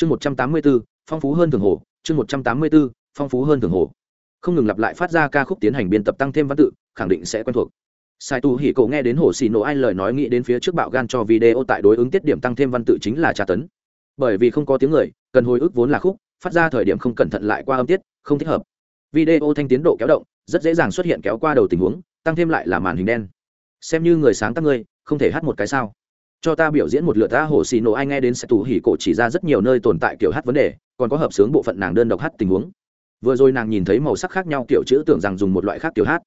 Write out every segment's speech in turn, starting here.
chương một trăm tám mươi b ố phong phú hơn thường hồ. Chương một trăm tám mươi b ố phong phú hơn thường hồ. Không ngừng lặp lại phát ra ca khúc tiến hành biên tập tăng thêm văn tự, khẳng định sẽ quen thuộc. Sai tu hỉ cậu nghe đến hồ xì nổ ai lời nói nghĩ đến phía trước bạo gan cho video tại đối ứng tiết điểm tăng thêm văn tự chính là tra tấn. Bởi vì không có tiếng người, cần hồi ức vốn là khúc, phát ra thời điểm không cẩn thận lại qua âm tiết, không thích hợp. Video thanh tiến độ kéo động, rất dễ dàng xuất hiện kéo qua đầu tình huống, tăng thêm lại là màn hình đen. Xem như người sáng tác ngươi không thể hát một cái sao cho ta biểu diễn một lượt ta hồ xì nổ, ai nghe đến sẽ tù hỉ cổ chỉ ra rất nhiều nơi tồn tại kiểu hát vấn đề, còn có hợp sướng bộ phận nàng đơn độc hát tình huống. Vừa rồi nàng nhìn thấy màu sắc khác nhau kiểu chữ tưởng rằng dùng một loại khác kiểu hát.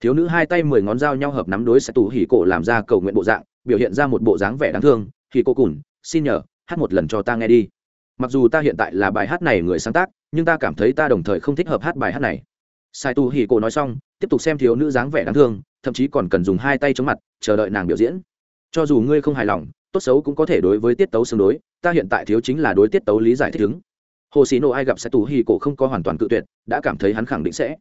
Thiếu nữ hai tay mười ngón dao nhau hợp nắm đối sẽ tù hỉ cổ làm ra cầu nguyện bộ dạng, biểu hiện ra một bộ dáng vẻ đáng thương thì cô cùn, xin nhờ, hát một lần cho ta nghe đi. Mặc dù ta hiện tại là bài hát này người sáng tác, nhưng ta cảm thấy ta đồng thời không thích hợp hát bài hát này. Sai tu hỉ cổ nói xong, tiếp tục xem thiếu nữ dáng vẻ đáng thương, thậm chí còn cần dùng hai tay chống mặt, chờ đợi nàng biểu diễn cho dù ngươi không hài lòng, tốt xấu cũng có thể đối với tiết tấu xương đối, ta hiện tại thiếu chính là đối tiết tấu lý giải thích ứng. Hồ xì nổ ai gặp sai tu hỉ cổ không có hoàn toàn cự tuyệt, đã cảm thấy hắn khẳng định sẽ.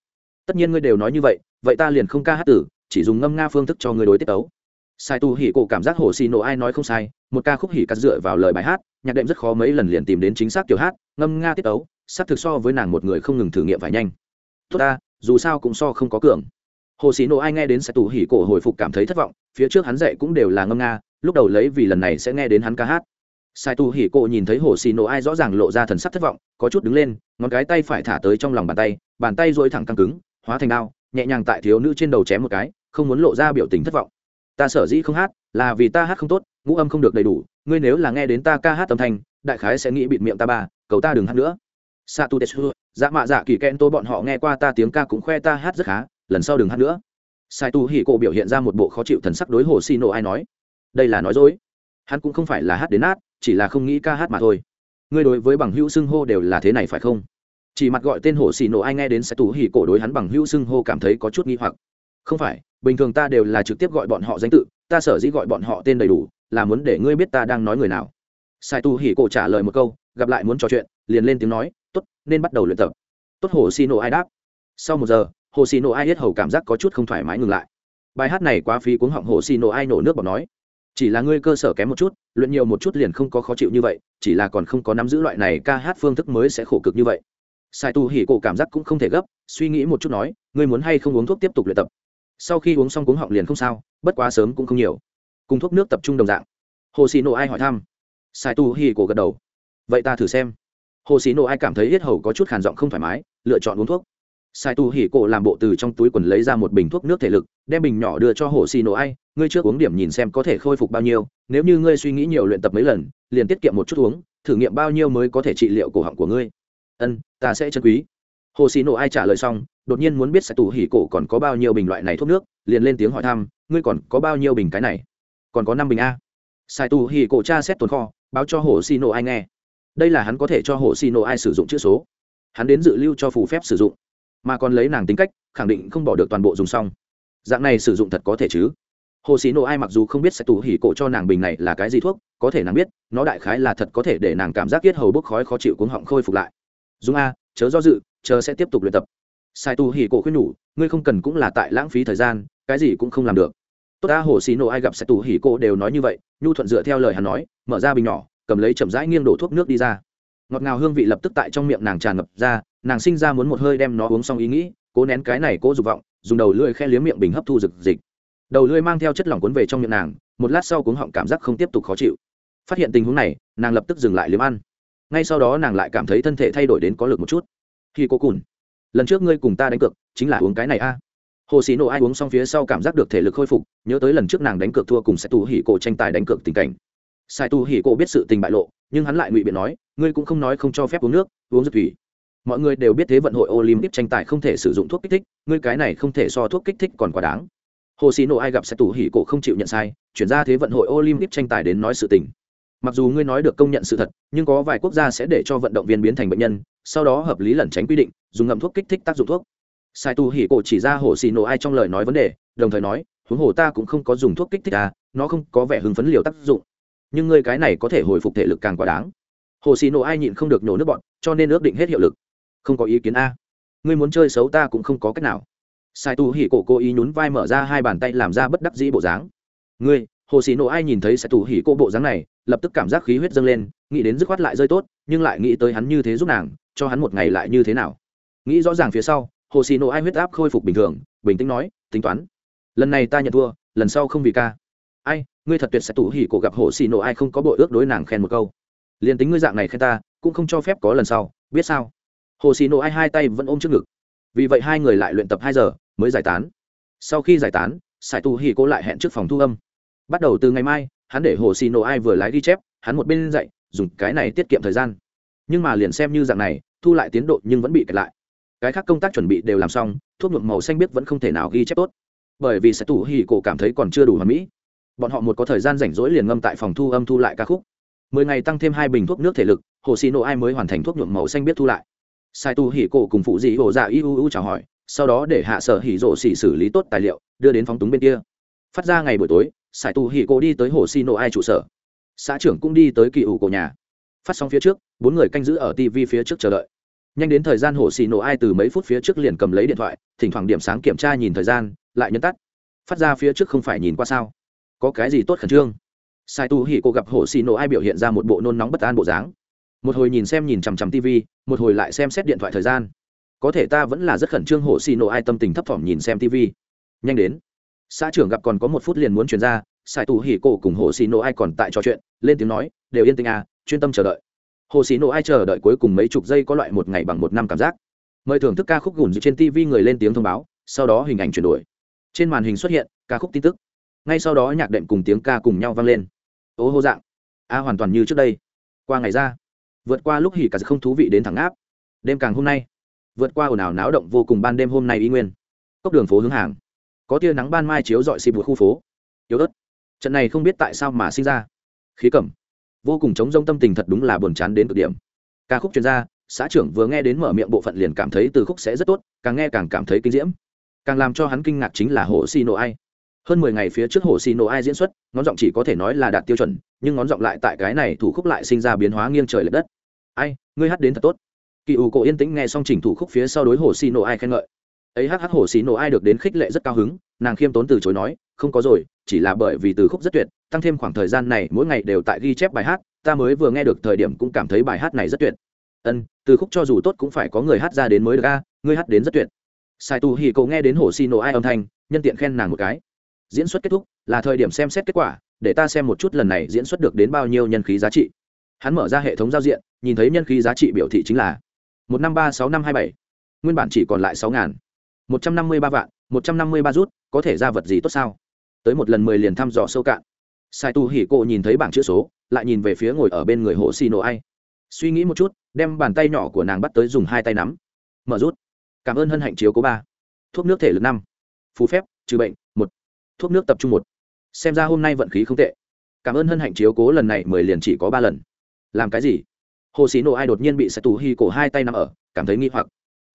Tất nhiên ngươi đều nói như vậy vậy ta liền không ca hát tử, chỉ dùng ngâm nga phương thức cho ngươi đối tiết tấu. Sai tu hỉ cổ cảm giác hồ xì nổ ai nói không sai, một ca khúc hỉ cắt dựa vào lời bài hát, nhạc đệm rất khó mấy lần liền tìm đến chính xác kiểu hát, ngâm nga tiết tấu, xác thực so với nàng một người không ngừng thử nghiệm phải nhanh. Tốt ta, dù sao cũng so không có cường hồ sĩ nộ ai nghe đến sẽ tù hỉ cổ hồi phục cảm thấy thất vọng, phía trước hắn dạy cũng đều là ngâm nga, lúc đầu lấy vì lần này sẽ nghe đến hắn ca hát. Sai tù hỉ cổ nhìn thấy hồ xì nổ ai rõ ràng lộ ra thần sắc thất vọng, có chút đứng lên, ngón cái tay phải thả tới trong lòng bàn tay bàn tay dội thẳng căng cứng, hóa thành đao, nhẹ nhàng tại thiếu nữ trên đầu chém một cái, không muốn lộ ra biểu tình thất vọng. Ta sở dĩ không hát, là vì ta hát không tốt, ngũ âm không được đầy đủ, ngươi nếu là nghe đến ta ca hát âm thanh, đại khái sẽ nghĩ bịt miệng ta ba, cầu ta đừng hát nữa. Sa tu tetsu dạ mạ dạ kỳ kẽn tôi bọn họ nghe qua ta tiếng ca cũng khoe ta hát rất khá lần sau đừng hát nữa. Sai tu hỉ cổ biểu hiện ra một bộ khó chịu thần sắc đối hồ xì nổ ai nói, đây là nói dối. Hắn cũng không phải là hát đến nát, chỉ là không nghĩ ca hát mà thôi. Ngươi đối với bằng hữu xưng hô đều là thế này phải không? Chỉ mặt gọi tên hồ xì nổ ai nghe đến sai tu hỉ cổ đối hắn bằng hữu xưng hô cảm thấy có chút nghi hoặc. Không phải, bình thường ta đều là trực tiếp gọi bọn họ danh tự, ta sở dĩ gọi bọn họ tên đầy đủ là muốn để ngươi biết ta đang nói người nào. Sai tu hỉ cổ trả lời một câu, gặp lại muốn trò chuyện, liền lên tiếng nói, tốt, nên bắt đầu luyện tập. Tốt, hồ xì nổ ai đáp. Sau một giờ hồ xì nổ ai hết hầu cảm giác có chút không thoải mái ngừng lại. Bài hát này quá phí cuống họng hồ xì nổ ai nổ nước bọc nói. Chỉ là ngươi cơ sở kém một chút, luyện nhiều một chút liền không có khó chịu như vậy, chỉ là còn không có nắm giữ loại này ca hát phương thức mới sẽ khổ cực như vậy. Sai tu hỉ cổ cảm giác cũng không thể gấp, suy nghĩ một chút nói, ngươi muốn hay không uống thuốc tiếp tục luyện tập? Sau khi uống xong cuống họng liền không sao, bất quá sớm cũng không nhiều. Cùng thuốc nước tập trung đồng dạng. Hồ xì nổ ai hỏi thăm. Sai tu hỉ cổ gật đầu. Vậy ta thử xem. Hồ xì nổ ai cảm thấy hết hầu có chút khàn giọng không thoải mái, lựa chọn uống thuốc sai tu hỉ cổ làm bộ từ trong túi quần lấy ra một bình thuốc nước thể lực, đem bình nhỏ đưa cho hồ xì nổ ai, ngươi trước uống điểm nhìn xem có thể khôi phục bao nhiêu, nếu như ngươi suy nghĩ nhiều luyện tập mấy lần, liền tiết kiệm một chút uống, thử nghiệm bao nhiêu mới có thể trị liệu cổ họng của ngươi. Ân, ta sẽ chân quý. Hồ xì nổ ai trả lời xong, đột nhiên muốn biết sai tu hỉ cổ còn có bao nhiêu bình loại này thuốc nước, liền lên tiếng hỏi thăm, ngươi còn có bao nhiêu bình cái này? Còn có năm bình a. Sai tu hỉ cổ cha xét tồn kho, báo cho hồ xì nổ ai nghe. Đây là hắn có thể cho hồ xì nổ ai sử dụng chữ số. Hắn đến dự lưu cho phù phép sử dụng mà còn lấy nàng tính cách, khẳng định không bỏ được toàn bộ dùng xong. Dạng này sử dụng thật có thể chứ? Hồ sĩ nổ ai mặc dù không biết sẽ tủ hỉ cổ cho nàng bình này là cái gì thuốc, có thể nàng biết, nó đại khái là thật có thể để nàng cảm giác yết hầu bốc khói khó chịu cuống họng khôi phục lại. Dung a, chớ do dự chờ sẽ tiếp tục luyện tập. Sai tu hỉ cổ khuyên nhủ, ngươi không cần cũng là tại lãng phí thời gian, cái gì cũng không làm được. Tốt ta hồ sĩ nổ ai gặp sai tù hỉ cổ đều nói như vậy, nhu thuận dựa theo lời hắn nói, mở ra bình nhỏ, cầm lấy chậm rãi nghiêng đổ thuốc nước đi ra. Ngọt ngào hương vị lập tức tại trong miệng nàng tràn ngập ra nàng sinh ra muốn một hơi đem nó uống xong ý nghĩ, cố nén cái này cố dục vọng, dùng đầu lưỡi khe liếm miệng bình hấp thu rực dịch đầu lưỡi mang theo chất lỏng cuốn về trong miệng nàng, một lát sau cuống họng cảm giác không tiếp tục khó chịu. Phát hiện tình huống này, nàng lập tức dừng lại liếm ăn. Ngay sau đó nàng lại cảm thấy thân thể thay đổi đến có lực một chút. Khi cô cùn, lần trước ngươi cùng ta đánh cược, chính là uống cái này a. Hồ sĩ nổ ai uống xong phía sau cảm giác được thể lực khôi phục, nhớ tới lần trước nàng đánh cược thua cùng sai tu hỉ cổ tranh tài đánh cược tình cảnh. Sai tu hỉ cổ biết sự tình bại lộ, nhưng hắn lại ngụy biện nói, ngươi cũng không nói không cho phép uống nước, uống dược thủy mọi người đều biết thế vận hội olympic tranh tài không thể sử dụng thuốc kích thích, ngươi cái này không thể so thuốc kích thích còn quá đáng. Hồ sĩ nộ ai gặp sai tu hỉ cổ không chịu nhận sai, chuyển ra thế vận hội olympic tranh tài đến nói sự tình. Mặc dù ngươi nói được công nhận sự thật, nhưng có vài quốc gia sẽ để cho vận động viên biến thành bệnh nhân, sau đó hợp lý lẩn tránh quy định, dùng ngậm thuốc kích thích tác dụng thuốc. Sai tu hỉ cổ chỉ ra hồ xì nổ ai trong lời nói vấn đề, đồng thời nói, huống hồ ta cũng không có dùng thuốc kích thích à nó không có vẻ hứng phấn liều tác dụng. Nhưng ngươi cái này có thể hồi phục thể lực càng quá đáng. Hồ xì nổ ai nhịn không được nhổ nước bọn cho nên ước định hết hiệu lực không có ý kiến a. Ngươi muốn chơi xấu ta cũng không có cách nào. Sai tu hỉ cổ cố ý nhún vai mở ra hai bàn tay làm ra bất đắc dĩ bộ dáng. Ngươi, hồ sĩ nổ ai nhìn thấy sai tu hỉ cổ bộ dáng này, lập tức cảm giác khí huyết dâng lên, nghĩ đến dứt khoát lại rơi tốt, nhưng lại nghĩ tới hắn như thế giúp nàng, cho hắn một ngày lại như thế nào. Nghĩ rõ ràng phía sau, hồ sĩ nổ ai huyết áp khôi phục bình thường, bình tĩnh nói, tính toán. Lần này ta nhận thua, lần sau không vì ca. Ai, ngươi thật tuyệt sẽ tủ hỉ cổ gặp hồ sĩ nổ ai không có bội ước đối nàng khen một câu. Liền tính ngươi dạng này khen ta, cũng không cho phép có lần sau, biết sao? Hồ xì nổ ai hai tay vẫn ôm trước ngực. Vì vậy hai người lại luyện tập hai giờ, mới giải tán. Sau khi giải tán sài tù hỉ cô lại hẹn trước phòng thu âm. Bắt đầu từ ngày mai, hắn để hồ xì nổ ai vừa lái đi chép, hắn một bên dạy, dùng cái này tiết kiệm thời gian. Nhưng mà liền xem như dạng này, thu lại tiến độ nhưng vẫn bị kẹt lại. Cái khác công tác chuẩn bị đều làm xong, thuốc nhuộm màu xanh biết vẫn không thể nào ghi chép tốt. Bởi vì Sải Tu hỉ cô cảm thấy còn chưa đủ hoàn mỹ. Bọn họ một có thời gian rảnh rỗi liền ngâm tại phòng thu âm thu lại ca khúc. Mười ngày tăng thêm hai bình thuốc nước thể lực, hồ xì nổ ai mới hoàn thành thuốc nhuộm màu xanh biết thu lại sai tu hỉ cổ cùng phụ dị hộ dạ iuu chào hỏi, sau đó để hạ sở hỉ rộ xỉ xử lý tốt tài liệu, đưa đến phóng túng bên kia. Phát ra ngày buổi tối, sai tu hỉ cổ đi tới hồ xi nộ ai trụ sở. Xã trưởng cũng đi tới kỳ ủ cổ nhà. Phát xong phía trước, bốn người canh giữ ở tv phía trước chờ đợi. Nhanh đến thời gian hồ xì nổ ai từ mấy phút phía trước liền cầm lấy điện thoại, thỉnh thoảng điểm sáng kiểm tra nhìn thời gian, lại nhấn tắt. Phát ra phía trước không phải nhìn qua sao? Có cái gì tốt khẩn trương? Sai tu hỉ cô gặp hồ xì nổ ai biểu hiện ra một bộ nôn nóng bất an bộ dáng một hồi nhìn xem nhìn chằm chằm tv một hồi lại xem xét điện thoại thời gian. Có thể ta vẫn là rất khẩn trương hồ xì nổ ai tâm tình thấp thỏm nhìn xem tv nhanh đến. Xã trưởng gặp còn có một phút liền muốn chuyển ra sai tù hỉ cổ cùng hồ xì nổ ai còn tại trò chuyện, lên tiếng nói, đều yên tĩnh à chuyên tâm chờ đợi. Hồ xì nổ ai chờ đợi cuối cùng mấy chục giây có loại một ngày bằng một năm cảm giác. Mời thưởng thức ca khúc gùn trên tv người lên tiếng thông báo, sau đó hình ảnh chuyển đổi. Trên màn hình xuất hiện ca khúc tin tức. Ngay sau đó nhạc đệm cùng tiếng ca cùng nhau vang lên. Ố hô dạng. A hoàn toàn như trước đây. Qua ngày ra vượt qua lúc hỉ cả không thú vị đến thẳng áp. Đêm càng hôm nay, vượt qua ồn ào náo động vô cùng ban đêm hôm nay y nguyên. Cốc đường phố hướng hàng. Có tia nắng ban mai chiếu dọi xịp một khu phố. Yếu ớt. Trận này không biết tại sao mà sinh ra. Khí cẩm. Vô cùng chống rông tâm tình thật đúng là buồn chán đến cực điểm. Ca khúc chuyên gia, xã trưởng vừa nghe đến mở miệng bộ phận liền cảm thấy từ khúc sẽ rất tốt, càng nghe càng cảm thấy kinh diễm. Càng làm cho hắn kinh ngạc chính là hồ xì nổ ai hơn mười ngày phía trước hồ xì nổ ai diễn xuất, ngón giọng chỉ có thể nói là đạt tiêu chuẩn, nhưng ngón giọng lại tại cái này thủ khúc lại sinh ra biến hóa nghiêng trời l ệ đất. Ai, ngươi hát đến thật tốt. Kỳ ủ cổ yên tĩnh nghe xong chỉnh thủ khúc phía sau đối hồ xì nổ ai khen ngợi. Ấy hát hát hồ xì nổ ai được đến khích lệ rất cao hứng, nàng khiêm tốn từ chối nói, không có rồi, chỉ là bởi vì từ khúc rất tuyệt, tăng thêm khoảng thời gian này mỗi ngày đều tại ghi chép bài hát, ta mới vừa nghe được thời điểm cũng cảm thấy bài hát này rất tuyệt. Ân, từ khúc cho dù tốt cũng phải có người hát ra đến mới được a, ngươi hát đến rất tuyệt. Sai tu hì cậu nghe đến hồ xì nổ ai âm thanh, nhân tiện khen nàng một cái diễn xuất kết thúc, là thời điểm xem xét kết quả, để ta xem một chút lần này diễn xuất được đến bao nhiêu nhân khí giá trị. Hắn mở ra hệ thống giao diện, nhìn thấy nhân khí giá trị biểu thị chính là một năm ba sáu năm hai bảy, nguyên bản chỉ còn lại sáu ngàn. Một trăm năm mươi ba vạn, một trăm năm mươi ba rút, có thể ra vật gì tốt sao? Tới một lần mười liền thăm dò sâu cạn. Sai tu hỉ cô nhìn thấy bảng chữ số, lại nhìn về phía ngồi ở bên người hộ xì nổ ai. Suy nghĩ một chút, đem bàn tay nhỏ của nàng bắt tới dùng hai tay nắm. Mở rút. Cảm ơn hân hạnh chiếu cố ba. Thuốc nước thể lực năm. Phú phép, trừ bệnh, một thuốc nước tập trung một. Xem ra hôm nay vận khí không tệ. Cảm ơn hân hạnh chiếu cố lần này, mười liền chỉ có ba lần. Làm cái gì? Hồ xí nổ ai đột nhiên bị sai tù hi cổ hai tay nằm ở, cảm thấy nghi hoặc.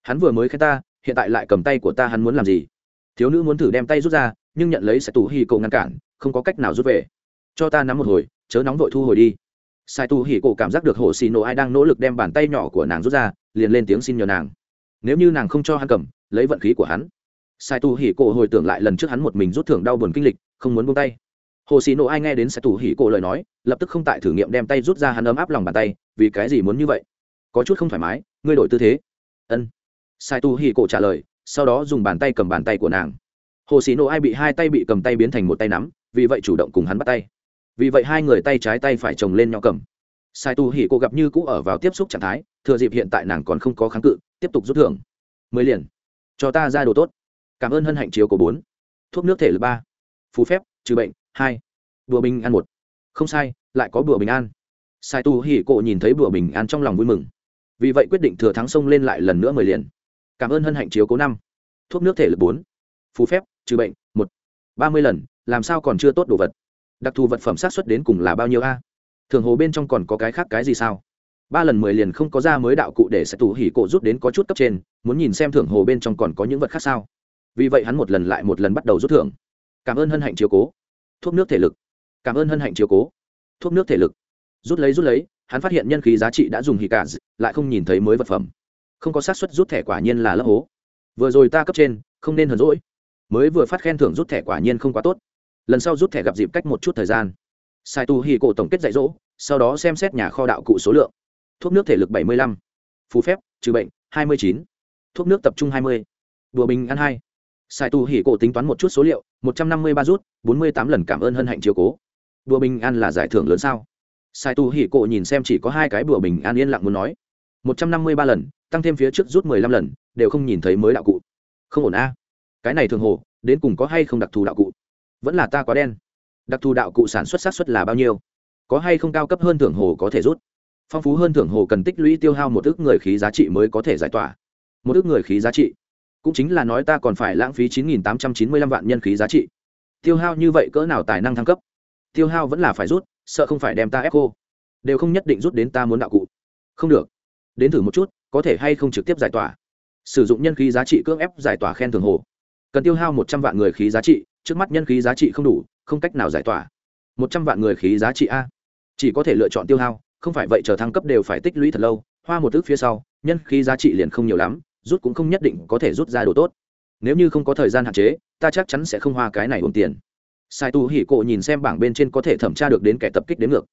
Hắn vừa mới khen ta, hiện tại lại cầm tay của ta, hắn muốn làm gì? Thiếu nữ muốn thử đem tay rút ra, nhưng nhận lấy sai tù hi cổ ngăn cản, không có cách nào rút về. Cho ta nắm một hồi, chớ nóng vội thu hồi đi. Sai tu hỉ cổ cảm giác được hồ xì nổ ai đang nỗ lực đem bàn tay nhỏ của nàng rút ra, liền lên tiếng xin nhờ nàng. Nếu như nàng không cho hắn cầm, lấy vận khí của hắn sai tu hỉ cổ hồi tưởng lại lần trước hắn một mình rút thưởng đau buồn kinh lịch, không muốn buông tay. Hồ xì Nộ ai nghe đến sai tu hỉ cổ lời nói, lập tức không tại thử nghiệm đem tay rút ra hắn ấm áp lòng bàn tay, vì cái gì muốn như vậy? Có chút không thoải mái, ngươi đổi tư thế. Ân. Sai tu hỉ cổ trả lời, sau đó dùng bàn tay cầm bàn tay của nàng. Hồ xì Nộ ai bị hai tay bị cầm tay biến thành một tay nắm, vì vậy chủ động cùng hắn bắt tay. Vì vậy hai người tay trái tay phải chồng lên nhau cầm. Sai tu hỉ cô gặp như cũ ở vào tiếp xúc trạng thái, thừa dịp hiện tại nàng còn không có kháng cự, tiếp tục rút thưởng. Mới liền. Cho ta ra đồ tốt cảm ơn hân hạnh chiếu của bốn. Thuốc nước thể lực ba. Phú phép, trừ bệnh, hai. Bùa bình an một. Không sai, lại có bùa bình an. Sai tu hỉ cô nhìn thấy bùa bình an trong lòng vui mừng. Vì vậy quyết định thừa thắng sông lên lại lần nữa mười liền. Cảm ơn hân hạnh chiếu cố năm. Thuốc nước thể lực bốn. Phú phép, trừ bệnh, một. Ba mươi lần, làm sao còn chưa tốt đồ vật? Đặc thù vật phẩm sát xuất đến cùng là bao nhiêu a? Thường hồ bên trong còn có cái khác cái gì sao? Ba lần mười liền không có ra mới đạo cụ để sẽ tù hỉ cổ rút đến có chút cấp trên, muốn nhìn xem thưởng hồ bên trong còn có những vật khác sao? Vì vậy hắn một lần lại một lần bắt đầu rút thưởng. Cảm ơn hân hạnh chiếu cố. Thuốc nước thể lực. Cảm ơn hân hạnh chiếu cố. Thuốc nước thể lực. Rút lấy rút lấy hắn phát hiện nhân khí giá trị đã dùng hì cả lại không nhìn thấy mới vật phẩm. Không có xác suất rút thẻ quả nhiên là lấp hố. Vừa rồi ta cấp trên không nên hờn rỗi mới vừa phát khen thưởng rút thẻ quả nhiên không quá tốt. Lần sau rút thẻ gặp dịp cách một chút thời gian. Sai tu hì cổ tổng kết dạy dỗ sau đó xem xét nhà kho đạo cụ số lượng. Thuốc nước thể lực 75, phù phép trừ bệnh 29, thuốc nước tập trung 20, đùa bình ăn hai sai tu hỉ cổ tính toán một chút số liệu 153 rút 48 lần cảm ơn hân hạnh chiếu cố. Đùa bình An là giải thưởng lớn sao? Sai tu hỉ cổ nhìn xem chỉ có hai cái đùa bình an yên lặng muốn nói. 153 lần, tăng thêm phía trước rút 15 lần, đều không nhìn thấy mới đạo cụ. Không ổn a. Cái này thường hồ, đến cùng có hay không đặc thù đạo cụ? Vẫn là ta quá đen. Đặc thù đạo cụ sản xuất xác suất là bao nhiêu? Có hay không cao cấp hơn thưởng hồ có thể rút? Phong phú hơn thưởng hồ cần tích lũy tiêu hao một ước người khí giá trị mới có thể giải tỏa. Một ước người khí giá trị cũng chính là nói ta còn phải lãng phí chín nghìn tám trăm chín mươi lăm vạn nhân khí giá trị. Tiêu hao như vậy cỡ nào tài năng thăng cấp? Tiêu hao vẫn là phải rút, sợ không phải đem ta ép cô. Đều không nhất định rút đến ta muốn đạo cụ. Không được. Đến thử một chút, có thể hay không trực tiếp giải tỏa. Sử dụng nhân khí giá trị cưỡng ép giải tỏa khen thường hồ. Cần tiêu hao một trăm vạn người khí giá trị, trước mắt nhân khí giá trị không đủ, không cách nào giải tỏa. Một trăm vạn người khí giá trị a. Chỉ có thể lựa chọn tiêu hao, không phải vậy chờ thăng cấp đều phải tích lũy thật lâu, hoa một ước phía sau, nhân khí giá trị liền không nhiều lắm rút cũng không nhất định có thể rút ra đồ tốt. Nếu như không có thời gian hạn chế, ta chắc chắn sẽ không hoa cái này ổn tiền. Sai tu hỉ cộ nhìn xem bảng bên trên có thể thẩm tra được đến kẻ tập kích đến ngược.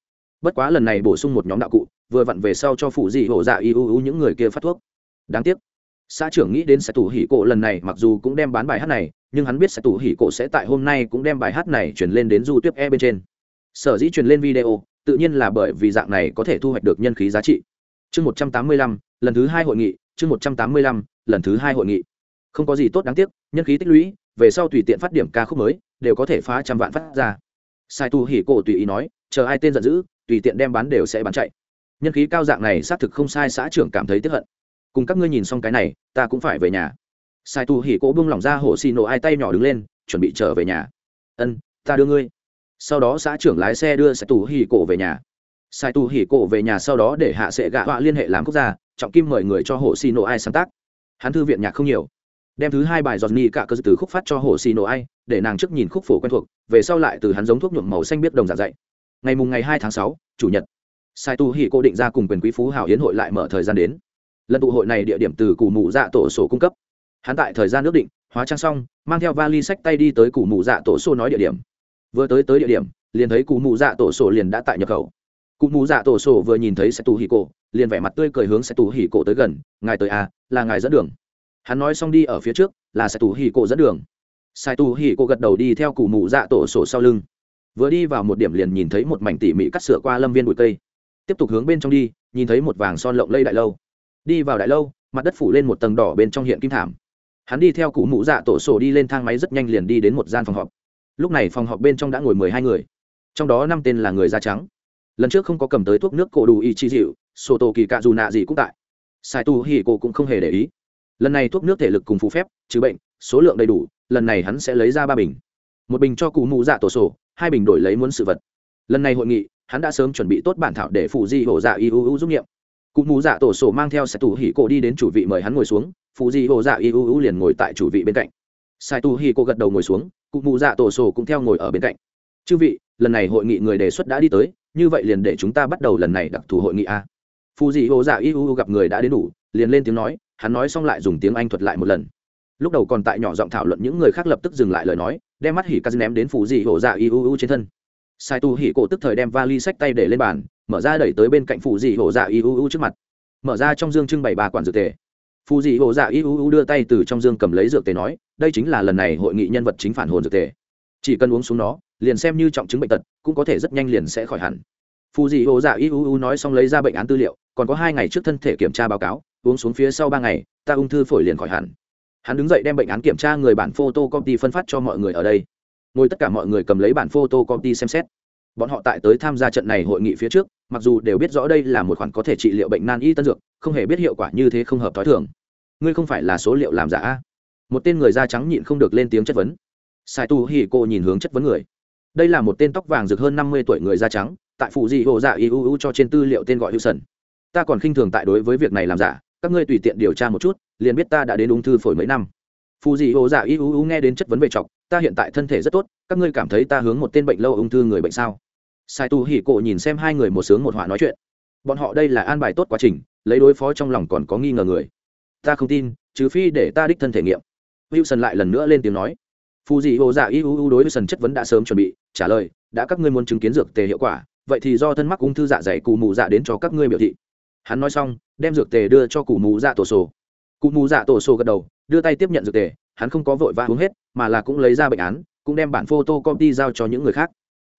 Bất quá lần này bổ sung một nhóm đạo cụ, vừa vặn về sau cho phụ dị hổ dạ iuu những người kia phát thuốc. Đáng tiếc. Xã trưởng nghĩ đến sẽ tủ hỉ cộ lần này mặc dù cũng đem bán bài hát này, nhưng hắn biết sẽ tủ hỉ cộ sẽ tại hôm nay cũng đem bài hát này chuyển lên đến du tiếp e bên trên. Sở dĩ truyền lên video, tự nhiên là bởi vì dạng này có thể thu hoạch được nhân khí giá trị chương một trăm tám mươi lăm, lần thứ hai hội nghị, chương một trăm tám mươi lăm, lần thứ hai hội nghị. Không có gì tốt đáng tiếc, nhân khí tích lũy, về sau tùy tiện phát điểm ca khúc mới, đều có thể phá trăm vạn phát ra. Sai tu hỉ cổ tùy ý nói, chờ ai tên giận dữ, tùy tiện đem bán đều sẽ bán chạy. Nhân khí cao dạng này xác thực không sai, xã trưởng cảm thấy tiếp hận. Cùng các ngươi nhìn xong cái này, ta cũng phải về nhà. Sai tu hỉ cổ bung lỏng ra hồ xì nổ ai tay nhỏ đứng lên, chuẩn bị trở về nhà. Ân, ta đưa ngươi. Sau đó xã trưởng lái xe đưa sai tu hỉ cổ về nhà sai tu hỉ cổ về nhà sau đó để hạ sệ gạ họa liên hệ làm quốc gia, trọng kim mời người cho hồ xì nổ ai sáng tác. Hắn thư viện nhạc không nhiều. Đem thứ hai bài giọt ni cả cơ từ khúc phát cho hồ xì nổ ai, để nàng trước nhìn khúc phổ quen thuộc, về sau lại từ hắn giống thuốc nhuộm màu xanh biết đồng giả dạy. Ngày mùng ngày hai tháng sáu, chủ nhật. Sai tu hỉ cô định ra cùng quyền quý phú hảo hiến hội lại mở thời gian đến. Lần tụ hội này địa điểm từ củ mụ dạ tổ sổ cung cấp. Hắn tại thời gian nước định, hóa trang xong, mang theo vali sách tay đi tới củ mụ dạ tổ sổ nói địa điểm. Vừa tới tới địa điểm, liền thấy củ mụ dạ tổ sổ liền đã tại nhập khẩu cụ mù dạ tổ sổ vừa nhìn thấy sẽ tù hỉ cổ liền vẻ mặt tươi cười hướng sẽ tù hỉ cổ tới gần, ngài tới à là ngài dẫn đường. Hắn nói xong đi ở phía trước, là sẽ tù hỉ cổ dẫn đường. Sai tù hỉ cổ gật đầu đi theo cụ mù dạ tổ sổ sau lưng. Vừa đi vào một điểm liền nhìn thấy một mảnh tỉ mỉ cắt sửa qua lâm viên bụi cây. Tiếp tục hướng bên trong đi, nhìn thấy một vàng son lộng lây đại lâu. Đi vào đại lâu, mặt đất phủ lên một tầng đỏ bên trong hiện kim thảm. Hắn đi theo cụ mụ dạ tổ sổ đi lên thang máy rất nhanh liền đi đến một gian phòng họp. Lúc này phòng họp bên trong đã ngồi mười hai người. Trong đó năm tên là người da trắng lần trước không có cầm tới thuốc nước cổ đủ y chi dịu, sổ tổ kỳ cạ dù nạ gì cũng tại. Sai tu hỉ cổ cũng không hề để ý. Lần này thuốc nước thể lực cùng phù phép, trừ bệnh, số lượng đầy đủ, lần này hắn sẽ lấy ra ba bình. Một bình cho cụ mụ dạ tổ sổ, hai bình đổi lấy muốn sự vật. Lần này hội nghị, hắn đã sớm chuẩn bị tốt bản thảo để phụ di hổ dạ iuu giúp nghiệm. Cụ mụ dạ tổ sổ mang theo sai tu hỉ cổ đi đến chủ vị mời hắn ngồi xuống, phụ di hổ dạ iuu liền ngồi tại chủ vị bên cạnh. Sai tu hỉ cổ gật đầu ngồi xuống, cụ mụ dạ tổ sổ cũng theo ngồi ở bên cạnh. Chư vị, lần này hội nghị người đề xuất đã đi tới như vậy liền để chúng ta bắt đầu lần này đặc thù hội nghị a. Phù dị hồ dạ iu gặp người đã đến đủ, liền lên tiếng nói, hắn nói xong lại dùng tiếng anh thuật lại một lần. Lúc đầu còn tại nhỏ giọng thảo luận những người khác lập tức dừng lại lời nói, đem mắt hỉ cắt ném đến phù dị hồ dạ iu trên thân. Sai tu hỉ cổ tức thời đem vali sách tay để lên bàn, mở ra đẩy tới bên cạnh phù dị hồ dạ iu trước mặt. Mở ra trong dương trưng bày ba quản dược tề. Phù dị hồ dạ iu đưa tay từ trong dương cầm lấy dược tề nói, đây chính là lần này hội nghị nhân vật chính phản hồn dược tề. Chỉ cần uống xuống nó liền xem như trọng chứng bệnh tật, cũng có thể rất nhanh liền sẽ khỏi hẳn. Phù dị ô dạ iuu nói xong lấy ra bệnh án tư liệu, còn có hai ngày trước thân thể kiểm tra báo cáo, uống xuống phía sau ba ngày, ta ung thư phổi liền khỏi hẳn. Hắn đứng dậy đem bệnh án kiểm tra người bản photo copy phân phát cho mọi người ở đây. Ngồi tất cả mọi người cầm lấy bản photo copy xem xét. Bọn họ tại tới tham gia trận này hội nghị phía trước, mặc dù đều biết rõ đây là một khoản có thể trị liệu bệnh nan y tân dược, không hề biết hiệu quả như thế không hợp t h ó i thường. Ngươi không phải là số liệu làm giả một tên người da trắng nhịn không được lên tiếng chất vấn. Sai tu hi cô nhìn hướng chất vấn người đây là một tên tóc vàng rực hơn năm mươi tuổi người da trắng, tại phụ dị hộ dạ iuu cho trên tư liệu tên gọi hữu sần. Ta còn khinh thường tại đối với việc này làm giả, các ngươi tùy tiện điều tra một chút, liền biết ta đã đến ung thư phổi mấy năm. Phụ dị hộ dạ iuu nghe đến chất vấn về chọc, ta hiện tại thân thể rất tốt, các ngươi cảm thấy ta hướng một tên bệnh lâu ung thư người bệnh sao? Sai tu hỉ cổ nhìn xem hai người một sướng một họa nói chuyện. Bọn họ đây là an bài tốt quá trình, lấy đối phó trong lòng còn có nghi ngờ người. Ta không tin, trừ phi để ta đích thân thể nghiệm. Wilson lại lần nữa lên tiếng nói phù dị hồ dạ iuu đối với sần chất vấn đã sớm chuẩn bị, trả lời, đã các ngươi muốn chứng kiến dược tề hiệu quả, vậy thì do thân mắc ung thư dạ dày cụ mù dạ đến cho các ngươi biểu thị. Hắn nói xong, đem dược tề đưa cho cụ mù dạ tổ sổ. Cụ mù dạ tổ sổ gật đầu, đưa tay tiếp nhận dược tề, hắn không có vội vã uống hết, mà là cũng lấy ra bệnh án, cũng đem bản photo copy giao cho những người khác.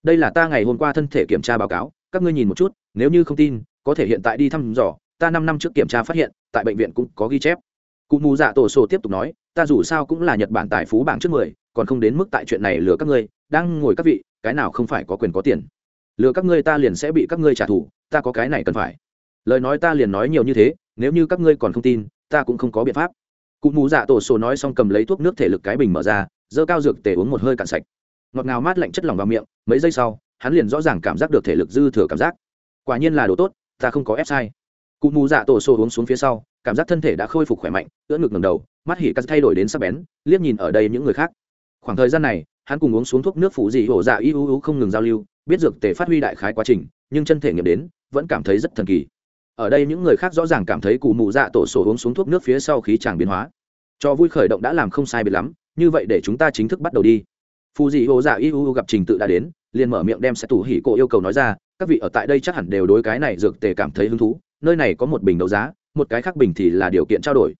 Đây là ta ngày hôm qua thân thể kiểm tra báo cáo, các ngươi nhìn một chút, nếu như không tin, có thể hiện tại đi thăm dò, ta năm năm trước kiểm tra phát hiện, tại bệnh viện cũng có ghi chép. Cụ mù dạ tổ sổ tiếp tục nói, ta dù sao cũng là nhật bản tài phú bảng trước mười còn không đến mức tại chuyện này lừa các ngươi, đang ngồi các vị, cái nào không phải có quyền có tiền? Lừa các ngươi ta liền sẽ bị các ngươi trả thù, ta có cái này cần phải. Lời nói ta liền nói nhiều như thế, nếu như các ngươi còn không tin, ta cũng không có biện pháp. Cụ mù dạ tổ sổ nói xong cầm lấy thuốc nước thể lực cái bình mở ra dơ cao dược tể uống một hơi cạn sạch. Ngọt ngào mát lạnh chất lỏng vào miệng, mấy giây sau, hắn liền rõ ràng cảm giác được thể lực dư thừa cảm giác. Quả nhiên là đồ tốt, ta không có ép sai. Cụ mù dạ tổ sổ uống xuống phía sau, cảm giác thân thể đã khôi phục khỏe mạnh, ưỡn ngực ngầm đầu, mắt hỉ cắt thay đổi đến sắc bén, liếc nhìn ở đây những người khác khoảng thời gian này, hắn cùng uống xuống thuốc nước phụ dị hổ dạ y u không ngừng giao lưu, biết dược tề phát huy đại khái quá trình, nhưng chân thể nghiệm đến, vẫn cảm thấy rất thần kỳ. Ở đây những người khác rõ ràng cảm thấy cụ mù dạ tổ sổ uống xuống thuốc nước phía sau khí chàng biến hóa. Cho vui khởi động đã làm không sai biệt lắm, như vậy để chúng ta chính thức bắt đầu đi. Phù dị hồ dạ y u gặp trình tự đã đến, liền mở miệng đem sẽ tủ hỉ cổ yêu cầu nói ra, các vị ở tại đây chắc hẳn đều đối cái này dược tề cảm thấy hứng thú, nơi này có một bình đấu giá, một cái khác bình thì là điều kiện trao đổi.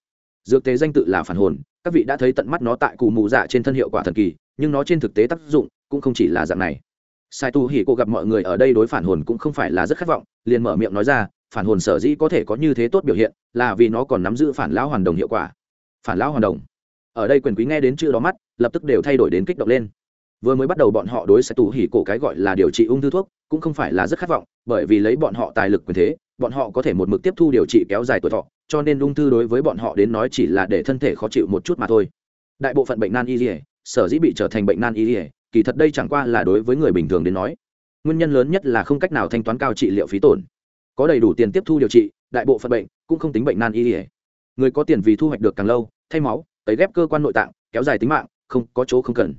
Dược tề danh tự là phản hồn các vị đã thấy tận mắt nó tại cụ mù dạ trên thân hiệu quả thần kỳ, nhưng nó trên thực tế tác dụng cũng không chỉ là dạng này. Sai tu hỉ cô gặp mọi người ở đây đối phản hồn cũng không phải là rất khát vọng, liền mở miệng nói ra, phản hồn sở dĩ có thể có như thế tốt biểu hiện, là vì nó còn nắm giữ phản lão hoàn đồng hiệu quả. Phản lão hoàn đồng. Ở đây quyền quý nghe đến chữ đó mắt, lập tức đều thay đổi đến kích động lên. Vừa mới bắt đầu bọn họ đối sai tu hỉ cổ cái gọi là điều trị ung thư thuốc, cũng không phải là rất khát vọng, bởi vì lấy bọn họ tài lực quyền thế, bọn họ có thể một mực tiếp thu điều trị kéo dài tuổi thọ cho nên ung thư đối với bọn họ đến nói chỉ là để thân thể khó chịu một chút mà thôi. Đại bộ phận bệnh nan y ỉa sở dĩ bị trở thành bệnh nan y ỉa kỳ thật đây chẳng qua là đối với người bình thường đến nói. Nguyên nhân lớn nhất là không cách nào thanh toán cao trị liệu phí tổn. Có đầy đủ tiền tiếp thu điều trị, đại bộ phận bệnh cũng không tính bệnh nan y ỉa người có tiền vì thu hoạch được càng lâu, thay máu, tấy ghép cơ quan nội tạng, kéo dài tính mạng, không có chỗ không cần.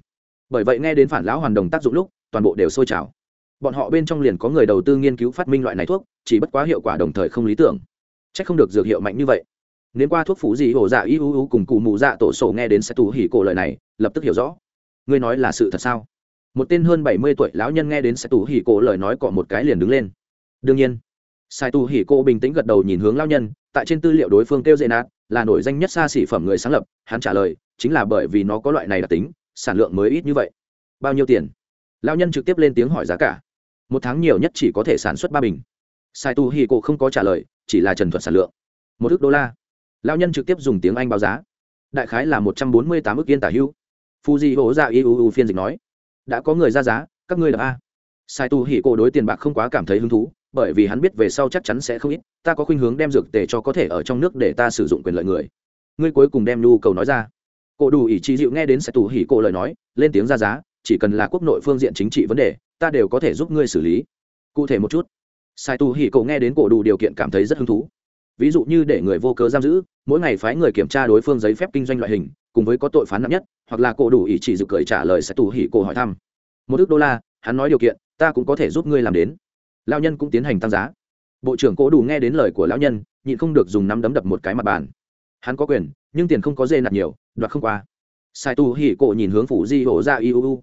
Bởi vậy nghe đến phản lão hoàn đồng tác dụng lúc, toàn bộ đều sôi trào. Bọn họ bên trong liền có người đầu tư nghiên cứu phát minh loại này thuốc, chỉ bất quá hiệu quả đồng thời không lý tưởng c h ắ c không được dược hiệu mạnh như vậy. Nếu qua thuốc phủ gì hổ dạ y u u cùng cụ mụ dạ tổ sổ nghe đến sẽ tù hỉ cổ lời này, lập tức hiểu rõ. Ngươi nói là sự thật sao? Một tên hơn bảy mươi tuổi lão nhân nghe đến sai tù hỉ cổ lời nói cọ một cái liền đứng lên. Đương nhiên, sai tù hỉ cổ bình tĩnh gật đầu nhìn hướng lão nhân, tại trên tư liệu đối phương kêu dễ nát là nổi danh nhất xa xỉ phẩm người sáng lập, hắn trả lời, chính là bởi vì nó có loại này đặc tính, sản lượng mới ít như vậy. Bao nhiêu tiền? Lão nhân trực tiếp lên tiếng hỏi giá cả. Một tháng nhiều nhất chỉ có thể sản xuất ba bình. Sai tu hỉ cổ không có trả lời chỉ là trần thuật sản lượng. Một ước đô la. Lao nhân trực tiếp dùng tiếng anh báo giá. Đại khái là một trăm bốn mươi tám ước yên tả hữu. Fuji hổ dạ iuu phiên dịch nói, đã có người ra giá, các ngươi là a. Sai tu hỉ cổ đối tiền bạc không quá cảm thấy hứng thú, bởi vì hắn biết về sau chắc chắn sẽ không ít, ta có khuynh hướng đem dược tề cho có thể ở trong nước để ta sử dụng quyền lợi người. Ngươi cuối cùng đem nhu cầu nói ra. Cổ đủ ý chí dịu nghe đến sai tu hỉ cổ lời nói, lên tiếng ra giá, chỉ cần là quốc nội phương diện chính trị vấn đề, ta đều có thể giúp ngươi xử lý. Cụ thể một chút sai tu hỉ cổ nghe đến cổ đủ điều kiện cảm thấy rất hứng thú. Ví dụ như để người vô cớ giam giữ, mỗi ngày phái người kiểm tra đối phương giấy phép kinh doanh loại hình, cùng với có tội phán nặng nhất, hoặc là cổ đủ ý chỉ dự cười trả lời sai tu hỉ cổ hỏi thăm. Một ước đô la, hắn nói điều kiện, ta cũng có thể giúp ngươi làm đến. Lao nhân cũng tiến hành tăng giá. Bộ trưởng cổ đủ nghe đến lời của lão nhân, nhịn không được dùng nắm đấm đập một cái mặt bàn. Hắn có quyền, nhưng tiền không có dê nạt nhiều, đoạt không qua. Sai tu hỉ cổ nhìn hướng phủ di hổ ra iuu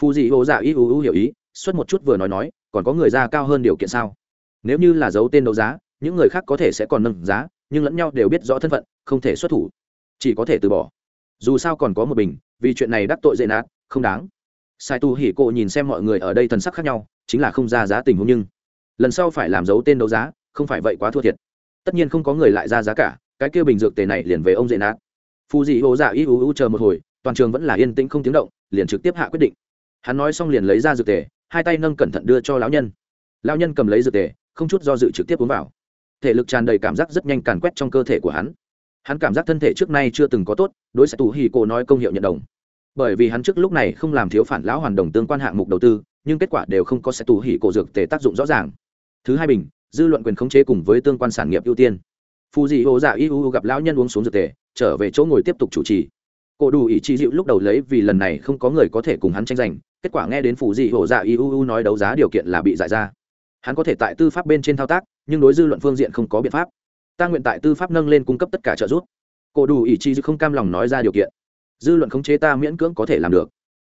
phụ di hồ dạ iuu dạ hiểu ý, xuất một chút vừa nói nói, còn có người ra cao hơn điều kiện sao? Nếu như là giấu tên đấu giá, những người khác có thể sẽ còn nâng giá, nhưng lẫn nhau đều biết rõ thân phận, không thể xuất thủ. Chỉ có thể từ bỏ. Dù sao còn có một bình, vì chuyện này đắc tội dễ nát, không đáng. Sai tu hỉ cộ nhìn xem mọi người ở đây thần sắc khác nhau, chính là không ra giá tình huống nhưng lần sau phải làm giấu tên đấu giá, không phải vậy quá thua thiệt. Tất nhiên không có người lại ra giá cả, cái kia bình dược tề này liền về ông dễ nát. Phù dị hồ dạ y u u chờ một hồi, toàn trường vẫn là yên tĩnh không tiếng động, liền trực tiếp hạ quyết định. Hắn nói xong liền lấy ra dược tề, hai tay nâng cẩn thận đưa cho lão nhân. Lão nhân cầm lấy dược tề không chút do dự trực tiếp uống vào. Thể lực tràn đầy cảm giác rất nhanh càn quét trong cơ thể của hắn. Hắn cảm giác thân thể trước nay chưa từng có tốt, đối xạ tù hì cổ nói công hiệu nhận đồng. Bởi vì hắn trước lúc này không làm thiếu phản lão hoàn đồng tương quan hạng mục đầu tư, nhưng kết quả đều không có xạ tù hỉ cổ dược tề tác dụng rõ ràng. Thứ hai bình, dư luận quyền khống chế cùng với tương quan sản nghiệp ưu tiên. Phù dị ô dạ y u gặp lão nhân uống xuống dược tề, trở về chỗ ngồi tiếp tục chủ trì. Cổ đủ ý chi dịu lúc đầu lấy vì lần này không có người có thể cùng hắn tranh giành, kết quả nghe đến Phù dị ô dạ iuu nói đấu giá điều kiện là bị giải ra hắn có thể tại tư pháp bên trên thao tác, nhưng đối dư luận phương diện không có biện pháp. Ta nguyện tại tư pháp nâng lên cung cấp tất cả trợ giúp. Cổ đủ ý dư không cam lòng nói ra điều kiện. Dư luận khống chế ta miễn cưỡng có thể làm được.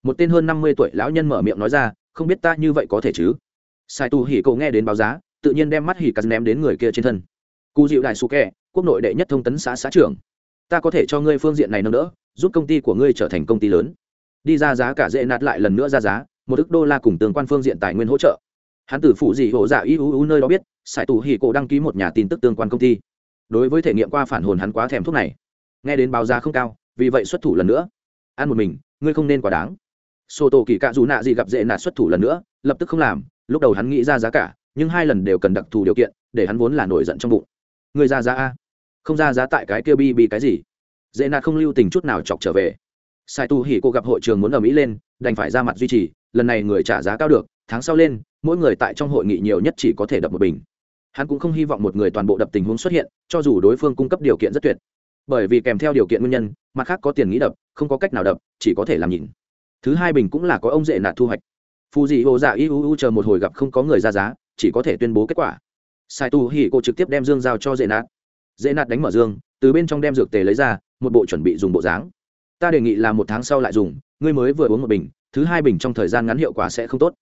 Một tên hơn năm mươi tuổi lão nhân mở miệng nói ra, không biết ta như vậy có thể chứ? Sai tu hỉ cậu nghe đến báo giá, tự nhiên đem mắt hỉ cắt ném đến người kia trên thân. Cụ dịu đại su kẹ quốc nội đệ nhất thông tấn xã xã trưởng. Ta có thể cho ngươi phương diện này nâng đỡ, giúp công ty của ngươi trở thành công ty lớn. Đi ra giá cả dễ nạt lại lần nữa ra giá, một ức đô la cùng tương quan phương diện tài nguyên hỗ trợ hắn từ phụ dị hộ dạ ý u u nơi đó biết sài tù hỉ cổ đăng ký một nhà tin tức tương quan công ty. Đối với thể nghiệm qua phản hồn hắn quá thèm thuốc này. Nghe đến báo giá không cao, vì vậy xuất thủ lần nữa. Ăn một mình, ngươi không nên quá đáng. Sô tô kỳ cạ dù nạ gì gặp dễ nạt xuất thủ lần nữa, lập tức không làm, lúc đầu hắn nghĩ ra giá cả, nhưng hai lần đều cần đặc thù điều kiện, để hắn vốn là nổi giận trong bụng. Người ra giá a. Không ra giá tại cái kia bi bị cái gì? Dễ nạt không lưu tình chút nào chọc trở về. Sai tu hỉ cô gặp hội trường muốn ở mỹ lên, đành phải ra mặt duy trì, lần này người trả giá cao được tháng sau lên, mỗi người tại trong hội nghị nhiều nhất chỉ có thể đập một bình. Hắn cũng không hy vọng một người toàn bộ đập tình huống xuất hiện, cho dù đối phương cung cấp điều kiện rất tuyệt. Bởi vì kèm theo điều kiện nguyên nhân, mặt khác có tiền nghĩ đập, không có cách nào đập, chỉ có thể làm nhìn thứ hai bình cũng là có ông dễ nạt thu hoạch. Phù dị hồ dạ iuu chờ một hồi gặp không có người ra giá, chỉ có thể tuyên bố kết quả. Sai tu hỉ cô trực tiếp đem dương giao cho dễ nạt. Dễ nạt đánh mở dương, từ bên trong đem dược tề lấy ra, một bộ chuẩn bị dùng bộ dáng. Ta đề nghị là một tháng sau lại dùng, ngươi mới vừa uống một bình, thứ hai bình trong thời gian ngắn hiệu quả sẽ không tốt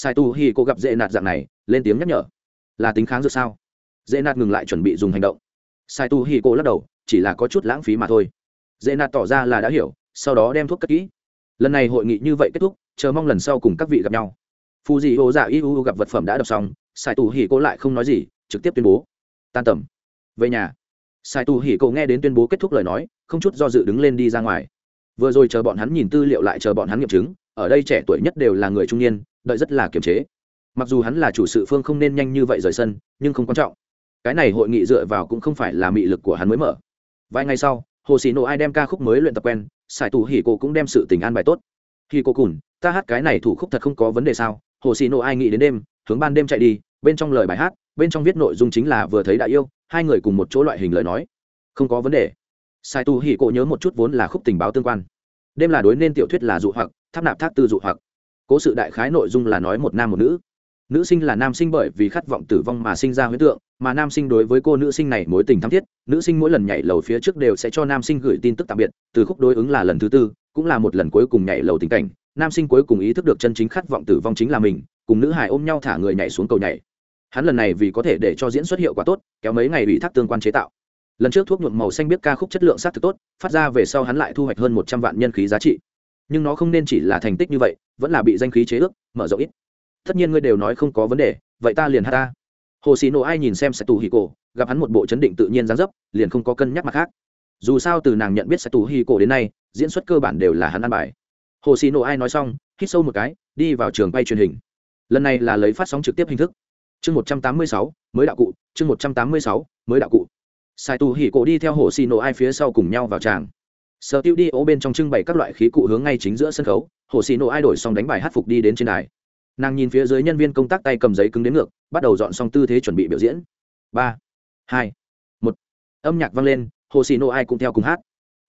sai tu hi cô gặp dễ nạt dạng này, lên tiếng nhắc nhở. Là tính kháng dược sao? Dễ nạt ngừng lại chuẩn bị dùng hành động. Sai tu hi cô lắc đầu, chỉ là có chút lãng phí mà thôi. Dễ nạt tỏ ra là đã hiểu, sau đó đem thuốc cất kỹ. Lần này hội nghị như vậy kết thúc, chờ mong lần sau cùng các vị gặp nhau. Phù dị ô dạ iu gặp vật phẩm đã đọc xong, sai tu hi cô lại không nói gì, trực tiếp tuyên bố. Tan tầm. Về nhà. Sai Tu hỉ cô nghe đến tuyên bố kết thúc lời nói, không chút do dự đứng lên đi ra ngoài. Vừa rồi chờ bọn hắn nhìn tư liệu lại chờ bọn hắn nghiệm chứng, ở đây trẻ tuổi nhất đều là người trung niên đợi rất là kiềm chế. Mặc dù hắn là chủ sự phương không nên nhanh như vậy rời sân, nhưng không quan trọng. Cái này hội nghị dựa vào cũng không phải là mị lực của hắn mới mở. Vài ngày sau, hồ sĩ nộ ai đem ca khúc mới luyện tập quen, sải tù hỉ cổ cũng đem sự tình an bài tốt. Hỉ cổ cùn, ta hát cái này thủ khúc thật không có vấn đề sao? Hồ sĩ nộ ai nghĩ đến đêm, hướng ban đêm chạy đi, bên trong lời bài hát, bên trong viết nội dung chính là vừa thấy đã yêu, hai người cùng một chỗ loại hình lời nói. Không có vấn đề. Sai tu hỉ cổ nhớ một chút vốn là khúc tình báo tương quan. Đêm là đối nên tiểu thuyết là dụ hoặc, tháp nạp thác tư dụ hoặc cố sự đại khái nội dung là nói một nam một nữ. Nữ sinh là nam sinh bởi vì khát vọng tử vong mà sinh ra huyết tượng, mà nam sinh đối với cô nữ sinh này mối tình thắm thiết. Nữ sinh mỗi lần nhảy lầu phía trước đều sẽ cho nam sinh gửi tin tức tạm biệt, từ khúc đối ứng là lần thứ tư, cũng là một lần cuối cùng nhảy lầu tình cảnh. Nam sinh cuối cùng ý thức được chân chính khát vọng tử vong chính là mình, cùng nữ hải ôm nhau thả người nhảy xuống cầu nhảy. Hắn lần này vì có thể để cho diễn xuất hiệu quả tốt, kéo mấy ngày ủy thác tương quan chế tạo. Lần trước thuốc nhuộm màu xanh biết ca khúc chất lượng s á t thực tốt, phát ra về sau hắn lại thu hoạch hơn một trăm vạn nhân khí giá trị nhưng nó không nên chỉ là thành tích như vậy, vẫn là bị danh khí chế ước, mở rộng ít. Tất nhiên ngươi đều nói không có vấn đề, vậy ta liền hát ta. Hồ xì nổ ai nhìn xem sẽ tù hì cổ, gặp hắn một bộ chấn định tự nhiên dáng dấp, liền không có cân nhắc mặt khác. Dù sao từ nàng nhận biết sẽ tù hì cổ đến nay, diễn xuất cơ bản đều là hắn ăn bài. Hồ xì nổ ai nói xong, hít sâu một cái, đi vào trường quay truyền hình. Lần này là lấy phát sóng trực tiếp hình thức. Chương một trăm tám mươi sáu, mới đạo cụ, chương một trăm tám mươi sáu, mới đạo cụ. Sai tù hì cổ đi theo hồ xì nổ ai phía sau cùng nhau vào tràng sở tiêu đi ố bên trong trưng bày các loại khí cụ hướng ngay chính giữa sân khấu, hồ xì nổ ai đổi xong đánh bài hát phục đi đến trên đài. Nàng nhìn phía dưới nhân viên công tác tay cầm giấy cứng đến ngược, bắt đầu dọn xong tư thế chuẩn bị biểu diễn. Ba, hai, một. Âm nhạc vang lên, hồ xì nổ ai cũng theo cùng hát.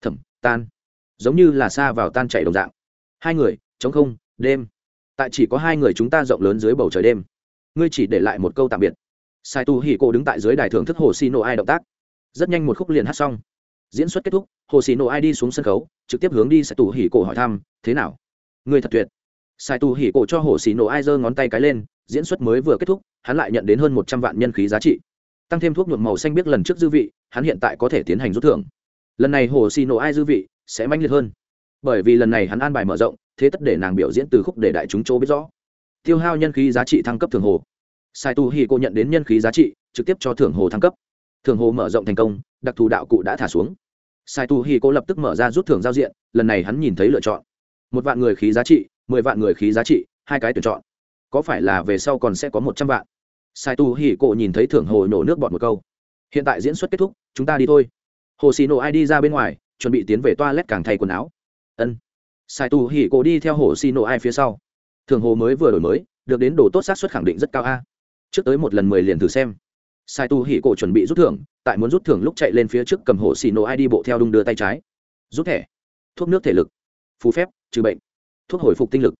Thẩm, tan. Giống như là xa vào tan chảy đồng dạng. Hai người chống không, đêm. Tại chỉ có hai người chúng ta rộng lớn dưới bầu trời đêm. Ngươi chỉ để lại một câu tạm biệt. Sai tu hỉ cô đứng tại dưới đài thưởng thức hồ xì nổ ai động tác. Rất nhanh một khúc liền hát xong diễn xuất kết thúc, hồ xì nổ ai đi xuống sân khấu, trực tiếp hướng đi sai tu hỉ cổ hỏi thăm, thế nào? Người thật tuyệt. Sai tu hỉ cổ cho hồ xì nổ ai giơ ngón tay cái lên, diễn xuất mới vừa kết thúc, hắn lại nhận đến hơn một trăm vạn nhân khí giá trị. Tăng thêm thuốc nhuộm màu xanh biết lần trước dư vị, hắn hiện tại có thể tiến hành rút thưởng. Lần này hồ xì nổ ai dư vị, sẽ manh liệt hơn. Bởi vì lần này hắn an bài mở rộng, thế tất để nàng biểu diễn từ khúc để đại chúng chỗ biết rõ. Tiêu hao nhân khí giá trị thăng cấp thường hồ. Sai tu hỉ cô nhận đến nhân khí giá trị, trực tiếp cho thưởng hồ thăng cấp. Thưởng hồ mở rộng thành công đặc thù đạo cụ đã thả xuống. Sai tu hi cô lập tức mở ra rút thưởng giao diện, lần này hắn nhìn thấy lựa chọn. Một vạn người khí giá trị, mười vạn người khí giá trị, hai cái tuyển chọn. Có phải là về sau còn sẽ có một trăm vạn? Sai tu hi cô nhìn thấy thưởng hồ nổ nước bọt một câu. Hiện tại diễn xuất kết thúc, chúng ta đi thôi. Hồ xì nổ ai đi ra bên ngoài, chuẩn bị tiến về toilet càng thay quần áo. Ân. Sai tu hi cô đi theo hồ xì nổ ai phía sau. Thưởng hồ mới vừa đổi mới, được đến đồ tốt xác suất khẳng định rất cao a. Trước tới một lần mười liền thử xem sai tu hỉ cổ chuẩn bị rút thưởng, tại muốn rút thưởng lúc chạy lên phía trước cầm hồ xì nổ ai đi bộ theo đung đưa tay trái. Rút thẻ. Thuốc nước thể lực. Phú phép, trừ bệnh. Thuốc hồi phục tinh lực.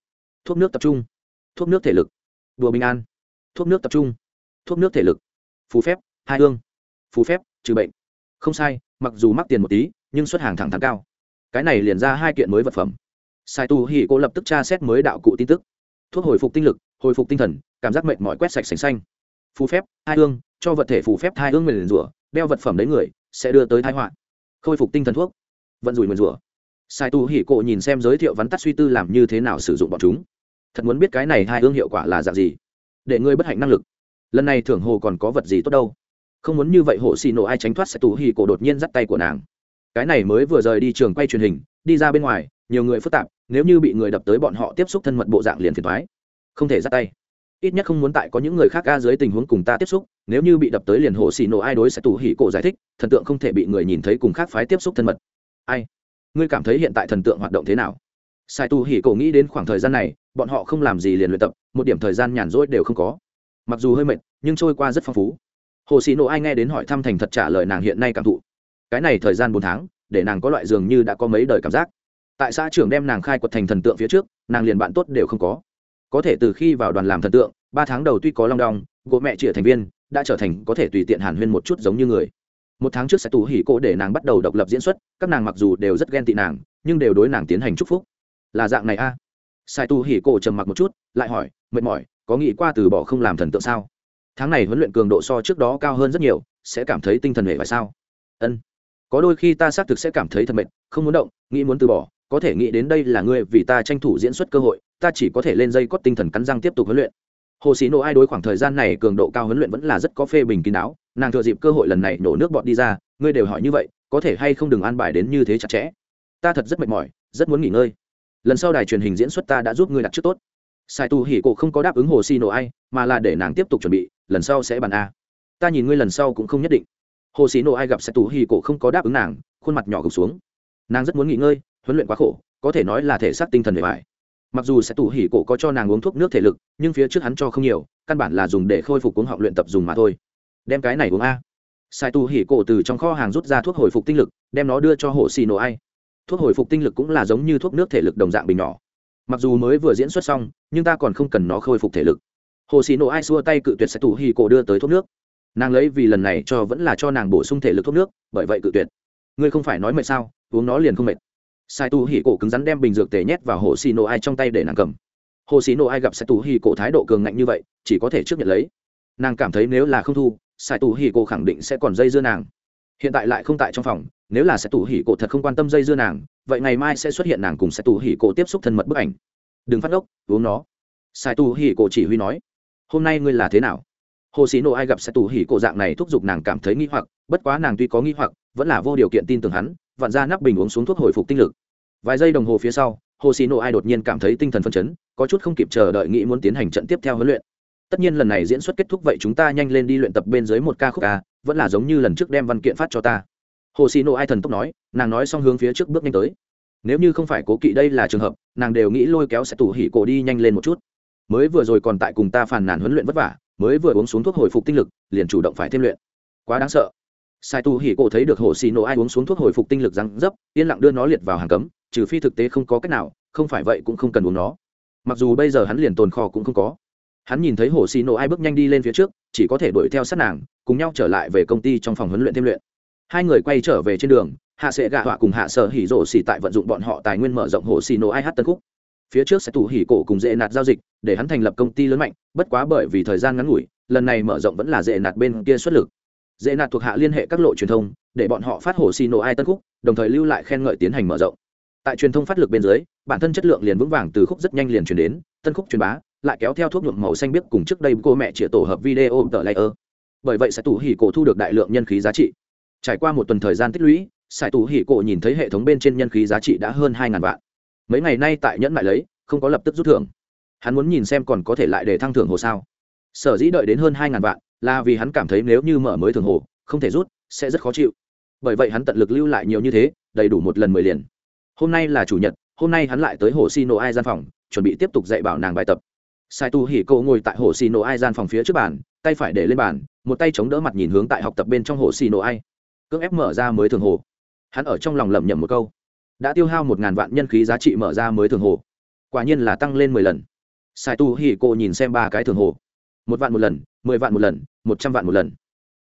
Thuốc nước tập trung. Thuốc nước thể lực. Đùa bình an. Thuốc nước tập trung. Thuốc nước thể lực. Phú phép, hai hương phú phép, trừ bệnh. Không sai, mặc dù mắc tiền một tí, nhưng xuất hàng thẳng thắn cao. Cái này liền ra hai kiện mới vật phẩm. Sai tu hỉ cô lập tức tra xét mới đạo cụ tin tức. Thuốc hồi phục tinh lực, hồi phục tinh thần, cảm giác mệt mỏi quét sạch sành xanh. Phù phép, hai hương cho vật thể phù phép thai ương nguyền rủa, đeo vật phẩm đấy người, sẽ đưa tới thái họa. Khôi phục tinh thần thuốc. Vận rủi nguyền rủa. Sai tu hỉ cộ nhìn xem giới thiệu vắn tắt suy tư làm như thế nào sử dụng bọn chúng. Thật muốn biết cái này hai ương hiệu quả là dạng gì. Để ngươi bất hạnh năng lực. Lần này thưởng hồ còn có vật gì tốt đâu. Không muốn như vậy hộ xì nổ ai tránh thoát sai tu hỉ cộ đột nhiên dắt tay của nàng. Cái này mới vừa rời đi trường quay truyền hình, đi ra bên ngoài, nhiều người phức tạp, nếu như bị người đập tới bọn họ tiếp xúc thân mật bộ dạng liền phiền thoái không thể dắt tay ít nhất không muốn tại có những người khác ca dưới tình huống cùng ta tiếp xúc, nếu như bị đập tới liền hồ xì nổ ai đối sẽ tù hỉ cổ giải thích, thần tượng không thể bị người nhìn thấy cùng khác phái tiếp xúc thân mật. Ai? Ngươi cảm thấy hiện tại thần tượng hoạt động thế nào? Sai tù hỉ cổ nghĩ đến khoảng thời gian này, bọn họ không làm gì liền luyện tập, một điểm thời gian nhàn rỗi đều không có. Mặc dù hơi mệt, nhưng trôi qua rất phong phú. Hồ xì nổ ai nghe đến hỏi thăm thành thật trả lời nàng hiện nay cảm thụ. Cái này thời gian bốn tháng, để nàng có loại dường như đã có mấy đời cảm giác. Tại xã trưởng đem nàng khai quật thành thần tượng phía trước, nàng liền bạn tốt đều không có có thể từ khi vào đoàn làm thần tượng, ba tháng đầu tuy có long đong, gỗ mẹ chĩa thành viên, đã trở thành có thể tùy tiện hàn huyên một chút giống như người. Một tháng trước sẽ tù hỉ cô để nàng bắt đầu độc lập diễn xuất, các nàng mặc dù đều rất ghen tị nàng, nhưng đều đối nàng tiến hành chúc phúc. Là dạng này a. À? sai tu hỉ cô trầm mặc một chút, lại hỏi, mệt mỏi, có nghĩ qua từ bỏ không làm thần tượng sao? Tháng này huấn luyện cường độ so trước đó cao hơn rất nhiều, sẽ cảm thấy tinh thần hệ phải sao? Ân, có đôi khi ta xác thực sẽ cảm thấy thật mệt, không muốn động, nghĩ muốn từ bỏ, có thể nghĩ đến đây là ngươi vì ta tranh thủ diễn xuất cơ hội ta chỉ có thể lên dây cót tinh thần cắn răng tiếp tục huấn luyện. Hồ sĩ nô ai đối khoảng thời gian này cường độ cao huấn luyện vẫn là rất có phê bình kín đáo, nàng thừa dịp cơ hội lần này nổ nước bọt đi ra, ngươi đều hỏi như vậy, có thể hay không đừng an bài đến như thế chặt chẽ. Ta thật rất mệt mỏi, rất muốn nghỉ ngơi. Lần sau đài truyền hình diễn xuất ta đã giúp ngươi đặt trước tốt. Sai tu hỉ cổ không có đáp ứng hồ xì nổ ai, mà là để nàng tiếp tục chuẩn bị, lần sau sẽ bàn a. Ta nhìn ngươi lần sau cũng không nhất định. Hồ xì nổ ai gặp sai tu hỉ cổ không có đáp ứng nàng, khuôn mặt nhỏ gục xuống. Nàng rất muốn nghỉ ngơi, huấn luyện quá khổ, có thể nói là thể xác tinh thần bề bài mặc dù sẽ tủ hỉ cổ có cho nàng uống thuốc nước thể lực, nhưng phía trước hắn cho không nhiều, căn bản là dùng để khôi phục cuống họng luyện tập dùng mà thôi. Đem cái này uống a. Sai tu hỉ cổ từ trong kho hàng rút ra thuốc hồi phục tinh lực, đem nó đưa cho hồ xì nổ ai. Thuốc hồi phục tinh lực cũng là giống như thuốc nước thể lực đồng dạng bình nhỏ. Mặc dù mới vừa diễn xuất xong, nhưng ta còn không cần nó khôi phục thể lực. Hồ xì nổ ai xua tay cự tuyệt sai tu hỉ cổ đưa tới thuốc nước. Nàng lấy vì lần này cho vẫn là cho nàng bổ sung thể lực thuốc nước, bởi vậy cự tuyệt. Ngươi không phải nói mệt sao, uống nó liền không mệt sai tu hỉ cổ cứng rắn đem bình dược tể nhét vào hồ xì nổ ai trong tay để nàng cầm. Hồ xì nổ ai gặp sai tu hỉ cổ thái độ cường ngạnh như vậy, chỉ có thể trước nhận lấy. Nàng cảm thấy nếu là không thu, sai tu hỉ cổ khẳng định sẽ còn dây dưa nàng. Hiện tại lại không tại trong phòng, nếu là sai tu hỉ cổ thật không quan tâm dây dưa nàng, vậy ngày mai sẽ xuất hiện nàng cùng sai tu hỉ cổ tiếp xúc thân mật bức ảnh. Đừng phát ốc uống nó. Sai tu hỉ cổ chỉ huy nói. Hôm nay ngươi là thế nào? Hồ xì nổ ai gặp sai tu hỉ cổ dạng này thúc giục nàng cảm thấy nghi hoặc, bất quá nàng tuy có nghi hoặc, vẫn là vô điều kiện tin tưởng hắn vặn ra nắp bình uống xuống thuốc hồi phục tinh lực. Vài giây đồng hồ phía sau, hồ xì nộ ai đột nhiên cảm thấy tinh thần phân chấn, có chút không kịp chờ đợi nghĩ muốn tiến hành trận tiếp theo huấn luyện. Tất nhiên lần này diễn xuất kết thúc vậy chúng ta nhanh lên đi luyện tập bên dưới một ca khúc ca, vẫn là giống như lần trước đem văn kiện phát cho ta. Hồ xì nộ ai thần tốc nói, nàng nói xong hướng phía trước bước nhanh tới. Nếu như không phải cố kỵ đây là trường hợp, nàng đều nghĩ lôi kéo sẽ tủ hỉ cổ đi nhanh lên một chút. Mới vừa rồi còn tại cùng ta phàn nàn huấn luyện vất vả, mới vừa uống xuống thuốc hồi phục tinh lực, liền chủ động phải thêm luyện. Quá đáng sợ sai tu hỉ cổ thấy được hồ xì nổ ai uống xuống thuốc hồi phục tinh lực răng dấp, yên lặng đưa nó liệt vào hàng cấm, trừ phi thực tế không có cách nào, không phải vậy cũng không cần uống nó. Mặc dù bây giờ hắn liền tồn kho cũng không có. Hắn nhìn thấy hồ xì nổ ai bước nhanh đi lên phía trước, chỉ có thể đuổi theo sát nàng, cùng nhau trở lại về công ty trong phòng huấn luyện thêm luyện. Hai người quay trở về trên đường, hạ sẽ gạ họa cùng hạ sở hỉ rổ xì tại vận dụng bọn họ tài nguyên mở rộng hồ xì nổ ai hát tân khúc. Phía trước sẽ tù hỉ cổ cùng dễ nạt giao dịch, để hắn thành lập công ty lớn mạnh, bất quá bởi vì thời gian ngắn ngủi, lần này mở rộng vẫn là dễ nạt bên kia xuất lực dễ nạt thuộc hạ liên hệ các lộ truyền thông, để bọn họ phát hồ xì nổ ai tân khúc, đồng thời lưu lại khen ngợi tiến hành mở rộng. Tại truyền thông phát lực bên dưới, bản thân chất lượng liền vững vàng từ khúc rất nhanh liền truyền đến, tân khúc truyền bá lại kéo theo thuốc nhuộm màu xanh biếc cùng trước đây cô mẹ chĩa tổ hợp video tờ layer bởi vậy sẽ tủ hỉ cổ thu được đại lượng nhân khí giá trị. Trải qua một tuần thời gian tích lũy, sài tủ hỉ cổ nhìn thấy hệ thống bên trên nhân khí giá trị đã hơn hai ngàn vạn. Mấy ngày nay tại nhẫn lại lấy, không có lập tức rút thưởng. Hắn muốn nhìn xem còn có thể lại để thăng thưởng hồ sao. Sở dĩ đợi đến hơn hai ngàn vạn là vì hắn cảm thấy nếu như mở mới thường hồ, không thể rút, sẽ rất khó chịu. Bởi vậy hắn tận lực lưu lại nhiều như thế, đầy đủ một lần mười liền. Hôm nay là chủ nhật, hôm nay hắn lại tới hồ xì nổ ai gian phòng, chuẩn bị tiếp tục dạy bảo nàng bài tập. Sai tu hỉ cậu ngồi tại hồ xì nổ ai gian phòng phía trước bàn, tay phải để lên bàn, một tay chống đỡ mặt nhìn hướng tại học tập bên trong hồ xì nổ ai. Cưỡng ép mở ra mới thường hồ. Hắn ở trong lòng lẩm nhẩm một câu. Đã tiêu hao một ngàn vạn nhân khí giá trị mở ra mới thường hồ. Quả nhiên là tăng lên mười lần. Sai tu hỉ cô nhìn xem ba cái thường hồ. Một vạn một lần, mười vạn một lần một trăm vạn một lần.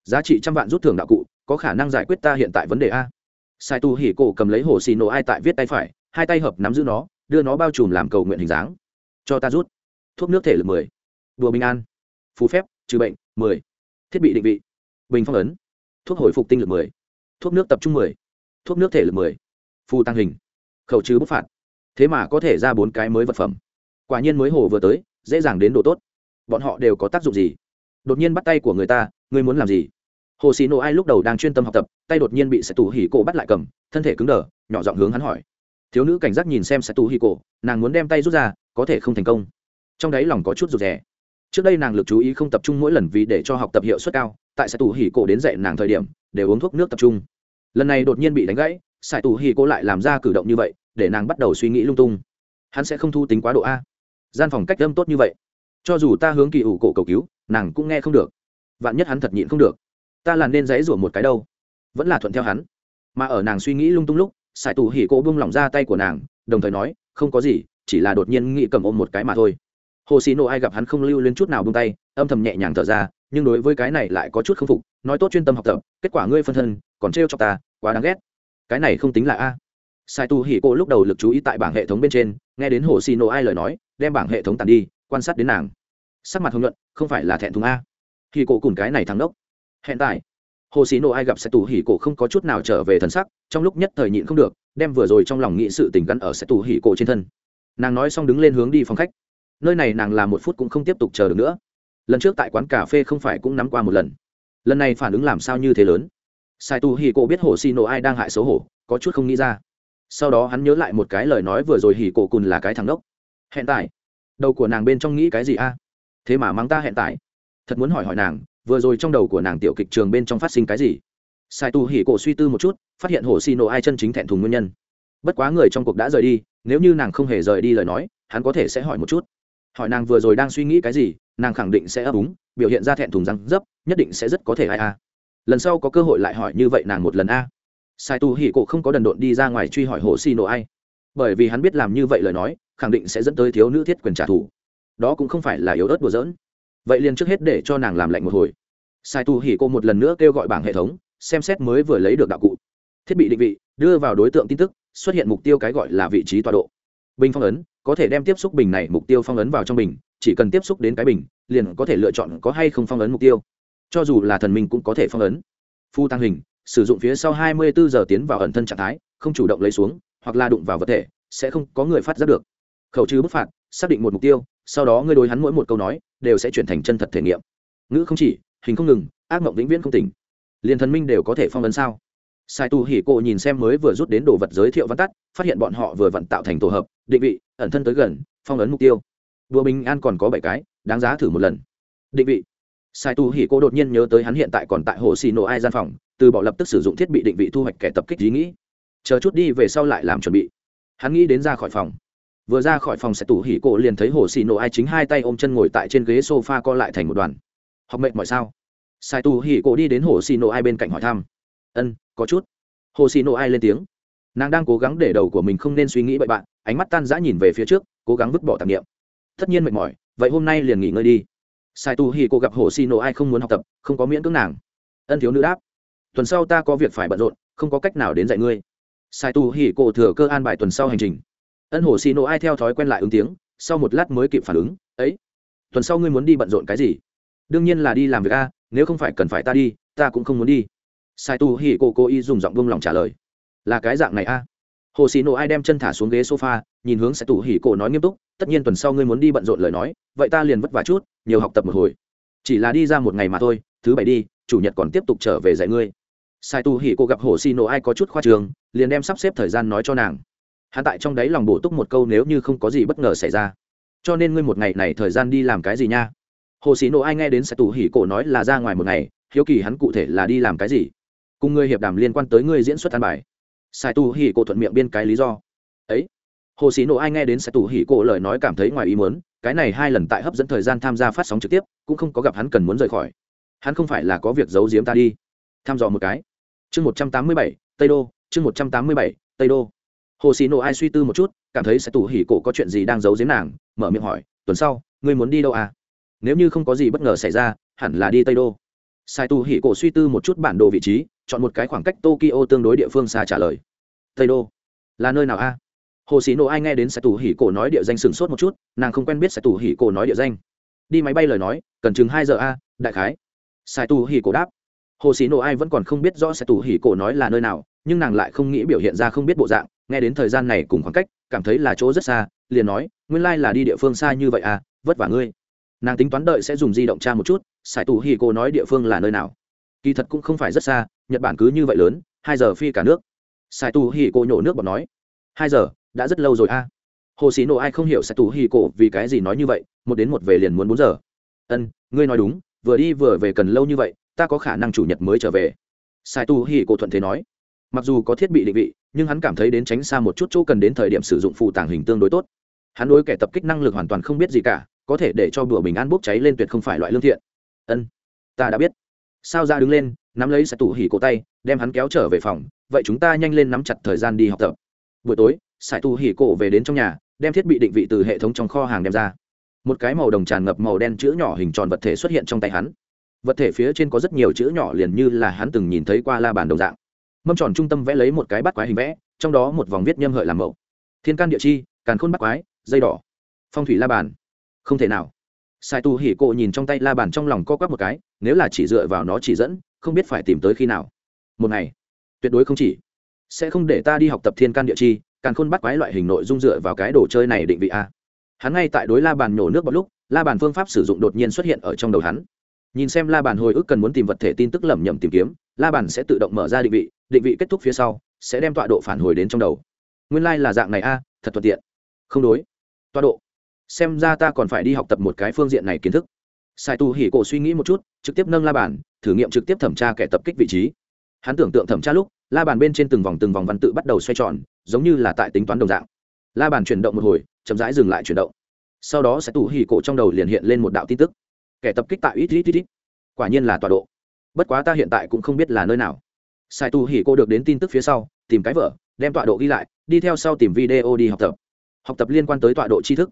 Giá trị trăm vạn rút thưởng đạo cụ, có khả năng giải quyết ta hiện tại vấn đề a. Sai tu hỉ cổ cầm lấy hồ xì nổ ai tại viết tay phải, hai tay hợp nắm giữ nó, đưa nó bao trùm làm cầu nguyện hình dáng. Cho ta rút. Thuốc nước thể lực mười. Đùa bình an. Phú phép, trừ bệnh, mười. Thiết bị định vị. Bình phong ấn. Thuốc hồi phục tinh lực mười. Thuốc nước tập trung mười. Thuốc nước thể lực mười. Phù tăng hình. Khẩu trừ bút phạt. Thế mà có thể ra bốn cái mới vật phẩm. Quả nhiên mới hồ vừa tới, dễ dàng đến độ tốt. Bọn họ đều có tác dụng gì? Đột nhiên bắt tay của người ta, ngươi muốn làm gì? Hồ xì nổ ai lúc đầu đang chuyên tâm học tập, tay đột nhiên bị sẽ tù hỉ cổ bắt lại cầm, thân thể cứng đờ, nhỏ giọng hướng hắn hỏi. Thiếu nữ cảnh giác nhìn xem sẽ tù hỉ cổ, nàng muốn đem tay rút ra, có thể không thành công. Trong đấy lòng có chút rụt rè. Trước đây nàng lực chú ý không tập trung mỗi lần vì để cho học tập hiệu suất cao, tại sẽ tù hỉ cổ đến dạy nàng thời điểm để uống thuốc nước tập trung. Lần này đột nhiên bị đánh gãy sài tù hỉ cổ lại làm ra cử động như vậy, để nàng bắt đầu suy nghĩ lung tung. Hắn sẽ không thu tính quá độ a. Gian phòng cách âm tốt như vậy. Cho dù ta hướng kỳ ủ cổ cầu cứu nàng cũng nghe không được. Vạn nhất hắn thật nhịn không được, ta là nên dãy rủa một cái đâu. Vẫn là thuận theo hắn. Mà ở nàng suy nghĩ lung tung lúc sài tù hỉ cổ bung lỏng ra tay của nàng, đồng thời nói, không có gì, chỉ là đột nhiên nghĩ cầm ôm một cái mà thôi. Hồ xì nộ ai gặp hắn không lưu lên chút nào bung tay, âm thầm nhẹ nhàng thở ra, nhưng đối với cái này lại có chút k phục, nói tốt chuyên tâm học tập, kết quả ngươi phân thân, còn trêu cho ta, quá đáng ghét. Cái này không tính là a. Sai tu hỉ cô lúc đầu lực chú ý tại bảng hệ thống bên trên, nghe đến hồ xì nộ ai lời nói, đem bảng hệ thống tàn đi, quan sát đến nàng. Sắc mặt hồng nhuận không phải là thẹn thùng a. Hì cổ cùng cái này thắng đốc hiện tại. Hồ xì nộ ai gặp sẽ tù hỉ cổ không có chút nào trở về thần sắc, trong lúc nhất thời nhịn không được, đem vừa rồi trong lòng nghĩ sự tình gắn ở sẽ tù hỉ cổ trên thân. Nàng nói xong đứng lên hướng đi phòng khách. Nơi này nàng làm một phút cũng không tiếp tục chờ được nữa. Lần trước tại quán cà phê không phải cũng nắm qua một lần. Lần này phản ứng làm sao như thế lớn? Sai tu hỉ cổ biết hồ xì nộ ai đang hại xấu hổ, có chút không nghĩ ra. Sau đó hắn nhớ lại một cái lời nói vừa rồi hỉ cổ cùn là cái thằng đốc hẹn tại. Đầu của nàng bên trong nghĩ cái gì a? Thế mà mắng ta hẹn tại thật muốn hỏi hỏi nàng, vừa rồi trong đầu của nàng tiểu kịch trường bên trong phát sinh cái gì? Sai tu hỉ cổ suy tư một chút, phát hiện hồ xì nộ ai chân chính thẹn thùng nguyên nhân. Bất quá người trong cuộc đã rời đi, nếu như nàng không hề rời đi lời nói, hắn có thể sẽ hỏi một chút. Hỏi nàng vừa rồi đang suy nghĩ cái gì, nàng khẳng định sẽ ấp úng, biểu hiện ra thẹn thùng răng dấp, nhất định sẽ rất có thể ai a. Lần sau có cơ hội lại hỏi như vậy nàng một lần a. Sai tu hỉ cổ không có đần độn đi ra ngoài truy hỏi hồ xì nổ ai. Bởi vì hắn biết làm như vậy lời nói, khẳng định sẽ dẫn tới thiếu nữ thiết quyền trả thù đó cũng không phải là yếu ớt đùa giỡn. Vậy liền trước hết để cho nàng làm lạnh một hồi. Sai tu hỉ cô một lần nữa kêu gọi bảng hệ thống, xem xét mới vừa lấy được đạo cụ. Thiết bị định vị, đưa vào đối tượng tin tức, xuất hiện mục tiêu cái gọi là vị trí tọa độ. Bình phong ấn, có thể đem tiếp xúc bình này mục tiêu phong ấn vào trong bình, chỉ cần tiếp xúc đến cái bình, liền có thể lựa chọn có hay không phong ấn mục tiêu. Cho dù là thần mình cũng có thể phong ấn. Phu tăng hình, sử dụng phía sau 24 giờ tiến vào ẩn thân trạng thái, không chủ động lấy xuống, hoặc là đụng vào vật thể, sẽ không có người phát giác được. Khẩu trừ bức phạt, xác định một mục tiêu sau đó ngươi đối hắn mỗi một câu nói đều sẽ chuyển thành chân thật thể nghiệm. Ngữ không chỉ, hình không ngừng, ác mộng vĩnh viễn không tỉnh. Liền thần minh đều có thể phong ấn sao? Sai tu hỉ cộ nhìn xem mới vừa rút đến đồ vật giới thiệu văn tắt, phát hiện bọn họ vừa vận tạo thành tổ hợp, định vị, ẩn thân tới gần, phong ấn mục tiêu. Đùa bình an còn có bảy cái, đáng giá thử một lần. Định vị. Sai tu hỉ cộ đột nhiên nhớ tới hắn hiện tại còn tại hồ xì nổ ai gian phòng, từ bỏ lập tức sử dụng thiết bị định vị thu hoạch kẻ tập kích ý nghĩ. Chờ chút đi về sau lại làm chuẩn bị. Hắn nghĩ đến ra khỏi phòng vừa ra khỏi phòng sẽ tủ hỉ cổ liền thấy hồ xì nổ ai chính hai tay ôm chân ngồi tại trên ghế sofa co lại thành một đoàn. Học mệnh mọi sao? Sai tù hỉ cổ đi đến hồ xì nổ ai bên cạnh hỏi thăm. Ân, có chút. Hồ xì nổ ai lên tiếng. Nàng đang cố gắng để đầu của mình không nên suy nghĩ bậy bạn, ánh mắt tan rã nhìn về phía trước, cố gắng vứt bỏ tạp nghiệm tất nhiên mệt mỏi, vậy hôm nay liền nghỉ ngơi đi. Sai tu hỉ cô gặp hồ xì nổ ai không muốn học tập, không có miễn cưỡng nàng. Ân thiếu nữ đáp. Tuần sau ta có việc phải bận rộn, không có cách nào đến dạy ngươi. Sai tu hỉ cô thừa cơ an bài tuần sau hành trình ân hồ xì nộ ai theo thói quen lại ứng tiếng, sau một lát mới kịp phản ứng, ấy, tuần sau ngươi muốn đi bận rộn cái gì? Đương nhiên là đi làm việc a, nếu không phải cần phải ta đi, ta cũng không muốn đi. Sai tu hi cô cô y dùng giọng vung lòng trả lời, là cái dạng này a. Hồ xì nộ ai đem chân thả xuống ghế sofa, nhìn hướng sai tu hi cô nói nghiêm túc, tất nhiên tuần sau ngươi muốn đi bận rộn lời nói, vậy ta liền vất vả chút, nhiều học tập một hồi. Chỉ là đi ra một ngày mà thôi, thứ bảy đi, chủ nhật còn tiếp tục trở về dạy ngươi. Sai tu hỉ cô gặp hồ xì nộ ai có chút khoa trường, liền đem sắp xếp thời gian nói cho nàng hắn tại trong đấy lòng bổ túc một câu nếu như không có gì bất ngờ xảy ra. Cho nên ngươi một ngày này thời gian đi làm cái gì nha? Hồ sĩ nổ ai nghe đến sẽ tù hỉ cổ nói là ra ngoài một ngày, hiếu kỳ hắn cụ thể là đi làm cái gì? Cùng ngươi hiệp đàm liên quan tới ngươi diễn xuất an bài. Sai tù hỉ cổ thuận miệng biên cái lý do. Ấy. Hồ sĩ nổ ai nghe đến sai tù hỉ cổ lời nói cảm thấy ngoài ý muốn, cái này hai lần tại hấp dẫn thời gian tham gia phát sóng trực tiếp, cũng không có gặp hắn cần muốn rời khỏi. Hắn không phải là có việc giấu giếm ta đi. Tham dò một cái. Chương một trăm tám mươi bảy, tây đô. Chương một trăm tám mươi bảy, tây đô hồ xì nổ ai suy tư một chút, cảm thấy sẽ tù hỉ cổ có chuyện gì đang giấu giếm nàng, mở miệng hỏi, tuần sau, ngươi muốn đi đâu à? Nếu như không có gì bất ngờ xảy ra, hẳn là đi tây đô. Sai tù hỉ cổ suy tư một chút bản đồ vị trí, chọn một cái khoảng cách tokyo tương đối địa phương xa trả lời. Tây đô? Là nơi nào a hồ sĩ nộ ai nghe đến sai tù hỉ cổ nói địa danh sửng sốt một chút, nàng không quen biết sai tù hỉ cổ nói địa danh. Đi máy bay lời nói, cần chừng hai giờ a đại khái. Sai tù hỉ cổ đáp. Hồ sĩ nổ ai vẫn còn không biết rõ sai tù hỉ cổ nói là nơi nào, nhưng nàng lại không nghĩ biểu hiện ra không biết bộ dạng nghe đến thời gian này cùng khoảng cách, cảm thấy là chỗ rất xa, liền nói, nguyên lai là đi địa phương xa như vậy à vất vả ngươi. Nàng tính toán đợi sẽ dùng di động tra một chút sai tu hỉ cô nói địa phương là nơi nào. Kỳ thật cũng không phải rất xa, nhật bản cứ như vậy lớn, hai giờ phi cả nước. Sai tu hỉ cô nhổ nước bọt nói, hai giờ, đã rất lâu rồi a. Hồ sĩ nộ ai không hiểu sai tu hỉ cô vì cái gì nói như vậy, một đến một về liền muốn bốn giờ. Ân, ngươi nói đúng, vừa đi vừa về cần lâu như vậy, ta có khả năng chủ nhật mới trở về. Sai tu hỉ cô thuận thế nói mặc dù có thiết bị định vị, nhưng hắn cảm thấy đến tránh xa một chút chỗ cần đến thời điểm sử dụng phụ tàng hình tương đối tốt. Hắn đối kẻ tập kích năng lực hoàn toàn không biết gì cả, có thể để cho bữa bình an bốc cháy lên tuyệt không phải loại lương thiện. Ân, ta đã biết. Sao ra đứng lên, nắm lấy sai tủ hỉ cổ tay, đem hắn kéo trở về phòng, vậy chúng ta nhanh lên nắm chặt thời gian đi học tập. Buổi tối, sải tu hỉ cổ về đến trong nhà, đem thiết bị định vị từ hệ thống trong kho hàng đem ra. Một cái màu đồng tràn ngập màu đen chữ nhỏ hình tròn vật thể xuất hiện trong tay hắn. Vật thể phía trên có rất nhiều chữ nhỏ liền như là hắn từng nhìn thấy qua la bàn đồng dạng mâm tròn trung tâm vẽ lấy một cái bắt quái hình vẽ, trong đó một vòng viết nhâm hợi làm mẫu. Thiên can địa chi, càn khôn bắt quái, dây đỏ. Phong thủy la bàn. Không thể nào. Sai tu hỉ cộ nhìn trong tay la bàn trong lòng co quắp một cái, nếu là chỉ dựa vào nó chỉ dẫn, không biết phải tìm tới khi nào. Một ngày. Tuyệt đối không chỉ. Sẽ không để ta đi học tập thiên can địa chi, càn khôn bắt quái loại hình nội dung dựa vào cái đồ chơi này định vị a. Hắn ngay tại đối la bàn nhổ nước bọt lúc, la bàn phương pháp sử dụng đột nhiên xuất hiện ở trong đầu hắn. Nhìn xem la bàn hồi ức cần muốn tìm vật thể tin tức lẩm nhẩm tìm kiếm, la bàn sẽ tự động mở ra định vị định vị kết thúc phía sau, sẽ đem tọa độ phản hồi đến trong đầu. Nguyên lai、like、là dạng này a, thật thuận tiện. Không đối. Tọa độ. Xem ra ta còn phải đi học tập một cái phương diện này kiến thức. Sai tu hỉ cổ suy nghĩ một chút, trực tiếp nâng la bàn, thử nghiệm trực tiếp thẩm tra kẻ tập kích vị trí. Hắn tưởng tượng thẩm tra lúc, la bàn bên trên từng vòng từng vòng văn tự bắt đầu xoay tròn, giống như là tại tính toán đồng dạng. La bàn chuyển động một hồi, chậm rãi dừng lại chuyển động. Sau đó sẽ tủ hỉ cổ trong đầu liền hiện lên một đạo tin tức. Kẻ tập kích tại ít ít ít ít. Quả nhiên là tọa độ. Bất quá ta hiện tại cũng không biết là nơi nào sai tu hỉ cô được đến tin tức phía sau tìm cái vợ, đem tọa độ ghi lại đi theo sau tìm video đi học tập. Học tập liên quan tới tọa độ tri thức.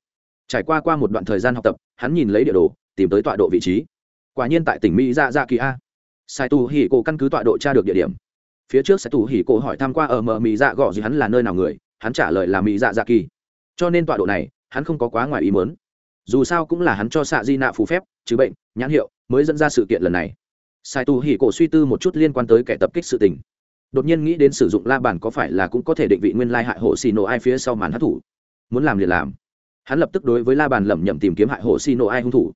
Trải qua qua một đoạn thời gian học tập hắn nhìn lấy địa đồ tìm tới tọa độ vị trí. Quả nhiên tại tỉnh mỹ ra ra kỳ a. Sai tu hỉ cô căn cứ tọa độ tra được địa điểm. Phía trước sai tu hỉ cô hỏi tham q u a ở mờ mỹ dạ gõ gì hắn là nơi nào người hắn trả lời là mỹ dạ dạ kỳ. Cho nên tọa độ này hắn không có quá ngoài ý mớn dù sao cũng là hắn cho xạ di nạ phù phép chứ bệnh nhãn hiệu mới dẫn ra sự kiện lần này sai tu hỉ cổ suy tư một chút liên quan tới kẻ tập kích sự tình. Đột nhiên nghĩ đến sử dụng la bàn có phải là cũng có thể định vị nguyên lai hại hộ xì nổ ai phía sau màn hát thủ muốn làm liền làm. Hắn lập tức đối với la bàn lẩm nhẩm tìm kiếm hại hộ xì nổ ai hung thủ.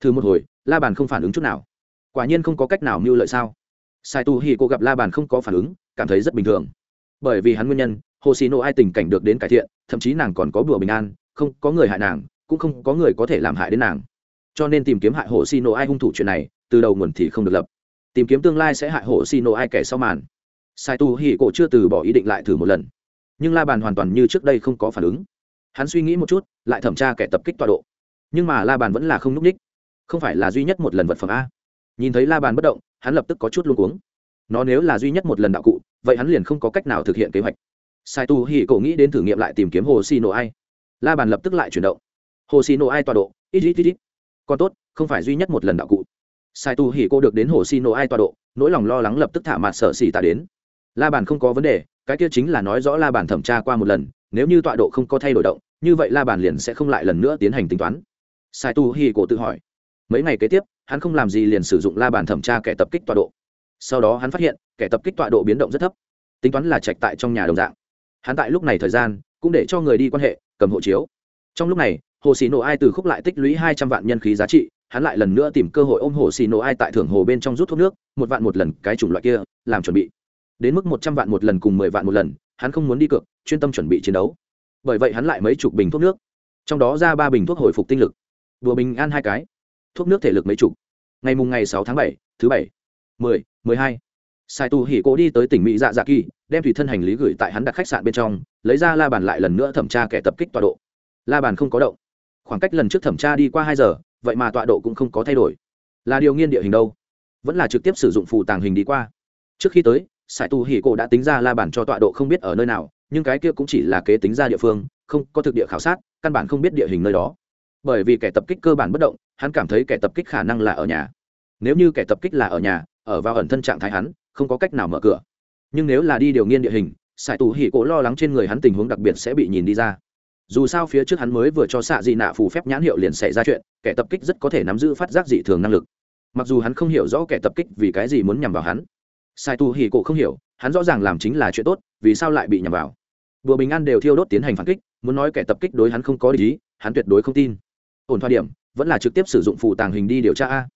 Thử một hồi, la bàn không phản ứng chút nào. Quả nhiên không có cách nào mưu lợi sao? Sai tu hỉ cổ gặp la bàn không có phản ứng, cảm thấy rất bình thường. Bởi vì hắn nguyên nhân, hồ xì nổ ai tình cảnh được đến cải thiện, thậm chí nàng còn có bùa bình an, không có người hại nàng, cũng không có người có thể làm hại đến nàng. Cho nên tìm kiếm hại hồ xì nổ ai hung thủ chuyện này, từ đầu nguồn thì không được lập tìm kiếm tương lai sẽ hại hổ xì nổ ai kẻ sau màn. Sai tu hỉ cổ chưa từ bỏ ý định lại thử một lần. Nhưng la bàn hoàn toàn như trước đây không có phản ứng. Hắn suy nghĩ một chút, lại thẩm tra kẻ tập kích tọa độ. Nhưng mà la bàn vẫn là không n ú c ních không phải là duy nhất một lần vật phẩm a. Nhìn thấy la bàn bất động, hắn lập tức có chút luôn cuống. Nó nếu là duy nhất một lần đạo cụ, vậy hắn liền không có cách nào thực hiện kế hoạch. Sai tu hỉ cổ nghĩ đến thử nghiệm lại tìm kiếm hồ xì nổ ai. La bàn lập tức lại chuyển động. Hồ xì nổ ai tọa độ? Ít ít ít ít. Còn tốt, không phải duy nhất một lần đạo cụ sai tu hỉ cô được đến hồ xi nổ ai tọa độ, nỗi lòng lo lắng lập tức thả mặt sợ xỉ tạ đến. La bàn không có vấn đề, cái kia chính là nói rõ la bàn thẩm tra qua một lần, nếu như tọa độ không có thay đổi động, như vậy la bàn liền sẽ không lại lần nữa tiến hành tính toán. Sai tu hỉ cô tự hỏi. Mấy ngày kế tiếp, hắn không làm gì liền sử dụng la bàn thẩm tra kẻ tập kích tọa độ. Sau đó hắn phát hiện, kẻ tập kích tọa độ biến động rất thấp. Tính toán là trạch tại trong nhà đồng dạng. Hắn tại lúc này thời gian, cũng để cho người đi quan hệ, cầm hộ chiếu. Trong lúc này, hồ xì nổ ai từ khúc lại tích lũy hai trăm vạn nhân khí giá trị hắn lại lần nữa tìm cơ hội ôm hồ xì nổ ai tại thưởng hồ bên trong rút thuốc nước, một vạn một lần cái chủng loại kia, làm chuẩn bị. Đến mức một trăm vạn một lần cùng mười vạn một lần, hắn không muốn đi cược, chuyên tâm chuẩn bị chiến đấu. Bởi vậy hắn lại mấy chục bình thuốc nước, trong đó ra ba bình thuốc hồi phục tinh lực. Vừa bình an hai cái, thuốc nước thể lực mấy chục. Ngày mùng ngày sáu tháng bảy, thứ bảy, mười mười hai. Sai tu hỉ cố đi tới tỉnh mỹ dạ dạ kỳ, đem thủy thân hành lý gửi tại hắn đặt khách sạn bên trong, lấy ra la bàn lại lần nữa thẩm tra kẻ tập kích tọa độ. La bàn không có động. Khoảng cách lần trước thẩm tra đi qua hai giờ vậy mà tọa độ cũng không có thay đổi. Là điều nghiên địa hình đâu? Vẫn là trực tiếp sử dụng phù tàng hình đi qua. Trước khi tới, sải tu hỉ cổ đã tính ra la bản cho tọa độ không biết ở nơi nào, nhưng cái kia cũng chỉ là kế tính ra địa phương, không có thực địa khảo sát, căn bản không biết địa hình nơi đó. Bởi vì kẻ tập kích cơ bản bất động, hắn cảm thấy kẻ tập kích khả năng là ở nhà. Nếu như kẻ tập kích là ở nhà, ở vào ẩn thân trạng thái hắn, không có cách nào mở cửa. Nhưng nếu là đi điều nghiên địa hình, sải tù hỉ cổ lo lắng trên người hắn tình huống đặc biệt sẽ bị nhìn đi ra dù sao phía trước hắn mới vừa cho xạ dị nạ phù phép nhãn hiệu liền xảy ra chuyện, kẻ tập kích rất có thể nắm giữ phát giác dị thường năng lực. Mặc dù hắn không hiểu rõ kẻ tập kích vì cái gì muốn nhằm vào hắn, sai tu hì cổ không hiểu, hắn rõ ràng làm chính là chuyện tốt, vì sao lại bị nhằm vào? Bùa bình an đều thiêu đốt tiến hành phản kích, muốn nói kẻ tập kích đối hắn không có lý, hắn tuyệt đối không tin. Ổn thoa điểm, vẫn là trực tiếp sử dụng phụ tàng hình đi điều tra a.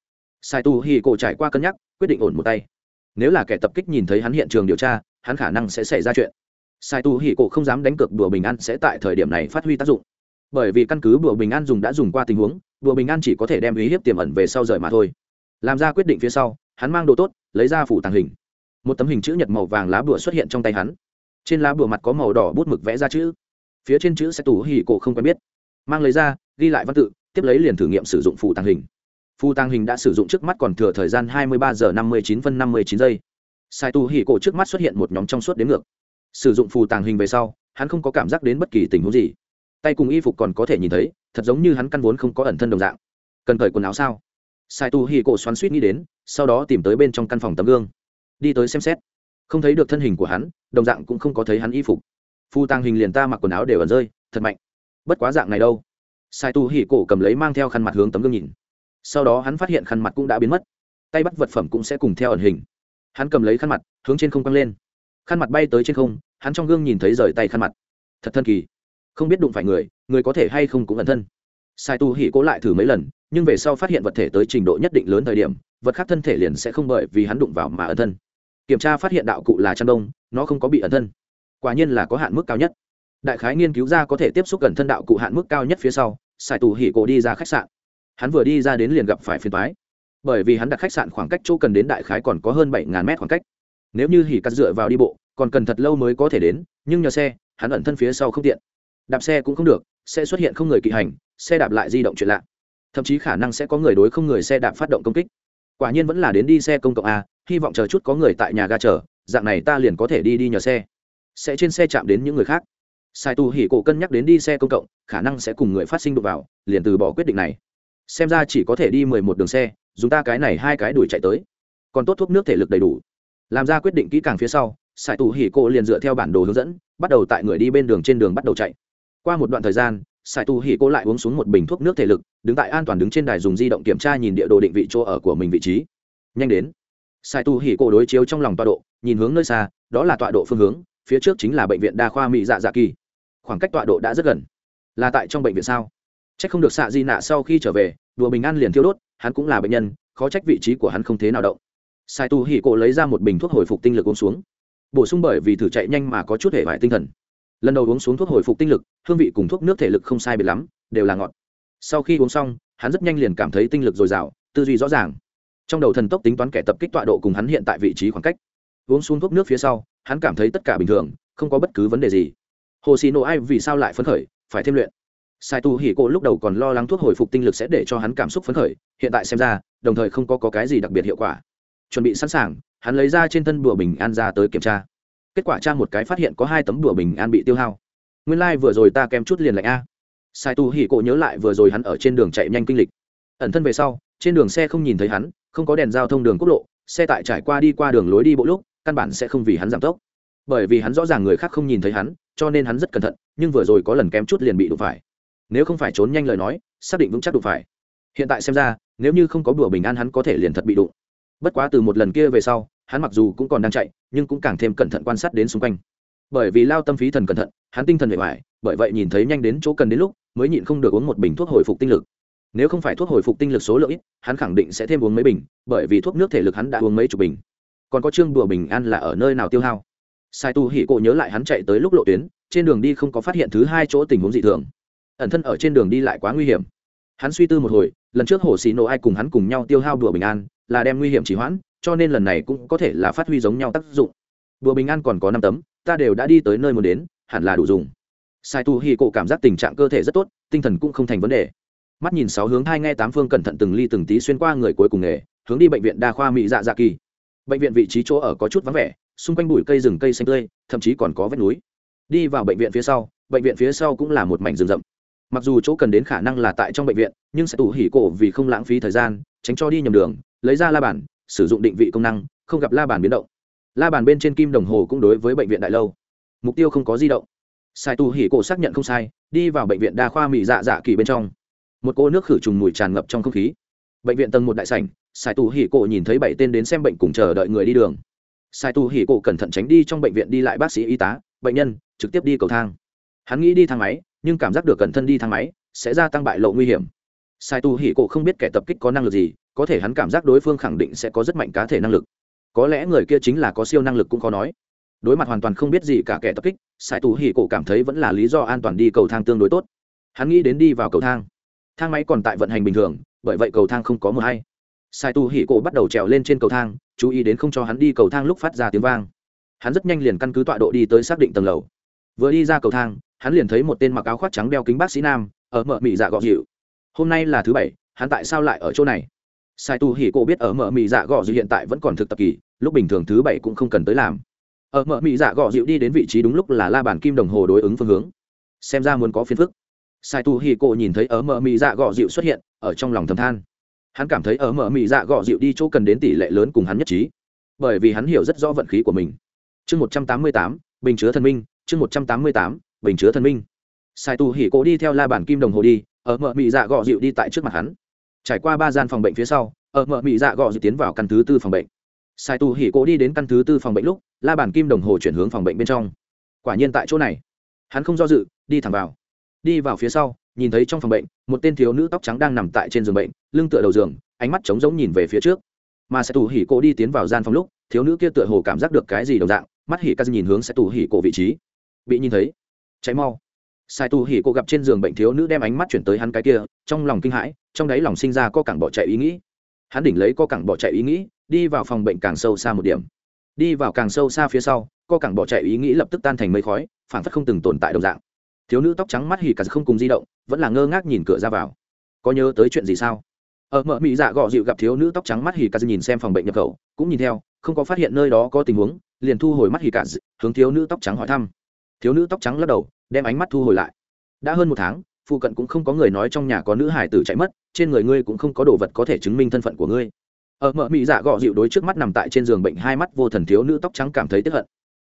Sai tu hì cổ trải qua cân nhắc, quyết định ổn một tay. Nếu là kẻ tập kích nhìn thấy hắn hiện trường điều tra, hắn khả năng sẽ xảy ra chuyện sai tu Hỉ cổ không dám đánh cược đùa bình an sẽ tại thời điểm này phát huy tác dụng. Bởi vì căn cứ đùa bình an dùng đã dùng qua tình huống, đùa bình an chỉ có thể đem ý hiếp tiềm ẩn về sau rời mà thôi. Làm ra quyết định phía sau, hắn mang đồ tốt, lấy ra phủ tàng hình. Một tấm hình chữ nhật màu vàng lá bùa xuất hiện trong tay hắn. Trên lá bùa mặt có màu đỏ bút mực vẽ ra chữ. Phía trên chữ sẽ Tu Hỉ cổ không quen biết. Mang lấy ra, ghi lại văn tự, tiếp lấy liền thử nghiệm sử dụng phù tàng hình. Phù tàng hình đã sử dụng trước mắt còn thừa thời gian hai mươi ba giờ năm mươi chín phân năm mươi chín giây. Sai tu Hỉ cổ trước mắt xuất hiện một nhóm trong suốt đến ngược sử dụng phù tàng hình về sau, hắn không có cảm giác đến bất kỳ tình huống gì. Tay cùng y phục còn có thể nhìn thấy, thật giống như hắn căn vốn không có ẩn thân đồng dạng. Cần cởi quần áo sao? Sai tu hi cổ xoắn suýt nghĩ đến, sau đó tìm tới bên trong căn phòng tấm gương. Đi tới xem xét. Không thấy được thân hình của hắn, đồng dạng cũng không có thấy hắn y phục. Phu tàng hình liền ta mặc quần áo đều ẩn rơi, thật mạnh. Bất quá dạng này đâu? Sai tu hỉ cổ cầm lấy mang theo khăn mặt hướng tấm gương nhìn. Sau đó hắn phát hiện khăn mặt cũng đã biến mất. Tay bắt vật phẩm cũng sẽ cùng theo ẩn hình. Hắn cầm lấy khăn mặt, hướng trên không quăng lên khăn mặt bay tới trên không, hắn trong gương nhìn thấy rời tay khăn mặt. Thật thân kỳ. Không biết đụng phải người người có thể hay không cũng ẩn thân. Sai tu hỉ cố lại thử mấy lần, nhưng về sau phát hiện vật thể tới trình độ nhất định lớn thời điểm, vật khác thân thể liền sẽ không bởi vì hắn đụng vào mà ẩn thân. Kiểm tra phát hiện đạo cụ là chăn đông, nó không có bị ẩn thân. Quả nhiên là có hạn mức cao nhất. Đại khái nghiên cứu ra có thể tiếp xúc gần thân đạo cụ hạn mức cao nhất phía sau, sai tù hỉ cổ đi ra khách sạn. Hắn vừa đi ra đến liền gặp phải phiền toái. Bởi vì hắn đặt khách sạn khoảng cách chỗ cần đến đại khái còn có hơn bảy ngàn mét khoảng cách nếu như hỉ cắt dựa vào đi bộ, còn cần thật lâu mới có thể đến, nhưng nhờ xe, hắn ẩn thân phía sau không tiện. Đạp xe cũng không được, sẽ xuất hiện không người kỵ hành, xe đạp lại di động chuyện lạ. Thậm chí khả năng sẽ có người đối không người xe đạp phát động công kích. Quả nhiên vẫn là đến đi xe công cộng a, hy vọng chờ chút có người tại nhà ga chờ, dạng này ta liền có thể đi đi nhờ xe. Sẽ trên xe chạm đến những người khác. Sai tu hỉ cổ cân nhắc đến đi xe công cộng, khả năng sẽ cùng người phát sinh đụng vào, liền từ bỏ quyết định này. Xem ra chỉ có thể đi mười một đường xe, dùng ta cái này hai cái đuổi chạy tới. Còn tốt thuốc nước thể lực đầy đủ làm ra quyết định kỹ càng phía sau, Sải tu hỉ cổ liền dựa theo bản đồ hướng dẫn, bắt đầu tại người đi bên đường trên đường bắt đầu chạy. Qua một đoạn thời gian, Sải tu hỉ cổ lại uống xuống một bình thuốc nước thể lực, đứng tại an toàn đứng trên đài dùng di động kiểm tra nhìn địa đồ định vị chỗ ở của mình vị trí. Nhanh đến. Sải tu hỉ cổ đối chiếu trong lòng tọa độ, nhìn hướng nơi xa, đó là tọa độ phương hướng, phía trước chính là bệnh viện đa khoa mỹ dạ dạ kỳ. Khoảng cách tọa độ đã rất gần. Là tại trong bệnh viện sao? C h ắ c không được xạ di nạ sau khi trở về, đùa bình an liền thiêu đốt, hắn cũng là bệnh nhân, khó trách vị trí của hắn không thế nào động sai tu hỉ cổ lấy ra một bình thuốc hồi phục tinh lực uống xuống. Bổ sung bởi vì thử chạy nhanh mà có chút hệ vải tinh thần. Lần đầu uống xuống thuốc hồi phục tinh lực hương vị cùng thuốc nước thể lực không sai biệt lắm đều là ngọt. Sau khi uống xong hắn rất nhanh liền cảm thấy tinh lực dồi dào tư duy rõ ràng. Trong đầu thần tốc tính toán kẻ tập kích tọa độ cùng hắn hiện tại vị trí khoảng cách. Uống xuống thuốc nước phía sau hắn cảm thấy tất cả bình thường không có bất cứ vấn đề gì. Hồ xì nổ ai vì sao lại phấn khởi phải thêm luyện. Sai tu hỉ cổ lúc đầu còn lo lắng thuốc hồi phục tinh lực sẽ để cho hắn cảm xúc phấn khởi hiện tại xem ra đồng thời không có, có cái gì đặc biệt hiệu quả chuẩn bị sẵn sàng, hắn lấy ra trên thân bùa bình an ra tới kiểm tra. Kết quả tra một cái phát hiện có hai tấm bùa bình an bị tiêu hao. Nguyên lai、like、vừa rồi ta kèm chút liền lạnh a. Sai tu hỉ cộ nhớ lại vừa rồi hắn ở trên đường chạy nhanh kinh lịch. Ẩn thân về sau, trên đường xe không nhìn thấy hắn, không có đèn giao thông đường quốc lộ, xe tải trải qua đi qua đường lối đi bộ lúc, căn bản sẽ không vì hắn giảm tốc. Bởi vì hắn rõ ràng người khác không nhìn thấy hắn, cho nên hắn rất cẩn thận, nhưng vừa rồi có lần kém chút liền bị đụng phải. Nếu không phải trốn nhanh lời nói, xác định vững chắc đụng phải. Hiện tại xem ra, nếu như không có đùa bình an hắn có thể liền thật bị đụng bất quá từ một lần kia về sau, hắn mặc dù cũng còn đang chạy, nhưng cũng càng thêm cẩn thận quan sát đến xung quanh. Bởi vì lao tâm phí thần cẩn thận, hắn tinh thần hệ hoại bởi vậy nhìn thấy nhanh đến chỗ cần đến lúc, mới nhịn không được uống một bình thuốc hồi phục tinh lực. Nếu không phải thuốc hồi phục tinh lực số lượng ít, hắn khẳng định sẽ thêm uống mấy bình, bởi vì thuốc nước thể lực hắn đã uống mấy chục bình. Còn có chương đùa bình an là ở nơi nào tiêu hao? Sai tu hỉ cộ nhớ lại hắn chạy tới lúc lộ tuyến, trên đường đi không có phát hiện thứ hai chỗ tình huống dị thường. Ẩn thân ở trên đường đi lại quá nguy hiểm. Hắn suy tư một hồi, lần trước hồ xì nổ ai cùng hắn cùng nhau tiêu hao đùa bình an là đem nguy hiểm chỉ hoãn, cho nên lần này cũng có thể là phát huy giống nhau tác dụng. Đùa bình an còn có năm tấm, ta đều đã đi tới nơi muốn đến, hẳn là đủ dùng. Sai tu hỉ cổ cảm giác tình trạng cơ thể rất tốt, tinh thần cũng không thành vấn đề. Mắt nhìn sáu hướng hai nghe tám phương cẩn thận từng ly từng tí xuyên qua người cuối cùng nghề, hướng đi bệnh viện đa khoa mỹ dạ dạ kỳ. Bệnh viện vị trí chỗ ở có chút vắng vẻ, xung quanh bụi cây rừng cây xanh tươi, thậm chí còn có vết núi. Đi vào bệnh viện phía sau, bệnh viện phía sau cũng là một mảnh rừng rậm. Mặc dù chỗ cần đến khả năng là tại trong bệnh viện, nhưng sẽ tủ hỉ cổ vì không lãng phí thời gian, tránh cho đi nhầm đường lấy ra la bàn, sử dụng định vị công năng, không gặp la bàn biến động. La bàn bên trên kim đồng hồ cũng đối với bệnh viện đại lâu. Mục tiêu không có di động. Sai tu hỉ cổ xác nhận không sai, đi vào bệnh viện đa khoa mỹ dạ dạ kỳ bên trong. Một cô nước khử trùng mùi tràn ngập trong không khí. Bệnh viện tầng một đại sảnh, sai tu hỉ cổ nhìn thấy bảy tên đến xem bệnh cùng chờ đợi người đi đường. Sai tu hỉ cổ cẩn thận tránh đi trong bệnh viện đi lại bác sĩ y tá, bệnh nhân, trực tiếp đi cầu thang. Hắn nghĩ đi thang máy, nhưng cảm giác được cẩn thân đi thang máy sẽ gia tăng bại lộ nguy hiểm. Sai tu hỉ cổ không biết kẻ tập kích có năng lực gì có thể hắn cảm giác đối phương khẳng định sẽ có rất mạnh cá thể năng lực. Có lẽ người kia chính là có siêu năng lực cũng khó nói. Đối mặt hoàn toàn không biết gì cả kẻ tập kích sai tu hỉ cổ cảm thấy vẫn là lý do an toàn đi cầu thang tương đối tốt. Hắn nghĩ đến đi vào cầu thang. Thang máy còn tại vận hành bình thường, bởi vậy cầu thang không có mờ hay. Sai tu hỉ cổ bắt đầu trèo lên trên cầu thang, chú ý đến không cho hắn đi cầu thang lúc phát ra tiếng vang. Hắn rất nhanh liền căn cứ tọa độ đi tới xác định tầng lầu. Vừa đi ra cầu thang, hắn liền thấy một tên mặc áo khoác trắng đeo kính bác sĩ nam, ở mợ mị dạ gọ dịu. Hôm nay là thứ bảy, hắn tại sao lại ở chỗ này? Sai tu hỉ cổ biết ở mợ mị dạ gọ dịu hiện tại vẫn còn thực tập kỳ, lúc bình thường thứ bảy cũng không cần tới làm. Ở mợ mị dạ gọ dịu đi đến vị trí đúng lúc là la bàn kim đồng hồ đối ứng phương hướng. Xem ra muốn có phiền phức. Sai tu hỉ cổ nhìn thấy ở mợ mị dạ gọ dịu xuất hiện, ở trong lòng thầm than. Hắn cảm thấy ở mợ mị dạ gọ dịu đi chỗ cần đến tỷ lệ lớn cùng hắn nhất trí. Bởi vì hắn hiểu rất rõ vận khí của mình. Chương một trăm tám mươi tám, bình chứa thần minh, chương một trăm tám mươi tám, bình chứa thần minh. Sai tu hỉ cổ đi theo la Bàn kim đồng hồ đi, ở mợ mị dạ gọ dịu đi tại trước mặt hắn trải qua ba gian phòng bệnh phía sau, ở mợ mị dạ gọ dự tiến vào căn thứ tư phòng bệnh. Sai tu hỉ cổ đi đến căn thứ tư phòng bệnh lúc, la bản kim đồng hồ chuyển hướng phòng bệnh bên trong. Quả nhiên tại chỗ này. Hắn không do dự, đi thẳng vào. Đi vào phía sau, nhìn thấy trong phòng bệnh, một tên thiếu nữ tóc trắng đang nằm tại trên giường bệnh, lưng tựa đầu giường, ánh mắt trống rỗng nhìn về phía trước. Mà sẽ tù hỉ cổ đi tiến vào gian phòng lúc, thiếu nữ kia tựa hồ cảm giác được cái gì đồng dạng, mắt hỉ ca nhìn hướng sẽ tù hỉ cổ vị trí. Bị nhìn thấy. Cháy mau. Sai tù hỉ cổ gặp trên giường bệnh thiếu nữ đem ánh mắt chuyển tới hắn cái kia, trong lòng kinh hãi trong đáy lòng sinh ra co cẳng bỏ chạy ý nghĩ. Hắn đỉnh lấy co cẳng bỏ chạy ý nghĩ, đi vào phòng bệnh càng sâu xa một điểm. Đi vào càng sâu xa phía sau co cẳng bỏ chạy ý nghĩ lập tức tan thành mây khói phản phất không từng tồn tại đồng dạng. Thiếu nữ tóc trắng mắt hỉ cả không cùng di động, vẫn là ngơ ngác nhìn cửa ra vào. Có nhớ tới chuyện gì sao? Ở mợ mỹ dạ gọ dịu gặp thiếu nữ tóc trắng mắt hỉ cả nhìn xem phòng bệnh nhập khẩu, cũng nhìn theo, không có phát hiện nơi đó có tình huống, liền thu hồi mắt hỉ cả, hướng thiếu nữ tóc trắng hỏi thăm. Thiếu nữ tóc trắng lắc đầu, đem ánh mắt thu hồi lại. Đã hơn một tháng phụ cận cũng không có người nói trong nhà có nữ hải tử chạy mất, trên người ngươi cũng không có đồ vật có thể chứng minh thân phận của ngươi. Ở mợ mỹ dạ gọ dịu đối trước mắt nằm tại trên giường bệnh hai mắt vô thần thiếu nữ tóc trắng cảm thấy tức hận.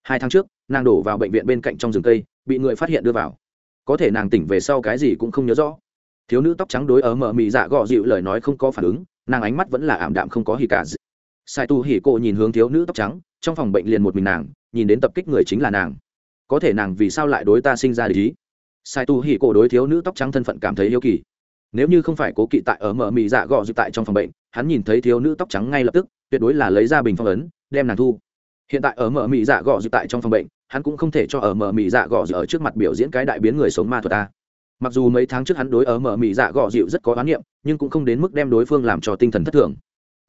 Hai tháng trước, nàng đổ vào bệnh viện bên cạnh trong rừng cây, bị người phát hiện đưa vào. Có thể nàng tỉnh về sau cái gì cũng không nhớ rõ. Thiếu nữ tóc trắng đối ở mợ mị dạ gọ dịu lời nói không có phản ứng, nàng ánh mắt vẫn là ảm đạm không có hì cả sai tu hỉ cô nhìn hướng thiếu nữ tóc trắng, trong phòng bệnh liền một mình nàng, nhìn đến tập kích người chính là nàng. Có thể nàng vì sao lại đối ta sinh ra lý sai tu hỉ cổ đối thiếu nữ tóc trắng thân phận cảm thấy yêu kỳ. Nếu như không phải cố kỵ tại ở mở mị dạ gọ dự tại trong phòng bệnh, hắn nhìn thấy thiếu nữ tóc trắng ngay lập tức, tuyệt đối là lấy ra bình phong ấn, đem nàng thu. Hiện tại ở mở mị dạ gọ dự tại trong phòng bệnh, hắn cũng không thể cho ở mở mị dạ gọ dự ở trước mặt biểu diễn cái đại biến người sống ma thuật ta. Mặc dù mấy tháng trước hắn đối ở mở mị dạ gọ dịu rất có oán niệm, nhưng cũng không đến mức đem đối phương làm cho tinh thần thất thường.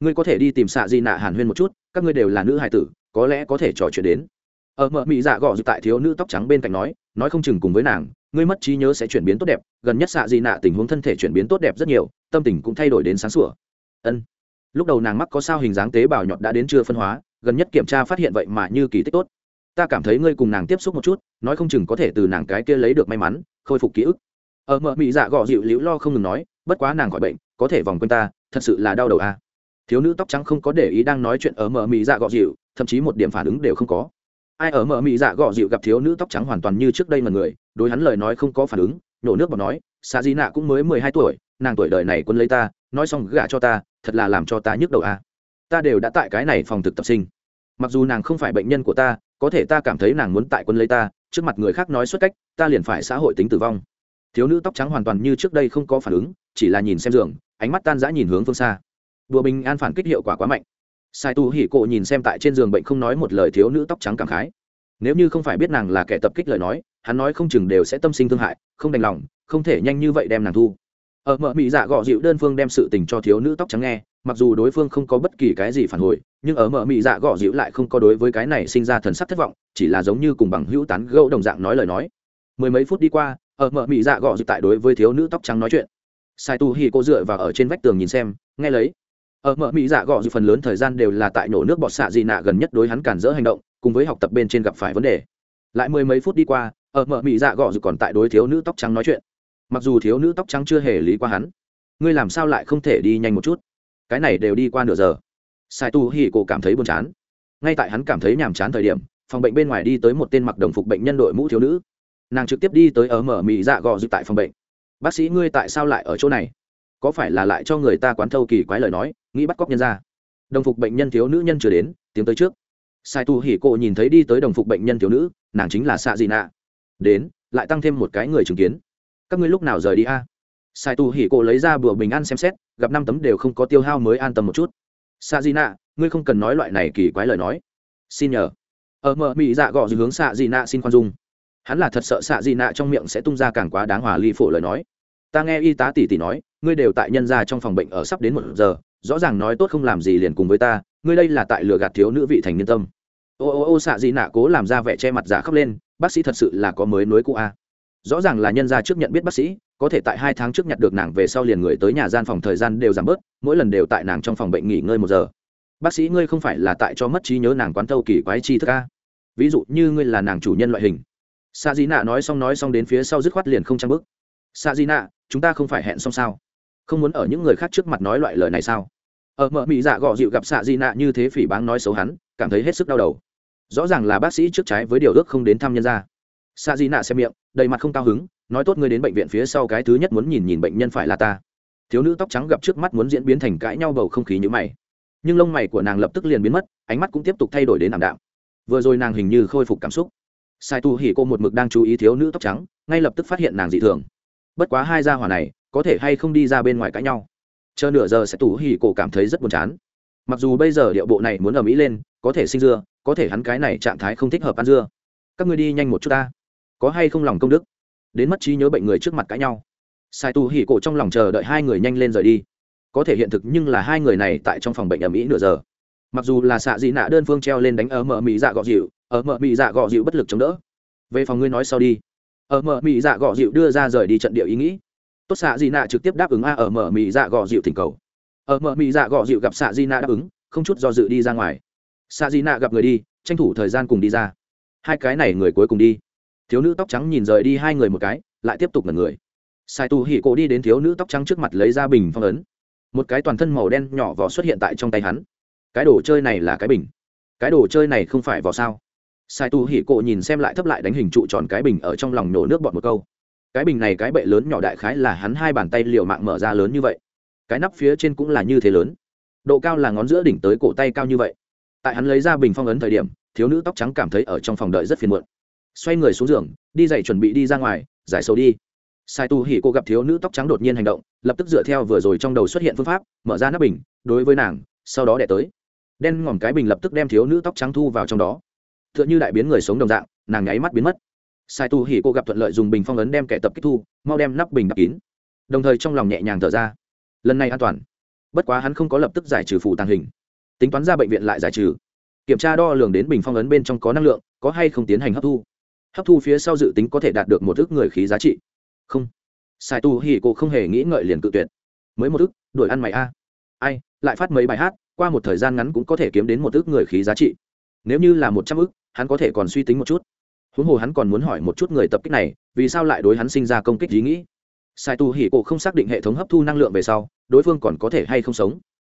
Ngươi có thể đi tìm xạ di nạ hàn huyên một chút, các ngươi đều là nữ hài tử, có lẽ có thể trò chuyện đến. Ở mở mị dạ gọ dịu tại thiếu nữ tóc trắng bên cạnh nói nói không chừng cùng với nàng ngươi mất trí nhớ sẽ chuyển biến tốt đẹp, gần nhất xạ dị nạ tình huống thân thể chuyển biến tốt đẹp rất nhiều, tâm tình cũng thay đổi đến sáng sủa. Ân. Lúc đầu nàng mắc có sao hình dáng tế bào nhọt đã đến chưa phân hóa, gần nhất kiểm tra phát hiện vậy mà như kỳ tích tốt. Ta cảm thấy ngươi cùng nàng tiếp xúc một chút, nói không chừng có thể từ nàng cái kia lấy được may mắn, khôi phục ký ức. Ở mợ mị dạ gọ dịu liễu lo không ngừng nói, bất quá nàng khỏi bệnh, có thể vòng quanh ta, thật sự là đau đầu à. thiếu nữ tóc trắng không có để ý đang nói chuyện ở mợ mị dạ gọ dịu, thậm chí một điểm phản ứng đều không có ai ở mở mị dạ gọ dịu gặp thiếu nữ tóc trắng hoàn toàn như trước đây mà người, đối hắn lời nói không có phản ứng, nổ nước bọt nói xạ di nạ cũng mới mười hai tuổi, nàng tuổi đời này quân lấy ta, nói xong gả cho ta, thật là làm cho ta nhức đầu à. ta đều đã tại cái này phòng thực tập sinh. Mặc dù nàng không phải bệnh nhân của ta, có thể ta cảm thấy nàng muốn tại quân lấy ta, trước mặt người khác nói xuất cách, ta liền phải xã hội tính tử vong. Thiếu nữ tóc trắng hoàn toàn như trước đây không có phản ứng, chỉ là nhìn xem giường, ánh mắt tan rã nhìn hướng phương xa. Đùa bình an phản kích hiệu quả quá mạnh sai tu hỉ cộ nhìn xem tại trên giường bệnh không nói một lời thiếu nữ tóc trắng cảm khái. Nếu như không phải biết nàng là kẻ tập kích lời nói, hắn nói không chừng đều sẽ tâm sinh thương hại, không đành lòng, không thể nhanh như vậy đem nàng thu. Ở mợ mỹ dạ gọ dịu đơn phương đem sự tình cho thiếu nữ tóc trắng nghe, mặc dù đối phương không có bất kỳ cái gì phản hồi, nhưng ở mợ mị dạ gọ dịu lại không có đối với cái này sinh ra thần sắc thất vọng, chỉ là giống như cùng bằng hữu tán gẫu đồng dạng nói lời nói. Mười mấy phút đi qua ở mợ mị dạ gọ dịu tại đối với thiếu nữ tóc trắng nói chuyện. Sai tu hi cô dựa vào ở trên vách tường nhìn xem, nghe lấy ở mở mỹ dạ gọ dù phần lớn thời gian đều là tại nổ nước bọt xạ dị nạ gần nhất đối hắn cản dỡ hành động, cùng với học tập bên trên gặp phải vấn đề. Lại mười mấy phút đi qua, ở mở mỹ dạ gọ dù còn tại đối thiếu nữ tóc trắng nói chuyện. Mặc dù thiếu nữ tóc trắng chưa hề lý qua hắn, ngươi làm sao lại không thể đi nhanh một chút? Cái này đều đi qua nửa giờ. Sai tu hi cổ cảm thấy buồn chán. Ngay tại hắn cảm thấy nhàm chán thời điểm, phòng bệnh bên ngoài đi tới một tên mặc đồng phục bệnh nhân đội mũ thiếu nữ. Nàng trực tiếp đi tới ở mở mỹ dạ gò dự tại phòng bệnh. Bác sĩ, ngươi tại sao lại ở chỗ này? Có phải là lại cho người ta quán thâu kỳ quái lời nói? Nghĩ bắt cóc nhân ra. Đồng phục bệnh nhân thiếu nữ nhân chưa đến tiến tới trước. Sai tu hỉ cộ nhìn thấy đi tới đồng phục bệnh nhân thiếu nữ, nàng chính là xạ dị nạ. Đến, lại tăng thêm một cái người chứng kiến. Các ngươi lúc nào rời đi a? Sai tu hỉ cộ lấy ra bữa bình ăn xem xét, gặp năm tấm đều không có tiêu hao mới an tâm một chút. Xạ dị nạ, ngươi không cần nói loại này kỳ quái lời nói. Xin nhờ. Ờ, Ở mờ mị dạ gọ hướng xạ dị nạ xin khoan dung. Hắn là thật sợ xạ dị nạ trong miệng sẽ tung ra càng quá đáng hòa ly phổ lời nói ta nghe y tá tỷ tỷ nói, ngươi đều tại nhân gia trong phòng bệnh ở sắp đến một giờ, rõ ràng nói tốt không làm gì liền cùng với ta, ngươi đây là tại lừa gạt thiếu nữ vị thành niên tâm. Ô ô ô, xạ dị nạ cố làm ra vẻ che mặt giả khóc lên, bác sĩ thật sự là có mới nối cũ a. Rõ ràng là nhân gia trước nhận biết bác sĩ, có thể tại hai tháng trước nhặt được nàng về sau liền người tới nhà gian phòng thời gian đều giảm bớt, mỗi lần đều tại nàng trong phòng bệnh nghỉ ngơi một giờ. Bác sĩ ngươi không phải là tại cho mất trí nhớ nàng quán thâu kỳ quái chi thức a? Ví dụ như ngươi là nàng chủ nhân loại hình. Xạ dị nạ nói xong nói xong đến phía sau dứt khoát liền không trang bức sa di nạ chúng ta không phải hẹn xong sao? Không muốn ở những người khác trước mặt nói loại lời này sao? Ở mợ mỹ dạ gọ dịu gặp xạ di nạ như thế phỉ báng nói xấu hắn, cảm thấy hết sức đau đầu. Rõ ràng là bác sĩ trước trái với điều ước không đến thăm nhân ra xạ di nạ xem miệng, đầy mặt không cao hứng, nói tốt ngươi đến bệnh viện phía sau cái thứ nhất muốn nhìn nhìn bệnh nhân phải là ta. Thiếu nữ tóc trắng gặp trước mắt muốn diễn biến thành cãi nhau bầu không khí như mày. Nhưng lông mày của nàng lập tức liền biến mất, ánh mắt cũng tiếp tục thay đổi đến ảm đạm. Vừa rồi nàng hình như khôi phục cảm xúc. Sai tu hỉ cô một mực đang chú ý thiếu nữ tóc trắng, ngay lập tức phát hiện nàng dị thường bất quá hai gia hỏa này, có thể hay không đi ra bên ngoài cãi nhau. Chờ nửa giờ sẽ tủ hỉ cổ cảm thấy rất buồn chán. Mặc dù bây giờ điệu bộ này muốn ở mỹ lên, có thể sinh dưa, có thể hắn cái này trạng thái không thích hợp ăn dưa. Các ngươi đi nhanh một chút ta. Có hay không lòng công đức? Đến mất trí nhớ bệnh người trước mặt cãi nhau. Sai tu hỉ cổ trong lòng chờ đợi hai người nhanh lên rời đi. Có thể hiện thực nhưng là hai người này tại trong phòng bệnh ở mỹ nửa giờ. Mặc dù là xạ dị nạ đơn phương treo lên đánh ở mở mỹ dạ gọ dịu, ở mở mỹ dạ gọ dịu bất lực chống đỡ. Về phòng ngươi nói sau đi ở mở mỹ dạ gọ dịu đưa ra rời đi trận địa ý nghĩ. Tốt xạ di nạ trực tiếp đáp ứng a ở mở mỹ dạ gọ dịu thỉnh cầu. Ở mở mỹ dạ gọ dịu gặp xạ di nạ đáp ứng, không chút do dự đi ra ngoài. Xạ di nạ gặp người đi, tranh thủ thời gian cùng đi ra. Hai cái này người cuối cùng đi. Thiếu nữ tóc trắng nhìn rời đi hai người một cái, lại tiếp tục là người. Sai tu hỉ cổ đi đến thiếu nữ tóc trắng trước mặt lấy ra bình phong ấn. Một cái toàn thân màu đen nhỏ vỏ xuất hiện tại trong tay hắn. Cái đồ chơi này là cái bình. Cái đồ chơi này không phải vỏ sao? Sai tu hỉ cộ nhìn xem lại thấp lại đánh hình trụ tròn cái bình ở trong lòng nổ nước bọt một câu. Cái bình này cái bệ lớn nhỏ đại khái là hắn hai bàn tay liều mạng mở ra lớn như vậy. Cái nắp phía trên cũng là như thế lớn. Độ cao là ngón giữa đỉnh tới cổ tay cao như vậy. Tại hắn lấy ra bình phong ấn thời điểm, thiếu nữ tóc trắng cảm thấy ở trong phòng đợi rất phiền muộn. Xoay người xuống giường, đi dậy chuẩn bị đi ra ngoài, giải sầu đi. Sai tu hỉ cô gặp thiếu nữ tóc trắng đột nhiên hành động, lập tức dựa theo vừa rồi trong đầu xuất hiện phương pháp, mở ra nắp bình, đối với nàng, sau đó đẻ tới. Đen ngòm cái bình lập tức đem thiếu nữ tóc trắng thu vào trong đó tựa như đại biến người sống đồng dạng, nàng nháy mắt biến mất. Sai tu hỉ cô gặp thuận lợi dùng bình phong ấn đem kẻ tập kích thu, mau đem nắp bình đập kín. Đồng thời trong lòng nhẹ nhàng thở ra. Lần này an toàn. Bất quá hắn không có lập tức giải trừ phủ tàng hình. Tính toán ra bệnh viện lại giải trừ. Kiểm tra đo lường đến bình phong ấn bên trong có năng lượng, có hay không tiến hành hấp thu. Hấp thu phía sau dự tính có thể đạt được một ước người khí giá trị. Không. Sai tu hỉ cô không hề nghĩ ngợi liền cự tuyệt. Mới một ước đuổi ăn mày a. Ai, lại phát mấy bài hát, qua một thời gian ngắn cũng có thể kiếm đến một ước người khí giá trị nếu như là một trăm ức, hắn có thể còn suy tính một chút. Huống hồ hắn còn muốn hỏi một chút người tập kích này vì sao lại đối hắn sinh ra công kích ý nghĩ? Sai tu hỉ cổ không xác định hệ thống hấp thu năng lượng về sau đối phương còn có thể hay không sống?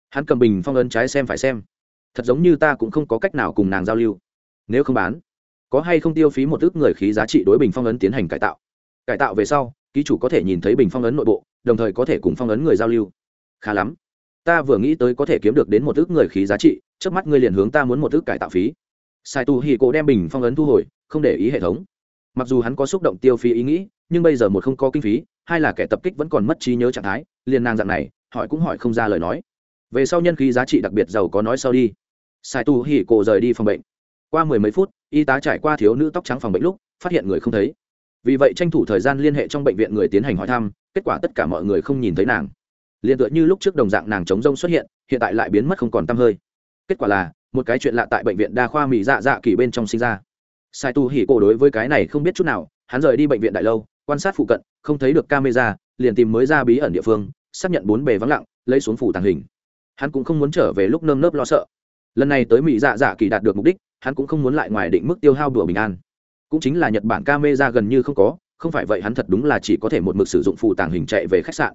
Hắn cầm bình phong ấn trái xem phải xem. Thật giống như ta cũng không có cách nào cùng nàng giao lưu. Nếu không bán có hay không tiêu phí một ước người khí giá trị đối bình phong ấn tiến hành cải tạo? Cải tạo về sau ký chủ có thể nhìn thấy bình phong ấn nội bộ đồng thời có thể cùng phong ấn người giao lưu. Khá lắm ta vừa nghĩ tới có thể kiếm được đến một ước người khí giá trị, trước mắt ngươi liền hướng ta muốn một ước cải tạo phí. Sai tu hì cổ đem bình phong ấn thu hồi, không để ý hệ thống. Mặc dù hắn có xúc động tiêu phí ý nghĩ, nhưng bây giờ một không có kinh phí, hai là kẻ tập kích vẫn còn mất trí nhớ trạng thái, liền nàng dạng này, hỏi cũng hỏi không ra lời nói. Về sau nhân khí giá trị đặc biệt giàu có nói sau đi. Sai tu hì cổ rời đi phòng bệnh. Qua mười mấy phút, y tá trải qua thiếu nữ tóc trắng phòng bệnh lúc, phát hiện người không thấy. Vì vậy tranh thủ thời gian liên hệ trong bệnh viện người tiến hành hỏi thăm, kết quả tất cả mọi người không nhìn thấy nàng liền tựa như lúc trước đồng dạng nàng chống rông xuất hiện hiện tại lại biến mất không còn t hơi. Kết quả là, một cái chuyện lạ tại bệnh viện đa khoa mỹ dạ dạ kỳ bên trong sinh ra. Sai tu hỉ cổ đối với cái này không biết chút nào, hắn rời đi bệnh viện đại lâu, quan sát phụ cận, không thấy được camera, liền tìm mới ra bí ẩn địa phương, xác nhận bốn bề vắng lặng, lấy xuống phủ tàng hình. Hắn cũng không muốn trở về lúc nơm nớp lo sợ. Lần này tới mỹ dạ dạ kỳ đạt được mục đích, hắn cũng không muốn lại ngoài định mức tiêu hao đùa bình an. Cũng chính là nhật bản camera gần như không có, không phải vậy hắn thật đúng là chỉ có thể một mực sử dụng phủ tàng hình chạy về khách sạn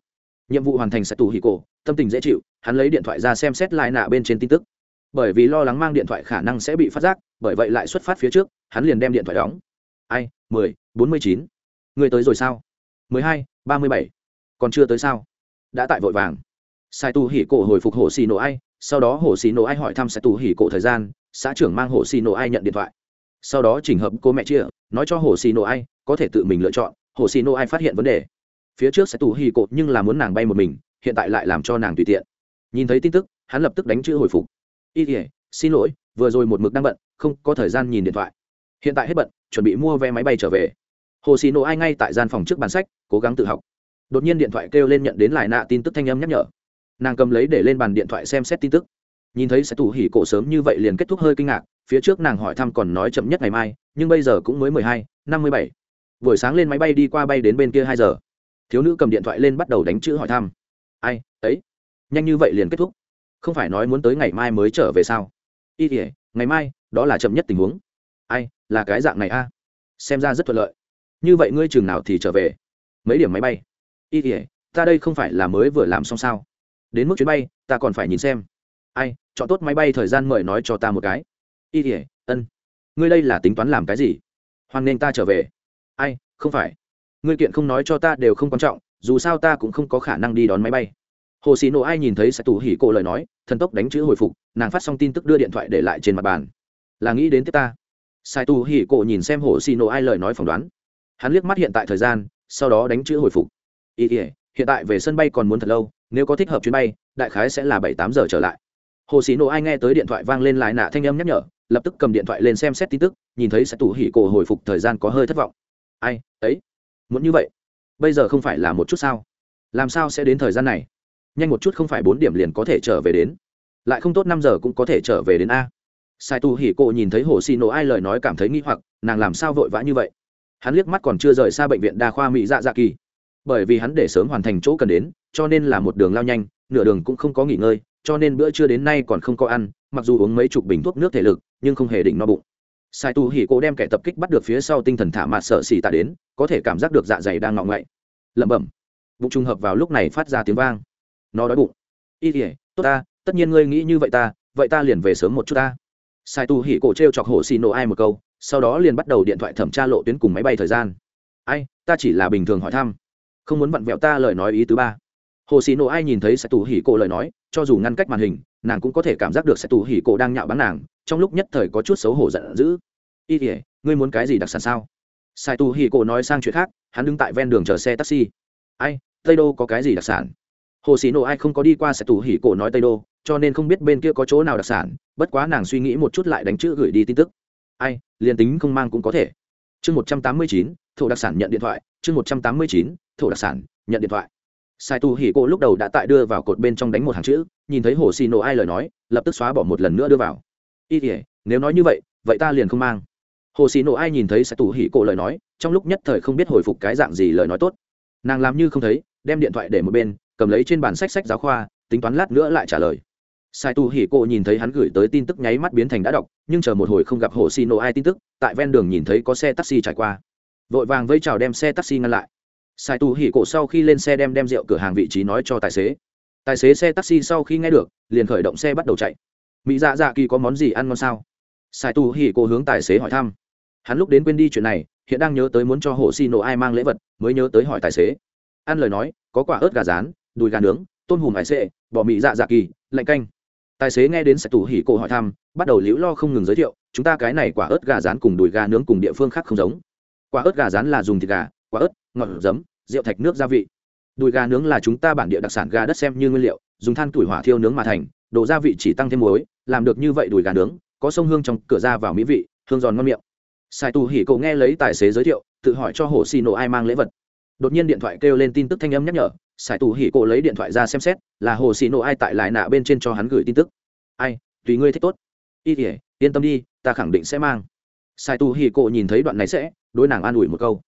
nhiệm vụ hoàn thành sẽ tù hì cổ, tâm tình dễ chịu, hắn lấy điện thoại ra xem xét lại nạ bên trên tin tức. Bởi vì lo lắng mang điện thoại khả năng sẽ bị phát giác, bởi vậy lại xuất phát phía trước, hắn liền đem điện thoại đóng. Ai, mười, bốn mươi chín. Người tới rồi sao? Mười hai, ba mươi bảy. Còn chưa tới sao? Đã tại vội vàng. Sai tu hỉ cổ hồi phục hồ xì nổ ai, sau đó hồ xì nổ ai hỏi thăm sai tu hỉ cổ thời gian, xã trưởng mang hồ xì nổ ai nhận điện thoại. Sau đó chỉnh hợp cô mẹ chia, nói cho hồ xì nổ ai, có thể tự mình lựa chọn. Hồ xì nổ ai phát hiện vấn đề phía trước sẽ tù hỉ cột nhưng là muốn nàng bay một mình, hiện tại lại làm cho nàng tùy tiện. Nhìn thấy tin tức, hắn lập tức đánh chữ hồi phục. Y thể xin lỗi, vừa rồi một mực đang bận, không có thời gian nhìn điện thoại. Hiện tại hết bận, chuẩn bị mua vé máy bay trở về. Hồ xì nổ ai ngay tại gian phòng trước bàn sách, cố gắng tự học. Đột nhiên điện thoại kêu lên nhận đến lại nạ tin tức thanh âm nhắc nhở. Nàng cầm lấy để lên bàn điện thoại xem xét tin tức. Nhìn thấy sẽ tủ hỉ cổ sớm như vậy liền kết thúc hơi kinh ngạc, phía trước nàng hỏi thăm còn nói chậm nhất ngày mai, nhưng bây giờ cũng mới mười hai, năm mươi bảy. Buổi sáng lên máy bay đi qua bay đến bên kia hai giờ thiếu nữ cầm điện thoại lên bắt đầu đánh chữ hỏi thăm. Ai, ấy? Nhanh như vậy liền kết thúc? Không phải nói muốn tới ngày mai mới trở về sao? Y tỉa ngày mai, đó là chậm nhất tình huống. Ai, là cái dạng này a? Xem ra rất thuận lợi. Như vậy ngươi chừng nào thì trở về? Mấy điểm máy bay? Y tỉa ta đây không phải là mới vừa làm xong sao? Đến mức chuyến bay, ta còn phải nhìn xem. Ai, chọn tốt máy bay thời gian mời nói cho ta một cái. Y tỉa ân. Ngươi đây là tính toán làm cái gì? Hoan nên ta trở về. Ai, không phải ngươi kiện không nói cho ta đều không quan trọng, dù sao ta cũng không có khả năng đi đón máy bay. Hồ xì nổ ai nhìn thấy sẽ tù hỉ cổ lời nói, thần tốc đánh chữ hồi phục, nàng phát xong tin tức đưa điện thoại để lại trên mặt bàn. Là nghĩ đến tiếp ta. Sai tù hỉ cổ nhìn xem hồ xì nổ ai lời nói phỏng đoán. Hắn liếc mắt hiện tại thời gian, sau đó đánh chữ hồi phục. Ý ỉa hiện tại về sân bay còn muốn thật lâu, nếu có thích hợp chuyến bay, đại khái sẽ là bảy tám giờ trở lại. Hồ xì nổ ai nghe tới điện thoại vang lên lại nạ thanh âm nhắc nhở, lập tức cầm điện thoại lên xem xét tin tức, nhìn thấy sẽ tù hỉ cổ hồi phục thời gian có hơi thất vọng. Ai, ấy muốn như vậy. Bây giờ không phải là một chút sao? Làm sao sẽ đến thời gian này? Nhanh một chút không phải bốn điểm liền có thể trở về đến. Lại không tốt năm giờ cũng có thể trở về đến a. Sai tu hỉ cộ nhìn thấy hồ xì nổ ai lời nói cảm thấy nghi hoặc, nàng làm sao vội vã như vậy? Hắn liếc mắt còn chưa rời xa bệnh viện đa khoa mỹ dạ dạ kỳ. Bởi vì hắn để sớm hoàn thành chỗ cần đến, cho nên là một đường lao nhanh, nửa đường cũng không có nghỉ ngơi, cho nên bữa trưa đến nay còn không có ăn, mặc dù uống mấy chục bình thuốc nước thể lực, nhưng không hề định no bụng sai tu hỉ cổ đem kẻ tập kích bắt được phía sau tinh thần thả mạt sợ xì tạ đến, có thể cảm giác được dạ dày đang ngọng ngậy. Lẩm bẩm. Bụng trùng hợp vào lúc này phát ra tiếng vang. Nó đói bụng. Y tỉa tốt ta, tất nhiên ngươi nghĩ như vậy ta vậy ta liền về sớm một chút ta. Sai tu hỉ cổ t r e o chọc hổ xì nổ ai một câu, sau đó liền bắt đầu điện thoại thẩm tra lộ tuyến cùng máy bay thời gian. Ai, ta chỉ là bình thường hỏi thăm, không muốn vặn vẹo ta lời nói ý thứ ba. Hồ xì nổ ai nhìn thấy sai tu hỉ cổ lời nói cho dù ngăn cách màn hình, nàng cũng có thể cảm giác được sẽ tù hỉ cổ đang nhạo báng nàng, trong lúc nhất thời có chút xấu hổ giận dữ. Y tỉa ngươi muốn cái gì đặc sản sao? Sai Tù hỉ cổ nói sang chuyện khác, hắn đứng tại ven đường chờ xe taxi. Ai, tây đô có cái gì đặc sản? Hồ sĩ nổ ai không có đi qua sẽ Tù hỉ cổ nói tây đô, cho nên không biết bên kia có chỗ nào đặc sản, bất quá nàng suy nghĩ một chút lại đánh chữ gửi đi tin tức. Ai, liền tính không mang cũng có thể. Chương một trăm tám mươi chín, thổ đặc sản nhận điện thoại, chương một trăm tám mươi chín, thổ đặc sản nhận điện thoại sai tu hỉ cổ lúc đầu đã tại đưa vào cột bên trong đánh một hàng chữ, nhìn thấy hồ xì nổ ai lời nói, lập tức xóa bỏ một lần nữa đưa vào. Y thể nếu nói như vậy vậy ta liền không mang. Hồ xì nổ ai nhìn thấy sai tu hỉ cổ lời nói, trong lúc nhất thời không biết hồi phục cái dạng gì lời nói tốt. Nàng làm như không thấy, đem điện thoại để một bên, cầm lấy trên bàn sách sách giáo khoa, tính toán lát nữa lại trả lời. Sai tu hỉ cô nhìn thấy hắn gửi tới tin tức nháy mắt biến thành đã đọc, nhưng chờ một hồi không gặp hồ xì nổ ai tin tức, tại ven đường nhìn thấy có xe taxi trải qua. Vội vàng vây chào đem xe taxi ngăn lại sai tu hỉ cổ sau khi lên xe đem đem rượu cửa hàng vị trí nói cho tài xế. Tài xế xe taxi sau khi nghe được, liền khởi động xe bắt đầu chạy. Mỹ dạ dạ kỳ có món gì ăn ngon sao? Sai tu hỉ cổ hướng tài xế hỏi thăm. Hắn lúc đến quên đi chuyện này, hiện đang nhớ tới muốn cho hồ xì nổ ai mang lễ vật, mới nhớ tới hỏi tài xế. Ăn lời nói, có quả ớt gà rán, đùi gà nướng, tôm hùm hải sệ, bò mì dạ dạ kỳ, lạnh canh. Tài xế nghe đến sẽ tủ hỉ cổ hỏi thăm, bắt đầu liễu lo không ngừng giới thiệu, chúng ta cái này quả ớt gà rán cùng đùi gà nướng cùng địa phương khác không giống. Quả ớt gà rán là dùng thịt gà quả ớt, ngọt giấm, rượu thạch nước gia vị. Đùi gà nướng là chúng ta bản địa đặc sản gà đất xem như nguyên liệu, dùng than tuổi hỏa thiêu nướng mà thành, đồ gia vị chỉ tăng thêm muối, làm được như vậy đùi gà nướng, có sông hương trong, cửa ra vào mỹ vị, hương giòn ngon miệng. Sai tù hỉ cậu nghe lấy tài xế giới thiệu, tự hỏi cho hồ xì nổ ai mang lễ vật. Đột nhiên điện thoại kêu lên tin tức thanh âm nhắc nhở, Sai tù hỉ cổ lấy điện thoại ra xem xét, là hồ xì nổ ai tại lại nạ bên trên cho hắn gửi tin tức. Ai, tùy ngươi thích tốt. Y tỉa yên tâm đi, ta khẳng định sẽ mang. Sai tù hỉ cổ nhìn thấy đoạn này sẽ, đối nàng an ủi một câu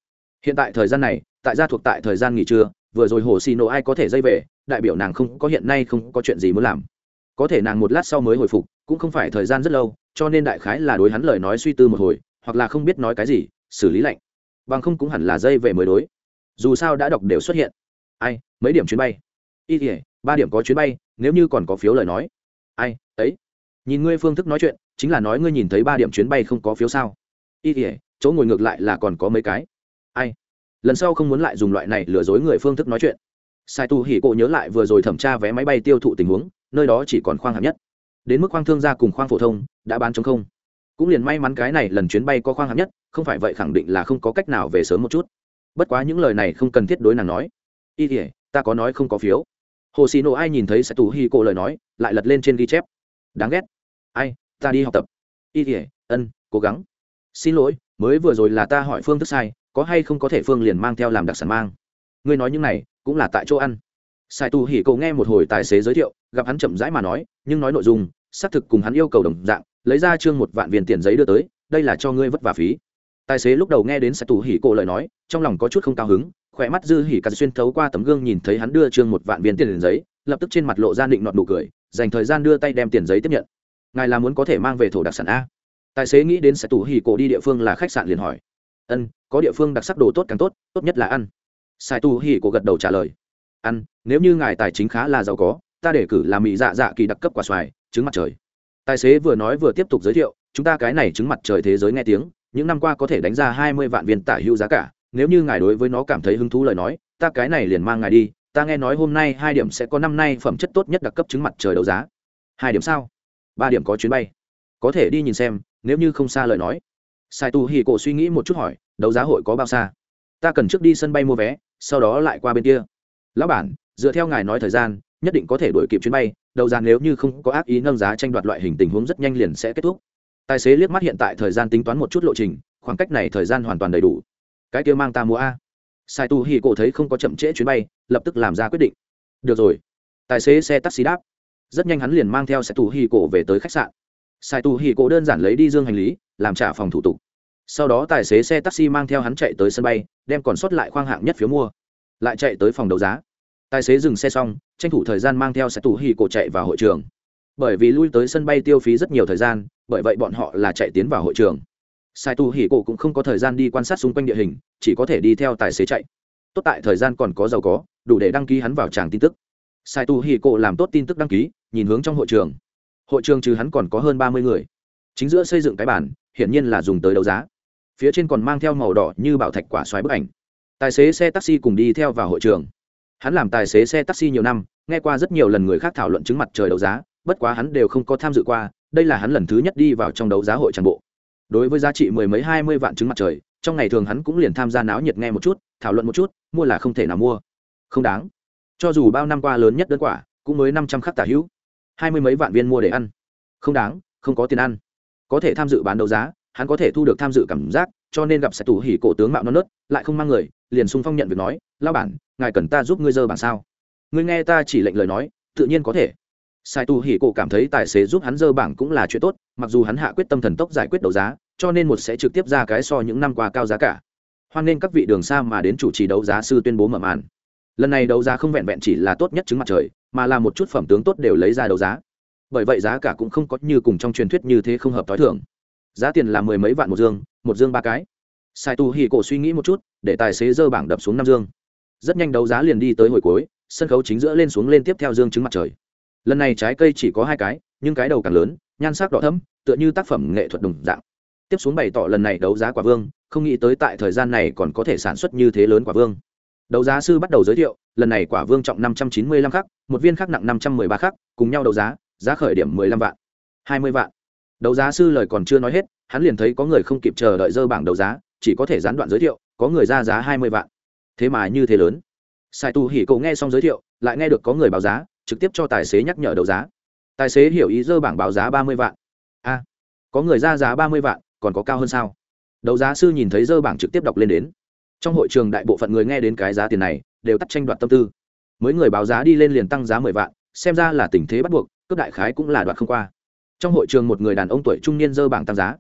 hiện tại thời gian này, tại gia thuộc tại thời gian nghỉ trưa, vừa rồi hồ xì nổ ai có thể dây về, đại biểu nàng không có hiện nay không có chuyện gì muốn làm. Có thể nàng một lát sau mới hồi phục, cũng không phải thời gian rất lâu, cho nên đại khái là đối hắn lời nói suy tư một hồi, hoặc là không biết nói cái gì, xử lý lạnh. Bằng không cũng hẳn là dây về mới đối. Dù sao đã đọc đều xuất hiện. Ai, mấy điểm chuyến bay? Y thể ba điểm có chuyến bay, nếu như còn có phiếu lời nói. Ai, ấy. Nhìn ngươi phương thức nói chuyện, chính là nói ngươi nhìn thấy ba điểm chuyến bay không có phiếu sao? Y thể chỗ ngồi ngược lại là còn có mấy cái ai? Lần sau không muốn lại dùng loại này lừa dối người phương thức nói chuyện. Sai tu hỉ cộ nhớ lại vừa rồi thẩm tra vé máy bay tiêu thụ tình huống, nơi đó chỉ còn khoang hạng nhất. Đến mức khoang thương gia cùng khoang phổ thông, đã bán chống không. Cũng liền may mắn cái này lần chuyến bay có khoang hạng nhất, không phải vậy khẳng định là không có cách nào về sớm một chút. Bất quá những lời này không cần thiết đối nàng nói. Y thể ta có nói không có phiếu. Hồ xì nộ ai nhìn thấy sai tu hỉ cộ lời nói, lại lật lên trên ghi chép. Đáng ghét. Ai, ta đi học tập. Y thể ân, cố gắng. Xin lỗi, mới vừa rồi là ta hỏi phương thức sai có hay không có thể phương liền mang theo làm đặc sản mang. Ngươi nói những này, cũng là tại chỗ ăn. Sai tu hỉ cầu nghe một hồi tài xế giới thiệu, gặp hắn chậm rãi mà nói, nhưng nói nội dung, xác thực cùng hắn yêu cầu đồng dạng, lấy ra trương một vạn viên tiền giấy đưa tới, đây là cho ngươi vất vả phí. Tài xế lúc đầu nghe đến sai tu hỉ cổ lời nói, trong lòng có chút không cao hứng, khỏe mắt dư hỉ cà xuyên thấu qua tấm gương nhìn thấy hắn đưa trương một vạn viên tiền giấy, lập tức trên mặt lộ ra định nọt nụ cười, dành thời gian đưa tay đem tiền giấy tiếp nhận. Ngài là muốn có thể mang về thổ đặc sản a? Tài xế nghĩ đến sẽ tủ hỉ cổ đi địa phương là khách sạn liền hỏi ân, có địa phương đặc sắc đồ tốt càng tốt tốt nhất là ăn. Sai tu hỉ cổ gật đầu trả lời. Ăn, nếu như ngài tài chính khá là giàu có, ta để cử làm mỹ dạ dạ kỳ đặc cấp quả xoài, trứng mặt trời. Tài xế vừa nói vừa tiếp tục giới thiệu, chúng ta cái này trứng mặt trời thế giới nghe tiếng, những năm qua có thể đánh ra hai mươi vạn viên tả hữu giá cả, nếu như ngài đối với nó cảm thấy hứng thú lời nói, ta cái này liền mang ngài đi, ta nghe nói hôm nay hai điểm sẽ có năm nay phẩm chất tốt nhất đặc cấp trứng mặt trời đấu giá. Hai điểm sao? Ba điểm có chuyến bay. Có thể đi nhìn xem, nếu như không xa lời nói sai tu hì cổ suy nghĩ một chút hỏi, đấu giá hội có bao xa? Ta cần trước đi sân bay mua vé, sau đó lại qua bên kia. Lão bản, dựa theo ngài nói thời gian, nhất định có thể đổi kịp chuyến bay đầu giá nếu như không có ác ý nâng giá tranh đoạt loại hình tình huống rất nhanh liền sẽ kết thúc. Tài xế liếc mắt hiện tại thời gian tính toán một chút lộ trình, khoảng cách này thời gian hoàn toàn đầy đủ. Cái kia mang ta mua a. Sai tu hì cổ thấy không có chậm trễ chuyến bay, lập tức làm ra quyết định. Được rồi. Tài xế xe taxi đáp. Rất nhanh hắn liền mang theo sai tu hì cổ về tới khách sạn. Sai tu hì cổ đơn giản lấy đi dương hành lý làm trả phòng thủ tục. Sau đó tài xế xe taxi mang theo hắn chạy tới sân bay, đem còn sót lại khoang hạng nhất phiếu mua. Lại chạy tới phòng đấu giá. Tài xế dừng xe xong, tranh thủ thời gian mang theo xe tù hì cổ chạy vào hội trường. Bởi vì lui tới sân bay tiêu phí rất nhiều thời gian, bởi vậy bọn họ là chạy tiến vào hội trường. Sai tu hỉ cổ cũng không có thời gian đi quan sát xung quanh địa hình, chỉ có thể đi theo tài xế chạy. Tốt tại thời gian còn có giàu có, đủ để đăng ký hắn vào tràng tin tức. Sai tu hỉ cổ làm tốt tin tức đăng ký, nhìn hướng trong hội trường. Hội trường trừ hắn còn có hơn ba mươi người. Chính giữa xây dựng cái bản hiển nhiên là dùng tới đấu giá. Phía trên còn mang theo màu đỏ như bảo thạch quả xoáy bức ảnh. Tài xế xe taxi cùng đi theo vào hội trường. Hắn làm tài xế xe taxi nhiều năm, nghe qua rất nhiều lần người khác thảo luận chứng mặt trời đấu giá, bất quá hắn đều không có tham dự qua, đây là hắn lần thứ nhất đi vào trong đấu giá hội tràn bộ. Đối với giá trị mười mấy hai mươi vạn trứng mặt trời, trong ngày thường hắn cũng liền tham gia náo nhiệt nghe một chút, thảo luận một chút, mua là không thể nào mua. Không đáng. Cho dù bao năm qua lớn nhất đơn quả, cũng mới năm trăm khắc tả hữu. Hai mươi mấy vạn viên mua để ăn. Không đáng, không có tiền ăn có thể tham dự bán đấu giá, hắn có thể thu được tham dự cảm giác, cho nên gặp sẽ tủ hỉ cổ tướng mạo non nớt, lại không mang người, liền sung phong nhận việc nói lao bản, ngài cần ta giúp ngươi dơ bản sao? Ngươi nghe ta chỉ lệnh lời nói, tự nhiên có thể. Sai tu hỉ cổ cảm thấy tài xế giúp hắn dơ bảng cũng là chuyện tốt, mặc dù hắn hạ quyết tâm thần tốc giải quyết đấu giá, cho nên một sẽ trực tiếp ra cái so những năm qua cao giá cả. Hoan nên các vị đường xa mà đến chủ trì đấu giá sư tuyên bố mở màn. Lần này đấu giá không vẹn vẹn chỉ là tốt nhất chứng mặt trời, mà là một chút phẩm tướng tốt đều lấy ra đấu giá bởi vậy giá cả cũng không có như cùng trong truyền thuyết như thế không hợp t h o i thưởng giá tiền là mười mấy vạn một dương một dương ba cái. Sai tu hì cổ suy nghĩ một chút, để tài xế dơ bảng đập xuống năm dương. Rất nhanh đấu giá liền đi tới hồi cuối, sân khấu chính giữa lên xuống lên tiếp theo dương chứng mặt trời. Lần này trái cây chỉ có hai cái, nhưng cái đầu càng lớn, nhan sắc đỏ thấm tựa như tác phẩm nghệ thuật đồng dạng. Tiếp xuống bày tỏ lần này đấu giá quả vương, không nghĩ tới tại thời gian này còn có thể sản xuất như thế lớn quả vương. Đấu giá sư bắt đầu giới thiệu, lần này quả vương trọng năm trăm chín mươi lăm khắc, một viên khắc nặng năm trăm mười ba khắc, cùng nhau đấu giá giá khởi điểm mười lăm vạn, hai mươi vạn. Đấu giá sư lời còn chưa nói hết, hắn liền thấy có người không kịp chờ đợi dơ bảng đấu giá, chỉ có thể gián đoạn giới thiệu, có người ra giá hai mươi vạn. Thế mà như thế lớn. Sai tu hỉ cậu nghe xong giới thiệu, lại nghe được có người báo giá, trực tiếp cho tài xế nhắc nhở đấu giá. Tài xế hiểu ý dơ bảng báo giá ba mươi vạn. A, có người ra giá ba mươi vạn, còn có cao hơn sao? Đấu giá sư nhìn thấy dơ bảng trực tiếp đọc lên đến. Trong hội trường đại bộ phận người nghe đến cái giá tiền này, đều tắt tranh đoạt tâm tư. Mới người báo giá đi lên liền tăng giá mười vạn, xem ra là tình thế bắt buộc cướp đại khái cũng là đoạt không qua. Trong hội trường một người đàn ông tuổi trung niên dơ bảng tăng giá.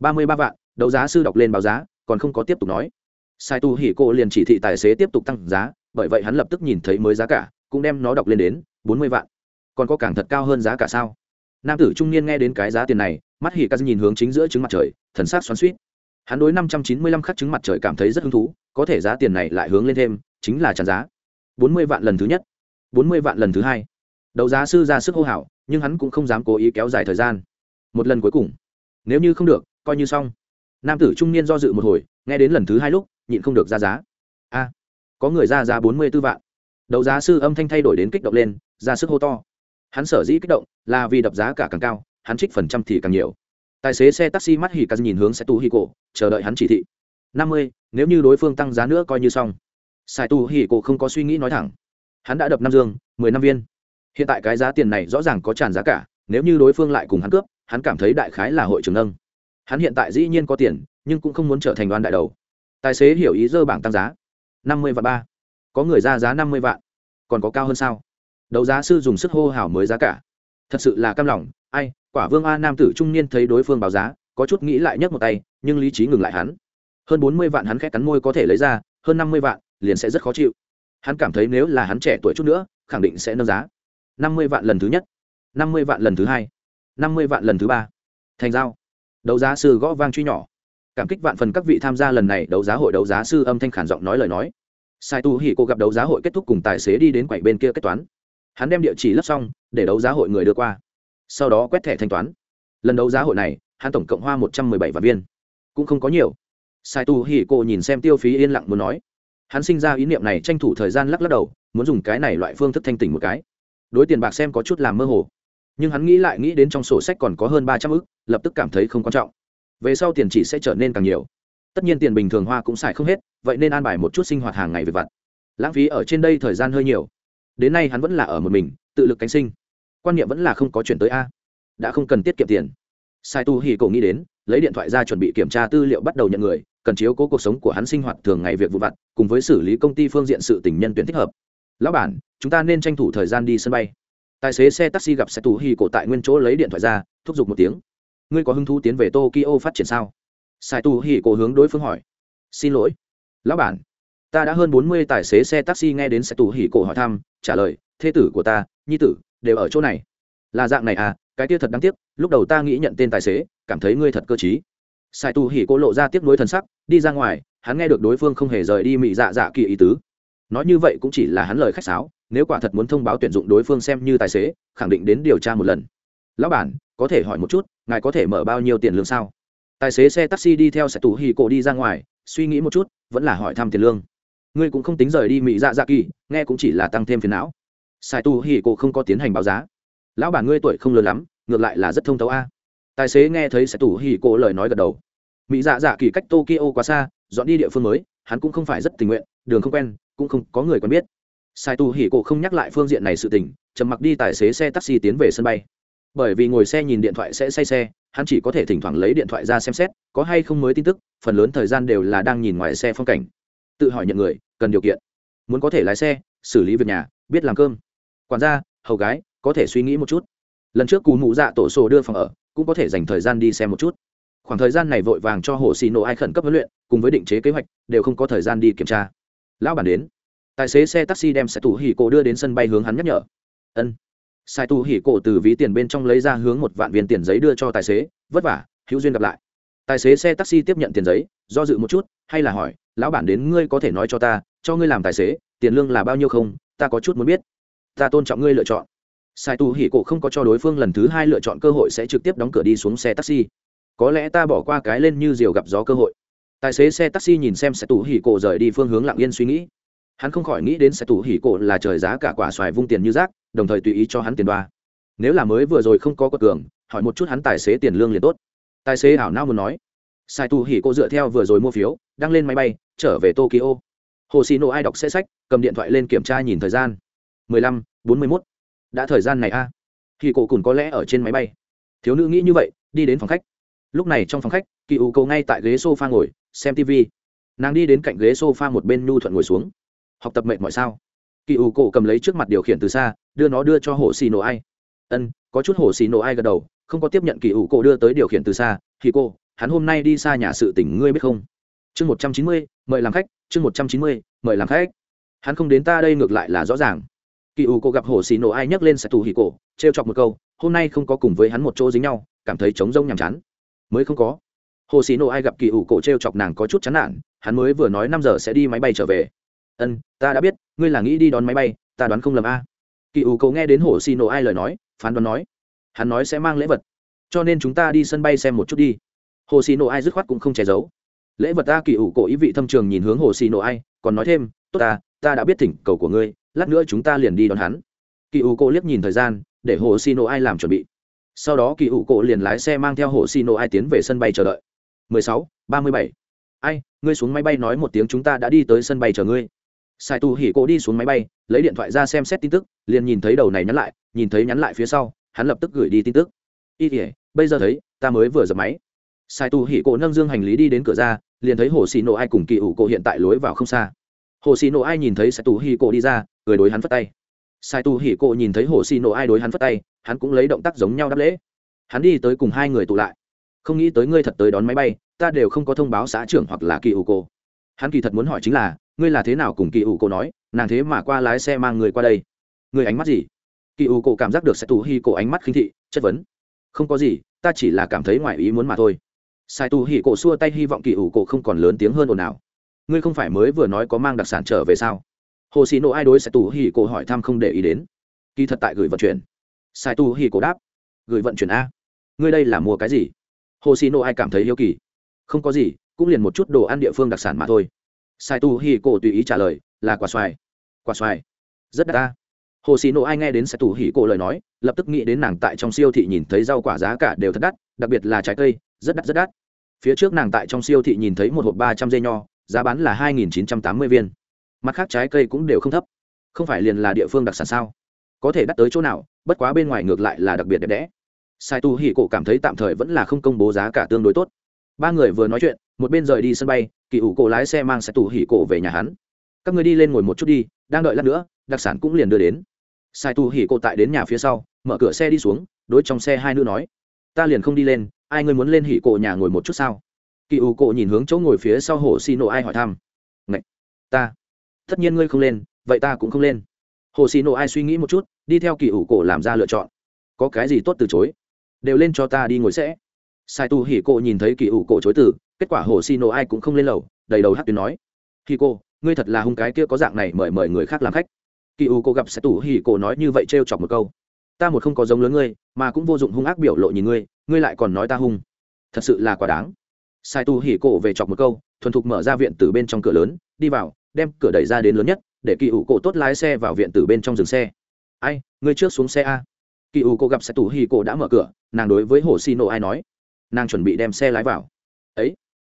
ba mươi ba vạn, đấu giá sư đọc lên báo giá, còn không có tiếp tục nói. Sai tu hỉ cô liền chỉ thị tài xế tiếp tục tăng giá, bởi vậy hắn lập tức nhìn thấy mới giá cả, cũng đem nó đọc lên đến bốn mươi vạn. Còn có càng thật cao hơn giá cả sao? Nam tử trung niên nghe đến cái giá tiền này, mắt hỉ ca nhìn hướng chính giữa trứng mặt trời, thần sát xoắn suýt hắn đối năm trăm chín mươi lăm khắc trứng mặt trời cảm thấy rất hứng thú, có thể giá tiền này lại hướng lên thêm, chính là tràn giá. bốn mươi vạn lần thứ nhất, bốn mươi vạn lần thứ hai đấu giá sư ra sức hô hào, nhưng hắn cũng không dám cố ý kéo dài thời gian. Một lần cuối cùng. Nếu như không được, coi như xong. Nam tử trung niên do dự một hồi, nghe đến lần thứ hai lúc, nhịn không được ra giá. A, có người ra giá bốn mươi b ố vạn. Đấu giá sư âm thanh thay đổi đến kích động lên, ra sức hô to. Hắn sở dĩ kích động là vì đập giá cả càng cao, hắn trích phần trăm thì càng nhiều. Tài xế xe taxi mắt hì cắt nhìn hướng xe tu hì cổ chờ đợi hắn chỉ thị. năm mươi, nếu như đối phương tăng giá nữa coi như xong. Sai tu hì cổ không có suy nghĩ nói thẳng. Hắn đã đập năm dương, mười năm viên hiện tại cái giá tiền này rõ ràng có tràn giá cả, nếu như đối phương lại cùng hắn cướp, hắn cảm thấy đại khái là hội trường nâng. Hắn hiện tại dĩ nhiên có tiền, nhưng cũng không muốn trở thành đoàn đại đầu. Tài xế hiểu ý dơ bảng tăng giá. Năm mươi vạn ba. Có người ra giá năm mươi vạn. Còn có cao hơn sao? Đấu giá sư dùng sức hô hào mới giá cả. Thật sự là cam lòng, ai, quả vương a nam tử trung niên thấy đối phương báo giá, có chút nghĩ lại nhấc một tay, nhưng lý trí ngừng lại hắn. Hơn bốn mươi vạn hắn khét cắn môi có thể lấy ra, hơn năm mươi vạn, liền sẽ rất khó chịu. Hắn cảm thấy nếu là hắn trẻ tuổi chút nữa, khẳng định sẽ nâng giá năm mươi vạn lần thứ nhất, năm mươi vạn lần thứ hai, năm mươi vạn lần thứ ba. Thành giao. Đấu giá sư gõ vang truy nhỏ. Cảm kích vạn phần các vị tham gia lần này đấu giá hội đấu giá sư âm thanh khản giọng nói lời nói. Sai tu hỉ cô gặp đấu giá hội kết thúc cùng tài xế đi đến quầy bên kia kết toán. Hắn đem địa chỉ lấp xong, để đấu giá hội người đưa qua. Sau đó quét thẻ thanh toán. Lần đấu giá hội này, hắn tổng cộng hoa một trăm mười bảy vạn viên. Cũng không có nhiều. Sai tu hỉ cô nhìn xem tiêu phí yên lặng muốn nói. Hắn sinh ra ý niệm này tranh thủ thời gian lắc lắc đầu, muốn dùng cái này loại phương thức thanh tỉnh một cái đối tiền bạc xem có chút làm mơ hồ. Nhưng hắn nghĩ lại nghĩ đến trong sổ sách còn có hơn ba trăm ức, lập tức cảm thấy không quan trọng. Về sau tiền chỉ sẽ trở nên càng nhiều. Tất nhiên tiền bình thường hoa cũng xài không hết, vậy nên an bài một chút sinh hoạt hàng ngày về vặt. Lãng phí ở trên đây thời gian hơi nhiều. Đến nay hắn vẫn là ở một mình, tự lực cánh sinh. Quan niệm vẫn là không có chuyển tới a. Đã không cần tiết kiệm tiền. Sai tu hì cổ nghĩ đến, lấy điện thoại ra chuẩn bị kiểm tra tư liệu bắt đầu nhận người, cần chiếu cố cuộc sống của hắn sinh hoạt thường ngày việc vụ vặt, cùng với xử lý công ty phương diện sự tình nhân tuyển thích hợp lão bản, chúng ta nên tranh thủ thời gian đi sân bay. Tài xế xe taxi gặp xe tù hi cổ tại nguyên chỗ lấy điện thoại ra, thúc giục một tiếng. Ngươi có hứng thú tiến về tokyo phát triển sao? Sai tù hi cổ hướng đối phương hỏi. Xin lỗi. Lão bản, ta đã hơn bốn mươi tài xế xe taxi nghe đến xe tù hi cổ hỏi thăm, trả lời, thê tử của ta, nhi tử, đều ở chỗ này. Là dạng này à cái kia thật đáng tiếc, lúc đầu ta nghĩ nhận tên tài xế, cảm thấy ngươi thật cơ t sai tù hỉ cổ lộ ra tiếp nối thần sắc, đi ra ngoài, hắn nghe được đối phương không hề rời đi mị dạ dạ kỳ ý tứ nói như vậy cũng chỉ là hắn lời khách sáo, nếu quả thật muốn thông báo tuyển dụng đối phương xem như tài xế, khẳng định đến điều tra một lần. Lão bản, có thể hỏi một chút, ngài có thể mở bao nhiêu tiền lương sao? Tài xế xe taxi đi theo xe tù hì cổ đi ra ngoài, suy nghĩ một chút, vẫn là hỏi thăm tiền lương. Ngươi cũng không tính rời đi mỹ dạ dạ kỳ, nghe cũng chỉ là tăng thêm phiền não. Sai tu hì cổ không có tiến hành báo giá. Lão bản ngươi tuổi không lớn lắm, ngược lại là rất thông thấu a. Tài xế nghe thấy sai tu hì cổ lời nói gật đầu. Mỹ dạ dạ kỳ cách tokyo quá xa, dọn đi địa phương mới, hắn cũng không phải rất tình nguyện đường không quen, cũng không có người quen biết. Sai tu hỉ cổ không nhắc lại phương diện này sự tình, trầm mặc đi tài xế xe taxi tiến về sân bay. Bởi vì ngồi xe nhìn điện thoại sẽ say xe, hắn chỉ có thể thỉnh thoảng lấy điện thoại ra xem xét, có hay không mới tin tức, phần lớn thời gian đều là đang nhìn ngoài xe phong cảnh. Tự hỏi nhận người, cần điều kiện. Muốn có thể lái xe, xử lý việc nhà, biết làm cơm. Quản gia, hầu gái, có thể suy nghĩ một chút. Lần trước cú mụ dạ tổ sổ đưa phòng ở, cũng có thể dành thời gian đi xem một chút. Khoảng thời gian này vội vàng cho hồ xì nổ ai khẩn cấp huấn luyện, cùng với định chế kế hoạch, đều không có thời gian đi kiểm tra lão bản đến. Tài xế xe taxi đem xe tù hỉ cổ đưa đến sân bay hướng hắn nhắc nhở. Ân. Sai tù hỉ cổ từ ví tiền bên trong lấy ra hướng một vạn viên tiền giấy đưa cho tài xế, vất vả, hữu duyên gặp lại. Tài xế xe taxi tiếp nhận tiền giấy, do dự một chút, hay là hỏi, lão bản đến ngươi có thể nói cho ta, cho ngươi làm tài xế, tiền lương là bao nhiêu không? Ta có chút muốn biết. Ta tôn trọng ngươi lựa chọn. Sai tù hỉ cổ không có cho đối phương lần thứ hai lựa chọn cơ hội sẽ trực tiếp đóng cửa đi xuống xe taxi. Có lẽ ta bỏ qua cái lên như diều gặp gió cơ hội tài xế xe taxi nhìn xem xe tù hỉ cổ rời đi phương hướng lặng yên suy nghĩ. Hắn không khỏi nghĩ đến xe tù hỉ cổ là trời giá cả quả xoài vung tiền như rác, đồng thời tùy ý cho hắn tiền đoa. Nếu là mới vừa rồi không có quật cường, hỏi một chút hắn tài xế tiền lương liền tốt. Tài xế ảo nao muốn nói, sai tù hỉ cô dựa theo vừa rồi mua phiếu, đăng lên máy bay, trở về tokyo. Hồ xì nộ ai đọc xe sách, cầm điện thoại lên kiểm tra nhìn thời gian. mười lăm, bốn mươi mốt. Đã thời gian này a à? hỉ cổ cùn có lẽ ở trên máy bay. Thiếu nữ nghĩ như vậy, đi đến phòng khách. Lúc này trong phòng khách, kỳ ủ cầu ngay tại ghế s o f a ngồi xem tv. Nàng đi đến cạnh ghế s o f a một bên nhu thuận ngồi xuống. Học tập mệt mọi sao? Kỳ ủ cổ cầm lấy trước mặt điều khiển từ xa, đưa nó đưa cho hồ xì nổ ai. Ân, có chút hồ xì nổ ai gật đầu, không có tiếp nhận kỳ ủ cổ đưa tới điều khiển từ xa. Thì cô, hắn hôm nay đi xa nhà sự tỉnh ngươi biết không? Chương một trăm chín mươi, mời làm khách. Chương một trăm chín mươi, mời làm khách. Hắn không đến ta đây ngược lại là rõ ràng. Kỳ ủ cổ gặp hồ xì nổ ai nhấc lên sạch tù hì cổ t r e o chọc một câu, hôm nay không có cùng với hắn một chỗ dính nhau, cảm thấy trống rông nhàm chán. Mới không có hồ xì nổ ai gặp kỳ ủ cổ t r e o chọc nàng có chút chán nản, hắn mới vừa nói năm giờ sẽ đi máy bay trở về. Ân, ta đã biết, ngươi là nghĩ đi đón máy bay, ta đoán không lầm a. Kỳ ủ Cổ nghe đến hồ xì nổ ai lời nói, phán đoán nói, hắn nói sẽ mang lễ vật, cho nên chúng ta đi sân bay xem một chút đi. Hồ xì nổ ai dứt khoát cũng không che giấu. Lễ vật ta, kỳ ủ cổ ý vị thâm trường nhìn hướng hồ xì nổ ai, còn nói thêm, tốt ta ta đã biết thỉnh cầu của ngươi, lát nữa chúng ta liền đi đón hắn. Kỳ ủ cổ liếc nhìn thời gian, để hồ xì nổ ai làm chuẩn bị. Sau đó kỳ ủ cổ liền lái xe mang theo hồ xì nổ ai tiến về sân bay chờ đợi. 16, 37. ai ngươi xuống máy bay nói một tiếng chúng ta đã đi tới sân bay chờ ngươi. Sai tu hỉ cổ đi xuống máy bay lấy điện thoại ra xem xét tin tức liền nhìn thấy đầu này nhắn lại nhìn thấy nhắn lại phía sau hắn lập tức gửi đi tin tức. Y tỉa bây giờ thấy ta mới vừa dập máy. Sai tu hỉ cổ nâng dương hành lý đi đến cửa ra liền thấy hồ xì nổ ai cùng kỳ ủ cổ hiện tại lối vào không xa. Hồ xì nổ ai nhìn thấy sai tu hỉ cổ đi ra cười đối hắn phất tay. Sai tu hỉ cổ nhìn thấy hồ xì nổ ai đối hắn phất tay hắn cũng lấy động tác giống nhau đáp lễ. Hắn đi tới cùng hai người tụ lại không nghĩ tới ngươi thật tới đón máy bay, ta đều không có thông báo xã trưởng hoặc là kỳ ủ cô hắn kỳ thật muốn hỏi chính là, ngươi là thế nào cùng kỳ ủ cô nói, nàng thế mà qua lái xe mang người qua đây? Người ánh mắt gì? Kỳ ủ cô cảm giác được sẽ tù hi cổ ánh mắt khinh thị, chất vấn. Không có gì, ta chỉ là cảm thấy ngoài ý muốn mà thôi. Sai tù hi cổ xua tay hy vọng kỳ ủ cổ không còn lớn tiếng hơn ồn ào. Ngươi không phải mới vừa nói có mang đặc sản trở về sao? Hồ xì nộ ai đối sai tù hi cổ hỏi thăm không để ý đến. Kỳ thật tại gửi vận chuyển. Sai tù hi cổ đáp. Gửi vận chuyển a. Ngươi đây là mua cái gì? Hồ xì nô ai cảm thấy yêu kỳ. Không có gì, cũng liền một chút đồ ăn địa phương đặc sản mà thôi. Sai tu hi cổ tùy ý trả lời, là quả xoài. Quả xoài. Rất đắt ta. Hồ xì nộ ai nghe đến sai tu hi cổ lời nói, lập tức nghĩ đến nàng tại trong siêu thị nhìn thấy rau quả giá cả đều thật đắt, đặc biệt là trái cây, rất đắt rất đắt. Phía trước nàng tại trong siêu thị nhìn thấy một hộp ba trăm dây nho, giá bán là hai nghìn chín trăm tám mươi viên. Mặt khác trái cây cũng đều không thấp. Không phải liền là địa phương đặc sản sao? Có thể đắt tới chỗ nào, bất quá bên ngoài ngược lại là đặc biệt đẹp đẽ sai tu hỉ cổ cảm thấy tạm thời vẫn là không công bố giá cả tương đối tốt. Ba người vừa nói chuyện, một bên rời đi sân bay, kỳ ủ cổ lái xe mang sai tu hỉ cổ về nhà hắn. Các người đi lên ngồi một chút đi, đang đợi lát nữa, đặc sản cũng liền đưa đến. Sai tu hỉ cổ tại đến nhà phía sau, mở cửa xe đi xuống, đối trong xe hai nữ nói, ta liền không đi lên, ai ngươi muốn lên hỉ cổ nhà ngồi một chút sao? Kỳ ủ cổ nhìn hướng chỗ ngồi phía sau hồ xì nộ ai hỏi thăm, Ngậy! ta, tất nhiên ngươi không lên, vậy ta cũng không lên. Hồ xì nộ ai suy nghĩ một chút, đi theo kỳ ủ cổ làm ra lựa chọn. Có cái gì tốt từ chối? Đều lên cho ta đi ngồi sẽ. Sai tu hỉ cổ nhìn thấy kỳ ủ cổ chối từ, kết quả hồ xì nổ ai cũng không lên lầu, đầy đầu hát tuyến nói, hỉ cổ, ngươi thật là hung cái kia có dạng này mời mời người khác làm khách. Kỳ ủ cổ gặp sai tu hỉ cổ nói như vậy trêu chọc một câu, ta một không có giống lớn ngươi, mà cũng vô dụng hung ác biểu lộ nhìn ngươi ngươi lại còn nói ta hung. Thật sự là quá đáng. Sai tu hỉ cổ về chọc một câu, thuần thục mở ra viện từ bên trong cửa lớn, đi vào, đem cửa đẩy ra đến lớn nhất, để kỳ ủ cổ tốt lái xe vào viện từ bên trong dừng xe. Ai, ngươi trước xuống xe a kỳ u cô gặp xe tù hỉ cô đã mở cửa, nàng đối với hồ xì nổ ai nói. Nàng chuẩn bị đem xe lái vào. Ấy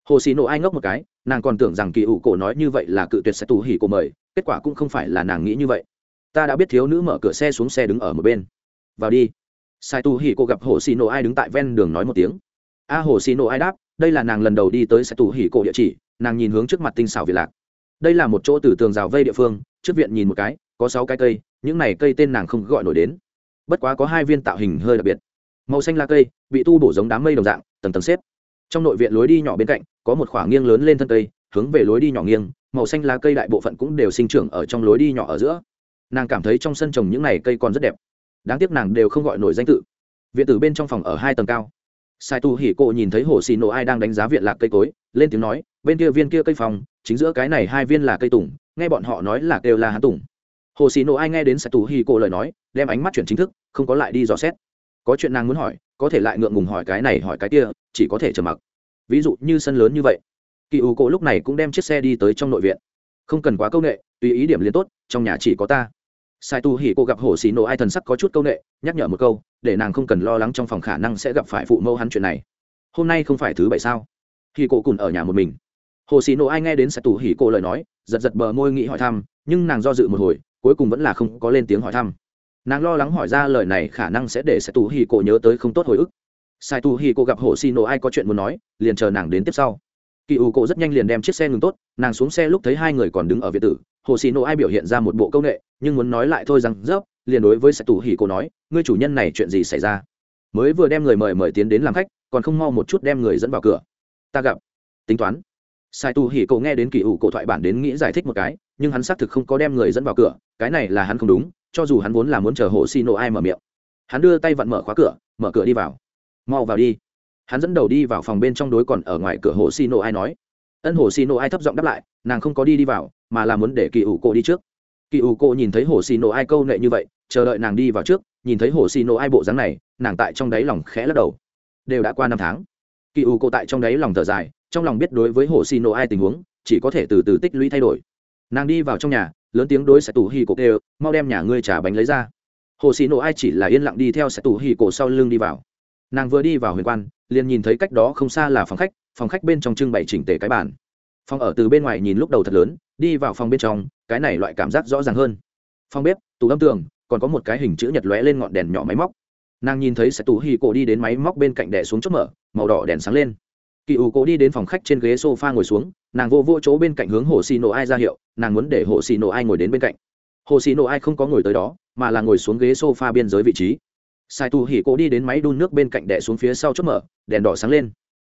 hồ xì nổ ai ngốc một cái, nàng còn tưởng rằng kỳ u cô nói như vậy là cự tuyệt xe tù hỉ cô mời, kết quả cũng không phải là nàng nghĩ như vậy. Ta đã biết thiếu nữ mở cửa xe xuống xe đứng ở một bên. Vào đi. Sai tù hỉ cô gặp hồ xì nổ ai đứng tại ven đường nói một tiếng. A hồ xì nổ ai đáp, đây là nàng lần đầu đi tới sai tù hỉ cô địa chỉ, nàng nhìn hướng trước mặt tinh xảo việt lạc. Đây là một chỗ từ tường rào vây địa phương, trước viện nhìn một cái, có sáu cái cây, những này cây tên nàng không gọi nổi đến bất quá có hai viên tạo hình hơi đặc biệt. Màu xanh lá cây, bị tu bổ giống đám mây đồng dạng, tầng tầng xếp. Trong nội viện lối đi nhỏ bên cạnh, có một khoảng nghiêng lớn lên thân cây, hướng về lối đi nhỏ nghiêng, màu xanh lá cây đại bộ phận cũng đều sinh trưởng ở trong lối đi nhỏ ở giữa. Nàng cảm thấy trong sân trồng những này cây còn rất đẹp. Đáng tiếc nàng đều không gọi nổi danh tự. Viện tử bên trong phòng ở hai tầng cao. Sai tu hỉ cộ nhìn thấy hồ xì nổ ai đang đánh giá viện lạc cây cối, lên tiếng nói, bên kia viên kia cây phòng, chính giữa cái này hai viên là cây tùng, nghe bọn họ nói là kêu là hán tùng hồ xì nổ ai nghe đến Sài tù hỉ cô lời nói, đem ánh mắt chuyển chính thức, không có lại đi dò xét. Có chuyện nàng muốn hỏi, có thể lại ngượng ngùng hỏi cái này hỏi cái kia, chỉ có thể trầm mặc. Ví dụ như sân lớn như vậy, kỳ ủ cổ lúc này cũng đem chiếc xe đi tới trong nội viện. Không cần quá c â u n ệ tùy ý điểm liên tốt, trong nhà chỉ có ta. Sai tu hỉ cô gặp hổ xì nổ ai thần sắc có chút c â u n ệ nhắc nhở một câu, để nàng không cần lo lắng trong phòng khả năng sẽ gặp phải phụ mẫu hắn chuyện này. Hôm nay không phải thứ bảy sao? Hỉ cổ cùn ở nhà một mình. Hồ xì nổ ai nghe đến sai tu hỉ cô lời nói, giật giật bờ môi nghĩ hỏi thăm, nhưng nàng do dự một hồi cuối cùng vẫn là không có lên tiếng hỏi thăm. Nàng lo lắng hỏi ra lời này khả năng sẽ để sai tu hì cổ nhớ tới không tốt hồi ức. Sai tu hì cổ gặp hồ xì nổ ai có chuyện muốn nói, liền chờ nàng đến tiếp sau. Kỳ ủ cổ rất nhanh liền đem chiếc xe ngừng tốt, nàng xuống xe lúc thấy hai người còn đứng ở việt tử, hồ xì nổ ai biểu hiện ra một bộ công nghệ, nhưng muốn nói lại thôi rằng, dốc, liền đối với sai tu hì cổ nói, ngươi chủ nhân này chuyện gì xảy ra? Mới vừa đem người mời mời tiến đến làm khách, còn không mau một chút đem người dẫn vào cửa. Ta gặp. Tính toán. Sai tu hỉ cô nghe đến kỳ ủ cổ thoại bản đến nghĩ giải thích một cái, nhưng hắn xác thực không có đem người dẫn vào cửa cái này là hắn không đúng, cho dù hắn vốn là muốn chờ hồ xì nổ ai mở miệng. Hắn đưa tay vặn mở khóa cửa, mở cửa đi vào. Mau vào đi. Hắn dẫn đầu đi vào phòng bên trong đối còn ở ngoài cửa hồ xì nổ ai nói. Ân hồ xì nổ ai thấp giọng đáp lại, nàng không có đi đi vào, mà là muốn để kỳ ủ cổ đi trước. Kỳ ủ cổ nhìn thấy hồ xì nổ ai câu nệ như vậy, chờ đợi nàng đi vào trước, nhìn thấy hồ xì nổ ai bộ dáng này, nàng tại trong đáy lòng khẽ lắc đầu. Đều đã qua năm tháng. Kỳ ủ cổ tại trong đáy lòng thở dài, trong lòng biết đối với hồ xì nổ ai tình huống, chỉ có thể từ từ tích lũy thay đổi. Nàng đi vào trong nhà lớn tiếng đối sẽ tù hì cổ đều mau đem nhà ngươi trả bánh lấy ra. Hồ xì nổ ai chỉ là yên lặng đi theo sẽ tù hì cổ sau lưng đi vào. Nàng vừa đi vào huyền quan, liền nhìn thấy cách đó không xa là phòng khách phòng khách bên trong trưng bày chỉnh tề cái bàn. Phòng ở từ bên ngoài nhìn lúc đầu thật lớn, đi vào phòng bên trong, cái này loại cảm giác rõ ràng hơn. Phòng bếp, tủ âm tường, còn có một cái hình chữ nhật lóe lên ngọn đèn nhỏ máy móc. Nàng nhìn thấy sẽ tù hì cổ đi đến máy móc bên cạnh đè xuống chốt mở, màu đỏ đèn sáng lên. Kỳ ủ cổ đi đến phòng khách trên ghế s o f a ngồi xuống nàng vô vô chỗ bên cạnh hướng hồ xì nổ ai ra hiệu, nàng muốn để hồ xì nổ ai ngồi đến bên cạnh. Hồ xì nổ ai không có ngồi tới đó, mà là ngồi xuống ghế s o f a biên giới vị trí. Sai tù hỉ cổ đi đến máy đun nước bên cạnh đẻ xuống phía sau chốt mở, đèn đỏ sáng lên.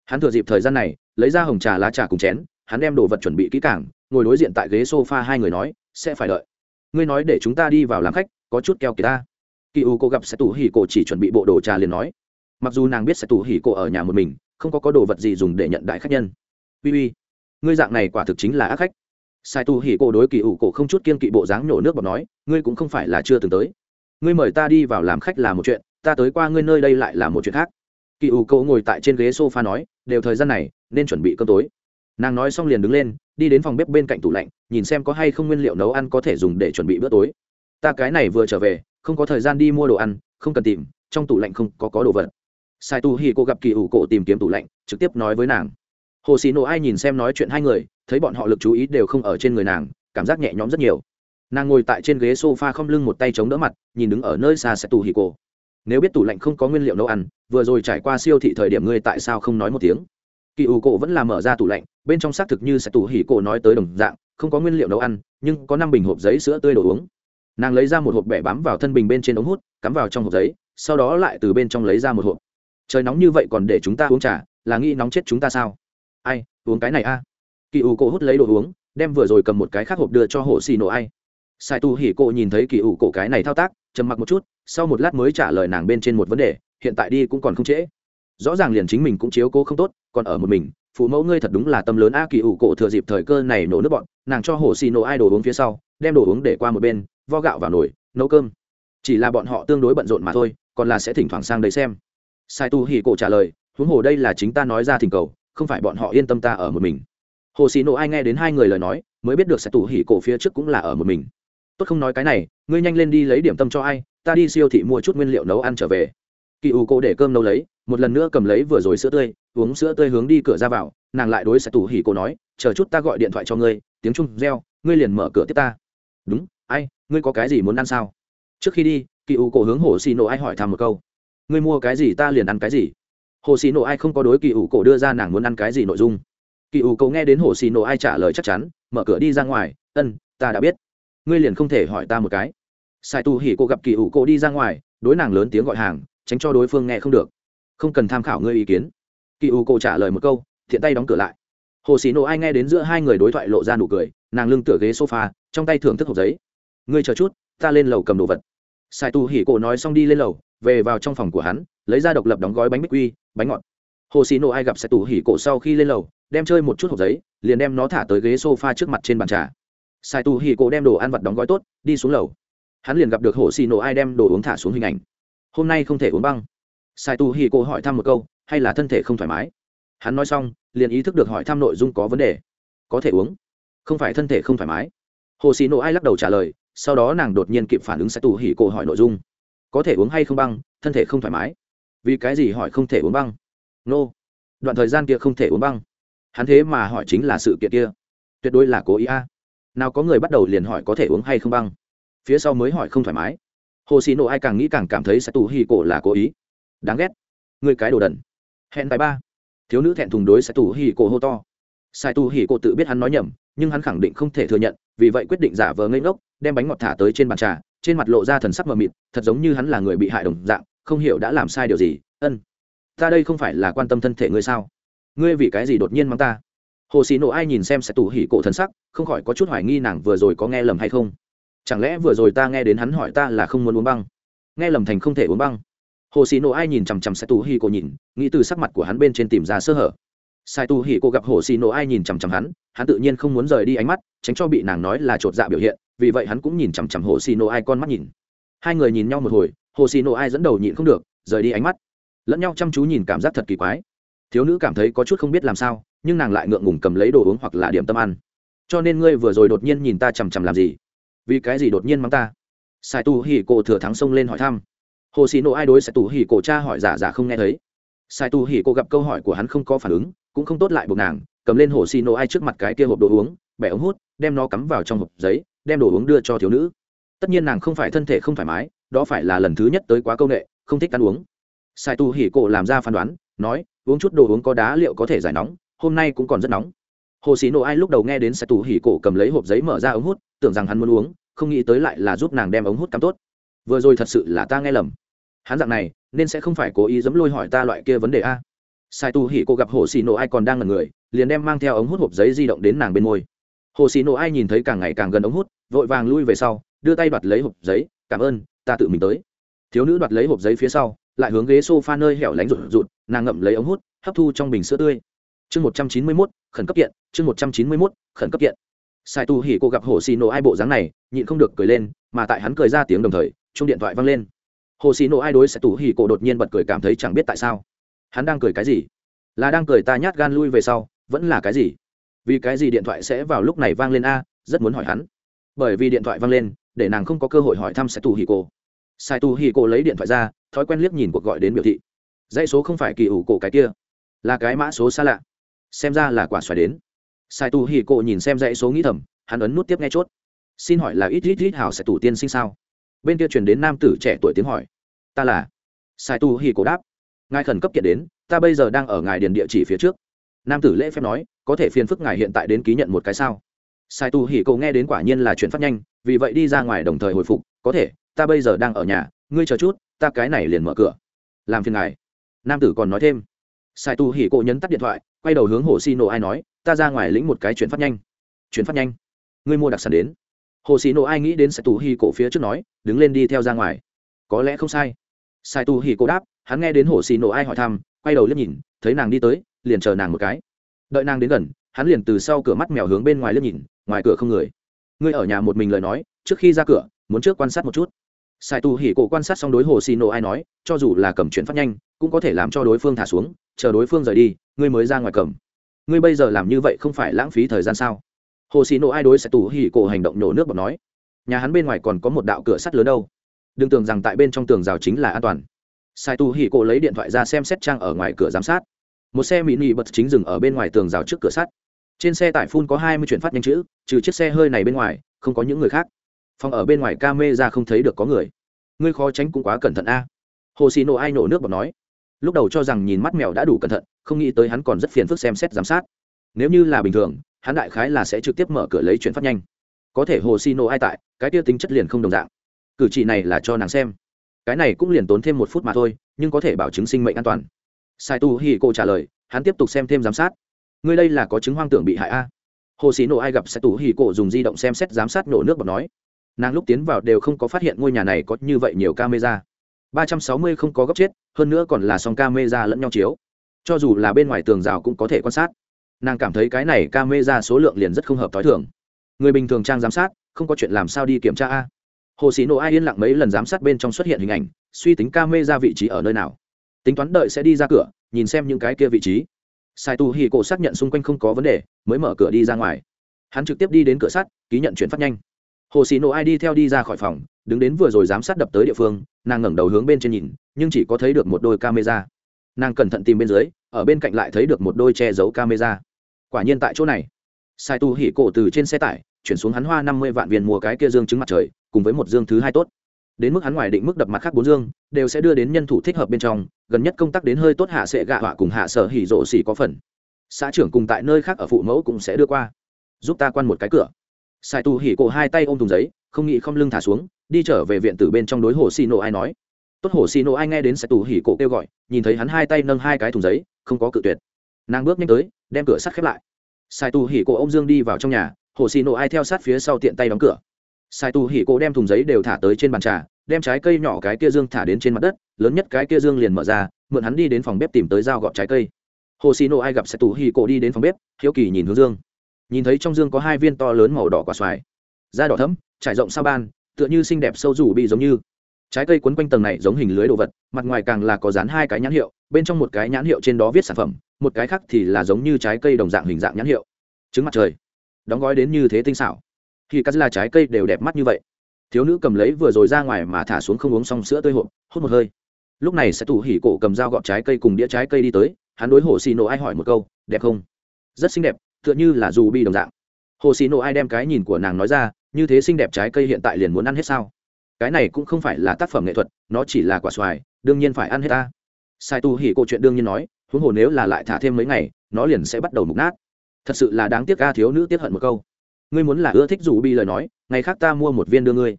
Hắn thừa dịp thời gian này, lấy ra hồng trà lá trà cùng chén, hắn đem đồ vật chuẩn bị kỹ cảng ngồi đối diện tại ghế s o f a hai người nói, sẽ phải đợi. Ngươi nói để chúng ta đi vào làm khách, có chút keo kỳ ta. Kỳ u cô gặp sai tù hỉ cổ chỉ chuẩn bị bộ đồ trà liền nói. Mặc dù nàng biết sai tù hỉ cổ ở nhà một mình, không có có đồ vật gì dùng để nhận đại khách nhân. Uy uy ngươi dạng này quả thực chính là ác khách. Sai tu hỉ cổ đối kỳ ủ cổ không chút kiên kỵ bộ dáng nhổ nước bọt nói, ngươi cũng không phải là chưa từng tới. Ngươi mời ta đi vào làm khách là một chuyện, ta tới qua ngươi nơi đây lại là một chuyện khác. Kỳ ủ cổ ngồi tại trên ghế sofa nói, đều thời gian này, nên chuẩn bị cơm tối. Nàng nói xong liền đứng lên, đi đến phòng bếp bên cạnh tủ lạnh, nhìn xem có hay không nguyên liệu nấu ăn có thể dùng để chuẩn bị bữa tối. Ta cái này vừa trở về, không có thời gian đi mua đồ ăn, không cần tìm, trong tủ lạnh không có có đồ vật. Sai tu hi cô gặp kỳ ủ cổ tìm kiếm tủ lạnh, trực tiếp nói với nàng hồ xì nổ ai nhìn xem nói chuyện hai người, thấy bọn họ lực chú ý đều không ở trên người nàng, cảm giác nhẹ nhõm rất nhiều. Nàng ngồi tại trên ghế s o f a không lưng một tay chống đỡ mặt, nhìn đứng ở nơi xa sẽ tù hì cổ. Nếu biết tủ lạnh không có nguyên liệu nấu ăn, vừa rồi trải qua siêu thị thời điểm ngươi tại sao không nói một tiếng? Kỳ ủ cổ vẫn là mở ra tủ lạnh, bên trong xác thực như sẽ tù hì cổ nói tới đồng dạng, không có nguyên liệu nấu ăn, nhưng có năm bình hộp giấy sữa tươi đồ uống. Nàng lấy ra một hộp bẻ bám vào thân bình bên trên ống hút, cắm vào trong hộp giấy, sau đó lại từ bên trong lấy ra một hộp. Trời nóng như vậy còn để chúng ta uống trà, là nghĩ nóng chết chúng ta sao? Ai, uống cái này a. À? kỳ ủ cổ hút lấy đồ uống, đem vừa rồi cầm một cái khác hộp đưa cho hồ xì nổ ai. Sai tu hỉ cổ nhìn thấy kỳ ủ cổ cái này thao tác, trầm mặc một chút, sau một lát mới trả lời nàng bên trên một vấn đề, hiện tại đi cũng còn không trễ. Rõ ràng liền chính mình cũng chiếu cố không tốt, còn ở một mình, phụ mẫu ngươi thật đúng là tâm lớn a, kỳ ủ cổ thừa dịp thời cơ này nổ nước bọn, nàng cho hồ xì nổ ai đồ uống phía sau, đem đồ uống để qua một bên, vo gạo vào nồi, nấu cơm. Chỉ là bọn họ tương đối bận rộn mà thôi, còn là sẽ thỉnh thoảng sang đây xem. Sai tu hỉ cổ trả lời, huống hồ đây là chính ta nói ra thỉnh cầu không phải bọn họ yên tâm ta ở một mình. Hồ xì nộ ai nghe đến hai người lời nói, mới biết được sẽ tù hỉ cổ phía trước cũng là ở một mình. Tốt không nói cái này, ngươi nhanh lên đi lấy điểm tâm cho ai, ta đi siêu thị mua chút nguyên liệu nấu ăn trở về. Kỳ ủ cổ để cơm nấu lấy, một lần nữa cầm lấy vừa rồi sữa tươi, uống sữa tươi hướng đi cửa ra vào, nàng lại đối sẽ tù hỉ cổ nói, chờ chút ta gọi điện thoại cho ngươi, tiếng trung reo, ngươi liền mở cửa tiếp ta. Đúng, ai, ngươi có cái gì muốn ăn sao? Trước khi đi, kỳ ủ cổ hướng hồ xì nộ ai hỏi thăm một câu, ngươi mua cái gì ta liền ăn cái gì? Hồ xì nộ ai không có đối kỳ ủ cổ đưa ra nàng muốn ăn cái gì nội dung. Kỳ ủ cổ nghe đến hồ xì nộ ai trả lời chắc chắn, mở cửa đi ra ngoài, ân, ta đã biết. Ngươi liền không thể hỏi ta một cái. Sai tu hỉ cô gặp kỳ ủ cổ đi ra ngoài, đối nàng lớn tiếng gọi hàng, tránh cho đối phương nghe không được. Không cần tham khảo ngươi ý kiến. Kỳ ủ cổ trả lời một câu, thiện tay đóng cửa lại. Hồ xì nộ ai nghe đến giữa hai người đối thoại lộ ra nụ cười, nàng lưng tựa ghế sofa, trong tay thưởng thức hộp giấy. Ngươi chờ chút, ta lên lầu cầm đồ vật. Sai tu hỉ cổ nói xong đi lên lầu, về vào trong phòng của hắn lấy ra độc lập đóng gói bánh bích quy, bánh ngọt. Hồ xì nổ ai gặp sai tu hỉ cổ sau khi lên lầu, đem chơi một chút hộp giấy, liền đem nó thả tới ghế sofa trước mặt trên bàn trà. Sai tu hỉ cổ đem đồ ăn vặt đóng gói tốt, đi xuống lầu. Hắn liền gặp được hồ xì nổ ai đem đồ uống thả xuống hình ảnh. Hôm nay không thể uống băng. Sai tu hỉ cổ hỏi thăm một câu, hay là thân thể không thoải mái? Hắn nói xong, liền ý thức được hỏi thăm nội dung có vấn đề. Có thể uống. Không phải thân thể không thoải mái. Hồ xì nổ ai lắc đầu trả lời, sau đó nàng đột nhiên kịp phản ứng sai tù hỉ cổ hỏi nội dung. Có thể uống hay không băng, thân thể không thoải mái vì cái gì hỏi không thể uống băng? Nô、no. đoạn thời gian kia không thể uống băng. Hắn thế mà hỏi chính là sự kiện kia. Tuyệt đối là cố ý a. Nào có người bắt đầu liền hỏi có thể uống hay không băng. Phía sau mới hỏi không thoải mái. Hồ xì nộ ai càng nghĩ càng cảm thấy sẽ tù hỉ cổ là cố ý. Đáng ghét. Người cái đồ đần. Hẹn bài ba. Thiếu nữ thẹn thùng đối sẽ tù hỉ cổ hô to. Sai tù hỉ cổ tự biết hắn nói nhầm, nhưng hắn khẳng định không thể thừa nhận, vì vậy quyết định giả vờ ngây ngốc, đem bánh ngọt thả tới trên bàn trà, trên mặt lộ ra thần sắc mờ mịt, thật giống như hắn là người bị hại đồng dạng không hiểu đã làm sai điều gì, ân, ta đây không phải là quan tâm thân thể ngươi sao? Ngươi vì cái gì đột nhiên mắng ta? Hồ xì nộ ai nhìn xem sẽ tủ hỉ cổ thần sắc, không khỏi có chút hoài nghi nàng vừa rồi có nghe lầm hay không. Chẳng lẽ vừa rồi ta nghe đến hắn hỏi ta là không muốn uống băng? Nghe lầm thành không thể uống băng. Hồ xì nộ ai nhìn chằm chằm sẽ tù hỉ cổ nhìn, nghĩ từ sắc mặt của hắn bên trên tìm ra sơ hở. Sai tu hỉ cổ gặp hồ xì nộ ai nhìn chằm chằm hắn hắn tự nhiên không muốn rời đi ánh mắt, tránh cho bị nàng nói là chột dạ biểu hiện, vì vậy hắn cũng nhìn chằm chằm hồ xì nổ ai con mắt nhìn. Hai người nhìn nhau một hồi hồ xì nổ ai dẫn đầu nhịn không được, rời đi ánh mắt. Lẫn nhau chăm chú nhìn cảm giác thật kỳ quái. Thiếu nữ cảm thấy có chút không biết làm sao, nhưng nàng lại ngượng ngùng cầm lấy đồ uống hoặc là điểm tâm ăn. Cho nên ngươi vừa rồi đột nhiên nhìn ta chằm chằm làm gì? Vì cái gì đột nhiên mắng ta? Sai tu hỉ cổ thừa thắng xông lên hỏi thăm. Hồ xì nộ ai đối sai tu hỉ cổ cha hỏi giả giả không nghe thấy. Sai tu hỉ cổ gặp câu hỏi của hắn không có phản ứng, cũng không tốt lại buộc nàng, cầm lên hồ xì nộ ai trước mặt cái kia hộp đồ uống, bẻ ống hút, đem nó cắm vào trong hộp giấy, đem đồ uống đưa cho thiếu nữ. Tất nhiên nàng không phải thân thể không thoải mái đó phải là lần thứ nhất tới quá công nghệ không thích ăn uống. Sai tu hỉ cổ làm ra phán đoán, nói, uống chút đồ uống có đá liệu có thể giải nóng, hôm nay cũng còn rất nóng. Hồ xì nổ ai lúc đầu nghe đến sai tu hỉ cổ cầm lấy hộp giấy mở ra ống hút, tưởng rằng hắn muốn uống, không nghĩ tới lại là giúp nàng đem ống hút cắm tốt. Vừa rồi thật sự là ta nghe lầm. Hắn dạng này, nên sẽ không phải cố ý dẫm lôi hỏi ta loại kia vấn đề a. Sai tu hỉ cổ gặp hồ xì nổ ai còn đang ngần người, liền đem mang theo ống hút hộp giấy di động đến nàng bên môi. Hồ xì nổ ai nhìn thấy càng ngày càng gần ống hút, vội vàng lui về sau, đưa tay đoạt lấy hộp giấy, cảm ơn ta tự mình tới. Thiếu nữ đoạt lấy hộp giấy phía sau, lại hướng ghế s o f a nơi hẻo lánh rụt rụt, nàng ngậm lấy ống hút, hấp thu trong bình sữa tươi. Chương một trăm chín mươi mốt, khẩn cấp kiện, chương một trăm chín mươi mốt, khẩn cấp kiện. Sai tu hỉ cô gặp hồ xì nổ ai bộ dáng này, nhịn không được cười lên, mà tại hắn cười ra tiếng đồng thời chung điện thoại văng lên. Hồ xì nổ ai đối sẽ tù hỉ cô đột nhiên bật cười cảm thấy chẳng biết tại sao. Hắn đang cười cái gì? Là đang cười ta nhát gan lui về sau, vẫn là cái gì? Vì cái gì điện thoại sẽ vào lúc này vang lên a, rất muốn hỏi hắn. Bởi vì điện thoại vang lên, để nàng không có cơ hội hỏi thăm sẽ tù hỉ cô sai tu hỉ cô lấy điện thoại ra, thói quen liếc nhìn cuộc gọi đến biểu thị. Dãy số không phải kỳ ủ cổ cái kia, là cái mã số xa lạ. Xem ra là quả xoài đến. Sai tu hỉ cổ nhìn xem dãy số nghĩ thầm, hắn ấn nút tiếp nghe chốt. Xin hỏi là ít ít ít hào sẽ tủ tiên sinh sao? Bên kia truyền đến nam tử trẻ tuổi tiếng hỏi. Ta là. Sai tu hỉ cổ đáp. Ngài khẩn cấp kiện đến, ta bây giờ đang ở ngài điền địa chỉ phía trước. Nam tử lễ phép nói, có thể phiền phức ngài hiện tại đến ký nhận một cái sao? Sai tu hỉ cổ nghe đến quả nhiên là chuyện phát nhanh, vì vậy đi ra ngoài đồng thời hồi phục, có thể ta bây giờ đang ở nhà, ngươi chờ chút, ta cái này liền mở cửa. Làm phiền ngài. Nam tử còn nói thêm. Sai tu hỉ cộ nhấn tắt điện thoại, quay đầu hướng hồ xì nổ ai nói, ta ra ngoài lĩnh một cái chuyển phát nhanh. Chuyển phát nhanh? Ngươi mua đặc sản đến. Hồ xì nổ ai nghĩ đến sai tu hỉ cổ phía trước nói, đứng lên đi theo ra ngoài. Có lẽ không sai. Sai tu hỉ cổ đáp, hắn nghe đến hồ xì nổ ai hỏi thăm, quay đầu liếc nhìn, thấy nàng đi tới, liền chờ nàng một cái. Đợi nàng đến gần, hắn liền từ sau cửa mắt mèo hướng bên ngoài liếc nhìn, ngoài cửa không người. Ngươi ở nhà một mình lời nói, trước khi ra cửa, muốn trước quan sát một chút sai tu hỉ cổ quan sát xong đối hồ xì nổ ai nói, cho dù là cầm chuyển phát nhanh, cũng có thể làm cho đối phương thả xuống, chờ đối phương rời đi, ngươi mới ra ngoài cầm. Ngươi bây giờ làm như vậy không phải lãng phí thời gian sao? Hồ xì nổ ai đối sai tu hỉ cổ hành động nổ nước bọt nói, nhà hắn bên ngoài còn có một đạo cửa sắt lớn đâu. Đừng tưởng rằng tại bên trong tường rào chính là an toàn. Sai tu hỉ cổ lấy điện thoại ra xem xét trang ở ngoài cửa giám sát. Một xe mỹ nị bật chính dừng ở bên ngoài tường rào trước cửa sắt. Trên xe tải phun có hai mươi chuyển phát nhanh chữ, trừ chiếc xe hơi này bên ngoài, không có những người khác phòng ở bên ngoài ca mê ra không thấy được có người. Ngươi khó tránh cũng quá cẩn thận a. Hồ xì nổ ai nổ nước bọt nói. Lúc đầu cho rằng nhìn mắt mèo đã đủ cẩn thận, không nghĩ tới hắn còn rất phiền phức xem xét giám sát. Nếu như là bình thường, hắn đại khái là sẽ trực tiếp mở cửa lấy chuyển phát nhanh. Có thể hồ xì nổ ai tại, cái tiêu tính chất liền không đồng dạng. Cử chỉ này là cho nàng xem. Cái này cũng liền tốn thêm một phút mà thôi, nhưng có thể bảo chứng sinh mệnh an toàn. Sai tu hi cô trả lời, hắn tiếp tục xem thêm giám sát. Ngươi đây là có chứng hoang tưởng bị hại a. Hồ xì nổ ai gặp sai tu hi cô dùng di động xem xét giám sát nổ nước bọt nói nàng lúc tiến vào đều không có phát hiện ngôi nhà này có như vậy nhiều camera. Ba trăm sáu mươi không có góc chết, hơn nữa còn là song camera lẫn nhau chiếu. Cho dù là bên ngoài tường rào cũng có thể quan sát. Nàng cảm thấy cái này camera số lượng liền rất không hợp t h o i thường. Người bình thường trang giám sát, không có chuyện làm sao đi kiểm tra a. Hồ sĩ nộ ai yên lặng mấy lần giám sát bên trong xuất hiện hình ảnh, suy tính camera vị trí ở nơi nào. Tính toán đợi sẽ đi ra cửa, nhìn xem những cái kia vị trí. Sai tu hì cổ xác nhận xung quanh không có vấn đề, mới mở cửa đi ra ngoài. Hắn trực tiếp đi đến cửa sắt, ký nhận chuyển phát nhanh hồ xì nổ ai đi theo đi ra khỏi phòng, đứng đến vừa rồi giám sát đập tới địa phương, nàng ngẩng đầu hướng bên trên nhìn, nhưng chỉ có thấy được một đôi camera. Nàng cẩn thận tìm bên dưới, ở bên cạnh lại thấy được một đôi che giấu camera. Quả nhiên tại chỗ này. Sai tu hỉ cổ từ trên xe tải, chuyển xuống hắn hoa năm mươi vạn viên mua cái kia dương trứng mặt trời, cùng với một dương thứ hai tốt. Đến mức hắn ngoài định mức đập mặt khác bốn dương, đều sẽ đưa đến nhân thủ thích hợp bên trong, gần nhất công tác đến hơi tốt hạ sẽ gạ họa cùng hạ sở hỉ rộ xỉ có phần. Xã trưởng cùng tại nơi khác ở phụ mẫu cũng sẽ đưa qua. Giúp ta quan một cái cửa sai tu hỉ cổ hai tay ôm thùng giấy, không nghĩ không lưng thả xuống, đi trở về viện tử bên trong đối hồ xì nổ ai nói. Tốt hồ xì nổ ai nghe đến sai tu hỉ cổ kêu gọi, nhìn thấy hắn hai tay nâng hai cái thùng giấy, không có cự tuyệt. Nàng bước nhanh tới, đem cửa sắt khép lại. Sai tu hỉ cổ ô m dương đi vào trong nhà, hồ xì nổ ai theo sát phía sau tiện tay đóng cửa. Sai tu hỉ cổ đem thùng giấy đều thả tới trên bàn trà, đem trái cây nhỏ cái kia dương thả đến trên mặt đất, lớn nhất cái kia dương liền mở ra, mượn hắn đi đến phòng bếp tìm tới dao gọt trái cây. Hồ xì nổ ai gặp sai tu hỉ cổ đi đến phòng bếp, hiếu kỳ nhìn hướng dương nhìn thấy trong dương có hai viên to lớn màu đỏ quả xoài. Da đỏ thấm trải rộng sao ban, tựa như xinh đẹp sâu rủ bị giống như. Trái cây quấn quanh tầng này giống hình lưới đồ vật, mặt ngoài càng là có dán hai cái nhãn hiệu, bên trong một cái nhãn hiệu trên đó viết sản phẩm, một cái khác thì là giống như trái cây đồng dạng hình dạng nhãn hiệu. Trứng mặt trời. Đóng gói đến như thế tinh xảo. Khi cắt là trái cây đều đẹp mắt như vậy. Thiếu nữ cầm lấy vừa rồi ra ngoài mà thả xuống không uống xong sữa tươi hộp, hút một hơi. Lúc này sẽ tủ hỉ cổ cầm dao gọt trái cây cùng đĩa trái cây đi tới, hắn đối hồ xì nổ ai hỏi một câu, đẹp không? Rất xinh đẹp tựa như là dù bi đồng dạng. Hồ xì nộ ai đem cái nhìn của nàng nói ra, như thế xinh đẹp trái cây hiện tại liền muốn ăn hết sao? Cái này cũng không phải là tác phẩm nghệ thuật, nó chỉ là quả xoài, đương nhiên phải ăn hết ta. Sai tu hỉ cổ chuyện đương nhiên nói, huống hồ nếu là lại thả thêm mấy ngày, nó liền sẽ bắt đầu mục nát. Thật sự là đáng tiếc ca thiếu nữ tiếp hận một câu. Ngươi muốn là ưa thích dù bi lời nói, ngày khác ta mua một viên đưa ngươi.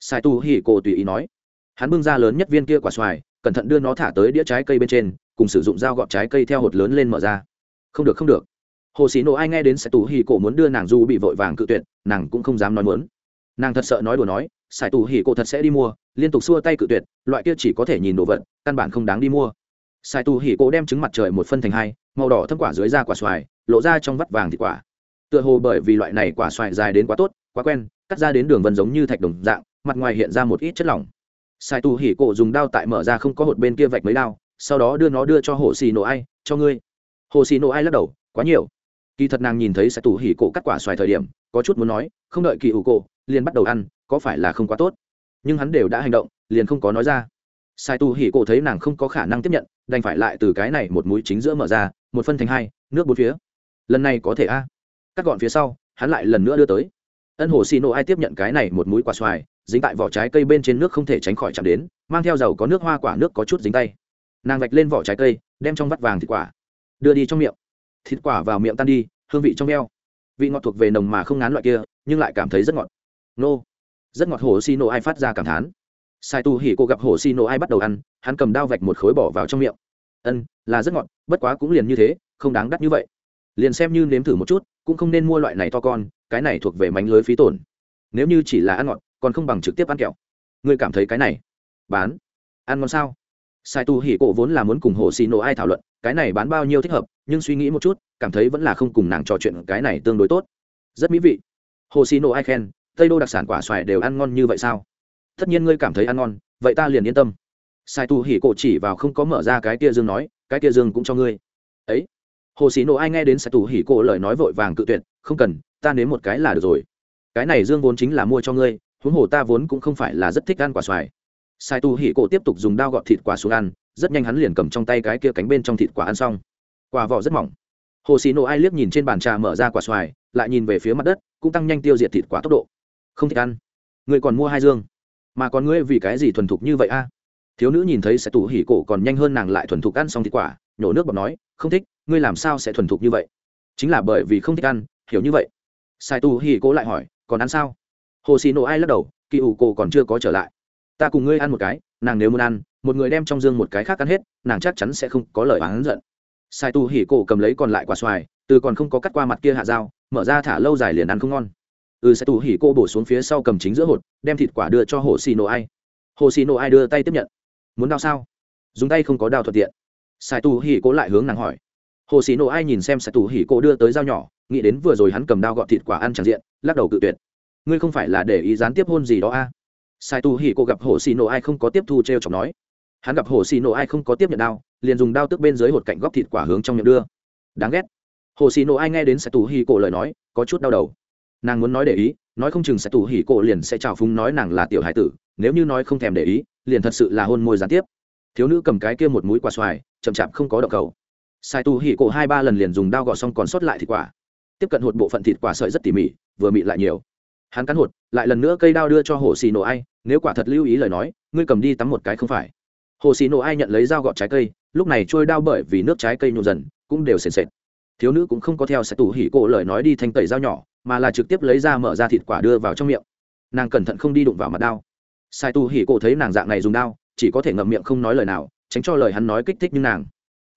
Sai tu hỉ cổ tùy ý nói. Hắn bưng ra lớn nhất viên kia quả xoài, cẩn thận đưa nó thả tới đĩa trái cây bên trên, cùng sử dụng dao gọt trái cây theo hột lớn lên mở ra. Không được không được hồ sĩ nộ ai nghe đến sai tù hỉ cổ muốn đưa nàng du bị vội vàng cự tuyệt, nàng cũng không dám nói muốn. Nàng thật sợ nói đùa nói sài tù hỉ cổ thật sẽ đi mua, liên tục xua tay cự tuyệt, loại kia chỉ có thể nhìn đồ vật, căn bản không đáng đi mua. Sài tù hỉ cổ đem trứng mặt trời một phân thành hai, màu đỏ thâm quả dưới da quả xoài, lộ ra trong vắt vàng thịt quả. Tựa hồ bởi vì loại này quả xoài dài đến quá tốt, quá quen, cắt ra đến đường vân giống như thạch đồng dạng, mặt ngoài hiện ra một ít chất lỏng. Sai tù hỉ cổ dùng đao tại mở ra không có hột bên kia vạch mấy đao, sau đó đưa nó đưa cho hồ xì nổ ai, cho ngươi. Hồ xì nổ ai lắc đầu, quá nhiều kỳ thật nàng nhìn thấy sai tu hỉ cổ cắt quả xoài thời điểm, có chút muốn nói, không đợi kỳ ủ cổ, liền bắt đầu ăn, có phải là không quá tốt? Nhưng hắn đều đã hành động, liền không có nói ra. Sai tu hỉ cổ thấy nàng không có khả năng tiếp nhận, đành phải lại từ cái này một mũi chính giữa mở ra, một phân thành hai, nước bốn phía. Lần này có thể a. Cắt gọn phía sau, hắn lại lần nữa đưa tới. Ân hồ xì nộ ai tiếp nhận cái này một mũi quả xoài, dính tại vỏ trái cây bên trên nước không thể tránh khỏi chạm đến, mang theo dầu có nước hoa quả nước có chút dính tay. Nàng vạch lên vỏ trái cây, đem trong vắt vàng thịt quả đưa đi trong miệng thịt quả vào miệng tan đi, hương vị trong eo. Vị ngọt thuộc về nồng mà không ngán loại kia, nhưng lại cảm thấy rất ngọt. Nô. Rất ngọt, hồ xì nổ ai phát ra cảm thán. Sai tu hỉ cô gặp hồ xì nổ ai bắt đầu ăn, hắn cầm đao vạch một khối bỏ vào trong miệng. Ân, là rất ngọt, bất quá cũng liền như thế, không đáng đắt như vậy. Liền xem như nếm thử một chút, cũng không nên mua loại này to con, cái này thuộc về mánh lưới phí tổn. Nếu như chỉ là ăn ngọt, còn không bằng trực tiếp ăn kẹo. Ngươi cảm thấy cái này bán, ăn ngon sao? Sai tu hỉ cổ vốn là muốn cùng hồ xì nổ ai thảo luận cái này bán bao nhiêu thích hợp, nhưng suy nghĩ một chút, cảm thấy vẫn là không cùng nàng trò chuyện cái này tương đối tốt. Rất mỹ vị. Hồ xì nổ ai khen, tây đô đặc sản quả xoài đều ăn ngon như vậy sao? Tất nhiên ngươi cảm thấy ăn ngon, vậy ta liền yên tâm. Sai tu hỉ cổ chỉ vào không có mở ra cái tia dương nói, cái tia dương cũng cho ngươi. Ấy. Hồ xí nổ ai nghe đến sai tu hỉ cổ lời nói vội vàng cự tuyệt, không cần, ta nếm một cái là được rồi. Cái này dương vốn chính là mua cho ngươi, huống hồ ta vốn cũng không phải là rất thích ăn quả xoài. Sai tu hỉ cổ tiếp tục dùng dao gọt thịt quả xuống ăn rất nhanh hắn liền cầm trong tay cái kia cánh bên trong thịt quả ăn xong. Quả vỏ rất mỏng. Hồ xì nổ ai liếc nhìn trên bàn trà mở ra quả xoài, lại nhìn về phía mặt đất, cũng tăng nhanh tiêu diệt thịt quả tốc độ. Không thích ăn. Người còn mua hai dương. Mà còn ngươi vì cái gì thuần thục như vậy a? Thiếu nữ nhìn thấy sẽ tủ hỉ cổ còn nhanh hơn nàng lại thuần thục ăn xong thịt quả, nhổ nước bọt nói, không thích, ngươi làm sao sẽ thuần thục như vậy? Chính là bởi vì không thích ăn, hiểu như vậy. Sai tu hỉ cổ lại hỏi, còn ăn sao? Hồ xì nổ ai lắc đầu, kỳ ủ cổ còn chưa có trở lại. Ta cùng ngươi ăn một cái, nàng nếu muốn ăn một người đem trong dương một cái khác ăn hết, nàng chắc chắn sẽ không có lời oán giận. Sai tu hỉ cổ cầm lấy còn lại quả xoài, từ còn không có cắt qua mặt kia hạ dao, mở ra thả lâu dài liền ăn không ngon. Ừ Sai Tu hỉ cô bổ xuống phía sau cầm chính giữa hột, đem thịt quả đưa cho hồ xì nổ ai. Hồ xì nổ ai đưa tay tiếp nhận. Muốn đau sao? Dùng tay không có đao thuận tiện. Sai Tu hỉ cô lại hướng nàng hỏi. Hồ xì nổ ai nhìn xem sai Tu hỉ cô đưa tới dao nhỏ, nghĩ đến vừa rồi hắn cầm đao gọt thịt quả ăn tràn diện, lắc đầu cự tuyệt. Ngươi không phải là để ý gián tiếp hôn gì đó a? À? sai tu hỉ cô gặp hồ xì nổ ai không có tiếp thu t r chọc nói hắn gặp hồ xì nổ ai không có tiếp nhận đao, liền dùng đao tức bên dưới hột cạnh góc thịt quả hướng trong miệng đưa. Đáng ghét. Hồ xì nổ ai nghe đến sai tu hỉ cổ lời nói, có chút đau đầu. Nàng muốn nói để ý, nói không chừng sẽ tù hỉ cổ liền sẽ trào phúng nói nàng là tiểu hải tử, nếu như nói không thèm để ý, liền thật sự là hôn môi gián tiếp. Thiếu nữ cầm cái kia một mũi quả xoài, chậm chạp không có động cầu. Sai tù hỉ cổ hai ba lần liền dùng dao gọt xong còn sót lại thịt quả. Tiếp cận hột bộ phận thịt quả sợi rất tỉ mỉ, vừa mị lại nhiều. Hắn cắn hột, lại lần nữa cây đao đưa cho hồ xì nổ ai, nếu quả thật lưu ý lời nói, ngươi cầm đi tắm một cái không phải hồ xì nổ ai nhận lấy dao gọt trái cây, lúc này trôi đao bởi vì nước trái cây nhộn dần, cũng đều sền sệt. Thiếu nữ cũng không có theo sẽ tủ hỉ cổ lời nói đi thanh tẩy dao nhỏ, mà là trực tiếp lấy ra mở ra thịt quả đưa vào trong miệng. Nàng cẩn thận không đi đụng vào mặt đao. Sai tu hỉ cổ thấy nàng dạng này dùng đao, chỉ có thể ngậm miệng không nói lời nào, tránh cho lời hắn nói kích thích như nàng.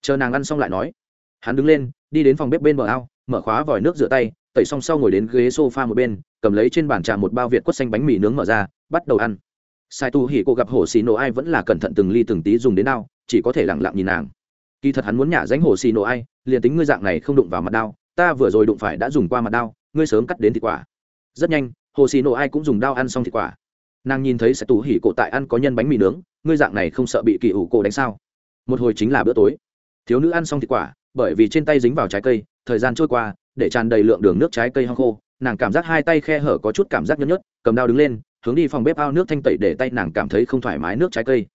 Chờ nàng ăn xong lại nói. Hắn đứng lên, đi đến phòng bếp bên bờ ao, mở khóa vòi nước rửa tay, tẩy xong sau ngồi đến ghế sofa một bên, cầm lấy trên bàn trà một bao việt quất xanh bánh mì nướng mở ra, bắt đầu ăn sai tu hỉ cô gặp hồ xì nổ ai vẫn là cẩn thận từng ly từng tí dùng đến đao, chỉ có thể lẳng lặng nhìn nàng. Kỳ thật hắn muốn nhả danh hồ xì nổ ai, liền tính ngươi dạng này không đụng vào mặt đao, ta vừa rồi đụng phải đã dùng qua mặt đao, ngươi sớm cắt đến thịt quả. Rất nhanh, hồ xì nổ ai cũng dùng đao ăn xong thịt quả. Nàng nhìn thấy Sai Tu hỉ cô tại ăn có nhân bánh mì nướng, ngươi dạng này không sợ bị kỳ ủ cổ đánh sao? Một hồi chính là bữa tối. Thiếu nữ ăn xong thịt quả, bởi vì trên tay dính vào trái cây, thời gian trôi qua, để tràn đầy lượng đường nước trái cây hăng khô, nàng cảm giác hai tay khe hở có chút cảm giác nhớt nhớt, cầm đao đứng lên hướng đi phòng bếp ao nước thanh tẩy để tay nàng cảm thấy không thoải mái nước trái cây.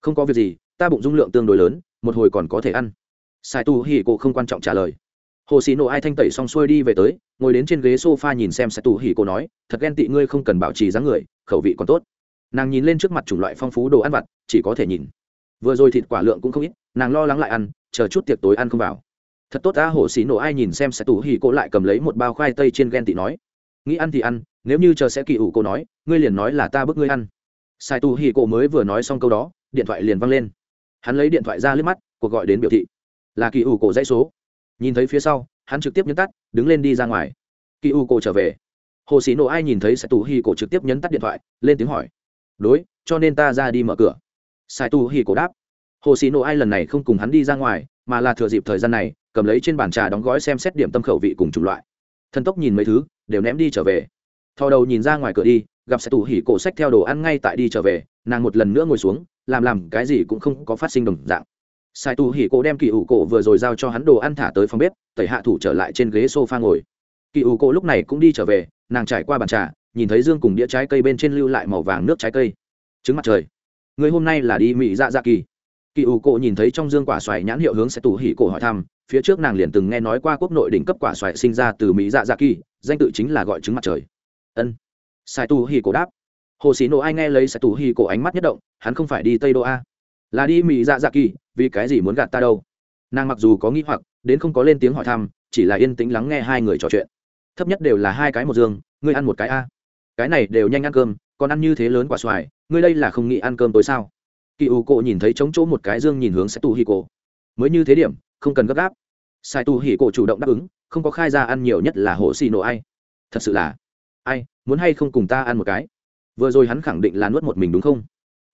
Không có việc gì, ta bụng dung lượng tương đối lớn, một hồi còn có thể ăn. Sai tu hỉ cổ không quan trọng trả lời. Hồ xì nổ ai thanh tẩy xong xuôi đi về tới, ngồi đến trên ghế s o f a nhìn xem sai tu hỉ cổ nói, thật ghen tị ngươi không cần bảo trì dáng người, khẩu vị còn tốt. Nàng nhìn lên trước mặt chủng loại phong phú đồ ăn vặt, chỉ có thể nhìn. Vừa rồi thịt quả lượng cũng không ít, nàng lo lắng lại ăn, chờ chút tiệc tối ăn không vào. Thật tốt ta hồ xì nổ ai nhìn xem sai tu hỉ cô lại cầm lấy một bao khoai tây trên ghen tị nói nghĩ ăn thì ăn, nếu như chờ sẽ kỳ ủ cô nói, ngươi liền nói là ta bức ngươi ăn. Sai tù hì cô mới vừa nói xong câu đó, điện thoại liền văng lên. Hắn lấy điện thoại ra liếc mắt, cuộc gọi đến biểu thị. Là kỳ ủ cổ dãy số. Nhìn thấy phía sau, hắn trực tiếp nhấn tắt, đứng lên đi ra ngoài. Kỳ ủ cổ trở về. Hồ sĩ Nộ ai nhìn thấy sai tù hì cổ trực tiếp nhấn tắt điện thoại, lên tiếng hỏi. Đối, cho nên ta ra đi mở cửa. Sai tù hì cổ đáp. Hồ sĩ Nộ ai lần này không cùng hắn đi ra ngoài, mà là thừa dịp thời gian này, cầm lấy trên bàn trà đóng gói xem xét điểm tâm khẩu vị cùng chủng loại. Thần tốc nhìn mấy thứ đều ném đi trở về. Thò đầu nhìn ra ngoài cửa đi, gặp sẽ tủ hỉ cổ sách theo đồ ăn ngay tại đi trở về, nàng một lần nữa ngồi xuống, làm làm cái gì cũng không có phát sinh đồng dạng. Sai tù hỉ cổ đem kỳ ủ cổ vừa rồi giao cho hắn đồ ăn thả tới phòng bếp, tẩy hạ thủ trở lại trên ghế s o f a ngồi. Kỳ ủ cổ lúc này cũng đi trở về, nàng trải qua bàn trà, nhìn thấy dương cùng đĩa trái cây bên trên lưu lại màu vàng nước trái cây. Trứng mặt trời. Người hôm nay là đi mỹ dạ dạ kỳ kỳ ủ cổ nhìn thấy trong dương quả xoài nhãn hiệu hướng sẽ tù hỉ cổ hỏi thăm, phía trước nàng liền từng nghe nói qua quốc nội đỉnh cấp quả xoài sinh ra từ mỹ dạ dạ kỳ, danh tự chính là gọi trứng mặt trời. Ân. Sai tù hỉ cổ đáp. Hồ sĩ nộ ai nghe lấy sai tù hỉ cổ ánh mắt nhất động, hắn không phải đi tây đô a. Là đi mỹ dạ dạ kỳ, vì cái gì muốn gạt ta đâu? Nàng mặc dù có nghĩ hoặc, đến không có lên tiếng hỏi thăm, chỉ là yên tĩnh lắng nghe hai người trò chuyện. Thấp nhất đều là hai cái một dương, ngươi ăn một cái a. Cái này đều nhanh ăn cơm, còn ăn như thế lớn quả xoài, ngươi đây là không nghĩ ăn cơm tối sao? Kỳ u cổ nhìn thấy trống chỗ một cái dương nhìn hướng sai tu hì cổ. Mới như thế điểm, không cần gấp gáp. Sai tu hỉ cổ chủ động đáp ứng, không có khai ra ăn nhiều nhất là hồ xì nổ ai. Thật sự là, ai, muốn hay không cùng ta ăn một cái? Vừa rồi hắn khẳng định là nuốt một mình đúng không?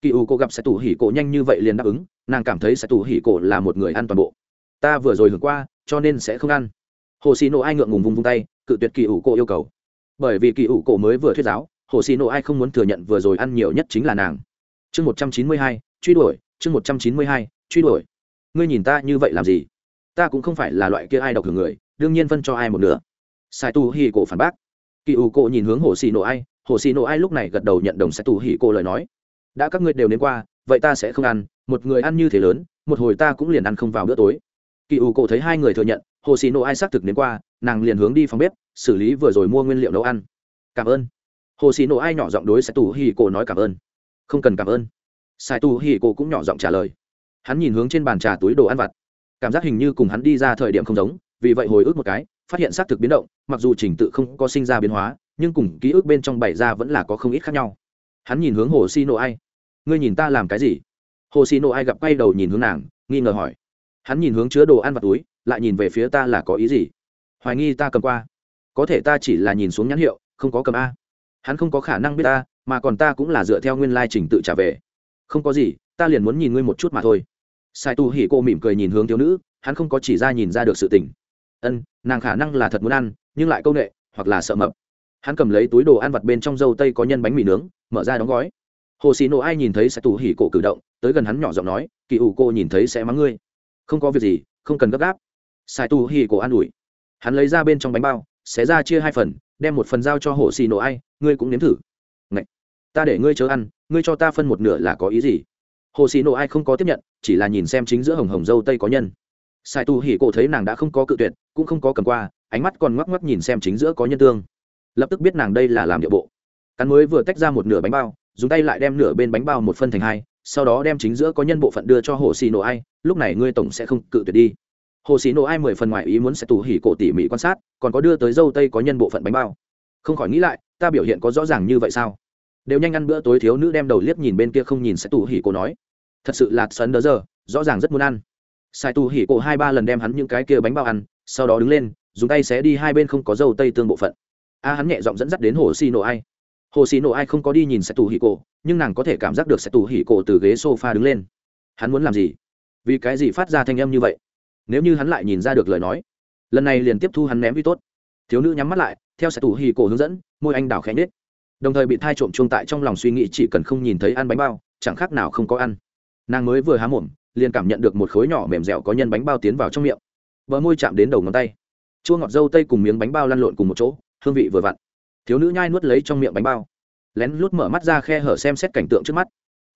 Kỳ u cô gặp sai tu hỉ cổ nhanh như vậy liền đáp ứng, nàng cảm thấy sai tu hỉ cổ là một người ăn toàn bộ. Ta vừa rồi hưởng qua, cho nên sẽ không ăn. Hồ xì nổ ai ngượng ngùng vung vung tay, cự tuyệt kỳ u cô yêu cầu. Bởi vì kỳ u cổ mới vừa thuyết giáo hồ xì nổ ai không muốn thừa nhận vừa rồi ăn nhiều nhất chính là nàng. Chương một trăm chín mươi hai truy đuổi, chương một trăm chín mươi hai, truy đuổi. Ngươi nhìn ta như vậy làm gì? Ta cũng không phải là loại kia ai độc hưởng người, đương nhiên phân cho ai một nửa. Sai tu hi cổ phản bác. Kỳ ủ cổ nhìn hướng hồ xì nổ ai, hồ xì nổ ai lúc này gật đầu nhận đồng sai tu hi cổ lời nói. Đã các ngươi đều đến qua, vậy ta sẽ không ăn, một người ăn như thế lớn, một hồi ta cũng liền ăn không vào bữa tối. Kỳ ủ cổ thấy hai người thừa nhận, hồ xì nổ ai xác thực đến qua, nàng liền hướng đi phòng bếp, xử lý vừa rồi mua nguyên liệu nấu ăn. Cảm ơn. Hồ xì nổ ai nhỏ giọng đối sai tu hi cổ nói cảm ơn. Không cần cảm ơn sai tu hì cô cũng nhỏ giọng trả lời. Hắn nhìn hướng trên bàn trà túi đồ ăn vặt. Cảm giác hình như cùng hắn đi ra thời điểm không giống, vì vậy hồi ức một cái, phát hiện xác thực biến động, mặc dù trình tự không có sinh ra biến hóa, nhưng cùng ký ức bên trong bày ra vẫn là có không ít khác nhau. Hắn nhìn hướng hồ xi nộ ai. Ngươi nhìn ta làm cái gì? Hồ xi nộ ai gặp quay đầu nhìn hướng nàng, nghi ngờ hỏi. Hắn nhìn hướng chứa đồ ăn vặt túi, lại nhìn về phía ta là có ý gì? Hoài nghi ta cầm qua. Có thể ta chỉ là nhìn xuống nhãn hiệu, không có cầm a. Hắn không có khả năng biết ta, mà còn ta cũng là dựa theo nguyên lai trình tự trả về không có gì, ta liền muốn nhìn ngươi một chút mà thôi. Sai tu hỉ cô mỉm cười nhìn hướng thiếu nữ, hắn không có chỉ ra nhìn ra được sự tình. Ân, nàng khả năng là thật muốn ăn, nhưng lại công nghệ hoặc là sợ mập. Hắn cầm lấy túi đồ ăn vặt bên trong dâu tây có nhân bánh mì nướng, mở ra đóng gói. Hồ xì nổ ai nhìn thấy sai tu hỉ cổ cử động, tới gần hắn nhỏ giọng nói, kỳ ủ cô nhìn thấy sẽ mắng ngươi. Không có việc gì, không cần gấp gáp. Sai tu hỉ cổ an ủi. Hắn lấy ra bên trong bánh bao, xé ra chia hai phần, đem một phần giao cho hồ xì nổ ai, ngươi cũng nếm thử ta để ngươi chớ ăn, ngươi cho ta phân một nửa là có ý gì? Hồ xì nổ ai không có tiếp nhận, chỉ là nhìn xem chính giữa hồng hồng dâu tây có nhân. Sai tu hỉ cổ thấy nàng đã không có cự tuyệt, cũng không có cầm qua, ánh mắt còn ngoắc ngoắc nhìn xem chính giữa có nhân tương. Lập tức biết nàng đây là làm địa bộ. Cắn mới vừa tách ra một nửa bánh bao, dùng tay lại đem nửa bên bánh bao một phân thành hai, sau đó đem chính giữa có nhân bộ phận đưa cho hồ xì nổ ai, lúc này ngươi tổng sẽ không cự tuyệt đi. Hồ xì nổ ai mười phần ngoài ý muốn sẽ tù hỉ cổ tỉ mỉ quan sát, còn có đưa tới dâu tây có nhân bộ phận bánh bao. Không khỏi nghĩ lại, ta biểu hiện có rõ ràng như vậy sao? Đều nhanh ăn bữa tối thiếu nữ đem đầu liếc nhìn bên kia không nhìn sẽ tù hỉ cổ nói, thật sự là sấn đỡ giờ rõ ràng rất muốn ăn. Sai tù hỉ cổ hai ba lần đem hắn những cái kia bánh bao ăn, sau đó đứng lên, dùng tay xé đi hai bên không có dâu tây tương bộ phận. A, hắn nhẹ giọng dẫn dắt đến hồ xì nổ ai. Hồ xì nổ ai không có đi nhìn sai tù hỉ cổ, nhưng nàng có thể cảm giác được sai tù hỉ cổ từ ghế sofa đứng lên. Hắn muốn làm gì? Vì cái gì phát ra thanh âm như vậy? Nếu như hắn lại nhìn ra được lời nói, lần này liền tiếp thu hắn ném vi tốt. Thiếu nữ nhắm mắt lại, theo sai tù hỉ cổ hướng dẫn, môi anh đào khẽ nết đồng thời bị thai trộm chuông tại trong lòng suy nghĩ chỉ cần không nhìn thấy ăn bánh bao, chẳng khác nào không có ăn. Nàng mới vừa há mồm, liền cảm nhận được một khối nhỏ mềm dẻo có nhân bánh bao tiến vào trong miệng. Bờ môi chạm đến đầu ngón tay. Chua ngọt dâu tây cùng miếng bánh bao lăn lộn cùng một chỗ, hương vị vừa vặn. Thiếu nữ nhai nuốt lấy trong miệng bánh bao. Lén lút mở mắt ra khe hở xem xét cảnh tượng trước mắt.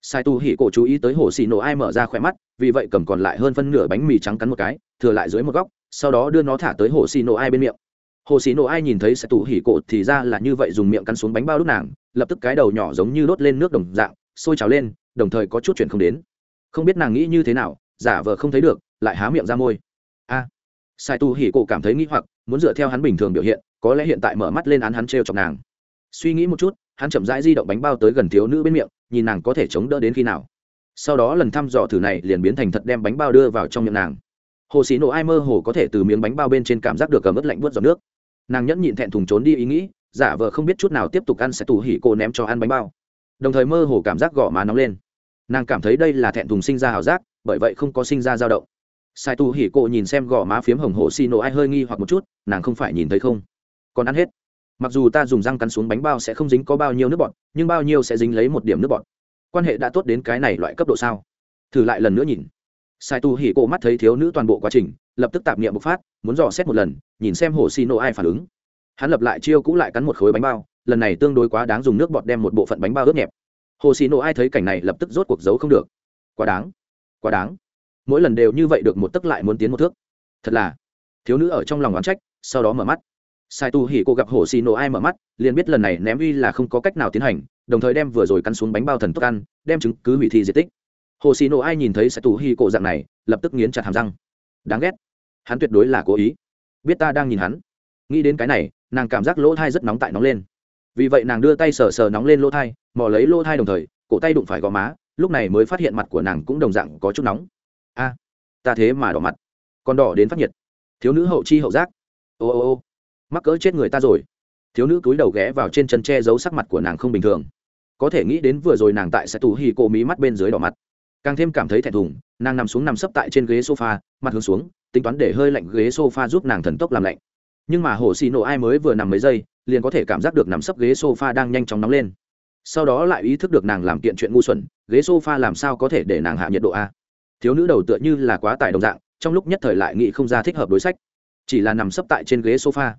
Sai tu hỉ cổ chú ý tới hồ xì nổ ai mở ra khỏe mắt, vì vậy cầm còn lại hơn phân nửa bánh mì trắng cắn một cái, thừa lại dưới một góc, sau đó đưa nó thả tới hồ xì nổ ai bên miệng hồ xì nổ ai nhìn thấy sẽ tủ hỉ cổ thì ra là như vậy dùng miệng cắn xuống bánh bao đút nàng, lập tức cái đầu nhỏ giống như đốt lên nước đồng dạng, sôi trào lên, đồng thời có chút chuyện không đến. Không biết nàng nghĩ như thế nào, giả vờ không thấy được, lại há miệng ra môi. A. Sai tu hỉ cổ cảm thấy nghĩ hoặc, muốn dựa theo hắn bình thường biểu hiện, có lẽ hiện tại mở mắt lên án hắn t r chọc nàng. Suy nghĩ một chút, hắn chậm rãi di động bánh bao tới gần thiếu nữ bên miệng, nhìn nàng có thể chống đỡ đến khi nào. Sau đó lần thăm dò thử này liền biến thành thật đem bánh bao đưa vào trong miệng nàng. Hồ xì nổ ai mơ hồ có thể từ miếng bánh bao bên trên cảm giác được cầm ướt lạnh buốt giọt nước nàng nhẫn nhịn thẹn thùng trốn đi ý nghĩ, giả vờ không biết chút nào tiếp tục ăn sẽ tù hỉ cô ném cho ăn bánh bao. Đồng thời mơ hồ cảm giác gõ má nóng lên. Nàng cảm thấy đây là thẹn thùng sinh ra h ảo giác, bởi vậy không có sinh ra dao động. Sai tu hỉ cô nhìn xem gò má phiếm hồng hồ xì nổ ai hơi nghi hoặc một chút, nàng không phải nhìn thấy không? Còn ăn hết. Mặc dù ta dùng răng cắn xuống bánh bao sẽ không dính có bao nhiêu nước bọt, nhưng bao nhiêu sẽ dính lấy một điểm nước bọt. Quan hệ đã tốt đến cái này loại cấp độ sao? Thử lại lần nữa nhìn sai tu hỉ cổ mắt thấy thiếu nữ toàn bộ quá trình, lập tức tạp nghiệm bộc phát, muốn dò xét một lần, nhìn xem hồ xì nổ ai phản ứng. Hắn lập lại chiêu cũ lại cắn một khối bánh bao, lần này tương đối quá đáng dùng nước bọt đem một bộ phận bánh bao ướt nhẹp. Hồ xì nổ ai thấy cảnh này lập tức rốt cuộc giấu không được. Quá đáng quá đáng. Mỗi lần đều như vậy được một tấc lại muốn tiến một thước. Thật là, thiếu nữ ở trong lòng oán trách, sau đó mở mắt. Sai tu hỉ cô gặp hồ xì nổ ai mở mắt, liền biết lần này ném uy là không có cách nào tiến hành, đồng thời đem vừa rồi cắn xuống bánh bao thần tốc ăn, đem chứng cứ hủy thi diệt tích hồ xì nổ ai nhìn thấy sẽ tù hi cổ dạng này, lập tức nghiến chặt hàm răng. Đáng ghét. Hắn tuyệt đối là cố ý. Biết ta đang nhìn hắn. Nghĩ đến cái này, nàng cảm giác lỗ thai rất nóng tại nóng lên. Vì vậy nàng đưa tay sờ sờ nóng lên lỗ thai, mò lấy lỗ thai đồng thời, cổ tay đụng phải gò má, lúc này mới phát hiện mặt của nàng cũng đồng dạng có chút nóng. A, ta thế mà đỏ mặt. Còn đỏ đến phát nhiệt. Thiếu nữ hậu chi hậu giác. Ô ô ô. Mắc cỡ chết người ta rồi. Thiếu nữ cúi đầu ghé vào trên chân che giấu sắc mặt của nàng không bình thường. Có thể nghĩ đến vừa rồi nàng tại sẽ tù hì cổ mí mắt bên dưới đỏ mặt càng thêm cảm thấy thẹn thùng, nàng nằm xuống nằm sấp tại trên ghế sofa, mặt hướng xuống, tính toán để hơi lạnh ghế sofa giúp nàng thần tốc làm lạnh. Nhưng mà hồ xì nổ ai mới vừa nằm mấy giây, liền có thể cảm giác được nằm sấp ghế sofa đang nhanh chóng nóng lên. Sau đó lại ý thức được nàng làm kiện chuyện ngu xuẩn, ghế sofa làm sao có thể để nàng hạ nhiệt độ a? Thiếu nữ đầu tựa như là quá tải đồng dạng, trong lúc nhất thời lại nghĩ không ra thích hợp đối sách. Chỉ là nằm sấp tại trên ghế sofa.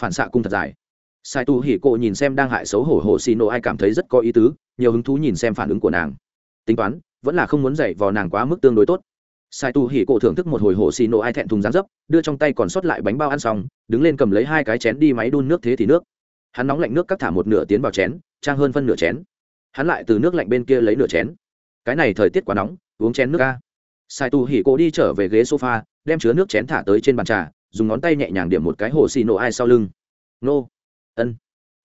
Phản xạ cung thật dài. Sai tu hỉ cô nhìn xem đang hại xấu hổ hồ xì nổ ai cảm thấy rất có ý tứ, nhiều hứng thú nhìn xem phản ứng của nàng. Tính toán vẫn là không muốn dạy vào nàng quá mức tương đối tốt. Sai tu hỉ cổ thưởng thức một hồi hồ xì nổ ai thẹn thùng dáng dấp, đưa trong tay còn sót lại bánh bao ăn xong, đứng lên cầm lấy hai cái chén đi máy đun nước thế thì nước. Hắn nóng lạnh nước cắt thả một nửa tiến vào chén, trang hơn phân nửa chén. Hắn lại từ nước lạnh bên kia lấy nửa chén. Cái này thời tiết quá nóng, uống chén nước ca sai tu hỉ cổ đi trở về ghế sofa, đem chứa nước chén thả tới trên bàn trà, dùng ngón tay nhẹ nhàng điểm một cái hồ xì nổ ai sau lưng. Nô. Ân.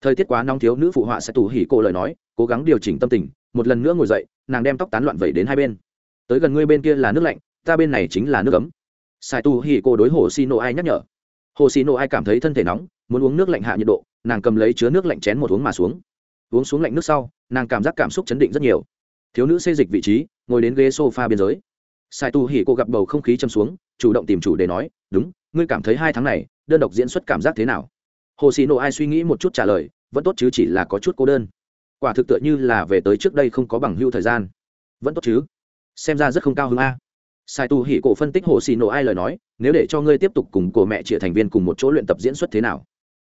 Thời tiết quá nóng thiếu nữ phụ họa Sai Tu hỉ cổ lời nói, cố gắng điều chỉnh tâm tình một lần nữa ngồi dậy, nàng đem tóc tán loạn vẩy đến hai bên. Tới gần ngươi bên kia là nước lạnh, ta bên này chính là nước ấm. Sai tu hỉ cô đối hồ xì Nô ai nhắc nhở. Hồ xì Nô ai cảm thấy thân thể nóng, muốn uống nước lạnh hạ nhiệt độ, nàng cầm lấy chứa nước lạnh chén một uống mà xuống. Uống xuống lạnh nước sau, nàng cảm giác cảm xúc chấn định rất nhiều. Thiếu nữ xê dịch vị trí, ngồi đến ghế sofa biên giới. Sai tu hỉ cô gặp bầu không khí châm xuống, chủ động tìm chủ để nói, đúng, ngươi cảm thấy hai tháng này, đơn độc diễn xuất cảm giác thế nào? Hồ xì Nô ai suy nghĩ một chút trả lời, vẫn tốt chứ chỉ là có chút cô đơn quả thực tựa như là về tới trước đây không có bằng hưu thời gian. Vẫn tốt chứ? Xem ra rất không cao hơn a. Sai tu hỉ cổ phân tích hồ xì nổ ai lời nói, nếu để cho ngươi tiếp tục cùng cổ mẹ chị thành viên cùng một chỗ luyện tập diễn xuất thế nào?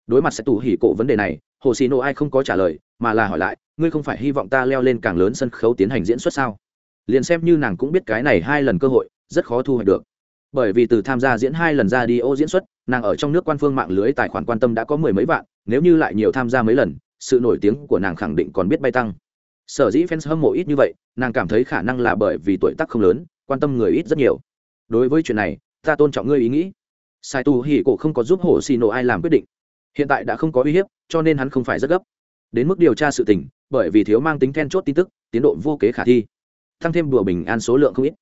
Đối mặt sai tu hỉ cổ vấn đề này, hồ xì nổ ai không có trả lời, mà là hỏi lại, ngươi không phải hy vọng ta leo lên càng lớn sân khấu tiến hành diễn xuất sao? Liền xem như nàng cũng biết cái này hai lần cơ hội, rất khó thu hoạch được. Bởi vì từ tham gia diễn hai lần ra đi ô diễn xuất, nàng ở trong nước quan phương mạng lưới tài khoản quan tâm đã có mười mấy vạn, nếu như lại nhiều tham gia mấy lần sự nổi tiếng của nàng khẳng định còn biết bay tăng. Sở dĩ fans hâm mộ ít như vậy, nàng cảm thấy khả năng là bởi vì tuổi tác không lớn, quan tâm người ít rất nhiều. Đối với chuyện này, ta tôn trọng ngươi ý nghĩ. Sai tu hỉ cổ không có giúp hồ xì nổ ai làm quyết định. Hiện tại đã không có uy hiếp, cho nên hắn không phải rất gấp. Đến mức điều tra sự tình, bởi vì thiếu mang tính then chốt tin tức, tiến độ vô kế khả thi. Tăng thêm bùa bình an số lượng không ít.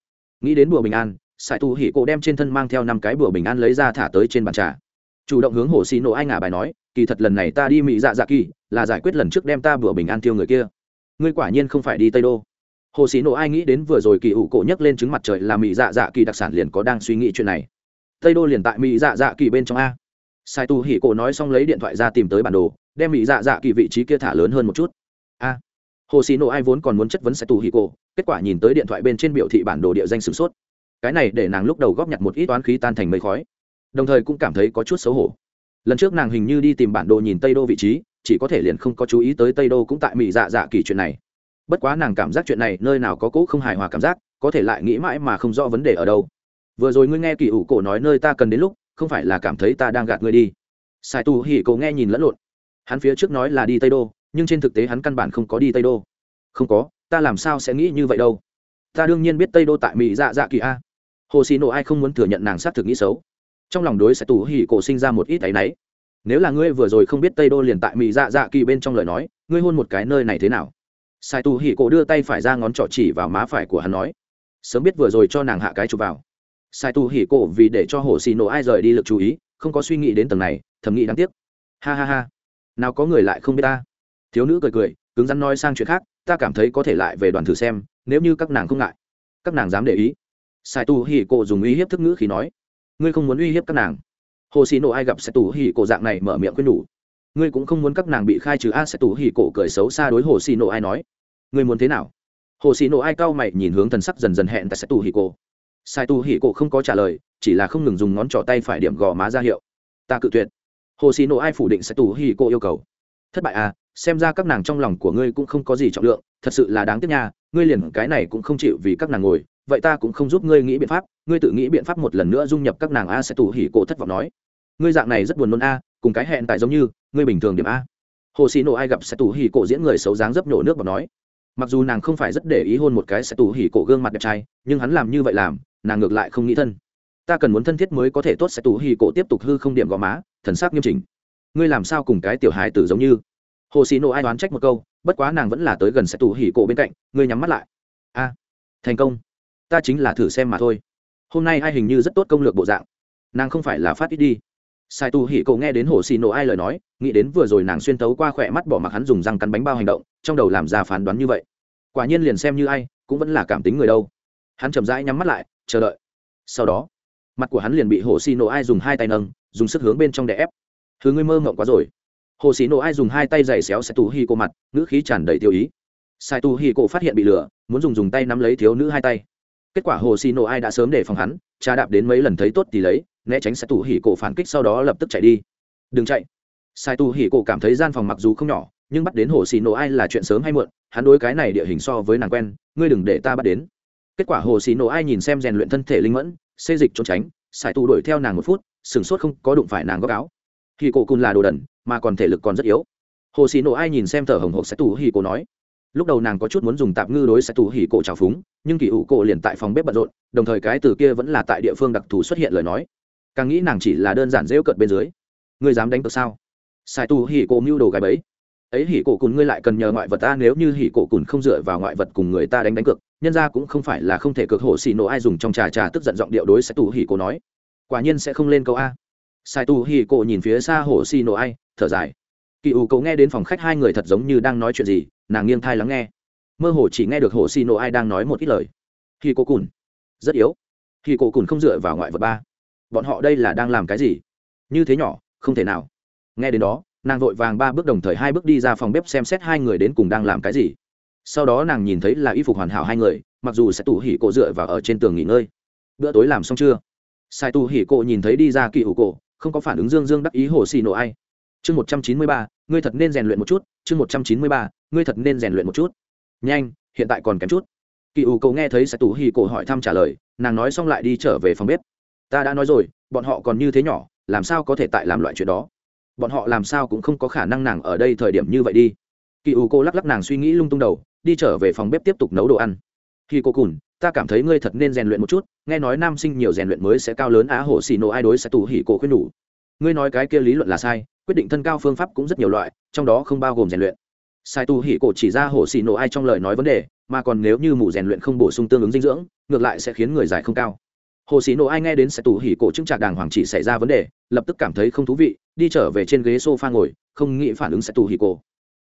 Nghĩ đến bùa bình an, Sai tu hỉ cổ đem trên thân mang theo năm cái bùa bình an lấy ra thả tới trên bàn trà. Chủ động hướng hồ xì nổ ai ngả bài nói kỳ thật lần này ta đi mỹ dạ dạ kỳ, là giải quyết lần trước đem ta bùa bình an tiêu người kia. Ngươi quả nhiên không phải đi tây đô. Hồ sĩ nộ ai nghĩ đến vừa rồi kỳ ủ cổ nhấc lên trứng mặt trời là mỹ dạ dạ kỳ đặc sản liền có đang suy nghĩ chuyện này. Tây đô liền tại mỹ dạ dạ kỳ bên trong a. Sai tu hỉ cổ nói xong lấy điện thoại ra tìm tới bản đồ, đem mỹ dạ dạ kỳ vị trí kia thả lớn hơn một chút. A. Hồ sĩ nộ ai vốn còn muốn chất vấn sai tu hỉ cổ, kết quả nhìn tới điện thoại bên trên biểu thị bản đồ địa danh sửng sốt. Cái này để nàng lúc đầu góp nhặt một ít toán khí tan thành mây khói. Đồng thời cũng cảm thấy có chút xấu hổ lần trước nàng hình như đi tìm bản đồ nhìn tây đô vị trí, chỉ có thể liền không có chú ý tới tây đô cũng tại mỹ dạ dạ kỳ chuyện này. Bất quá nàng cảm giác chuyện này nơi nào có cỗ không hài hòa cảm giác, có thể lại nghĩ mãi mà không rõ vấn đề ở đâu. Vừa rồi ngươi nghe kỳ ủ cổ nói nơi ta cần đến lúc, không phải là cảm thấy ta đang gạt ngươi đi. Sai tu hỉ cổ nghe nhìn lẫn lộn. Hắn phía trước nói là đi tây đô, nhưng trên thực tế hắn căn bản không có đi tây đô. Không có, ta làm sao sẽ nghĩ như vậy đâu? Ta đương nhiên biết tây đô tại mỹ dạ dạ kỳ a. Hồ xì nộ ai không muốn thừa nhận nàng xác thực nghĩ xấu trong lòng đối sẽ tù hỉ cổ sinh ra một ít áy náy. Nếu là ngươi vừa rồi không biết tây đô liền tại mỹ dạ dạ kỳ bên trong lời nói, ngươi hôn một cái nơi này thế nào? Sai tù hỉ cổ đưa tay phải ra ngón trỏ chỉ vào má phải của hắn nói, sớm biết vừa rồi cho nàng hạ cái chụp vào. Sai tu hỉ cổ vì để cho hồ xì nổ ai rời đi lực chú ý, không có suy nghĩ đến tầng này, thầm nghĩ đáng tiếc. Ha ha ha, nào có người lại không biết ta. Thiếu nữ cười cười, cứng rắn nói sang chuyện khác, ta cảm thấy có thể lại về đoàn thử xem, nếu như các nàng không ngại, các nàng dám để ý. Sai tu hỉ cổ dùng ý hiếp thức ngữ khi nói ngươi không muốn uy hiếp các nàng. Hồ xì nổ ai gặp sẽ tù hỉ cổ dạng này mở miệng quên nhủ. Ngươi cũng không muốn các nàng bị khai trừ. A sẽ tù hỉ cổ cười xấu xa đối hồ xì nổ ai nói. Ngươi muốn thế nào? Hồ xì nổ ai cau mày nhìn hướng thần sắc dần dần hẹn tại sẽ tù hỉ cổ. Sai tù hỉ cổ không có trả lời, chỉ là không ngừng dùng ngón trỏ tay phải điểm gò má ra hiệu. Ta cự tuyệt. Hồ xì nổ ai phủ định sẽ tù hỉ cổ yêu cầu. Thất bại à xem ra các nàng trong lòng của ngươi cũng không có gì trọng lượng, thật sự là đáng tiếc nha, ngươi liền cái này cũng không chịu vì các nàng ngồi vậy ta cũng không giúp ngươi nghĩ biện pháp, ngươi tự nghĩ biện pháp một lần nữa dung nhập các nàng a sẽ tù hỉ cổ thất vọng nói. Ngươi dạng này rất buồn nôn a, cùng cái hẹn tại giống như, ngươi bình thường điểm a. Hồ xì nổ ai gặp sẽ tù hỉ cổ diễn người xấu dáng dấp nhổ nước và nói. Mặc dù nàng không phải rất để ý hôn một cái sẽ tù hỉ cổ gương mặt đẹp trai, nhưng hắn làm như vậy làm, nàng ngược lại không nghĩ thân. Ta cần muốn thân thiết mới có thể tốt sẽ tù hỉ cổ tiếp tục hư không điểm gò má, thần sắc nghiêm chỉnh. Ngươi làm sao cùng cái tiểu hài tử giống như? Hồ xì nổ ai đoán trách một câu, bất quá nàng vẫn là tới gần sẽ tù hỉ cổ bên cạnh, ngươi nhắm mắt lại. A, thành công ta chính là thử xem mà thôi. Hôm nay ai hình như rất tốt công lược bộ dạng. Nàng không phải là phát ít đi. Sai tu hỉ cậu nghe đến hồ xì nổ ai lời nói, nghĩ đến vừa rồi nàng xuyên tấu qua khỏe mắt bỏ mặc hắn dùng răng cắn bánh bao hành động, trong đầu làm ra phán đoán như vậy. Quả nhiên liền xem như ai, cũng vẫn là cảm tính người đâu. Hắn chậm rãi nhắm mắt lại, chờ đợi. Sau đó, mặt của hắn liền bị hồ xì nổ ai dùng hai tay nâng, dùng sức hướng bên trong đè ép. Thứ ngươi mơ mộng quá rồi. Hồ xì nổ ai dùng hai tay giày xéo sai tu hỉ cậu mặt, ngữ khí tràn đầy tiêu ý. Sai tu hỉ cậu phát hiện bị lửa muốn dùng dùng tay nắm lấy thiếu nữ hai tay kết quả hồ xì nổ ai đã sớm để phòng hắn cha đạp đến mấy lần thấy tốt thì lấy, né tránh sai tu hỉ cổ phản kích sau đó lập tức chạy đi. Đừng chạy. Sai tu hỉ cổ cảm thấy gian phòng mặc dù không nhỏ, nhưng bắt đến hồ xì nổ ai là chuyện sớm hay muộn, hắn đối cái này địa hình so với nàng quen, ngươi đừng để ta bắt đến. Kết quả hồ xì nổ ai nhìn xem rèn luyện thân thể linh mẫn, xê dịch trốn tránh sai tu đuổi theo nàng một phút sửng sốt không có đụng phải nàng góc áo. Hỉ cổ cùn là đồ đần, mà còn thể lực còn rất yếu. Hồ xì nổ ai nhìn xem thở hồng hộc sai tu hỉ cổ nói lúc đầu nàng có chút muốn dùng tạp ngư đối sai tù hỉ cổ trào phúng, nhưng kỳ ủ cổ liền tại phòng bếp bận rộn, đồng thời cái từ kia vẫn là tại địa phương đặc thù xuất hiện lời nói. Càng nghĩ nàng chỉ là đơn giản rêu cợt bên dưới. Ngươi dám đánh cược sao? Sai tù hỉ cổ mưu đồ gái bấy ấy hỉ cổ cùn ngươi lại cần nhờ ngoại vật ta, nếu như hỉ cổ cùn không dựa vào ngoại vật cùng người ta đánh đánh cược, nhân ra cũng không phải là không thể cược hổ xì nổ ai dùng trong trà trà tức giận giọng điệu đối sai tù hỉ cổ nói. Quả nhiên sẽ không lên câu a. Sai tù hỉ cổ nhìn phía xa hổ xì nổ ai, thở dài. Kỳ ủ cổ nghe đến phòng khách hai người thật giống như đang nói chuyện gì nàng nghiêng thai lắng nghe. Mơ hồ chỉ nghe được hồ xì nổ ai đang nói một ít lời. Khi cô cùn. Rất yếu. Khi cô cùn không dựa vào ngoại vật ba. Bọn họ đây là đang làm cái gì? Như thế nhỏ, không thể nào. Nghe đến đó, nàng vội vàng ba bước đồng thời hai bước đi ra phòng bếp xem xét hai người đến cùng đang làm cái gì. Sau đó nàng nhìn thấy là y phục hoàn hảo hai người, mặc dù sẽ tủ hỉ cổ dựa vào ở trên tường nghỉ ngơi. Bữa tối làm xong chưa? Sai tù hỉ cổ nhìn thấy đi ra kỳ hủ cổ, không có phản ứng dương dương đắc ý hồ xì nổ ai. Chương một trăm chín mươi ba ngươi thật nên rèn luyện một chút, chương một trăm chín mươi ba, ngươi thật nên rèn luyện một chút. Nhanh, hiện tại còn kém chút. Kỳ ủ cầu nghe thấy sẽ tù hì cổ hỏi thăm trả lời, nàng nói xong lại đi trở về phòng bếp. Ta đã nói rồi, bọn họ còn như thế nhỏ, làm sao có thể tại làm loại chuyện đó? Bọn họ làm sao cũng không có khả năng nàng ở đây thời điểm như vậy đi. Kỳ ủ cô lắc lắc nàng suy nghĩ lung tung đầu, đi trở về phòng bếp tiếp tục nấu đồ ăn. Khi cô cùn, ta cảm thấy ngươi thật nên rèn luyện một chút, nghe nói nam sinh nhiều rèn luyện mới sẽ cao lớn á hổ xì nổ ai đối sẽ tù hỉ cổ khuyên nhủ ngươi nói cái kia lý luận là sai quyết định thân cao phương pháp cũng rất nhiều loại, trong đó không bao gồm rèn luyện. Sai tu hỉ cổ chỉ ra hổ xì nổ ai trong lời nói vấn đề, mà còn nếu như mù rèn luyện không bổ sung tương ứng dinh dưỡng, ngược lại sẽ khiến người dài không cao. Hồ xì nổ ai nghe đến sai tu hỉ cổ chứng trạc đàng hoàng chỉ xảy ra vấn đề, lập tức cảm thấy không thú vị, đi trở về trên ghế sofa ngồi, không nghĩ phản ứng sai tu hỉ cổ.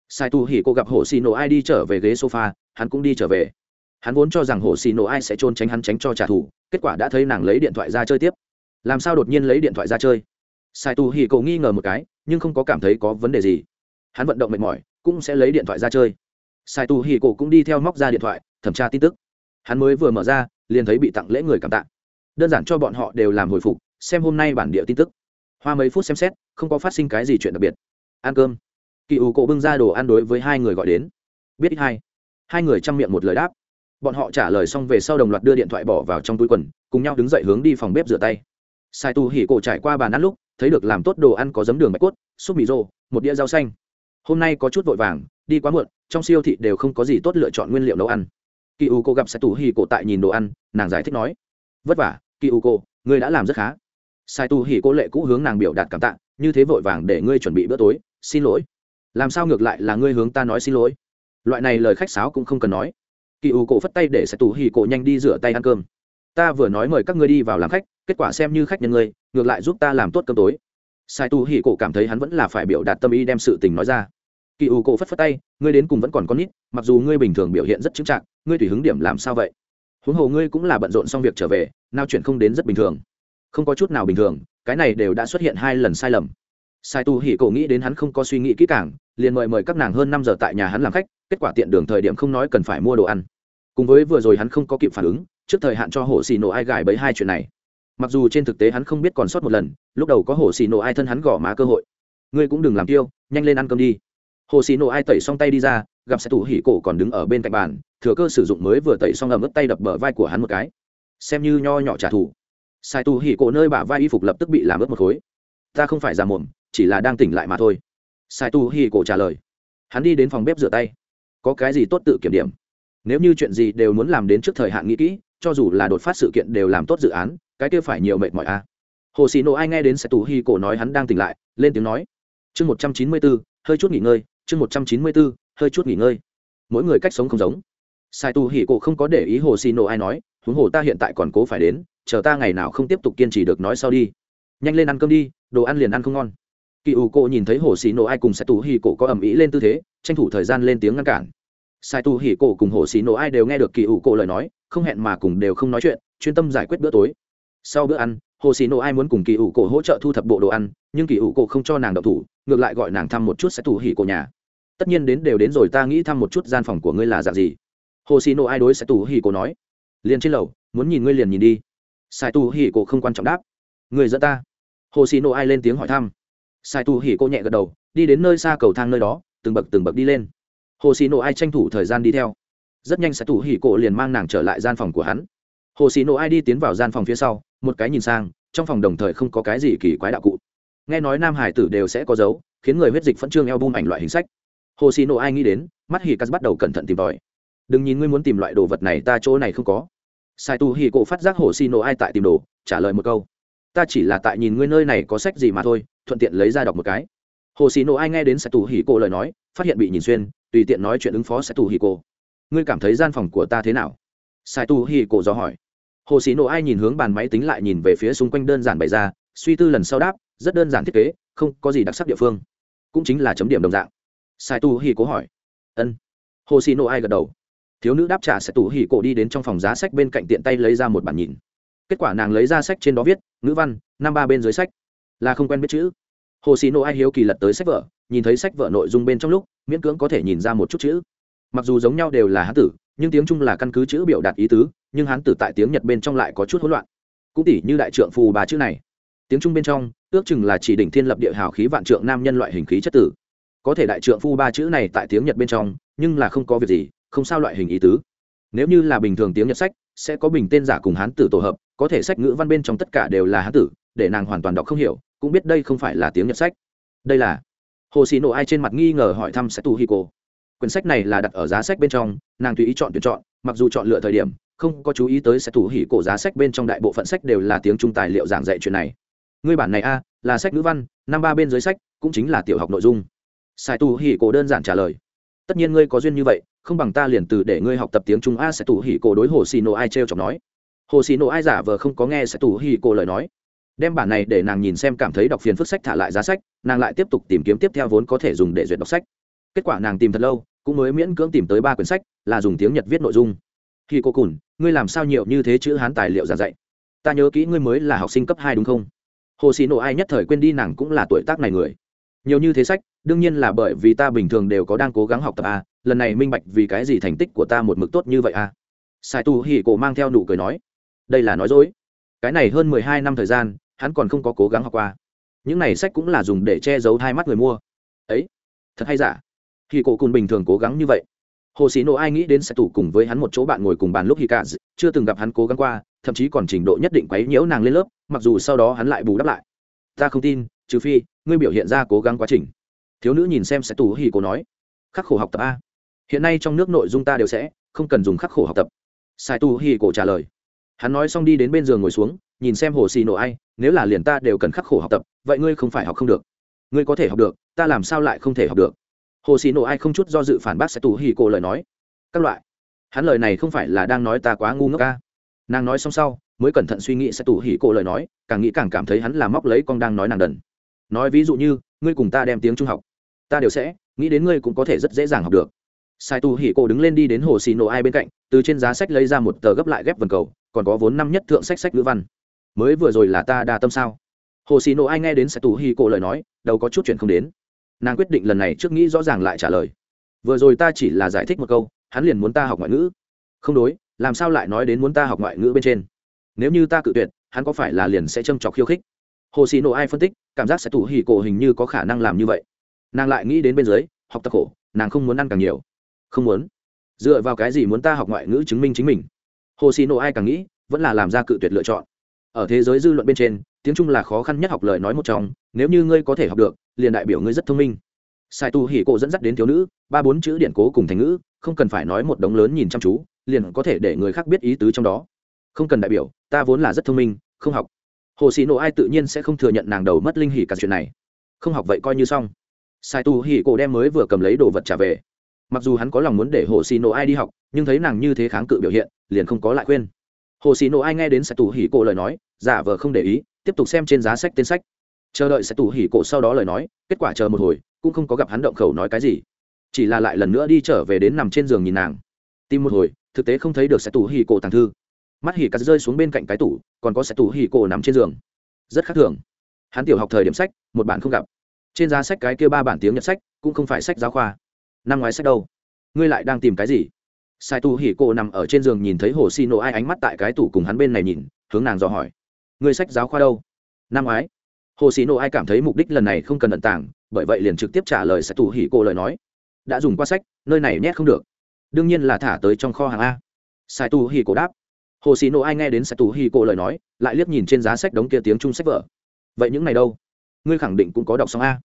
Sai tu hỉ cổ gặp hồ xì nổ ai đi trở về ghế sofa, hắn cũng đi trở về. Hắn vốn cho rằng hồ xì nổ ai sẽ trôn tránh hắn tránh cho trả thù, kết quả đã thấy nàng lấy điện thoại ra chơi tiếp. Làm sao đột nhiên lấy điện thoại ra chơi? Sai tu Hỉ cổ nghi ngờ một cái nhưng không có cảm thấy có vấn đề gì. Hắn vận động mệt mỏi, cũng sẽ lấy điện thoại ra chơi. Sai tu hì cổ cũng đi theo móc ra điện thoại, thẩm tra tin tức. Hắn mới vừa mở ra, liền thấy bị tặng lễ người cảm tạ. Đơn giản cho bọn họ đều làm hồi phục, xem hôm nay bản địa tin tức. Hoa mấy phút xem xét, không có phát sinh cái gì chuyện đặc biệt. Ăn cơm. Kỳ ủ cổ bưng ra đồ ăn đối với hai người gọi đến. Biết ít hai. Hai người chăm miệng một lời đáp. Bọn họ trả lời xong về sau đồng loạt đưa điện thoại bỏ vào trong túi quần, cùng nhau đứng dậy hướng đi phòng bếp rửa tay. Sai tu hỉ cổ trải qua bàn ăn lúc thấy được làm tốt đồ ăn có giấm đường bạch cốt, súp mì rô, một đĩa rau xanh. Hôm nay có chút vội vàng, đi quá muộn, trong siêu thị đều không có gì tốt lựa chọn nguyên liệu nấu ăn. Kỳ u cô gặp sai tù hì cổ tại nhìn đồ ăn, nàng giải thích nói, vất vả kỳ u cô ngươi đã làm rất khá. Sai tù hì cô lệ cũ hướng nàng biểu đạt cảm tạ, như thế vội vàng để ngươi chuẩn bị bữa tối, xin lỗi. Làm sao ngược lại là ngươi hướng ta nói xin lỗi? Loại này lời khách sáo cũng không cần nói. Kỳ u cổ phất tay để Sài tù hì cổ nhanh đi rửa tay ăn cơm. Ta vừa nói mời các ngươi đi vào làm khách kết quả xem như khách nhân ngươi, ngược lại giúp ta làm tốt cơm tối. Sai Tu hì cổ cảm thấy hắn vẫn là phải biểu đạt tâm ý đem sự tình nói ra. Kỳ ủ cổ phất phất tay, ngươi đến cùng vẫn còn con nít, mặc dù ngươi bình thường biểu hiện rất chững chạc, ngươi tùy hứng điểm làm sao vậy? Huống hồ ngươi cũng là bận rộn xong việc trở về, nào chuyện không đến rất bình thường. Không có chút nào bình thường, cái này đều đã xuất hiện hai lần sai lầm. Sai tu hỉ cổ nghĩ đến hắn không có suy nghĩ kỹ càng, liền mời mời các nàng hơn năm giờ tại nhà hắn làm khách, kết quả tiện đường thời điểm không nói cần phải mua đồ ăn. Cùng với vừa rồi hắn không có kịp phản ứng, trước thời hạn cho hồ xì nổ ai gài bấy hai chuyện này mặc dù trên thực tế hắn không biết còn sót một lần, lúc đầu có hồ xì nổ ai thân hắn gõ má cơ hội. Ngươi cũng đừng làm tiêu, nhanh lên ăn cơm đi. Hồ xì nổ ai tẩy xong tay đi ra, gặp sai tu hỉ cổ còn đứng ở bên cạnh bàn, thừa cơ sử dụng mới vừa tẩy xong ẩm ướt tay đập bờ vai của hắn một cái. Xem như nho nhỏ trả thù. Sai tu hỉ cổ nơi bả vai y phục lập tức bị làm ướt một khối. Ta không phải già mồm chỉ là đang tỉnh lại mà thôi. Sai tu Hỉ cổ trả lời. Hắn đi đến phòng bếp rửa tay. Có cái gì tốt tự kiểm điểm? Nếu như chuyện gì đều muốn làm đến trước thời hạn nghĩ kỹ, cho dù là đột phát sự kiện đều làm tốt dự án cái kia phải nhiều mệt mỏi a à. hồ xì nộ ai nghe đến sẽ tù hi cổ nói hắn đang tỉnh lại, lên tiếng nói, chương một trăm chín mươi bốn hơi chút nghỉ ngơi, chương một trăm chín mươi bốn hơi chút nghỉ ngơi. Mỗi người cách sống không giống. Sai tu hi cổ không có để ý hồ xì nộ ai nói, huống hồ ta hiện tại còn cố phải đến, chờ ta ngày nào không tiếp tục kiên trì được nói sau đi. Nhanh lên ăn cơm đi, đồ ăn liền ăn không ngon. Kỳ ủ cổ nhìn thấy hồ xì nổ ai cùng sai tù hỉ cổ có ầm ĩ lên tư thế, tranh thủ thời gian lên tiếng ngăn cản. Sai tù hỉ cổ cùng hồ xì nổ ai đều nghe được kỳ ủ cổ lời nói, không hẹn mà cùng đều không nói chuyện, chuyên tâm giải quyết bữa tối sau bữa ăn, hồ xì nổ ai muốn cùng kỳ ủ cổ hỗ trợ thu thập bộ đồ ăn, nhưng kỳ ủ cổ không cho nàng đậu thủ, ngược lại gọi nàng thăm một chút sẽ tù hỉ cổ nhà. Tất nhiên đến đều đến rồi, ta nghĩ thăm một chút gian phòng của ngươi là dạng gì? Hồ xì nổ ai đối sẽ tù hỉ cổ nói. Liền trên lầu, muốn nhìn ngươi liền nhìn đi. Sai tù hỉ cổ không quan trọng đáp. Người dẫn ta. Hồ xì nổ ai lên tiếng hỏi thăm. Sai tu hỉ cô nhẹ gật đầu, đi đến nơi xa cầu thang nơi đó, từng bậc từng bậc đi lên. Hồ xì nổ ai tranh thủ thời gian đi theo. Rất nhanh sai tu hỉ cô liền mang nàng trở lại gian phòng của hắn. Hồ xì nổ ai đi tiến vào gian phòng phía sau một cái nhìn sang, trong phòng đồng thời không có cái gì kỳ quái đạo cụ. Nghe nói nam hải tử đều sẽ có dấu, khiến người huyết dịch phẫn trương eo bung ảnh loại hình sách. Hồ xì nộ ai nghĩ đến, mắt hỉ cắt bắt đầu cẩn thận tìm tòi. Đừng nhìn ngươi muốn tìm loại đồ vật này, ta chỗ này không có. Sai tu hỉ cổ phát giác hồ xì nộ ai tại tìm đồ, trả lời một câu. Ta chỉ là tại nhìn ngươi nơi này có sách gì mà thôi, thuận tiện lấy ra đọc một cái. Hồ xì nộ ai nghe đến sai tu hỉ cổ lời nói, phát hiện bị nhìn xuyên, tùy tiện nói chuyện ứng phó sai tu hỉ cổ. Ngươi cảm thấy gian phòng của ta thế nào? Sai tu hỉ cổ do hỏi hồ xì nổ ai nhìn hướng bàn máy tính lại nhìn về phía xung quanh đơn giản bày ra, suy tư lần sau đáp, rất đơn giản thiết kế, không có gì đặc sắc địa phương. Cũng chính là chấm điểm đồng dạng. Sai tu hỉ cố hỏi. Ân. Hồ xì nổ ai gật đầu. Thiếu nữ đáp trả sẽ tù hỉ cổ đi đến trong phòng giá sách bên cạnh tiện tay lấy ra một bản nhìn. Kết quả nàng lấy ra sách trên đó viết, ngữ văn, năm ba bên dưới sách. Là không quen biết chữ. Hồ xì nộ ai hiếu kỳ lật tới sách vở, nhìn thấy sách vở nội dung bên trong lúc, miễn cưỡng có thể nhìn ra một chút chữ. Mặc dù giống nhau đều là hán tử, nhưng tiếng trung là căn cứ chữ biểu đạt ý tứ nhưng hán tử tại tiếng nhật bên trong lại có chút hỗn loạn. Cũng tỉ như đại trượng phù bà chữ này. Tiếng trung bên trong, ước chừng là chỉ đỉnh thiên lập địa hào khí vạn trượng nam nhân loại hình khí chất tử. Có thể đại trượng phu ba chữ này tại tiếng nhật bên trong, nhưng là không có việc gì, không sao loại hình ý tứ. Nếu như là bình thường tiếng nhật sách, sẽ có bình tên giả cùng hán tử tổ hợp, có thể sách ngữ văn bên trong tất cả đều là hán tử, để nàng hoàn toàn đọc không hiểu, cũng biết đây không phải là tiếng nhật sách. Đây là hồ xì nổ ai trên mặt nghi ngờ hỏi thăm sẽ tu hi cô quyển sách này là đặt ở giá sách bên trong, nàng tùy ý chọn tuyển chọn, mặc dù chọn lựa thời điểm không có chú ý tới sẽ thủ hỉ cổ giá sách bên trong đại bộ phận sách đều là tiếng trung tài liệu giảng dạy chuyện này. Ngươi bản này a, là sách ngữ văn, năm ba bên dưới sách, cũng chính là tiểu học nội dung. Sai tu hỉ cổ đơn giản trả lời. Tất nhiên ngươi có duyên như vậy, không bằng ta liền từ để ngươi học tập tiếng trung a sẽ tủ hỉ cổ đối hồ xì nổ ai trêu chọc nói. Hồ xì nổ ai giả vờ không có nghe sẽ tủ hỉ cổ lời nói. Đem bản này để nàng nhìn xem cảm thấy đọc phiền phức sách thả lại giá sách, nàng lại tiếp tục tìm kiếm tiếp theo vốn có thể dùng để duyệt đọc sách. Kết quả nàng tìm thật lâu, cũng mới miễn cưỡng tìm tới ba quyển sách, là dùng tiếng nhật viết nội dung khi cô cùn, ngươi làm sao nhiều như thế chữ hán tài liệu giảng dạy? Ta nhớ kỹ ngươi mới là học sinh cấp hai đúng không? Hồ xì nổ ai nhất thời quên đi nàng cũng là tuổi tác này người. Nhiều như thế sách, đương nhiên là bởi vì ta bình thường đều có đang cố gắng học tập a, lần này minh bạch vì cái gì thành tích của ta một mực tốt như vậy a. Sai tu hỉ cổ mang theo nụ cười nói, đây là nói dối. Cái này hơn mười hai năm thời gian, hắn còn không có cố gắng học qua. Những này sách cũng là dùng để che giấu hai mắt người mua. Ấy, thật hay giả? Hỉ cổ cùng bình thường cố gắng như vậy hồ sĩ nộ ai nghĩ đến sẽ tủ cùng với hắn một chỗ bạn ngồi cùng bàn lúc hì cả chưa từng gặp hắn cố gắng qua, thậm chí còn trình độ nhất định quấy nhiễu nàng lên lớp, mặc dù sau đó hắn lại bù đắp lại. Ta không tin, trừ phi, ngươi biểu hiện ra cố gắng quá trình. Thiếu nữ nhìn xem sẽ tủ hì cổ nói. Khắc khổ học tập a. Hiện nay trong nước nội dung ta đều sẽ, không cần dùng khắc khổ học tập. Sai tu hì cổ trả lời. Hắn nói xong đi đến bên giường ngồi xuống, nhìn xem hồ xì nổ ai, nếu là liền ta đều cần khắc khổ học tập, vậy ngươi không phải học không được. Ngươi có thể học được, ta làm sao lại không thể học được? Hồ xì nổ ai không chút do dự phản bác sẽ tù hì cổ lời nói. Các loại. Hắn lời này không phải là đang nói ta quá ngu ngốc ca. Nàng nói xong sau, mới cẩn thận suy nghĩ sẽ tù hì cổ lời nói, càng nghĩ càng cảm thấy hắn là móc lấy con đang nói nàng đần. Nói ví dụ như, ngươi cùng ta đem tiếng trung học. Ta đều sẽ, nghĩ đến ngươi cũng có thể rất dễ dàng học được. Sai Tù hỉ cổ đứng lên đi đến hồ xì nổ ai bên cạnh, từ trên giá sách lấy ra một tờ gấp lại ghép vần cầu, còn có vốn năm nhất thượng sách sách ngữ văn. Mới vừa rồi là ta đa tâm sao? Hồ xì nổ ai nghe đến sai Tù hỉ cổ lời nói đâu có chút chuyện không đến nàng quyết định lần này trước nghĩ rõ ràng lại trả lời. Vừa rồi ta chỉ là giải thích một câu, hắn liền muốn ta học ngoại ngữ. Không đối, làm sao lại nói đến muốn ta học ngoại ngữ bên trên? Nếu như ta cự tuyệt, hắn có phải là liền sẽ châm trọc khiêu khích? Hồ xì nổ ai phân tích, cảm giác sẽ tủ hỉ cổ hình như có khả năng làm như vậy. Nàng lại nghĩ đến bên dưới, học tập khổ, nàng không muốn ăn càng nhiều. Không muốn. Dựa vào cái gì muốn ta học ngoại ngữ chứng minh chính mình? Hồ xì nổ ai càng nghĩ, vẫn là làm ra cự tuyệt lựa chọn. Ở thế giới dư luận bên trên tiếng trung là khó khăn nhất học lời nói một trong, nếu như ngươi có thể học được, liền đại biểu ngươi rất thông minh. Sai tu hỉ cổ dẫn dắt đến thiếu nữ, ba bốn chữ điện cố cùng thành ngữ, không cần phải nói một đống lớn nhìn chăm chú, liền có thể để người khác biết ý tứ trong đó. Không cần đại biểu, ta vốn là rất thông minh, không học. Hồ sĩ nộ ai tự nhiên sẽ không thừa nhận nàng đầu mất linh hỉ cả chuyện này. Không học vậy coi như xong. Sai tu hỉ cổ đem mới vừa cầm lấy đồ vật trả về. Mặc dù hắn có lòng muốn để hồ sĩ nộ ai đi học, nhưng thấy nàng như thế kháng cự biểu hiện, liền không có lại khuyên. Hồ sĩ nộ ai nghe đến sai tu hỉ cổ lời nói, giả vờ không để ý tiếp tục xem trên giá sách tên sách. Chờ đợi sẽ tù hỉ cổ sau đó lời nói, kết quả chờ một hồi, cũng không có gặp hắn động khẩu nói cái gì. Chỉ là lại lần nữa đi trở về đến nằm trên giường nhìn nàng. Tìm một hồi, thực tế không thấy được sẽ tù hỉ cổ tàng thư. Mắt hỉ cắt rơi xuống bên cạnh cái tủ, còn có sẽ tù hỉ cổ nằm trên giường. Rất khác thường. Hắn tiểu học thời điểm sách, một bản không gặp. Trên giá sách cái kia ba bản tiếng nhật sách, cũng không phải sách giáo khoa. Năm ngoái sách đâu? Ngươi lại đang tìm cái gì? Sai tu hỉ cổ nằm ở trên giường nhìn thấy hồ xi nổ ai ánh mắt tại cái tủ cùng hắn bên này nhìn, hướng nàng dò hỏi. Người sách giáo khoa đâu? Năm ngoái hồ sĩ nộ ai cảm thấy mục đích lần này không cần ẩn tàng, bởi vậy liền trực tiếp trả lời sẽ tù hỉ cô lời nói. Đã dùng qua sách, nơi này nhét không được. Đương nhiên là thả tới trong kho hàng a. Sai tù hỉ cổ đáp. Hồ sĩ nộ ai nghe đến sai tù hỉ cổ lời nói, lại liếc nhìn trên giá sách đống kia tiếng trung sách vở. Vậy những này đâu? Ngươi khẳng định cũng có đọc xong a.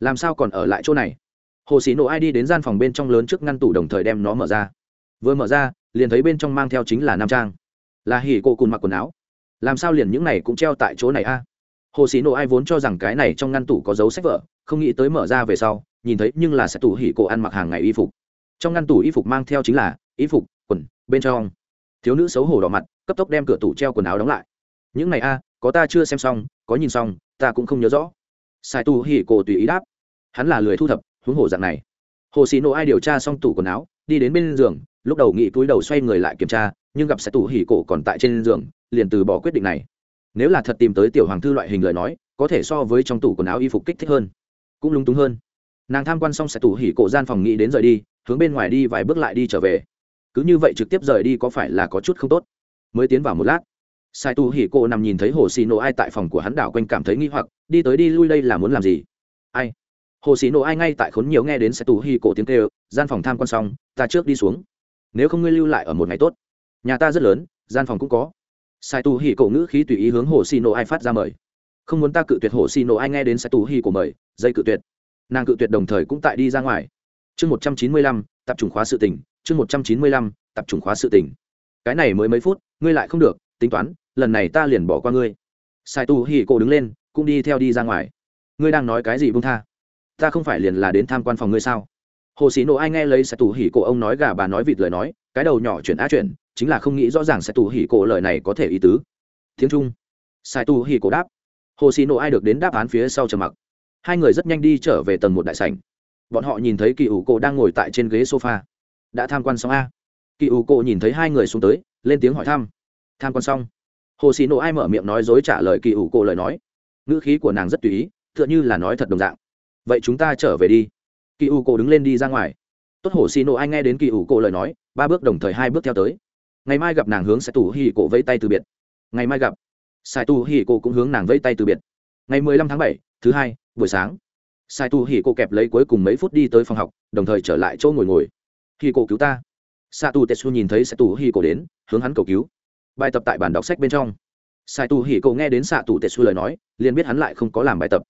Làm sao còn ở lại chỗ này? Hồ sĩ nộ ai đi đến gian phòng bên trong lớn trước ngăn tủ đồng thời đem nó mở ra. Vừa mở ra, liền thấy bên trong mang theo chính là nam trang. Là hỉ cô cùn mặc quần áo làm sao liền những này cũng treo tại chỗ này a? Hồ sĩ nộ ai vốn cho rằng cái này trong ngăn tủ có dấu sách vở, không nghĩ tới mở ra về sau, nhìn thấy nhưng là sẽ tủ hỉ cổ ăn mặc hàng ngày y phục. Trong ngăn tủ y phục mang theo chính là y phục, quần, bên trong. Thiếu nữ xấu hổ đỏ mặt, cấp tốc đem cửa tủ treo quần áo đóng lại. Những này a, có ta chưa xem xong, có nhìn xong, ta cũng không nhớ rõ. Sai tu hỉ cổ tùy ý đáp. Hắn là lười thu thập, huống hồ dạng này. Hồ sĩ nộ ai điều tra xong tủ quần áo, đi đến bên giường, lúc đầu nghĩ túi đầu xoay người lại kiểm tra nhưng gặp sai tủ hỉ cổ còn tại trên giường, liền từ bỏ quyết định này. Nếu là thật tìm tới tiểu hoàng thư loại hình lời nói, có thể so với trong tủ quần áo y phục kích thích hơn. Cũng lung túng hơn. Nàng tham quan xong sẽ tủ hỉ cổ gian phòng nghĩ đến rời đi, hướng bên ngoài đi vài bước lại đi trở về. Cứ như vậy trực tiếp rời đi có phải là có chút không tốt? Mới tiến vào một lát. Sai tu hỉ cổ nằm nhìn thấy hồ xì nổ ai tại phòng của hắn đảo quanh cảm thấy nghi hoặc, đi tới đi lui đây là muốn làm gì? Ai? Hồ xì nổ ai ngay tại khốn nhiều nghe đến sai tu hỉ cổ tiếng kêu, gian phòng tham quan xong, ta trước đi xuống. Nếu không ngươi lưu lại ở một ngày tốt nhà ta rất lớn, gian phòng cũng có. Sai tu hỉ cổ ngữ khí tùy ý hướng hồ xì nổ ai phát ra mời. Không muốn ta cự tuyệt hồ xì nổ ai nghe đến sai tu hỉ của mời, dây cự tuyệt. Nàng cự tuyệt đồng thời cũng tại đi ra ngoài. Chương một trăm chín mươi lăm, tập trung khóa sự tình, chương một trăm chín mươi lăm, tập trung khóa sự tình. Cái này mới mấy phút, ngươi lại không được, tính toán, lần này ta liền bỏ qua ngươi. Sai tu hỉ cổ đứng lên, cũng đi theo đi ra ngoài. Ngươi đang nói cái gì bung tha? Ta không phải liền là đến tham quan phòng ngươi sao? Hồ sĩ nộ ai nghe lấy sai tu hỉ cổ ông nói gà bà nói vịt lời nói, cái đầu nhỏ chuyển á chuyển chính là không nghĩ rõ ràng sẽ tù hỉ cổ lời này có thể ý tứ. Tiếng trung. Sai tu hỉ cổ đáp. Hồ xì nộ ai được đến đáp án phía sau trầm mặc. Hai người rất nhanh đi trở về tầng một đại sảnh. Bọn họ nhìn thấy kỳ ủ cổ đang ngồi tại trên ghế sofa. Đã tham quan xong a? Kỳ ủ cổ nhìn thấy hai người xuống tới, lên tiếng hỏi thăm. Tham quan xong. Hồ xì nộ ai mở miệng nói dối trả lời kỳ ủ cổ lời nói. Ngữ khí của nàng rất tùy ý, tựa như là nói thật đồng dạng. Vậy chúng ta trở về đi. Kỳ ủ cổ đứng lên đi ra ngoài. Tốt, Hồ xì nộ ai nghe đến kỳ ủ cổ lời nói, ba bước đồng thời hai bước theo tới ngày mai gặp nàng hướng Sài tù hì cổ vẫy tay từ biệt. Ngày mai gặp. Sai tu hì cổ cũng hướng nàng vẫy tay từ biệt. Ngày mười lăm tháng bảy, thứ hai, buổi sáng. Sai tu hì cổ kẹp lấy cuối cùng mấy phút đi tới phòng học, đồng thời trở lại chỗ ngồi ngồi. Hì cổ cứu ta. Sa tu tetsu nhìn thấy sai tu hì cổ đến, hướng hắn cầu cứu. Bài tập tại bản đọc sách bên trong. Sai tu hì cổ nghe đến sa tu tetsu lời nói, liền biết hắn lại không có làm bài tập.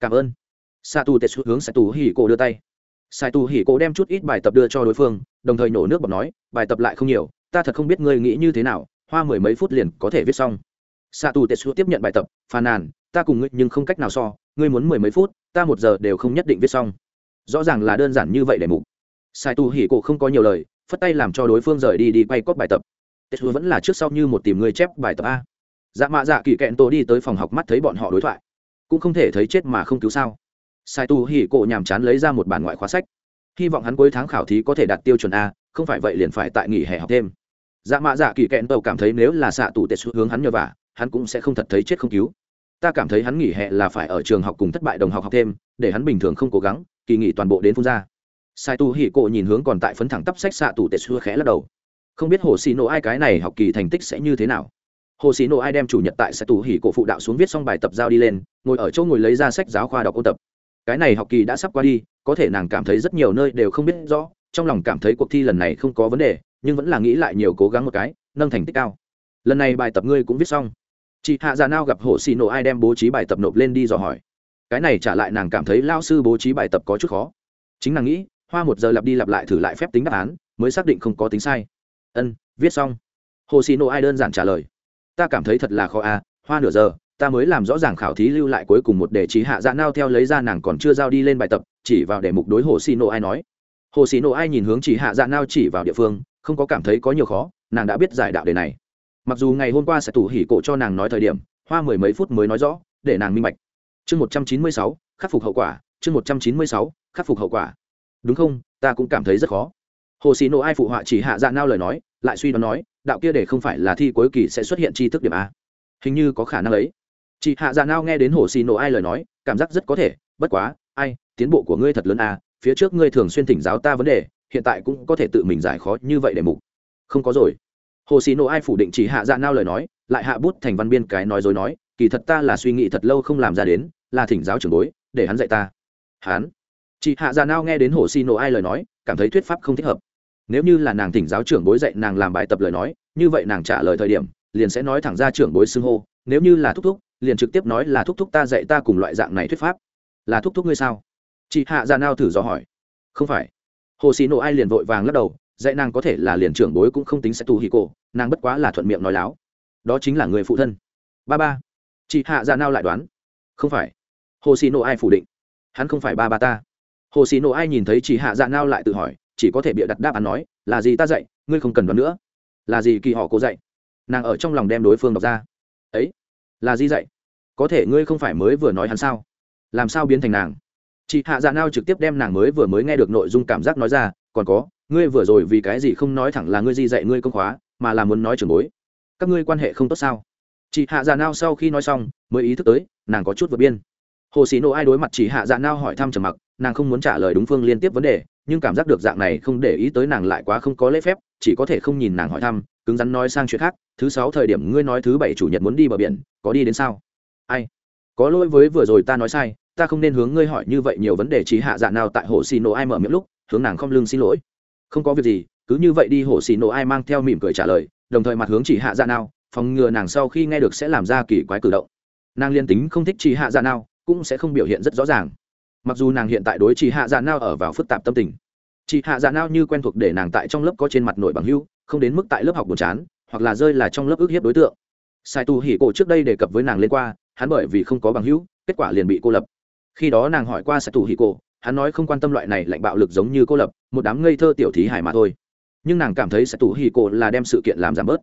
Cảm ơn. Sa tu tetsu hướng sai tu hì cổ đưa tay. Sai tu hì cổ đem chút ít bài tập đưa cho đối phương, đồng thời nổ nước bọt nói, bài tập lại không nhiều ta thật không biết ngươi nghĩ như thế nào, hoa mười mấy phút liền có thể viết xong. Sa tu tetsu tiếp nhận bài tập, phàn nàn, ta cùng ngươi nhưng không cách nào so, ngươi muốn mười mấy phút, ta một giờ đều không nhất định viết xong. Rõ ràng là đơn giản như vậy để mục. Sai tu hỉ cổ không có nhiều lời, phất tay làm cho đối phương rời đi đi quay cóp bài tập. Tetsu vẫn là trước sau như một tìm người chép bài tập a. Dạ mạ dạ kỳ kẹn tổ đi tới phòng học mắt thấy bọn họ đối thoại. Cũng không thể thấy chết mà không cứu sao. Sai tu hỉ cổ nhàm chán lấy ra một bản ngoại khóa sách. Hy vọng hắn cuối tháng khảo thí có thể đạt tiêu chuẩn a, không phải vậy liền phải tại nghỉ hè học thêm dạ mạ dạ kỳ kẹn tàu cảm thấy nếu là xạ tù tệ xu hướng hắn nhờ vả, hắn cũng sẽ không thật thấy chết không cứu. Ta cảm thấy hắn nghỉ hè là phải ở trường học cùng thất bại đồng học học thêm, để hắn bình thường không cố gắng, kỳ nghỉ toàn bộ đến phun ra. Sai tu hỉ cổ nhìn hướng còn tại phấn thẳng tắp sách xạ tù tệ xu khẽ lắc đầu. Không biết hồ xì nộ ai cái này học kỳ thành tích sẽ như thế nào. Hồ xì nộ ai đem chủ nhật tại sai tù hỉ cổ phụ đạo xuống viết xong bài tập giao đi lên, ngồi ở chỗ ngồi lấy ra sách giáo khoa đọc ôn tập. Cái này học kỳ đã sắp qua đi, có thể nàng cảm thấy rất nhiều nơi đều không biết rõ, trong lòng cảm thấy cuộc thi lần này không có vấn đề nhưng vẫn là nghĩ lại nhiều cố gắng một cái, nâng thành tích cao. Lần này bài tập ngươi cũng viết xong. Chị hạ già nao gặp hồ xì nổ ai đem bố trí bài tập nộp lên đi dò hỏi. Cái này trả lại nàng cảm thấy lao sư bố trí bài tập có chút khó. Chính nàng nghĩ, hoa một giờ lặp đi lặp lại thử lại phép tính đáp án, mới xác định không có tính sai. Ân, viết xong. Hồ xì nổ ai đơn giản trả lời. Ta cảm thấy thật là khó à hoa nửa giờ, ta mới làm rõ ràng khảo thí lưu lại cuối cùng một đề trí hạ dạ nao theo lấy ra nàng còn chưa giao đi lên bài tập, chỉ vào đề mục đối hồ xì nổ ai nói. Hồ xì nổ ai nhìn hướng chỉ hạ dạ nao chỉ vào địa phương không có cảm thấy có nhiều khó, nàng đã biết giải đạo đề này. Mặc dù ngày hôm qua sẽ tủ hỉ cổ cho nàng nói thời điểm, hoa mười mấy phút mới nói rõ, để nàng minh bạch. Chương một trăm chín mươi sáu, khắc phục hậu quả, chương một trăm chín mươi sáu, khắc phục hậu quả. Đúng không? Ta cũng cảm thấy rất khó. Hồ xì nộ ai phụ họa chỉ hạ dạ nao lời nói, lại suy đoán nói, đạo kia để không phải là thi cuối kỳ sẽ xuất hiện tri thức điểm a. Hình như có khả năng ấy. Chị hạ dạ nao nghe đến hồ xì nộ ai lời nói, cảm giác rất có thể, bất quá, ai, tiến bộ của ngươi thật lớn a, phía trước ngươi thường xuyên thỉnh giáo ta vấn đề hiện tại cũng có thể tự mình giải khó như vậy để mục. Không có rồi. Hồ xì nộ ai phủ định chỉ hạ dạ nao lời nói, lại hạ bút thành văn biên cái nói dối nói, kỳ thật ta là suy nghĩ thật lâu không làm ra đến, là thỉnh giáo trưởng bối, để hắn dạy ta. Hắn. Chị hạ dạ nao nghe đến hồ xì nộ ai lời nói, cảm thấy thuyết pháp không thích hợp. Nếu như là nàng thỉnh giáo trưởng bối dạy nàng làm bài tập lời nói, như vậy nàng trả lời thời điểm, liền sẽ nói thẳng ra trưởng bối xưng hô. Nếu như là thúc thúc, liền trực tiếp nói là thúc thúc ta dạy ta cùng loại dạng này thuyết pháp. Là thúc thúc ngươi sao? Chị hạ dạ nao thử dò hỏi. Không phải hồ xì nổ ai liền vội vàng lắc đầu, dạy nàng có thể là liền trưởng bối cũng không tính sẽ tù hì cổ, nàng bất quá là thuận miệng nói láo. Đó chính là người phụ thân. Ba ba. Chị hạ ra nao lại đoán. Không phải. Hồ xì nổ ai phủ định. Hắn không phải ba ba ta. Hồ xì nổ ai nhìn thấy chị hạ dạ nao lại tự hỏi, chỉ có thể bịa đặt đáp án nói, là gì ta dạy, ngươi không cần đoán nữa. Là gì kỳ họ cố dạy? Nàng ở trong lòng đem đối phương đọc ra. Ấy, là gì dạy? Có thể ngươi không phải mới vừa nói hắn sao? Làm sao biến thành nàng? Chị hạ dạ nao trực tiếp đem nàng mới vừa mới nghe được nội dung cảm giác nói ra, còn có, ngươi vừa rồi vì cái gì không nói thẳng là ngươi di dạy ngươi công khóa, mà là muốn nói trường bối? Các ngươi quan hệ không tốt sao? Chị hạ dạ nao sau khi nói xong, mới ý thức tới, nàng có chút vượt biên. Hồ sĩ nộ ai đối mặt chị hạ dạ nao hỏi thăm trầm mặc, nàng không muốn trả lời đúng phương liên tiếp vấn đề, nhưng cảm giác được dạng này không để ý tới nàng lại quá không có lễ phép, chỉ có thể không nhìn nàng hỏi thăm, cứng rắn nói sang chuyện khác, thứ sáu thời điểm ngươi nói thứ bảy chủ nhật muốn đi bờ biển, có đi đến sao? Ai? Có lỗi với vừa rồi ta nói sai ta không nên hướng ngươi hỏi như vậy nhiều vấn đề trí hạ dạ nào tại hồ xì nổ ai mở miệng lúc, hướng nàng không lưng xin lỗi. Không có việc gì, cứ như vậy đi, hồ xì nổ ai mang theo mỉm cười trả lời, đồng thời mặt hướng chỉ hạ dạ nào, phòng ngừa nàng sau khi nghe được sẽ làm ra kỳ quái cử động. Nàng liên tính không thích chỉ hạ dạ nào, cũng sẽ không biểu hiện rất rõ ràng. Mặc dù nàng hiện tại đối chỉ hạ dạ nào ở vào phức tạp tâm tình chị hạ dạ nào như quen thuộc để nàng tại trong lớp có trên mặt nổi bằng hưu, không đến mức tại lớp học buồn chán, hoặc là rơi là trong lớp ước hiếp đối tượng. Sai tu hỉ cổ trước đây đề cập với nàng lên qua, hắn bởi vì không có bằng hữu kết quả liền bị cô lập khi đó nàng hỏi qua sai tù hỉ cổ hắn nói không quan tâm loại này lạnh bạo lực giống như cô lập, một đám ngây thơ tiểu thí hải mà thôi. Nhưng nàng cảm thấy sai tù hỉ cổ là đem sự kiện làm giảm bớt.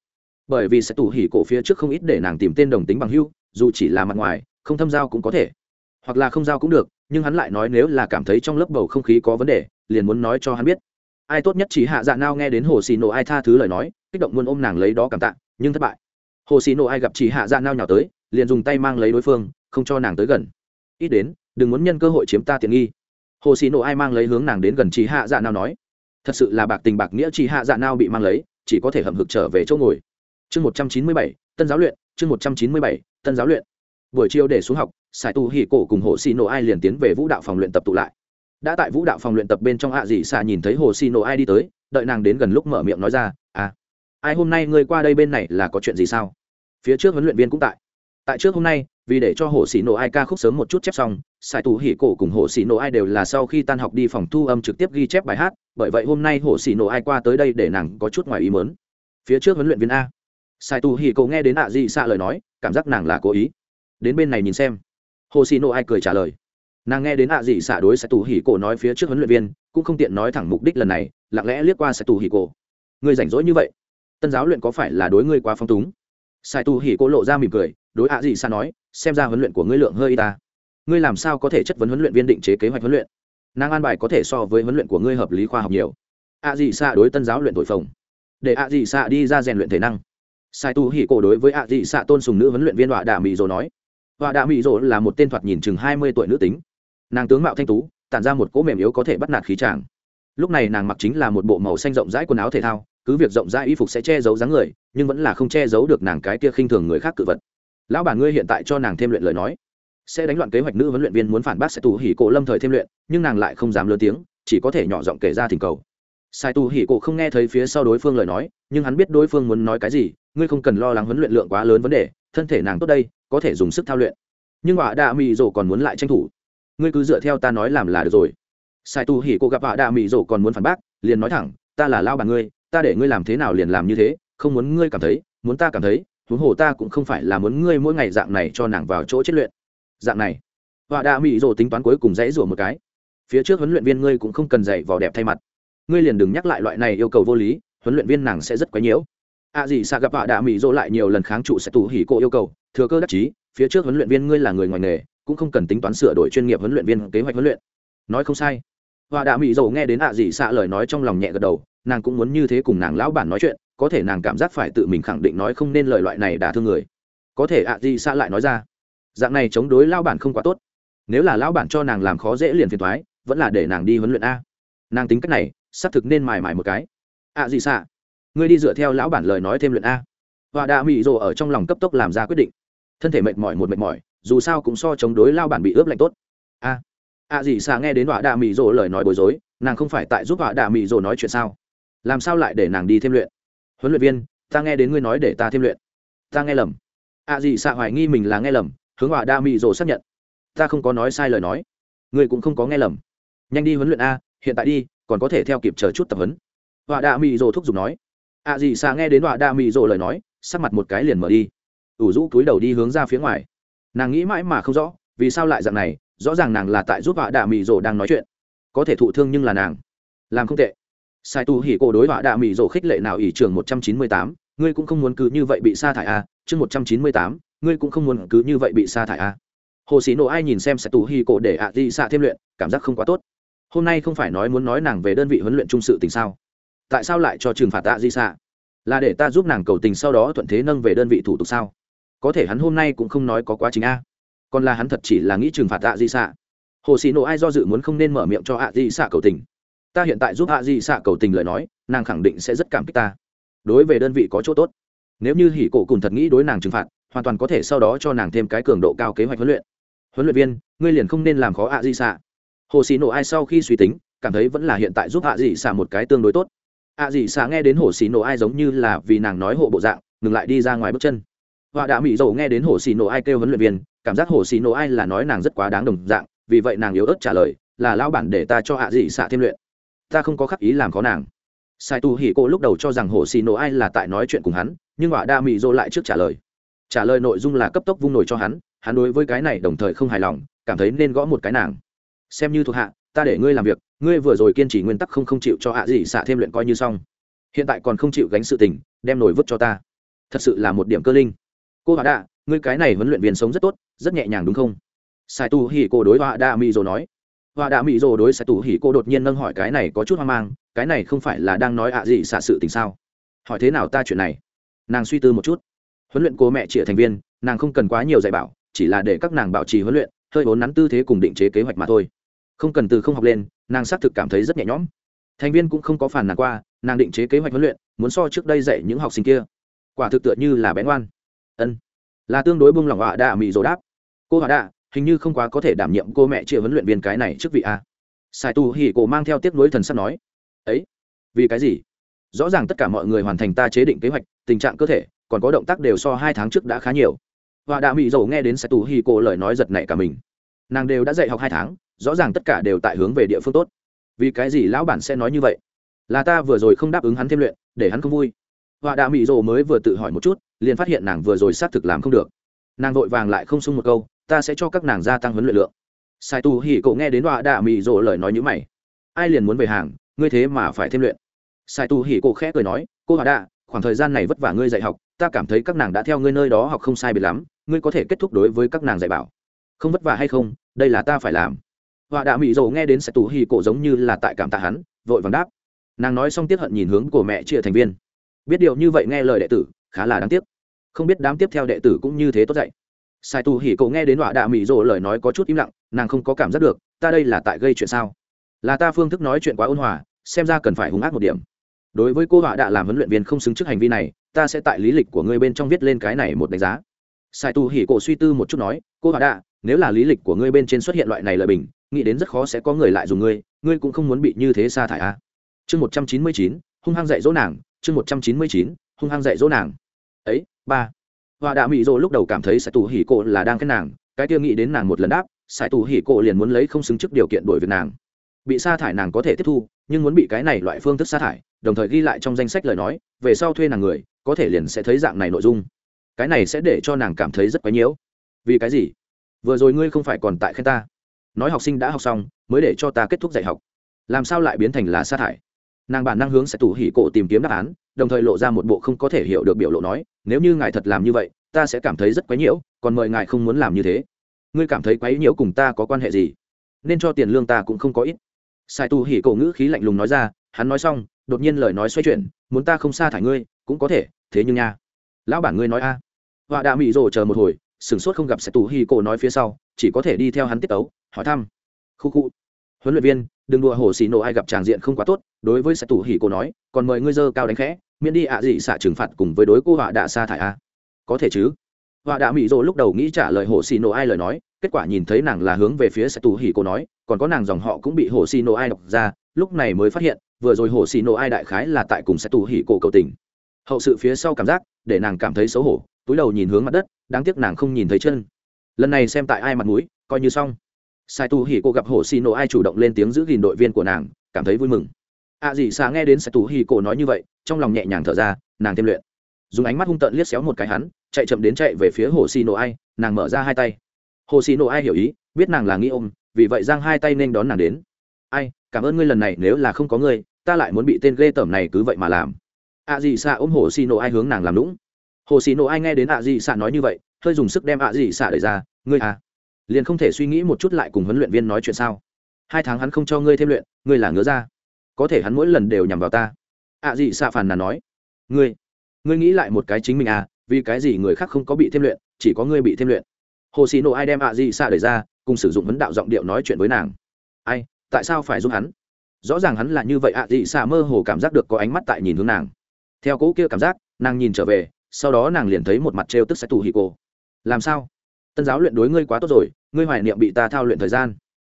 Bởi vì sai tù hỉ cổ phía trước không ít để nàng tìm tên đồng tính bằng hưu, dù chỉ là mặt ngoài, không thâm giao cũng có thể. Hoặc là không giao cũng được, nhưng hắn lại nói nếu là cảm thấy trong lớp bầu không khí có vấn đề, liền muốn nói cho hắn biết. Ai tốt nhất chỉ hạ dạ nao nghe đến hồ xì nổ ai tha thứ lời nói, kích động muốn ôm nàng lấy đó cảm tạ, nhưng thất bại. Hồ xì nổ ai gặp chỉ hạ dạ nao nhào tới, liền dùng tay mang lấy đối phương, không cho nàng tới gần. Ít đến đừng muốn nhân cơ hội chiếm ta tiện nghi. Hồ xì nổ ai mang lấy hướng nàng đến gần chị hạ dạ nào nói, thật sự là bạc tình bạc nghĩa chị hạ dạ nào bị mang lấy, chỉ có thể hậm hực trở về chỗ ngồi. Chương một trăm chín mươi bảy, tân giáo luyện, chương một trăm chín mươi bảy, tân giáo luyện. Buổi chiều để xuống học sài tu hỉ cổ cùng hồ xì nổ ai liền tiến về vũ đạo phòng luyện tập tụ lại. Đã tại vũ đạo phòng luyện tập bên trong ạ à dị xạ nhìn thấy hồ xì nổ ai đi tới, đợi nàng đến gần lúc mở miệng nói ra à ai hôm nay ngươi qua đây bên này là có chuyện gì sao? Phía trước huấn luyện viên cũng tại. Tại trước hôm nay, vì để cho hồ xì nổ ai ca khúc sớm một chút chép xong sài tù hỉ cổ cùng hồ xì nổ ai đều là sau khi tan học đi phòng thu âm trực tiếp ghi chép bài hát, bởi vậy hôm nay hồ xì nổ ai qua tới đây để nàng có chút ngoài ý mớn phía trước huấn luyện viên a. Sài tù hỉ cổ nghe đến ạ à dị xạ lời nói, cảm giác nàng là cố ý. Đến bên này nhìn xem. Hồ xì nổ ai cười trả lời. Nàng nghe đến ạ à dị xạ đối sài tù hỉ cổ nói phía trước huấn luyện viên, cũng không tiện nói thẳng mục đích lần này, lặng lẽ liếc qua sài tù hỉ cổ. Ngươi rảnh rỗi như vậy? Tân giáo luyện có phải là đối ngươi quá phong túng? Sai tu hỉ Cổ lộ ra mỉm cười, đối ạ gì xạ nói, xem ra huấn luyện của ngươi lượng hơi y ta ngươi làm sao có thể chất vấn huấn luyện viên định chế kế hoạch huấn luyện? Nàng an bài có thể so với huấn luyện của ngươi hợp lý khoa học nhiều. A dị xạ đối tân giáo luyện tội phồng. Để a dị xạ đi ra rèn luyện thể năng. Sai tu hỉ cổ đối với a dị xạ tôn sùng nữ huấn luyện viên họa đà mỹ dỗ nói. Họa đà mỹ dỗ là một tên thoạt nhìn chừng hai mươi tuổi nữ tính. Nàng tướng mạo thanh tú, tản ra một cỗ mềm yếu có thể bắt nạt khí tràng lúc này nàng mặc chính là một bộ màu xanh rộng rãi quần áo thể thao, cứ việc rộng rãi y phục sẽ che giấu dáng người, nhưng vẫn là không che giấu được nàng cái kia khinh thường người khác cự vật. Lão bản ngươi hiện tại cho nàng thêm luyện lời nói sẽ đánh loạn kế hoạch nữ huấn luyện viên muốn phản bác sẽ tù hỉ cổ lâm thời thêm luyện, nhưng nàng lại không dám lớn tiếng, chỉ có thể nhỏ giọng kể ra thỉnh cầu. Sai tù hỉ cổ không nghe thấy phía sau đối phương lời nói, nhưng hắn biết đối phương muốn nói cái gì, ngươi không cần lo lắng huấn luyện lượng quá lớn vấn đề, thân thể nàng tốt đây, có thể dùng sức thao luyện. Nhưng họa đạ mị rổ còn muốn lại tranh thủ. Ngươi cứ dựa theo ta nói làm là được rồi. Sai tù hỉ cổ gặp họa đạ mị rổ còn muốn phản bác, liền nói thẳng, ta là lao bản ngươi, ta để ngươi làm thế nào liền làm như thế, không muốn ngươi cảm thấy, muốn ta cảm thấy, huống hồ ta cũng không phải là muốn ngươi mỗi ngày dạng này cho nàng vào chỗ chết luyện dạng này, họa đạ mỹ rồ tính toán cuối cùng dãy rủa một cái. Phía trước huấn luyện viên ngươi cũng không cần dạy vào đẹp thay mặt. Ngươi liền đừng nhắc lại loại này yêu cầu vô lý, huấn luyện viên nàng sẽ rất quấy nhiễu. A dì gì xa gặp họa đạ mỹ rồ lại nhiều lần kháng trụ sẽ tù hỉ cô yêu cầu, thừa cơ đắc chí, phía trước huấn luyện viên ngươi là người ngoài nghề, cũng không cần tính toán sửa đổi chuyên nghiệp huấn luyện viên kế hoạch huấn luyện. Nói không sai. Họa đạ mỹ rồ nghe đến ạ dì gì xạ lời nói trong lòng nhẹ gật đầu, nàng cũng muốn như thế cùng nàng lão bản nói chuyện, có thể nàng cảm giác phải tự mình khẳng định nói không nên lời loại này đả thương người. Có thể ạ dì xa lại nói ra dạng này chống đối lão bản không quá tốt. Nếu là lão bản cho nàng làm khó dễ liền phiền thoái vẫn là để nàng đi huấn luyện a. Nàng tính cách này, xác thực nên mài mài một cái. Ạ gì xa ngươi đi dựa theo lão bản lời nói thêm luyện a. Và đạ mị rồ ở trong lòng cấp tốc làm ra quyết định. Thân thể mệt mỏi một mệt mỏi, dù sao cũng so chống đối lao bản bị ướp lạnh tốt. A. Ạ gì xa nghe đến họa đạ mị rồ lời nói bối rối, nàng không phải tại giúp họa đạ mị rồ nói chuyện sao? Làm sao lại để nàng đi thêm luyện? Huấn luyện viên, ta nghe đến ngươi nói để ta thêm luyện. Ta nghe lầm. Ạ à gì xạ hoài nghi mình là nghe lầm hướng họa đa mị rồ xác nhận. Ta không có nói sai lời nói. Ngươi cũng không có nghe lầm. Nhanh đi huấn luyện a, hiện tại đi, còn có thể theo kịp chờ chút tập huấn. Họa đa mị rồ thúc giục nói. Ạ à gì xa nghe đến họa đa mị rồ lời nói, sắc mặt một cái liền mở đi. Ủ rũ túi đầu đi hướng ra phía ngoài. Nàng nghĩ mãi mà không rõ, vì sao lại dạng này, rõ ràng nàng là tại giúp họa Đa mị rồ đang nói chuyện. Có thể thụ thương nhưng là nàng. Làm không tệ. Sai tu hỉ cổ đối họa Đa mỹ rồ khích lệ nào ỷ trường một trăm chín mươi tám, ngươi cũng không muốn cứ như vậy bị sa thải a à. chương một trăm chín mươi tám ngươi cũng không muốn cứ như vậy bị sa thải à. hồ sĩ nổ ai nhìn xem sẽ tù hi cổ để ạ di xạ thêm luyện, cảm giác không quá tốt. Hôm nay không phải nói muốn nói nàng về đơn vị huấn luyện trung sự tình sao? Tại sao lại cho trừng phạt ạ di xạ là để ta giúp nàng cầu tình sau đó thuận thế nâng về đơn vị thủ tục sao? Có thể hắn hôm nay cũng không nói có quá trình a. Còn là hắn thật chỉ là nghĩ trừng phạt ạ di xạ hồ sĩ nổ ai do dự muốn không nên mở miệng cho ạ di xạ cầu tình. Ta hiện tại giúp hạ di xạ cầu tình lời nói, nàng khẳng định sẽ rất cảm kích ta. Đối về đơn vị có chỗ tốt. Nếu như hỉ cổ cùng thật nghĩ đối nàng trừng phạt hoàn toàn có thể sau đó cho nàng thêm cái cường độ cao kế hoạch huấn luyện. Huấn luyện viên, ngươi liền không nên làm khó hạ di xạ. Hồ xì nổ ai sau khi suy tính, cảm thấy vẫn là hiện tại giúp hạ di xạ một cái tương đối tốt. Hạ di xạ nghe đến hồ xì nổ ai giống như là vì nàng nói hộ bộ dạng, ngừng lại đi ra ngoài bước chân. Họa đã mỹ dầu nghe đến hồ xì nổ ai kêu huấn luyện viên, cảm giác hồ xì nổ ai là nói nàng rất quá đáng đồng dạng, vì vậy nàng yếu ớt trả lời, là lao bản để ta cho ạ di xạ thêm luyện. Ta không có khắc ý làm khó nàng. Sai tu hỉ cô lúc đầu cho rằng hồ xì nổ ai là tại nói chuyện cùng hắn, nhưng họa đa mỹ dô lại trước trả lời trả lời nội dung là cấp tốc vung nổi cho hắn hắn đối với cái này đồng thời không hài lòng, cảm thấy nên gõ một cái nàng. Xem như thuộc hạ, ta để ngươi làm việc, ngươi vừa rồi kiên trì nguyên tắc không không chịu cho hạ gì xả thêm luyện coi như xong. Hiện tại còn không chịu gánh sự tình, đem nổi vứt cho ta. Thật sự là một điểm cơ linh. Cô họa đạ ngươi cái này huấn luyện viên sống rất tốt, rất nhẹ nhàng đúng không? Sai tu hỉ cô đối họa đa mỹ rồi nói. Họa đạ mỹ rồ đối sai tu hỉ cô đột nhiên nâng hỏi cái này có chút hoang mang, cái này không phải là đang nói ạ gì xả sự tình sao? Hỏi thế nào ta chuyện này? Nàng suy tư một chút huấn luyện cô mẹ chĩa thành viên, nàng không cần quá nhiều dạy bảo, chỉ là để các nàng bảo trì huấn luyện, hơi vốn nắn tư thế cùng định chế kế hoạch mà thôi. Không cần từ không học lên, nàng xác thực cảm thấy rất nhẹ nhõm. Thành viên cũng không có phản nàn qua, nàng định chế kế hoạch huấn luyện, muốn so trước đây dạy những học sinh kia. Quả thực tựa như là bén ngoan ân. Là tương đối bung lỏng họa đạ mỹ dồ đáp. Cô họa đạ, hình như không quá có thể đảm nhiệm cô mẹ chia huấn luyện viên cái này trước vị a. Sai tu hỉ cổ mang theo tiếc nuối thần sắp nói. Ấy, vì cái gì? Rõ ràng tất cả mọi người hoàn thành ta chế định kế hoạch, tình trạng cơ thể còn có động tác đều so hai tháng trước đã khá nhiều. Và đạ mỹ dầu nghe đến sai tu hỉ cổ lời nói giật nảy cả mình. Nàng đều đã dạy học hai tháng, rõ ràng tất cả đều tại hướng về địa phương tốt. Vì cái gì lão bản sẽ nói như vậy? Là ta vừa rồi không đáp ứng hắn thêm luyện, để hắn không vui. Họa đạ mỹ rồ mới vừa tự hỏi một chút, liền phát hiện nàng vừa rồi xác thực làm không được. Nàng vội vàng lại không sung một câu, ta sẽ cho các nàng gia tăng huấn luyện lượng. Sai tu hỉ cậu nghe đến họa đạ mỹ rồ lời nói như mày. Ai liền muốn về hàng, ngươi thế mà phải thêm luyện. Sai tu hỉ cậu khẽ cười nói, cô họa đạ khoảng thời gian này vất vả ngươi dạy học, ta cảm thấy các nàng đã theo ngươi nơi đó học không sai biệt lắm, ngươi có thể kết thúc đối với các nàng dạy bảo. Không vất vả hay không, đây là ta phải làm. Họa đạ mỹ dầu nghe đến sai tu hỉ Cổ giống như là tại cảm tạ hắn, vội vàng đáp. Nàng nói xong tiếp hận nhìn hướng của mẹ chia thành viên. Biết điều như vậy nghe lời đệ tử, khá là đáng tiếc. Không biết đám tiếp theo đệ tử cũng như thế tốt dạy. Sai tu hỉ cậu nghe đến họa đạ mỹ rồ lời nói có chút im lặng, nàng không có cảm giác được, ta đây là tại gây chuyện sao? Là ta phương thức nói chuyện quá ôn hòa, xem ra cần phải hung ác một điểm đối với cô họa đã làm huấn luyện viên không xứng trước hành vi này, ta sẽ tại lý lịch của ngươi bên trong viết lên cái này một đánh giá. Sai tu hỉ cổ suy tư một chút nói, cô họa đã nếu là lý lịch của ngươi bên trên xuất hiện loại này lời bình, nghĩ đến rất khó sẽ có người lại dùng ngươi ngươi cũng không muốn bị như thế sa thải a à. chương một trăm chín mươi chín, hung hăng dạy dỗ nàng, chương một trăm chín mươi chín, hung hăng dạy dỗ nàng. Ấy, ba. Họa đã mỹ dỗ lúc đầu cảm thấy sai tu hỉ cổ là đang khen nàng, cái kia nghĩ đến nàng một lần đáp, sai tu hỉ cổ liền muốn lấy không xứng trước điều kiện đổi việc nàng. Bị sa thải nàng có thể tiếp thu, nhưng muốn bị cái này loại phương thức sa thải đồng thời ghi lại trong danh sách lời nói, về sau thuê nàng người, có thể liền sẽ thấy dạng này nội dung. Cái này sẽ để cho nàng cảm thấy rất quái nhiễu. Vì cái gì? Vừa rồi ngươi không phải còn tại khen ta. Nói học sinh đã học xong, mới để cho ta kết thúc dạy học. Làm sao lại biến thành là sát hại? nàng bản năng hướng sẽ tủ hỉ cổ tìm kiếm đáp án, đồng thời lộ ra một bộ không có thể hiểu được biểu lộ nói, nếu như ngài thật làm như vậy, ta sẽ cảm thấy rất quái nhiễu, còn mời ngài không muốn làm như thế. Ngươi cảm thấy quái nhiễu cùng ta có quan hệ gì? Nên cho tiền lương ta cũng không có ít. Sai tu hỉ cổ ngữ khí lạnh lùng nói ra, hắn nói xong đột nhiên lời nói xoay chuyển, muốn ta không sa thải ngươi, cũng có thể, thế nhưng nha. Lão bản ngươi nói a. À. họa đạ mỹ rồ chờ một hồi, sửng sốt không gặp sẽ tù hỉ cổ nói phía sau, chỉ có thể đi theo hắn tiết tấu, hỏi thăm. Khu khu, huấn luyện viên, đừng đùa hồ xì nổ ai gặp tràng diện không quá tốt, đối với sẽ tủ hỉ cổ nói, còn mời ngươi dơ cao đánh khẽ, miễn đi ạ à gì xạ trừng phạt cùng với đối cô họa đạ sa thải a. Có thể chứ. Họa đạ mỹ rồ lúc đầu nghĩ trả lời hồ xì nổ ai lời nói, kết quả nhìn thấy nàng là hướng về phía sẽ tủ hỉ cổ nói, còn có nàng dòng họ cũng bị hồ xì nổ ai đọc ra, lúc này mới phát hiện vừa rồi hồ xì nổ ai đại khái là tại cùng sẽ tù hỉ cổ cầu tình. Hậu sự phía sau cảm giác, để nàng cảm thấy xấu hổ, túi đầu nhìn hướng mặt đất, đáng tiếc nàng không nhìn thấy chân. Lần này xem tại ai mặt mũi, coi như xong. Sai tu hỉ cô gặp hồ xì nổ ai chủ động lên tiếng giữ gìn đội viên của nàng, cảm thấy vui mừng. Ạ à xà xa nghe đến sai tu hỉ cô nói như vậy, trong lòng nhẹ nhàng thở ra, nàng thêm luyện. Dùng ánh mắt hung tợn liếc xéo một cái hắn, chạy chậm đến chạy về phía hồ xì nổ ai, nàng mở ra hai tay. Hồ xì nổ ai hiểu ý, biết nàng là nghĩ ôm, vì vậy giang hai tay nên đón nàng đến. Ai cảm ơn ngươi lần này, nếu là không có ngươi, ta lại muốn bị tên ghê tởm này cứ vậy mà làm. Ạ dị xạ ôm hồ xì nổ ai hướng nàng làm lũng hồ xì nổ ai nghe đến ạ dị xạ nói như vậy, hơi dùng sức đem ạ dị xạ đẩy ra, ngươi à liền không thể suy nghĩ một chút lại cùng huấn luyện viên nói chuyện sao? Hai tháng hắn không cho ngươi thêm luyện, ngươi là ngứa ra có thể hắn mỗi lần đều nhằm vào ta. Ạ dị xạ phàn nàn nói, ngươi ngươi nghĩ lại một cái chính mình à vì cái gì người khác không có bị thêm luyện, chỉ có ngươi bị thêm luyện? Hồ xì nổ ai đem ạ dị xạ đẩy ra, cùng sử dụng vấn đạo giọng điệu nói chuyện với nàng. Ai tại sao phải giúp hắn? Rõ ràng hắn là như vậy ạ à gì xạ mơ hồ cảm giác được có ánh mắt tại nhìn hướng nàng. Theo cỗ kia cảm giác, nàng nhìn trở về, sau đó nàng liền thấy một mặt trêu tức sẽ tù hì cô làm sao? Tân giáo luyện đối ngươi quá tốt rồi, ngươi hoài niệm bị ta thao luyện thời gian.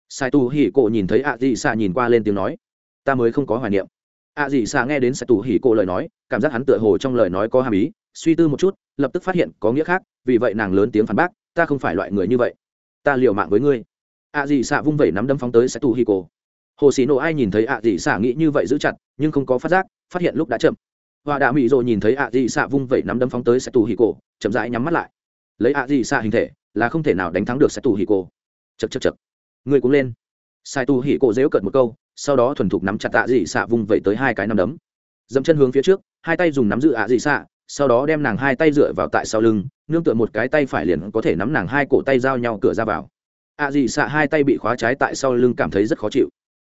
Sai tu hì cổ nhìn thấy ạ, dị xạ nhìn qua lên tiếng nói. Ta mới không có hoài niệm. Ạ, dị xạ nghe đến sai tu hì cổ lời nói, cảm giác hắn tựa hồ trong lời nói có hàm ý, suy tư một chút, lập tức phát hiện có nghĩa khác, vì vậy nàng lớn tiếng phản bác, ta không phải loại người như vậy. Ta liều mạng với ngươi ạ dị xạ vung vẩy nắm đấm phóng tới sai tu hỉ cổ hồ xì nổ ai nhìn thấy ạ dị xạ nghĩ như vậy giữ chặt, nhưng không có phát giác, phát hiện lúc đã chậm. Và đạ mỹ rồi nhìn thấy ạ dị xạ vung vẩy nắm đấm phóng tới sai tu hỉ cổ chậm rãi nhắm mắt lại. Lấy ạ dị xạ hình thể, là không thể nào đánh thắng được sai tu hỉ cổ chật chật chật người cũng lên. Sai tu hỉ cổ dễu cợt một câu, sau đó thuần thục nắm chặt ạ dị xạ vung vẩy tới hai cái nắm đấm. Dẫm chân hướng phía trước, hai tay dùng nắm giữ ạ dị xạ, sau đó đem nàng hai tay dựa vào tại sau lưng, nương tựa một cái tay phải liền có thể nắm nàng hai cổ tay giao nhau cửa ra vào ạ dị xạ hai tay bị khóa trái tại sau lưng cảm thấy rất khó chịu.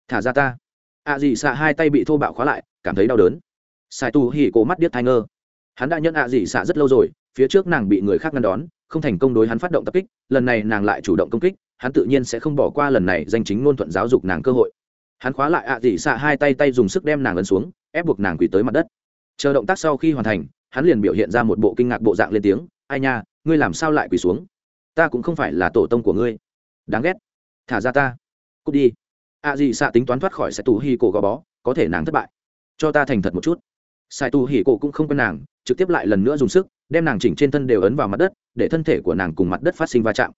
Thả ra ta. ạ dị xạ hai tay bị thô bạo khóa lại, cảm thấy đau đớn. Sai tu hỉ cổ mắt điếc thai ngơ. Hắn đã nhận ạ dị xạ rất lâu rồi, phía trước nàng bị người khác ngăn đón, không thành công đối hắn phát động tập kích, lần này nàng lại chủ động công kích, hắn tự nhiên sẽ không bỏ qua lần này danh chính ngôn thuận giáo dục nàng cơ hội. Hắn khóa lại ạ dị xạ hai tay tay dùng sức đem nàng ấn xuống, ép buộc nàng quỳ tới mặt đất. Chờ động tác sau khi hoàn thành, hắn liền biểu hiện ra một bộ kinh ngạc bộ dạng lên tiếng, ai nha, ngươi làm sao lại quỳ xuống? Ta cũng không phải là tổ tông của ngươi đáng ghét. Thả ra ta. Cút đi. Ạ à dị xạ tính toán thoát khỏi sai tù hi cổ gò bó, có thể nàng thất bại. Cho ta thành thật một chút. Sai tù hi cổ cũng không quen nàng, trực tiếp lại lần nữa dùng sức, đem nàng chỉnh trên thân đều ấn vào mặt đất, để thân thể của nàng cùng mặt đất phát sinh va chạm.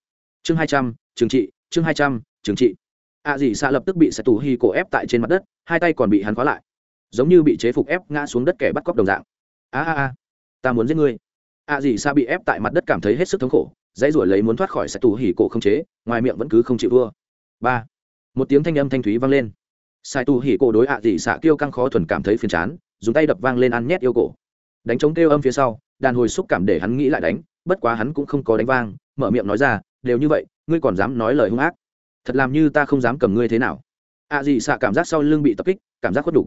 Chương hai trăm, trừng trị, chương hai trăm, trừng trị. Ạ à dị xạ lập tức bị sai tù hi cổ ép tại trên mặt đất, hai tay còn bị hắn khóa lại. Giống như bị chế phục ép ngã xuống đất kẻ bắt cóc đồng dạng. A a a. Ta muốn giết ngươi. Ạ à dị xạ bị ép tại mặt đất cảm thấy hết sức thống khổ dãy ruổi lấy muốn thoát khỏi sai tù hỉ cổ không chế, ngoài miệng vẫn cứ không chịu vua ba. Một tiếng thanh âm thanh thúy vang lên. Sai tù hỉ cổ đối ạ dị xạ kêu căng khó thuần cảm thấy phiền chán, dùng tay đập vang lên ăn nhét yêu cổ. Đánh trống kêu âm phía sau, đàn hồi xúc cảm để hắn nghĩ lại đánh, bất quá hắn cũng không có đánh vang, mở miệng nói ra, đều như vậy, ngươi còn dám nói lời hung ác? Thật làm như ta không dám cầm ngươi thế nào? ạ dị xạ cảm giác sau lưng bị tập kích, cảm giác khuất đủ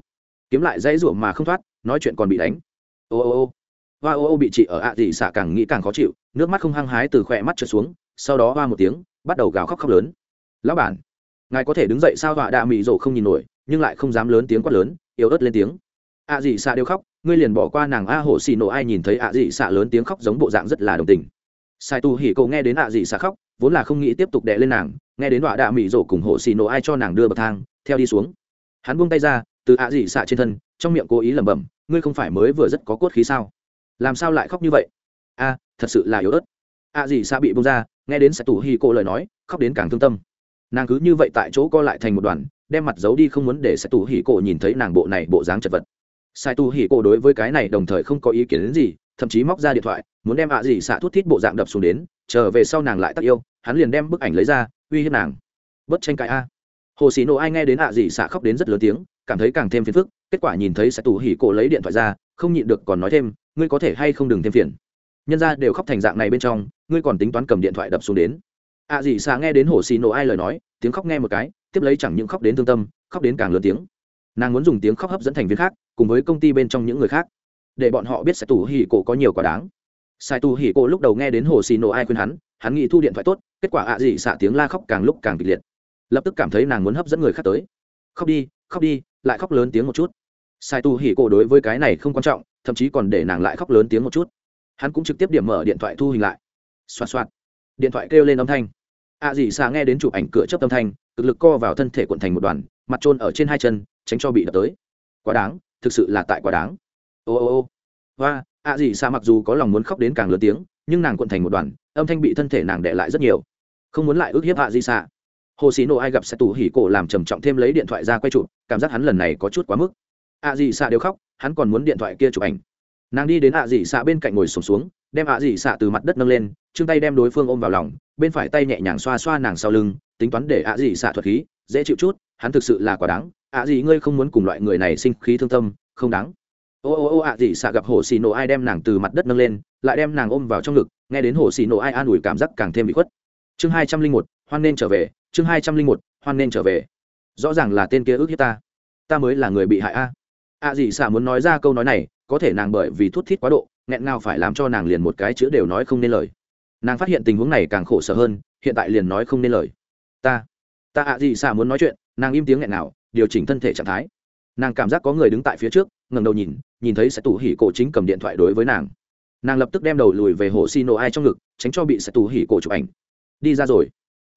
kiếm lại dãy rủa mà không thoát, nói chuyện còn bị đánh. Ô ô ô. Ô ô bị chị ở ạ dị xạ càng nghĩ càng khó chịu nước mắt không hăng hái từ khỏe mắt trượt xuống, sau đó hoa một tiếng, bắt đầu gào khóc khóc lớn. Lão bản, ngài có thể đứng dậy sao? Họa đạ mị rộ không nhìn nổi, nhưng lại không dám lớn tiếng quát lớn, yếu ớt lên tiếng. Ạ à dị xạ đều khóc, ngươi liền bỏ qua nàng a hổ xì nổ ai nhìn thấy ạ à dị xạ lớn tiếng khóc giống bộ dạng rất là đồng tình. Sai tu hỉ cậu nghe đến ạ dị xạ khóc, vốn là không nghĩ tiếp tục đệ lên nàng, nghe đến họa đạ mị rộ cùng hổ xì nổ ai cho nàng đưa bậc thang, theo đi xuống. Hắn buông tay ra, từ ạ dị xạ trên thân, trong miệng cố ý lẩm bẩm, ngươi không phải mới vừa rất có cốt khí sao? Làm sao lại khóc như vậy? A thật sự là yếu ớt. Ạ dì xa bị bông ra, nghe đến sai tủ hỉ cô lời nói, khóc đến càng thương tâm. Nàng cứ như vậy tại chỗ co lại thành một đoàn, đem mặt giấu đi không muốn để sai tù hỉ cổ nhìn thấy nàng bộ này bộ dáng chật vật. Sai tù hỉ cổ đối với cái này đồng thời không có ý kiến đến gì, thậm chí móc ra điện thoại, muốn đem ạ à gì xạ thút thít bộ dạng đập xuống đến trở về sau nàng lại tắc yêu, hắn liền đem bức ảnh lấy ra, uy hiếp nàng. Bất tranh cãi a. Hồ xì nộ ai nghe đến ạ à gì xạ khóc đến rất lớn tiếng, cảm thấy càng thêm phiền phức, kết quả nhìn thấy sai tù hỉ cổ lấy điện thoại ra, không nhịn được còn nói thêm, ngươi có thể hay không đừng thêm phiền? Nhân ra đều khóc thành dạng này bên trong, ngươi còn tính toán cầm điện thoại đập xuống đến. Ạ à dị xạ nghe đến hồ xì nổ ai lời nói, tiếng khóc nghe một cái, tiếp lấy chẳng những khóc đến thương tâm, khóc đến càng lớn tiếng. Nàng muốn dùng tiếng khóc hấp dẫn thành viên khác, cùng với công ty bên trong những người khác. Để bọn họ biết sai tù hỉ cổ có nhiều quả đáng. Sai tù hỉ cổ lúc đầu nghe đến hồ xì nổ ai khuyên hắn hắn nghĩ thu điện thoại tốt, kết quả ạ à dị xạ tiếng la khóc càng lúc càng kịch liệt. Lập tức cảm thấy nàng muốn hấp dẫn người khác tới. Khóc đi khóc đi, lại khóc lớn tiếng một chút. Sai tù hỉ cổ đối với cái này không quan trọng, thậm chí còn để nàng lại khóc lớn tiếng một chút hắn cũng trực tiếp điểm mở điện thoại thu hình lại. Xoạt xoạt. Điện thoại kêu lên âm thanh. Ạ à dị nghe đến chụp ảnh cửa chấp âm thanh, cực lực co vào thân thể cuộn thành một đoàn, mặt trôn ở trên hai chân, tránh cho bị đập tới. Quá đáng, thực sự là tại quá đáng. Ô ô ô. Và ạ dị xà mặc dù có lòng muốn khóc đến càng lớn tiếng, nhưng nàng cuộn thành một đoàn, âm thanh bị thân thể nàng đệ lại rất nhiều. Không muốn lại ước hiếp ạ dị xà hồ sĩ nộ ai gặp sẽ tủ hỉ cổ làm trầm trọng thêm lấy điện thoại ra quay chụp, cảm giác hắn lần này có chút quá mức. Ạ dị xà đều khóc, hắn còn muốn điện thoại kia chụp ảnh nàng đi đến ạ dị xạ bên cạnh ngồi sùng xuống, xuống đem ạ dị xạ từ mặt đất nâng lên chương tay đem đối phương ôm vào lòng bên phải tay nhẹ nhàng xoa xoa nàng sau lưng tính toán để ạ dị xạ thuật khí dễ chịu chút hắn thực sự là quá đáng. Ạ dị ngươi không muốn cùng loại người này sinh khí thương tâm không đáng. Ô ô ô ạ dị xạ gặp hồ xì nổ ai đem nàng từ mặt đất nâng lên lại đem nàng ôm vào trong ngực nghe đến hồ xì nổ ai an ủi cảm giác càng thêm bị khuất. Chương hai trăm linh một hoan nên trở về chương hai trăm linh một hoan nên trở về. Rõ ràng là tên kia ước hiếp ta. Ta mới là người bị hại a ạ dị xạ muốn nói ra câu nói này, có thể nàng bởi vì thút thít quá độ, nghẹn ngào phải làm cho nàng liền một cái chữ đều nói không nên lời. Nàng phát hiện tình huống này càng khổ sở hơn, hiện tại liền nói không nên lời. Ta ta ạ dì xạ muốn nói chuyện, nàng im tiếng nghẹn nào điều chỉnh thân thể trạng thái. Nàng cảm giác có người đứng tại phía trước ngầm đầu nhìn nhìn thấy sẽ tủ hỉ cổ chính cầm điện thoại đối với nàng. Nàng lập tức đem đầu lùi về hồ xi nổ ai trong ngực, tránh cho bị sẽ tủ hỉ cổ chụp ảnh. Đi ra rồi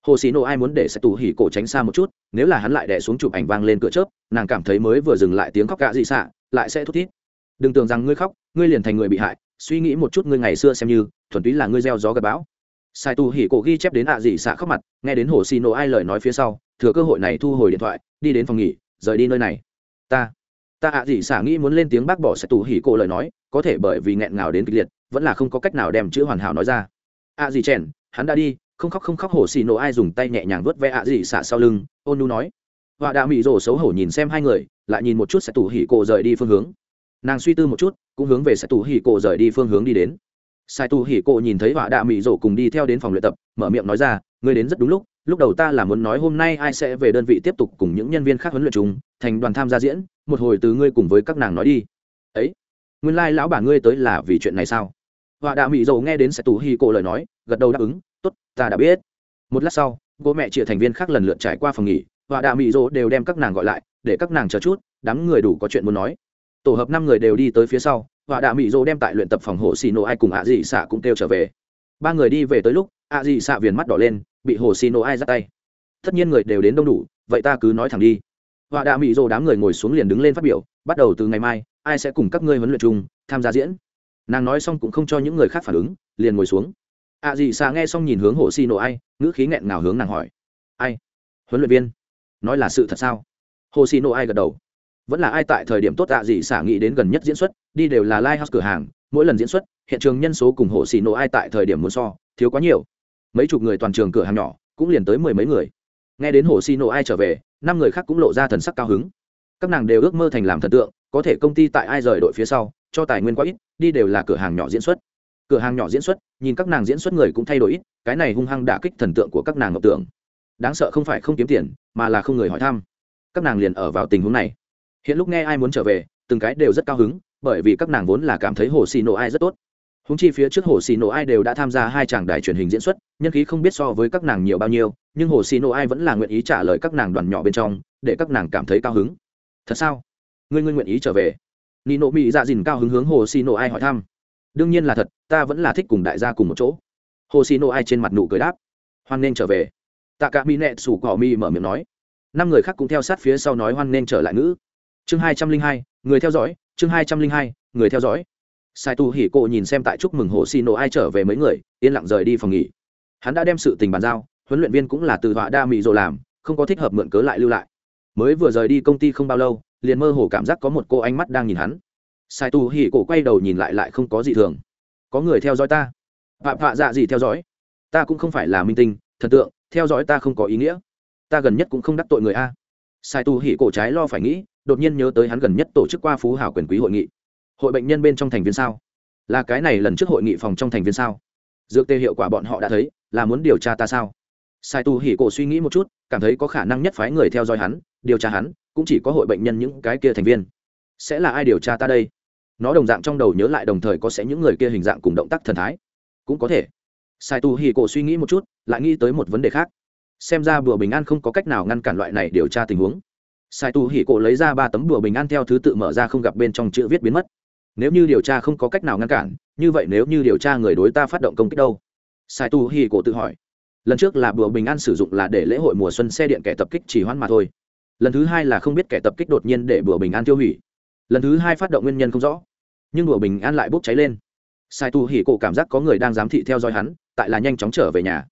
hồ xì nổ ai muốn để sẽ tù hỉ cổ tránh xa một chút, nếu là hắn lại đẻ xuống chụp ảnh vang lên cửa chớp, nàng cảm thấy mới vừa dừng lại tiếng khóc gạ dị xạ, lại sẽ thút thít. Đừng tưởng rằng ngươi khóc, ngươi liền thành người bị hại, suy nghĩ một chút ngươi ngày xưa xem như, thuần túy là ngươi gieo gió gặp bão. Sai tù hỉ cổ ghi chép đến ạ à dị xạ khóc mặt, nghe đến hồ xì nổ ai lời nói phía sau, thừa cơ hội này thu hồi điện thoại, đi đến phòng nghỉ, rời đi nơi này. Ta ta ạ à dị xạ nghĩ muốn lên tiếng bác bỏ sẽ tù hỉ cổ lời nói, có thể bởi vì nghẹn ngào đến kịch liệt, vẫn là không có cách nào đem chữ hoàn hảo nói ra. Ạ à dị chèn, hắn đã đi không khóc không khóc hồ xì nổ ai dùng tay nhẹ nhàng vớt ve ạ dị xả sau lưng, ôn nu nói. Họa đạo mỹ rồ xấu hổ nhìn xem hai người, lại nhìn một chút sẽ tù hỉ cổ rời đi phương hướng. Nàng suy tư một chút, cũng hướng về sẽ tù hỉ cổ rời đi phương hướng đi đến. Sai tù hỉ cổ nhìn thấy họa đạ mỹ rổ cùng đi theo đến phòng luyện tập, mở miệng nói ra, ngươi đến rất đúng lúc lúc đầu ta là muốn nói hôm nay ai sẽ về đơn vị tiếp tục cùng những nhân viên khác huấn luyện chúng thành đoàn tham gia diễn, một hồi từ ngươi cùng với các nàng nói đi. Ấy, nguyên lai lão bà ngươi tới là vì chuyện này sao? Họa đạ mỹ dầu nghe đến sẽ tù hi cổ lời nói, gật đầu đáp ứng tốt, ta đã biết. Một lát sau bố mẹ chị thành viên khác lần lượt trải qua phòng nghỉ, và đạ mỹ rỗ đều đem các nàng gọi lại, để các nàng chờ chút, đám người đủ có chuyện muốn nói. Tổ hợp năm người đều đi tới phía sau, và đạ mỹ rỗ đem tại luyện tập phòng hồ xì nổ ai cùng ạ dị xạ cũng kêu trở về. Ba người đi về tới lúc, ạ dị xạ viền mắt đỏ lên, bị hồ xì nổ ai ra tay. Tất nhiên người đều đến đông đủ, vậy ta cứ nói thẳng đi. Và đạ mỹ rỗ đám người ngồi xuống liền đứng lên phát biểu, bắt đầu từ ngày mai, ai sẽ cùng các ngươi huấn luyện chung, tham gia diễn. Nàng nói xong cũng không cho những người khác phản ứng, liền ngồi xuống ạ Dị gì xà nghe xong nhìn hướng hồ xì nổ ai, ngữ khí nghẹn ngào hướng nàng hỏi. Ai? Huấn luyện viên. Nói là sự thật sao? Hồ xì nổ ai gật đầu. Vẫn là ai tại thời điểm tốt ạ Dị gì xả nghĩ đến gần nhất diễn xuất, đi đều là live house cửa hàng, mỗi lần diễn xuất, hiện trường nhân số cùng hồ xì nổ ai tại thời điểm muốn so, thiếu quá nhiều. Mấy chục người toàn trường cửa hàng nhỏ, cũng liền tới mười mấy người. Nghe đến hồ xì nổ ai trở về, năm người khác cũng lộ ra thần sắc cao hứng. Các nàng đều ước mơ thành làm thần tượng, có thể công ty tại ai rời đội phía sau, cho tài nguyên quá ít, đi đều là cửa hàng nhỏ diễn xuất cửa hàng nhỏ diễn xuất, nhìn các nàng diễn xuất người cũng thay đổi ít, cái này hung hăng đả kích thần tượng của các nàng ngọc tưởng. Đáng sợ không phải không kiếm tiền, mà là không người hỏi thăm. Các nàng liền ở vào tình huống này. Hiện lúc nghe ai muốn trở về, từng cái đều rất cao hứng, bởi vì các nàng vốn là cảm thấy hồ xì nổ ai rất tốt. Húng chi phía trước hồ xì nổ ai đều đã tham gia hai chàng đài truyền hình diễn xuất, nhân khí không biết so với các nàng nhiều bao nhiêu, nhưng hồ xì nổ ai vẫn là nguyện ý trả lời các nàng đoàn nhỏ bên trong, để các nàng cảm thấy cao hứng. Thật sao? Ngươi ngươi nguyện ý trở về? Nị nộ mỹ dạ dìn cao hứng hướng hồ xì nổ ai hỏi thăm đương nhiên là thật, ta vẫn là thích cùng đại gia cùng một chỗ. Hồ xì nổ ai trên mặt nụ cười đáp. Hoan nên trở về. Tạ cả mỹ nẹ sủ cỏ mi mở miệng nói. Năm người khác cũng theo sát phía sau nói hoan nên trở lại ngữ. Chương hai trăm linh hai, người theo dõi, chương hai trăm linh hai, người theo dõi. Sai tu hỉ cộ nhìn xem tại chúc mừng hồ xì nổ ai trở về mấy người, yên lặng rời đi phòng nghỉ. Hắn đã đem sự tình bàn giao, huấn luyện viên cũng là từ họa đa mỹ rồi làm, không có thích hợp mượn cớ lại lưu lại. Mới vừa rời đi công ty không bao lâu, liền mơ hồ cảm giác có một cô ánh mắt đang nhìn hắn sai tu hỉ cổ quay đầu nhìn lại lại không có gì thường. Có người theo dõi ta. Phạm phạ dạ gì theo dõi? Ta cũng không phải là minh tinh, thần tượng, theo dõi ta không có ý nghĩa. Ta gần nhất cũng không đắc tội người a. Sai tu hỉ cổ trái lo phải nghĩ, đột nhiên nhớ tới hắn gần nhất tổ chức qua phú hảo quyền quý hội nghị. Hội bệnh nhân bên trong thành viên sao? Là cái này lần trước hội nghị phòng trong thành viên sao? Dược tê hiệu quả bọn họ đã thấy, là muốn điều tra ta sao? Sai tu hỉ cổ suy nghĩ một chút, cảm thấy có khả năng nhất phái người theo dõi hắn, điều tra hắn, cũng chỉ có hội bệnh nhân những cái kia thành viên sẽ là ai điều tra ta đây? Nó đồng dạng trong đầu nhớ lại đồng thời có sẽ những người kia hình dạng cùng động tác thần thái. Cũng có thể. Sai tu hì cổ suy nghĩ một chút, lại nghĩ tới một vấn đề khác. Xem ra bùa bình an không có cách nào ngăn cản loại này điều tra tình huống. Sai tu hì cổ lấy ra ba tấm bùa bình an theo thứ tự mở ra không gặp bên trong chữ viết biến mất. Nếu như điều tra không có cách nào ngăn cản, như vậy nếu như điều tra người đối ta phát động công kích đâu? Sai tu hì cổ tự hỏi. Lần trước là bùa bình an sử dụng là để lễ hội mùa xuân xe điện kẻ tập kích chỉ hoãn mà thôi. Lần thứ hai là không biết kẻ tập kích đột nhiên để bùa bình an tiêu hủy lần thứ hai phát động nguyên nhân không rõ nhưng đùa bình an lại bốc cháy lên sai tu hỉ cổ cảm giác có người đang giám thị theo dõi hắn tại là nhanh chóng trở về nhà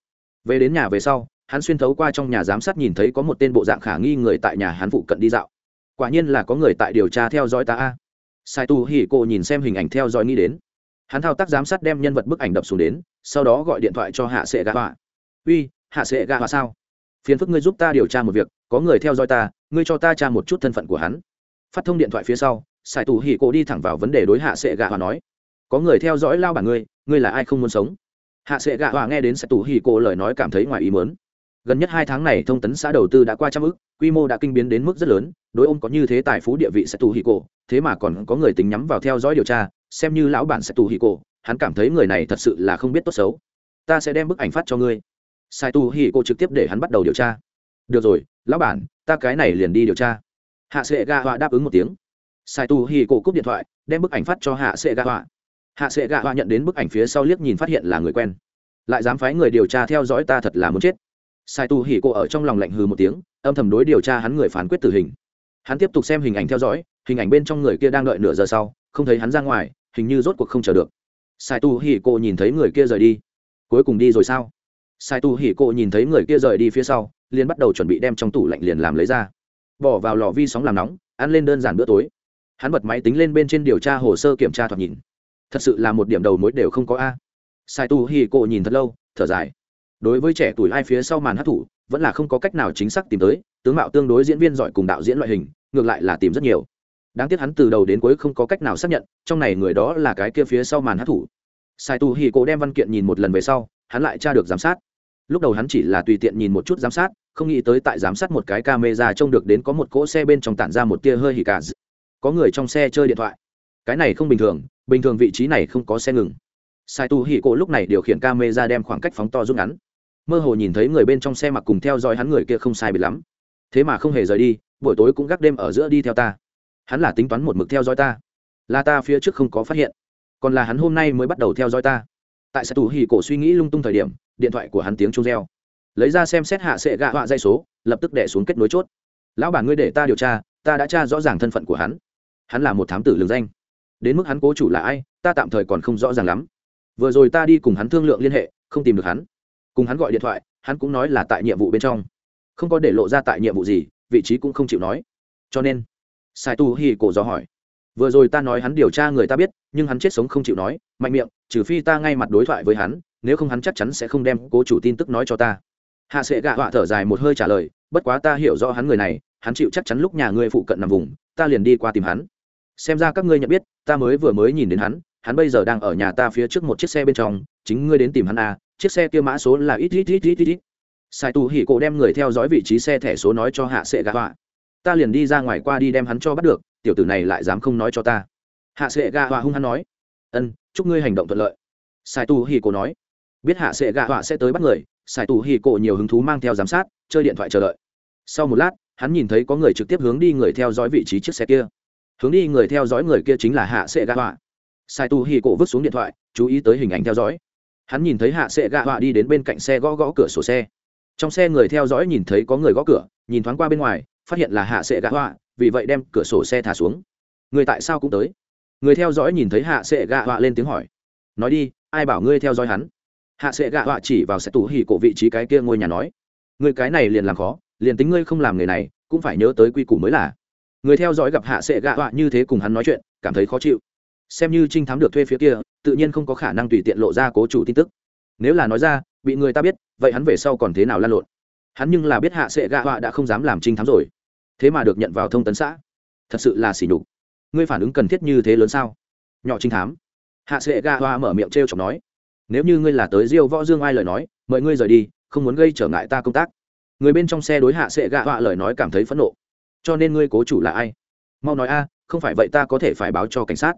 về đến nhà về sau hắn xuyên thấu qua trong nhà giám sát nhìn thấy có một tên bộ dạng khả nghi người tại nhà hắn phụ cận đi dạo quả nhiên là có người tại điều tra theo dõi ta a sai tu hỉ cổ nhìn xem hình ảnh theo dõi nghĩ đến hắn thao tác giám sát đem nhân vật bức ảnh đập xuống đến sau đó gọi điện thoại cho hạ sệ gà họa uy hạ sệ gà họa sao phiền phức ngươi giúp ta điều tra một việc có người theo dõi ta ngươi cho ta tra một chút thân phận của hắn phát thông điện thoại phía sau sài tù hỉ cổ đi thẳng vào vấn đề đối hạ sệ gạ hòa nói, có người theo dõi lao bản ngươi ngươi là ai không muốn sống? Hạ sệ gạ hòa nghe đến sài tù hỉ cổ lời nói cảm thấy ngoài ý mớn gần nhất hai tháng này thông tấn xã đầu tư đã qua trăm ước, quy mô đã kinh biến đến mức rất lớn, đối ông có như thế tài phú địa vị sẽ tù hì cổ, thế mà còn có người tính nhắm vào theo dõi điều tra, xem như lão bản sẽ tù hì cổ, hắn cảm thấy người này thật sự là không biết tốt xấu. Ta sẽ đem bức ảnh phát cho ngươi. Sai tù hì cổ trực tiếp để hắn bắt đầu điều tra. Được rồi, lão bản, ta cái này liền đi điều tra hạ sệ Gà họa đáp ứng một tiếng. Sai tu hỉ cổ cúp điện thoại, đem bức ảnh phát cho hạ sệ Gà họa. Hạ sệ Gà họa nhận đến bức ảnh phía sau liếc nhìn phát hiện là người quen. Lại dám phái người điều tra theo dõi ta thật là muốn chết. Sai tu hỉ cổ ở trong lòng lạnh hừ một tiếng, âm thầm đối điều tra hắn người phán quyết tử hình. Hắn tiếp tục xem hình ảnh theo dõi, hình ảnh bên trong người kia đang đợi nửa giờ sau, không thấy hắn ra ngoài, hình như rốt cuộc không chờ được. Sai tu hỉ cổ nhìn thấy người kia rời đi. Cuối cùng đi rồi sao? Sai tu hỉ cổ nhìn thấy người kia rời đi phía sau, liền bắt đầu chuẩn bị đem trong tủ lạnh liền làm lấy ra bỏ vào lò vi sóng làm nóng, ăn lên đơn giản bữa tối. Hắn bật máy tính lên bên trên điều tra hồ sơ kiểm tra thoạt nhìn. Thật sự là một điểm đầu mối đều không có a. Sai tu hi cộ nhìn thật lâu, thở dài. Đối với trẻ tuổi ai phía sau màn hát thủ, vẫn là không có cách nào chính xác tìm tới, tướng mạo tương đối diễn viên giỏi cùng đạo diễn loại hình, ngược lại là tìm rất nhiều. Đáng tiếc hắn từ đầu đến cuối không có cách nào xác nhận, trong này người đó là cái kia phía sau màn hát thủ. Sai tu hi cộ đem văn kiện nhìn một lần về sau, hắn lại tra được giám sát. Lúc đầu hắn chỉ là tùy tiện nhìn một chút giám sát không nghĩ tới tại giám sát một cái camera trông được đến có một cỗ xe bên trong tản ra một tia hơi hỉ cả có người trong xe chơi điện thoại. Cái này không bình thường bình thường vị trí này không có xe ngừng. Sai tu hỉ cổ lúc này điều khiển camera đem khoảng cách phóng to rút ngắn. Mơ hồ nhìn thấy người bên trong xe mặc cùng theo dõi hắn người kia không sai bị lắm. Thế mà không hề rời đi, buổi tối cũng gác đêm ở giữa đi theo ta. Hắn là tính toán một mực theo dõi ta. Là ta phía trước không có phát hiện. Còn là hắn hôm nay mới bắt đầu theo dõi ta. Tại sai tu hỉ cổ suy nghĩ lung tung thời điểm, điện thoại của hắn tiếng trung reo lấy ra xem xét hạ sệ gạ họa dây số, lập tức đẻ xuống kết nối chốt. Lão bản ngươi để ta điều tra, ta đã tra rõ ràng thân phận của hắn. Hắn là một thám tử lường danh. Đến mức hắn cố chủ là ai, ta tạm thời còn không rõ ràng lắm. Vừa rồi ta đi cùng hắn thương lượng liên hệ, không tìm được hắn. Cùng hắn gọi điện thoại, hắn cũng nói là tại nhiệm vụ bên trong. Không có để lộ ra tại nhiệm vụ gì, vị trí cũng không chịu nói. Cho nên, sai tu hi cổ do hỏi. Vừa rồi ta nói hắn điều tra người ta biết, nhưng hắn chết sống không chịu nói, mạnh miệng, trừ phi ta ngay mặt đối thoại với hắn, nếu không hắn chắc chắn sẽ không đem cố chủ tin tức nói cho ta hạ sệ gạ họa thở dài một hơi trả lời, bất quá ta hiểu rõ hắn người này, hắn chịu chắc chắn lúc nhà ngươi phụ cận nằm vùng, ta liền đi qua tìm hắn. Xem ra các ngươi nhận biết, ta mới vừa mới nhìn đến hắn hắn bây giờ đang ở nhà ta phía trước một chiếc xe bên trong, chính ngươi đến tìm hắn à chiếc xe kia mã số là ít ít ít ít ít ít. Sai tu hỉ cổ đem người theo dõi vị trí xe thẻ số nói cho hạ sệ gạ họa. Ta liền đi ra ngoài qua đi đem hắn cho bắt được, tiểu tử này lại dám không nói cho ta. Hạ sệ gạ họa hung hắn nói. Ân, chúc ngươi hành động thuận lợi. Sai tu hỉ cổ nói. Biết hạ sệ gạ họa sẽ tới bắt người sai tu hỉ cổ nhiều hứng thú mang theo giám sát, chơi điện thoại chờ đợi. Sau một lát, hắn nhìn thấy có người trực tiếp hướng đi người theo dõi vị trí chiếc xe kia. Hướng đi người theo dõi người kia chính là hạ sệ gạ họa. Sai tu hì cổ vứt xuống điện thoại, chú ý tới hình ảnh theo dõi. Hắn nhìn thấy hạ sệ gạ họa đi đến bên cạnh xe gõ gõ cửa sổ xe. Trong xe người theo dõi nhìn thấy có người gõ cửa, nhìn thoáng qua bên ngoài, phát hiện là hạ sệ gạ họa, vì vậy đem cửa sổ xe thả xuống. Người tại sao cũng tới? Người theo dõi nhìn thấy hạ sệ gạ họa lên tiếng hỏi. Nói đi, ai bảo ngươi theo dõi hắn? Hạ sệ gạ họa chỉ vào xe tủ hì cổ vị trí cái kia ngôi nhà nói người cái này liền làm khó, liền tính ngươi không làm người này, cũng phải nhớ tới quy củ mới là. Người theo dõi gặp hạ sệ gạ họa như thế cùng hắn nói chuyện, cảm thấy khó chịu. Xem như trinh thám được thuê phía kia, tự nhiên không có khả năng tùy tiện lộ ra cố chủ tin tức. Nếu là nói ra, bị người ta biết, vậy hắn về sau còn thế nào lan lộn? Hắn nhưng là biết hạ sệ gạ họa đã không dám làm trinh thám rồi. Thế mà được nhận vào thông tấn xã. Thật sự là xỉ nhục. Ngươi phản ứng cần thiết như thế lớn sao? Nhỏ trinh thám. Hạ sệ gạ họa mở miệng t r e o chọc nói nếu như ngươi là tới diêu võ dương ai lời nói, mời ngươi rời đi, không muốn gây trở ngại ta công tác. Người bên trong xe đối hạ sệ gạ họa lời nói cảm thấy phẫn nộ. Cho nên ngươi cố chủ là ai? Mau nói a, không phải vậy ta có thể phải báo cho cảnh sát.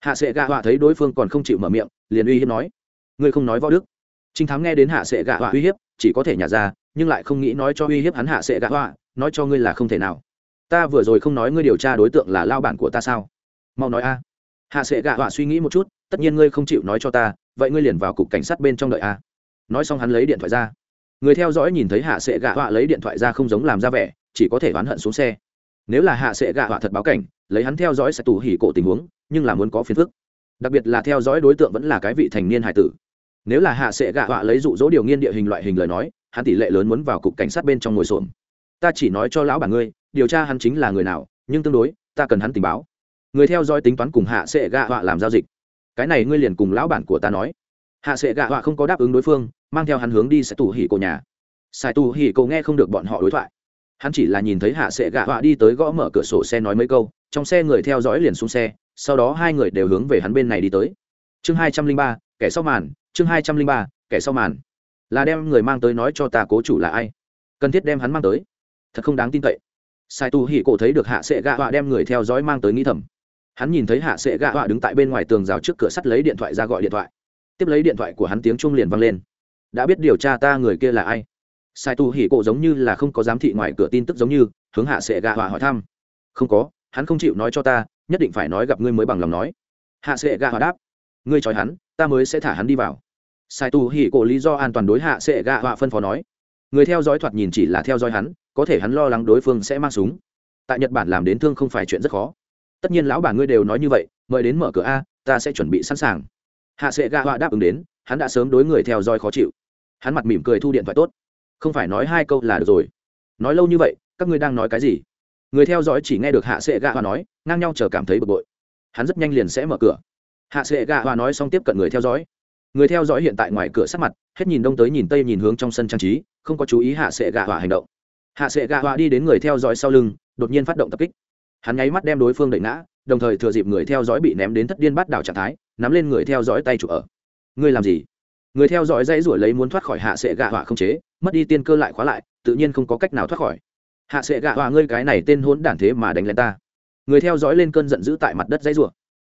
Hạ sệ gạ họa thấy đối phương còn không chịu mở miệng, liền uy hiếp nói. Ngươi không nói võ đức. Trinh thám nghe đến hạ sệ gạ họa uy hiếp, chỉ có thể nhả ra, nhưng lại không nghĩ nói cho uy hiếp hắn hạ sệ gạ họa, nói cho ngươi là không thể nào. Ta vừa rồi không nói ngươi điều tra đối tượng là lao bản của ta sao? Mau nói a. Hạ sệ gạ họa suy nghĩ một chút, tất nhiên ngươi không chịu nói cho ta vậy ngươi liền vào cục cảnh sát bên trong đợi a. Nói xong hắn lấy điện thoại ra. Người theo dõi nhìn thấy hạ sệ gạ họa lấy điện thoại ra không giống làm ra vẻ, chỉ có thể oán hận xuống xe. Nếu là hạ sệ gạ họa thật báo cảnh, lấy hắn theo dõi sẽ tù hỉ cổ tình huống, nhưng là muốn có phiền phức. Đặc biệt là theo dõi đối tượng vẫn là cái vị thành niên hải tử. Nếu là hạ sệ gạ họa lấy dụ dỗ điều nghiên địa hình loại hình lời nói, hắn tỷ lệ lớn muốn vào cục cảnh sát bên trong ngồi xổm. Ta chỉ nói cho lão bản ngươi, điều tra hắn chính là người nào, nhưng tương đối, ta cần hắn tình báo. Người theo dõi tính toán cùng hạ sệ gạ họa làm giao dịch cái này ngươi liền cùng lão bản của ta nói. Hạ sệ gạ họa không có đáp ứng đối phương, mang theo hắn hướng đi sẽ tù hỉ cổ nhà. Sai tù hỉ cổ nghe không được bọn họ đối thoại. Hắn chỉ là nhìn thấy hạ sệ gạ họa đi tới gõ mở cửa sổ xe nói mấy câu, trong xe người theo dõi liền xuống xe, sau đó hai người đều hướng về hắn bên này đi tới. Chương hai trăm linh ba, kẻ sau màn, chương hai trăm linh ba, kẻ sau màn. Là đem người mang tới nói cho ta cố chủ là ai. Cần thiết đem hắn mang tới. Thật không đáng tin cậy. Sai tu hỉ cổ thấy được hạ sệ gạ họa đem người theo dõi mang tới nghĩ thầm hắn nhìn thấy hạ sệ gạ họa đứng tại bên ngoài tường rào trước cửa sắt lấy điện thoại ra gọi điện thoại. Tiếp lấy điện thoại của hắn tiếng chuông liền vang lên. Đã biết điều tra ta người kia là ai? Sai tu hỉ cổ giống như là không có giám thị ngoài cửa tin tức giống như, hướng hạ sệ gạ họa hỏi thăm. Không có, hắn không chịu nói cho ta, nhất định phải nói gặp ngươi mới bằng lòng nói. Hạ sệ gạ họa đáp. Ngươi trói hắn, ta mới sẽ thả hắn đi vào. Sai tu hỉ cổ lý do an toàn đối hạ sệ gạ họa phân phó nói. Người theo dõi thoạt nhìn chỉ là theo dõi hắn, có thể hắn lo lắng đối phương sẽ mang súng. Tại nhật bản làm đến thương không phải chuyện rất khó tất nhiên lão bà ngươi đều nói như vậy, mời đến mở cửa a, ta sẽ chuẩn bị sẵn sàng. Hạ sệ gạ họa đáp ứng đến, hắn đã sớm đối người theo dõi khó chịu. Hắn mặt mỉm cười thu điện thoại tốt. Không phải nói hai câu là được rồi. Nói lâu như vậy, các ngươi đang nói cái gì? Người theo dõi chỉ nghe được hạ sệ gạ họa nói, ngang nhau chờ cảm thấy bực bội. Hắn rất nhanh liền sẽ mở cửa. Hạ sệ gạ họa nói xong tiếp cận người theo dõi. Người theo dõi hiện tại ngoài cửa sát mặt, hết nhìn đông tới nhìn tây nhìn hướng trong sân trang trí, không có chú ý hạ sệ gạ họa hành động. Hạ sệ gạ họa đi đến người theo dõi sau lưng, đột nhiên phát động tập kích hắn nháy mắt đem đối phương đẩy ngã, đồng thời thừa dịp người theo dõi bị ném đến thất điên bắt đảo trạng thái, nắm lên người theo dõi tay chủ ở. Ngươi làm gì? Người theo dõi dãy ruổi lấy muốn thoát khỏi hạ sệ gạ họa không chế, mất đi tiên cơ lại khóa lại, tự nhiên không có cách nào thoát khỏi. Hạ sệ gạ họa, ngươi cái này tên hốn đản thế mà đánh lên ta. Người theo dõi lên cơn giận dữ tại mặt đất dãy rủa.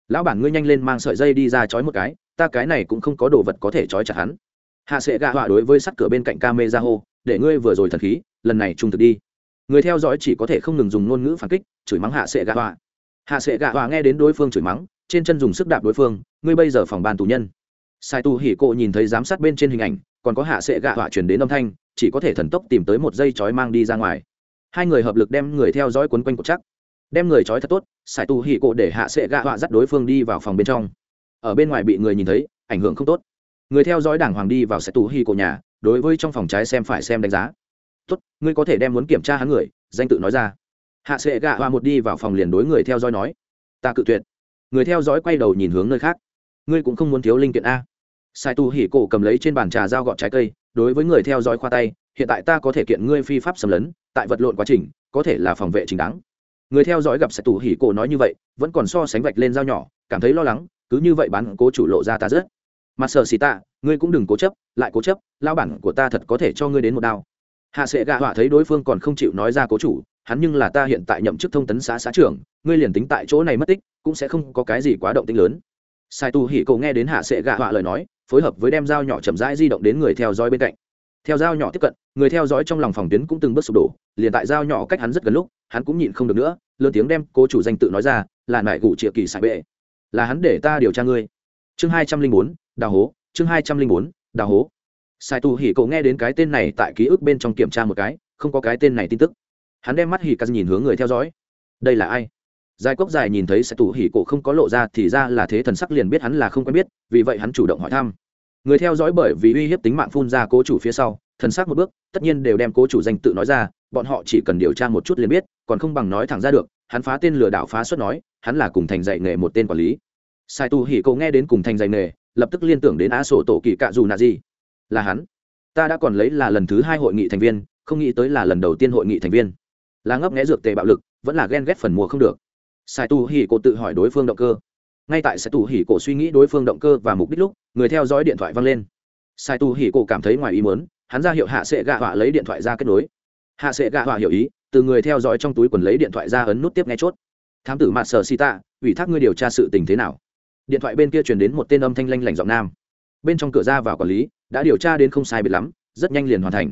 Lão bản ngươi nhanh lên mang sợi dây đi ra chói một cái, ta cái này cũng không có đồ vật có thể chói chặt hắn. Hạ sệ gạ họa đối với sắt cửa bên cạnh ca mê ra hô, để ngươi vừa rồi thần khí, lần này trung thực đi người theo dõi chỉ có thể không ngừng dùng ngôn ngữ phản kích, chửi mắng hạ sệ gạ họa. Hạ sệ gạ họa nghe đến đối phương chửi mắng, trên chân dùng sức đạp đối phương, ngươi bây giờ phòng ban tù nhân. Sai tu hỉ cộ nhìn thấy giám sát bên trên hình ảnh, còn có hạ sệ gạ họa chuyển đến âm thanh, chỉ có thể thần tốc tìm tới một dây chói mang đi ra ngoài. Hai người hợp lực đem người theo dõi quấn quanh cột chắc. Đem người chói thật tốt, sai tu hỉ cộ để hạ sệ gạ họa dắt đối phương đi vào phòng bên trong. Ở bên ngoài bị người nhìn thấy, ảnh hưởng không tốt. Người theo dõi đảng hoàng đi vào sai tu hỉ cộ nhà, đối với trong phòng trái xem phải xem đánh giá tốt, ngươi có thể đem muốn kiểm tra hắn người, danh tự nói ra. Hạ sệ gạ hoa một đi vào phòng liền đối người theo dõi nói, ta cự tuyệt. Người theo dõi quay đầu nhìn hướng nơi khác, ngươi cũng không muốn thiếu linh kiện a. Sai tu hỉ cổ cầm lấy trên bàn trà dao gọt trái cây, đối với người theo dõi khoa tay, hiện tại ta có thể kiện ngươi phi pháp xâm lấn, tại vật lộn quá trình, có thể là phòng vệ chính đáng. Người theo dõi gặp sai tu hỉ cổ nói như vậy, vẫn còn so sánh vạch lên dao nhỏ, cảm thấy lo lắng, cứ như vậy bán cố chủ lộ ra ta rất. Mặt sợ xì ta ngươi cũng đừng cố chấp, lại cố chấp lao bản của ta thật có thể cho ngươi đến một đao hạ sệ gạ họa thấy đối phương còn không chịu nói ra cố chủ, hắn nhưng là ta hiện tại nhậm chức thông tấn xã xã trưởng, ngươi liền tính tại chỗ này mất tích, cũng sẽ không có cái gì quá động tinh lớn. Sai tu hỉ Cầu nghe đến hạ sệ gạ họa lời nói, phối hợp với đem dao nhỏ chậm rãi di động đến người theo dõi bên cạnh. Theo dao nhỏ tiếp cận, người theo dõi trong lòng phòng tuyến cũng từng bước sụp đổ, liền tại dao nhỏ cách hắn rất gần lúc, hắn cũng nhịn không được nữa, lớn tiếng đem cố chủ danh tự nói ra, là nại gủ triệu kỳ sài bệ. Là hắn để ta điều tra ngươi. Chương hai trăm linh bốn, đào hố, chương hai trăm linh bốn, đào hố sai tu hỉ cậu nghe đến cái tên này tại ký ức bên trong kiểm tra một cái, không có cái tên này tin tức. Hắn đem mắt hỉ cắt nhìn hướng người theo dõi. Đây là ai? Dài cốc dài nhìn thấy sai tu hỉ cổ không có lộ ra thì ra là thế thần sắc liền biết hắn là không quen biết, vì vậy hắn chủ động hỏi thăm. Người theo dõi bởi vì uy hiếp tính mạng phun ra cố chủ phía sau, thần sắc một bước, tất nhiên đều đem cố chủ danh tự nói ra, bọn họ chỉ cần điều tra một chút liền biết, còn không bằng nói thẳng ra được, hắn phá tên lừa đảo phá xuất nói, hắn là cùng thành dạy nghề một tên quản lý. Sai tu hỉ cậu nghe đến cùng thành dạy nghề, lập tức liên tưởng đến á sổ tổ kỳ cạ dù nạ gì là hắn. Ta đã còn lấy là lần thứ hai hội nghị thành viên, không nghĩ tới là lần đầu tiên hội nghị thành viên. Là ngấp nghẽ dược tề bạo lực, vẫn là ghen ghét phần mùa không được. Sai tu hỉ cổ tự hỏi đối phương động cơ. Ngay tại sai tu hỉ cổ suy nghĩ đối phương động cơ và mục đích lúc, người theo dõi điện thoại văng lên. Sai tu hỉ cổ cảm thấy ngoài ý muốn, hắn ra hiệu hạ sệ gạ họa lấy điện thoại ra kết nối. Hạ sệ gạ họa hiểu ý, từ người theo dõi trong túi quần lấy điện thoại ra ấn nút tiếp nghe chốt. Thám tử mạt sở si tạ, ủy thác ngươi điều tra sự tình thế nào? Điện thoại bên kia truyền đến một tên âm thanh lanh lảnh giọng nam. Bên trong cửa ra vào quản lý đã điều tra đến không sai biệt lắm, rất nhanh liền hoàn thành.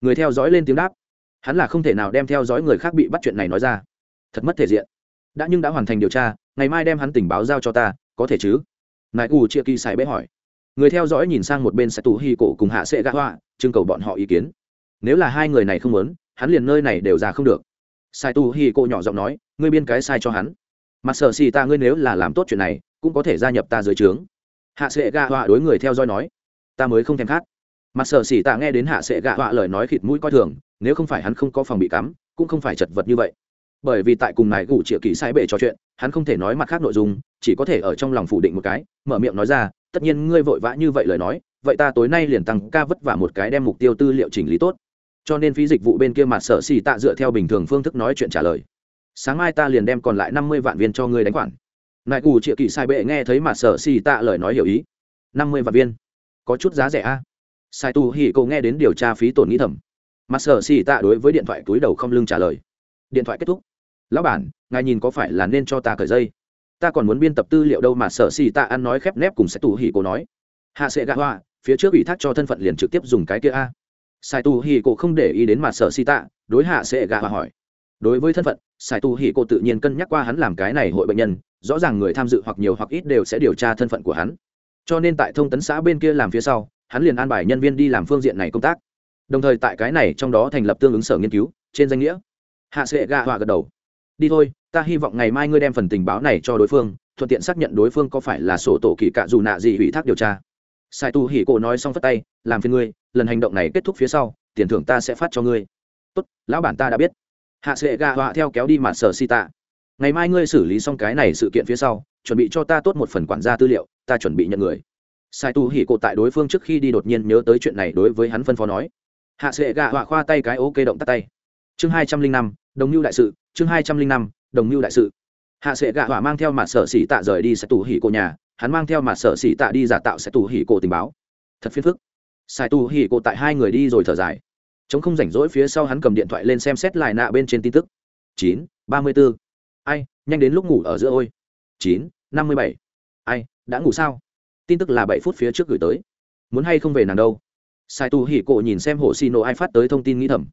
Người theo dõi lên tiếng đáp. Hắn là không thể nào đem theo dõi người khác bị bắt chuyện này nói ra. Thật mất thể diện. Đã nhưng đã hoàn thành điều tra, ngày mai đem hắn tình báo giao cho ta, có thể chứ? Nại u chia kỳ sai bế hỏi. Người theo dõi nhìn sang một bên sẽ tù hi cổ cùng hạ sệ gã hoa, trưng cầu bọn họ ý kiến. Nếu là hai người này không muốn, hắn liền nơi này đều ra không được. Sai tu hi cổ nhỏ giọng nói, ngươi biên cái sai cho hắn. Mặt sợ xì ta ngươi nếu là làm tốt chuyện này, cũng có thể gia nhập ta dưới trướng. Hạ sệ gạ họa đối người theo dõi nói ta mới không thèm khát. Mặt sợ xỉ tạ nghe đến hạ sệ gạ họa lời nói khịt mũi coi thường, nếu không phải hắn không có phòng bị cắm, cũng không phải chật vật như vậy. Bởi vì tại cùng này gủ triệu kỳ sai bệ trò chuyện, hắn không thể nói mặt khác nội dung, chỉ có thể ở trong lòng phủ định một cái, mở miệng nói ra, tất nhiên ngươi vội vã như vậy lời nói, vậy ta tối nay liền tăng ca vất vả một cái đem mục tiêu tư liệu chỉnh lý tốt. Cho nên phí dịch vụ bên kia mặt sợ xì tạ dựa theo bình thường phương thức nói chuyện trả lời. Sáng mai ta liền đem còn lại năm mươi vạn viên cho ngươi đánh khoản. Nại cù triệu kỳ sai bệ nghe thấy mặt sợ xì tạ lời nói hiểu ý. Năm mươi vạn viên có chút giá rẻ a. Sai tu hỉ cậu nghe đến điều tra phí tổn nghĩ thầm. Mặt sợ xì tạ đối với điện thoại túi đầu không lưng trả lời. Điện thoại kết thúc. Lão bản, ngài nhìn có phải là nên cho ta cởi dây? Ta còn muốn biên tập tư liệu đâu mà sợ xì tạ ăn nói khép nép cùng sai tu hỉ cậu nói. Hạ sẽ gạ hoa, phía trước ủy thác cho thân phận liền trực tiếp dùng cái kia a. Sai tu hỉ cậu không để ý đến mặt sợ xì tạ, đối hạ sẽ gạ hoa hỏi. Đối với thân phận, sai tu hỉ cậu tự nhiên cân nhắc qua hắn làm cái này hội bệnh nhân, rõ ràng người tham dự hoặc nhiều hoặc ít đều sẽ điều tra thân phận của hắn cho nên tại thông tấn xã bên kia làm phía sau, hắn liền an bài nhân viên đi làm phương diện này công tác. Đồng thời tại cái này trong đó thành lập tương ứng sở nghiên cứu, trên danh nghĩa. Hạ sệ gạ họa gật đầu. Đi thôi, ta hy vọng ngày mai ngươi đem phần tình báo này cho đối phương, thuận tiện xác nhận đối phương có phải là sổ tổ kỳ cạ dù nạ gì ủy thác điều tra. Sai tu hỉ cổ nói xong phất tay, làm phiền ngươi, lần hành động này kết thúc phía sau, tiền thưởng ta sẽ phát cho ngươi. Tốt, lão bản ta đã biết. Hạ sệ gạ họa theo kéo đi mặt sở si tạ ngày mai ngươi xử lý xong cái này sự kiện phía sau, chuẩn bị cho ta tốt một phần quản gia tư liệu, ta chuẩn bị nhận người. Sai tu hỉ cộ tại đối phương trước khi đi đột nhiên nhớ tới chuyện này đối với hắn phân phó nói. Hạ sệ gạ họa khoa tay cái ok động tắt tay. Chương hai trăm linh năm, đồng mưu đại sự, chương hai trăm linh năm, đồng mưu đại sự. Hạ sệ gạ họa mang theo mặt sở xỉ tạ rời đi sẽ tù hỉ cổ nhà, hắn mang theo mặt sở xỉ tạ đi giả tạo sẽ tù hỉ cổ tình báo. Thật phiền phức. Sai tu hỉ cổ tại hai người đi rồi thở dài. Chống không rảnh rỗi phía sau hắn cầm điện thoại lên xem xét lại nạ bên trên tin tức. Chín, ba mươi bốn ai, nhanh đến lúc ngủ ở giữa ôi. Chín, năm mươi bảy. Ai, đã ngủ sao? Tin tức là bảy phút phía trước gửi tới. Muốn hay không về nàng đâu? Sai tu hỉ cổ nhìn xem hồ xì nổ ai phát tới thông tin nghĩ thầm.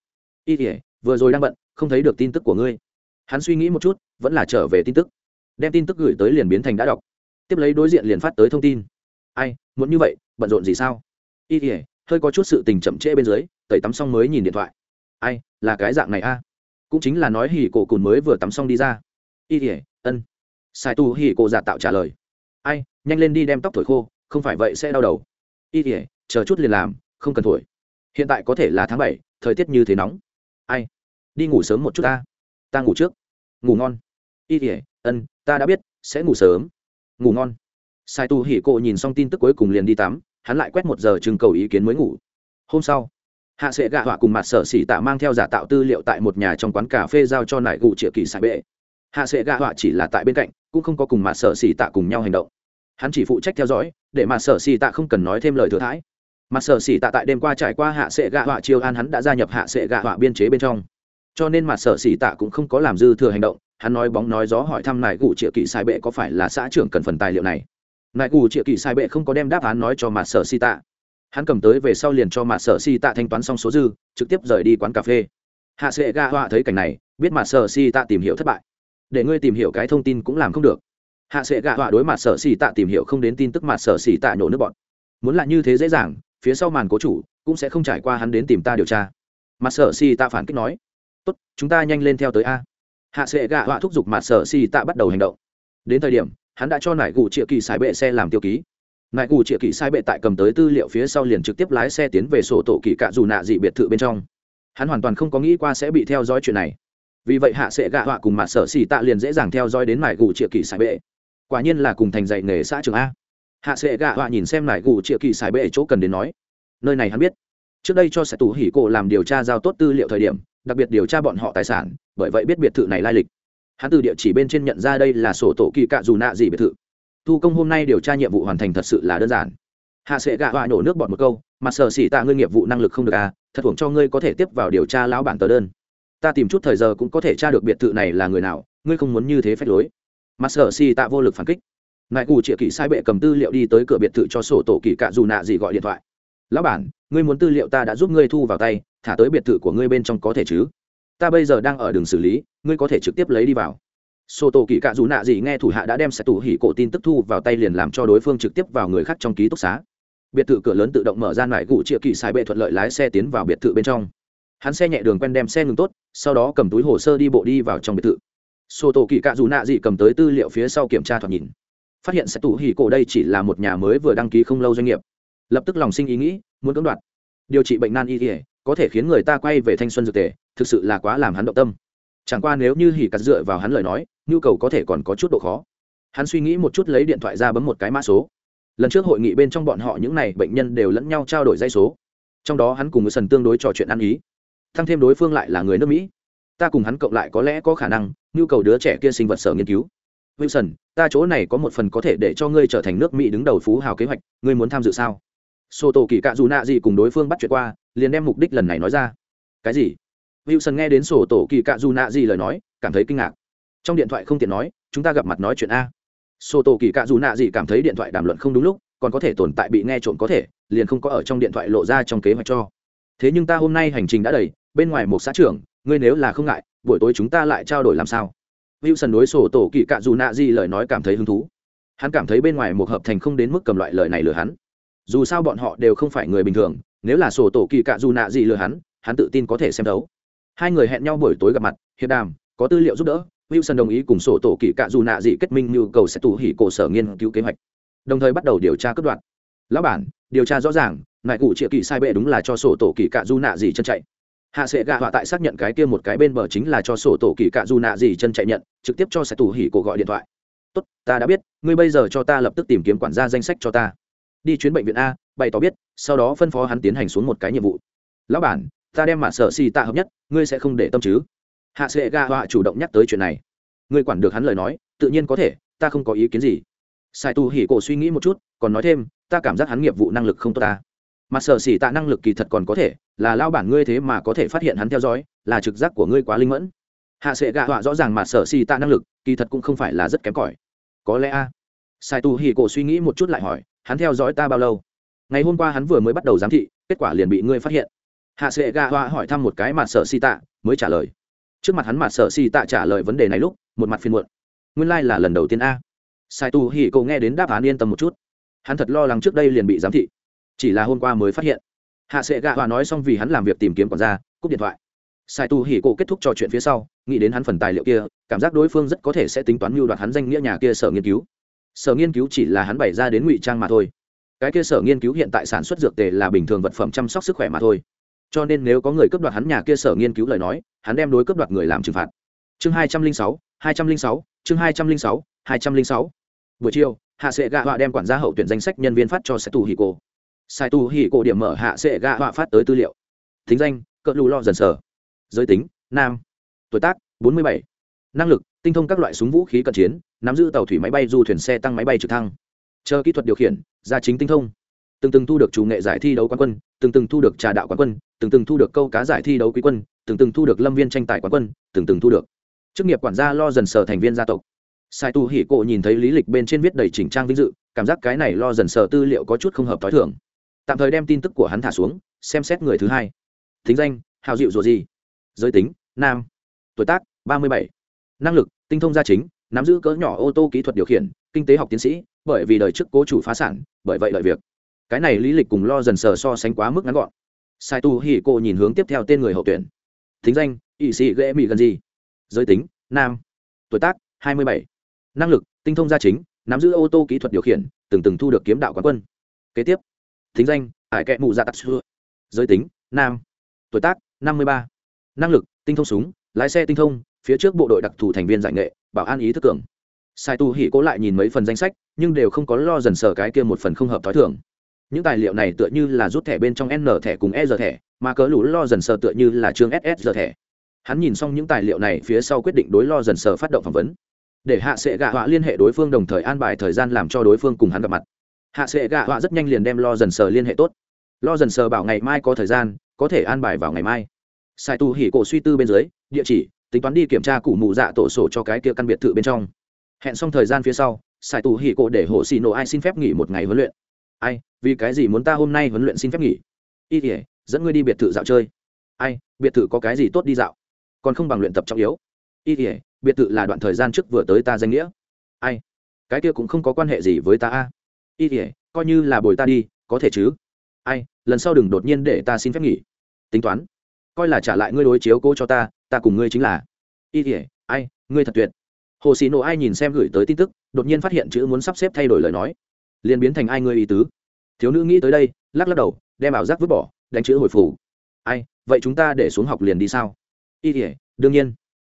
Y tỉa vừa rồi đang bận, không thấy được tin tức của ngươi. Hắn suy nghĩ một chút, vẫn là trở về tin tức. Đem tin tức gửi tới liền biến thành đã đọc. Tiếp lấy đối diện liền phát tới thông tin. Ai, muốn như vậy, bận rộn gì sao? Y tỉa hơi có chút sự tình chậm trễ bên dưới, tẩy tắm xong mới nhìn điện thoại. Ai, là cái dạng này a? Cũng chính là nói hỉ cổ cùn mới vừa tắm xong đi ra y ỉa, ân. Sai tu hỉ cổ giả tạo trả lời. Ai, nhanh lên đi đem tóc thổi khô, không phải vậy sẽ đau đầu. Y ỉa, chờ chút liền làm, không cần thổi. Hiện tại có thể là tháng bảy, thời tiết như thế nóng. Ai, đi ngủ sớm một chút ta. Ta ngủ trước. Ngủ ngon. Y ỉa, ân, ta đã biết, sẽ ngủ sớm. Ngủ ngon. Sai tu hỉ cô nhìn xong tin tức cuối cùng liền đi tắm, hắn lại quét một giờ chừng cầu ý kiến mới ngủ. Hôm sau, hạ sệ gạ họa cùng mặt sở xỉ tạ mang theo giả tạo tư liệu tại một nhà trong quán cà phê giao cho nải gụ triệu kỳ sai bệ hạ sệ gạ họa chỉ là tại bên cạnh, cũng không có cùng mặt sở xì tạ cùng nhau hành động. Hắn chỉ phụ trách theo dõi, để mặt sở xì tạ không cần nói thêm lời thừa thãi. Mặt sở xì tạ tại đêm qua trải qua hạ sệ gạ họa chiêu an hắn đã gia nhập hạ sệ gạ họa biên chế bên trong. Cho nên mặt sở xì tạ cũng không có làm dư thừa hành động, hắn nói bóng nói gió hỏi thăm nại gù triệu kỳ sai bệ có phải là xã trưởng cần phần tài liệu này. Nại gù triệu kỳ sai bệ không có đem đáp án nói cho mặt sở xì tạ. Hắn cầm tới về sau liền cho mặt sở xì tạ thanh toán xong số dư, trực tiếp rời đi quán cà phê. Hạ sệ gạ họa thấy cảnh này, biết mặt sở xì tạ tìm hiểu thất bại để ngươi tìm hiểu cái thông tin cũng làm không được. Hạ sệ gạ họa đối mặt sở si tạ tìm hiểu không đến tin tức mặt sở si tạ nhổ nước bọn. Muốn là như thế dễ dàng, phía sau màn cố chủ cũng sẽ không trải qua hắn đến tìm ta điều tra. Mặt sở si tạ phản kích nói, tốt, chúng ta nhanh lên theo tới a. Hạ sệ gạ họa thúc giục mặt sở si tạ bắt đầu hành động. Đến thời điểm, hắn đã cho nải gù triệu kỳ xài bệ xe làm tiêu ký. Nải gù triệu kỳ sai bệ tại cầm tới tư liệu phía sau liền trực tiếp lái xe tiến về sổ tổ kỳ cạ dù nạ dị biệt thự bên trong. Hắn hoàn toàn không có nghĩ qua sẽ bị theo dõi chuyện này vì vậy hạ sẽ gạ họa cùng mặt sở xì tạ liền dễ dàng theo dõi đến mải gù triệu kỳ sài bệ. Quả nhiên là cùng thành dạy nghề xã trường a. Hạ sẽ gạ họa nhìn xem mải gù triệu kỳ sài bệ chỗ cần đến nói, nơi này hắn biết. Trước đây cho sẽ tù hỉ cổ làm điều tra giao tốt tư liệu thời điểm, đặc biệt điều tra bọn họ tài sản, bởi vậy biết biệt thự này lai lịch. Hắn từ địa chỉ bên trên nhận ra đây là sổ tổ kỳ cạ dù nạ gì biệt thự. Thu công hôm nay điều tra nhiệm vụ hoàn thành thật sự là đơn giản. Hạ sẽ gạ họa nổ nước bọn một câu, mặt sở xỉ tạ ngươi nghiệp vụ năng lực không được à thật thuồng cho ngươi có thể tiếp vào điều tra lão bản tờ đơn ta tìm chút thời giờ cũng có thể tra được biệt thự này là người nào, ngươi không muốn như thế phép lối. Mặt sở si tạ vô lực phản kích. Nại cù triệu kỹ sai bệ cầm tư liệu đi tới cửa biệt thự cho sổ tổ kỳ cạ dù nạ gì gọi điện thoại. Lão bản, ngươi muốn tư liệu ta đã giúp ngươi thu vào tay, thả tới biệt thự của ngươi bên trong có thể chứ? Ta bây giờ đang ở đường xử lý, ngươi có thể trực tiếp lấy đi vào. Sổ tổ kỳ cạ dù nạ gì nghe thủ hạ đã đem xe tủ hỉ cổ tin tức thu vào tay liền làm cho đối phương trực tiếp vào người khác trong ký túc xá. Biệt thự cửa lớn tự động mở ra nại cù triệu kỳ sai bệ thuận lợi lái xe tiến vào biệt thự bên trong hắn xe nhẹ đường quen đem xe ngừng tốt, sau đó cầm túi hồ sơ đi bộ đi vào trong biệt thự. Sổ tổ kỳ cạ dù nạ gì cầm tới tư liệu phía sau kiểm tra thoạt nhìn. Phát hiện sẽ tủ hỉ cổ đây chỉ là một nhà mới vừa đăng ký không lâu doanh nghiệp. Lập tức lòng sinh ý nghĩ, muốn cưỡng đoạt. Điều trị bệnh nan y thể có thể khiến người ta quay về thanh xuân dược tề, thực sự là quá làm hắn động tâm. Chẳng qua nếu như hỉ cắt dựa vào hắn lời nói, nhu cầu có thể còn có chút độ khó. Hắn suy nghĩ một chút lấy điện thoại ra bấm một cái mã số. Lần trước hội nghị bên trong bọn họ những n à y bệnh nhân đều lẫn nhau trao đổi dây số. Trong đó hắn cùng với sần tương đối trò chuyện ăn ý thăng thêm đối phương lại là người nước mỹ. Ta cùng hắn cộng lại có lẽ có khả năng, nhu cầu đứa trẻ kia sinh vật sở nghiên cứu. Wilson, ta chỗ này có một phần có thể để cho ngươi trở thành nước mỹ đứng đầu phú hào kế hoạch, ngươi muốn tham dự sao? Sô tổ kỳ cạ dù nạ gì cùng đối phương bắt chuyện qua, liền đem mục đích lần này nói ra. Cái gì? Wilson nghe đến sổ tổ kỳ cạ dù nạ gì lời nói, cảm thấy kinh ngạc. Trong điện thoại không tiện nói, chúng ta gặp mặt nói chuyện a. Sô tổ kỳ cạ dù nạ gì cảm thấy điện thoại đàm luận không đúng lúc, còn có thể tồn tại bị nghe trộm có thể, liền không có ở trong điện thoại lộ ra trong kế hoạch cho. Thế nhưng ta hôm nay hành trình đã đầy bên ngoài một xã trưởng, ngươi nếu là không ngại, buổi tối chúng ta lại trao đổi làm sao? Wilson đối sổ tổ kỳ cạ dù nạ gì lời nói cảm thấy hứng thú. Hắn cảm thấy bên ngoài một hợp thành không đến mức cầm loại lời này lừa hắn. Dù sao bọn họ đều không phải người bình thường, nếu là sổ tổ kỳ cạ dù nạ gì lừa hắn hắn tự tin có thể xem đấu hai người hẹn nhau buổi tối gặp mặt, hiệp đàm, có tư liệu giúp đỡ, wilson đồng ý cùng sổ tổ kỳ cạ dù nạ dị kết minh nhu cầu sẽ tù hỉ cổ sở nghiên cứu kế hoạch. Đồng thời bắt đầu điều tra cướp đoạt lão bản, điều tra rõ ràng ngại cụ triệu kỳ sai bệ đúng là cho sổ tổ kỳ cạ du nạ gì chân chạy hạ Sệ gạ họa tại xác nhận cái kia một cái bên bờ chính là cho sổ tổ kỳ cạ du nạ gì chân chạy nhận, trực tiếp cho sẽ tù hỉ cổ gọi điện thoại. Tốt, ta đã biết, ngươi bây giờ cho ta lập tức tìm kiếm quản gia danh sách cho ta. Đi chuyến bệnh viện a, bày tỏ biết, sau đó phân phó hắn tiến hành xuống một cái nhiệm vụ. Lão bản, ta đem mạ sợ xì tạ hợp nhất, ngươi sẽ không để tâm chứ? Hạ sệ gạ họa chủ động nhắc tới chuyện này. Ngươi quản được hắn lời nói, tự nhiên có thể, ta không có ý kiến gì. Sai tu hỉ cổ suy nghĩ một chút, còn nói thêm, ta cảm giác hắn nghiệp vụ năng lực không tốt ta mặt sở xỉ tạ năng lực kỳ thật còn có thể, là lao bản ngươi thế mà có thể phát hiện hắn theo dõi, là trực giác của ngươi quá linh mẫn. Hạ sệ gạ họa rõ ràng mặt sở xỉ tạ năng lực, kỳ thật cũng không phải là rất kém cỏi. Có lẽ a? Sai tu hỉ cổ suy nghĩ một chút lại hỏi, hắn theo dõi ta bao lâu? Ngày hôm qua hắn vừa mới bắt đầu giám thị, kết quả liền bị ngươi phát hiện. Hạ sệ gạ hoa hỏi thăm một cái mặt sở xỉ tạ, mới trả lời. Trước mặt hắn mặt sở xỉ tạ trả lời vấn đề này lúc, một mặt phiên muộn. Nguyên lai、like、là lần đầu tiên a. Sai tu hỉ Cổ nghe đến đáp án yên tâm một chút. Hắn thật lo lắng trước đây liền bị giám thị chỉ là hôm qua mới phát hiện. Hạ sệ gạ Hòa nói xong vì hắn làm việc tìm kiếm còn ra cúp điện thoại. Sai tu hỉ Cổ kết thúc trò chuyện phía sau, nghĩ đến hắn phần tài liệu kia, cảm giác đối phương rất có thể sẽ tính toán mưu đoạt hắn danh nghĩa nhà kia sở nghiên cứu. Sở nghiên cứu chỉ là hắn bày ra đến ngụy trang mà thôi. Cái kia sở nghiên cứu hiện tại sản xuất dược tề là bình thường vật phẩm chăm sóc sức khỏe mà thôi. Cho nên nếu có người cướp đoạt hắn nhà kia sở nghiên cứu lời nói, hắn đem đối cướp đoạt người làm trừng phạt. Chương hai trăm linh sáu, hai trăm linh sáu, chương hai trăm linh sáu, hai trăm linh sáu. Buổi chiều, hạ sệ gạ họa đem quản gia hậu tuyển danh sách nhân viên phát cho sai tu hì Cổ sai tu hỉ cổ điểm mở hạ sệ gạ họa phát tới tư liệu. Thính danh, cỡ lù lo dần sở giới tính, nam. Tuổi tác, bốn mươi bảy. Năng lực, tinh thông các loại súng vũ khí cận chiến, nắm giữ tàu thủy máy bay du thuyền xe tăng máy bay trực thăng. Chờ kỹ thuật điều khiển, gia chính tinh thông. Từng từng thu được chủ nghệ giải thi đấu quán quân, từng từng thu được trà đạo quán quân, từng từng thu được câu cá giải thi đấu quý quân, từng từng thu được lâm viên tranh tài quán quân, từng từng thu được. Chức nghiệp quản gia lo dần sở thành viên gia tộc. Sai tu hỉ cộ nhìn thấy lý lịch bên trên viết đầy chỉnh trang vinh dự, cảm giác cái này lo dần sở tư liệu có chút không hợp t h ó i thưởng tạm thời đem tin tức của hắn thả xuống, xem xét người thứ hai. Thính danh, hào dịu rùa gì giới tính, nam. Tuổi tác, ba mươi bảy. Năng lực, tinh thông gia chính, nắm giữ cỡ nhỏ ô tô kỹ thuật điều khiển, kinh tế học tiến sĩ, bởi vì đời trước cố chủ phá sản, bởi vậy lợi việc. Cái này lý lịch cùng lo dần sờ so sánh quá mức ngắn gọn. Sai tu hỉ cô nhìn hướng tiếp theo tên người hậu tuyển. Thính danh ỵ sĩ ghệ mỹ gần gì giới tính, nam. Tuổi tác, hai mươi bảy. Năng lực, tinh thông gia chính, nắm giữ ô tô kỹ thuật điều khiển, từng từng thu được kiếm đạo quán quân. Kế tiếp thính danh, ải kẹ mụ dạ tắc xưa. Giới tính, nam. Tuổi tác, năm mươi ba. Năng lực, tinh thông súng, lái xe tinh thông, phía trước bộ đội đặc thù thành viên giải nghệ, bảo an ý thức tưởng. sai tu hỉ cố lại nhìn mấy phần danh sách, nhưng đều không có lo dần sờ cái kia một phần không hợp t h ó i thưởng những tài liệu này tựa như là rút thẻ bên trong n thẻ cùng e R thẻ, mà cớ lũ lo dần sờ tựa như là chương ss giờ thẻ. Hắn nhìn xong những tài liệu này phía sau quyết định đối lo dần sờ phát động phỏng vấn. Để hạ sệ gạ họa liên hệ đối phương đồng thời an bài thời gian làm cho đối phương cùng hắn gặp mặt hạ sệ gạ họa rất nhanh liền đem lo dần sờ liên hệ tốt. Lo dần sờ bảo ngày mai có thời gian, có thể an bài vào ngày mai. Sai tu hỉ cổ suy tư bên dưới, địa chỉ, tính toán đi kiểm tra củ mụ dạ tổ sổ cho cái kia căn biệt thự bên trong. Hẹn xong thời gian phía sau, sai tu hỉ cổ để hộ xì nổ ai xin phép nghỉ một ngày huấn luyện. Ai, vì cái gì muốn ta hôm nay huấn luyện xin phép nghỉ? Y thể dẫn ngươi đi biệt thự dạo chơi. Ai, biệt thự có cái gì tốt đi dạo? Còn không bằng luyện tập trọng yếu. Y thể biệt thự là đoạn thời gian trước vừa tới ta danh nghĩa. Ai, cái kia cũng không có quan hệ gì với ta a y thể coi như là bồi ta đi, có thể chứ? Ai, lần sau đừng đột nhiên để ta xin phép nghỉ. Tính toán. Coi là trả lại ngươi đối chiếu cô cho ta ta cùng ngươi chính là. Y thể ai, ngươi thật tuyệt. Hồ xì nộ ai nhìn xem gửi tới tin tức, đột nhiên phát hiện chữ muốn sắp xếp thay đổi lời nói. Liền biến thành ai ngươi ý tứ. Thiếu nữ nghĩ tới đây, lắc lắc đầu, đem ảo giác vứt bỏ, đánh chữ hồi phủ ai, vậy chúng ta để xuống học liền đi sao? Y thể đương nhiên.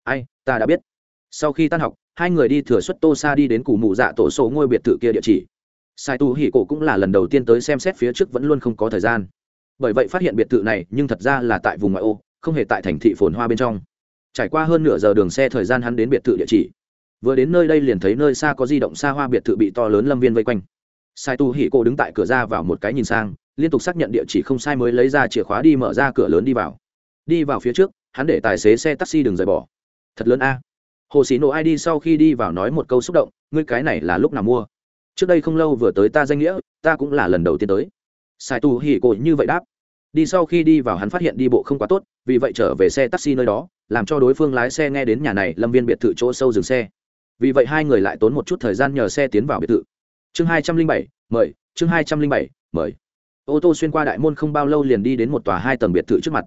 Ai, ta đã biết. Sau khi tan học, hai người đi thừa xuất tô xa đi đến củ mụ dạ tổ số ngôi biệt thự kia địa chỉ sai tu hỉ cổ cũng là lần đầu tiên tới xem xét phía trước vẫn luôn không có thời gian. Bởi vậy phát hiện biệt thự này, nhưng thật ra là tại vùng ngoại ô, không hề tại thành thị phồn hoa bên trong. Trải qua hơn nửa giờ đường xe thời gian hắn đến biệt thự địa chỉ. Vừa đến nơi đây liền thấy nơi xa có di động xa hoa biệt thự bị to lớn lâm viên vây quanh. Sai tu hỉ cổ đứng tại cửa ra vào một cái nhìn sang, liên tục xác nhận địa chỉ không sai mới lấy ra chìa khóa đi mở ra cửa lớn đi vào. Đi vào phía trước, hắn để tài xế xe taxi đừng rời bỏ. Thật lớn a. Hồ sĩ nổ đi sau khi đi vào nói một câu xúc động, ngươi cái này là lúc nào mua? Trước đây không lâu vừa tới ta danh nghĩa, ta cũng là lần đầu tiên tới. Sai tu hỉ cổ như vậy đáp. Đi sau khi đi vào hắn phát hiện đi bộ không quá tốt, vì vậy trở về xe taxi nơi đó, làm cho đối phương lái xe nghe đến nhà này lâm viên biệt thự chỗ sâu dừng xe. Vì vậy hai người lại tốn một chút thời gian nhờ xe tiến vào biệt thự. Chương hai trăm linh bảy, mời, chương hai trăm linh bảy, mời. Ô tô xuyên qua đại môn không bao lâu liền đi đến một tòa hai tầng biệt thự trước mặt.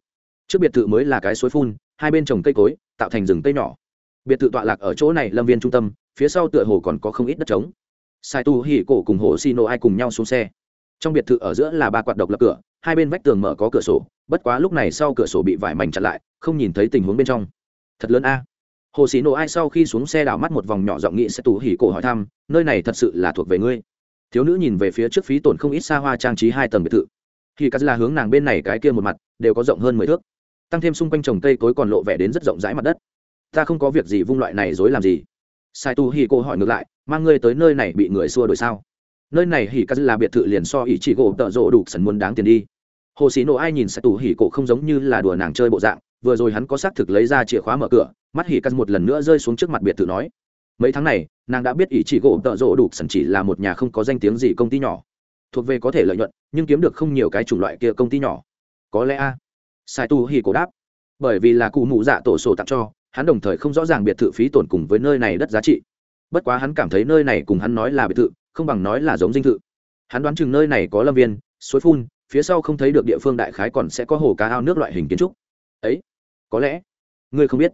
Trước biệt thự mới là cái suối phun, hai bên trồng cây cối, tạo thành rừng cây nhỏ. Biệt thự tọa lạc ở chỗ này lâm viên trung tâm, phía sau tựa hồ còn có không ít đất trống sai tu hỉ cổ cùng hồ xì nổ ai cùng nhau xuống xe. Trong biệt thự ở giữa là ba quạt độc lập cửa, hai bên vách tường mở có cửa sổ, bất quá lúc này sau cửa sổ bị vải mảnh chặn lại, không nhìn thấy tình huống bên trong. Thật lớn a. Hồ xì nổ ai sau khi xuống xe đảo mắt một vòng nhỏ giọng nghị sẽ tù hỉ cổ hỏi thăm, nơi này thật sự là thuộc về ngươi? Thiếu nữ nhìn về phía trước phí tổn không ít xa hoa trang trí hai tầng biệt thự. Khi cắt là hướng nàng bên này cái kia một mặt, đều có rộng hơn mười thước. Tăng thêm xung quanh trồng cây cối còn lộ vẻ đến rất rộng rãi mặt đất. Ta không có việc gì, vung loại này dối làm gì? Sai tu hi cô hỏi ngược lại mang ngươi tới nơi này bị người xua đổi sao? Nơi này hỉ cắt là biệt thự liền so ý chỉ gỗ tợ rộ đủ sần muốn đáng tiền đi. Hồ sĩ nộ ai nhìn sai tu hỉ cổ không giống như là đùa nàng chơi bộ dạng, vừa rồi hắn có xác thực lấy ra chìa khóa mở cửa, mắt hỉ cắt một lần nữa rơi xuống trước mặt biệt thự nói, mấy tháng này, nàng đã biết ý chỉ gỗ tợ rộ đủ sần chỉ là một nhà không có danh tiếng gì công ty nhỏ, thuộc về có thể lợi nhuận, nhưng kiếm được không nhiều cái chủng loại kia công ty nhỏ. Có lẽ a. Sai tu Hỉ cổ đáp, bởi vì là cụ mụ dạ tổ sổ tặng cho hắn đồng thời không rõ ràng biệt thự phí tổn cùng với nơi này đất giá trị. Bất quá hắn cảm thấy nơi này cùng hắn nói là biệt thự, không bằng nói là giống dinh thự. Hắn đoán chừng nơi này có lâm viên, suối phun, phía sau không thấy được địa phương đại khái còn sẽ có hồ cá ao nước loại hình kiến trúc. Ấy, có lẽ, ngươi không biết.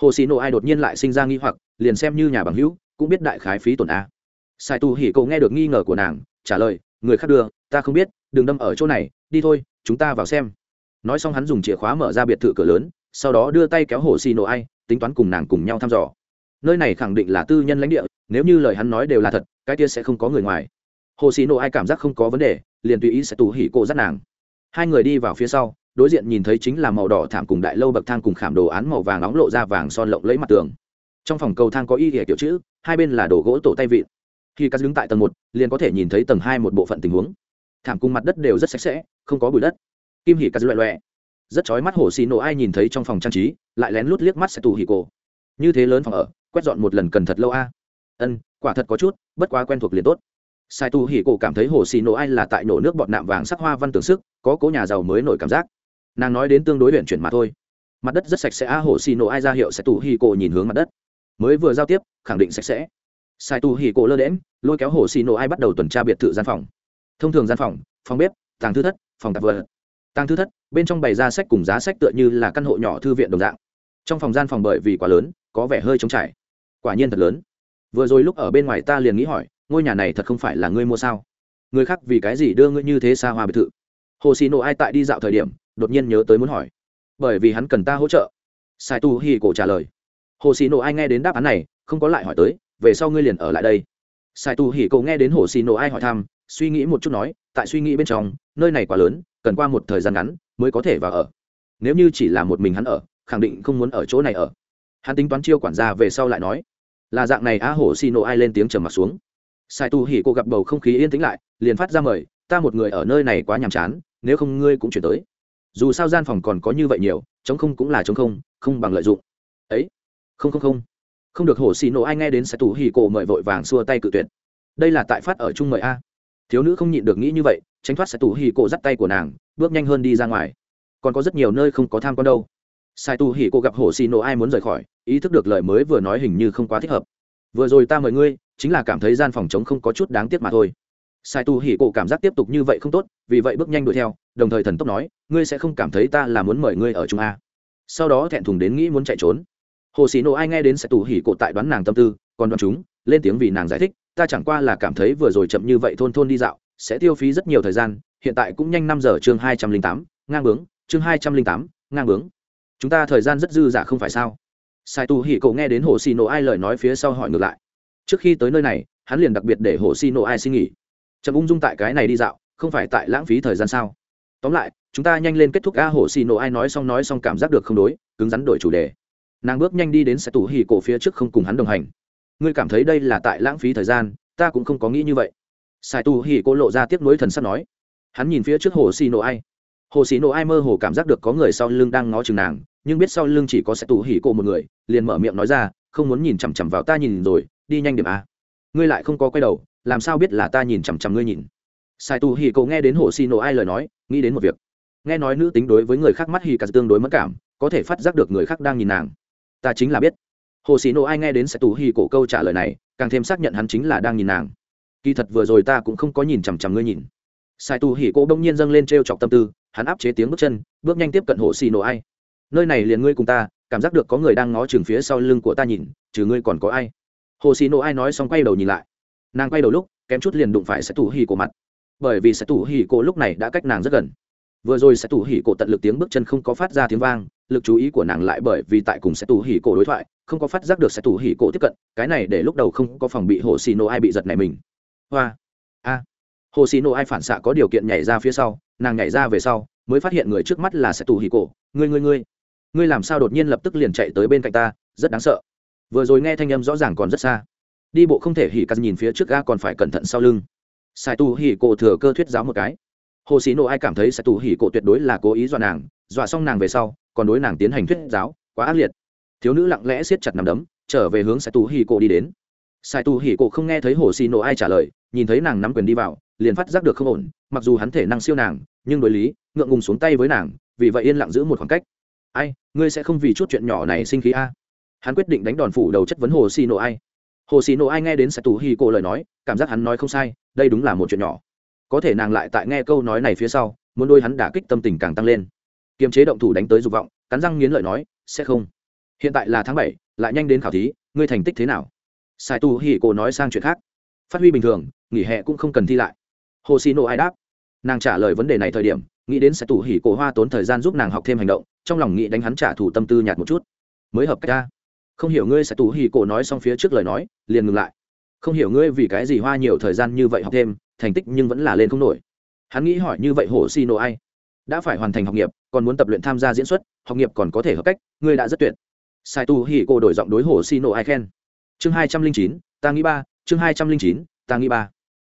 Hồ xì nộ ai đột nhiên lại sinh ra nghi hoặc, liền xem như nhà bằng hữu, cũng biết đại khái phí tổn a. Sai tu hỉ cậu nghe được nghi ngờ của nàng, trả lời, người khác đưa, ta không biết, đừng đâm ở chỗ này, đi thôi, chúng ta vào xem. Nói xong hắn dùng chìa khóa mở ra biệt thự cửa lớn, sau đó đưa tay kéo hồ xì nộ ai tính toán cùng nàng cùng nhau thăm dò. Nơi này khẳng định là tư nhân lãnh địa, nếu như lời hắn nói đều là thật, cái kia sẽ không có người ngoài. Hồ xì nộ ai cảm giác không có vấn đề, liền tùy ý sẽ tù hỉ cô dắt nàng. Hai người đi vào phía sau, đối diện nhìn thấy chính là màu đỏ thảm cùng đại lâu bậc thang cùng khảm đồ án màu vàng nóng lộ ra vàng son lộng lấy mặt tường. Trong phòng cầu thang có y hệ kiểu chữ, hai bên là đồ gỗ tổ tay vịn. Khi cắt đứng tại tầng một, liền có thể nhìn thấy tầng hai một bộ phận tình huống. Thảm cùng mặt đất đều rất sạch sẽ, không có bụi đất. Kim hỉ cắt loẹ loẹ rất chói mắt hồ xì nổ ai nhìn thấy trong phòng trang trí, lại lén lút liếc mắt sẽ tù hỉ cổ. Như thế lớn phòng ở, quét dọn một lần cần thật lâu a. Ân, quả thật có chút, bất quá quen thuộc liền tốt. Sai tu hỉ cổ cảm thấy hồ xì nổ ai là tại nổ nước bọt nạm vàng sắc hoa văn tưởng sức, có cố nhà giàu mới nổi cảm giác. Nàng nói đến tương đối luyện chuyển mà thôi. Mặt đất rất sạch sẽ a, hồ xì nổ ai ra hiệu sai tu hỉ cổ nhìn hướng mặt đất. Mới vừa giao tiếp, khẳng định sạch sẽ. Sai tu hỉ cổ lơ đễm lôi kéo hồ xì nổ ai bắt đầu tuần tra biệt thự gian phòng. Thông thường gian phòng phòng bếp, tàng thư thất, phòng tạp vật. Tàng thư thất bên trong bày ra sách cùng giá sách tựa như là căn hộ nhỏ thư viện đồng dạng. Trong phòng gian phòng bởi vì quá lớn, có vẻ hơi trống trải. Quả nhiên thật lớn. Vừa rồi lúc ở bên ngoài ta liền nghĩ hỏi, ngôi nhà này thật không phải là ngươi mua sao? Người khác vì cái gì đưa ngươi như thế xa hoa biệt thự? Hồ xì nộ ai tại đi dạo thời điểm, đột nhiên nhớ tới muốn hỏi. Bởi vì hắn cần ta hỗ trợ. Sai tu hi cổ trả lời. Hồ xì nộ ai nghe đến đáp án này, không có lại hỏi tới, về sau ngươi liền ở lại đây sai tu hỉ cậu nghe đến hồ xì nổ ai hỏi thăm, suy nghĩ một chút nói, tại suy nghĩ bên trong, nơi này quá lớn, cần qua một thời gian ngắn mới có thể vào ở. Nếu như chỉ là một mình hắn ở, khẳng định không muốn ở chỗ này ở. Hắn tính toán chiêu quản gia về sau lại nói, là dạng này á hổ xì nổ ai lên tiếng trầm mặt xuống. Sai tu hỉ cô gặp bầu không khí yên tĩnh lại, liền phát ra mời, ta một người ở nơi này quá nhàm chán, nếu không ngươi cũng chuyển tới. Dù sao gian phòng còn có như vậy nhiều chống không cũng là chống không không bằng lợi dụng. Ấy, không không không không được hổ xì nổ ai nghe đến sẽ tù hỉ cô mời vội vàng xua tay cự tuyệt. Đây là tại phát ở chung mời a. Thiếu nữ không nhịn được nghĩ như vậy, tránh thoát sẽ tù hỉ cô dắt tay của nàng, bước nhanh hơn đi ra ngoài. Còn có rất nhiều nơi không có tham quan đâu. Sai tu hỉ cô gặp hổ xì nổ ai muốn rời khỏi, ý thức được lời mới vừa nói hình như không quá thích hợp. Vừa rồi ta mời ngươi, chính là cảm thấy gian phòng chống không có chút đáng tiếc mà thôi. Sai tu hỉ cổ cảm giác tiếp tục như vậy không tốt, vì vậy bước nhanh đuổi theo, đồng thời thần tốc nói, ngươi sẽ không cảm thấy ta là muốn mời ngươi ở trung a. Sau đó thẹn thùng đến nghĩ muốn chạy trốn hồ sĩ nộ ai nghe đến sẽ tù hỉ cổ tại đoán nàng tâm tư, còn đoán chúng, lên tiếng vì nàng giải thích, ta chẳng qua là cảm thấy vừa rồi chậm như vậy thôn thôn đi dạo, sẽ tiêu phí rất nhiều thời gian, hiện tại cũng nhanh năm giờ chương hai trăm linh tám, ngang bướng, chương hai trăm linh tám, ngang bướng. Chúng ta thời gian rất dư dả không phải sao? Sai tu hỉ cậu nghe đến hồ xì nộ ai lời nói phía sau hỏi ngược lại. Trước khi tới nơi này, hắn liền đặc biệt để hồ xì nộ ai xin nghỉ. Chậm ung dung tại cái này đi dạo, không phải tại lãng phí thời gian sao? Tóm lại, chúng ta nhanh lên kết thúc a, hồ xì nổ ai nói xong nói xong cảm giác được không đối, cứng rắn đổi chủ đề nàng bước nhanh đi đến sẽ tủ hì cổ phía trước không cùng hắn đồng hành. Ngươi cảm thấy đây là tại lãng phí thời gian, ta cũng không có nghĩ như vậy. Sai tù hì cổ lộ ra tiếp nối thần sắp nói. Hắn nhìn phía trước hồ xì nổ ai. Hồ xì nổ ai mơ hồ cảm giác được có người sau lưng đang ngó chừng nàng, nhưng biết sau lưng chỉ có sẽ tù hì cổ một người, liền mở miệng nói ra, không muốn nhìn chằm chằm vào ta nhìn rồi, đi nhanh điểm a. Ngươi lại không có quay đầu, làm sao biết là ta nhìn chằm chằm ngươi nhìn? Sai tù hì cổ nghe đến hồ xì nổ ai lời nói, nghĩ đến một việc. Nghe nói nữ tính đối với người khác mắt hì cả tương đối mất cảm, có thể phát giác được người khác đang nhìn nàng ta chính là biết. Hồ xì nổ ai nghe đến sẽ tù hi cổ câu trả lời này, càng thêm xác nhận hắn chính là đang nhìn nàng. Kỳ thật vừa rồi ta cũng không có nhìn chằm chằm ngươi nhìn. Sai tù hi cổ đông nhiên dâng lên t r e o chọc tâm tư, hắn áp chế tiếng bước chân, bước nhanh tiếp cận hồ xì nổ ai. Nơi này liền ngươi cùng ta, cảm giác được có người đang ngó chừng phía sau lưng của ta nhìn, trừ ngươi còn có ai. Hồ xì nổ ai nói xong quay đầu nhìn lại. Nàng quay đầu lúc, kém chút liền đụng phải sẽ tủ hi cổ mặt. Bởi vì sẽ tủ hi cổ lúc này đã cách nàng rất gần. Vừa rồi sẽ tủ hỉ cổ tận lực tiếng bước chân không có phát ra tiếng vang lực chú ý của nàng lại bởi vì tại cùng sẽ tù hỉ cổ đối thoại, không có phát giác được sẽ tù hỉ cổ tiếp cận, cái này để lúc đầu không có phòng bị hồ xì nô ai bị giật này mình. Hoa. A. Hồ xì nô ai phản xạ có điều kiện nhảy ra phía sau, nàng nhảy ra về sau, mới phát hiện người trước mắt là sẽ tù hỉ cổ. Ngươi ngươi ngươi. Ngươi làm sao đột nhiên lập tức liền chạy tới bên cạnh ta, rất đáng sợ. Vừa rồi nghe thanh âm rõ ràng còn rất xa. Đi bộ không thể hỉ cắt nhìn phía trước ga còn phải cẩn thận sau lưng. Sai tu hỉ cổ thừa cơ thuyết giáo một cái. Hồ xí nộ ai cảm thấy sai tu hỉ cổ tuyệt đối là cố ý dọa nàng, dọa xong nàng về sau còn đối nàng tiến hành thuyết giáo, quá ác liệt. Thiếu nữ lặng lẽ siết chặt nằm đấm, trở về hướng sai tu hỉ cổ đi đến. Sai tu hỉ cổ không nghe thấy hồ xí nộ ai trả lời, nhìn thấy nàng nắm quyền đi vào, liền phát giác được không ổn, mặc dù hắn thể năng siêu nàng, nhưng đối lý, ngượng ngùng xuống tay với nàng, vì vậy yên lặng giữ một khoảng cách. Ai, ngươi sẽ không vì chút chuyện nhỏ này sinh khí a? Hắn quyết định đánh đòn phủ đầu chất vấn hồ xì nổ ai. Hồ xì nổ ai nghe đến Sai tù hì cổ lời nói, cảm giác hắn nói không sai, đây đúng là một chuyện nhỏ. Có thể nàng lại tại nghe câu nói này phía sau, muốn đôi hắn đả kích tâm tình càng tăng lên kiềm chế động thủ đánh tới dục vọng, cắn răng nghiến lợi nói, sẽ không. Hiện tại là tháng bảy, lại nhanh đến khảo thí, ngươi thành tích thế nào? Sai tu hỉ cổ nói sang chuyện khác. Phát huy bình thường, nghỉ hè cũng không cần thi lại. Hồ xì nổ ai đáp? Nàng trả lời vấn đề này thời điểm, nghĩ đến sai tu hỉ cổ hoa tốn thời gian giúp nàng học thêm hành động, trong lòng nghĩ đánh hắn trả thù tâm tư nhạt một chút. Mới hợp cách ta không hiểu ngươi sai tu hỉ cổ nói xong phía trước lời nói, liền ngừng lại. Không hiểu ngươi vì cái gì hoa nhiều thời gian như vậy học thêm, thành tích nhưng vẫn là lên không nổi. Hắn nghĩ hỏi như vậy hồ xì nổ ai? Đã phải hoàn thành học nghiệp còn muốn tập luyện tham gia diễn xuất, học nghiệp còn có thể hợp cách, ngươi đã rất tuyệt. Sai tu hỉ cổ đổi giọng đối hồ xì nổ ai khen. Chương hai trăm linh chín, ta nghĩ ba, chương hai trăm linh chín, ta nghĩ ba.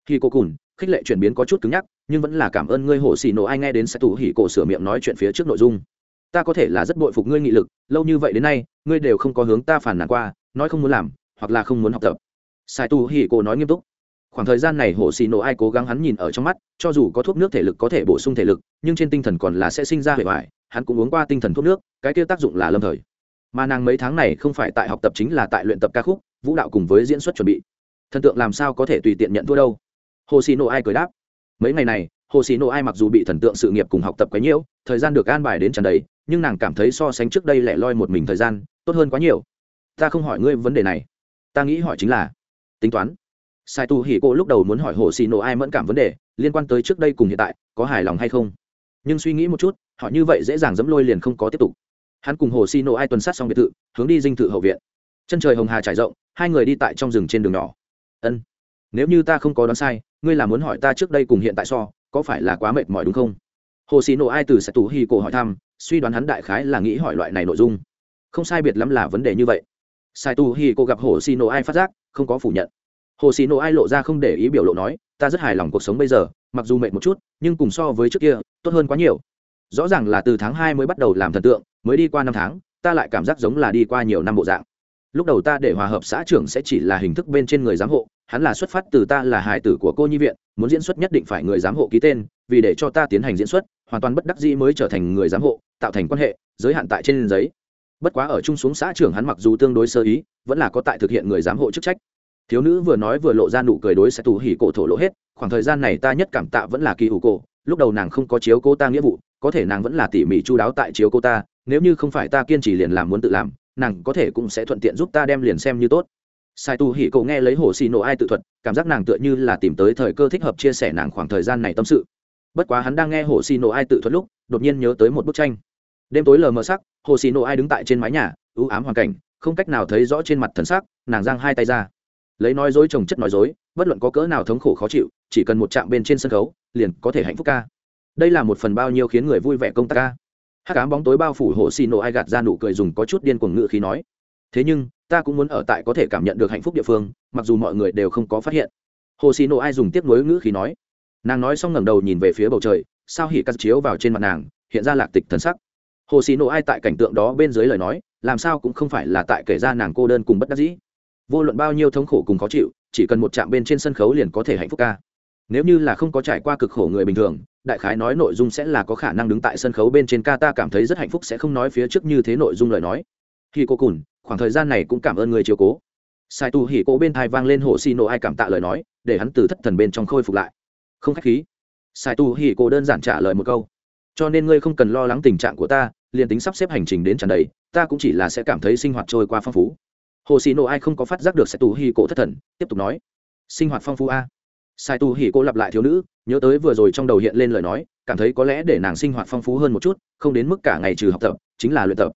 Khi cô cùn, khích lệ chuyển biến có chút cứng nhắc, nhưng vẫn là cảm ơn ngươi hồ xì nổ ai nghe đến Sai Tu hỉ cổ sửa miệng nói chuyện phía trước nội dung. Ta có thể là rất bội phục ngươi nghị lực, lâu như vậy đến nay, ngươi đều không có hướng ta phản nàn qua, nói không muốn làm, hoặc là không muốn học tập. Sai tu hỉ cổ nói nghiêm túc khoảng thời gian này hồ xì nổ ai cố gắng hắn nhìn ở trong mắt, cho dù có thuốc nước thể lực có thể bổ sung thể lực, nhưng trên tinh thần còn là sẽ sinh ra hệ hoại, hắn cũng uống qua tinh thần thuốc nước, cái kia tác dụng là lâm thời. Mà nàng mấy tháng này không phải tại học tập chính là tại luyện tập ca khúc, vũ đạo cùng với diễn xuất chuẩn bị. Thần tượng làm sao có thể tùy tiện nhận thua đâu? Hồ xì nổ ai cười đáp. Mấy ngày này, hồ xì nổ ai mặc dù bị thần tượng sự nghiệp cùng học tập quấy nhiễu, thời gian được an bài đến tràn đầy, nhưng nàng cảm thấy so sánh trước đây lẻ loi một mình thời gian, tốt hơn quá nhiều. Ta không hỏi ngươi vấn đề này. Ta nghĩ hỏi chính là, tính toán sai tu hỉ cô lúc đầu muốn hỏi hồ xì nổ ai mẫn cảm vấn đề, liên quan tới trước đây cùng hiện tại, có hài lòng hay không? Nhưng suy nghĩ một chút, họ như vậy dễ dàng dẫm lôi liền không có tiếp tục. Hắn cùng hồ xì nổ ai tuần sát xong biệt thự, hướng đi dinh thự hậu viện. Chân trời hồng hà trải rộng, hai người đi tại trong rừng trên đường nhỏ. Ân, nếu như ta không có đoán sai, ngươi là muốn hỏi ta trước đây cùng hiện tại so, có phải là quá mệt mỏi đúng không? Hồ xì nổ ai từ sẽ tù hi cổ hỏi thăm, suy đoán hắn đại khái là nghĩ hỏi loại này nội dung. Không sai biệt lắm là vấn đề như vậy. Sai tu hi cô gặp hồ xì nổ ai phát giác, không có phủ nhận hồ xì nổ ai lộ ra không để ý biểu lộ nói, ta rất hài lòng cuộc sống bây giờ, mặc dù mệt một chút, nhưng cùng so với trước kia, tốt hơn quá nhiều. Rõ ràng là từ tháng hai mới bắt đầu làm thần tượng, mới đi qua năm tháng, ta lại cảm giác giống là đi qua nhiều năm bộ dạng. Lúc đầu ta để hòa hợp xã trưởng sẽ chỉ là hình thức bên trên người giám hộ, hắn là xuất phát từ ta là hải tử của cô nhi viện, muốn diễn xuất nhất định phải người giám hộ ký tên, vì để cho ta tiến hành diễn xuất, hoàn toàn bất đắc dĩ mới trở thành người giám hộ, tạo thành quan hệ, giới hạn tại trên giấy. Bất quá ở chung xuống xã trưởng hắn mặc dù tương đối sơ ý, vẫn là có tại thực hiện người giám hộ chức trách thiếu nữ vừa nói vừa lộ ra nụ cười đối sẽ tù hỉ cổ thổ lộ hết, khoảng thời gian này ta nhất cảm tạ vẫn là kỳ hủ cổ, lúc đầu nàng không có chiếu cô ta nghĩa vụ, có thể nàng vẫn là tỉ mỉ chu đáo tại chiếu cô ta, nếu như không phải ta kiên trì liền làm muốn tự làm, nàng có thể cũng sẽ thuận tiện giúp ta đem liền xem như tốt. Sai tu hỉ cậu nghe lấy hồ xì nổ ai tự thuật, cảm giác nàng tựa như là tìm tới thời cơ thích hợp chia sẻ nàng khoảng thời gian này tâm sự. Bất quá hắn đang nghe hồ xì nổ ai tự thuật lúc, đột nhiên nhớ tới một bức tranh. Đêm tối lờ mờ sắc, hồ xì nổ ai đứng tại trên mái nhà ưu ám hoàn cảnh, không cách nào thấy rõ trên mặt thần sắc, nàng giang hai tay ra lấy nói dối trồng chất nói dối, bất luận có cỡ nào thống khổ khó chịu, chỉ cần một chạm bên trên sân khấu, liền có thể hạnh phúc ca. Đây là một phần bao nhiêu khiến người vui vẻ công tác ca. Hát cám bóng tối bao phủ hồ xì nổ ai gạt ra nụ cười dùng có chút điên cuồng ngự khi nói. Thế nhưng, ta cũng muốn ở tại có thể cảm nhận được hạnh phúc địa phương, mặc dù mọi người đều không có phát hiện. Hồ xì nổ ai dùng tiếp nối ngữ khí nói. Nàng nói xong ngẩng đầu nhìn về phía bầu trời, sao hỉ cắt chiếu vào trên mặt nàng, hiện ra lạc tịch thần sắc. Hồ xì nổ ai tại cảnh tượng đó bên dưới lời nói, làm sao cũng không phải là tại kể ra nàng cô đơn cùng bất đắc dĩ vô luận bao nhiêu thống khổ cùng khó chịu, chỉ cần một chạm bên trên sân khấu liền có thể hạnh phúc ca. Nếu như là không có trải qua cực khổ người bình thường, đại khái nói nội dung sẽ là có khả năng đứng tại sân khấu bên trên ca ta cảm thấy rất hạnh phúc sẽ không nói phía trước như thế nội dung lời nói. Khi cô cùn, khoảng thời gian này cũng cảm ơn người chiều cố. Sai tu hỉ cố bên thai vang lên hồ xì nổ ai cảm tạ lời nói, để hắn từ thất thần bên trong khôi phục lại. Không khách khí. Sai tu hỉ cố đơn giản trả lời một câu. Cho nên ngươi không cần lo lắng tình trạng của ta, liền tính sắp xếp hành trình đến tràn đầy, ta cũng chỉ là sẽ cảm thấy sinh hoạt trôi qua phong phú hồ xì nổ ai không có phát giác được sai tu hi cổ thất thần, tiếp tục nói. Sinh hoạt phong phú a. Sai tu hỉ cổ lặp lại thiếu nữ, nhớ tới vừa rồi trong đầu hiện lên lời nói, cảm thấy có lẽ để nàng sinh hoạt phong phú hơn một chút, không đến mức cả ngày trừ học tập, chính là luyện tập.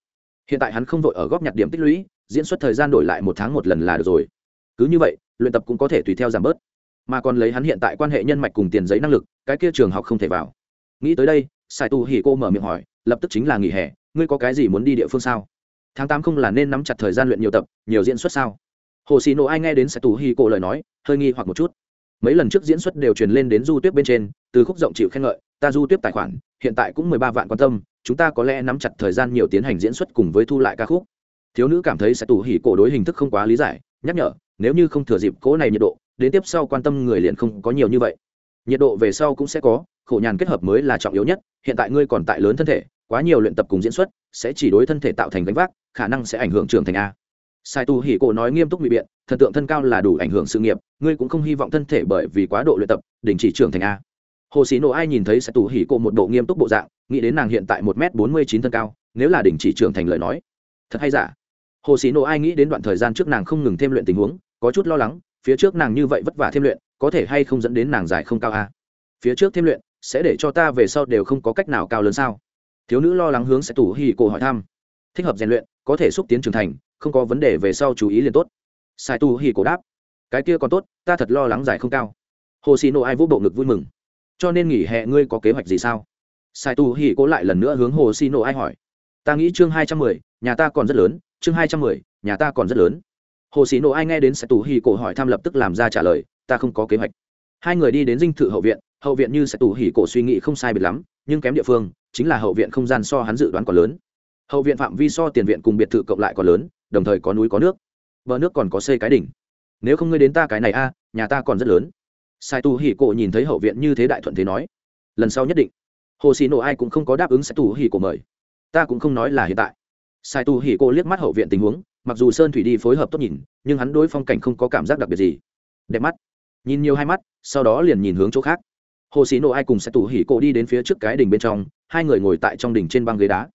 Hiện tại hắn không vội ở góp nhặt điểm tích lũy, diễn xuất thời gian đổi lại một tháng một lần là được rồi. Cứ như vậy, luyện tập cũng có thể tùy theo giảm bớt. Mà còn lấy hắn hiện tại quan hệ nhân mạch cùng tiền giấy năng lực, cái kia trường học không thể vào. Nghĩ tới đây sai tu hỉ cô mở miệng hỏi, lập tức chính là nghỉ hè, ngươi có cái gì muốn đi địa phương sao? Tháng tám không là nên nắm chặt thời gian luyện nhiều tập, nhiều diễn xuất sao? Hồ xì nộ ai nghe đến sẽ tù hi cô lời nói, hơi nghi hoặc một chút. Mấy lần trước diễn xuất đều truyền lên đến du tuyết bên trên, từ khúc rộng chịu khen ngợi, ta du tuyết tài khoản, hiện tại cũng mười ba vạn quan tâm, chúng ta có lẽ nắm chặt thời gian nhiều tiến hành diễn xuất cùng với thu lại ca khúc. Thiếu nữ cảm thấy sẽ tủ hỉ cổ đối hình thức không quá lý giải, nhắc nhở, nếu như không thừa dịp cỗ này nhiệt độ, đến tiếp sau quan tâm người liền không có nhiều như vậy. Nhiệt độ về sau cũng sẽ có, khổ nhàn kết hợp mới là trọng yếu nhất, hiện tại ngươi còn tại lớn thân thể quá nhiều luyện tập cùng diễn xuất, sẽ chỉ đối thân thể tạo thành gánh vác, khả năng sẽ ảnh hưởng trưởng thành a. Sai tu hỉ cổ nói nghiêm túc bị biện, thần tượng thân cao là đủ ảnh hưởng sự nghiệp, ngươi cũng không hy vọng thân thể bởi vì quá độ luyện tập, đình chỉ trưởng thành a. Hồ sĩ nộ ai nhìn thấy sai tu hỉ cổ một bộ nghiêm túc bộ dạng, nghĩ đến nàng hiện tại một m bốn mươi chín thân cao, nếu là đình chỉ trưởng thành lời nói, thật hay giả? Hồ sĩ nộ ai nghĩ đến đoạn thời gian trước nàng không ngừng thêm luyện tình huống, có chút lo lắng, phía trước nàng như vậy vất vả thêm luyện, có thể hay không dẫn đến nàng dài không cao a? Phía trước thêm luyện, sẽ để cho ta về sau đều không có cách nào cao lớn sao? Thiếu nữ lo lắng hướng sẽ tủ hì cổ hỏi thăm. Thích hợp rèn luyện, có thể xúc tiến trưởng thành, không có vấn đề về sau chú ý liền tốt. Sai tu hì cổ đáp. Cái kia còn tốt, ta thật lo lắng giải không cao. Hồ xì nộ ai vũ bộ ngực vui mừng. Cho nên nghỉ hè ngươi có kế hoạch gì sao? Sai tu hì cổ lại lần nữa hướng hồ xì nộ ai hỏi. Ta nghĩ chương hai trăm mười, nhà ta còn rất lớn, chương hai trăm mười, nhà ta còn rất lớn. Hồ xì nộ ai nghe đến sai tu hì cổ hỏi thăm lập tức làm ra trả lời, ta không có kế hoạch. Hai người đi đến dinh thự hậu viện hậu viện như sẽ tù hỉ cổ suy nghĩ không sai biệt lắm nhưng kém địa phương chính là hậu viện không gian so hắn dự đoán còn lớn. Hậu viện phạm vi so tiền viện cùng biệt thự cộng lại còn lớn, đồng thời có núi có nước. Bờ nước còn có xây cái đỉnh. Nếu không ngươi đến ta cái này a, nhà ta còn rất lớn. Sai tu hỉ cổ nhìn thấy hậu viện như thế đại thuận thế nói, lần sau nhất định. Hồ xì nổ ai cũng không có đáp ứng sai tu hỉ cổ mời. Ta cũng không nói là hiện tại. Sai tu hỉ cổ liếc mắt hậu viện tình huống, mặc dù sơn thủy đi phối hợp tốt nhìn, nhưng hắn đối phong cảnh không có cảm giác đặc biệt gì. Đẹp mắt. Nhìn nhiều hai mắt, sau đó liền nhìn hướng chỗ khác hồ sĩ nộ ai cùng sẽ tù hỉ cổ đi đến phía trước cái đình bên trong, hai người ngồi tại trong đình trên băng ghế đá.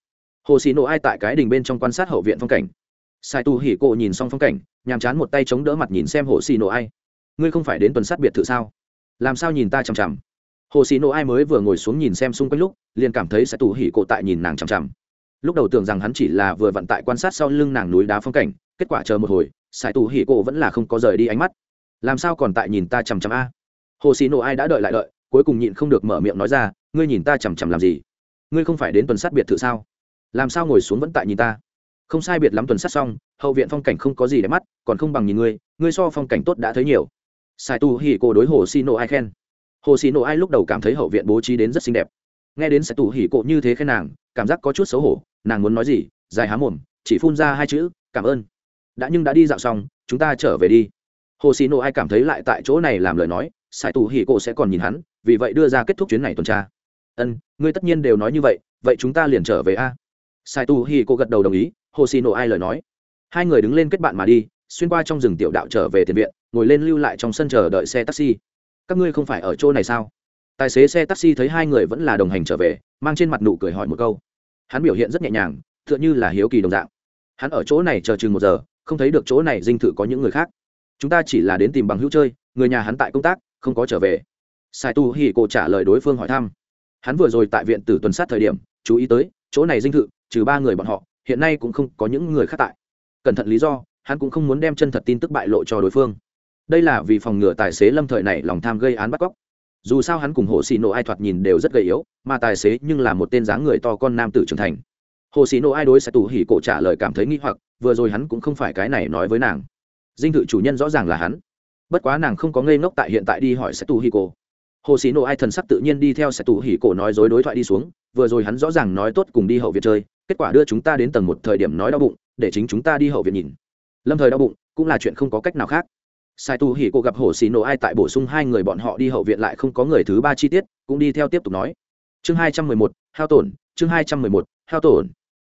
Hồ sĩ nộ ai tại cái đình bên trong quan sát hậu viện phong cảnh. Sai tù hỉ cổ nhìn xong phong cảnh, nhàm chán một tay chống đỡ mặt nhìn xem hồ sĩ nộ ai. Ngươi không phải đến tuần sát biệt thự sao? Làm sao nhìn ta chằm chằm? Hồ sĩ nộ ai mới vừa ngồi xuống nhìn xem xung quanh lúc, liền cảm thấy sai tù hỉ cổ tại nhìn nàng chằm chằm. Lúc đầu tưởng rằng hắn chỉ là vừa vận tại quan sát sau lưng nàng núi đá phong cảnh, kết quả chờ một hồi sai tù hỉ cổ vẫn là không có rời đi ánh mắt. Làm sao còn tại nhìn ta chằm chằm a? Hồ sĩ nộ ai đã đợi lại đợi cuối cùng nhịn không được mở miệng nói ra, ngươi nhìn ta chằm chằm làm gì? Ngươi không phải đến tuần sát biệt thự sao? Làm sao ngồi xuống vẫn tại nhìn ta? Không sai biệt lắm tuần sát xong, hậu viện phong cảnh không có gì để mắt, còn không bằng nhìn ngươi ngươi so phong cảnh tốt đã thấy nhiều. Sai tu hỉ cô đối hồ xì nộ ai khen. Hồ xì nộ ai lúc đầu cảm thấy hậu viện bố trí đến rất xinh đẹp. Nghe đến sai tu hỉ cô như thế khen nàng, cảm giác có chút xấu hổ, nàng muốn nói gì, dài há mồm, chỉ phun ra hai chữ, cảm ơn. Đã nhưng đã đi dạo xong, chúng ta trở về đi. Hồ xì nộ ai cảm thấy lại tại chỗ này làm lời nói sai tu hỉ cô sẽ còn nhìn hắn, vì vậy đưa ra kết thúc chuyến này tuần tra. Ân, ngươi tất nhiên đều nói như vậy vậy chúng ta liền trở về a. Sai tu Hỉ cô gật đầu đồng ý, hồ xì nổ ai lời nói. Hai người đứng lên kết bạn mà đi, xuyên qua trong rừng tiểu đạo trở về tiền viện, ngồi lên lưu lại trong sân chờ đợi xe taxi. Các ngươi không phải ở chỗ này sao? Tài xế xe taxi thấy hai người vẫn là đồng hành trở về, mang trên mặt nụ cười hỏi một câu. Hắn biểu hiện rất nhẹ nhàng, tựa như là hiếu kỳ đồng dạng. Hắn ở chỗ này chờ chừng một giờ, không thấy được chỗ này dinh thự có những người khác. Chúng ta chỉ là đến tìm bằng hữu chơi, người nhà hắn tại công tác không có trở về. Sai tu hì cổ trả lời đối phương hỏi thăm. Hắn vừa rồi tại viện tử tuần sát thời điểm, chú ý tới, chỗ này dinh thự, trừ ba người bọn họ, hiện nay cũng không có những người khác tại. Cẩn thận lý do, hắn cũng không muốn đem chân thật tin tức bại lộ cho đối phương. Đây là vì phòng ngừa tài xế lâm thời này lòng tham gây án bắt cóc. Dù sao hắn cùng hồ xì nổ ai thoạt nhìn đều rất gầy yếu, mà tài xế nhưng là một tên dáng người to con nam tử trưởng thành. Hồ xì nổ ai đối sẽ tù hỉ cổ trả lời cảm thấy nghi hoặc, vừa rồi hắn cũng không phải cái này nói với nàng. Dinh thự chủ nhân rõ ràng là hắn bất quá nàng không có ngây ngốc tại hiện tại đi hỏi sẽ tù hỉ cổ hồ sĩ nộ ai thần sắc tự nhiên đi theo sẽ tù hỉ cổ nói dối đối thoại đi xuống, vừa rồi hắn rõ ràng nói tốt cùng đi hậu viện chơi, kết quả đưa chúng ta đến tầng một thời điểm nói đau bụng, để chính chúng ta đi hậu viện nhìn. Lâm thời đau bụng, cũng là chuyện không có cách nào khác. Sai tu hỉ cổ gặp hồ sĩ nộ ai tại bổ sung hai người bọn họ đi hậu viện lại không có người thứ ba chi tiết, cũng đi theo tiếp tục nói. Chương hai trăm mười một, hao tổn, chương hai trăm mười một, hao tổn.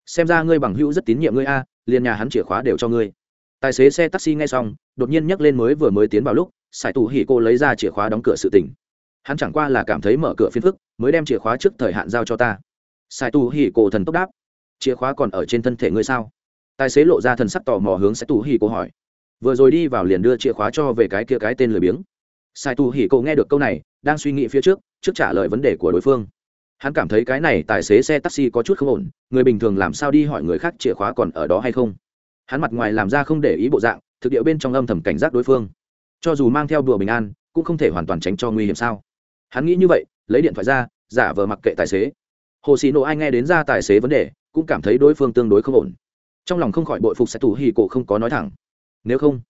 Xem ra ngươi bằng hữu rất tín nhiệm ngươi a, liền nhà hắn chìa khóa đều cho ngươi. Tài xế xe taxi nghe xong đột nhiên nhắc lên mới vừa mới tiến vào lúc sài tù hỉ cô lấy ra chìa khóa đóng cửa sự tình. Hắn chẳng qua là cảm thấy mở cửa phiên phức, mới đem chìa khóa trước thời hạn giao cho ta. Sai tu hỉ Cô thần tốc đáp. Chìa khóa còn ở trên thân thể ngươi sao? Tài xế lộ ra thần sắc tò mò hướng sai tu hỉ Cô hỏi. Vừa rồi đi vào liền đưa chìa khóa cho về cái kia cái tên lười biếng. Sai tu hỉ Cô nghe được câu này, đang suy nghĩ phía trước trước trả lời vấn đề của đối phương. Hắn cảm thấy cái này tài xế xe taxi có chút không ổn, người bình thường làm sao đi hỏi người khác chìa khóa còn ở đó hay không? Hắn mặt ngoài làm ra không để ý bộ dạng thực địa bên trong âm thầm cảnh giác đối phương. Cho dù mang theo đùa bình an, cũng không thể hoàn toàn tránh cho nguy hiểm sao? Hắn nghĩ như vậy, lấy điện thoại ra, giả vờ mặc kệ tài xế. Hồ xì nộ ai nghe đến ra tài xế vấn đề, cũng cảm thấy đối phương tương đối không ổn. Trong lòng không khỏi bội phục sẽ tù hì cổ không có nói thẳng. Nếu không,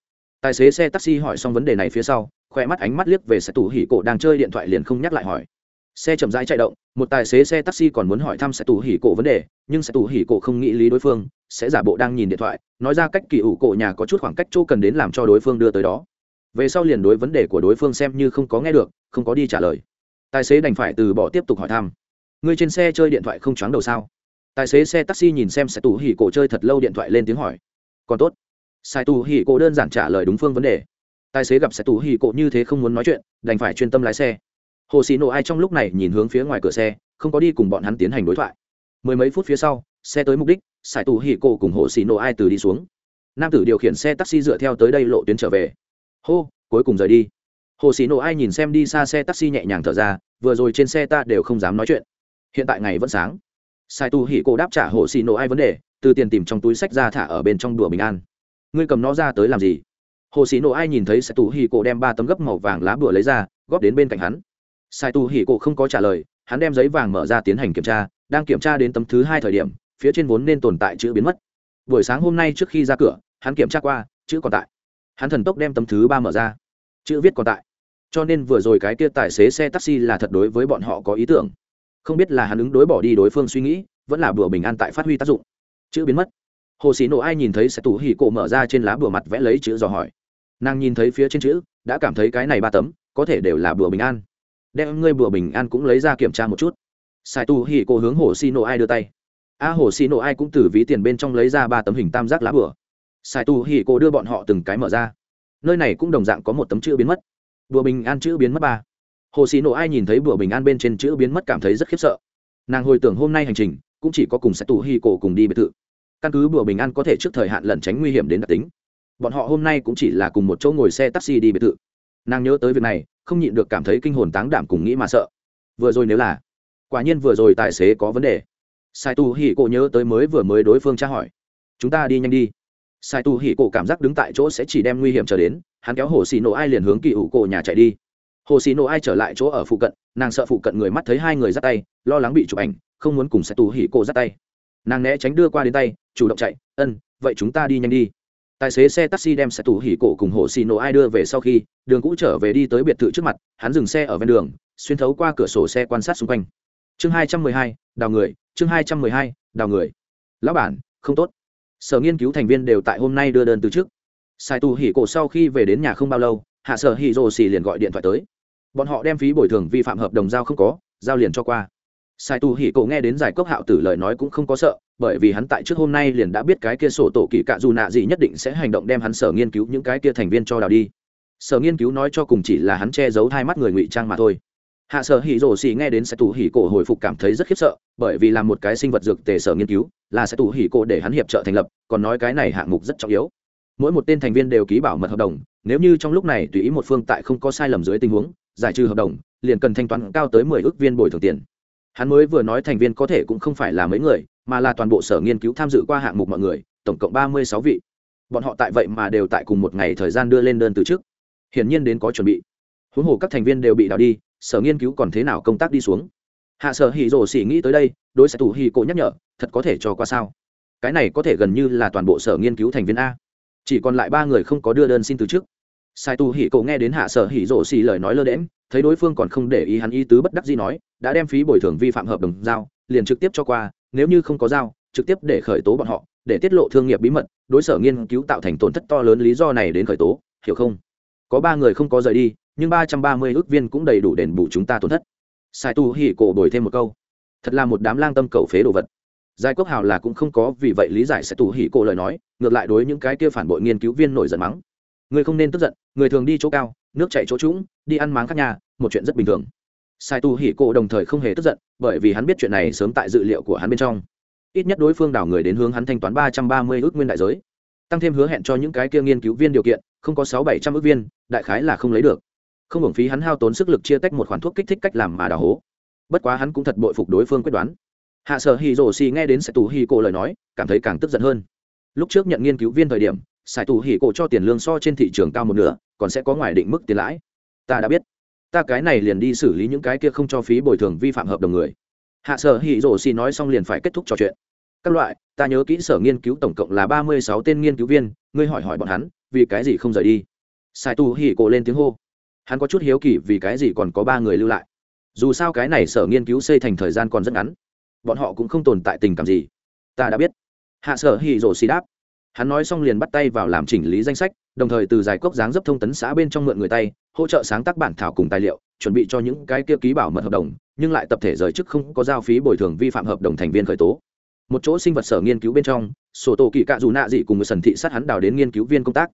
tài xế xe taxi hỏi xong vấn đề này phía sau khoe mắt ánh mắt liếc về sẽ tù hì cổ đang chơi điện thoại liền không nhắc lại hỏi xe chậm rãi chạy động, một tài xế xe taxi còn muốn hỏi thăm sẽ tù hỉ cổ vấn đề, nhưng sẽ tù hỉ cổ không nghĩ lý đối phương, sẽ giả bộ đang nhìn điện thoại, nói ra cách kỳ ủ cổ nhà có chút khoảng cách chỗ cần đến làm cho đối phương đưa tới đó. Về sau liền đối vấn đề của đối phương xem như không có nghe được, không có đi trả lời. Tài xế đành phải từ bỏ tiếp tục hỏi thăm. Người trên xe chơi điện thoại không choáng đầu sao? Tài xế xe taxi nhìn xem sẽ tù hỉ cổ chơi thật lâu điện thoại lên tiếng hỏi. Còn tốt. Sai tù hỉ cổ đơn giản trả lời đúng phương vấn đề. Tài xế gặp sẽ tù hỉ cổ như thế không muốn nói chuyện, đành phải chuyên tâm lái xe hồ xì nổ ai trong lúc này nhìn hướng phía ngoài cửa xe, không có đi cùng bọn hắn tiến hành đối thoại. Mười mấy phút phía sau, xe tới mục đích, sải tù hỉ cổ cùng hồ xì nổ ai từ đi xuống. Nam tử điều khiển xe taxi dựa theo tới đây lộ tuyến trở về. Hô, cuối cùng rời đi. Hồ xì nổ ai nhìn xem đi xa xe taxi nhẹ nhàng thở ra, vừa rồi trên xe ta đều không dám nói chuyện. Hiện tại ngày vẫn sáng. Sai tu hỉ cổ đáp trả hồ xì nổ ai vấn đề, từ tiền tìm trong túi sách ra thả ở bên trong đùa bình an. Ngươi cầm nó ra tới làm gì? Hồ xì nổ ai nhìn thấy sai tu hỉ cổ đem ba tấm gấp màu vàng lá bùa lấy ra, góp đến bên cạnh hắn sai tu hỉ cổ không có trả lời, hắn đem giấy vàng mở ra tiến hành kiểm tra, đang kiểm tra đến tấm thứ hai thời điểm, phía trên vốn nên tồn tại chữ biến mất. Buổi sáng hôm nay trước khi ra cửa, hắn kiểm tra qua, chữ còn tại. Hắn thần tốc đem tấm thứ ba mở ra. Chữ viết còn tại. Cho nên vừa rồi cái kia tài xế xe taxi là thật đối với bọn họ có ý tưởng. Không biết là hắn ứng đối bỏ đi đối phương suy nghĩ, vẫn là bùa bình an tại phát huy tác dụng. Chữ biến mất. Hồ sĩ nổ ai nhìn thấy sẽ tủ hỉ cổ mở ra trên lá bùa mặt vẽ lấy chữ dò hỏi. Nàng nhìn thấy phía trên chữ, đã cảm thấy cái này ba tấm, có thể đều là bùa bình an đem ngươi bùa bình an cũng lấy ra kiểm tra một chút. Sai tu hỉ cô hướng hồ sĩ nổ ai đưa tay. A hồ sĩ nổ ai cũng từ ví tiền bên trong lấy ra ba tấm hình tam giác lá bùa. Sai tu hỉ cô đưa bọn họ từng cái mở ra. Nơi này cũng đồng dạng có một tấm chữ biến mất. Bùa bình an chữ biến mất ba. Hồ sĩ nổ ai nhìn thấy bùa bình an bên trên chữ biến mất cảm thấy rất khiếp sợ. Nàng hồi tưởng hôm nay hành trình, cũng chỉ có cùng sai tu hi cô cùng đi biệt thự. Căn cứ bùa bình an có thể trước thời hạn lẩn tránh nguy hiểm đến đặc tính. Bọn họ hôm nay cũng chỉ là cùng một chỗ ngồi xe taxi đi biệt thự nàng nhớ tới việc này, không nhịn được cảm thấy kinh hồn táng đảm cùng nghĩ mà sợ. Vừa rồi nếu là, quả nhiên vừa rồi tài xế có vấn đề. Sai tu hỉ cổ nhớ tới mới vừa mới đối phương tra hỏi. Chúng ta đi nhanh đi. Sai tu hỉ cổ cảm giác đứng tại chỗ sẽ chỉ đem nguy hiểm trở đến, hắn kéo hồ xì nổ ai liền hướng kỳ ủ cổ nhà chạy đi. Hồ xì nổ ai trở lại chỗ ở phụ cận, nàng sợ phụ cận người mắt thấy hai người dắt tay, lo lắng bị chụp ảnh, không muốn cùng sai tu hỉ cổ dắt tay. Nàng né tránh đưa qua đến tay, chủ động chạy, ân, vậy chúng ta đi nhanh đi tài xế xe taxi đem xe tủ hỉ cổ cùng hồ xì nổ ai đưa về sau khi, đường cũ trở về đi tới biệt thự trước mặt, hắn dừng xe ở ven đường, xuyên thấu qua cửa sổ xe quan sát xung quanh. Chương hai trăm mười hai, đào người, chương hai trăm mười hai, đào người. Lão bản, không tốt. Sở nghiên cứu thành viên đều tại hôm nay đưa đơn từ trước. Sai tù hỉ cổ sau khi về đến nhà không bao lâu, hạ sở hỉ rồ xì liền gọi điện thoại tới. Bọn họ đem phí bồi thường vi phạm hợp đồng giao không có, giao liền cho qua sai Tu hỉ cổ nghe đến giải cốc hạo tử lời nói cũng không có sợ, bởi vì hắn tại trước hôm nay liền đã biết cái kia sổ tổ kỳ cạ dù nạ gì nhất định sẽ hành động đem hắn sở nghiên cứu những cái kia thành viên cho đào đi. Sở nghiên cứu nói cho cùng chỉ là hắn che giấu hai mắt người ngụy trang mà thôi. Hạ sở hỉ rổ xì nghe đến Sai tù hỉ cổ hồi phục cảm thấy rất khiếp sợ, bởi vì là một cái sinh vật dược tề sở nghiên cứu, là Sai tù hỉ cổ để hắn hiệp trợ thành lập, còn nói cái này hạng mục rất trọng yếu. Mỗi một tên thành viên đều ký bảo mật hợp đồng, nếu như trong lúc này tùy ý một phương tại không có sai lầm dưới tình huống, giải trừ hợp đồng, liền cần thanh toán cao tới mười ước viên bồi thường tiền hắn mới vừa nói thành viên có thể cũng không phải là mấy người, mà là toàn bộ sở nghiên cứu tham dự qua hạng mục mọi người, tổng cộng ba mươi sáu vị. Bọn họ tại vậy mà đều tại cùng một ngày thời gian đưa lên đơn từ trước. Hiển nhiên đến có chuẩn bị. Huống hồ các thành viên đều bị đào đi, sở nghiên cứu còn thế nào công tác đi xuống. Hạ sở hỉ rồ xỉ nghĩ tới đây, đối sẽ tù hỉ cổ nhắc nhở, thật có thể cho qua sao? Cái này có thể gần như là toàn bộ sở nghiên cứu thành viên a. Chỉ còn lại ba người không có đưa đơn xin từ chức sai tu hỉ cổ nghe đến hạ sở hỉ rổ xì lời nói lơ đễm thấy đối phương còn không để ý hắn ý tứ bất đắc gì nói, đã đem phí bồi thường vi phạm hợp đồng giao, liền trực tiếp cho qua, nếu như không có giao, trực tiếp để khởi tố bọn họ, để tiết lộ thương nghiệp bí mật, đối sở nghiên cứu tạo thành tổn thất to lớn lý do này đến khởi tố, hiểu không? Có ba người không có rời đi, nhưng ba trăm ba mươi ước viên cũng đầy đủ đền bù chúng ta tổn thất. Sai tu hỉ cổ đổi thêm một câu, thật là một đám lang tâm cầu phế đồ vật. Giai quốc hào là cũng không có vì vậy lý giải sẽ tù hỉ cổ lời nói, ngược lại đối những cái kia phản bội nghiên cứu viên nổi giận mắng người không nên tức giận, người thường đi chỗ cao, nước chạy chỗ trũng, đi ăn máng khác nhà, một chuyện rất bình thường. Sai tu hỉ cổ đồng thời không hề tức giận, bởi vì hắn biết chuyện này sớm tại dự liệu của hắn bên trong. Ít nhất đối phương đảo người đến hướng hắn thanh toán ba trăm ba mươi ước nguyên đại giới, tăng thêm hứa hẹn cho những cái kia nghiên cứu viên điều kiện, không có sáu bảy trăm ước viên, đại khái là không lấy được. Không hưởng phí hắn hao tốn sức lực chia tách một khoản thuốc kích thích cách làm mà đào hố. Bất quá hắn cũng thật bội phục đối phương quyết đoán. Hạ sở hì rổ xì nghe đến sai tù hì cổ lời nói, cảm thấy càng tức giận hơn. Lúc trước nhận nghiên cứu viên thời điểm sai tù hỉ cổ cho tiền lương so trên thị trường cao một nửa, còn sẽ có ngoài định mức tiền lãi. Ta đã biết. Ta cái này liền đi xử lý những cái kia không cho phí bồi thường vi phạm hợp đồng người. Hạ sở hỉ rổ xì nói xong liền phải kết thúc trò chuyện. Các loại, ta nhớ kỹ sở nghiên cứu tổng cộng là ba mươi sáu tên nghiên cứu viên, ngươi hỏi hỏi bọn hắn, vì cái gì không rời đi? Sai tù hỉ cổ lên tiếng hô. Hắn có chút hiếu kỳ vì cái gì còn có ba người lưu lại. Dù sao cái này sở nghiên cứu xây thành thời gian còn rất ngắn. Bọn họ cũng không tồn tại tình cảm gì. Ta đã biết. Hạ sở hỉ rổ xì đáp hắn nói xong liền bắt tay vào làm chỉnh lý danh sách, đồng thời từ giải cốc dáng dấp thông tấn xã bên trong mượn người tay, hỗ trợ sáng tác bản thảo cùng tài liệu, chuẩn bị cho những cái kia ký bảo mật hợp đồng, nhưng lại tập thể rời chức không có giao phí bồi thường vi phạm hợp đồng thành viên khởi tố. Một chỗ sinh vật sở nghiên cứu bên trong, sổ tổ kỳ cạ dù nạ dị cùng người sần thị sát hắn đào đến nghiên cứu viên công tác.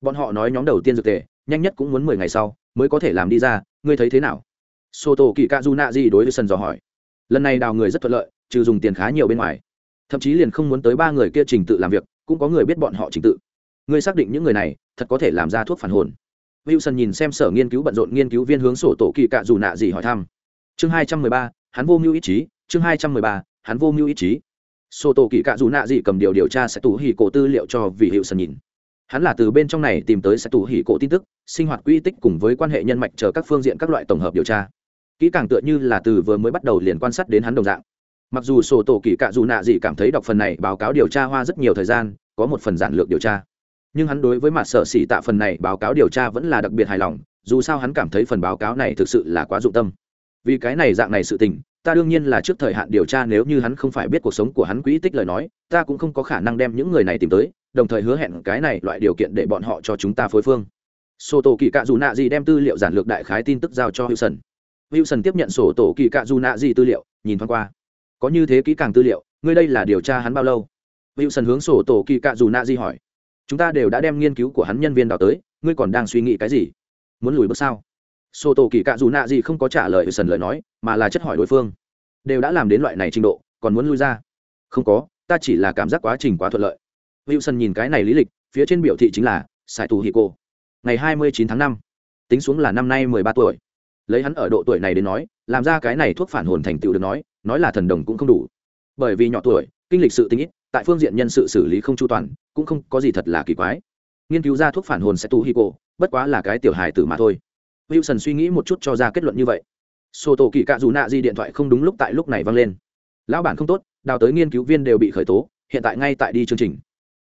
Bọn họ nói nhóm đầu tiên dược tề, nhanh nhất cũng muốn mười ngày sau, mới có thể làm đi ra, ngươi thấy thế nào? Sổ tổ kỳ cạ dù nạ dị đối với sần dò hỏi. Lần này đào người rất thuận lợi, trừ dùng tiền khá nhiều bên ngoài. Thậm chí liền không muốn tới ba người kia trình tự làm việc cũng có người biết bọn họ trình tự. Ngươi xác định những người này, thật có thể làm ra thuốc phản hồn. Wilson nhìn xem sở nghiên cứu bận rộn nghiên cứu viên hướng sổ tổ kỳ cạ dù nạ gì hỏi thăm. Chương hai trăm mười ba, hắn vô mưu ý chí, chương hai trăm mười ba, hắn vô mưu ý chí. Sổ tổ kỳ cạ dù nạ gì cầm điều điều tra sẽ tủ hỉ cổ tư liệu cho vị sân nhìn. Hắn là từ bên trong này tìm tới sẽ tủ hỉ cổ tin tức, sinh hoạt quy tích cùng với quan hệ nhân mạch chờ các phương diện các loại tổng hợp điều tra. Kỹ càng tựa như là từ vừa mới bắt đầu liền quan sát đến hắn đồng dạng mặc dù sổ tổ kỳ cạ dù nạ gì cảm thấy đọc phần này báo cáo điều tra hoa rất nhiều thời gian, có một phần giản lược điều tra. Nhưng hắn đối với mặt sở xỉ tạ phần này báo cáo điều tra vẫn là đặc biệt hài lòng, dù sao hắn cảm thấy phần báo cáo này thực sự là quá dụng tâm. Vì cái này dạng này sự tình, ta đương nhiên là trước thời hạn điều tra nếu như hắn không phải biết cuộc sống của hắn quỹ tích lời nói, ta cũng không có khả năng đem những người này tìm tới, đồng thời hứa hẹn cái này loại điều kiện để bọn họ cho chúng ta phối phương. Sổ tổ kỳ cạ dù nạ gì đem tư liệu giản lược đại khái tin tức giao cho wilson. Wilson tiếp nhận sổ tổ kỳ cạ dù nạ gì tư liệu, nhìn thoáng qua có như thế kỹ càng tư liệu, ngươi đây là điều tra hắn bao lâu? Wilson hướng sổ tổ kỳ cạ dù nạ di hỏi. Chúng ta đều đã đem nghiên cứu của hắn nhân viên đào tới, ngươi còn đang suy nghĩ cái gì? Muốn lùi bước sao? Sổ tổ kỳ cạ dù nạ di không có trả lời sần lời nói, mà là chất hỏi đối phương. Đều đã làm đến loại này trình độ, còn muốn lui ra? Không có, ta chỉ là cảm giác quá trình quá thuận lợi. Wilson nhìn cái này lý lịch, phía trên biểu thị chính là sài tù hì cô. Ngày hai mươi chín tháng năm, tính xuống là năm nay mười ba tuổi. Lấy hắn ở độ tuổi này đến nói, làm ra cái này thuốc phản hồn thành tựu được nói nói là thần đồng cũng không đủ. Bởi vì nhỏ tuổi, kinh lịch sự tinh ít, tại phương diện nhân sự xử lý không chu toàn, cũng không có gì thật là kỳ quái. Nghiên cứu ra thuốc phản hồn sẽ tu hi cô bất quá là cái tiểu hài tử mà thôi. Wilson suy nghĩ một chút cho ra kết luận như vậy. Sổ tổ kỳ cạ dù nạ di điện thoại không đúng lúc tại lúc này vang lên. Lão bản không tốt, đào tới nghiên cứu viên đều bị khởi tố, hiện tại ngay tại đi chương trình.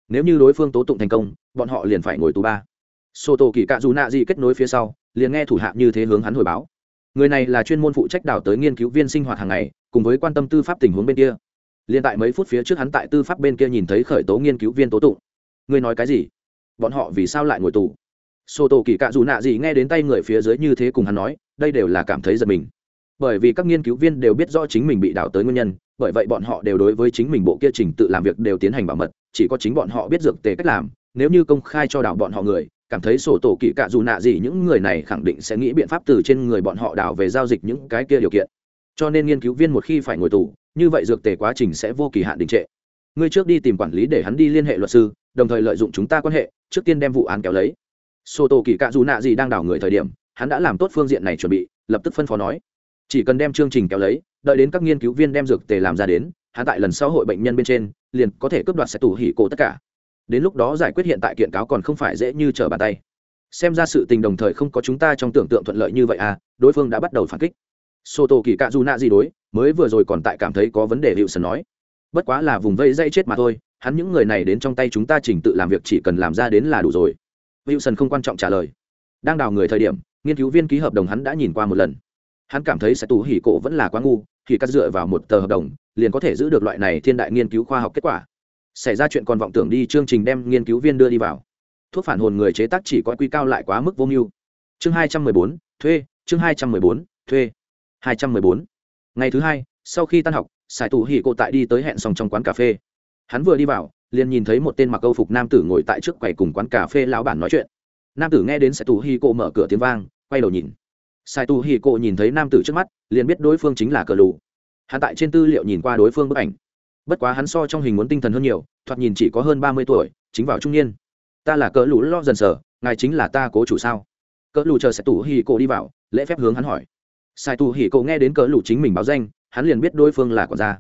Nếu như đối phương tố tụng thành công, bọn họ liền phải ngồi tù ba. Sổ tổ kỳ cạ dù nạ di kết nối phía sau, liền nghe thủ hạ như thế hướng hắn hồi báo người này là chuyên môn phụ trách đào tới nghiên cứu viên sinh hoạt hàng ngày, cùng với quan tâm tư pháp tình huống bên kia. Liền tại mấy phút phía trước hắn tại tư pháp bên kia nhìn thấy khởi tố nghiên cứu viên tố tụng ngươi nói cái gì? Bọn họ vì sao lại ngồi tù? Sô tổ kỳ cạ dù nạ gì nghe đến tay người phía dưới như thế cùng hắn nói, đây đều là cảm thấy giật mình. Bởi vì các nghiên cứu viên đều biết rõ chính mình bị đào tới nguyên nhân, bởi vậy bọn họ đều đối với chính mình bộ kia trình tự làm việc đều tiến hành bảo mật, chỉ có chính bọn họ biết dược tề cách làm, nếu như công khai cho đảo bọn họ người cảm thấy sổ tổ kỳ cạ dù nạ gì những người này khẳng định sẽ nghĩ biện pháp từ trên người bọn họ đảo về giao dịch những cái kia điều kiện. Cho nên nghiên cứu viên một khi phải ngồi tù, như vậy dược tề quá trình sẽ vô kỳ hạn đình trệ. Ngươi trước đi tìm quản lý để hắn đi liên hệ luật sư, đồng thời lợi dụng chúng ta quan hệ, trước tiên đem vụ án kéo lấy. Sổ tổ kỳ cạ dù nạ gì đang đảo người thời điểm, hắn đã làm tốt phương diện này chuẩn bị, lập tức phân phó nói. Chỉ cần đem chương trình kéo lấy, đợi đến các nghiên cứu viên đem dược tề làm ra đến, hắn tại lần sau hội bệnh nhân bên trên, liền có thể cướp đoạt sẽ tù hỉ cổ tất cả đến lúc đó giải quyết hiện tại kiện cáo còn không phải dễ như trở bàn tay. Xem ra sự tình đồng thời không có chúng ta trong tưởng tượng thuận lợi như vậy à đối phương đã bắt đầu phản kích. Sô tô kỳ cạ dù nạ gì đối, mới vừa rồi còn tại cảm thấy có vấn đề hiệu sần nói. Bất quá là vùng vây dây chết mà thôi, hắn những người này đến trong tay chúng ta chỉnh tự làm việc chỉ cần làm ra đến là đủ rồi. Wilson không quan trọng trả lời. Đang đào người thời điểm, nghiên cứu viên ký hợp đồng hắn đã nhìn qua một lần. Hắn cảm thấy sẽ tù hỉ cổ vẫn là quá ngu, thì cắt dựa vào một tờ hợp đồng, liền có thể giữ được loại này thiên đại nghiên cứu khoa học kết quả xảy ra chuyện còn vọng tưởng đi, chương trình đem nghiên cứu viên đưa đi vào. Thuốc phản hồn người chế tác chỉ có quy cao lại quá mức vô mưu. Chương hai trăm mười bốn, thuê, chương hai trăm mười bốn, thuê, hai trăm mười bốn. Ngày thứ hai, sau khi tan học sài tù hỉ cộ tại đi tới hẹn xong trong quán cà phê. Hắn vừa đi vào, liền nhìn thấy một tên mặc câu phục nam tử ngồi tại trước quầy cùng quán cà phê lão bản nói chuyện. Nam tử nghe đến sài tù hỉ cộ mở cửa tiếng vang, quay đầu nhìn. Sài tù hỉ cộ nhìn thấy nam tử trước mắt, liền biết đối phương chính là cờ lù. Hắn tại trên tư liệu nhìn qua đối phương bức ảnh bất quá hắn so trong hình muốn tinh thần hơn nhiều, thoạt nhìn chỉ có hơn ba mươi tuổi, chính vào trung niên. Ta là cỡ lũ lo dần sở, ngài chính là ta cố chủ sao? Cỡ lũ chờ sẽ tủ hì cổ đi vào, lễ phép hướng hắn hỏi. Sai tù hì cổ nghe đến cỡ lũ chính mình báo danh, hắn liền biết đối phương là còn ra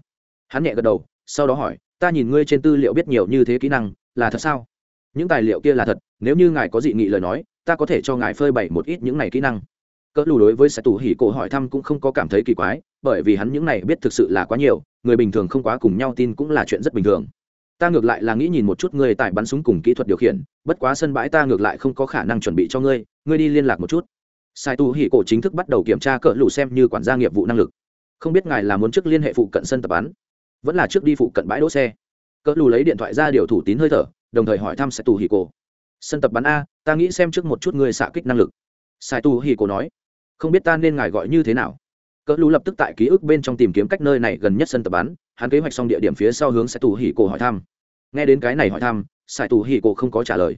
hắn nhẹ gật đầu, sau đó hỏi, ta nhìn ngươi trên tư liệu biết nhiều như thế kỹ năng, là thật sao? Những tài liệu kia là thật, nếu như ngài có dị nghị lời nói, ta có thể cho ngài phơi bày một ít những này kỹ năng. Cỡ lù đối với sai tù hì cổ hỏi thăm cũng không có cảm thấy kỳ quái bởi vì hắn những này biết thực sự là quá nhiều, người bình thường không quá cùng nhau tin cũng là chuyện rất bình thường. Ta ngược lại là nghĩ nhìn một chút ngươi tại bắn súng cùng kỹ thuật điều khiển, bất quá sân bãi ta ngược lại không có khả năng chuẩn bị cho ngươi ngươi đi liên lạc một chút. Sai tu hỉ cổ chính thức bắt đầu kiểm tra cỡ lũ xem như quản gia nghiệp vụ năng lực. Không biết ngài là muốn trước liên hệ phụ cận sân tập bắn, vẫn là trước đi phụ cận bãi đỗ xe. Cỡ lù lấy điện thoại ra điều thủ tín hơi thở, đồng thời hỏi thăm sai tu hỉ cổ. Sân tập bắn a, ta nghĩ xem trước một chút ngươi xạ kích năng lực. Sai tu hỉ cổ nói, không biết ta nên ngài gọi như thế nào cỡ lũ lập tức tại ký ức bên trong tìm kiếm cách nơi này gần nhất sân tập bắn hắn kế hoạch xong địa điểm phía sau hướng Sai tù hỉ cổ hỏi thăm. Nghe đến cái này hỏi thăm sai tù hỉ cổ không có trả lời.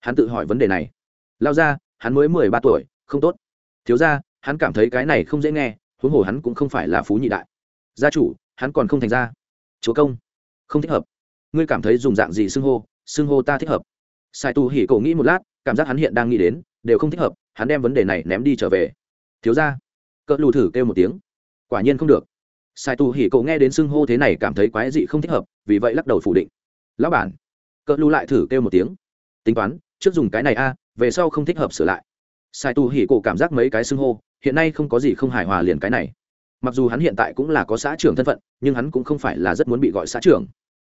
Hắn tự hỏi vấn đề này. Lao ra, hắn mới mười ba tuổi, không tốt. Thiếu ra hắn cảm thấy cái này không dễ nghe, huống hồ hắn cũng không phải là phú nhị đại. Gia chủ, hắn còn không thành ra chúa công, không thích hợp. Ngươi cảm thấy dùng dạng gì xưng hô xưng hô ta thích hợp? Sai tu hỉ cổ nghĩ một lát, cảm giác hắn hiện đang nghĩ đến, đều không thích hợp, hắn đem vấn đề này ném đi trở về. Thiếu ra cỡ lù thử kêu một tiếng. Quả nhiên không được. Sai tu hỉ cổ nghe đến xưng hô thế này cảm thấy quái dị không thích hợp, vì vậy lắc đầu phủ định. Lão bản, cỡ lù lại thử kêu một tiếng. Tính toán, trước dùng cái này a, về sau không thích hợp sửa lại. Sai tu hỉ cổ cảm giác mấy cái xưng hô, hiện nay không có gì không hài hòa liền cái này. Mặc dù hắn hiện tại cũng là có xã trưởng thân phận, nhưng hắn cũng không phải là rất muốn bị gọi xã trưởng.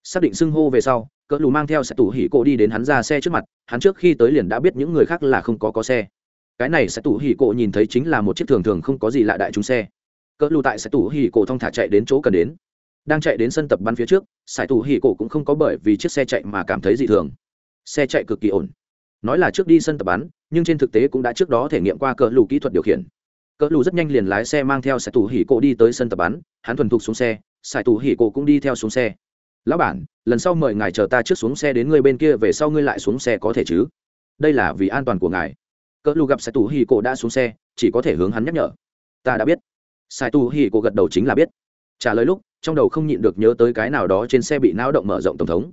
Xác định xưng hô về sau, cỡ lù mang theo sẽ tủ hỉ cổ đi đến hắn ra xe trước mặt, hắn trước khi tới liền đã biết những người khác là không có có xe cái này sẽ tủ hỉ cổ nhìn thấy chính là một chiếc thường thường không có gì lạ đại chúng xe. Cỡ lù tại sẽ tủ hỉ cổ thong thả chạy đến chỗ cần đến. Đang chạy đến sân tập bắn phía trước, sải tủ hỉ cổ cũng không có bởi vì chiếc xe chạy mà cảm thấy dị thường. Xe chạy cực kỳ ổn. Nói là trước đi sân tập bắn, nhưng trên thực tế cũng đã trước đó thể nghiệm qua cỡ lù kỹ thuật điều khiển. Cỡ lù rất nhanh liền lái xe mang theo sải tủ hỉ cổ đi tới sân tập bắn, hắn thuần thục xuống xe, sải tủ hỉ cổ cũng đi theo xuống xe. Lão bản, lần sau mời ngài chờ ta trước xuống xe đến người bên kia, về sau ngươi lại xuống xe có thể chứ? Đây là vì an toàn của ngài cỡ lù gặp sai tù hỉ cổ đã xuống xe, chỉ có thể hướng hắn nhắc nhở. Ta đã biết. Sai tù hỉ cổ gật đầu chính là biết. Trả lời lúc, trong đầu không nhịn được nhớ tới cái nào đó trên xe bị não động mở rộng tổng thống.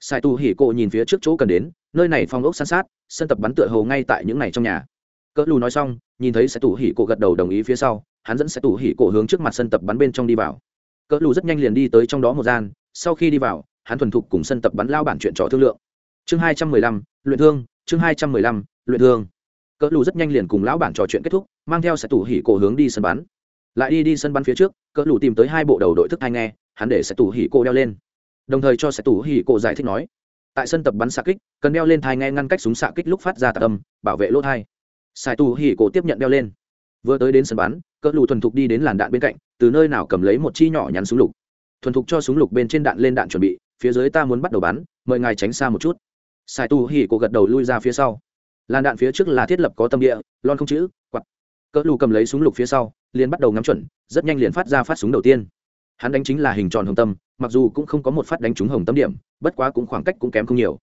Sai tu hỉ cổ nhìn phía trước chỗ cần đến, nơi này phong ốc san sát, sân tập bắn tựa hầu ngay tại những này trong nhà. Cỡ lù nói xong, nhìn thấy sai tu hỉ cổ gật đầu đồng ý phía sau, hắn dẫn sai tu hỉ cổ hướng trước mặt sân tập bắn bên trong đi vào. Cỡ lù rất nhanh liền đi tới trong đó một gian, sau khi đi vào, hắn thuần thục cùng sân tập bắn lao bản chuyện trò thương lượng. Chương hai trăm mười lăm, luyện thương, chương hai trăm mười lăm, luyện thương cỡ lù rất nhanh liền cùng lão bản trò chuyện kết thúc, mang theo sẽ tủ hỉ cổ hướng đi sân bắn. Lại đi đi sân bắn phía trước, cỡ lù tìm tới hai bộ đầu đội thức hay nghe, hắn để sẽ tủ hỉ cổ đeo lên. Đồng thời cho sẽ tủ hỉ cổ giải thích nói, tại sân tập bắn xạ kích, cần đeo lên thai nghe ngăn cách súng xạ kích lúc phát ra tạc âm, bảo vệ lỗ thai. Sai tu hỉ cổ tiếp nhận đeo lên. Vừa tới đến sân bắn, cỡ lù thuần thục đi đến làn đạn bên cạnh, từ nơi nào cầm lấy một chi nhỏ nhắn súng lục. Thuần thục cho súng lục bên trên đạn lên đạn chuẩn bị, phía dưới ta muốn bắt đầu bắn, mời ngài tránh xa một chút. Sai tu hỉ cổ gật đầu lui ra phía sau làn đạn phía trước là thiết lập có tâm địa, lon không chữ quặt cỡ lù cầm lấy súng lục phía sau, liền bắt đầu ngắm chuẩn, rất nhanh liền phát ra phát súng đầu tiên. Hắn đánh chính là hình tròn hồng tâm, mặc dù cũng không có một phát đánh trúng hồng tâm điểm, bất quá cũng khoảng cách cũng kém không nhiều.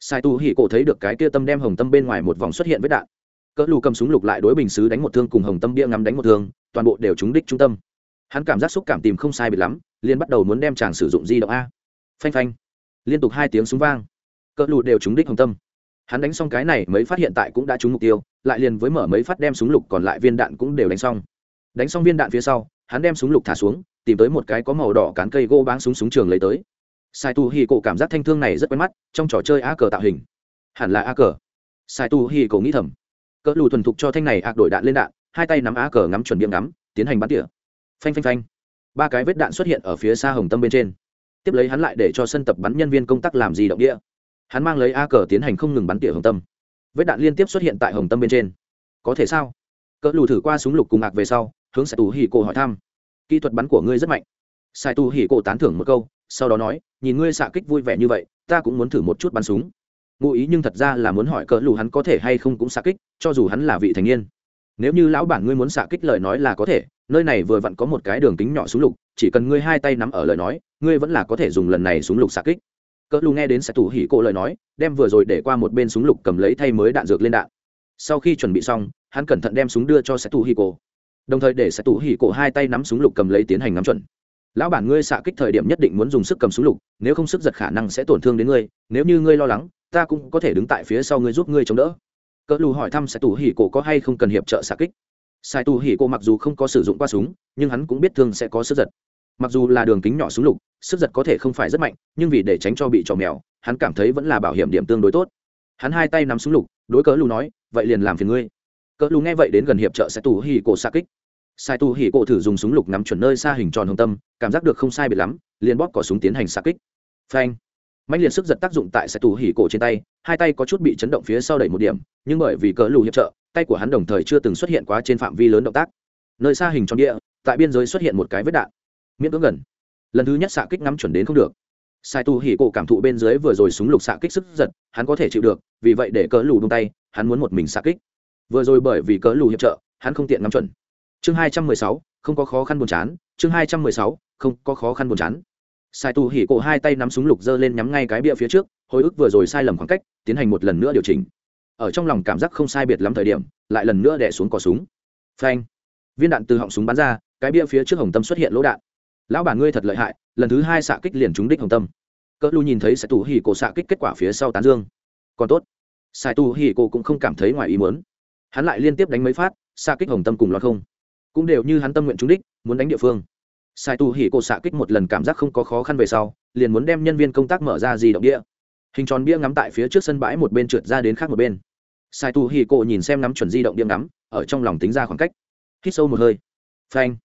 Sai tu hỉ cổ thấy được cái kia tâm đem hồng tâm bên ngoài một vòng xuất hiện với đạn. Cỡ lù cầm súng lục lại đối bình xứ đánh một thương cùng hồng tâm bia ngắm đánh một thương, toàn bộ đều trúng đích trung tâm. Hắn cảm giác xúc cảm tìm không sai biệt lắm, liền bắt đầu muốn đem chàng sử dụng di động a. Phanh phanh. Liên tục hai tiếng súng vang. Cỡ lù đều trúng đích hồng tâm hắn đánh xong cái này mới phát hiện tại cũng đã trúng mục tiêu, lại liền với mở mấy phát đem súng lục còn lại viên đạn cũng đều đánh xong. Đánh xong viên đạn phía sau, hắn đem súng lục thả xuống, tìm tới một cái có màu đỏ cán cây gỗ báng súng súng trường lấy tới. Sai tu hi cổ cảm giác thanh thương này rất quen mắt, trong trò chơi a cờ tạo hình. Hẳn là a cờ. Sai tu hi cổ nghĩ thầm. Cỡ lù thuần thục cho thanh này ạc đổi đạn lên đạn, hai tay nắm a cờ ngắm chuẩn biếm ngắm, tiến hành bắn tỉa. Phanh phanh phanh. Ba cái vết đạn xuất hiện ở phía xa hồng tâm bên trên. Tiếp lấy hắn lại để cho sân tập bắn nhân viên công tác làm gì động địa hắn mang lấy a cờ tiến hành không ngừng bắn tỉa hồng tâm. Vết đạn liên tiếp xuất hiện tại hồng tâm bên trên. Có thể sao? Cỡ lù thử qua súng lục cùng ngạc về sau, hướng sai tù hỉ cổ hỏi thăm. Kỹ thuật bắn của ngươi rất mạnh. Sai tù hỉ cổ tán thưởng một câu, sau đó nói, nhìn ngươi xạ kích vui vẻ như vậy, ta cũng muốn thử một chút bắn súng. Ngụ ý nhưng thật ra là muốn hỏi cỡ lù hắn có thể hay không cũng xạ kích, cho dù hắn là vị thành niên. Nếu như lão bản ngươi muốn xạ kích lời nói là có thể, nơi này vừa vặn có một cái đường kính nhỏ súng lục, chỉ cần ngươi hai tay nắm ở lời nói, ngươi vẫn là có thể dùng lần này súng lục xạ kích cỡ lù nghe đến sẽ tù hỉ cổ lời nói, đem vừa rồi để qua một bên súng lục cầm lấy thay mới đạn dược lên đạn. Sau khi chuẩn bị xong, hắn cẩn thận đem súng đưa cho sẽ tù hỉ cổ. Đồng thời để sẽ tù hỉ cổ hai tay nắm súng lục cầm lấy tiến hành ngắm chuẩn. Lão bản, ngươi xạ kích thời điểm nhất định muốn dùng sức cầm súng lục, nếu không sức giật khả năng sẽ tổn thương đến ngươi, nếu như ngươi lo lắng, ta cũng có thể đứng tại phía sau ngươi giúp ngươi chống đỡ. Cỡ lù hỏi thăm sẽ tù hỉ cổ có hay không cần hiệp trợ xạ kích. Sai tù hỉ cổ mặc dù không có sử dụng qua súng, nhưng hắn cũng biết thương sẽ có sức giật. Mặc dù là đường kính nhỏ súng lục sức giật có thể không phải rất mạnh, nhưng vì để tránh cho bị trò mèo, hắn cảm thấy vẫn là bảo hiểm điểm tương đối tốt. Hắn hai tay nắm súng lục, đối cỡ lù nói, vậy liền làm phiền ngươi. Cỡ lù nghe vậy đến gần hiệp trợ sẽ tù hỉ cổ xa kích. Sai tu hỉ cổ thử dùng súng lục nắm chuẩn nơi xa hình tròn hồng tâm, cảm giác được không sai biệt lắm, liền bóp cỏ súng tiến hành xa kích. Phanh. Mạnh liệt sức giật tác dụng tại sai tù hỉ cổ trên tay, hai tay có chút bị chấn động phía sau đẩy một điểm, nhưng bởi vì cỡ lù hiệp trợ, tay của hắn đồng thời chưa từng xuất hiện quá trên phạm vi lớn động tác. Nơi xa hình tròn địa, tại biên giới xuất hiện một cái vết đạn. Miễn cưỡng gần lần thứ nhất xạ kích ngắm chuẩn đến không được. Sai tu hỉ cổ cảm thụ bên dưới vừa rồi súng lục xạ kích sức giật, hắn có thể chịu được, vì vậy để cỡ lù đung tay, hắn muốn một mình xạ kích. Vừa rồi bởi vì cỡ lù hiệp trợ, hắn không tiện ngắm chuẩn. Chương hai trăm mười sáu, không có khó khăn buồn chán. Chương hai trăm mười sáu, không có khó khăn buồn chán. Sai tu hỉ cổ hai tay nắm súng lục giơ lên nhắm ngay cái bia phía trước, hồi ức vừa rồi sai lầm khoảng cách, tiến hành một lần nữa điều chỉnh. Ở trong lòng cảm giác không sai biệt lắm thời điểm, lại lần nữa đẻ xuống cò súng. Phanh! Viên đạn từ họng súng bắn ra, cái bia phía trước hồng tâm xuất hiện lỗ đạn lão bản ngươi thật lợi hại, lần thứ hai xạ kích liền trúng đích hồng tâm. Cỡ lu nhìn thấy sai tu hỉ cổ xạ kích kết quả phía sau tán dương. Còn tốt. Sai tu hỉ cổ cũng không cảm thấy ngoài ý muốn. Hắn lại liên tiếp đánh mấy phát, xạ kích hồng tâm cùng loạt không. Cũng đều như hắn tâm nguyện trúng đích, muốn đánh địa phương. Sai tu hỉ cổ xạ kích một lần cảm giác không có khó khăn về sau, liền muốn đem nhân viên công tác mở ra gì động địa. Hình tròn bia ngắm tại phía trước sân bãi một bên trượt ra đến khác một bên. Sai tu hỉ cổ nhìn xem ngắm chuẩn di động bia ngắm, ở trong lòng tính ra khoảng cách. Hít sâu một hơi. Phanh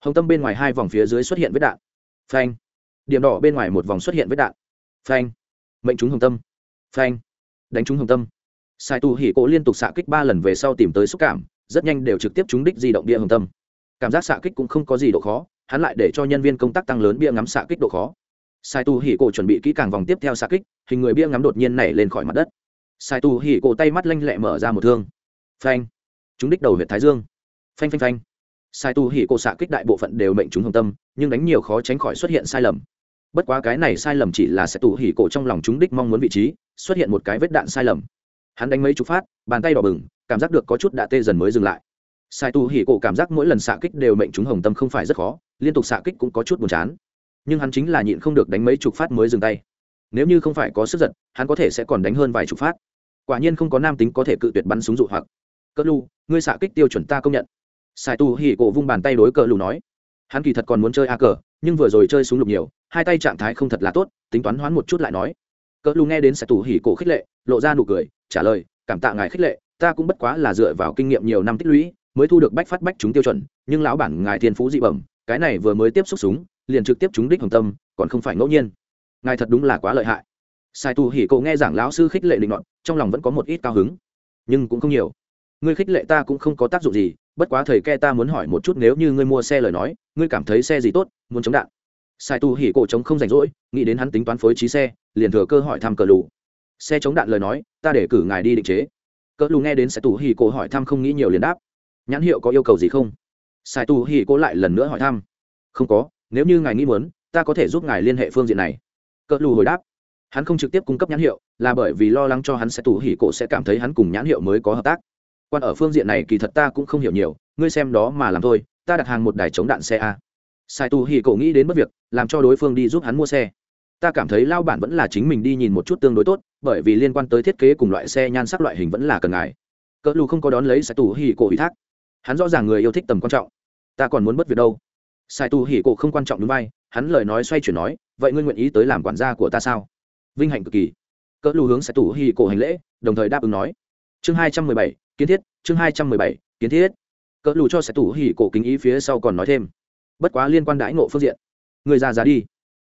hồng tâm bên ngoài hai vòng phía dưới xuất hiện vết đạn. Phanh. Điểm đỏ bên ngoài một vòng xuất hiện vết đạn. Phanh. Mệnh trúng hồng tâm. Phanh. Đánh trúng hồng tâm. Sai tu hỉ cổ liên tục xạ kích ba lần về sau tìm tới xúc cảm, rất nhanh đều trực tiếp trúng đích di động bia hồng tâm. Cảm giác xạ kích cũng không có gì độ khó, hắn lại để cho nhân viên công tác tăng lớn bia ngắm xạ kích độ khó. Sai tu hỉ cổ chuẩn bị kỹ càng vòng tiếp theo xạ kích, hình người bia ngắm đột nhiên nảy lên khỏi mặt đất. Sai tu hỉ cổ tay mắt lanh lẹ mở ra một thương. Phanh. Chúng đích đầu huyện thái dương. Phanh phanh phanh sai tu hỉ cổ xạ kích đại bộ phận đều mệnh chúng hồng tâm, nhưng đánh nhiều khó tránh khỏi xuất hiện sai lầm. Bất quá cái này sai lầm chỉ là sẽ tù hỉ cổ trong lòng chúng đích mong muốn vị trí, xuất hiện một cái vết đạn sai lầm. Hắn đánh mấy chục phát, bàn tay đỏ bừng, cảm giác được có chút đã tê dần mới dừng lại. Sai tu hỉ cổ cảm giác mỗi lần xạ kích đều mệnh chúng hồng tâm không phải rất khó, liên tục xạ kích cũng có chút buồn chán. Nhưng hắn chính là nhịn không được đánh mấy chục phát mới dừng tay. Nếu như không phải có sức giật, hắn có thể sẽ còn đánh hơn vài chục phát. Quả nhiên không có nam tính có thể cự tuyệt bắn súng dụ hoặc. Cỡ lu, ngươi xạ kích tiêu chuẩn ta công nhận sai tu hỉ cổ vung bàn tay đối cờ lù nói, hắn kỳ thật còn muốn chơi a cờ, nhưng vừa rồi chơi súng lục nhiều, hai tay trạng thái không thật là tốt, tính toán hoán một chút lại nói. Cờ lù nghe đến sai tu hỉ cổ khích lệ, lộ ra nụ cười, trả lời, cảm tạ ngài khích lệ, ta cũng bất quá là dựa vào kinh nghiệm nhiều năm tích lũy, mới thu được bách phát bách chúng tiêu chuẩn, nhưng lão bản ngài thiên phú dị bẩm, cái này vừa mới tiếp xúc súng, liền trực tiếp trúng đích hồng tâm, còn không phải ngẫu nhiên. Ngài thật đúng là quá lợi hại. Sai tu hỉ cậu nghe giảng lão sư khích lệ định luận trong lòng vẫn có một ít cao hứng, nhưng cũng không nhiều. Ngươi khích lệ ta cũng không có tác dụng gì bất quá thầy ke ta muốn hỏi một chút nếu như ngươi mua xe lời nói, ngươi cảm thấy xe gì tốt, muốn chống đạn? Sai tu hỉ cổ chống không rảnh rỗi, nghĩ đến hắn tính toán phối trí xe, liền thừa cơ hỏi thăm cờ lù. Xe chống đạn lời nói, ta để cử ngài đi định chế. Cờ lù nghe đến sai tu hỉ cổ hỏi thăm không nghĩ nhiều liền đáp. Nhãn hiệu có yêu cầu gì không? Sai tu hỉ cổ lại lần nữa hỏi thăm. Không có, nếu như ngài nghĩ muốn, ta có thể giúp ngài liên hệ phương diện này. Cờ lù hồi đáp. Hắn không trực tiếp cung cấp nhãn hiệu, là bởi vì lo lắng cho hắn sẽ tù hỉ cổ sẽ cảm thấy hắn cùng nhãn hiệu mới có hợp tác quan ở phương diện này kỳ thật ta cũng không hiểu nhiều, ngươi xem đó mà làm thôi, ta đặt hàng một đài chống đạn xe a. Sai tu hỉ cổ nghĩ đến mất việc, làm cho đối phương đi giúp hắn mua xe. Ta cảm thấy lao bản vẫn là chính mình đi nhìn một chút tương đối tốt, bởi vì liên quan tới thiết kế cùng loại xe nhan sắc loại hình vẫn là cần ngài. Cỡ lù không có đón lấy sai tu hỉ cổ ủy thác. Hắn rõ ràng người yêu thích tầm quan trọng. Ta còn muốn mất việc đâu. Sai tu hỉ cổ không quan trọng đúng vai, hắn lời nói xoay chuyển nói, vậy ngươi nguyện ý tới làm quản gia của ta sao? Vinh hạnh cực kỳ. Cỡ lù hướng sai tu hỉ cổ hành lễ, đồng thời đáp ứng nói. Chương hai trăm mười bảy kiến thiết, chương hai trăm mười bảy, kiến thiết. Cỡ lù cho sai tu hỉ cổ kính ý phía sau còn nói thêm. Bất quá liên quan đãi ngộ phương diện. Người ra giá đi.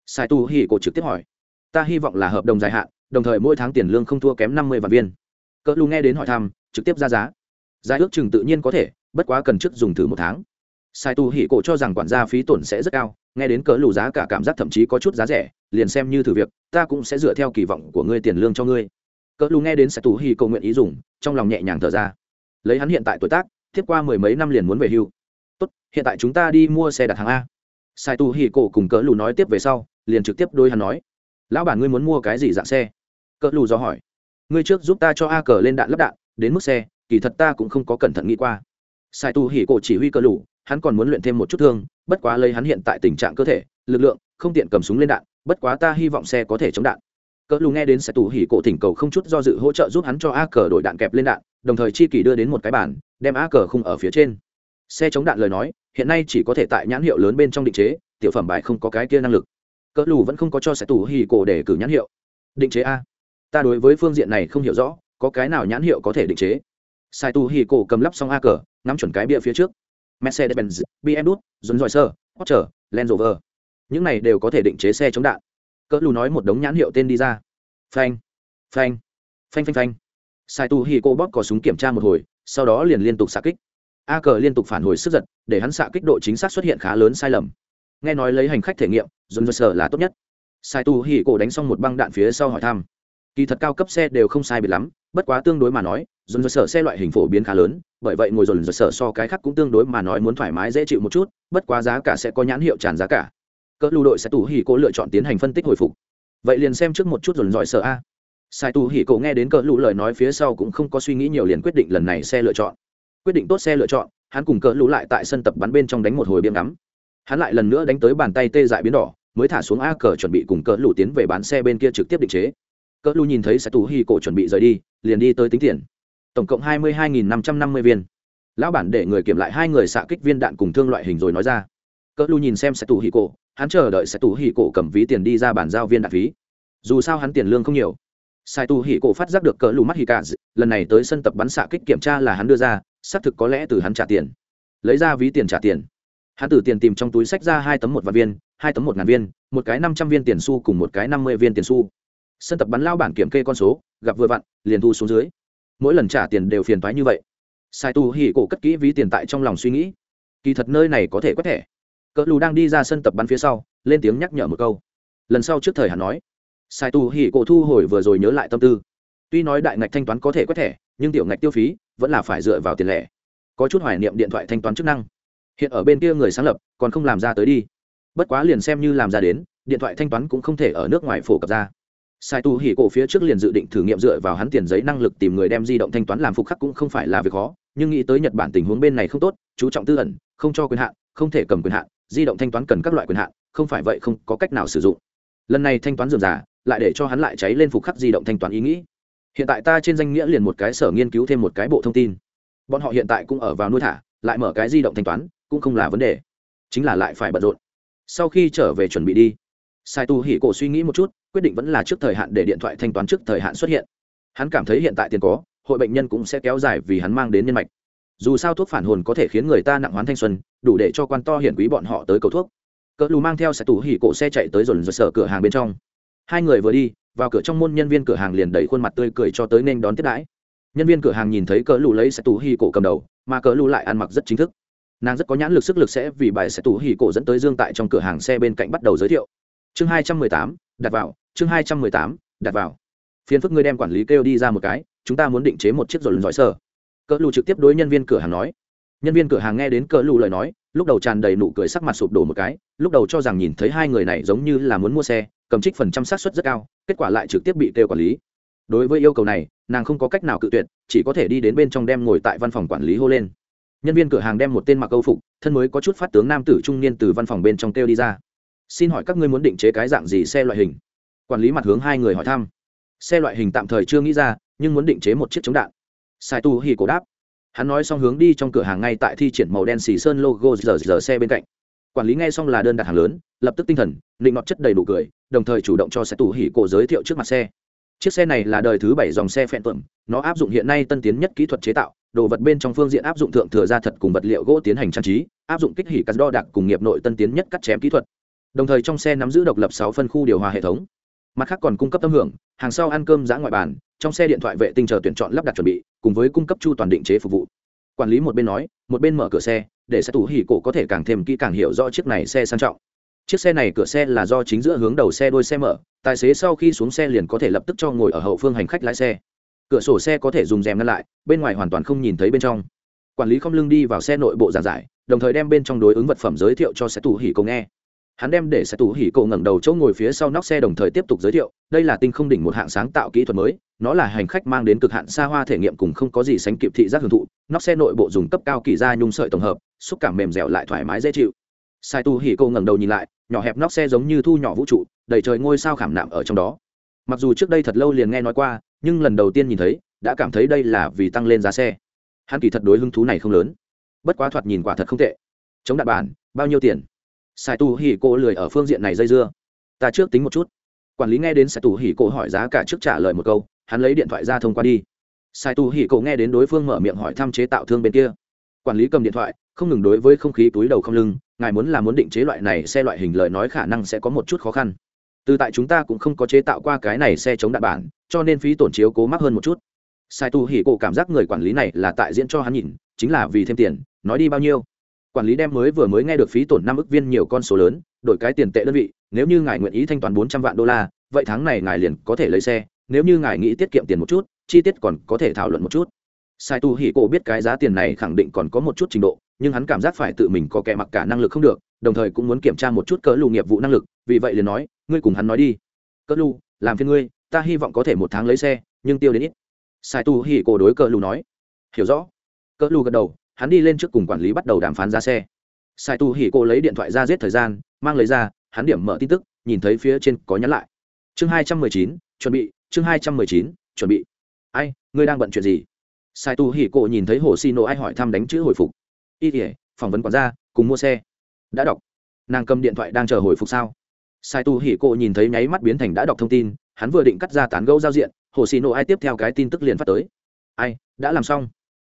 Sai tu hỉ cổ trực tiếp hỏi. Ta hy vọng là hợp đồng dài hạn, đồng thời mỗi tháng tiền lương không thua kém năm mươi vạn viên. Cỡ lù nghe đến hỏi thăm, trực tiếp ra giá. Giá ước chừng tự nhiên có thể, bất quá cần chức dùng thử một tháng. Sai tu hỉ cổ cho rằng quản gia phí tổn sẽ rất cao, nghe đến cỡ lù giá cả cảm giác thậm chí có chút giá rẻ, liền xem như thử việc, ta cũng sẽ dựa theo kỳ vọng của ngươi tiền lương cho ngươi. Cỡ lù nghe đến sai tu hỉ cổ nguyện ý dùng, trong lòng nhẹ nhàng thở ra lấy hắn hiện tại tuổi tác, tiếp qua mười mấy năm liền muốn về hưu. Tốt, hiện tại chúng ta đi mua xe đặt hàng a. Sai tu hỉ cổ cùng cỡ lù nói tiếp về sau, liền trực tiếp đôi hắn nói. Lão bản ngươi muốn mua cái gì dạng xe? Cỡ lù do hỏi. Ngươi trước giúp ta cho a cờ lên đạn lắp đạn, đến mức xe, kỳ thật ta cũng không có cẩn thận nghĩ qua. Sai tu hỉ cổ chỉ huy cỡ lù, hắn còn muốn luyện thêm một chút thương, bất quá lấy hắn hiện tại tình trạng cơ thể, lực lượng, không tiện cầm súng lên đạn, bất quá ta hy vọng xe có thể chống đạn cỡ lù nghe đến xe tù hỉ cổ thỉnh cầu không chút do dự hỗ trợ giúp hắn cho a cờ đổi đạn kẹp lên đạn đồng thời chi kỷ đưa đến một cái bàn đem a cờ khung ở phía trên. Xe chống đạn lời nói hiện nay chỉ có thể tại nhãn hiệu lớn bên trong định chế tiểu phẩm bài không có cái kia năng lực. Cỡ lù vẫn không có cho xe tù hỉ cổ để cử nhãn hiệu. Định chế a. Ta đối với phương diện này không hiểu rõ có cái nào nhãn hiệu có thể định chế? Sai tù hỉ cổ cầm lắp xong a cờ ngắm chuẩn cái bia phía trước. Mercedes-Benz, BMW, dòi sơ Porsche, Land Rover. Những này đều có thể định chế xe chống đạn. Cỡ lù nói một đống nhãn hiệu tên đi ra. Phanh, phanh, phanh phanh phanh. Sai tu hi cô bóp cò súng kiểm tra một hồi, sau đó liền liên tục xạ kích. A cờ liên tục phản hồi sức giật, để hắn xạ kích độ chính xác xuất hiện khá lớn sai lầm. Nghe nói lấy hành khách thể nghiệm, John sở là tốt nhất. Sai tu hi cô đánh xong một băng đạn phía sau hỏi thăm. Kỳ thật cao cấp xe đều không sai biệt lắm, bất quá tương đối mà nói dồn dồn sở xe loại hình phổ biến khá lớn bởi vậy ngồi dồn dồn sở so cái khác cũng tương đối mà nói muốn thoải mái dễ chịu một chút bất quá giá cả sẽ có nhãn hiệu tràn giá cả cỡ lưu đội sẽ tù hỉ cổ lựa chọn tiến hành phân tích hồi phục. Vậy liền xem trước một chút dồn dọi sợ a. Sai tù hỉ cổ nghe đến cỡ lũ lời nói phía sau cũng không có suy nghĩ nhiều liền quyết định lần này xe lựa chọn. Quyết định tốt xe lựa chọn, hắn cùng cỡ lũ lại tại sân tập bắn bên trong đánh một hồi biếm ngắm. Hắn lại lần nữa đánh tới bàn tay tê dại biến đỏ, mới thả xuống a cờ chuẩn bị cùng cỡ lũ tiến về bán xe bên kia trực tiếp định chế. Cỡ lũ nhìn thấy sai tù hỉ cổ chuẩn bị rời đi, liền đi tới tính tiền. Tổng cộng hai mươi hai năm trăm năm mươi viên. Lão bản để người kiểm lại hai người xạ kích viên đạn cùng thương loại hình rồi nói ra. Cỡ lũ nhìn xem sai tù hỉ cổ hắn chờ đợi sai tu hỉ cổ cầm ví tiền đi ra bản giao viên đạn phí dù sao hắn tiền lương không nhiều. Sai tu hỉ cổ phát giác được cỡ lù mắt hỉ cả lần này tới sân tập bắn xạ kích kiểm tra là hắn đưa ra, xác thực có lẽ từ hắn trả tiền. Lấy ra ví tiền trả tiền. Hắn từ tiền tìm trong túi sách ra hai tấm một vạn viên, hai tấm một ngàn viên, một cái năm trăm viên tiền su cùng một cái năm mươi viên tiền su sân tập bắn lao bản kiểm kê con số, gặp vừa vặn, liền thu xuống dưới. Mỗi lần trả tiền đều phiền thoái như vậy. Sai tu hỉ cổ cất kỹ ví tiền tại trong lòng suy nghĩ. Kỳ thật nơi này có thể quét thẻ cỡ lù đang đi ra sân tập bắn phía sau, lên tiếng nhắc nhở một câu. Lần sau trước thời hắn nói. Sai tu hỉ cổ thu hồi vừa rồi nhớ lại tâm tư. Tuy nói đại ngạch thanh toán có thể quét thẻ, nhưng tiểu ngạch tiêu phí vẫn là phải dựa vào tiền lẻ. Có chút hoài niệm điện thoại thanh toán chức năng. Hiện ở bên kia người sáng lập, còn không làm ra tới đi. Bất quá liền xem như làm ra đến, điện thoại thanh toán cũng không thể ở nước ngoài phổ cập ra. Sai tu hỉ cổ phía trước liền dự định thử nghiệm dựa vào hắn tiền giấy năng lực tìm người đem di động thanh toán làm phục khắc cũng không phải là việc khó, nhưng nghĩ tới nhật bản tình huống bên này không tốt, chú trọng tư ẩn, không cho quyền hạn, không thể cầm quyền hạn di động thanh toán cần các loại quyền hạn, không phải vậy không có cách nào sử dụng. Lần này thanh toán dườm giả lại để cho hắn lại cháy lên phục khắc di động thanh toán ý nghĩ. Hiện tại ta trên danh nghĩa liền một cái sở nghiên cứu thêm một cái bộ thông tin. Bọn họ hiện tại cũng ở vào nuôi thả, lại mở cái di động thanh toán, cũng không là vấn đề. Chính là lại phải bận rộn. Sau khi trở về chuẩn bị đi. Sai tu hỉ cổ suy nghĩ một chút, quyết định vẫn là trước thời hạn để điện thoại thanh toán trước thời hạn xuất hiện. Hắn cảm thấy hiện tại tiền có, hội bệnh nhân cũng sẽ kéo dài vì hắn mang đến nhân mạch dù sao thuốc phản hồn có thể khiến người ta nặng hoán thanh xuân, đủ để cho quan to hiển quý bọn họ tới cầu thuốc. Cỡ lù mang theo xe tủ hỉ cổ xe chạy tới dồn dồn sở cửa hàng bên trong. Hai người vừa đi, vào cửa trong môn nhân viên cửa hàng liền đẩy khuôn mặt tươi cười cho tới nên đón tiếp đãi. Nhân viên cửa hàng nhìn thấy cỡ lù lấy sẽ tủ hỉ cổ cầm đầu, mà cỡ lù lại ăn mặc rất chính thức. Nàng rất có nhãn lực sức lực sẽ vì bài sẽ tủ hỉ cổ dẫn tới dương tại trong cửa hàng xe bên cạnh bắt đầu giới thiệu. Chương hai trăm mười tám, đặt vào, chương hai trăm mười tám, đặt vào. Phiên phức ngươi đem quản lý kêu đi ra một cái, chúng ta muốn định chế một chiếc rồi lần giỏi sở cỡ lù trực tiếp đối nhân viên cửa hàng nói. Nhân viên cửa hàng nghe đến cỡ lù lời nói, lúc đầu tràn đầy nụ cười sắc mặt sụp đổ một cái, lúc đầu cho rằng nhìn thấy hai người này giống như là muốn mua xe, cầm trích phần trăm xác suất rất cao, kết quả lại trực tiếp bị kêu quản lý. Đối với yêu cầu này, nàng không có cách nào cự tuyệt, chỉ có thể đi đến bên trong đem ngồi tại văn phòng quản lý hô lên. Nhân viên cửa hàng đem một tên mặc câu phục, thân mới có chút phát tướng nam tử trung niên từ văn phòng bên trong kêu đi ra. Xin hỏi các ngươi muốn định chế cái dạng gì xe loại hình? Quản lý mặt hướng hai người hỏi thăm. Xe loại hình tạm thời chưa nghĩ ra, nhưng muốn định chế một chiếc chống đạn sai tu hì cổ đáp. Hắn nói xong hướng đi trong cửa hàng ngay tại thi triển màu đen xì sơn logo giờ giờ xe bên cạnh. Quản lý nghe xong là đơn đặt hàng lớn, lập tức tinh thần định nọt chất đầy đủ cười, đồng thời chủ động cho xe tù hỉ cổ giới thiệu trước mặt xe. Chiếc xe này là đời thứ bảy dòng xe phẹn tuẩm nó áp dụng hiện nay tân tiến nhất kỹ thuật chế tạo, đồ vật bên trong phương diện áp dụng thượng thừa ra thật cùng vật liệu gỗ tiến hành trang trí, áp dụng kích hỉ cắt đo đạc cùng nghiệp nội tân tiến nhất cắt chém kỹ thuật. Đồng thời trong xe nắm giữ độc lập sáu phân khu điều hòa hệ thống mặt khác còn cung cấp tâm hưởng, hàng sau ăn cơm giã ngoại bàn, trong xe điện thoại vệ tinh chờ tuyển chọn lắp đặt chuẩn bị, cùng với cung cấp chu toàn định chế phục vụ. Quản lý một bên nói, một bên mở cửa xe, để xe tủ hỉ cổ có thể càng thêm kỹ càng hiểu rõ chiếc này xe sang trọng. Chiếc xe này cửa xe là do chính giữa hướng đầu xe đôi xe mở, tài xế sau khi xuống xe liền có thể lập tức cho ngồi ở hậu phương hành khách lái xe. Cửa sổ xe có thể dùng rèm ngăn lại, bên ngoài hoàn toàn không nhìn thấy bên trong. Quản lý không lưng đi vào xe nội bộ giàn giải, đồng thời đem bên trong đối ứng vật phẩm giới thiệu cho xe tủ hỉ cổ nghe hắn đem để xe tù hỉ cổ ngẩng đầu chỗ ngồi phía sau nóc xe đồng thời tiếp tục giới thiệu, đây là tinh không đỉnh một hạng sáng tạo kỹ thuật mới, nó là hành khách mang đến cực hạn xa hoa thể nghiệm cùng không có gì sánh kịp thị giác hưởng thụ, nóc xe nội bộ dùng cấp cao kỳ da nhung sợi tổng hợp, xúc cảm mềm dẻo lại thoải mái dễ chịu. Sai tu hỉ cô ngẩng đầu nhìn lại, nhỏ hẹp nóc xe giống như thu nhỏ vũ trụ, đầy trời ngôi sao khảm nạm ở trong đó. Mặc dù trước đây thật lâu liền nghe nói qua, nhưng lần đầu tiên nhìn thấy, đã cảm thấy đây là vì tăng lên giá xe. Hắn kỳ thật đối hứng thú này không lớn. Bất quá thoạt nhìn quả thật không tệ. Chống đạn bản, bao nhiêu tiền? Sai tu hỉ cô lười ở phương diện này dây dưa. Ta trước tính một chút. Quản lý nghe đến sai tu hỉ cô hỏi giá cả trước trả lời một câu, hắn lấy điện thoại ra thông qua đi. Sai tu hỉ cô nghe đến đối phương mở miệng hỏi thăm chế tạo thương bên kia. Quản lý cầm điện thoại, không ngừng đối với không khí túi đầu không lưng, ngài muốn là muốn định chế loại này xe loại hình lời nói khả năng sẽ có một chút khó khăn. Từ tại chúng ta cũng không có chế tạo qua cái này xe chống đạn bản, cho nên phí tổn chiếu cố mắc hơn một chút. Sai tu hỉ cổ cảm giác người quản lý này là tại diễn cho hắn nhìn, chính là vì thêm tiền, nói đi bao nhiêu quản lý đem mới vừa mới nghe được phí tổn năm ức viên nhiều con số lớn, đổi cái tiền tệ đơn vị, nếu như ngài nguyện ý thanh toán bốn trăm vạn đô la, vậy tháng này ngài liền có thể lấy xe, nếu như ngài nghĩ tiết kiệm tiền một chút, chi tiết còn có thể thảo luận một chút. Sai tu hỉ cổ biết cái giá tiền này khẳng định còn có một chút trình độ, nhưng hắn cảm giác phải tự mình có kẻ mặc cả năng lực không được, đồng thời cũng muốn kiểm tra một chút cỡ lù nghiệp vụ năng lực, vì vậy liền nói, ngươi cùng hắn nói đi. Cỡ lù, làm phiên ngươi, ta hy vọng có thể một tháng lấy xe, nhưng tiêu đến ít. Sai tu hỉ cổ đối cỡ lù nói. Hiểu rõ. Cỡ lù gật đầu hắn đi lên trước cùng quản lý bắt đầu đàm phán ra xe. Sai tu hỉ cô lấy điện thoại ra giết thời gian, mang lấy ra, hắn điểm mở tin tức, nhìn thấy phía trên có nhắn lại. Chương hai trăm mười chín, chuẩn bị, chương hai trăm mười chín, chuẩn bị. Ai, ngươi đang bận chuyện gì? Sai tu hỉ cô nhìn thấy hồ xì nổ ai hỏi thăm đánh chữ hồi phục. Y tỉa phỏng vấn quản gia, cùng mua xe. Đã đọc. Nàng cầm điện thoại đang chờ hồi phục sao? Sai tu hỉ cô nhìn thấy nháy mắt biến thành đã đọc thông tin, hắn vừa định cắt ra tán gẫu giao diện, hồ xì nổ ai tiếp theo cái tin tức liền phát tới. Ai, đã làm xong.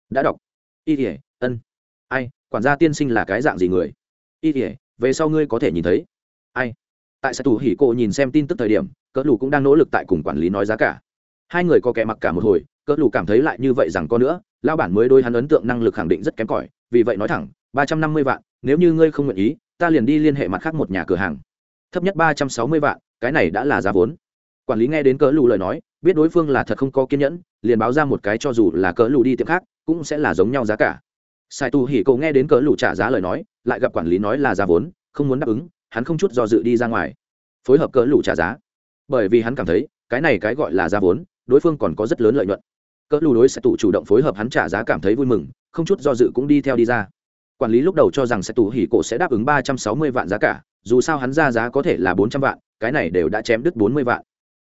Đã đọc. Y tỉa ân. Ai, quản gia tiên sinh là cái dạng gì người? Y thể về sau ngươi có thể nhìn thấy. Ai? Tại sao tù hỉ cộ nhìn xem tin tức thời điểm, cỡ lù cũng đang nỗ lực tại cùng quản lý nói giá cả. Hai người có kẻ mặc cả một hồi, cỡ lù cảm thấy lại như vậy rằng có nữa lao bản mới đôi hắn ấn tượng năng lực khẳng định rất kém cỏi, vì vậy nói thẳng, ba trăm năm mươi vạn, nếu như ngươi không nguyện ý, ta liền đi liên hệ mặt khác một nhà cửa hàng. Thấp nhất ba trăm sáu mươi vạn, cái này đã là giá vốn. Quản lý nghe đến cỡ lù lời nói, biết đối phương là thật không có kiên nhẫn, liền báo ra một cái cho dù là cỡ lù đi tiệm khác, cũng sẽ là giống nhau giá cả sai tu hỉ cậu nghe đến cỡ lù trả giá lời nói, lại gặp quản lý nói là giá vốn, không muốn đáp ứng, hắn không chút do dự đi ra ngoài, phối hợp cỡ lù trả giá. Bởi vì hắn cảm thấy, cái này cái gọi là giá vốn, đối phương còn có rất lớn lợi nhuận. Cỡ lù đối sẽ tụ chủ động phối hợp hắn trả giá cảm thấy vui mừng, không chút do dự cũng đi theo đi ra. Quản lý lúc đầu cho rằng Sai Tu hỉ cổ sẽ đáp ứng ba trăm sáu mươi vạn giá cả, dù sao hắn ra giá có thể là bốn trăm vạn, cái này đều đã chém đứt bốn mươi vạn.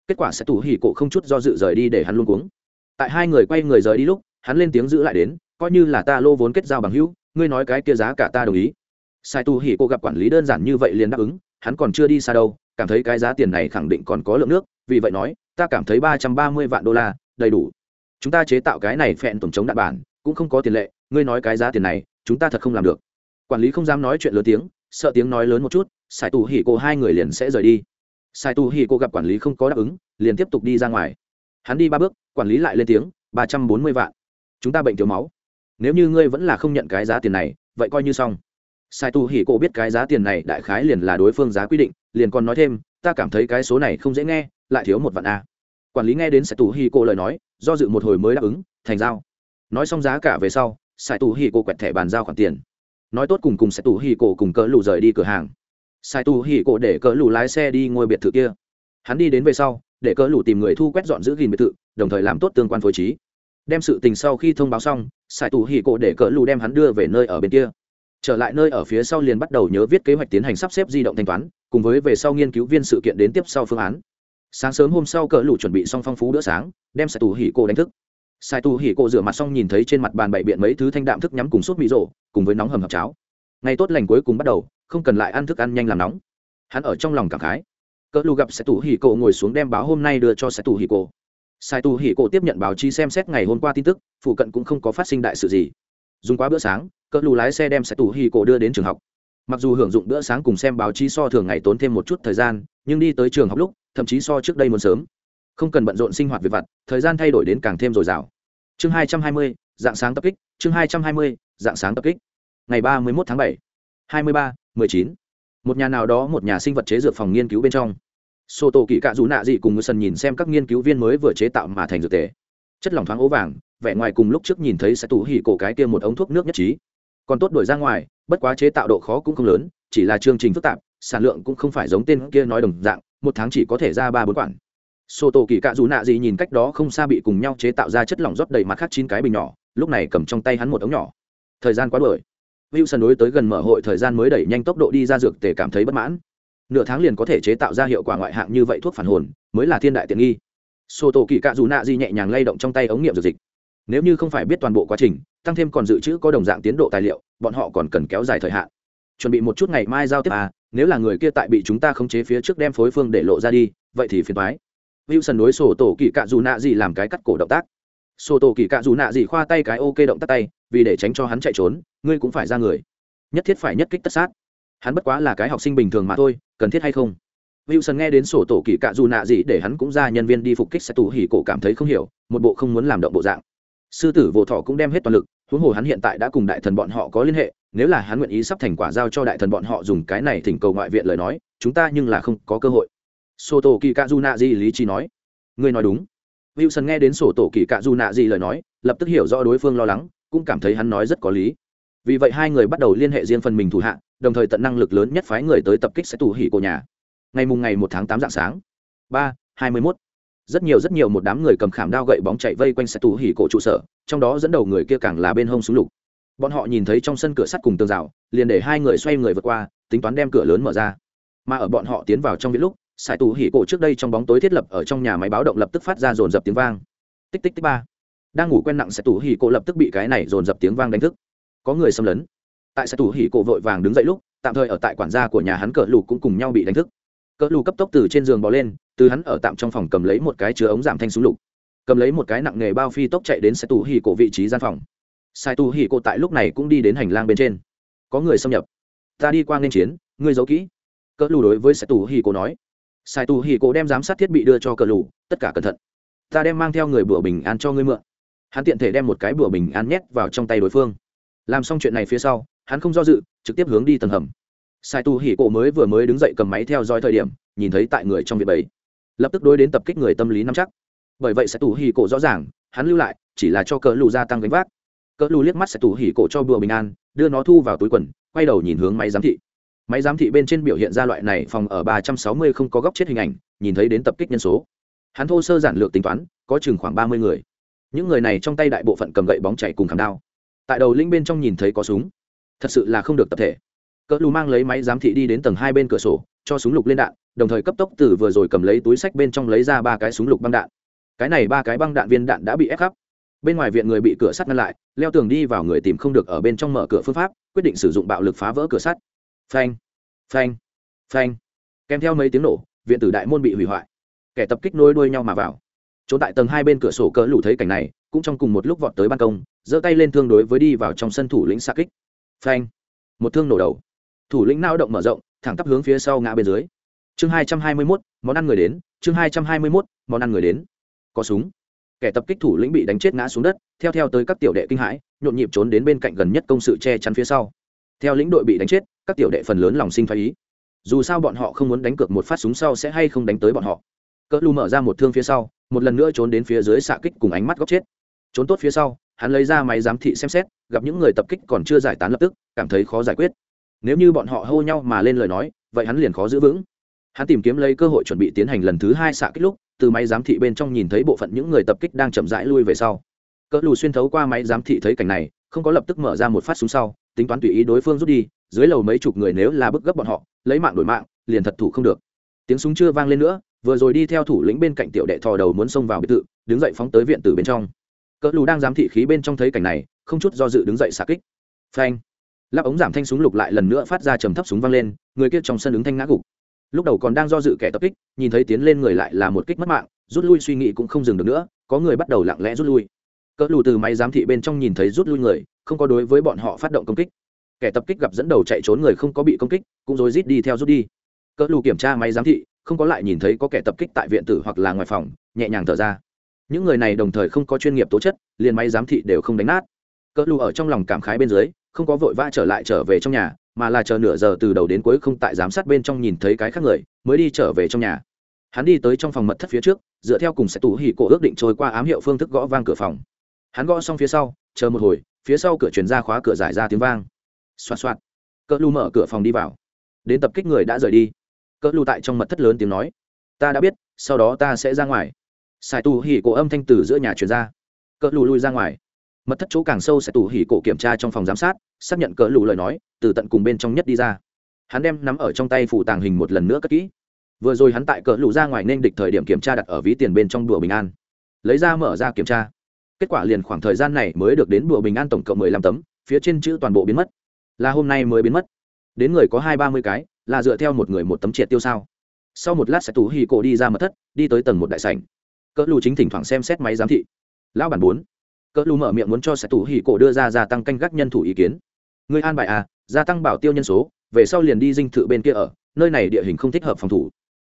Kết quả sẽ Tu hỉ cổ không chút do dự rời đi để hắn luôn cuống. Tại hai người quay người rời đi lúc, hắn lên tiếng giữ lại đến coi như là ta lô vốn kết giao bằng hữu, ngươi nói cái kia giá cả ta đồng ý. Sai tu hỉ cô gặp quản lý đơn giản như vậy liền đáp ứng, hắn còn chưa đi xa đâu, cảm thấy cái giá tiền này khẳng định còn có lượng nước, vì vậy nói, ta cảm thấy ba trăm ba mươi vạn đô la, đầy đủ. Chúng ta chế tạo cái này phẹn tổng chống đạn bản, cũng không có tiền lệ, ngươi nói cái giá tiền này, chúng ta thật không làm được. Quản lý không dám nói chuyện lớn tiếng, sợ tiếng nói lớn một chút sài tù hỉ cô hai người liền sẽ rời đi. Sài tù hỉ cô gặp quản lý không có đáp ứng, liền tiếp tục đi ra ngoài. Hắn đi ba bước, quản lý lại lên tiếng, ba trăm bốn mươi vạn. Chúng ta bệnh thiếu máu nếu như ngươi vẫn là không nhận cái giá tiền này, vậy coi như xong. Sai tu hỉ cô biết cái giá tiền này đại khái liền là đối phương giá quy định, liền còn nói thêm, ta cảm thấy cái số này không dễ nghe, lại thiếu một vạn a. Quản lý nghe đến sai tu hỉ cô lời nói, do dự một hồi mới đáp ứng, thành giao. Nói xong giá cả về sau, sai tu hỉ cô quẹt thẻ bàn giao khoản tiền. Nói tốt cùng cùng sai tu hỉ cô cùng cỡ lù rời đi cửa hàng. Sai tu hỉ cô để cỡ lù lái xe đi ngôi biệt thự kia. Hắn đi đến về sau, để cỡ lù tìm người thu quét dọn giữ gìn biệt thự, đồng thời làm tốt tương quan phối trí đem sự tình sau khi thông báo xong sài tù hì cô để cỡ lù đem hắn đưa về nơi ở bên kia. Trở lại nơi ở phía sau liền bắt đầu nhớ viết kế hoạch tiến hành sắp xếp di động thanh toán, cùng với về sau nghiên cứu viên sự kiện đến tiếp sau phương án. Sáng sớm hôm sau cỡ lũ chuẩn bị xong phong phú bữa sáng, đem Sài tù hì cô đánh thức. Sài tù hì cô rửa mặt xong nhìn thấy trên mặt bàn bậy biện mấy thứ thanh đạm thức nhắm cùng sốt mì rổ, cùng với nóng hầm hập cháo. Ngày tốt lành cuối cùng bắt đầu, không cần lại ăn thức ăn nhanh làm nóng. Hắn ở trong lòng cảm khái. Cỡ lũ gặp Sài tù hì cô ngồi xuống đem báo hôm nay đưa cho Sài tù hì cô sai Tu hỉ Cổ tiếp nhận báo chí xem xét ngày hôm qua tin tức, phụ cận cũng không có phát sinh đại sự gì. Dùng quá bữa sáng, cỡ lù lái xe đem sai tu hỉ cổ đưa đến trường học. Mặc dù hưởng dụng bữa sáng cùng xem báo chí so thường ngày tốn thêm một chút thời gian, nhưng đi tới trường học lúc, thậm chí so trước đây muốn sớm. Không cần bận rộn sinh hoạt về vặt, thời gian thay đổi đến càng thêm dồi dào. Chương hai trăm hai mươi, dạng sáng tập kích, chương hai trăm hai mươi, dạng sáng tập kích. Ngày ba mươi một tháng bảy, hai mươi ba, mười chín. Một nhà nào đó một nhà sinh vật chế dược phòng nghiên cứu bên trong sô tô kỳ cạ dù nạ dị cùng ngư sân nhìn xem các nghiên cứu viên mới vừa chế tạo mà thành dược tề. Chất lỏng thoáng ố vàng, vẻ ngoài cùng lúc trước nhìn thấy sẽ tủ hỉ cổ cái kia một ống thuốc nước nhất trí. Còn tốt đổi ra ngoài, bất quá chế tạo độ khó cũng không lớn, chỉ là chương trình phức tạp, sản lượng cũng không phải giống tên kia nói đồng dạng, một tháng chỉ có thể ra ba bốn quản sô tô kỳ cạ dù nạ gì nhìn cách đó không xa bị cùng nhau chế tạo ra chất lỏng rót đầy mặt khác chín cái bình nhỏ, lúc này cầm trong tay hắn một ống nhỏ. Thời gian quá đuổi. Wilson đối tới gần mở hội thời gian mới đẩy nhanh tốc độ đi ra dược tề cảm thấy bất mãn nửa tháng liền có thể chế tạo ra hiệu quả ngoại hạng như vậy thuốc phản hồn, mới là thiên đại tiện nghi. Sô tổ kỳ cạ dù nạ di nhẹ nhàng lay động trong tay ống nghiệm dược dịch. Nếu như không phải biết toàn bộ quá trình, tăng thêm còn dự trữ có đồng dạng tiến độ tài liệu, bọn họ còn cần kéo dài thời hạn. Chuẩn bị một chút ngày mai giao tiếp à nếu là người kia tại bị chúng ta khống chế phía trước đem phối phương để lộ ra đi, vậy thì phiền thoái wilson đối sổ tổ kỳ cạ dù nạ gì làm cái cắt cổ động tác. Sổ tổ kỳ cạ dù nạ gì khoa tay cái ok động tác tay, vì để tránh cho hắn chạy trốn, ngươi cũng phải ra người. Nhất thiết phải nhất kích tất sát hắn bất quá là cái học sinh bình thường mà thôi, cần thiết hay không? Wilson nghe đến sổ tổ kỳ cạ dù nạ gì để hắn cũng ra nhân viên đi phục kích sẽ tù hỉ cổ cảm thấy không hiểu, một bộ không muốn làm động bộ dạng. Sư tử vô thọ cũng đem hết toàn lực, huống hồ hắn hiện tại đã cùng đại thần bọn họ có liên hệ, nếu là hắn nguyện ý sắp thành quả giao cho đại thần bọn họ dùng cái này thỉnh cầu ngoại viện lời nói, chúng ta nhưng là không có cơ hội. Sổ tổ kỳ cạ dù nạ di lý trí nói. Ngươi nói đúng. Wilson nghe đến sổ tổ kỳ cạ dù nạ gì lời nói, lập tức hiểu rõ đối phương lo lắng, cũng cảm thấy hắn nói rất có lý vì vậy hai người bắt đầu liên hệ riêng phần mình thủ hạ, đồng thời tận năng lực lớn nhất phái người tới tập kích sẽ tù hỉ cổ nhà. Ngày mùng ngày một tháng tám dạng sáng. Ba, hai mươi mốt. Rất nhiều rất nhiều một đám người cầm khảm đao gậy bóng chạy vây quanh sẽ tù hỉ cổ trụ sở, trong đó dẫn đầu người kia càng là bên hông súng lục. Bọn họ nhìn thấy trong sân cửa sắt cùng tường rào, liền để hai người xoay người vượt qua, tính toán đem cửa lớn mở ra. Mà ở bọn họ tiến vào trong những lúc, sải tù hỉ cổ trước đây trong bóng tối thiết lập ở trong nhà máy báo động lập tức phát ra dồn dập tiếng vang. Tích tích tích ba. Đang ngủ quen nặng sẽ tù hỉ cổ lập tức bị cái này dồn dập tiếng vang đánh thức có người xâm lấn. Tại sải tù hỉ cổ vội vàng đứng dậy lúc, tạm thời ở tại quản gia của nhà hắn cỡ lù cũng cùng nhau bị đánh thức. Cỡ lù cấp tốc từ trên giường bò lên, từ hắn ở tạm trong phòng cầm lấy một cái chứa ống giảm thanh súng lục. Cầm lấy một cái nặng nghề bao phi tốc chạy đến xe tù hỉ cổ vị trí gian phòng. Sai tù hỉ cổ tại lúc này cũng đi đến hành lang bên trên. Có người xâm nhập. Ta đi qua nên chiến, ngươi giấu kỹ. Cỡ lù đối với sai tù hỉ cổ nói. Sai tù hỉ cổ đem giám sát thiết bị đưa cho cỡ lù, tất cả cẩn thận. Ta đem mang theo người bữa bình an cho ngươi mượn. Hắn tiện thể đem một cái bữa bình an nhét vào trong tay đối phương làm xong chuyện này phía sau, hắn không do dự, trực tiếp hướng đi tầng hầm. Sai tu hỉ cổ mới vừa mới đứng dậy cầm máy theo dõi thời điểm, nhìn thấy tại người trong viện bẫy lập tức đối đến tập kích người tâm lý nắm chắc. Bởi vậy sai tu hỉ cổ rõ ràng, hắn lưu lại, chỉ là cho cỡ lù gia tăng gánh vác. Cỡ lù liếc mắt sẽ Tu hỉ cổ cho bùa bình an, đưa nó thu vào túi quần, quay đầu nhìn hướng máy giám thị. Máy giám thị bên trên biểu hiện ra loại này phòng ở ba trăm sáu mươi không có góc chết hình ảnh, nhìn thấy đến tập kích nhân số. Hắn thô sơ giản lược tính toán, có chừng khoảng ba mươi người. Những người này trong tay đại bộ phận cầm gậy bóng chảy cùng khảm đao tại đầu linh bên trong nhìn thấy có súng. Thật sự là không được tập thể. Cỡ lù mang lấy máy giám thị đi đến tầng hai bên cửa sổ, cho súng lục lên đạn, đồng thời cấp tốc từ vừa rồi cầm lấy túi sách bên trong lấy ra ba cái súng lục băng đạn. Cái này ba cái băng đạn viên đạn đã bị ép khắp. Bên ngoài viện người bị cửa sắt ngăn lại, leo tường đi vào người tìm không được ở bên trong mở cửa phương pháp, quyết định sử dụng bạo lực phá vỡ cửa sắt. Phanh phanh phanh. Kèm theo mấy tiếng nổ, viện tử đại môn bị hủy hoại. Kẻ tập kích nối đuôi nhau mà vào trốn tại tầng hai bên cửa sổ cỡ lủ thấy cảnh này, cũng trong cùng một lúc vọt tới ban công, giơ tay lên thương đối với đi vào trong sân thủ lĩnh xa kích. Phanh! Một thương nổ đầu. Thủ lĩnh nao động mở rộng, thẳng tắp hướng phía sau ngã bên dưới. Chương hai trăm hai mươi mốt, món ăn người đến. Chương hai trăm hai mươi mốt, món ăn người đến. Có súng. Kẻ tập kích thủ lĩnh bị đánh chết ngã xuống đất, theo theo tới các tiểu đệ kinh hãi, nhộn nhịp trốn đến bên cạnh gần nhất công sự che chắn phía sau. Theo lĩnh đội bị đánh chết, các tiểu đệ phần lớn lòng sinh phái ý. Dù sao bọn họ không muốn đánh cược một phát súng sau sẽ hay không đánh tới bọn họ. Cỡ lu mở ra một thương phía sau một lần nữa trốn đến phía dưới xạ kích cùng ánh mắt góc chết. Trốn tốt phía sau, hắn lấy ra máy giám thị xem xét, gặp những người tập kích còn chưa giải tán lập tức, cảm thấy khó giải quyết. Nếu như bọn họ hô nhau mà lên lời nói, vậy hắn liền khó giữ vững. Hắn tìm kiếm lấy cơ hội chuẩn bị tiến hành lần thứ hai xạ kích lúc, từ máy giám thị bên trong nhìn thấy bộ phận những người tập kích đang chậm rãi lui về sau. Cỡ lù xuyên thấu qua máy giám thị thấy cảnh này, không có lập tức mở ra một phát súng sau, tính toán tùy ý đối phương rút đi, dưới lầu mấy chục người nếu là bức gấp bọn họ, lấy mạng đổi mạng, liền thật thủ không được. Tiếng súng chưa vang lên nữa vừa rồi đi theo thủ lĩnh bên cạnh tiểu đệ thò đầu muốn xông vào biệt thự, đứng dậy phóng tới viện tử bên trong. Cỡ lù đang giám thị khí bên trong thấy cảnh này, không chút do dự đứng dậy xạ kích. Phanh. Lắp ống giảm thanh súng lục lại lần nữa phát ra trầm thấp súng vang lên, người kia trong sân ứng thanh ngã gục. Lúc đầu còn đang do dự kẻ tập kích, nhìn thấy tiến lên người lại là một kích mất mạng, rút lui suy nghĩ cũng không dừng được nữa, có người bắt đầu lặng lẽ rút lui. Cỡ lù từ máy giám thị bên trong nhìn thấy rút lui người, không có đối với bọn họ phát động công kích. Kẻ tập kích gặp dẫn đầu chạy trốn người không có bị công kích, cũng rồi rít đi theo rút đi. Cỡ lù kiểm tra máy giám thị không có lại nhìn thấy có kẻ tập kích tại viện tử hoặc là ngoài phòng, nhẹ nhàng thở ra. Những người này đồng thời không có chuyên nghiệp tố chất, liền máy giám thị đều không đánh nát. Cỡ lù ở trong lòng cảm khái bên dưới, không có vội vã trở lại trở về trong nhà, mà là chờ nửa giờ từ đầu đến cuối không tại giám sát bên trong nhìn thấy cái khác người, mới đi trở về trong nhà. Hắn đi tới trong phòng mật thất phía trước, dựa theo cùng sẽ tủ hỉ cổ ước định trôi qua ám hiệu phương thức gõ vang cửa phòng. Hắn gõ xong phía sau, chờ một hồi, phía sau cửa chuyển ra khóa cửa giải ra tiếng vang. Xoạt xoạt. Cỡ lu mở cửa phòng đi vào. Đến tập kích người đã rời đi cỡ lù tại trong mật thất lớn tiếng nói. Ta đã biết, sau đó ta sẽ ra ngoài. Sài tù hỉ cổ âm thanh từ giữa nhà chuyển ra. Cỡ lù lui ra ngoài. Mật thất chỗ càng sâu sẽ tù hỉ cổ kiểm tra trong phòng giám sát, xác nhận cỡ lù lời nói, từ tận cùng bên trong nhất đi ra. Hắn đem nắm ở trong tay phủ tàng hình một lần nữa cất kỹ. Vừa rồi hắn tại cỡ lù ra ngoài nên địch thời điểm kiểm tra đặt ở ví tiền bên trong đùa bình an. Lấy ra mở ra kiểm tra. Kết quả liền khoảng thời gian này mới được đến đùa bình an tổng cộng mười lăm tấm, phía trên chữ toàn bộ biến mất. Là hôm nay mới biến mất đến người có hai ba mươi cái, là dựa theo một người một tấm triệt tiêu sao. Sau một lát sẽ tù hì cổ đi ra mật thất, đi tới tầng một đại sảnh. Cỡ lù chính thỉnh thoảng xem xét máy giám thị. Lão bản bốn. Cỡ lù mở miệng muốn cho sẽ tù hì cổ đưa ra gia tăng canh gác nhân thủ ý kiến. Người an bài à gia tăng bảo tiêu nhân số, về sau liền đi dinh thự bên kia ở, nơi này địa hình không thích hợp phòng thủ.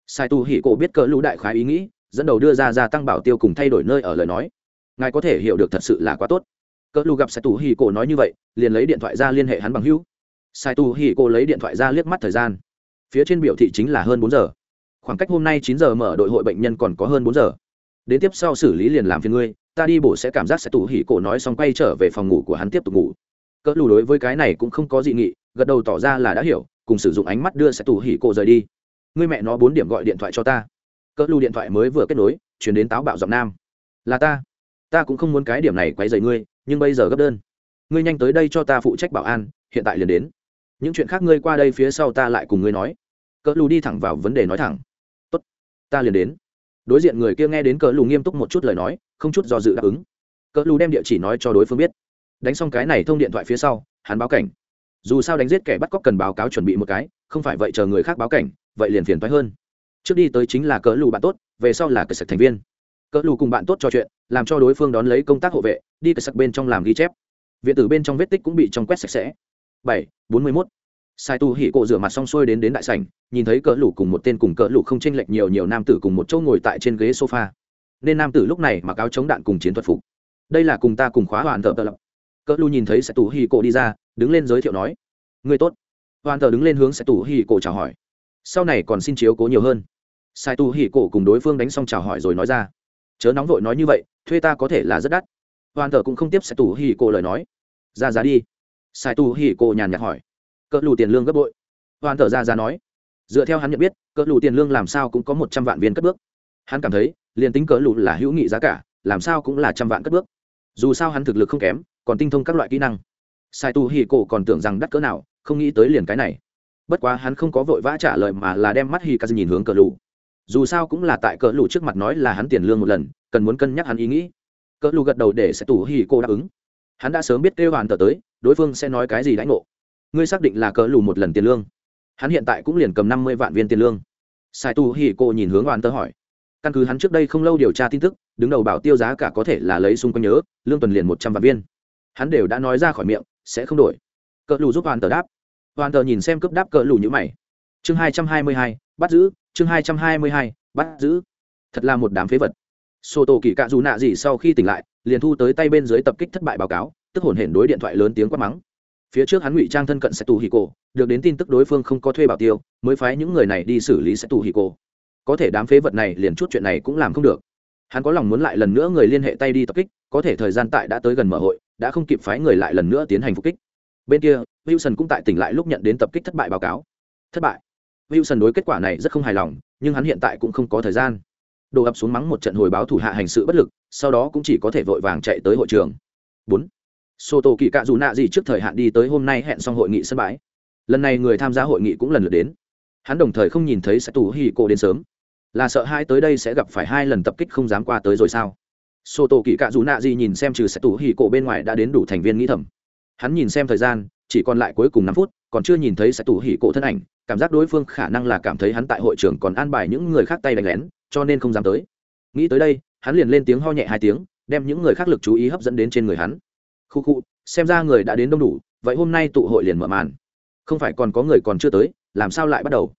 Sai tu hỉ cổ biết cỡ lù đại khái ý nghĩ, dẫn đầu đưa ra gia tăng bảo tiêu cùng thay đổi nơi ở lời nói. Ngài có thể hiểu được thật sự là quá tốt. Cỡ lù gặp sai tù hỉ cổ nói như vậy, liền lấy điện thoại ra liên hệ hắn bằng hữu sai tu hỉ cô lấy điện thoại ra liếc mắt thời gian. Phía trên biểu thị chính là hơn bốn giờ. Khoảng cách hôm nay chín giờ mở đội hội bệnh nhân còn có hơn bốn giờ. Đến tiếp sau xử lý liền làm phiền ngươi, ta đi bổ sẽ cảm giác sẽ tủ hỉ cổ nói xong quay trở về phòng ngủ của hắn tiếp tục ngủ. Cỡ lù đối với cái này cũng không có dị nghị, gật đầu tỏ ra là đã hiểu, cùng sử dụng ánh mắt đưa sẽ tủ hỉ cổ rời đi. Ngươi mẹ nó bốn điểm gọi điện thoại cho ta. Cỡ lù điện thoại mới vừa kết nối, chuyển đến táo bạo giọng nam. Là ta. Ta cũng không muốn cái điểm này quấy rầy ngươi, nhưng bây giờ gấp đơn. Ngươi nhanh tới đây cho ta phụ trách bảo an, hiện tại liền đến những chuyện khác ngươi qua đây phía sau ta lại cùng ngươi nói. Cỡ lù đi thẳng vào vấn đề nói thẳng. Tốt, ta liền đến. Đối diện người kia nghe đến cỡ lù nghiêm túc một chút lời nói, không chút do dự đáp ứng. Cỡ lù đem địa chỉ nói cho đối phương biết. Đánh xong cái này thông điện thoại phía sau, hắn báo cảnh. Dù sao đánh giết kẻ bắt cóc cần báo cáo chuẩn bị một cái, không phải vậy chờ người khác báo cảnh, vậy liền phiền thoái hơn. Trước đi tới chính là cỡ lù bạn tốt, về sau là cờ sạch thành viên. Cỡ lù cùng bạn tốt trò chuyện, làm cho đối phương đón lấy công tác hộ vệ, đi cờ sạch bên trong làm ghi chép. Viện tử bên trong vết tích cũng bị trong quét sạch sẽ bảy, bốn mươi mốt. Sai tu hỉ cộ rửa mặt xong xuôi đến đến đại sảnh, nhìn thấy cỡ lủ cùng một tên cùng cỡ lủ không chênh lệch nhiều nhiều nam tử cùng một chỗ ngồi tại trên ghế sofa. Nên nam tử lúc này mặc áo chống đạn cùng chiến thuật phục. Đây là cùng ta cùng khóa hoàn thợ tợ lập. Cỡ lù nhìn thấy sai tu hỉ cộ đi ra, đứng lên giới thiệu nói, người tốt. Hoàn thợ đứng lên hướng sai tu hỉ cộ chào hỏi. Sau này còn xin chiếu cố nhiều hơn. Sai tu hỉ cổ cùng đối phương đánh xong chào hỏi rồi nói ra, chớ nóng vội nói như vậy, thuê ta có thể là rất đắt. Hoàn thợ cũng không tiếp sai tu hỉ cổ lời nói. Ra giá đi sai tu hỉ Cô nhàn nhạt hỏi. Cỡ lù tiền lương gấp bội. Hoàn Thở ra ra nói. Dựa theo hắn nhận biết, cỡ lù tiền lương làm sao cũng có một trăm vạn viên cất bước. Hắn cảm thấy, liền tính cỡ lù là hữu nghị giá cả, làm sao cũng là trăm vạn cất bước. Dù sao hắn thực lực không kém, còn tinh thông các loại kỹ năng. Sai tu hỉ Cô còn tưởng rằng đắt cỡ nào, không nghĩ tới liền cái này. Bất quá hắn không có vội vã trả lời mà là đem mắt hi nhìn hướng cỡ lù. Dù sao cũng là tại cỡ lù trước mặt nói là hắn tiền lương một lần, cần muốn cân nhắc hắn ý nghĩ. Cỡ lù gật đầu để sẽ tù hỉ cô đáp ứng. Hắn đã sớm biết kêu hoàn tờ tới đối phương sẽ nói cái gì đãi ngộ? Ngươi xác định là cỡ lù một lần tiền lương. Hắn hiện tại cũng liền cầm năm mươi vạn viên tiền lương. Sai tu hỉ cô nhìn hướng oan tơ hỏi. Căn cứ hắn trước đây không lâu điều tra tin tức, đứng đầu bảo tiêu giá cả có thể là lấy xung quanh nhớ, lương tuần liền một trăm vạn viên. Hắn đều đã nói ra khỏi miệng, sẽ không đổi. Cỡ lù giúp hoàn tờ đáp. Hoàn tờ nhìn xem cướp đáp cỡ lù như mày. Chương hai trăm hai mươi hai, bắt giữ. Chương hai trăm hai mươi hai, bắt giữ. Thật là một đám phế vật. Sô tô kỳ cạ dù nạ gì sau khi tỉnh lại, liền thu tới tay bên dưới tập kích thất bại báo cáo tức hồn hển đối điện thoại lớn tiếng quát mắng. Phía trước hắn ngụy trang thân cận sẽ tù hì cổ được đến tin tức đối phương không có thuê bảo tiêu, mới phái những người này đi xử lý sẽ tù hì cổ có thể đám phế vật này liền chút chuyện này cũng làm không được. Hắn có lòng muốn lại lần nữa người liên hệ tay đi tập kích, có thể thời gian tại đã tới gần mở hội, đã không kịp phái người lại lần nữa tiến hành phục kích. Bên kia, wilson cũng tại tỉnh lại lúc nhận đến tập kích thất bại báo cáo. Thất bại. Wilson đối kết quả này rất không hài lòng, nhưng hắn hiện tại cũng không có thời gian. Đổ ập xuống mắng một trận hồi báo thủ hạ hành sự bất lực, sau đó cũng chỉ có thể vội vàng chạy tới hội trường. Bốn sô tô kỳ cạ dù nạ gì trước thời hạn đi tới hôm nay hẹn xong hội nghị sân bãi. Lần này người tham gia hội nghị cũng lần lượt đến. Hắn đồng thời không nhìn thấy sẽ tù hi cô đến sớm. Là sợ hai tới đây sẽ gặp phải hai lần tập kích không dám qua tới rồi sao? Sô tô kỳ cạ dù nạ gì nhìn xem trừ sẽ tù hi cô bên ngoài đã đến đủ thành viên nghĩ thầm. Hắn nhìn xem thời gian, chỉ còn lại cuối cùng năm phút, còn chưa nhìn thấy sẽ tù hỉ cổ thân ảnh, cảm giác đối phương khả năng là cảm thấy hắn tại hội trường còn an bài những người khác tay đánh lén, cho nên không dám tới. Nghĩ tới đây, hắn liền lên tiếng ho nhẹ hai tiếng, đem những người khác lực chú ý hấp dẫn đến trên người hắn khu khu, xem ra người đã đến đông đủ, vậy hôm nay tụ hội liền mở màn. Không phải còn có người còn chưa tới, làm sao lại bắt đầu?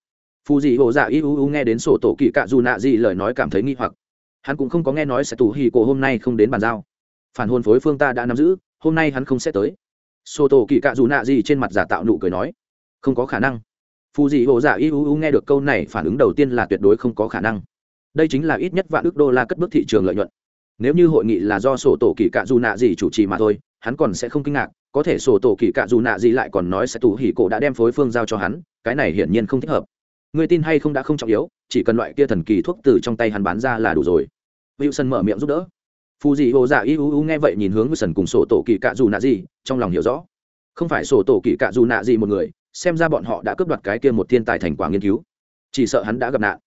Phù dị hồ dạ y u u nghe đến sổ tổ kỳ cạ dù nạ gì lời nói cảm thấy nghi hoặc. Hắn cũng không có nghe nói sẽ tù hì cổ hôm nay không đến bàn giao. Phản hôn phối phương ta đã nắm giữ, hôm nay hắn không sẽ tới. Sổ tổ kỳ cạ dù nạ gì trên mặt giả tạo nụ cười nói, không có khả năng. Phù dị hồ dạ y u u nghe được câu này phản ứng đầu tiên là tuyệt đối không có khả năng. Đây chính là ít nhất vạn ước đô la cất bước thị trường lợi nhuận. Nếu như hội nghị là do sổ tổ kỳ cạ dù nạ gì chủ trì mà thôi hắn còn sẽ không kinh ngạc, có thể sổ tổ kỳ cạ dù nạ gì lại còn nói sẽ tù hỉ cổ đã đem phối phương giao cho hắn, cái này hiển nhiên không thích hợp. Người tin hay không đã không trọng yếu, chỉ cần loại kia thần kỳ thuốc từ trong tay hắn bán ra là đủ rồi. Wilson mở miệng giúp đỡ. Phù dị hồ dạ y u u nghe vậy nhìn hướng wilson cùng sổ tổ kỳ cạ dù nạ gì, trong lòng hiểu rõ. Không phải sổ tổ kỳ cạ dù nạ gì một người, xem ra bọn họ đã cướp đoạt cái kia một thiên tài thành quả nghiên cứu. Chỉ sợ hắn đã gặp nạn.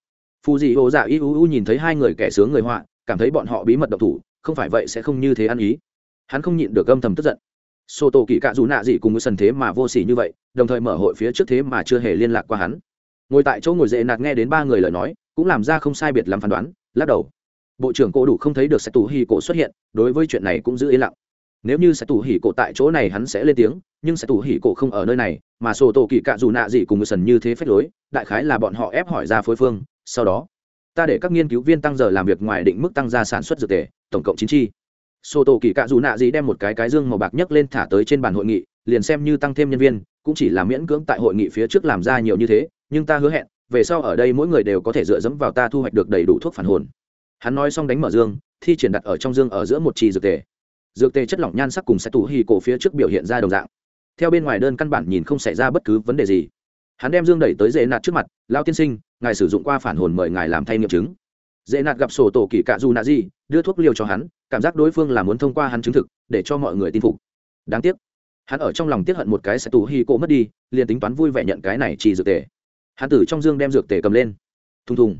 Phù dị hồ dạ y u u nhìn thấy hai người kẻ sướng người họa, cảm thấy bọn họ bí mật độc thủ, không phải vậy sẽ không như thế ăn ý hắn không nhịn được âm thầm tức giận. Sô tô kỳ cạ dù nạ gì cùng ngư sần thế mà vô s ỉ như vậy, đồng thời mở hội phía trước thế mà chưa hề liên lạc qua hắn. Ngồi tại chỗ ngồi dễ nạt nghe đến ba người lời nói, cũng làm ra không sai biệt làm phán đoán, lắc đầu. Bộ trưởng cổ đủ không thấy được sẽ tù hì cổ xuất hiện, đối với chuyện này cũng giữ yên lặng. Nếu như sẽ tù hỉ cổ tại chỗ này hắn sẽ lên tiếng, nhưng sẽ tù hỉ cổ không ở nơi này, mà sổ tổ kỳ cạ dù nạ gì cùng người sần như thế phép lối, đại khái là bọn họ ép hỏi ra phối phương. Sau đó, ta để các nghiên cứu viên tăng giờ làm việc ngoài định mức tăng gia sản xuất dược tề, tổng cộng chín chi sổ tổ kỳ cạ dù nạ gì đem một cái cái dương màu bạc nhấc lên thả tới trên bàn hội nghị, liền xem như tăng thêm nhân viên, cũng chỉ là miễn cưỡng tại hội nghị phía trước làm ra nhiều như thế, nhưng ta hứa hẹn, về sau ở đây mỗi người đều có thể dựa dẫm vào ta thu hoạch được đầy đủ thuốc phản hồn. Hắn nói xong đánh mở dương, thi triển đặt ở trong dương ở giữa một trì dược tề. Dược tề chất lỏng nhan sắc cùng sẽ tù hì cổ phía trước biểu hiện ra đồng dạng. Theo bên ngoài đơn căn bản nhìn không xảy ra bất cứ vấn đề gì. Hắn đem dương đẩy tới dễ nạt trước mặt lao tiên sinh, ngài sử dụng qua phản hồn mời ngài làm thay nghiệm chứng. Dễ nạt gặp sổ tổ kỳ cạ dù nạ gì đưa thuốc liều cho hắn, cảm giác đối phương là muốn thông qua hắn chứng thực, để cho mọi người tin phục. Đáng tiếc, hắn ở trong lòng tiếc hận một cái sẽ tù hi cổ mất đi, liền tính toán vui vẻ nhận cái này chỉ dược tề. Hắn tử trong dương đem dược tề cầm lên. Thùng thùng.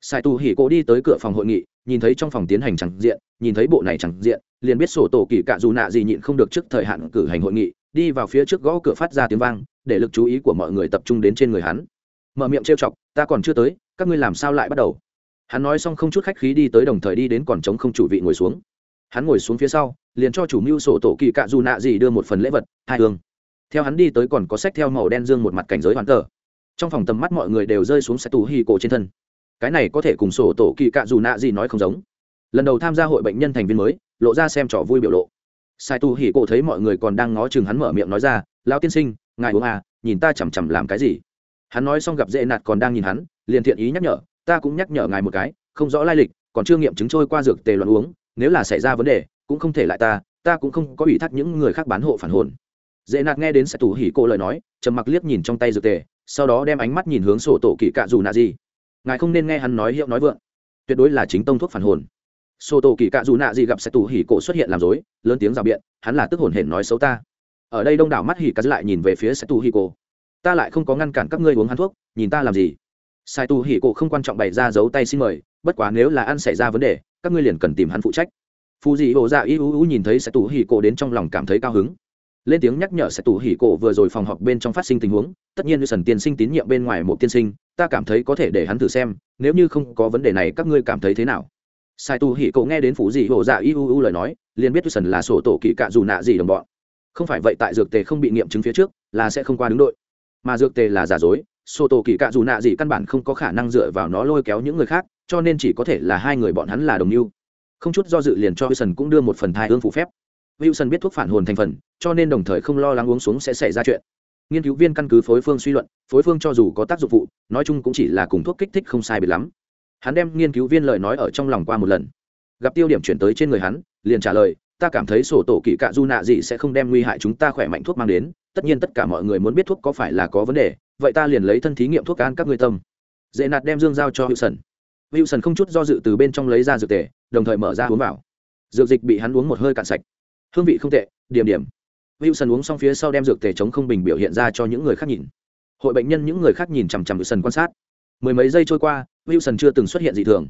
Sai tù hỉ cổ đi tới cửa phòng hội nghị, nhìn thấy trong phòng tiến hành chẳng diện, nhìn thấy bộ này chẳng diện, liền biết sổ tổ kỳ cạ dù nạ gì nhịn không được trước thời hạn cử hành hội nghị, đi vào phía trước gõ cửa phát ra tiếng vang, để lực chú ý của mọi người tập trung đến trên người hắn. Mở miệng trêu chọc, ta còn chưa tới, các ngươi làm sao lại bắt đầu? Hắn nói xong không chút khách khí đi tới đồng thời đi đến còn trống không chủ vị ngồi xuống. Hắn ngồi xuống phía sau, liền cho chủ mưu sổ tổ kỳ cạ dù nạ gì đưa một phần lễ vật, hai hương. Theo hắn đi tới còn có sách theo màu đen dương một mặt cảnh giới hoàn tờ trong phòng tầm mắt mọi người đều rơi xuống xe tù hi cổ trên thân. Cái này có thể cùng sổ tổ kỳ cạ dù nạ gì nói không giống. Lần đầu tham gia hội bệnh nhân thành viên mới, lộ ra xem trò vui biểu lộ. Sai tu hỉ cổ thấy mọi người còn đang ngó chừng hắn mở miệng nói ra lao tiên sinh, ngài uống à nhìn ta chằm chằm làm cái gì? Hắn nói xong gặp dễ nạt còn đang nhìn hắn, liền thiện ý nhắc nhở ta cũng nhắc nhở ngài một cái, không rõ lai lịch, còn chưa nghiệm chứng trôi qua dược tề loạn uống, nếu là xảy ra vấn đề, cũng không thể lại ta ta cũng không có ủy thác những người khác bán hộ phản hồn. Dễ nạt nghe đến sẽ tù hỉ cô lời nói, trầm mặc liếc nhìn trong tay dược tề, sau đó đem ánh mắt nhìn hướng sổ tổ kỳ cạ dù nạ gì. Ngài không nên nghe hắn nói hiệu nói vượng. Tuyệt đối là chính tông thuốc phản hồn. Sổ tổ kỳ cạ dù nạ gì gặp sẽ tù hỉ cổ xuất hiện làm dối lớn tiếng rào biện, hắn là tức hồn hển nói xấu ta. Ở đây đông đảo mắt hỉ cắt lại nhìn về phía sẽ tù hỉ cổ ta lại không có ngăn cản các ngươi uống hắn thuốc, nhìn ta làm gì? Sai tu hỉ cổ không quan trọng bày ra giấu tay xin mời, bất quá nếu là ăn xảy ra vấn đề, các ngươi liền cần tìm hắn phụ trách. Phù dị ổ dạ y u u nhìn thấy sai tu hỉ cổ đến trong lòng cảm thấy cao hứng. Lên tiếng nhắc nhở sẽ tù hỉ cổ vừa rồi phòng họp bên trong phát sinh tình huống, tất nhiên như sần tiên sinh tín nhiệm bên ngoài một tiên sinh, ta cảm thấy có thể để hắn thử xem, nếu như không có vấn đề này các ngươi cảm thấy thế nào? Sai tu hỉ cổ nghe đến phù dị bộ dạ y u u lời nói, liền biết như sần là sổ tổ kỵ cạ dù nạ gì đồng bọn. Không phải vậy tại dược tề không bị nghiệm chứng phía trước, là sẽ không qua đứng đội. Mà dược tề là giả dối sổ tổ kỳ cạ dù nạ gì căn bản không có khả năng dựa vào nó lôi kéo những người khác, cho nên chỉ có thể là hai người bọn hắn là đồng mưu không chút do dự liền cho wilson cũng đưa một phần thai hương phụ phép. Wilson biết thuốc phản hồn thành phần, cho nên đồng thời không lo lắng uống xuống sẽ xảy ra chuyện. Nghiên cứu viên căn cứ phối phương suy luận, phối phương cho dù có tác dụng phụ, nói chung cũng chỉ là cùng thuốc kích thích không sai biệt lắm. Hắn đem nghiên cứu viên lời nói ở trong lòng qua một lần. Gặp tiêu điểm chuyển tới trên người hắn, liền trả lời, ta cảm thấy sổ tổ kỳ cạ du nạ gì sẽ không đem nguy hại chúng ta khỏe mạnh thuốc mang đến, tất nhiên tất cả mọi người muốn biết thuốc có phải là có vấn đề vậy ta liền lấy thân thí nghiệm thuốc an các ngươi tâm. Dễ nạt đem dương giao cho hữu sần. Hữu sần không chút do dự từ bên trong lấy ra dược tề, đồng thời mở ra uống vào. Dược dịch bị hắn uống một hơi cạn sạch. Hương vị không tệ, điểm điểm. Hữu sần uống xong phía sau đem dược tề chống không bình biểu hiện ra cho những người khác nhìn. Hội bệnh nhân những người khác nhìn chằm chằm hữu sần quan sát. Mười mấy giây trôi qua, hữu sần chưa từng xuất hiện dị thường.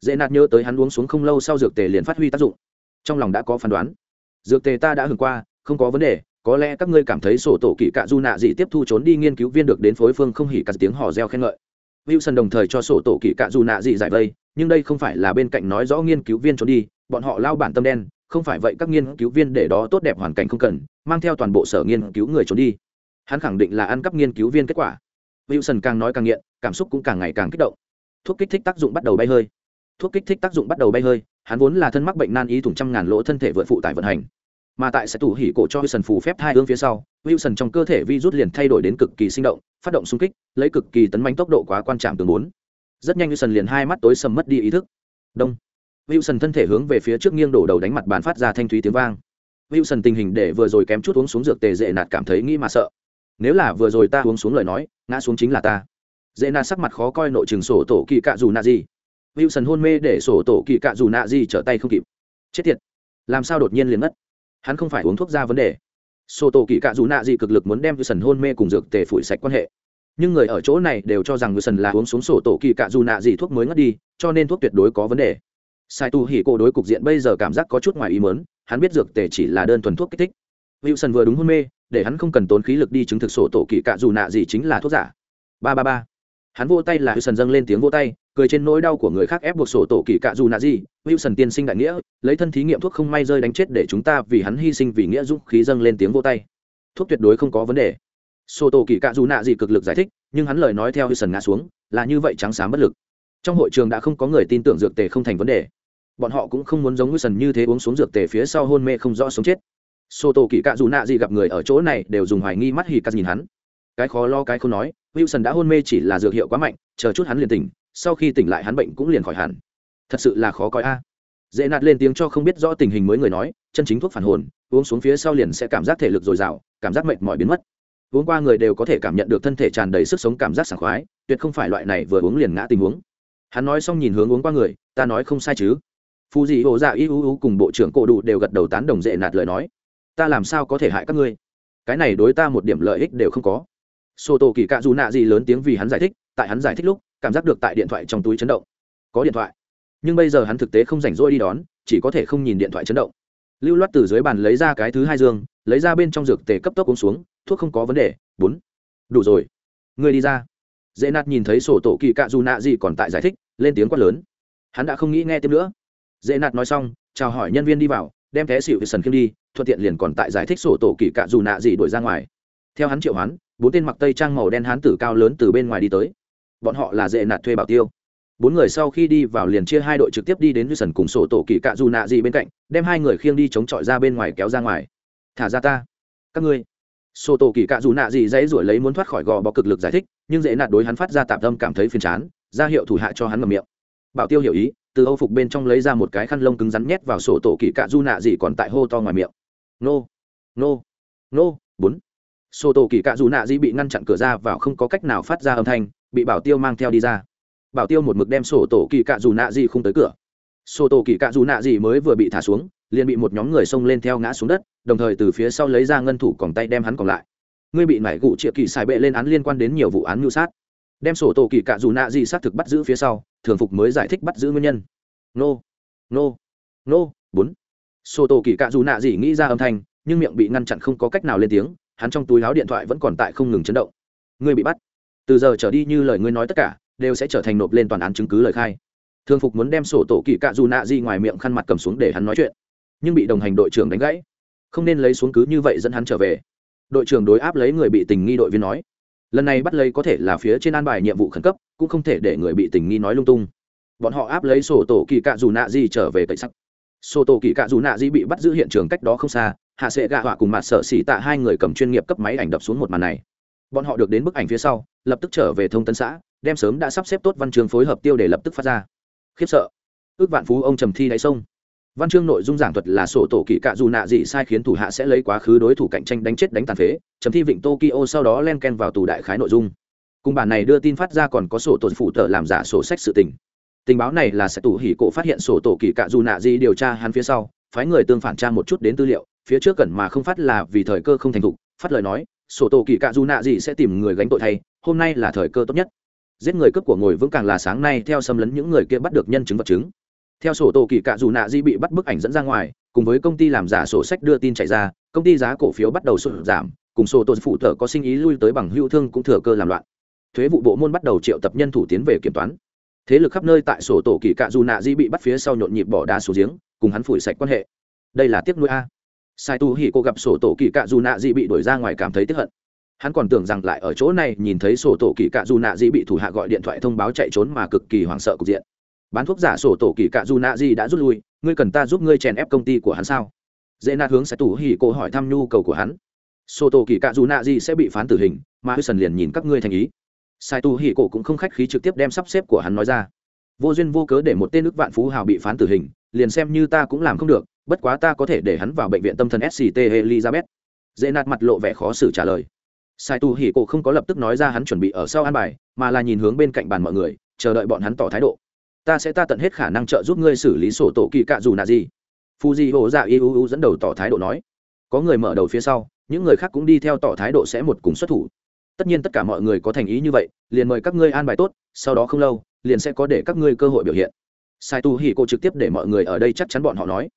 Dễ nạt nhớ tới hắn uống xuống không lâu sau dược tề liền phát huy tác dụng. Trong lòng đã có phán đoán. Dược tề ta đã hưởng qua, không có vấn đề có lẽ các ngươi cảm thấy sổ tổ kỳ cạ du nạ dị tiếp thu trốn đi nghiên cứu viên được đến phối phương không hỉ cắt tiếng hò reo khen ngợi. Wilson đồng thời cho sổ tổ kỳ cạ du nạ dị giải vây, nhưng đây không phải là bên cạnh nói rõ nghiên cứu viên trốn đi, bọn họ lao bản tâm đen, không phải vậy các nghiên cứu viên để đó tốt đẹp hoàn cảnh không cần, mang theo toàn bộ sở nghiên cứu người trốn đi. Hắn khẳng định là ăn cắp nghiên cứu viên kết quả. Wilson càng nói càng nghiện, cảm xúc cũng càng ngày càng kích động. Thuốc kích thích tác dụng bắt đầu bay hơi. Thuốc kích thích tác dụng bắt đầu bay hơi, hắn vốn là thân mắc bệnh nan y thủng trăm ngàn lỗ thân thể vượt phụ tải vận hành mà tại sẽ tủ hỉ cổ cho Wilson phù phép hai hướng phía sau, Wilson trong cơ thể virus liền thay đổi đến cực kỳ sinh động, phát động xung kích, lấy cực kỳ tấn mãnh tốc độ quá quan trọng tường bốn. Rất nhanh Wilson liền hai mắt tối sầm mất đi ý thức. Đông. Wilson thân thể hướng về phía trước nghiêng đổ đầu đánh mặt bàn phát ra thanh thúy tiếng vang. Wilson tình hình để vừa rồi kém chút uống xuống dược tề dễ nạt cảm thấy nghĩ mà sợ. Nếu là vừa rồi ta uống xuống lời nói, ngã xuống chính là ta. Dễ nạt sắc mặt khó coi nội trường sổ tổ kỳ cạ dù nạ gì. Wilson hôn mê để sổ tổ kỳ cạ dù nạ gì trở tay không kịp. Chết tiệt. Làm sao đột nhiên liền mất? Hắn không phải uống thuốc ra vấn đề. Sổ tổ kỳ cạ dù nạ gì cực lực muốn đem sần hôn mê cùng dược tề phủi sạch quan hệ. Nhưng người ở chỗ này đều cho rằng sần là uống xuống sổ tổ kỳ cạ dù nạ gì thuốc mới ngất đi, cho nên thuốc tuyệt đối có vấn đề. Sai tu hỉ cô đối cục diện bây giờ cảm giác có chút ngoài ý mớn hắn biết dược tề chỉ là đơn thuần thuốc kích thích. Sần vừa đúng hôn mê, để hắn không cần tốn khí lực đi chứng thực sổ tổ kỳ cạ dù nạ gì chính là thuốc giả. Ba ba ba hắn vô tay là wilson dâng lên tiếng vô tay, cười trên nỗi đau của người khác ép buộc sổ tổ kỳ cạ dù nạ gì. Wilson tiên sinh đại nghĩa, lấy thân thí nghiệm thuốc không may rơi đánh chết để chúng ta vì hắn hy sinh vì nghĩa dũng khí dâng lên tiếng vô tay. Thuốc tuyệt đối không có vấn đề. Sổ tổ kỳ cạ dù nạ gì cực lực giải thích, nhưng hắn lời nói theo wilson ngã xuống, là như vậy trắng sáng bất lực. Trong hội trường đã không có người tin tưởng dược tề không thành vấn đề. Bọn họ cũng không muốn giống wilson như thế uống xuống dược tề phía sau hôn mê không rõ sống chết. Sổ tổ kỳ cạ dù nạ gì gặp người ở chỗ này đều dùng hoài nghi mắt hì cắt nhìn hắn cái khó lo cái không nói, wilson đã hôn mê chỉ là dược hiệu quá mạnh, chờ chút hắn liền tỉnh, sau khi tỉnh lại hắn bệnh cũng liền khỏi hẳn. Thật sự là khó coi a. Dễ nạt lên tiếng cho không biết rõ tình hình mới người nói, chân chính thuốc phản hồn, uống xuống phía sau liền sẽ cảm giác thể lực dồi dào, cảm giác mệt mỏi biến mất. Uống qua người đều có thể cảm nhận được thân thể tràn đầy sức sống cảm giác sảng khoái, tuyệt không phải loại này vừa uống liền ngã tình huống. Hắn nói xong nhìn hướng uống qua người, ta nói không sai chứ. Phù dị hộ dạ y u u cùng bộ trưởng cổ đủ đều gật đầu tán đồng dễ nạt lời nói. Ta làm sao có thể hại các ngươi? Cái này đối ta một điểm lợi ích đều không có sô tô kỳ cạ dù nạ gì lớn tiếng vì hắn giải thích, tại hắn giải thích lúc, cảm giác được tại điện thoại trong túi chấn động. Có điện thoại. Nhưng bây giờ hắn thực tế không rảnh rỗi đi đón, chỉ có thể không nhìn điện thoại chấn động. Lưu loát từ dưới bàn lấy ra cái thứ hai dương, lấy ra bên trong dược tề cấp tốc uống xuống, thuốc không có vấn đề, bốn. Đủ rồi. Người đi ra. Dễ nạt nhìn thấy sổ tổ kỳ cạ dù nạ gì còn tại giải thích, lên tiếng quát lớn. Hắn đã không nghĩ nghe tiếp nữa. Dễ nạt nói xong, chào hỏi nhân viên đi vào, đem té xịu sần khiêm đi, thuận tiện liền còn tại giải thích sổ tổ kỳ cạ dù nạ gì đuổi ra ngoài. Theo hắn triệu hắn bốn tên mặc tây trang màu đen hán tử cao lớn từ bên ngoài đi tới. Bọn họ là dễ nạt thuê bảo tiêu. Bốn người sau khi đi vào liền chia hai đội trực tiếp đi đến sân cùng sổ tổ kỳ cạ dù nạ gì bên cạnh, đem hai người khiêng đi chống chọi ra bên ngoài kéo ra ngoài. Thả ra ta, các ngươi. Sổ tổ kỳ cạ dù nạ gì dãy ruổi lấy muốn thoát khỏi gò bó cực lực giải thích, nhưng dễ nạt đối hắn phát ra tạm tâm cảm thấy phiền chán, ra hiệu thủ hạ cho hắn ngầm miệng. Bảo tiêu hiểu ý, từ âu phục bên trong lấy ra một cái khăn lông cứng rắn nhét vào sổ tổ kỳ cạ du nạ gì còn tại hô to ngoài miệng. Nô nô nô, bốn sổ tổ kỳ cạ dù nạ gì bị ngăn chặn cửa ra vào không có cách nào phát ra âm thanh, bị bảo tiêu mang theo đi ra. Bảo tiêu một mực đem sổ tổ kỳ cạ dù nạ gì không tới cửa. Sổ tổ kỳ cạ dù nạ gì mới vừa bị thả xuống, liền bị một nhóm người xông lên theo ngã xuống đất, đồng thời từ phía sau lấy ra ngân thủ còng tay đem hắn còn lại. Ngươi bị nải gụ triệu kỳ xài bệ lên án liên quan đến nhiều vụ án mưu sát. Đem sổ tổ kỳ cạ dù nạ gì xác thực bắt giữ phía sau, thường phục mới giải thích bắt giữ nguyên nhân. Nô nô nô, bốn. Sổ tổ kỳ cạ dù nạ gì nghĩ ra âm thanh, nhưng miệng bị ngăn chặn không có cách nào lên tiếng hắn trong túi láo điện thoại vẫn còn tại không ngừng chấn động. Ngươi bị bắt. Từ giờ trở đi như lời ngươi nói tất cả, đều sẽ trở thành nộp lên toàn án chứng cứ lời khai. Thường phục muốn đem sổ tổ kỳ cạ dù nạ di ngoài miệng khăn mặt cầm xuống để hắn nói chuyện. Nhưng bị đồng hành đội trưởng đánh gãy. Không nên lấy xuống cứ như vậy dẫn hắn trở về. Đội trưởng đối áp lấy người bị tình nghi đội viên nói. Lần này bắt lấy có thể là phía trên an bài nhiệm vụ khẩn cấp, cũng không thể để người bị tình nghi nói lung tung. Bọn họ áp lấy sổ tổ kỳ cạ dù nạ di trở về cậy sắc. Sổ tổ kỳ cạ dù nạ di bị bắt giữ hiện trường cách đó không xa hạ sệ gạ họa cùng mặt sợ xỉ tạ hai người cầm chuyên nghiệp cấp máy ảnh đập xuống một màn này. Bọn họ được đến bức ảnh phía sau, lập tức trở về thông tấn xã, đem sớm đã sắp xếp tốt văn chương phối hợp tiêu để lập tức phát ra. Khiếp sợ. Ước vạn phú ông trầm thi đáy sông. Văn chương nội dung giảng thuật là sổ tổ kỵ cạ dù nạ gì sai khiến thủ hạ sẽ lấy quá khứ đối thủ cạnh tranh đánh chết đánh tàn phế, trầm thi vịnh tokyo sau đó len ken vào tù đại khái nội dung. Cùng bản này đưa tin phát ra còn có sổ tổ phụ tờ làm giả sổ sách sự tình. Tình báo này là sẽ tủ hỉ cổ phát hiện sổ tổ kỵ cạ dù nạ gì điều tra hắn phía sau, phái người tương phản tra một chút đến tư liệu phía trước cẩn mà không phát là vì thời cơ không thành thục, phát lời nói, sổ tổ kỳ cạ dù nạ gì sẽ tìm người gánh tội thay, hôm nay là thời cơ tốt nhất. Giết người cướp của ngồi vững càng là sáng nay theo xâm lấn những người kia bắt được nhân chứng vật chứng. Theo sổ tổ kỳ cạ dù nạ di bị bắt bức ảnh dẫn ra ngoài, cùng với công ty làm giả sổ sách đưa tin chạy ra, công ty giá cổ phiếu bắt đầu sụt giảm, cùng sổ tổ phụ thợ có sinh ý lui tới bằng hữu thương cũng thừa cơ làm loạn. Thuế vụ bộ môn bắt đầu triệu tập nhân thủ tiến về kiểm toán. Thế lực khắp nơi tại sổ tổ kỳ cạ dù nạ di bị bắt phía sau nhộn nhịp bỏ đá xuống giếng, cùng hắn phủi sạch quan hệ. Đây là tiếc nuôi a sai tu hỉ cô gặp sổ tổ kỳ cạ dù nạ di bị đuổi ra ngoài cảm thấy tiếp hận. Hắn còn tưởng rằng lại ở chỗ này nhìn thấy sổ tổ kỳ cạ dù nạ di bị thủ hạ gọi điện thoại thông báo chạy trốn mà cực kỳ hoảng sợ cục diện. Bán thuốc giả sổ tổ kỳ cạ dù nạ di đã rút lui, ngươi cần ta giúp ngươi chèn ép công ty của hắn sao? Dễ nạt hướng Sai Tu hỉ cô hỏi thăm nhu cầu của hắn. Sổ tổ kỳ cạ dù nạ di sẽ bị phán tử hình, mà hư sần liền nhìn các ngươi thành ý. Sai tu hỉ cô cũng không khách khí trực tiếp đem sắp xếp của hắn nói ra. Vô duyên vô cớ để một tên nước vạn phú hào bị phán tử hình, liền xem như ta cũng làm không được bất quá ta có thể để hắn vào bệnh viện tâm thần sct elizabeth. Dễ nạt mặt lộ vẻ khó xử trả lời. Sai tu hỉ cổ không có lập tức nói ra hắn chuẩn bị ở sau an bài, mà là nhìn hướng bên cạnh bàn mọi người, chờ đợi bọn hắn tỏ thái độ. Ta sẽ ta tận hết khả năng trợ giúp ngươi xử lý sổ tổ kỳ cạ dù nà gì. Fuji hồ dạ iuu dẫn đầu tỏ thái độ nói. Có người mở đầu phía sau, những người khác cũng đi theo tỏ thái độ sẽ một cùng xuất thủ. Tất nhiên tất cả mọi người có thành ý như vậy, liền mời các ngươi an bài tốt, sau đó không lâu, liền sẽ có để các ngươi cơ hội biểu hiện. Sai tu hỉ cô trực tiếp để mọi người ở đây chắc chắn bọn họ nói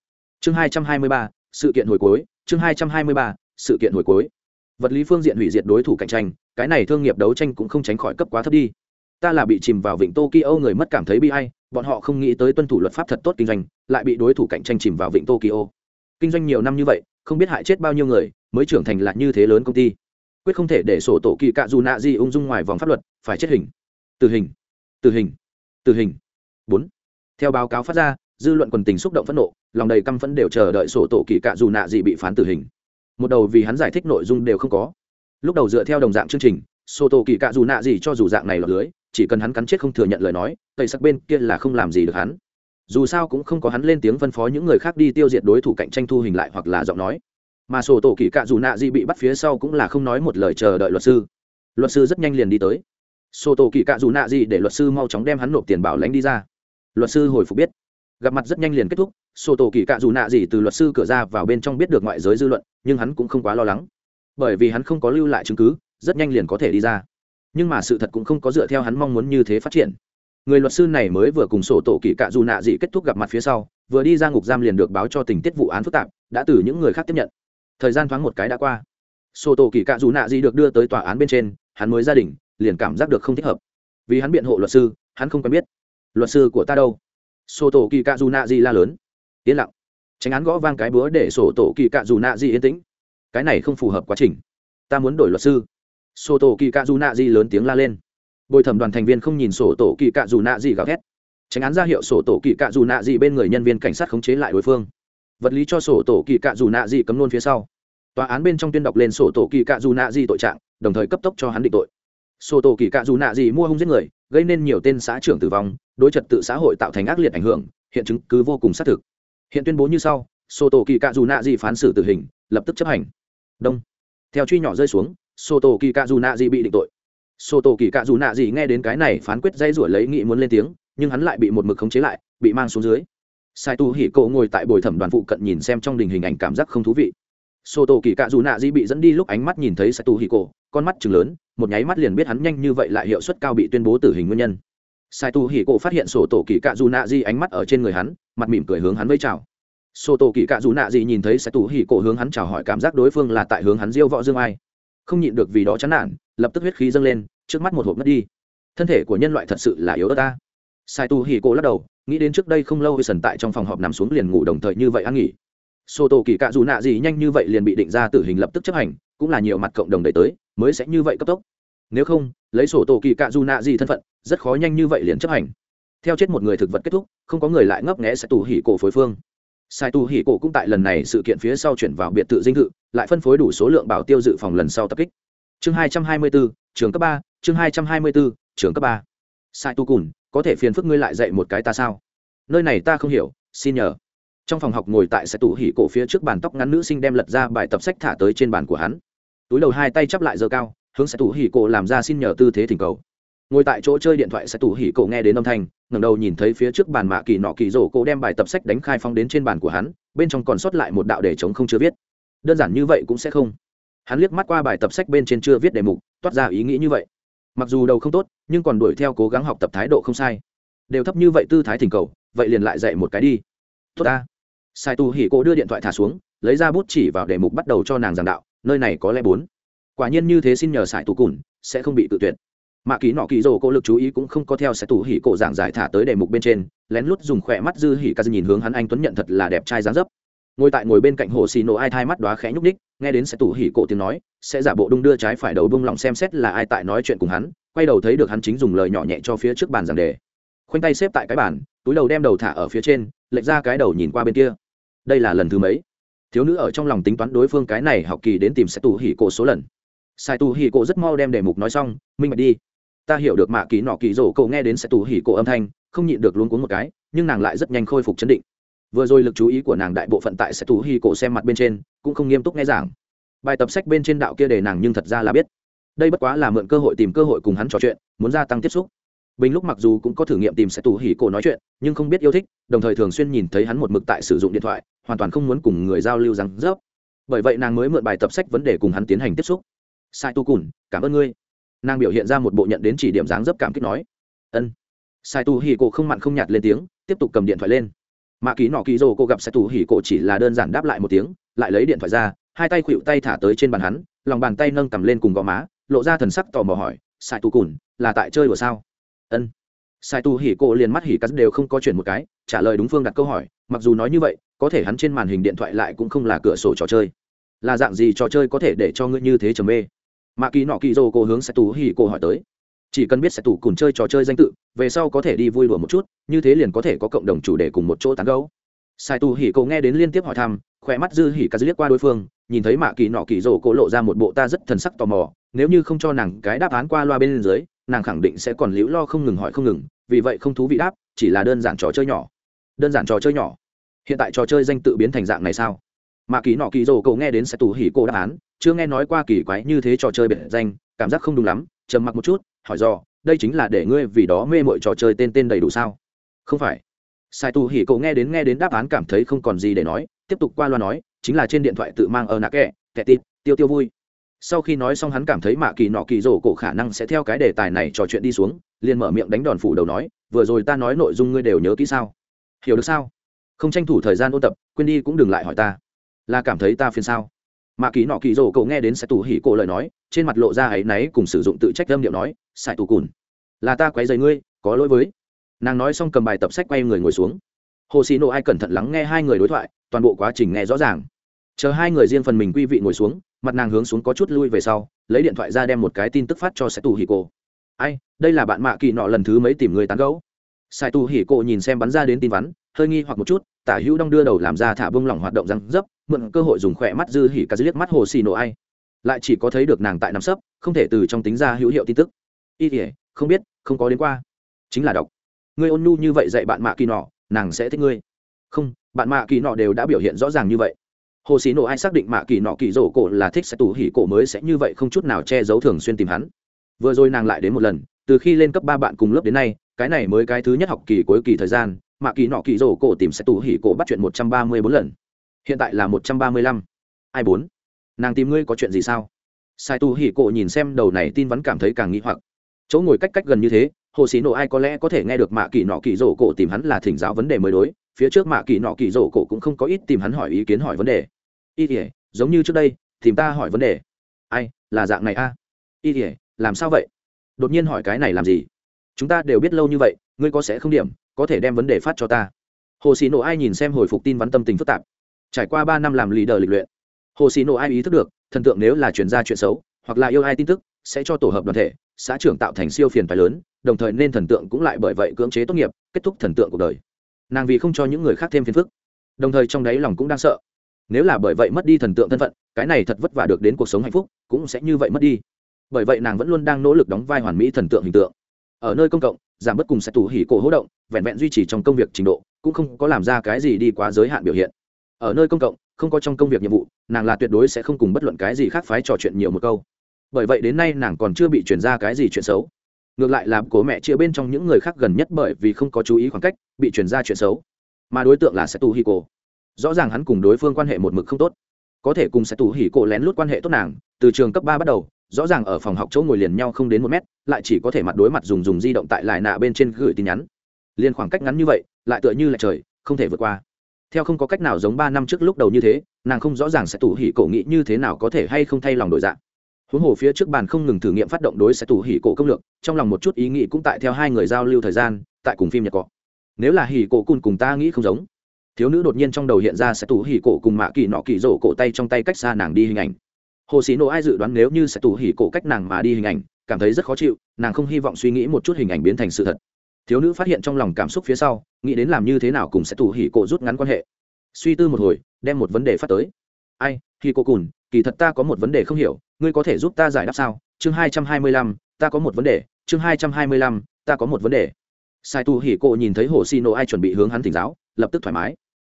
chương hai trăm hai mươi ba sự kiện hồi cuối chương hai trăm hai mươi ba sự kiện hồi cuối. Vật lý phương diện hủy diệt đối thủ cạnh tranh cái này thương nghiệp đấu tranh cũng không tránh khỏi cấp quá thấp đi. Ta là bị chìm vào vịnh tokyo người mất cảm thấy bi ai, bọn họ không nghĩ tới tuân thủ luật pháp thật tốt kinh doanh lại bị đối thủ cạnh tranh chìm vào vịnh tokyo. Kinh doanh nhiều năm như vậy không biết hại chết bao nhiêu người mới trưởng thành lại như thế lớn công ty. Quyết không thể để sổ tổ kỳ cạ dù nạ gì ung dung ngoài vòng pháp luật phải chết hình. Tử hình. Tử hình. Tử hình. Bốn. Theo báo cáo phát ra dư luận quần tình xúc động phẫn nộ, lòng đầy căm phẫn đều chờ đợi sổ tổ kỳ cạ dù nạ gì bị phán tử hình. Một đầu vì hắn giải thích nội dung đều không có. Lúc đầu dựa theo đồng dạng chương trình, sổ tổ kỳ cạ dù nạ gì cho dù dạng này lọt lưới, chỉ cần hắn cắn chết không thừa nhận lời nói tẩy sắc bên kia là không làm gì được hắn. Dù sao cũng không có hắn lên tiếng phân phó những người khác đi tiêu diệt đối thủ cạnh tranh thu hình lại hoặc là giọng nói. Mà sổ tổ kỳ cạ dù nạ gì bị bắt phía sau cũng là không nói một lời chờ đợi luật sư. Luật sư rất nhanh liền đi tới. Sổ tổ kỳ cạ dù nạ gì để luật sư mau chóng đem hắn nộp tiền bảo lãnh đi ra. Luật sư hồi phục biết gặp mặt rất nhanh liền kết thúc sổ tổ kỳ cạ dù nạ gì từ luật sư cửa ra vào bên trong biết được ngoại giới dư luận, nhưng hắn cũng không quá lo lắng. Bởi vì hắn không có lưu lại chứng cứ, rất nhanh liền có thể đi ra. Nhưng mà sự thật cũng không có dựa theo hắn mong muốn như thế phát triển. Người luật sư này mới vừa cùng sổ tổ kỳ cạ dù nạ dị kết thúc gặp mặt phía sau, vừa đi ra ngục giam liền được báo cho tình tiết vụ án phức tạp, đã từ những người khác tiếp nhận. Thời gian thoáng một cái đã qua. Sổ tổ kỳ cạ dù nạ dị được đưa tới tòa án bên trên, hắn mới gia đình liền cảm giác được không thích hợp. Vì hắn biện hộ luật sư, hắn không quen biết. Luật sư của ta đâu? Sổ tổ kỳ cạ dù nạ di la lớn. Yên lặng. Tránh án gõ vang cái búa để sổ tổ kỳ cạ dù nạ di yên tĩnh. Cái này không phù hợp quá trình. Ta muốn đổi luật sư. Sổ tổ kỳ cạ dù nạ di lớn tiếng la lên. Bồi thẩm đoàn thành viên không nhìn sổ tổ kỳ cạ dù nạ di gào thét. Tránh án ra hiệu sổ tổ kỳ cạ dù nạ di bên người nhân viên cảnh sát khống chế lại đối phương. Vật lý cho sổ tổ kỳ cạ dù nạ di cấm nôn phía sau. Tòa án bên trong tuyên đọc lên sổ tổ kỳ cạ dù nạ di tội trạng, đồng thời cấp tốc cho hắn định tội. Sổ tổ kỳ cạ dù nạ di mua hung giết người, gây nên nhiều tên xã trưởng tử vong đối trật tự xã hội tạo thành ác liệt ảnh hưởng, hiện chứng cứ vô cùng xác thực. Hiện tuyên bố như sau sô tổ kỳ cạ dù nạ dị phán xử tử hình, lập tức chấp hành. Đông. Theo truy nhỏ rơi xuống sô tổ kỳ cạ dù nạ dị bị định tội. Sô tổ kỳ cạ dù nạ dị nghe đến cái này phán quyết dây rủa lấy nghị muốn lên tiếng, nhưng hắn lại bị một mực khống chế lại, bị mang xuống dưới. Sai tu hỉ cậu ngồi tại bồi thẩm đoàn phụ cận nhìn xem trong đình hình ảnh cảm giác không thú vị. Sô tổ kỳ cạ dù nạ dị bị dẫn đi lúc ánh mắt nhìn thấy sai tu hỉ cổ, con mắt chừng lớn, một nháy mắt liền biết hắn nhanh như vậy lại hiệu suất cao bị tuyên bố tử hình nguyên nhân sai tu hỉ Cổ phát hiện sổ tổ kỳ cạ dù nạ dị ánh mắt ở trên người hắn, mặt mỉm cười hướng hắn với chào. Sổ tổ kỳ cạ dù nạ dị nhìn thấy sai tu hỉ Cổ hướng hắn chào hỏi cảm giác đối phương là tại hướng hắn diêu võ dương ai. Không nhịn được vì đó chán nản, lập tức huyết khí dâng lên, trước mắt một hộp mất đi. Thân thể của nhân loại thật sự là yếu ớt ta. Sai tu hỉ cổ lắc đầu, nghĩ đến trước đây không lâu sần tại trong phòng họp nằm xuống liền ngủ đồng thời như vậy ăn nghỉ. Sô tô kỳ cạ dù nạ gì nhanh như vậy liền bị định ra tử hình lập tức chấp hành, cũng là nhiều mặt cộng đồng đẩy tới, mới sẽ như vậy cấp tốc nếu không, lấy sổ tổ kỳ cạ dù nạ gì thân phận, rất khó nhanh như vậy liền chấp hành. Theo chết một người thực vật kết thúc, không có người lại ngấp nghẽ sai tù hỉ cổ phối phương. Sai tù hỉ cổ cũng tại lần này sự kiện phía sau chuyển vào biệt thự dinh thự, lại phân phối đủ số lượng bảo tiêu dự phòng lần sau tập kích. Chương hai trăm hai mươi bốn trường cấp ba, chương hai trăm hai mươi bốn trường cấp ba. Sai tu cùn, có thể phiền phức ngươi lại dạy một cái ta sao? Nơi này ta không hiểu, xin nhờ. Trong phòng học ngồi tại sai tù hỉ cổ phía trước bàn tóc ngắn nữ sinh đem lật ra bài tập sách thả tới trên bàn của hắn. Túi đầu hai tay chắp lại giờ cao hướng sai tủ hỉ cổ làm ra xin nhờ tư thế thỉnh cầu. Ngồi tại chỗ chơi điện thoại sai tủ hỉ cổ nghe đến âm thanh, ngẩng đầu nhìn thấy phía trước bàn mạ kỳ nọ kỳ rổ cổ đem bài tập sách đánh khai phong đến trên bàn của hắn, bên trong còn sót lại một đạo để chống không chưa viết. Đơn giản như vậy cũng sẽ không. Hắn liếc mắt qua bài tập sách bên trên chưa viết đề mục, toát ra ý nghĩ như vậy. Mặc dù đầu không tốt, nhưng còn đuổi theo cố gắng học tập thái độ không sai. Đều thấp như vậy tư thái thỉnh cầu, vậy liền lại dạy một cái đi. Tốt ta. Sai tu hỉ cô đưa điện thoại thả xuống, lấy ra bút chỉ vào đề mục bắt đầu cho nàng giảng đạo, nơi này có lẽ bốn quả nhiên như thế xin nhờ sải tù cùn, sẽ không bị tự tuyệt. Mạ ký nọ kỳ rồ cô lực chú ý cũng không có theo sẽ tù hỉ cổ giảng giải thả tới đề mục bên trên, lén lút dùng khỏe mắt dư hỉ ca nhìn hướng hắn anh tuấn nhận thật là đẹp trai dáng dấp. Ngồi tại ngồi bên cạnh hồ xì nổ ai thai mắt đoá khẽ nhúc ních nghe đến sẽ tù hỉ cổ tiếng nói, sẽ giả bộ đung đưa trái phải đầu bông lòng xem xét là ai tại nói chuyện cùng hắn, quay đầu thấy được hắn chính dùng lời nhỏ nhẹ cho phía trước bàn giảng đề. Khoanh tay xếp tại cái bàn, túi đầu đem đầu thả ở phía trên, lệch ra cái đầu nhìn qua bên kia. Đây là lần thứ mấy? Thiếu nữ ở trong lòng tính toán đối phương cái này học kỳ đến tìm sẽ tù hỉ cổ số lần sai tù hỉ cổ rất mau đem đề mục nói xong, minh bạch đi. Ta hiểu được mạ kỳ nọ kỳ rổ cậu nghe đến sai tù hỉ cổ âm thanh, không nhịn được luôn cuống một cái, nhưng nàng lại rất nhanh khôi phục chấn định. Vừa rồi lực chú ý của nàng đại bộ phận tại sai tù hỉ cổ xem mặt bên trên, cũng không nghiêm túc nghe giảng. Bài tập sách bên trên đạo kia để nàng nhưng thật ra là biết. Đây bất quá là mượn cơ hội tìm cơ hội cùng hắn trò chuyện, muốn gia tăng tiếp xúc. Bình lúc mặc dù cũng có thử nghiệm tìm sẽ tù hỉ cổ nói chuyện, nhưng không biết yêu thích, đồng thời thường xuyên nhìn thấy hắn một mực tại sử dụng điện thoại, hoàn toàn không muốn cùng người giao lưu rằng rớp. Bởi vậy nàng mới mượn bài tập sách vấn đề cùng hắn tiến hành tiếp xúc sai tu cùn, cảm ơn ngươi. Nàng biểu hiện ra một bộ nhận đến chỉ điểm dáng dấp cảm kích nói. Ân. Sai tu hỉ cổ không mặn không nhạt lên tiếng, tiếp tục cầm điện thoại lên. Mạ ký nọ ký rồ cô gặp sai tu hỉ cổ chỉ là đơn giản đáp lại một tiếng, lại lấy điện thoại ra, hai tay khuỵu tay thả tới trên bàn hắn, lòng bàn tay nâng cầm lên cùng gò má, lộ ra thần sắc tò mò hỏi, sai tu cùn, là tại chơi đùa sao? Ân. Sai tu hỉ cổ liền mắt hỉ cắt đều không có chuyển một cái, trả lời đúng phương đặt câu hỏi, mặc dù nói như vậy, có thể hắn trên màn hình điện thoại lại cũng không là cửa sổ trò chơi. Là dạng gì trò chơi có thể để cho ngươi như thế trầm mê? Mạ kỳ nọ kỳ dô cô hướng xe tu hỉ cô hỏi tới. Chỉ cần biết xe tu cùn chơi trò chơi danh tự, về sau có thể đi vui đùa một chút, như thế liền có thể có cộng đồng chủ đề cùng một chỗ tán gấu sai tu hỉ cô nghe đến liên tiếp hỏi thăm, khỏe mắt dư hỉ cắt liếc qua đối phương, nhìn thấy mạ kỳ nọ kỳ dô cô lộ ra một bộ ta rất thần sắc tò mò, nếu như không cho nàng cái đáp án qua loa bên dưới, nàng khẳng định sẽ còn liễu lo không ngừng hỏi không ngừng, vì vậy không thú vị đáp, chỉ là đơn giản trò chơi nhỏ. Đơn giản trò chơi nhỏ. Hiện tại trò chơi danh tự biến thành dạng này sao? Mà kỳ nọ kỳ rồ cậu nghe đến sẽ tù hỉ cô đáp án, chưa nghe nói qua kỳ quái như thế trò chơi biệt danh, cảm giác không đúng lắm, trầm mặc một chút, hỏi do đây chính là để ngươi vì đó mê mội trò chơi tên tên đầy đủ sao? Không phải. Sai tù hỉ cậu nghe đến nghe đến đáp án cảm thấy không còn gì để nói, tiếp tục qua loa nói, chính là trên điện thoại tự mang ở nạ kẹ kẹ tít tiêu tiêu vui. Sau khi nói xong hắn cảm thấy mạ kỳ nọ kỳ rổ cổ khả năng sẽ theo cái đề tài này trò chuyện đi xuống, liền mở miệng đánh đòn phủ đầu nói, vừa rồi ta nói nội dung ngươi đều nhớ kỹ sao? Hiểu được sao? Không tranh thủ thời gian ôn tập, quên đi cũng đừng lại hỏi ta là cảm thấy ta phiền sao? Mạ kỳ nọ kỳ rổ cậu nghe đến Sài tù hỉ cổ lời nói, trên mặt lộ ra áy náy cùng sử dụng tự trách âm điệu nói sai tù cùn, là ta quấy dày ngươi, có lỗi với. Nàng nói xong cầm bài tập sách quay người ngồi xuống. Hồ xì nộ ai cẩn thận lắng nghe hai người đối thoại, toàn bộ quá trình nghe rõ ràng. Chờ hai người riêng phần mình quy vị ngồi xuống, mặt nàng hướng xuống có chút lui về sau, lấy điện thoại ra đem một cái tin tức phát cho sai tù hỉ cổ. Ai, đây là bạn mạ kỳ nọ lần thứ mấy tìm người tán gấu sai tù hỉ cổ nhìn xem bắn ra đến tin vắn, hơi nghi hoặc một chút, tả hữu đong đưa đầu làm ra thả bông lỏng hoạt động răng dấp mượn cơ hội dùng khỏe mắt dư hỉ cả liếc mắt hồ xì nổ ai. Lại chỉ có thấy được nàng tại nằm sấp, không thể từ trong tính ra hữu hiệu tin tức. Y thể không biết, không có đến qua. Chính là đọc. Ngươi ôn nhu như vậy dạy bạn mạ kỳ nọ, nàng sẽ thích ngươi. Không, bạn mạ kỳ nọ đều đã biểu hiện rõ ràng như vậy. Hồ xì nổ ai xác định mạ kỳ nọ kỳ rổ cổ là thích sẽ tủ hỉ cổ mới sẽ như vậy không chút nào che giấu thường xuyên tìm hắn. Vừa rồi nàng lại đến một lần, từ khi lên cấp ba bạn cùng lớp đến nay, cái này mới cái thứ nhất học kỳ cuối kỳ thời gian, mạ kỳ nọ kỳ rổ cổ tìm sẽ tủ hỉ cổ bắt chuyện một trăm ba mươi bốn lần hiện tại là một trăm ba mươi lăm. Ai bốn? Nàng tìm ngươi có chuyện gì sao? Sai tu hỉ cổ nhìn xem đầu này tin vẫn cảm thấy càng nghĩ hoặc. Chỗ ngồi cách cách gần như thế, hồ sĩ nộ ai có lẽ có thể nghe được mạ kỳ nọ kỳ rổ cổ tìm hắn là thỉnh giáo vấn đề mới đối. Phía trước mạ kỳ nọ kỳ rổ cổ cũng không có ít tìm hắn hỏi ý kiến hỏi vấn đề. Y thể giống như trước đây, tìm ta hỏi vấn đề. Ai, là dạng này a? À? y thể làm sao vậy? Đột nhiên hỏi cái này làm gì? Chúng ta đều biết lâu như vậy, ngươi có sẽ không điểm, có thể đem vấn đề phát cho ta. Hồ sĩ nộ ai nhìn xem hồi phục tin vắn tâm tình phức tạp trải qua ba năm làm lì đờ lịch luyện. Hồ sĩ nộ ai ý thức được, thần tượng nếu là chuyển ra chuyện xấu, hoặc là yêu ai tin tức, sẽ cho tổ hợp đoàn thể, xã trưởng tạo thành siêu phiền phái lớn, đồng thời nên thần tượng cũng lại bởi vậy cưỡng chế tốt nghiệp, kết thúc thần tượng cuộc đời. Nàng vì không cho những người khác thêm phiền phức. Đồng thời trong đáy lòng cũng đang sợ. Nếu là bởi vậy mất đi thần tượng thân phận, cái này thật vất vả được đến cuộc sống hạnh phúc, cũng sẽ như vậy mất đi. Bởi vậy nàng vẫn luôn đang nỗ lực đóng vai hoàn mỹ thần tượng hình tượng. Ở nơi công cộng, giảm bớt cùng sẽ tù hỉ cổ hỗ động, vẹn vẹn duy trì trong công việc trình độ, cũng không có làm ra cái gì đi quá giới hạn biểu hiện ở nơi công cộng, không có trong công việc nhiệm vụ, nàng là tuyệt đối sẽ không cùng bất luận cái gì khác phái trò chuyện nhiều một câu. Bởi vậy đến nay nàng còn chưa bị chuyển ra cái gì chuyện xấu. Ngược lại là cố mẹ chia bên trong những người khác gần nhất bởi vì không có chú ý khoảng cách, bị chuyển ra chuyện xấu. Mà đối tượng là sẽ tù hỉ cổ rõ ràng hắn cùng đối phương quan hệ một mực không tốt. Có thể cùng sẽ tù hỉ cổ lén lút quan hệ tốt nàng, từ trường cấp ba bắt đầu, rõ ràng ở phòng học chỗ ngồi liền nhau không đến một mét, lại chỉ có thể mặt đối mặt dùng dùng di động tại lại nạ bên trên gửi tin nhắn. Liền khoảng cách ngắn như vậy, lại tựa như là trời, không thể vượt qua theo không có cách nào giống ba năm trước lúc đầu như thế, nàng không rõ ràng sẽ tủ hỉ cổ nghĩ như thế nào có thể hay không thay lòng đổi dạng. Huống hồ phía trước bàn không ngừng thử nghiệm phát động đối sẽ tủ hỉ cổ công lược, trong lòng một chút ý nghĩ cũng tại theo hai người giao lưu thời gian, tại cùng phim nhật cọ. Nếu là hỉ cổ cun cùng ta nghĩ không giống. Thiếu nữ đột nhiên trong đầu hiện ra sẽ tủ hỉ cổ cùng mạ kỳ nọ kỳ rổ cổ tay trong tay cách xa nàng đi hình ảnh. Hồ sĩ nộ ai dự đoán nếu như sẽ tủ hỉ cổ cách nàng mà đi hình ảnh, cảm thấy rất khó chịu, nàng không hy vọng suy nghĩ một chút hình ảnh biến thành sự thật thiếu nữ phát hiện trong lòng cảm xúc phía sau, nghĩ đến làm như thế nào cùng sẽ tù hỉ cổ rút ngắn quan hệ. Suy tư một hồi, đem một vấn đề phát tới. Ai khi cô cùn, kỳ thật ta có một vấn đề không hiểu, ngươi có thể giúp ta giải đáp sao? Chương hai trăm hai mươi lăm, ta có một vấn đề. Chương hai trăm hai mươi lăm, ta có một vấn đề. Sai tu hỉ cô nhìn thấy hồ xì nổ ai chuẩn bị hướng hắn thỉnh giáo, lập tức thoải mái.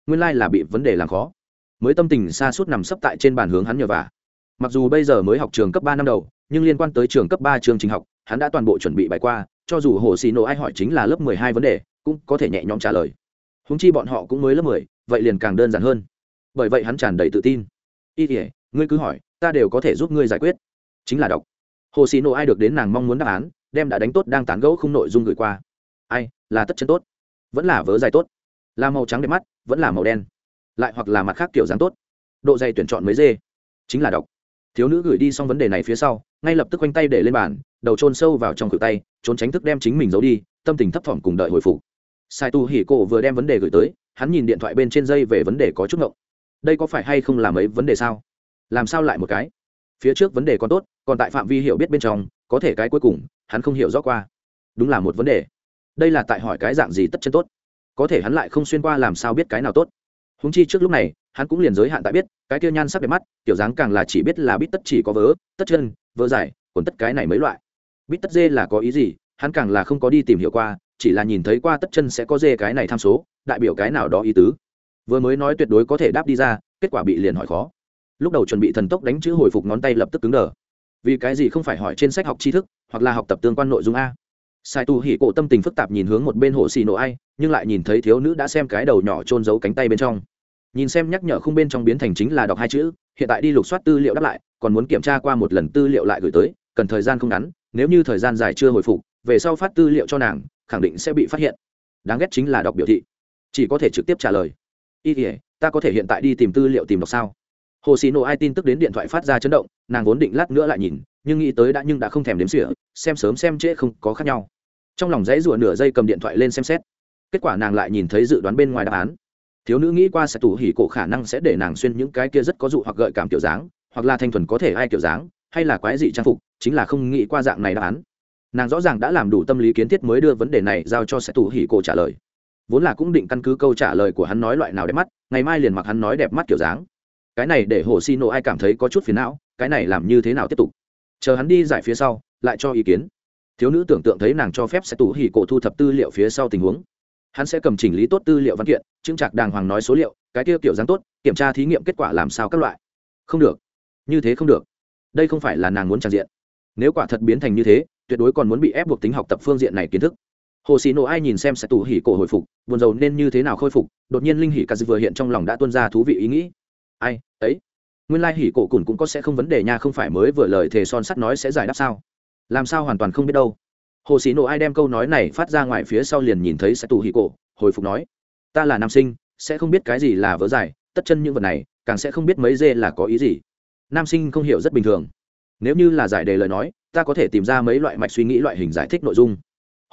Nguyên lai là bị vấn đề làm khó. Mới tâm tình xa suốt nằm sấp tại trên bàn hướng hắn nhờ vả. Mặc dù bây giờ mới học trường cấp ba năm đầu, nhưng liên quan tới trường cấp ba chương trình học hắn đã toàn bộ chuẩn bị bài qua, cho dù hồ xì nổ ai hỏi chính là lớp mười hai vấn đề, cũng có thể nhẹ nhõm trả lời. Húng chi bọn họ cũng mới lớp mười, vậy liền càng đơn giản hơn. Bởi vậy hắn tràn đầy tự tin. Y thể ngươi cứ hỏi, ta đều có thể giúp ngươi giải quyết. Chính là đọc. Hồ xì nổ ai được đến nàng mong muốn đáp án, đem đã đánh tốt đang tán gẫu không nội dung gửi qua. Ai, là tất chân tốt. Vẫn là vớ dài tốt. Là màu trắng đẹp mắt, vẫn là màu đen. Lại hoặc là mặt khác kiểu dáng tốt. Độ dày tuyển chọn mới dê. Chính là đọc. Thiếu nữ gửi đi xong vấn đề này phía sau, ngay lập tức quanh tay để lên bàn đầu trôn sâu vào trong cửa tay, trốn tránh thức đem chính mình giấu đi, tâm tình thấp thỏm cùng đợi hồi phục. Sai tu hỉ cổ vừa đem vấn đề gửi tới, hắn nhìn điện thoại bên trên dây về vấn đề có chút ngộng. Đây có phải hay không làm ấy vấn đề sao? Làm sao lại một cái? Phía trước vấn đề còn tốt, còn tại phạm vi hiểu biết bên trong, có thể cái cuối cùng, hắn không hiểu rõ qua. Đúng là một vấn đề. Đây là tại hỏi cái dạng gì tất chân tốt? Có thể hắn lại không xuyên qua làm sao biết cái nào tốt? Húng chi trước lúc này, hắn cũng liền giới hạn tại biết, cái kia nhan sắc đẹp mắt, kiểu dáng càng là chỉ biết là bít tất chỉ có vớ, tất chân, vớ dài còn tất cái này mấy loại bít tất dê là có ý gì, hắn càng là không có đi tìm hiểu qua, chỉ là nhìn thấy qua tất chân sẽ có dê cái này tham số, đại biểu cái nào đó ý tứ. Vừa mới nói tuyệt đối có thể đáp đi ra, kết quả bị liền hỏi khó. Lúc đầu chuẩn bị thần tốc đánh chữ hồi phục ngón tay lập tức cứng đờ. Vì cái gì không phải hỏi trên sách học tri thức, hoặc là học tập tương quan nội dung a? Sai tu hỉ cổ tâm tình phức tạp nhìn hướng một bên hồ xì nổ ai, nhưng lại nhìn thấy thiếu nữ đã xem cái đầu nhỏ trôn giấu cánh tay bên trong. Nhìn xem nhắc nhở không bên trong biến thành chính là đọc hai chữ, hiện tại đi lục soát tư liệu đáp lại, còn muốn kiểm tra qua một lần tư liệu lại gửi tới, cần thời gian không ngắn nếu như thời gian dài chưa hồi phục, về sau phát tư liệu cho nàng, khẳng định sẽ bị phát hiện. Đáng ghét chính là đọc biểu thị. Chỉ có thể trực tiếp trả lời. Y ỉa ta có thể hiện tại đi tìm tư liệu tìm đọc sao? Hồ xì nổ ai tin tức đến điện thoại phát ra chấn động, nàng vốn định lát nữa lại nhìn, nhưng nghĩ tới đã nhưng đã không thèm đếm sỉa xem sớm xem trễ không có khác nhau. Trong lòng dãy rủa nửa giây cầm điện thoại lên xem xét. Kết quả nàng lại nhìn thấy dự đoán bên ngoài đáp án. Thiếu nữ nghĩ qua sẽ tủ hỉ cổ khả năng sẽ để nàng xuyên những cái kia rất có dụ hoặc gợi cảm kiểu dáng, hoặc là thanh thuần có thể ai kiểu dáng hay là quái dị trang phục, chính là không nghĩ qua dạng này đáp án. Nàng rõ ràng đã làm đủ tâm lý kiến thiết mới đưa vấn đề này giao cho sẽ tủ hỉ cổ trả lời. Vốn là cũng định căn cứ câu trả lời của hắn nói loại nào đẹp mắt, ngày mai liền mặc hắn nói đẹp mắt kiểu dáng. Cái này để hồ xi nộ ai cảm thấy có chút phiền não, cái này làm như thế nào tiếp tục? Chờ hắn đi giải phía sau, lại cho ý kiến. Thiếu nữ tưởng tượng thấy nàng cho phép sẽ tủ hỉ cổ thu thập tư liệu phía sau tình huống. Hắn sẽ cầm chỉnh lý tốt tư liệu văn kiện, chứng trạc đàng hoàng nói số liệu, cái kia kiểu dáng tốt, kiểm tra thí nghiệm kết quả làm sao các loại. Không được. Như thế không được đây không phải là nàng muốn trang diện. Nếu quả thật biến thành như thế, tuyệt đối còn muốn bị ép buộc tính học tập phương diện này kiến thức. Hồ xì nổ ai nhìn xem sẽ tủ hỉ cổ hồi phục, buồn rầu nên như thế nào khôi phục, đột nhiên linh hỉ cà vừa hiện trong lòng đã tuân ra thú vị ý nghĩ. Ai, ấy, nguyên lai hỉ cổ cùn cũng có sẽ không vấn đề nha, không phải mới vừa lời thề son sắt nói sẽ giải đáp sao? Làm sao hoàn toàn không biết đâu. Hồ sĩ nộ ai đem câu nói này phát ra ngoài phía sau liền nhìn thấy sẽ tù hỉ cổ, hồi phục nói, ta là nam sinh, sẽ không biết cái gì là vớ giải tất chân những vật này, càng sẽ không biết mấy dê là có ý gì nam sinh không hiểu rất bình thường. Nếu như là giải đề lời nói, ta có thể tìm ra mấy loại mạch suy nghĩ loại hình giải thích nội dung.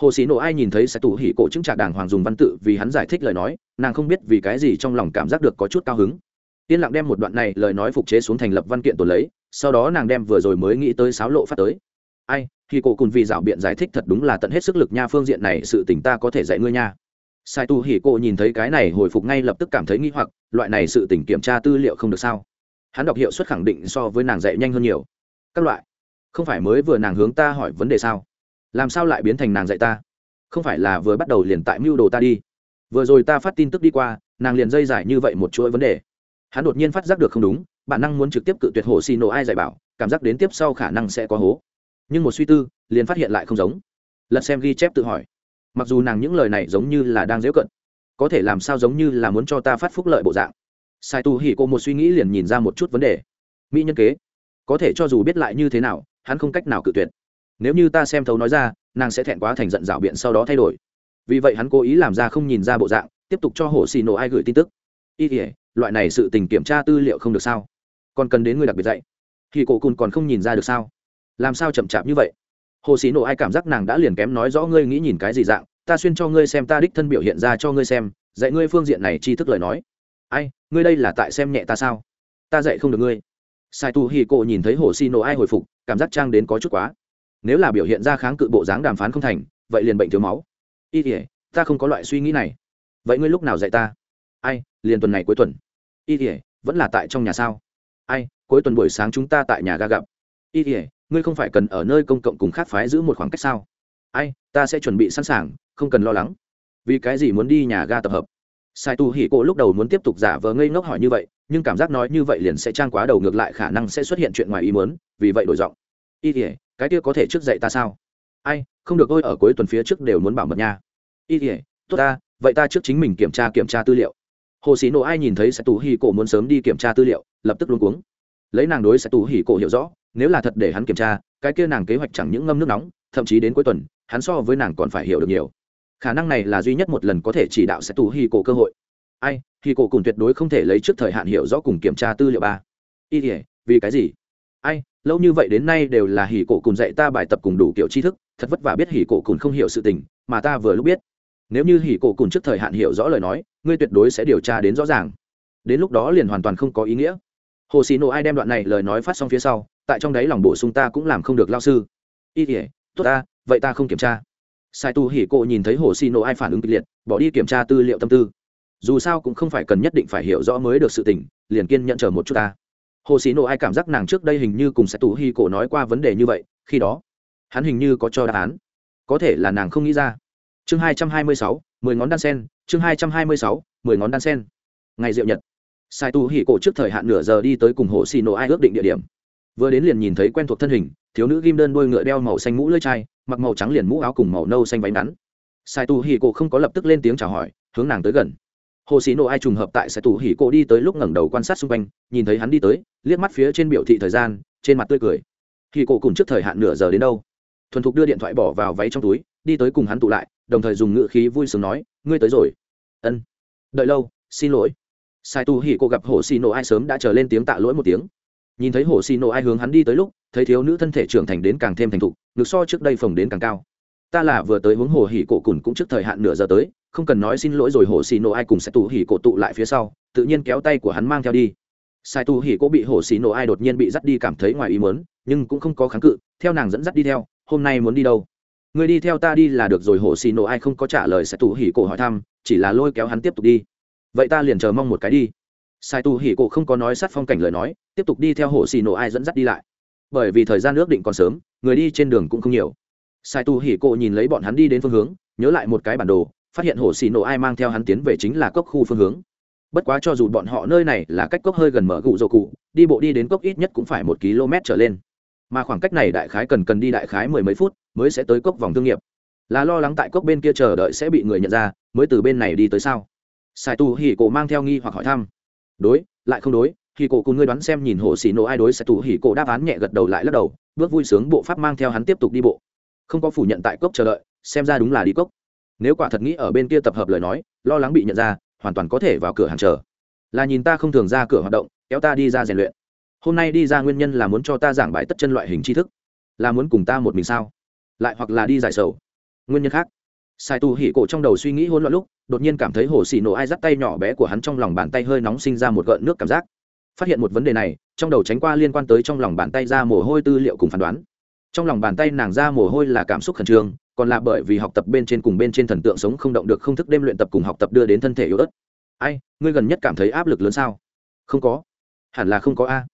Hồ sĩ nộ ai nhìn thấy sẽ tủ hỉ cổ chứng trạc đàng hoàng dùng văn tự vì hắn giải thích lời nói, nàng không biết vì cái gì trong lòng cảm giác được có chút cao hứng. Yên lặng đem một đoạn này lời nói phục chế xuống thành lập văn kiện tồn lấy, sau đó nàng đem vừa rồi mới nghĩ tới sáo lộ phát tới. Ai khi cổ cùng vì dạo biện giải thích thật đúng là tận hết sức lực nha, phương diện này sự tình ta có thể dạy ngươi nha. Sai tu hỉ cổ nhìn thấy cái này hồi phục ngay lập tức cảm thấy nghi hoặc, loại này sự tình kiểm tra tư liệu không được sao? Hắn đọc hiệu suất khẳng định so với nàng dạy nhanh hơn nhiều. Các loại. Không phải mới vừa nàng hướng ta hỏi vấn đề sao? Làm sao lại biến thành nàng dạy ta? Không phải là vừa bắt đầu liền tại mưu đồ ta đi. Vừa rồi ta phát tin tức đi qua, nàng liền dây giải như vậy một chuỗi vấn đề. Hắn đột nhiên phát giác được không đúng, bản năng muốn trực tiếp cự tuyệt hồ xì nổ ai dạy bảo, cảm giác đến tiếp sau khả năng sẽ có hố. Nhưng một suy tư, liền phát hiện lại không giống. Lật xem ghi chép tự hỏi. Mặc dù nàng những lời này giống như là đang dễu cận, có thể làm sao giống như là muốn cho ta phát phúc lợi bộ dạng sai tu hỉ cô một suy nghĩ liền nhìn ra một chút vấn đề. Mỹ nhân kế, có thể cho dù biết lại như thế nào, hắn không cách nào cự tuyệt. Nếu như ta xem thấu nói ra, nàng sẽ thẹn quá thành giận rảo biện sau đó thay đổi. Vì vậy hắn cố ý làm ra không nhìn ra bộ dạng, tiếp tục cho hồ xì nổ ai gửi tin tức. Y thể loại này sự tình kiểm tra tư liệu không được sao? Còn cần đến người đặc biệt dạy. Thì cổ cùn còn không nhìn ra được sao? Làm sao chậm chạp như vậy? Hồ sĩ nổ ai cảm giác nàng đã liền kém nói rõ ngươi nghĩ nhìn cái gì dạng, ta xuyên cho ngươi xem, ta đích thân biểu hiện ra cho ngươi xem, dạy ngươi phương diện này tri thức lời nói ai, ngươi đây là tại xem nhẹ ta sao? Ta dạy không được ngươi. Sai tu hi cô nhìn thấy hồ sĩ nổ ai hồi phục, cảm giác trang đến có chút quá. Nếu là biểu hiện ra kháng cự bộ dáng đàm phán không thành, vậy liền bệnh thiếu máu. Y tỉa ta không có loại suy nghĩ này. Vậy ngươi lúc nào dạy ta? Ai, liền tuần này cuối tuần. Y tỉa vẫn là tại trong nhà sao? Ai, cuối tuần buổi sáng chúng ta tại nhà ga gặp. Y tỉa ngươi không phải cần ở nơi công cộng cùng khác phái giữ một khoảng cách sao? Ai, ta sẽ chuẩn bị sẵn sàng, không cần lo lắng. Vì cái gì muốn đi nhà ga tập hợp? Sai tu hỉ cổ lúc đầu muốn tiếp tục giả vờ ngây ngốc hỏi như vậy, nhưng cảm giác nói như vậy liền sẽ trang quá đầu ngược lại khả năng sẽ xuất hiện chuyện ngoài ý muốn, vì vậy đổi giọng. Y thể cái kia có thể trước dạy ta sao? Ai, không được ôi ở cuối tuần phía trước đều muốn bảo mật nha. Y thể tốt ta, vậy ta trước chính mình kiểm tra kiểm tra tư liệu. Hồ sĩ nộ ai nhìn thấy Sai tù Hỉ cổ muốn sớm đi kiểm tra tư liệu, lập tức luôn cuống. Lấy nàng đối Sai tù Hỉ cổ hiểu rõ, nếu là thật để hắn kiểm tra, cái kia nàng kế hoạch chẳng những ngâm nước nóng, thậm chí đến cuối tuần, hắn so với nàng còn phải hiểu được nhiều khả năng này là duy nhất một lần có thể chỉ đạo sẽ tù hì cổ cơ hội. Ai hì cổ cùng tuyệt đối không thể lấy trước thời hạn hiểu rõ cùng kiểm tra tư liệu ba. Y thể vì cái gì? Ai, lâu như vậy đến nay đều là hỉ cổ cùng dạy ta bài tập cùng đủ kiểu tri thức, thật vất vả biết hỉ cổ cùng không hiểu sự tình, mà ta vừa lúc biết. Nếu như hỉ cổ cùng trước thời hạn hiểu rõ lời nói, ngươi tuyệt đối sẽ điều tra đến rõ ràng. Đến lúc đó liền hoàn toàn không có ý nghĩa. Hồ xì nộ ai đem đoạn này lời nói phát xong phía sau, tại trong đấy lòng bổ sung ta cũng làm không được lao sư. Y thể tốt ta, vậy ta không kiểm tra sai tu hỉ cổ nhìn thấy hồ xì nộ ai phản ứng kịch liệt, bỏ đi kiểm tra tư liệu tâm tư. Dù sao cũng không phải cần nhất định phải hiểu rõ mới được sự tình, liền kiên nhận chờ một chút ta. Hồ xì nộ ai cảm giác nàng trước đây hình như cùng sai tu hỉ cổ nói qua vấn đề như vậy, khi đó, hắn hình như có cho đáp án. Có thể là nàng không nghĩ ra. Chương hai trăm hai mươi sáu, mười ngón đan sen, chương hai trăm hai mươi sáu, mười ngón đan sen. Ngày diệu nhật, sai tu hỉ cổ trước thời hạn nửa giờ đi tới cùng hồ xì nổ ai ước định địa điểm. Vừa đến liền nhìn thấy quen thuộc thân hình, thiếu nữ ghim đơn đôi ngựa đeo màu xanh mũ lưỡi chai mặc màu trắng liền mũ áo cùng màu nâu xanh váy ngắn. Sai tu hỉ cổ không có lập tức lên tiếng chào hỏi, hướng nàng tới gần. Hồ xì nổ ai trùng hợp tại sai tu hỉ cổ đi tới lúc ngẩng đầu quan sát xung quanh, nhìn thấy hắn đi tới, liếc mắt phía trên biểu thị thời gian, trên mặt tươi cười. Hỉ cổ cùng trước thời hạn nửa giờ đến đâu? Thuần thục đưa điện thoại bỏ vào váy trong túi, đi tới cùng hắn tụ lại, đồng thời dùng ngựa khí vui sướng nói, ngươi tới rồi. Ân. Đợi lâu, xin lỗi. Sai tu hỉ cô gặp hồ xì nổ ai sớm đã trở lên tiếng tạ lỗi một tiếng nhìn thấy hồ xì nổ ai hướng hắn đi tới lúc, thấy thiếu nữ thân thể trưởng thành đến càng thêm thành thục, ngực so trước đây phồng đến càng cao. Ta là vừa tới hướng hồ hỉ cổ cùn cũng trước thời hạn nửa giờ tới, không cần nói xin lỗi rồi hồ xì nổ ai cùng sẽ tù hỉ cổ tụ lại phía sau, tự nhiên kéo tay của hắn mang theo đi. Sai tu hỉ cổ bị hồ xì nổ ai đột nhiên bị dắt đi cảm thấy ngoài ý mớn nhưng cũng không có kháng cự, theo nàng dẫn dắt đi theo, hôm nay muốn đi đâu? Người đi theo ta đi là được rồi, hồ xì nổ ai không có trả lời sẽ tù hỉ cổ hỏi thăm, chỉ là lôi kéo hắn tiếp tục đi. Vậy ta liền chờ mong một cái đi sai tu hỉ cổ không có nói sát phong cảnh lời nói, tiếp tục đi theo hồ xì nổ ai dẫn dắt đi lại. Bởi vì thời gian ước định còn sớm, người đi trên đường cũng không nhiều. Sai tu hỉ cổ nhìn lấy bọn hắn đi đến phương hướng, nhớ lại một cái bản đồ, phát hiện hồ xì nổ ai mang theo hắn tiến về chính là cốc khu phương hướng. Bất quá cho dù bọn họ nơi này là cách cốc hơi gần mở gụ dầu cụ, đi bộ đi đến cốc ít nhất cũng phải một km trở lên. Mà khoảng cách này đại khái cần cần đi đại khái mười mấy phút mới sẽ tới cốc vòng thương nghiệp. Là lo lắng tại cốc bên kia chờ đợi sẽ bị người nhận ra, mới từ bên này đi tới sao? Sai tu hỉ cổ mang theo nghi hoặc hỏi thăm đối, lại không đối khi cổ cùng ngươi đoán xem nhìn hồ xì nổ ai đối sẽ tù hỉ cổ đáp án nhẹ gật đầu lại lắc đầu, bước vui sướng bộ pháp mang theo hắn tiếp tục đi bộ. Không có phủ nhận tại cốc chờ đợi, xem ra đúng là đi cốc. Nếu quả thật nghĩ ở bên kia tập hợp lời nói, lo lắng bị nhận ra, hoàn toàn có thể vào cửa hàng chờ. Là nhìn ta không thường ra cửa hoạt động, kéo ta đi ra rèn luyện. Hôm nay đi ra nguyên nhân là muốn cho ta giảng bài tất chân loại hình tri thức. Là muốn cùng ta một mình sao? Lại hoặc là đi giải sầu. Nguyên nhân khác sai tu hỉ cổ trong đầu suy nghĩ hỗn loạn lúc, đột nhiên cảm thấy hồ xì nổ ai dắt tay nhỏ bé của hắn trong lòng bàn tay hơi nóng sinh ra một gợn nước cảm giác. Phát hiện một vấn đề này, trong đầu tránh qua liên quan tới trong lòng bàn tay ra mồ hôi tư liệu cùng phán đoán. Trong lòng bàn tay nàng ra mồ hôi là cảm xúc khẩn trương, còn là bởi vì học tập bên trên cùng bên trên thần tượng sống không động được không thức đêm luyện tập cùng học tập đưa đến thân thể yếu ớt. Ai, ngươi gần nhất cảm thấy áp lực lớn sao? Không có. Hẳn là không có a.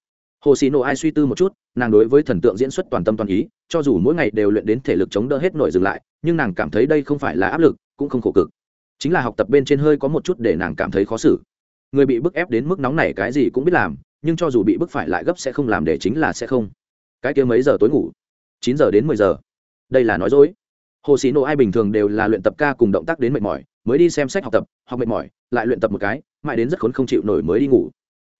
Hồ xì nổ ai suy tư một chút, nàng đối với thần tượng diễn xuất toàn tâm toàn ý, cho dù mỗi ngày đều luyện đến thể lực chống đỡ hết nổi dừng lại nhưng nàng cảm thấy đây không phải là áp lực, cũng không khổ cực. Chính là học tập bên trên hơi có một chút để nàng cảm thấy khó xử. Người bị bức ép đến mức nóng này cái gì cũng biết làm, nhưng cho dù bị bức phải lại gấp sẽ không làm để chính là sẽ không. Cái kia mấy giờ tối ngủ? Chín giờ đến mười giờ. Đây là nói dối. Hồ sĩ nộ ai bình thường đều là luyện tập ca cùng động tác đến mệt mỏi, mới đi xem sách học tập, học mệt mỏi, lại luyện tập một cái, mãi đến rất khốn không chịu nổi mới đi ngủ.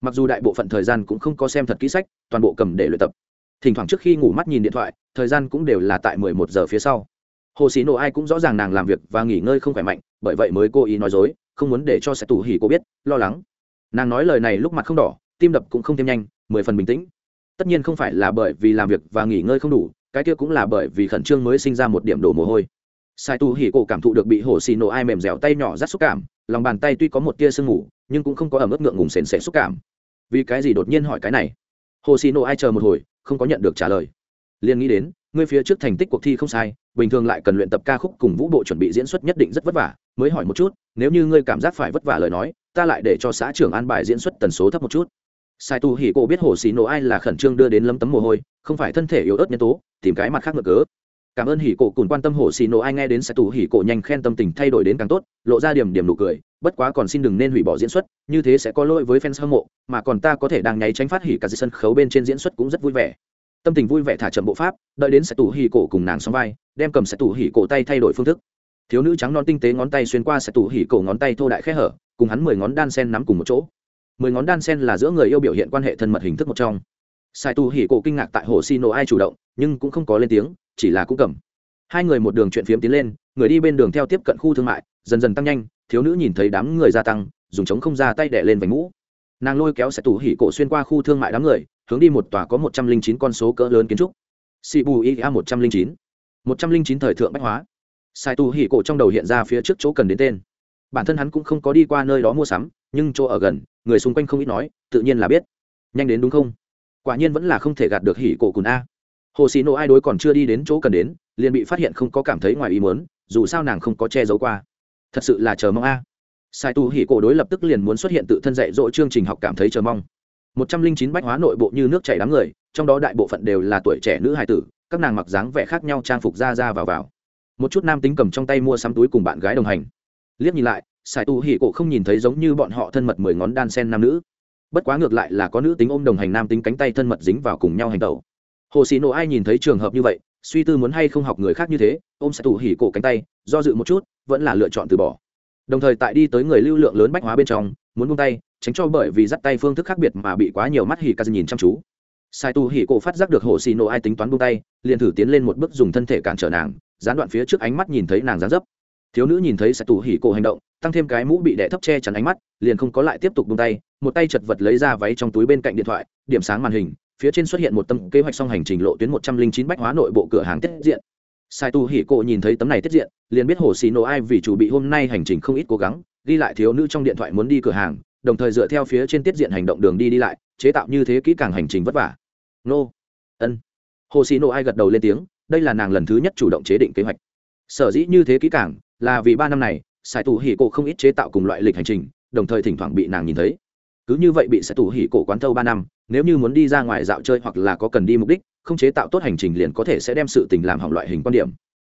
Mặc dù đại bộ phận thời gian cũng không có xem thật kỹ sách, toàn bộ cầm để luyện tập. Thỉnh thoảng trước khi ngủ mắt nhìn điện thoại, thời gian cũng đều là tại mười một giờ phía sau hồ sĩ nộ ai cũng rõ ràng nàng làm việc và nghỉ ngơi không khỏe mạnh, bởi vậy mới cố ý nói dối, không muốn để cho sẽ tù hỉ cô biết, lo lắng. Nàng nói lời này lúc mặt không đỏ, tim đập cũng không thêm nhanh, mười phần bình tĩnh. Tất nhiên không phải là bởi vì làm việc và nghỉ ngơi không đủ, cái kia cũng là bởi vì khẩn trương mới sinh ra một điểm đổ mồ hôi. Sai tu hỉ cổ cảm thụ được bị hồ xì nổ ai mềm dẻo tay nhỏ rát xúc cảm, lòng bàn tay tuy có một tia sương mù, nhưng cũng không có ẩm ướt ngượng ngùng sền sệt xúc cảm. Vì cái gì đột nhiên hỏi cái này? Hồ xì nổ ai chờ một hồi, không có nhận được trả lời. Liền nghĩ đến ngươi phía trước thành tích cuộc thi không sai, bình thường lại cần luyện tập ca khúc cùng vũ bộ chuẩn bị diễn xuất nhất định rất vất vả, mới hỏi một chút, nếu như ngươi cảm giác phải vất vả lời nói, ta lại để cho xã trưởng an bài diễn xuất tần số thấp một chút. Sai tu hỉ cổ biết hồ xì nổ ai là khẩn trương đưa đến lâm tấm mồ hôi, không phải thân thể yếu ớt nhân tố, tìm cái mặt khác ngược cớ. Cảm ơn hỉ cổ cùng quan tâm hồ xì nổ ai nghe đến sai tu hỉ cổ nhanh khen tâm tình thay đổi đến càng tốt, lộ ra điểm điểm nụ cười, bất quá còn xin đừng nên hủy bỏ diễn xuất, như thế sẽ có lỗi với fans hâm mộ, mà còn ta có thể đang nháy tránh phát hỉ cả sân khấu bên trên diễn xuất cũng rất vui vẻ tâm tình vui vẻ thả chậm bộ pháp, đợi đến sẽ tủ hỉ cổ cùng nàng xóm vai, đem cầm sẽ tủ hỉ cổ tay thay đổi phương thức. Thiếu nữ trắng non tinh tế ngón tay xuyên qua sẽ tủ hỉ cổ ngón tay thô đại khẽ hở, cùng hắn mười ngón đan sen nắm cùng một chỗ. Mười ngón đan sen là giữa người yêu biểu hiện quan hệ thân mật hình thức một trong. Sai tu hỉ cổ kinh ngạc tại hồ xi nổ ai chủ động, nhưng cũng không có lên tiếng, chỉ là cũng cầm. Hai người một đường chuyện phiếm tiến lên, người đi bên đường theo tiếp cận khu thương mại, dần dần tăng nhanh, thiếu nữ nhìn thấy đám người gia tăng, dùng chống không ra tay đẻ lên vành mũ. Nàng lôi kéo sẽ tủ hỉ cổ xuyên qua khu thương mại đám người hướng đi một tòa có một trăm linh chín con số cỡ lớn kiến trúc. Sibu ia một trăm linh chín. Một trăm linh chín thời thượng bách hóa. Sai tu hỉ cổ trong đầu hiện ra phía trước chỗ cần đến tên. Bản thân hắn cũng không có đi qua nơi đó mua sắm, nhưng chỗ ở gần, người xung quanh không ít nói, tự nhiên là biết. Nhanh đến đúng không? Quả nhiên vẫn là không thể gạt được hỉ cổ cùn a. Hồ xì nộ ai đối còn chưa đi đến chỗ cần đến, liền bị phát hiện không có cảm thấy ngoài ý muốn, dù sao nàng không có che giấu qua. Thật sự là chờ mong a. Sai tu hỉ cổ đối lập tức liền muốn xuất hiện tự thân dạy dỗ chương trình học cảm thấy chờ mong một trăm linh chín bách hóa nội bộ như nước chảy đám người, trong đó đại bộ phận đều là tuổi trẻ nữ hài tử, các nàng mặc dáng vẻ khác nhau trang phục ra ra vào vào. Một chút nam tính cầm trong tay mua sắm túi cùng bạn gái đồng hành. Liếc nhìn lại, sài tu hỉ cổ không nhìn thấy giống như bọn họ thân mật mười ngón đan sen nam nữ. Bất quá ngược lại là có nữ tính ôm đồng hành nam tính cánh tay thân mật dính vào cùng nhau hành tẩu. Hồ sĩ nộ ai nhìn thấy trường hợp như vậy, suy tư muốn hay không học người khác như thế, ôm sài tu hỉ cổ cánh tay, do dự một chút, vẫn là lựa chọn từ bỏ. Đồng thời tại đi tới người lưu lượng lớn bách hóa bên trong, muốn buông tay tránh cho bởi vì dắt tay phương thức khác biệt mà bị quá nhiều mắt hỉ ca nhìn chăm chú. Sai tu hỉ cổ phát giác được hồ xì nổ ai tính toán buông tay, liền thử tiến lên một bước dùng thân thể cản trở nàng, gián đoạn phía trước ánh mắt nhìn thấy nàng dán dấp. Thiếu nữ nhìn thấy sai tu hỉ cổ hành động, tăng thêm cái mũ bị đẻ thấp che chắn ánh mắt, liền không có lại tiếp tục buông tay, một tay chật vật lấy ra váy trong túi bên cạnh điện thoại, điểm sáng màn hình, phía trên xuất hiện một tâm kế hoạch song hành trình lộ tuyến một trăm linh chín bách hóa nội bộ cửa hàng tiết diện. Sai tu hỉ cổ nhìn thấy tấm này tiết diện, liền biết hồ xì nổ ai vì chủ bị hôm nay hành trình không ít cố gắng, ghi lại thiếu nữ trong điện thoại muốn đi cửa hàng đồng thời dựa theo phía trên tiết diện hành động đường đi đi lại, chế tạo như thế kỹ càng hành trình vất vả. Nô. Ân. Hồ xì nô ai gật đầu lên tiếng, đây là nàng lần thứ nhất chủ động chế định kế hoạch. Sở dĩ như thế kỹ càng, là vì ba năm này sài tù hỉ cổ không ít chế tạo cùng loại lịch hành trình, đồng thời thỉnh thoảng bị nàng nhìn thấy. Cứ như vậy bị sài tù hỉ cổ quán thâu ba năm, nếu như muốn đi ra ngoài dạo chơi hoặc là có cần đi mục đích, không chế tạo tốt hành trình liền có thể sẽ đem sự tình làm hỏng loại hình quan điểm.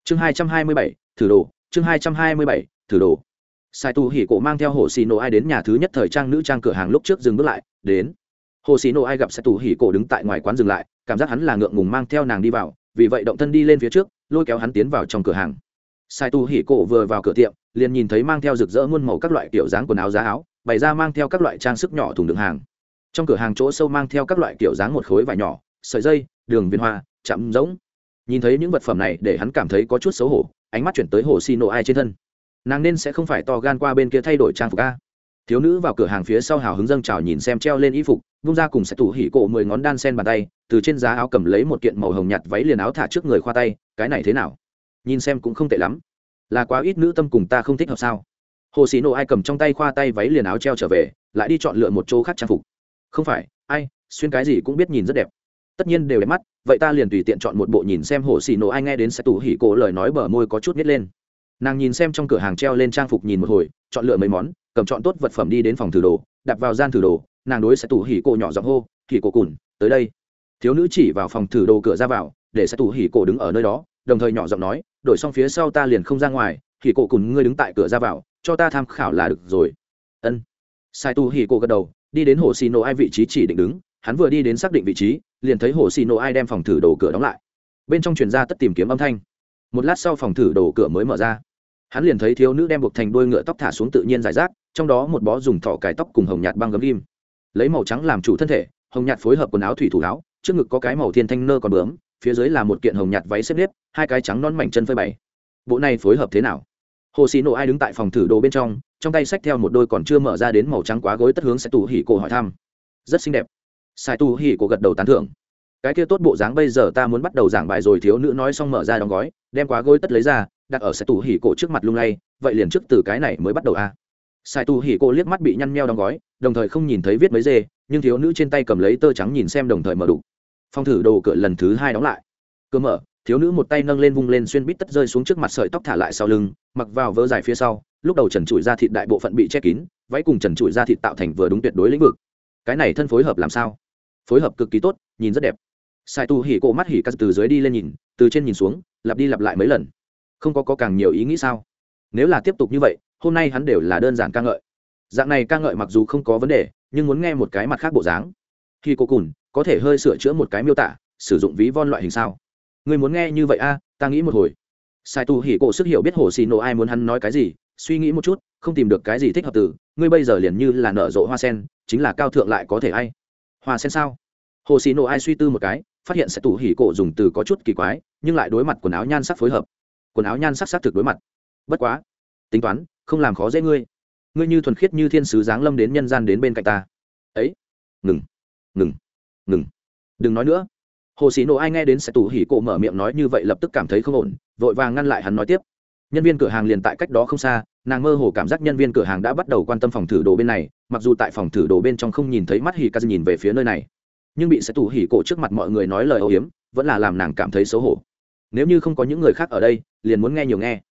Chương hai trăm hai mươi bảy, thử đồ, chương hai trăm hai mươi bảy, thử đồ sai tu hỉ cổ mang theo hồ xì nổ ai đến nhà thứ nhất thời trang nữ trang cửa hàng lúc trước dừng bước lại, đến. Hồ xì nổ ai gặp sai tu hỉ cổ đứng tại ngoài quán dừng lại, cảm giác hắn là ngượng ngùng mang theo nàng đi vào, vì vậy động thân đi lên phía trước, lôi kéo hắn tiến vào trong cửa hàng. Sai tu hỉ cổ vừa vào cửa tiệm, liền nhìn thấy mang theo rực rỡ muôn màu các loại kiểu dáng quần áo giá áo, bày ra mang theo các loại trang sức nhỏ thùng đựng hàng. Trong cửa hàng chỗ sâu mang theo các loại kiểu dáng một khối vải nhỏ, sợi dây, đường viên hoa, chạm giống nhìn thấy những vật phẩm này để hắn cảm thấy có chút xấu hổ, ánh mắt chuyển tới hồ xì nổ ai trên thân nàng nên sẽ không phải to gan qua bên kia thay đổi trang phục a. Thiếu nữ vào cửa hàng phía sau hào hứng dâng trào nhìn xem treo lên y phục, vung ra cùng sẽ tủ hỉ cổ mười ngón đan sen bàn tay, từ trên giá áo cầm lấy một kiện màu hồng nhạt váy liền áo thả trước người khoa tay, cái này thế nào? Nhìn xem cũng không tệ lắm. Là quá ít nữ tâm cùng ta không thích hợp sao? Hồ xì nổ ai cầm trong tay khoa tay váy liền áo treo trở về, lại đi chọn lựa một chỗ khác trang phục. Không phải, ai, xuyên cái gì cũng biết nhìn rất đẹp. Tất nhiên đều đẹp mắt, vậy ta liền tùy tiện chọn một bộ nhìn xem hồ xì nổ ai nghe đến sẽ tủ hỉ cổ lời nói bờ môi có chút nhét lên nàng nhìn xem trong cửa hàng treo lên trang phục nhìn một hồi, chọn lựa mấy món, cầm chọn tốt vật phẩm đi đến phòng thử đồ, đặt vào gian thử đồ, nàng đối sẽ tủ hỉ cổ nhỏ giọng hô, hỉ cổ cùn, tới đây. Thiếu nữ chỉ vào phòng thử đồ cửa ra vào, để sẽ tủ hỉ cổ đứng ở nơi đó, đồng thời nhỏ giọng nói, đổi xong phía sau ta liền không ra ngoài, hỉ cổ cùn ngươi đứng tại cửa ra vào, cho ta tham khảo là được rồi. Ân. Sai tu hỉ cổ gật đầu, đi đến hồ xì nổ ai vị trí chỉ định đứng, hắn vừa đi đến xác định vị trí, liền thấy hồ xì nổ ai đem phòng thử đồ cửa đóng lại. Bên trong truyền ra tất tìm kiếm âm thanh. Một lát sau phòng thử đồ cửa mới mở ra hắn liền thấy thiếu nữ đem buộc thành đôi ngựa tóc thả xuống tự nhiên giải rác, trong đó một bó dùng thỏ cải tóc cùng hồng nhạt băng gấm ghim. Lấy màu trắng làm chủ thân thể, hồng nhạt phối hợp quần áo thủy thủ áo, trước ngực có cái màu thiên thanh nơ còn bướm, phía dưới là một kiện hồng nhạt váy xếp nếp, hai cái trắng non mảnh chân phơi bày. Bộ này phối hợp thế nào? Hồ xì nổ ai đứng tại phòng thử đồ bên trong trong tay xách theo một đôi còn chưa mở ra đến màu trắng quá gối tất hướng sẽ tù hỉ cổ hỏi thăm. Rất xinh đẹp. Sai tù hỉ cổ gật đầu tán thưởng. Cái kia tốt bộ dáng bây giờ ta muốn bắt đầu giảng bài rồi, thiếu nữ nói xong mở ra đóng gói, đem quá gối tất lấy ra đặt ở sai tù hỉ cổ trước mặt lung lay, vậy liền trước từ cái này mới bắt đầu a. À. sai tù hỉ cổ liếc mắt bị nhăn meo đóng gói, đồng thời không nhìn thấy viết mấy dê, nhưng thiếu nữ trên tay cầm lấy tơ trắng nhìn xem đồng thời mở đủ. Phong thử đồ cửa lần thứ hai đóng lại. Cơ mở, thiếu nữ một tay nâng lên vung lên xuyên bít tất rơi xuống trước mặt sợi tóc thả lại sau lưng, mặc vào vớ dài phía sau, lúc đầu trần trụi ra thịt đại bộ phận bị che kín, váy cùng trần trụi ra thịt tạo thành vừa đúng tuyệt đối lĩnh vực. Cái này thân phối hợp làm sao? Phối hợp cực kỳ tốt, nhìn rất đẹp. Sai tu hỉ cổ mắt hỉ cắt từ dưới đi lên nhìn, từ trên nhìn xuống, lặp đi lặp lại mấy lần không có, có càng nhiều ý nghĩ sao? Nếu là tiếp tục như vậy hôm nay hắn đều là đơn giản ca ngợi. Dạng này ca ngợi mặc dù không có vấn đề nhưng muốn nghe một cái mặt khác bộ dáng. Khi cô cùn có thể hơi sửa chữa một cái miêu tả sử dụng ví von loại hình sao? Người muốn nghe như vậy a ta nghĩ một hồi. Sai tu hỉ cổ sức hiểu biết hồ xì nổ ai muốn hắn nói cái gì suy nghĩ một chút không tìm được cái gì thích hợp từ. Ngươi bây giờ liền như là nở rộ hoa sen chính là cao thượng lại có thể ai? Hoa sen sao? Hồ xì nổ ai suy tư một cái phát hiện sẽ tủ hỉ cổ dùng từ có chút kỳ quái nhưng lại đối mặt quần áo nhan sắc phối hợp quần áo nhan sắc sắc thực đối mặt. Bất quá, tính toán, không làm khó dễ ngươi. Ngươi như thuần khiết như thiên sứ giáng lâm đến nhân gian đến bên cạnh ta. Ấy, ngừng ngừng ngừng. Đừng nói nữa. Hồ sĩ nộ ai nghe đến sẽ tủ hỉ cổ mở miệng nói như vậy lập tức cảm thấy không ổn, vội vàng ngăn lại hắn nói tiếp. Nhân viên cửa hàng liền tại cách đó không xa, nàng mơ hồ cảm giác nhân viên cửa hàng đã bắt đầu quan tâm phòng thử đồ bên này, mặc dù tại phòng thử đồ bên trong không nhìn thấy mắt hỉ ca nhìn về phía nơi này. Nhưng bị sẽ tủ hỉ cổ trước mặt mọi người nói lời âu hiếm vẫn là làm nàng cảm thấy xấu hổ nếu như không có những người khác ở đây, liền muốn nghe nhiều nghe.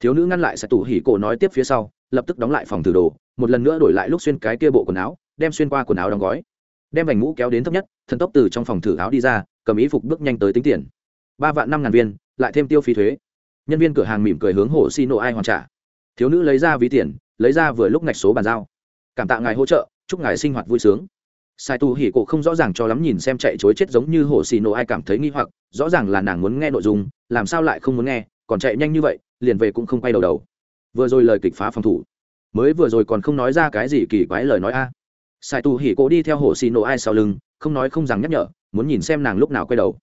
Thiếu nữ ngăn lại sẽ tủ hỉ cổ nói tiếp phía sau, lập tức đóng lại phòng thử đồ, một lần nữa đổi lại lúc xuyên cái kia bộ quần áo, đem xuyên qua quần áo đóng gói. Đem vành mũ kéo đến thấp nhất, thần tốc từ trong phòng thử áo đi ra, cầm ý phục bước nhanh tới tính tiền. Ba vạn năm ngàn viên, lại thêm tiêu phí thuế. Nhân viên cửa hàng mỉm cười hướng hồ xi nổ ai hoàn trả. Thiếu nữ lấy ra ví tiền, lấy ra vừa lúc ngạch số bàn giao. Cảm tạ ngài hỗ trợ, chúc ngài sinh hoạt vui sướng sai tu hỉ cổ không rõ ràng cho lắm nhìn xem chạy chối chết giống như hồ xì nổ ai cảm thấy nghi hoặc, rõ ràng là nàng muốn nghe nội dung, làm sao lại không muốn nghe, còn chạy nhanh như vậy, liền về cũng không quay đầu đầu. Vừa rồi lời kịch phá phòng thủ. Mới vừa rồi còn không nói ra cái gì kỳ quái lời nói a. Sai tu hỉ cổ đi theo hồ xì nổ ai sau lưng, không nói không rằng nhắc nhở, muốn nhìn xem nàng lúc nào quay đầu.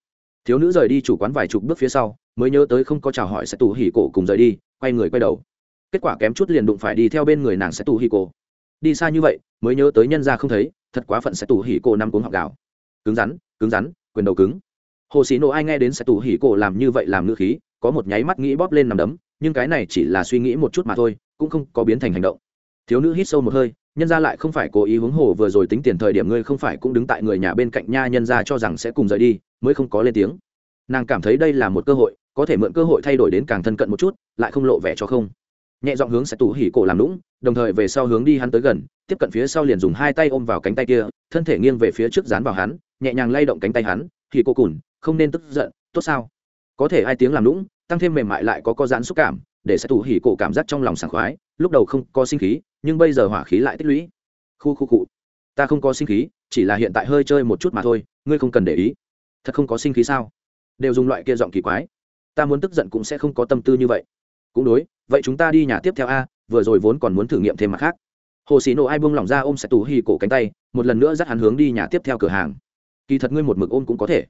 Thiếu nữ rời đi chủ quán vài chục bước phía sau, mới nhớ tới không có chào hỏi sai tu hỉ cổ cùng rời đi, quay người quay đầu. Kết quả kém chút liền đụng phải đi theo bên người nàng sai tu hỉ cổ. Đi xa như vậy, mới nhớ tới nhân ra không thấy thật quá phận sẽ tù hỉ cổ năm cuống học gạo. Cứng rắn cứng rắn, quyền đầu cứng. Hồ sĩ nổ ai nghe đến sẽ tù hỉ cổ làm như vậy làm ngữ khí, có một nháy mắt nghĩ bóp lên nằm đấm, nhưng cái này chỉ là suy nghĩ một chút mà thôi, cũng không có biến thành hành động. Thiếu nữ hít sâu một hơi, nhân ra lại không phải cố ý hướng hồ vừa rồi tính tiền thời điểm ngươi không phải cũng đứng tại người nhà bên cạnh nha nhân ra cho rằng sẽ cùng rời đi, mới không có lên tiếng. Nàng cảm thấy đây là một cơ hội, có thể mượn cơ hội thay đổi đến càng thân cận một chút, lại không lộ vẻ cho không nhẹ dọn hướng sẽ tủ hỉ cổ làm lũng đồng thời về sau hướng đi hắn tới gần, tiếp cận phía sau liền dùng hai tay ôm vào cánh tay kia, thân thể nghiêng về phía trước dán vào hắn, nhẹ nhàng lay động cánh tay hắn thì cô cùn, không nên tức giận, tốt sao? Có thể hai tiếng làm lũng tăng thêm mềm mại lại có có giãn xúc cảm, để sẽ tủ hỉ cổ cảm giác trong lòng sảng khoái, lúc đầu không có sinh khí, nhưng bây giờ hỏa khí lại tích lũy. Khu khu cụ ta không có sinh khí, chỉ là hiện tại hơi chơi một chút mà thôi, ngươi không cần để ý. Thật không có sinh khí sao? Đều dùng loại kia giọng kỳ quái. Ta muốn tức giận cũng sẽ không có tâm tư như vậy cũng đối, vậy chúng ta đi nhà tiếp theo a, vừa rồi vốn còn muốn thử nghiệm thêm mặt khác. Hồ sĩ nổ ai buông lỏng ra ôm sẽ tù hì cổ cánh tay, một lần nữa dắt hắn hướng đi nhà tiếp theo cửa hàng. Kỳ thật ngươi một mực ôm cũng có thể.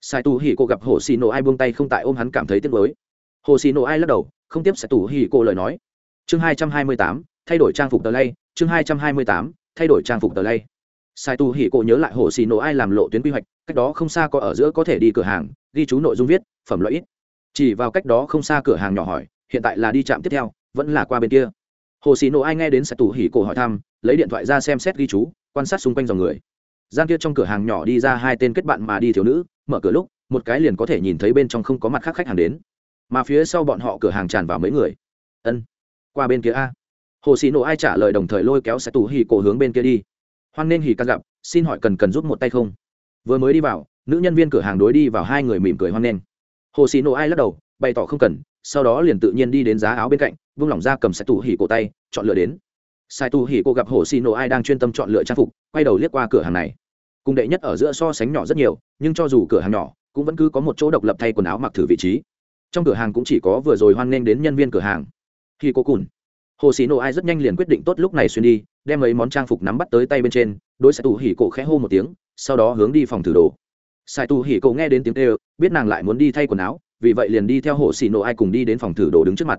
Sai tù hì cổ gặp hồ sĩ nổ ai buông tay không tại ôm hắn cảm thấy tiếc mới hồ sĩ nổ ai lắc đầu, không tiếp sẽ tù hì cổ lời nói. Chương hai trăm hai mươi tám, thay đổi trang phục tờ lay, chương hai trăm hai mươi tám, thay đổi trang phục tờ lay. Sai tu hỉ cổ nhớ lại hồ xì nổ ai làm lộ tuyến quy hoạch, cách đó không xa có ở giữa có thể đi cửa hàng, ghi chú nội dung viết, phẩm loại ít. Chỉ vào cách đó không xa cửa hàng nhỏ hỏi hiện tại là đi trạm tiếp theo, vẫn là qua bên kia. Hồ xì nổ ai nghe đến sai tu hỉ cổ hỏi thăm, lấy điện thoại ra xem xét ghi chú, quan sát xung quanh dòng người. Gian kia trong cửa hàng nhỏ đi ra hai tên kết bạn mà đi thiếu nữ, mở cửa lúc, một cái liền có thể nhìn thấy bên trong không có mặt khác khách hàng đến. Mà phía sau bọn họ cửa hàng tràn vào mấy người. Ân, qua bên kia a. Hồ xì nổ ai trả lời đồng thời lôi kéo xe tù hỉ cổ hướng bên kia đi. Hoan nên hỉ ca gặp, xin hỏi cần cần giúp một tay không? Vừa mới đi vào, nữ nhân viên cửa hàng đối đi vào hai người mỉm cười hoan nên. Hồ xì nổ ai lắc đầu, bày tỏ không cần sau đó liền tự nhiên đi đến giá áo bên cạnh, vung lỏng ra cầm sai tù hì cổ tay, chọn lựa đến. Sai tù hì cổ gặp hồ xì nổ ai đang chuyên tâm chọn lựa trang phục, quay đầu liếc qua cửa hàng này. Cùng đệ nhất ở giữa so sánh nhỏ rất nhiều, nhưng cho dù cửa hàng nhỏ, cũng vẫn cứ có một chỗ độc lập thay quần áo mặc thử vị trí. Trong cửa hàng cũng chỉ có vừa rồi hoan nghênh đến nhân viên cửa hàng. Khi cô cùn. Hồ sĩ nổ ai rất nhanh liền quyết định tốt lúc này xuyên đi, đem mấy món trang phục nắm bắt tới tay bên trên, đối sai tù hỉ cổ khẽ hô một tiếng, sau đó hướng đi phòng thử đồ. Sai tù hỉ cổ nghe đến tiếng kêu, biết nàng lại muốn đi thay quần áo vì vậy liền đi theo hồ sĩ nổ ai cùng đi đến phòng thử đồ đứng trước mặt.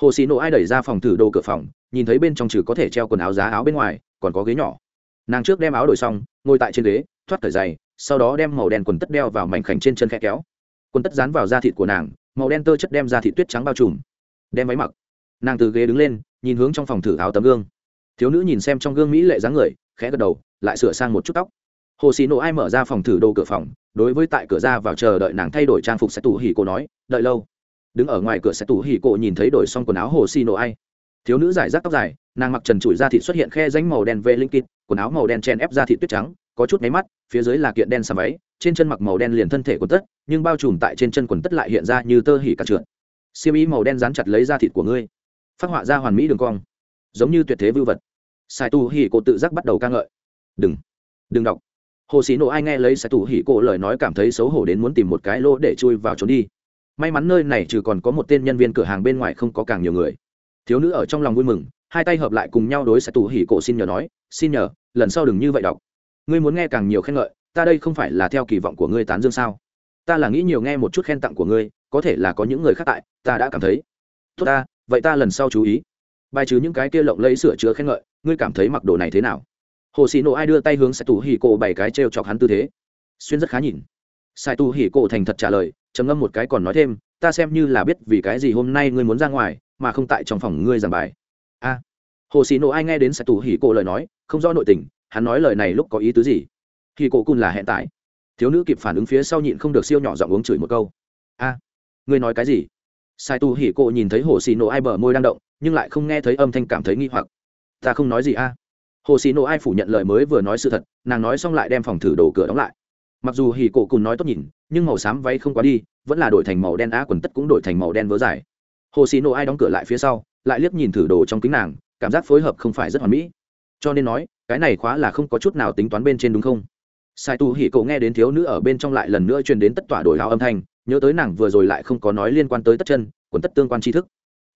Hồ sĩ nổ ai đẩy ra phòng thử đồ cửa phòng, nhìn thấy bên trong trừ có thể treo quần áo giá áo bên ngoài, còn có ghế nhỏ. Nàng trước đem áo đổi xong, ngồi tại trên ghế, thoát thở giày, sau đó đem màu đen quần tất đeo vào mảnh khảnh trên chân khe kéo. Quần tất dán vào da thịt của nàng, màu đen tơ chất đem da thịt tuyết trắng bao trùm. Đem váy mặc. Nàng từ ghế đứng lên, nhìn hướng trong phòng thử áo tấm gương. Thiếu nữ nhìn xem trong gương mỹ lệ dáng người, khẽ gật đầu, lại sửa sang một chút tóc hồ xì nổ ai mở ra phòng thử đồ cửa phòng, đối với tại cửa ra vào chờ đợi nàng thay đổi trang phục sẽ tủ hỉ cổ nói, đợi lâu. Đứng ở ngoài cửa sẽ tủ hỉ cổ nhìn thấy đổi xong quần áo hồ xì nổ ai. Thiếu nữ giải rác tóc dài, nàng mặc trần trụi da thịt xuất hiện khe ránh màu đen về linh kịt quần áo màu đen chen ép da thịt tuyết trắng, có chút máy mắt, phía dưới là kiện đen xà váy, trên chân mặc màu đen liền thân thể quần tất, nhưng bao trùm tại trên chân quần tất lại hiện ra như tơ hỉ cả trượt. Xiêm ý màu đen dán chặt lấy da thịt của ngươi. Phát họa ra hoàn mỹ đường cong. Giống như tuyệt thế vưu vật. Sai tu hỉ cổ tự giác bắt đầu ca ngợi. Đừng. Đừng đọc hồ sĩ nổ ai nghe lấy sai tủ hỉ cổ lời nói cảm thấy xấu hổ đến muốn tìm một cái lỗ để chui vào trốn đi. May mắn nơi này trừ còn có một tên nhân viên cửa hàng bên ngoài không có càng nhiều người. Thiếu nữ ở trong lòng vui mừng, hai tay hợp lại cùng nhau đối sai tủ hỉ cổ xin nhờ nói, xin nhờ, lần sau đừng như vậy đọc. Ngươi muốn nghe càng nhiều khen ngợi, ta đây không phải là theo kỳ vọng của ngươi tán dương sao? Ta là nghĩ nhiều nghe một chút khen tặng của ngươi, có thể là có những người khác tại, ta đã cảm thấy. Tốt ta, vậy ta lần sau chú ý. Bài trừ những cái kia lộng lấy sửa chữa khen ngợi, ngươi cảm thấy mặc đồ này thế nào? Hồ sĩ nộ ai đưa tay hướng sai tù hỉ cổ bảy cái t r e o chọc hắn tư thế. Xuyên rất khá nhìn. Sai tù hỉ cổ thành thật trả lời, trầm ngâm một cái còn nói thêm, ta xem như là biết vì cái gì hôm nay ngươi muốn ra ngoài, mà không tại trong phòng ngươi giảng bài. A. Hồ sĩ nộ ai nghe đến sai tù hỉ cổ lời nói, không rõ nội tình, hắn nói lời này lúc có ý tứ gì? Hỉ cổ cun là hẹn tại. Thiếu nữ kịp phản ứng phía sau nhịn không được siêu nhỏ giọng uống chửi một câu. A, ngươi nói cái gì? Sai tu hỉ cổ nhìn thấy hồ xì nổ ai bờ môi đang động, nhưng lại không nghe thấy âm thanh cảm thấy nghi hoặc. Ta không nói gì, a hồ xì nộ ai phủ nhận lời mới vừa nói sự thật, nàng nói xong lại đem phòng thử đồ cửa đóng lại. Mặc dù hỉ cổ cùng nói tốt nhìn, nhưng màu xám váy không quá đi, vẫn là đổi thành màu đen á quần tất cũng đổi thành màu đen vớ dài. Hồ xì nộ ai đóng cửa lại phía sau, lại liếc nhìn thử đồ trong kính nàng, cảm giác phối hợp không phải rất hoàn mỹ. Cho nên nói, cái này khóa là không có chút nào tính toán bên trên đúng không? Sai tu hỉ cậu nghe đến thiếu nữ ở bên trong lại lần nữa truyền đến tất tỏa đổi áo âm thanh, nhớ tới nàng vừa rồi lại không có nói liên quan tới tất chân, quần tất tương quan tri thức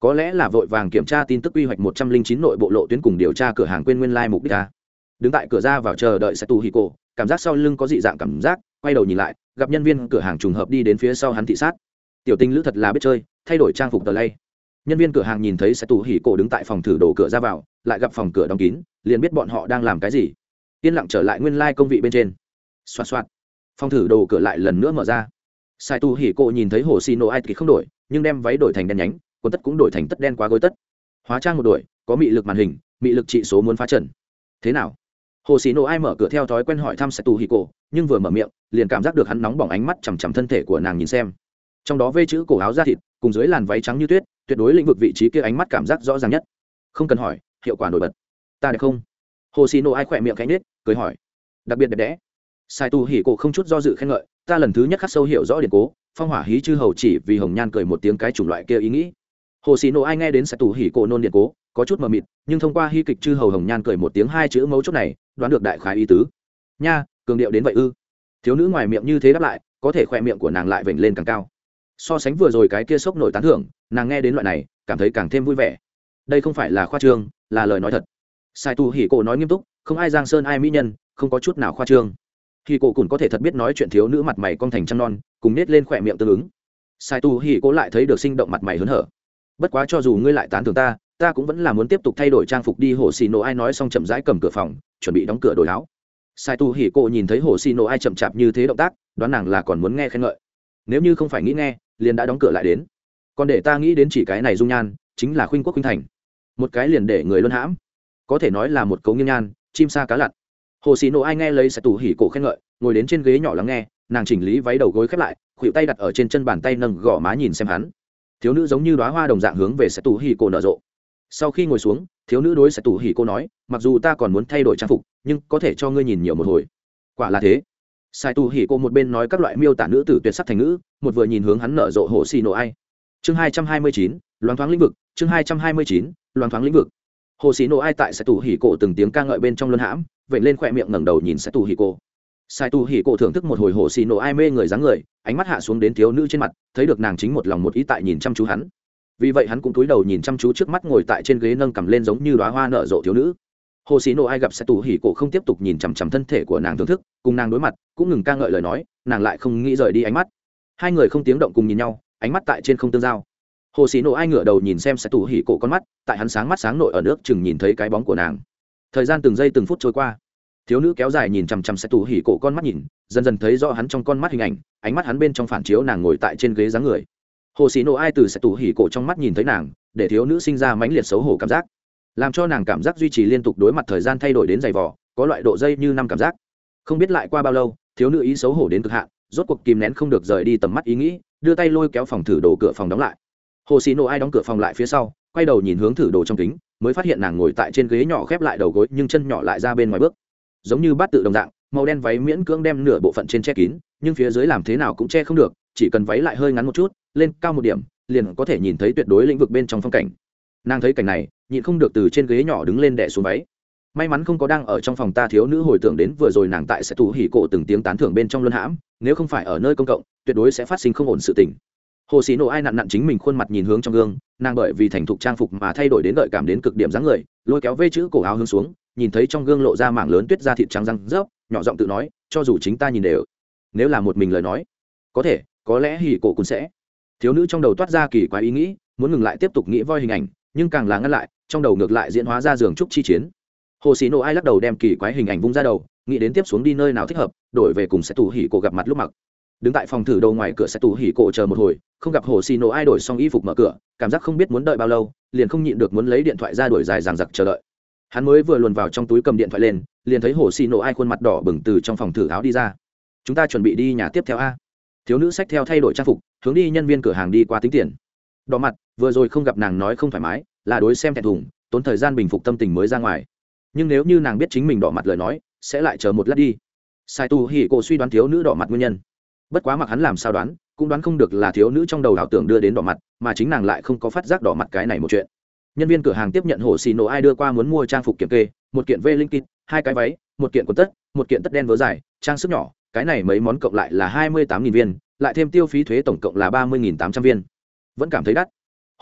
có lẽ là vội vàng kiểm tra tin tức quy hoạch một trăm linh chín nội bộ lộ tuyến cùng điều tra cửa hàng quên nguyên lai、like、mục đích ta đứng tại cửa ra vào chờ đợi sai tu hỉ cổ cảm giác sau lưng có dị dạng cảm giác, quay đầu nhìn lại, gặp nhân viên cửa hàng trùng hợp đi đến phía sau hắn thị sát. Tiểu tinh lữ thật là biết chơi, thay đổi trang phục tờ lay. Nhân viên cửa hàng nhìn thấy sai tu hỉ cổ đứng tại phòng thử đồ cửa ra vào, lại gặp phòng cửa đóng kín, liền biết bọn họ đang làm cái gì. Yên lặng trở lại nguyên lai、like、công vị bên trên. Xoạt xoạt. Phòng thử đồ cửa lại lần nữa mở ra. Sai tu hỉ cổ nhìn thấy hồ xì nổ ai thì không đổi, nhưng đem váy đổi thành đen nhánh quần tất cũng đổi thành tất đen quá gối tất. Hóa trang một đổi, có mị lực màn hình, mị lực trị số muốn phá trần. Thế nào? Hồ xì nổ ai mở cửa theo thói quen hỏi thăm sai tu hỉ cổ nhưng vừa mở miệng, liền cảm giác được hắn nóng bỏng ánh mắt chằm chằm thân thể của nàng nhìn xem. Trong đó vê chữ cổ áo da thịt, cùng dưới làn váy trắng như tuyết, tuyệt đối lĩnh vực vị trí kia ánh mắt cảm giác rõ ràng nhất. Không cần hỏi, hiệu quả nổi bật. Ta đẹp không? Hồ xì nổ ai khỏe miệng cánh nết cười hỏi. Đặc biệt đẹp đẽ. Sai tu hỉ cổ không chút do dự khen ngợi, ta lần thứ nhất khắc sâu hiểu rõ điện cố, phong hỏa hí chư hầu chỉ vì hồng nhan cười một tiếng cái chủng loại kia ý nghĩ hồ xì nổ ai nghe đến sai tu hỉ cổ nôn điện cố, có chút mờ mịt, nhưng thông qua hy kịch chư hầu hồng nhan cười một tiếng hai chữ mấu chốt này, đoán được đại khái ý tứ. Nha, cường điệu đến vậy ư? Thiếu nữ ngoài miệng như thế đáp lại, có thể khoe miệng của nàng lại vểnh lên càng cao. So sánh vừa rồi cái kia sốc nổi tán thưởng, nàng nghe đến loại này, cảm thấy càng thêm vui vẻ. Đây không phải là khoa trương, là lời nói thật. Sai tu hỉ cổ nói nghiêm túc, không ai giang sơn ai mỹ nhân, không có chút nào khoa trương. Hỉ cổ cũng có thể thật biết nói chuyện thiếu nữ mặt mày con thành trăng non, cùng nết lên khỏe miệng tương ứng. Sai tu hỉ cổ lại thấy được sinh động mặt mày hớn hở bất quá cho dù ngươi lại tán thưởng ta ta cũng vẫn là muốn tiếp tục thay đổi trang phục đi. Hồ xì nổ ai nói xong chậm rãi cầm cửa phòng, chuẩn bị đóng cửa đổi áo. Sai tu hỉ cộ nhìn thấy hồ xì nổ ai chậm chạp như thế động tác, đoán nàng là còn muốn nghe khen ngợi. Nếu như không phải nghĩ nghe, liền đã đóng cửa lại đến. Còn để ta nghĩ đến chỉ cái này dung nhan, chính là khuynh quốc khuynh thành. Một cái liền để người luân hãm. Có thể nói là một cấu nghiêng nhan, chim sa cá lặn. Hồ xì nổ ai nghe lấy Sai Tu hỉ cổ khen ngợi, ngồi đến trên ghế nhỏ lắng nghe, nàng chỉnh lý váy đầu gối khép lại khuỵu tay đặt ở trên chân bàn tay nâng gõ má nhìn xem hắn thiếu nữ giống như đoá hoa đồng dạng hướng về sẽ tù hì cổ nở rộ. Sau khi ngồi xuống, thiếu nữ đối sẽ tù hì cô nói, mặc dù ta còn muốn thay đổi trang phục, nhưng có thể cho ngươi nhìn nhiều một hồi. Quả là thế. Sai tù hì cô một bên nói các loại miêu tả nữ tử tuyệt sắc thành ngữ, một vừa nhìn hướng hắn nở rộ hồ xì nổ ai. Chương hai trăm hai mươi chín, loáng thoáng lĩnh vực, chương hai trăm hai mươi chín, loáng thoáng lĩnh vực. Hồ xì nổ ai tại sài tù hì cô từng tiếng ca ngợi bên trong luân hãm vậy lên khỏe miệng ngẩng đầu nhìn sài tù hì cô sai tu hỉ Cổ thưởng thức một hồi hồ xì nổ ai mê người dáng người, ánh mắt hạ xuống đến thiếu nữ trên mặt, thấy được nàng chính một lòng một ý tại nhìn chăm chú hắn. Vì vậy hắn cũng cúi đầu nhìn chăm chú trước mắt ngồi tại trên ghế nâng cầm lên giống như đoá hoa nở rộ thiếu nữ. Hồ xì nổ ai gặp Sai Tu hỉ cổ không tiếp tục nhìn chằm chằm thân thể của nàng thưởng thức, cùng nàng đối mặt, cũng ngừng ca ngợi lời nói, nàng lại không nghĩ rời đi ánh mắt. Hai người không tiếng động cùng nhìn nhau, ánh mắt tại trên không tương giao. Hồ xì nổ ai ngửa đầu nhìn xem Sai Tu hỉ cổ con mắt, tại hắn sáng mắt sáng nội ở nước chừng nhìn thấy cái bóng của nàng. Thời gian từng giây từng phút trôi qua thiếu nữ kéo dài nhìn chằm chằm sẽ tù hỉ cổ con mắt nhìn, dần dần thấy rõ hắn trong con mắt hình ảnh, ánh mắt hắn bên trong phản chiếu nàng ngồi tại trên ghế dáng người. Hồ sĩ nộ ai từ sẽ tù hỉ cổ trong mắt nhìn thấy nàng, để thiếu nữ sinh ra mãnh liệt xấu hổ cảm giác. Làm cho nàng cảm giác duy trì liên tục đối mặt thời gian thay đổi đến dày vỏ có loại độ dây như năm cảm giác. Không biết lại qua bao lâu, thiếu nữ ý xấu hổ đến cực hạn, rốt cuộc kìm nén không được rời đi tầm mắt ý nghĩ, đưa tay lôi kéo phòng thử đồ cửa phòng đóng lại. Hồ sĩ nộ ai đóng cửa phòng lại phía sau, quay đầu nhìn hướng thử đồ trong kính, mới phát hiện nàng ngồi tại trên ghế nhỏ khép lại đầu gối, nhưng chân nhỏ lại ra bên ngoài bước giống như bát tự đồng dạng, màu đen váy miễn cưỡng đem nửa bộ phận trên che kín, nhưng phía dưới làm thế nào cũng che không được, chỉ cần váy lại hơi ngắn một chút, lên cao một điểm, liền có thể nhìn thấy tuyệt đối lĩnh vực bên trong phong cảnh. Nàng thấy cảnh này, nhịn không được từ trên ghế nhỏ đứng lên đẻ xuống váy. May mắn không có đang ở trong phòng ta thiếu nữ hồi tưởng đến vừa rồi nàng tại sẽ tù hỉ cổ từng tiếng tán thưởng bên trong luân hãm, nếu không phải ở nơi công cộng, tuyệt đối sẽ phát sinh không ổn sự tình. Hồ xì nổ ai nặn nặn chính mình khuôn mặt nhìn hướng trong gương nàng bởi vì thành thục trang phục mà thay đổi đến gợi cảm đến cực điểm dáng người, lôi kéo vê chữ cổ áo hướng xuống, nhìn thấy trong gương lộ ra mảng lớn tuyết da thịt trắng răng rớp, nhỏ giọng tự nói, cho dù chính ta nhìn đều, nếu là một mình lời nói, có thể, có lẽ hỉ cổ cũng sẽ. Thiếu nữ trong đầu toát ra kỳ quái ý nghĩ, muốn ngừng lại tiếp tục nghĩ voi hình ảnh, nhưng càng là ngăn lại, trong đầu ngược lại diễn hóa ra giường trúc chi chiến. Hồ xì nổ ai lắc đầu đem kỳ quái hình ảnh vung ra đầu, nghĩ đến tiếp xuống đi nơi nào thích hợp, đổi về cùng sẽ tù hỉ cổ gặp mặt lúc mặc đứng tại phòng thử đầu ngoài cửa sẽ tù hỉ cổ chờ một hồi, không gặp hồ xì nổ ai đổi xong y phục mở cửa, cảm giác không biết muốn đợi bao lâu, liền không nhịn được muốn lấy điện thoại ra đổi dài ràng giặc chờ đợi. Hắn mới vừa luồn vào trong túi cầm điện thoại lên, liền thấy hồ xì nổ ai khuôn mặt đỏ bừng từ trong phòng thử áo đi ra. Chúng ta chuẩn bị đi nhà tiếp theo a. Thiếu nữ sách theo thay đổi trang phục, hướng đi nhân viên cửa hàng đi qua tính tiền. Đỏ mặt, vừa rồi không gặp nàng nói không thoải mái, là đối xem thẹn thùng, tốn thời gian bình phục tâm tình mới ra ngoài. Nhưng nếu như nàng biết chính mình đỏ mặt lời nói, sẽ lại chờ một lát đi. Sai tu hỉ cổ suy đoán thiếu nữ đỏ mặt nguyên nhân bất quá mặc hắn làm sao đoán, cũng đoán không được là thiếu nữ trong đầu ảo tưởng đưa đến đỏ mặt, mà chính nàng lại không có phát giác đỏ mặt cái này một chuyện. Nhân viên cửa hàng tiếp nhận hồ xì nổ ai đưa qua muốn mua trang phục kiểm kê, một kiện vê linh kit hai cái váy, một kiện quần tất, một kiện tất đen vớ dài, trang sức nhỏ, cái này mấy món cộng lại là hai mươi tám viên, lại thêm tiêu phí thuế tổng cộng là ba mươi tám trăm viên. Vẫn cảm thấy đắt.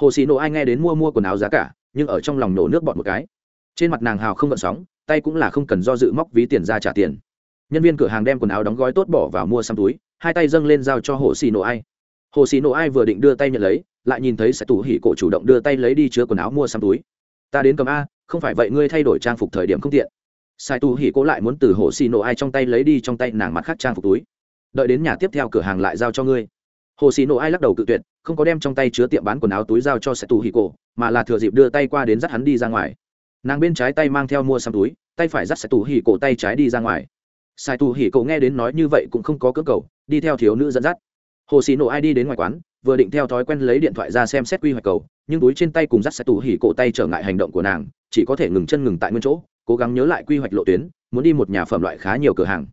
Hồ xì nổ ai nghe đến mua mua quần áo giá cả, nhưng ở trong lòng nổ nước bọt một cái. Trên mặt nàng hào không gợn sóng, tay cũng là không cần do dự móc ví tiền ra trả tiền. Nhân viên cửa hàng đem quần áo đóng gói tốt bỏ vào mua xăm túi hai tay dâng lên giao cho hồ xì nổ ai. Hồ xì nổ ai vừa định đưa tay nhận lấy, lại nhìn thấy sẽ tủ hỉ cổ chủ động đưa tay lấy đi chứa quần áo mua xăm túi. Ta đến cầm a, không phải vậy ngươi thay đổi trang phục thời điểm không tiện. Sai tù hỉ cổ lại muốn từ hồ xì nổ ai trong tay lấy đi trong tay nàng mặt khác trang phục túi. Đợi đến nhà tiếp theo cửa hàng lại giao cho ngươi. Hồ xì nổ ai lắc đầu cự tuyệt, không có đem trong tay chứa tiệm bán quần áo túi giao cho sẽ tù hỉ cổ, mà là thừa dịp đưa tay qua đến dắt hắn đi ra ngoài. Nàng bên trái tay mang theo mua xăm túi, tay phải dắt sẽ tù hỉ cổ tay trái đi ra ngoài sai tù hỉ cậu nghe đến nói như vậy cũng không có cơ cầu, đi theo thiếu nữ dẫn dắt. Hồ xì nổ ai đi đến ngoài quán, vừa định theo thói quen lấy điện thoại ra xem xét quy hoạch cầu, nhưng túi trên tay cùng dắt Sai tù hỉ cổ tay trở ngại hành động của nàng, chỉ có thể ngừng chân ngừng tại nguyên chỗ, cố gắng nhớ lại quy hoạch lộ tuyến, muốn đi một nhà phẩm loại khá nhiều cửa hàng.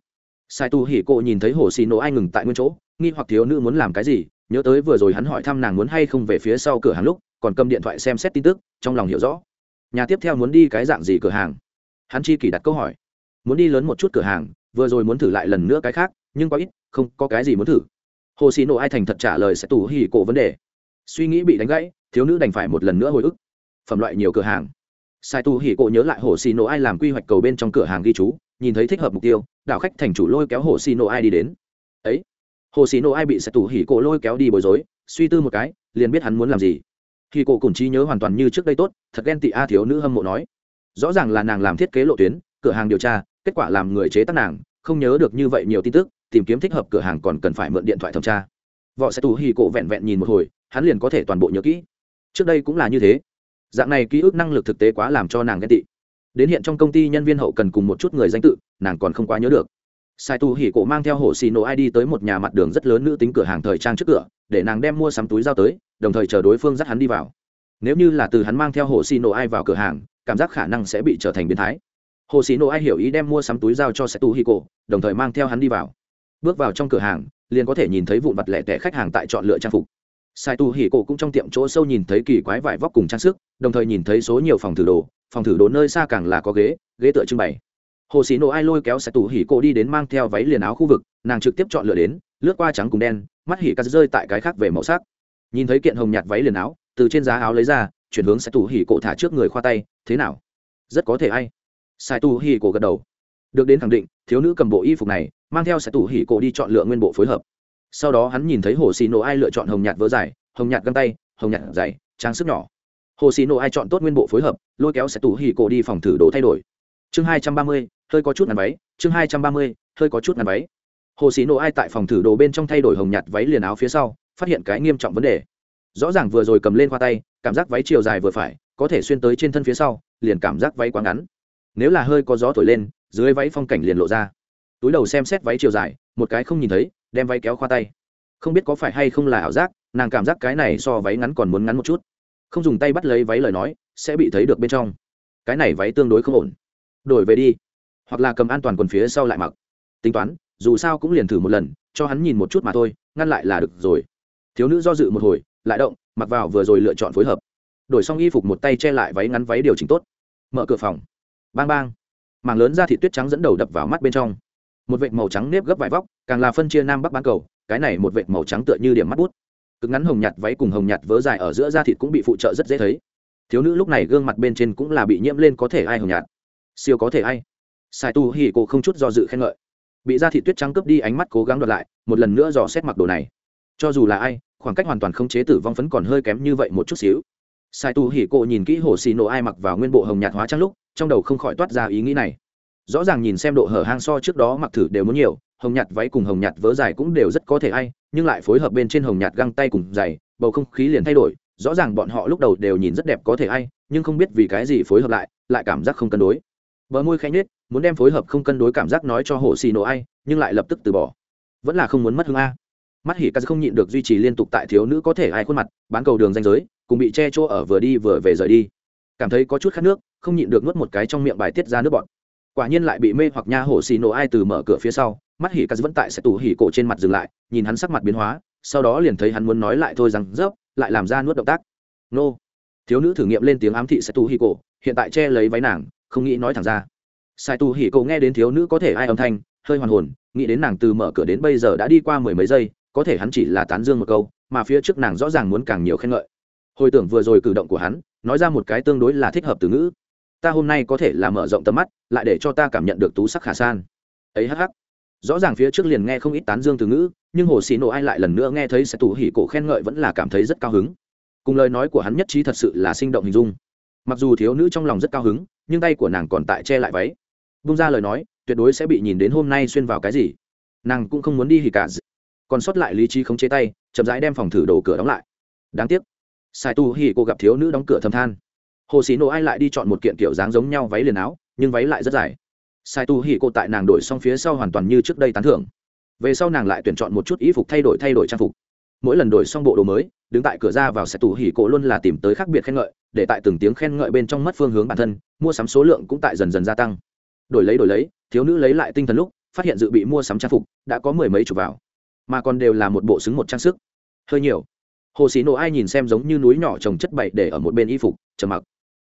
Sai tu hỉ cổ nhìn thấy hồ xì nổ ai ngừng tại nguyên chỗ, nghi hoặc thiếu nữ muốn làm cái gì, nhớ tới vừa rồi hắn hỏi thăm nàng muốn hay không về phía sau cửa hàng lúc, còn cầm điện thoại xem xét tin tức, trong lòng hiểu rõ. Nhà tiếp theo muốn đi cái dạng gì cửa hàng? Hắn chi kỷ đặt câu hỏi. Muốn đi lớn một chút cửa hàng vừa rồi muốn thử lại lần nữa cái khác, nhưng có ít, không có cái gì muốn thử. Hồ xì nổ ai thành thật trả lời sẽ tù hỉ cổ vấn đề. Suy nghĩ bị đánh gãy, thiếu nữ đành phải một lần nữa hồi ức. Phẩm loại nhiều cửa hàng. Sai tu hỉ cổ nhớ lại hồ xì nổ ai làm quy hoạch cầu bên trong cửa hàng ghi chú, nhìn thấy thích hợp mục tiêu đạo khách thành chủ lôi kéo hồ xì nổ ai đi đến. Ấy? Hồ xì nổ ai bị sai tu hỉ cổ lôi kéo đi bối rối, suy tư một cái, liền biết hắn muốn làm gì. Khi cổ cùng trí nhớ hoàn toàn như trước đây tốt, thật ghen tị a thiếu nữ hâm mộ nói. Rõ ràng là nàng làm thiết kế lộ tuyến, cửa hàng điều tra kết quả làm người chế tác nàng, không nhớ được như vậy nhiều tin tức, tìm kiếm thích hợp cửa hàng còn cần phải mượn điện thoại thẩm tra. Võ sẽ tù hì cổ vẹn vẹn nhìn một hồi, hắn liền có thể toàn bộ nhớ kỹ. Trước đây cũng là như thế. Dạng này ký ức năng lực thực tế quá làm cho nàng ghen tị. Đến hiện trong công ty nhân viên hậu cần cùng một chút người danh tự, nàng còn không quá nhớ được. Sai tu hỉ cổ mang theo hồ xì nổ id tới một nhà mặt đường rất lớn nữ tính cửa hàng thời trang trước cửa, để nàng đem mua sắm túi giao tới, đồng thời chờ đối phương dắt hắn đi vào. Nếu như là từ hắn mang theo hồ xì nổ ai vào cửa hàng, cảm giác khả năng sẽ bị trở thành biến thái hồ sĩ nộ ai hiểu ý đem mua sắm túi giao cho sai tu hỉ cổ đồng thời mang theo hắn đi vào. Bước vào trong cửa hàng, liền có thể nhìn thấy vụn vặt lẻ tẻ khách hàng tại chọn lựa trang phục. Sai tu hỉ cổ cũng trong tiệm chỗ sâu nhìn thấy kỳ quái vải vóc cùng trang sức, đồng thời nhìn thấy số nhiều phòng thử đồ, phòng thử đồ nơi xa càng là có ghế ghế tựa trưng bày. Hồ sĩ nộ ai lôi kéo sai tu hỉ cổ đi đến mang theo váy liền áo khu vực, nàng trực tiếp chọn lựa đến, lướt qua trắng cùng đen, mắt hỉ cắt rơi tại cái khác về màu sắc. Nhìn thấy kiện hồng nhạt váy liền áo, từ trên giá áo lấy ra, chuyển hướng sai tu hỉ cổ thả trước người khoa tay, thế nào? Rất có thể ai? Sai tu hỉ cổ gật đầu. Được đến khẳng định, thiếu nữ cầm bộ y phục này, mang theo sai tủ hỉ cổ đi chọn lựa nguyên bộ phối hợp. Sau đó hắn nhìn thấy hồ xì nổ ai lựa chọn hồng nhạt vỡ dài, hồng nhạt găng tay, hồng nhạt dày trang sức nhỏ. Hồ xì nổ ai chọn tốt nguyên bộ phối hợp, lôi kéo sai tủ hỉ cổ đi phòng thử đồ thay đổi. Chương hai trăm ba mươi, hơi có chút ngắn váy, chương hai trăm ba mươi, hơi có chút ngắn váy. Hồ xì nổ ai tại phòng thử đồ bên trong thay đổi hồng nhạt váy liền áo phía sau, phát hiện cái nghiêm trọng vấn đề. Rõ ràng vừa rồi cầm lên khoa tay, cảm giác váy chiều dài vừa phải, có thể xuyên tới trên thân phía sau, liền cảm giác váy quá ngắn nếu là hơi có gió thổi lên, dưới váy phong cảnh liền lộ ra. Túi đầu xem xét váy chiều dài, một cái không nhìn thấy, đem váy kéo khoa tay. Không biết có phải hay không là ảo giác, nàng cảm giác cái này so váy ngắn còn muốn ngắn một chút. Không dùng tay bắt lấy váy lời nói, sẽ bị thấy được bên trong. Cái này váy tương đối không ổn. Đổi về đi. Hoặc là cầm an toàn quần phía sau lại mặc. Tính toán, dù sao cũng liền thử một lần, cho hắn nhìn một chút mà thôi, ngăn lại là được rồi. Thiếu nữ do dự một hồi, lại động, mặc vào vừa rồi lựa chọn phối hợp. Đổi xong y phục một tay che lại váy ngắn váy điều chỉnh tốt. Mở cửa phòng bang bang. Mảng lớn da thị tuyết trắng dẫn đầu đập vào mắt bên trong. Một vệt màu trắng nếp gấp vải vóc, càng là phân chia nam bắc bán cầu, cái này một vệt màu trắng tựa như điểm mắt bút. Cực ngắn hồng nhạt váy cùng hồng nhạt vớ dài ở giữa da thịt cũng bị phụ trợ rất dễ thấy. Thiếu nữ lúc này gương mặt bên trên cũng là bị nhiễm lên có thể ai hồng nhạt. Siêu có thể ai. Sai tu hỉ cô không chút do dự khen ngợi. Bị da thịt tuyết trắng cướp đi ánh mắt cố gắng đoạt lại, một lần nữa dò xét mặc đồ này. Cho dù là ai, khoảng cách hoàn toàn không chế tử vong phấn còn hơi kém như vậy một chút xíu sai tu hỉ cô nhìn kỹ hồ xì nổ ai mặc vào nguyên bộ hồng nhạt hóa trang lúc, trong đầu không khỏi toát ra ý nghĩ này. Rõ ràng nhìn xem độ hở hang so trước đó mặc thử đều muốn nhiều, hồng nhạt váy cùng hồng nhạt vớ dài cũng đều rất có thể ai, nhưng lại phối hợp bên trên hồng nhạt găng tay cùng giày, bầu không khí liền thay đổi, rõ ràng bọn họ lúc đầu đều nhìn rất đẹp có thể ai, nhưng không biết vì cái gì phối hợp lại lại cảm giác không cân đối. Bờ môi khanh nết muốn đem phối hợp không cân đối cảm giác nói cho hồ xì nổ ai, nhưng lại lập tức từ bỏ. Vẫn là không muốn mất hương a. Mắt hỉ ca không nhịn được duy trì liên tục tại thiếu nữ có thể ai khuôn mặt, bán cầu đường danh giới cùng bị che chỗ ở vừa đi vừa về rời đi. Cảm thấy có chút khát nước, không nhịn được nuốt một cái trong miệng bài tiết ra nước bọt. Quả nhiên lại bị mê hoặc nha hổ xì nổ ai từ mở cửa phía sau, mắt hỉ cắt vẫn tại sẽ tủ hỉ cổ trên mặt dừng lại, nhìn hắn sắc mặt biến hóa, sau đó liền thấy hắn muốn nói lại thôi rằng rớp lại làm ra nuốt động tác. Nô. Thiếu nữ thử nghiệm lên tiếng ám thị sẽ tu hỉ cổ, hiện tại che lấy váy nàng, không nghĩ nói thẳng ra. Sai tu hỉ cổ nghe đến thiếu nữ có thể ai âm thanh, hơi hoàn hồn, nghĩ đến nàng từ mở cửa đến bây giờ đã đi qua mười mấy giây, có thể hắn chỉ là tán dương một câu, mà phía trước nàng rõ ràng muốn càng nhiều khen ngợi hồi tưởng vừa rồi cử động của hắn, nói ra một cái tương đối là thích hợp từ ngữ. Ta hôm nay có thể là mở rộng tầm mắt, lại để cho ta cảm nhận được tú sắc khả san. Ấy hắc hắc. Rõ ràng phía trước liền nghe không ít tán dương từ ngữ, nhưng hồ xì nổ ai lại lần nữa nghe thấy sẽ tủ hỉ cổ khen ngợi vẫn là cảm thấy rất cao hứng. Cùng lời nói của hắn nhất trí thật sự là sinh động hình dung. Mặc dù thiếu nữ trong lòng rất cao hứng, nhưng tay của nàng còn tại che lại váy. Bung ra lời nói, tuyệt đối sẽ bị nhìn đến hôm nay xuyên vào cái gì. Nàng cũng không muốn đi hỉ cả. Còn sót lại lý trí khống chế tay, chậm rãi đem phòng thử đồ cửa đóng lại. Đáng tiếc sai tu hỉ cô gặp thiếu nữ đóng cửa thầm than. Hồ xì nổ ai lại đi chọn một kiện kiểu dáng giống nhau váy liền áo, nhưng váy lại rất dài. Sai tu hỉ cô tại nàng đổi xong phía sau hoàn toàn như trước đây tán thưởng. Về sau nàng lại tuyển chọn một chút ý phục thay đổi thay đổi trang phục. Mỗi lần đổi xong bộ đồ mới, đứng tại cửa ra vào sai tu hỉ cô luôn là tìm tới khác biệt khen ngợi, để tại từng tiếng khen ngợi bên trong mất phương hướng bản thân, mua sắm số lượng cũng tại dần dần gia tăng. Đổi lấy đổi lấy, thiếu nữ lấy lại tinh thần lúc, phát hiện dự bị mua sắm trang phục, đã có mười mấy chục vào, mà còn đều là một bộ xứng một trang sức. Hơi nhiều hồ xì nổ ai nhìn xem giống như núi nhỏ trồng chất bậy để ở một bên y phục, trầm mặc.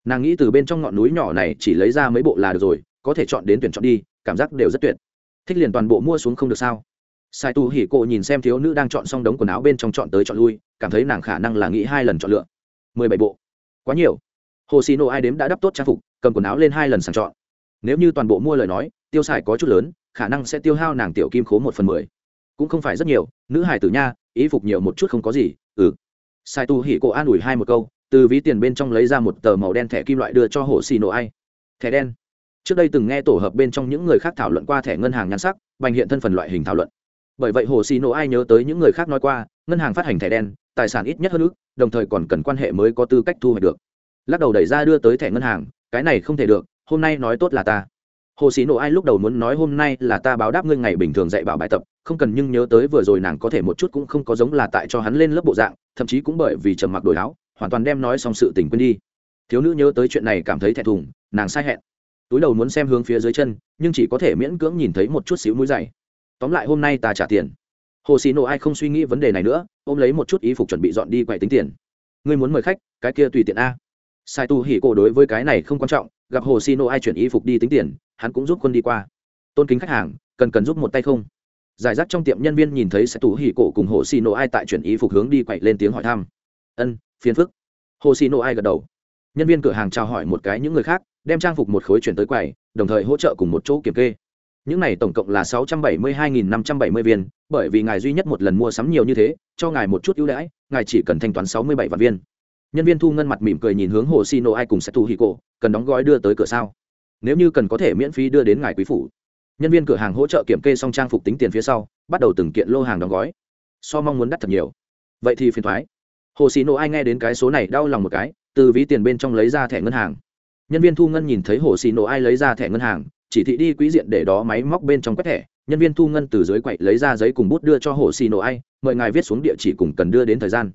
Nàng nghĩ từ bên trong ngọn núi nhỏ này chỉ lấy ra mấy bộ là được rồi, có thể chọn đến tuyển chọn đi, cảm giác đều rất tuyệt. Thích liền toàn bộ mua xuống không được sao? Sai tu hỉ cộ nhìn xem thiếu nữ đang chọn xong đống quần áo bên trong chọn tới chọn lui, cảm thấy nàng khả năng là nghĩ hai lần chọn lựa. Mười bảy bộ. Quá nhiều. Hồ xì nổ ai đếm đã đắp tốt trang phục, cầm quần áo lên hai lần sàng chọn. Nếu như toàn bộ mua lời nói, tiêu xài có chút lớn, khả năng sẽ tiêu hao nàng tiểu kim khố một phần mười. Cũng không phải rất nhiều, nữ hải tử nha ý phục nhiều một chút không có gì ừ. Sai tu hỉ cổ an ủi hai một câu, từ ví tiền bên trong lấy ra một tờ màu đen thẻ kim loại đưa cho hồ xì nổ ai. Thẻ đen. Trước đây từng nghe tổ hợp bên trong những người khác thảo luận qua thẻ ngân hàng nhan sắc, bành hiện thân phần loại hình thảo luận. Bởi vậy hồ xì nổ ai nhớ tới những người khác nói qua, ngân hàng phát hành thẻ đen, tài sản ít nhất hơn ước, đồng thời còn cần quan hệ mới có tư cách thu hoạch được. Lắc đầu đẩy ra đưa tới thẻ ngân hàng, cái này không thể được, hôm nay nói tốt là ta hồ sĩ nộ ai lúc đầu muốn nói hôm nay là ta báo đáp ngươi ngày bình thường dạy bảo bài tập, không cần nhưng nhớ tới vừa rồi nàng có thể một chút cũng không có giống là tại cho hắn lên lớp bộ dạng, thậm chí cũng bởi vì trầm mặc đổi áo, hoàn toàn đem nói xong sự tình quên đi. Thiếu nữ nhớ tới chuyện này cảm thấy thẹn thùng, nàng sai hẹn. Túi đầu muốn xem hướng phía dưới chân, nhưng chỉ có thể miễn cưỡng nhìn thấy một chút xíu mũi dày. Tóm lại hôm nay ta trả tiền. Hồ sĩ nộ ai không suy nghĩ vấn đề này nữa, ôm lấy một chút ý phục chuẩn bị dọn đi quậy tính tiền. Ngươi muốn mời khách, cái kia tùy tiện a. Sai tu hỉ cổ đối với cái này không quan trọng, gặp hồ xì nộ ai chuyển y phục đi tính tiền hắn cũng giúp quân đi qua. Tôn kính khách hàng, cần cần giúp một tay không? Giải rác trong tiệm nhân viên nhìn thấy sẽ tủ hỉ cổ cùng hồ xì nộ ai tại chuyển ý phục hướng đi quậy lên tiếng hỏi thăm. Ân, phiền phức. Hồ xì nộ ai gật đầu. Nhân viên cửa hàng chào hỏi một cái những người khác, đem trang phục một khối chuyển tới quầy, đồng thời hỗ trợ cùng một chỗ kiểm kê. Những này tổng cộng là sáu trăm bảy mươi hai nghìn năm trăm bảy mươi viên, bởi vì ngài duy nhất một lần mua sắm nhiều như thế, cho ngài một chút ưu đãi, ngài chỉ cần thanh toán sáu mươi bảy vạn viên. Nhân viên thu ngân mặt mỉm cười nhìn hướng hồ xì nổ ai cùng sẽ tù hì cổ, cần đóng gói đưa tới cửa sao? Nếu như cần có thể miễn phí đưa đến ngài quý phủ. Nhân viên cửa hàng hỗ trợ kiểm kê xong trang phục tính tiền phía sau, bắt đầu từng kiện lô hàng đóng gói. So mong muốn đắt thật nhiều. Vậy thì phiền thoái. Hồ xì nổ ai nghe đến cái số này đau lòng một cái, từ ví tiền bên trong lấy ra thẻ ngân hàng. Nhân viên thu ngân nhìn thấy hồ xì nổ ai lấy ra thẻ ngân hàng, chỉ thị đi quỹ diện để đó máy móc bên trong quét thẻ. Nhân viên thu ngân từ dưới quậy lấy ra giấy cùng bút đưa cho hồ xì nổ ai, mời ngài viết xuống địa chỉ cùng cần đưa đến thời gian.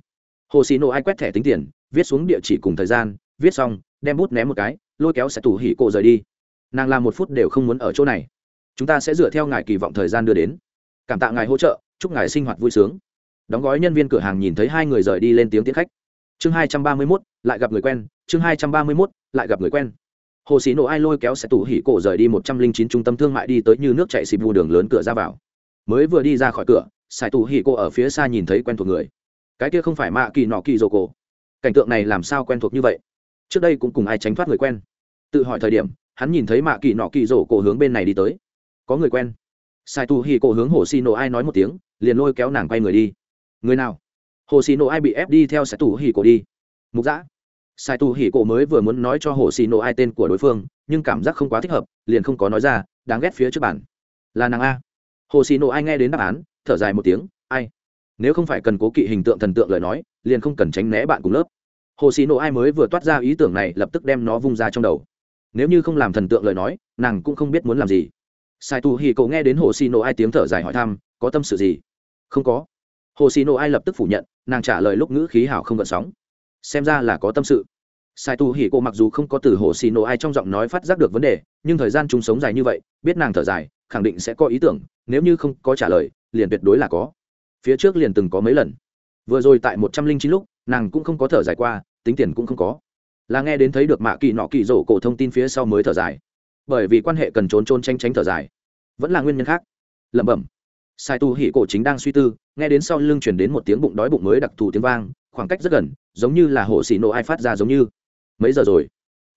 Hồ xì nổ ai quét thẻ tính tiền, viết xuống địa chỉ cùng thời gian, viết xong, đem bút ném một cái, lôi kéo sẽ tủ hỉ cổ rời đi nàng làm một phút đều không muốn ở chỗ này. Chúng ta sẽ dựa theo ngài kỳ vọng thời gian đưa đến. Cảm tạ ngài hỗ trợ, chúc ngài sinh hoạt vui sướng. Đóng gói nhân viên cửa hàng nhìn thấy hai người rời đi lên tiếng tiến khách. Chương hai trăm ba mươi mốt, lại gặp người quen. Chương hai trăm ba mươi mốt, lại gặp người quen. Hồ sĩ nổ ai lôi kéo sẽ tủ hỉ cổ rời đi một trăm linh chín trung tâm thương mại đi tới như nước chạy xịp vu đường lớn cửa ra vào. Mới vừa đi ra khỏi cửa sài tù hỉ cổ ở phía xa nhìn thấy quen thuộc người. Cái kia không phải mạ kỳ nọ kỳ dô cổ. Cảnh tượng này làm sao quen thuộc như vậy? Trước đây cũng cùng ai tránh thoát người quen? Tự hỏi thời điểm hắn nhìn thấy mạ kỳ nọ kỳ rổ cổ hướng bên này đi tới. Có người quen. Sai tu hi cổ hướng hồ xì nổ ai nói một tiếng, liền lôi kéo nàng quay người đi. Người nào? Hồ xì nổ ai bị ép đi theo sai tu hi cổ đi. Mục Dã. sai tu hi cổ mới vừa muốn nói cho hồ xì nổ ai tên của đối phương, nhưng cảm giác không quá thích hợp, liền không có nói ra, đáng ghét phía trước bản là nàng a. Hồ xì nổ ai nghe đến đáp án, thở dài một tiếng, ai? Nếu không phải cần cố kỵ hình tượng thần tượng lời nói, liền không cần tránh né bạn cùng lớp. Hồ xì nổ ai mới vừa toát ra ý tưởng này, lập tức đem nó vung ra trong đầu nếu như không làm thần tượng lời nói, nàng cũng không biết muốn làm gì. Sai tu hì cậu nghe đến hồ xì nổ ai tiếng thở dài hỏi thăm, có tâm sự gì? Không có. Hồ xì nổ ai lập tức phủ nhận, nàng trả lời lúc ngữ khí hảo không gợn sóng. Xem ra là có tâm sự. Sai tu hì cô mặc dù không có từ hồ xì nổ ai trong giọng nói phát giác được vấn đề, nhưng thời gian chúng sống dài như vậy, biết nàng thở dài, khẳng định sẽ có ý tưởng, nếu như không có trả lời, liền tuyệt đối là có. Phía trước liền từng có mấy lần. Vừa rồi tại một trăm linh chín lúc, nàng cũng không có thở dài qua, tính tiền cũng không có là nghe đến thấy được mạ kỳ nọ kỳ rổ cổ thông tin phía sau mới thở dài. Bởi vì quan hệ cần trốn trôn tranh tránh thở dài. Vẫn là nguyên nhân khác. Lẩm bẩm. Sai tu hỉ cổ chính đang suy tư, nghe đến sau lưng chuyển đến một tiếng bụng đói bụng mới đặc thù tiếng vang, khoảng cách rất gần, giống như là hộ xì nổ ai phát ra giống như. Mấy giờ rồi?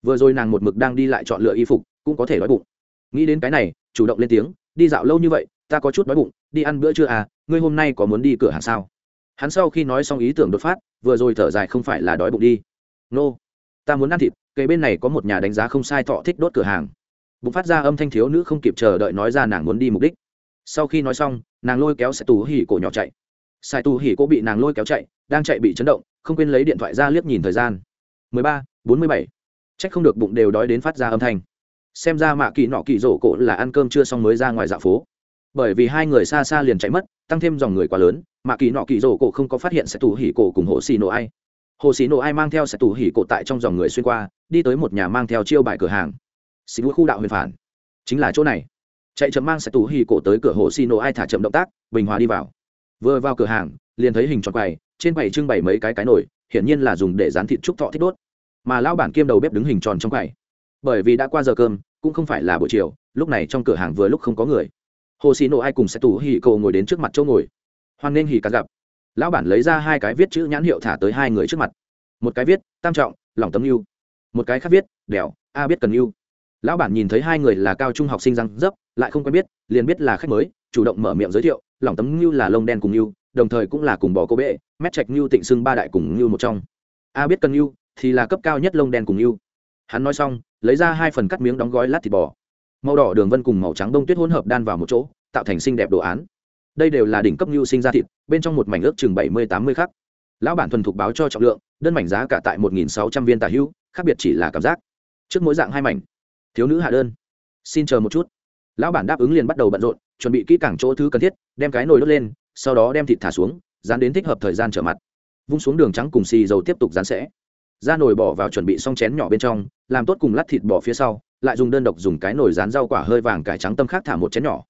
Vừa rồi nàng một mực đang đi lại chọn lựa y phục, cũng có thể đói bụng. Nghĩ đến cái này, chủ động lên tiếng, đi dạo lâu như vậy, ta có chút đói bụng, đi ăn bữa trưa à ngươi hôm nay có muốn đi cửa hàng sao? Hắn sau khi nói xong ý tưởng đột phát, vừa rồi thở dài không phải là đói bụng đi. Nô、no ta muốn ăn thịt cây bên này có một nhà đánh giá không sai thọ thích đốt cửa hàng. Bụng phát ra âm thanh thiếu nữ không kịp chờ đợi nói ra nàng muốn đi mục đích. Sau khi nói xong, nàng lôi kéo xe tù hỉ cổ nhỏ chạy. Sai tù hỉ cổ bị nàng lôi kéo chạy, đang chạy bị chấn động, không quên lấy điện thoại ra liếc nhìn thời gian. Mười ba, bốn không được bụng đều đói đến phát ra âm thanh. Xem ra mạ kỳ nọ kỳ rổ cổ là ăn cơm chưa xong mới ra ngoài dạ phố. Bởi vì hai người xa xa liền chạy mất, tăng thêm dòng người quá lớn, mạ kỳ nọ kỳ rổ cổ không có phát hiện sẽ tù hỉ cổ cùng hộ xì nổ ai hồ xì nổ ai mang theo sẽ tù hỉ cổ tại trong dòng người xuyên qua, đi tới một nhà mang theo chiêu bài cửa hàng. Xịt khu đạo huyền phản. Chính là chỗ này. Chạy chậm mang sẽ tù hỉ cổ tới cửa hồ xì nổ ai thả chậm động tác, bình hòa đi vào. Vừa vào cửa hàng, liền thấy hình tròn quầy, trên quầy trưng bày mấy cái cái nồi, hiển nhiên là dùng để dán thịt trúc thọ thích đốt. Mà lão bản kiêm đầu bếp đứng hình tròn trong quầy. Bởi vì đã qua giờ cơm, cũng không phải là buổi chiều, lúc này trong cửa hàng vừa lúc không có người. Hồ xì nổ ai cùng sẽ tù hỉ cổ ngồi đến trước mặt chỗ ngồi. Hoan nghênh hỉ cả gặp lão bản lấy ra hai cái viết chữ nhãn hiệu thả tới hai người trước mặt. Một cái viết, tam trọng, lòng tấm yêu. Một cái khác viết đèo a biết cần yêu. Lão bản nhìn thấy hai người là cao trung học sinh răng dấp, lại không quen biết, liền biết là khách mới, chủ động mở miệng giới thiệu, lòng tấm yêu là lông đen cùng yêu, đồng thời cũng là cùng bò cô bệ, mét trạch yêu tịnh xưng ba đại cùng yêu một trong. A biết cần yêu thì là cấp cao nhất lông đen cùng yêu. Hắn nói xong, lấy ra hai phần cắt miếng đóng gói lát thịt bò. Màu đỏ đường vân cùng màu trắng đông tuyết hỗn hợp đan vào một chỗ, tạo thành xinh đẹp đồ án đây đều là đỉnh cấp nhu sinh ra thịt, bên trong một mảnh ước chừng bảy mươi tám mươi khắc. Lão bản thuần thục báo cho trọng lượng, đơn mảnh giá cả tại một nghìn sáu trăm viên tả hữu, khác biệt chỉ là cảm giác. Trước mỗi dạng hai mảnh. Thiếu nữ hạ đơn. Xin chờ một chút. Lão bản đáp ứng liền bắt đầu bận rộn, chuẩn bị kỹ càng chỗ thứ cần thiết, đem cái nồi đốt lên, sau đó đem thịt thả xuống, dán đến thích hợp thời gian trở mặt. Vung xuống đường trắng cùng xì dầu tiếp tục dán sẽ. Ra nồi bỏ vào chuẩn bị xong chén nhỏ bên trong, làm tốt cùng lát thịt bỏ phía sau, lại dùng đơn độc dùng cái nồi rán rau quả hơi vàng cải trắng tâm khác thả một chén nhỏ.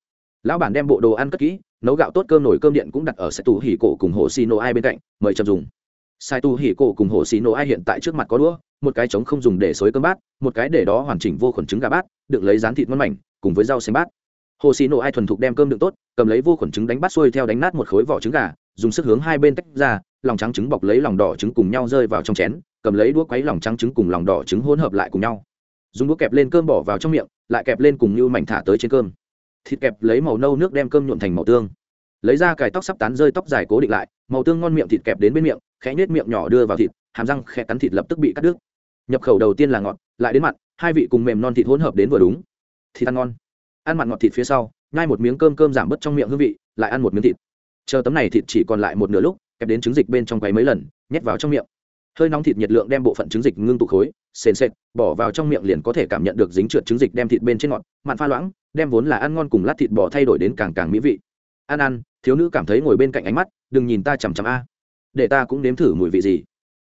Lão bản đem bộ đồ ăn cất kỹ nấu gạo tốt cơm nồi cơm điện cũng đặt ở sai tù hỉ cổ cùng hồ xì nổ ai bên cạnh, mời chậm dùng. Sai tù hỉ cổ cùng hồ xì nổ ai hiện tại trước mặt có đũa, một cái trống không dùng để xối cơm bát, một cái để đó hoàn chỉnh vô khuẩn trứng gà bát, đựng lấy rán thịt ngon mảnh, cùng với rau xanh bát. Hồ xì nổ ai thuần thục đem cơm đựng tốt, cầm lấy vô khuẩn trứng đánh bát xuôi theo đánh nát một khối vỏ trứng gà, dùng sức hướng hai bên tách ra, lòng trắng trứng bọc lấy lòng đỏ trứng cùng nhau rơi vào trong chén, cầm lấy đũa quấy lòng trắng trứng cùng lòng đỏ trứng hỗn hợp lại cùng nhau. Dùng đũa kẹp lên cơm bỏ vào trong miệng, lại kẹp lên cùng như mảnh thả tới trên cơm thịt kẹp lấy màu nâu nước đem cơm nhuộn thành màu tương. Lấy ra cài tóc sắp tán rơi tóc dài cố định lại, màu tương ngon miệng thịt kẹp đến bên miệng, khẽ nhếch miệng nhỏ đưa vào thịt, hàm răng khẽ cắn thịt lập tức bị cắt đứt. Nhập khẩu đầu tiên là ngọt, lại đến mặn, hai vị cùng mềm non thịt hỗn hợp đến vừa đúng. Thịt ăn ngon. Ăn mặn ngọt thịt phía sau, nhai một miếng cơm cơm giảm bớt trong miệng hương vị, lại ăn một miếng thịt. Chờ tấm này thịt chỉ còn lại một nửa lúc, kẹp đến trứng dịch bên trong quấy mấy lần, nhét vào trong miệng. Hơi nóng thịt nhiệt lượng đem bộ phận trứng dịch ngưng tụ khối, sền sệt, bỏ vào trong miệng liền có thể cảm nhận được dính trượt trứng dịch đem thịt bên trên ngọt, mặn pha loãng đem vốn là ăn ngon cùng lát thịt bò thay đổi đến càng càng mỹ vị. Ăn ăn, thiếu nữ cảm thấy ngồi bên cạnh ánh mắt, đừng nhìn ta chằm chằm a. Để ta cũng nếm thử mùi vị gì.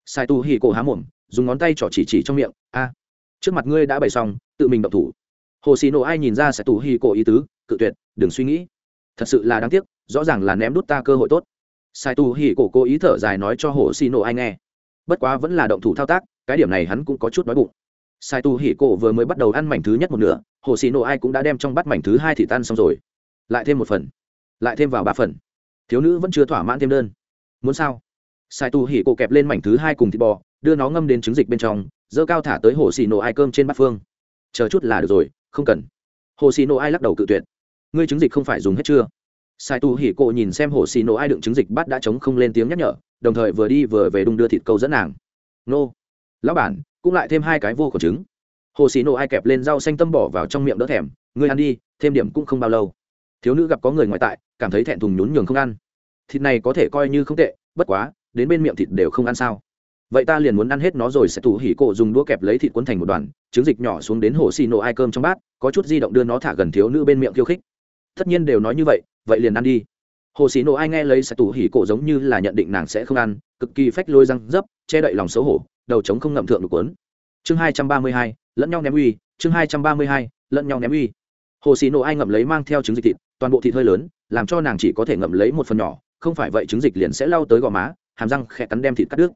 Sai tu hi cổ há mồm, dùng ngón tay trỏ chỉ chỉ trong miệng, a, trước mặt ngươi đã bày xong, tự mình động thủ. Hồ xì nổ ai nhìn ra sai tu hi cổ ý tứ, cự tuyệt, đừng suy nghĩ. Thật sự là đáng tiếc, rõ ràng là ném đút ta cơ hội tốt. Sai tu hi cổ cố ý thở dài nói cho hồ xì nổ ai nghe. Bất quá vẫn là động thủ thao tác, cái điểm này hắn cũng có chút đói bụng sai tu hỉ cổ vừa mới bắt đầu ăn mảnh thứ nhất một nửa, hồ xì nổ ai cũng đã đem trong bát mảnh thứ hai thì tan xong rồi. Lại thêm một phần. Lại thêm vào ba phần. Thiếu nữ vẫn chưa thỏa mãn thêm đơn. Muốn sao? Sai tu hỉ cổ kẹp lên mảnh thứ hai cùng thịt bò, đưa nó ngâm đến trứng dịch bên trong dơ cao thả tới hồ xì nổ ai cơm trên bát phương. Chờ chút là được rồi, không cần. Hồ xì nổ ai lắc đầu cự tuyệt. Ngươi trứng dịch không phải dùng hết chưa? Sai tu hỉ cổ nhìn xem hồ xì nổ ai đựng trứng dịch bát đã chống không lên tiếng nhắc nhở, đồng thời vừa đi vừa về đung đưa thịt câu dẫn nàng. Nô. Lão bản cũng lại thêm hai cái vô khuẩn trứng. Hồ xì nổ ai kẹp lên rau xanh tâm bỏ vào trong miệng đỡ thèm, ngươi ăn đi, thêm điểm cũng không bao lâu. Thiếu nữ gặp có người ngoại tại, cảm thấy thẹn thùng nhún nhường không ăn. Thịt này có thể coi như không tệ, bất quá, đến bên miệng thịt đều không ăn sao? Vậy ta liền muốn ăn hết nó rồi, sẽ tủ hỉ cổ dùng đũa kẹp lấy thịt cuốn thành một đoàn, trứng dịch nhỏ xuống đến hồ xì nổ ai cơm trong bát, có chút di động đưa nó thả gần thiếu nữ bên miệng khiêu khích. Tất nhiên đều nói như vậy vậy liền ăn đi. Hồ xì nổ ai nghe lấy sẽ tủ hỉ cổ giống như là nhận định nàng sẽ không ăn, cực kỳ phách lôi răng dấp, che đậy lòng xấu hổ đầu trống không ngậm thượng được cuốn. Chương hai trăm ba mươi hai, lẫn nhau ném uy, chương hai trăm ba mươi hai, lẫn nhau ném uy. Hồ xì nổ ai ngậm lấy mang theo trứng dịch thịt, toàn bộ thịt hơi lớn, làm cho nàng chỉ có thể ngậm lấy một phần nhỏ, không phải vậy trứng dịch liền sẽ lao tới gò má, hàm răng khẽ cắn đem thịt cắt đứt.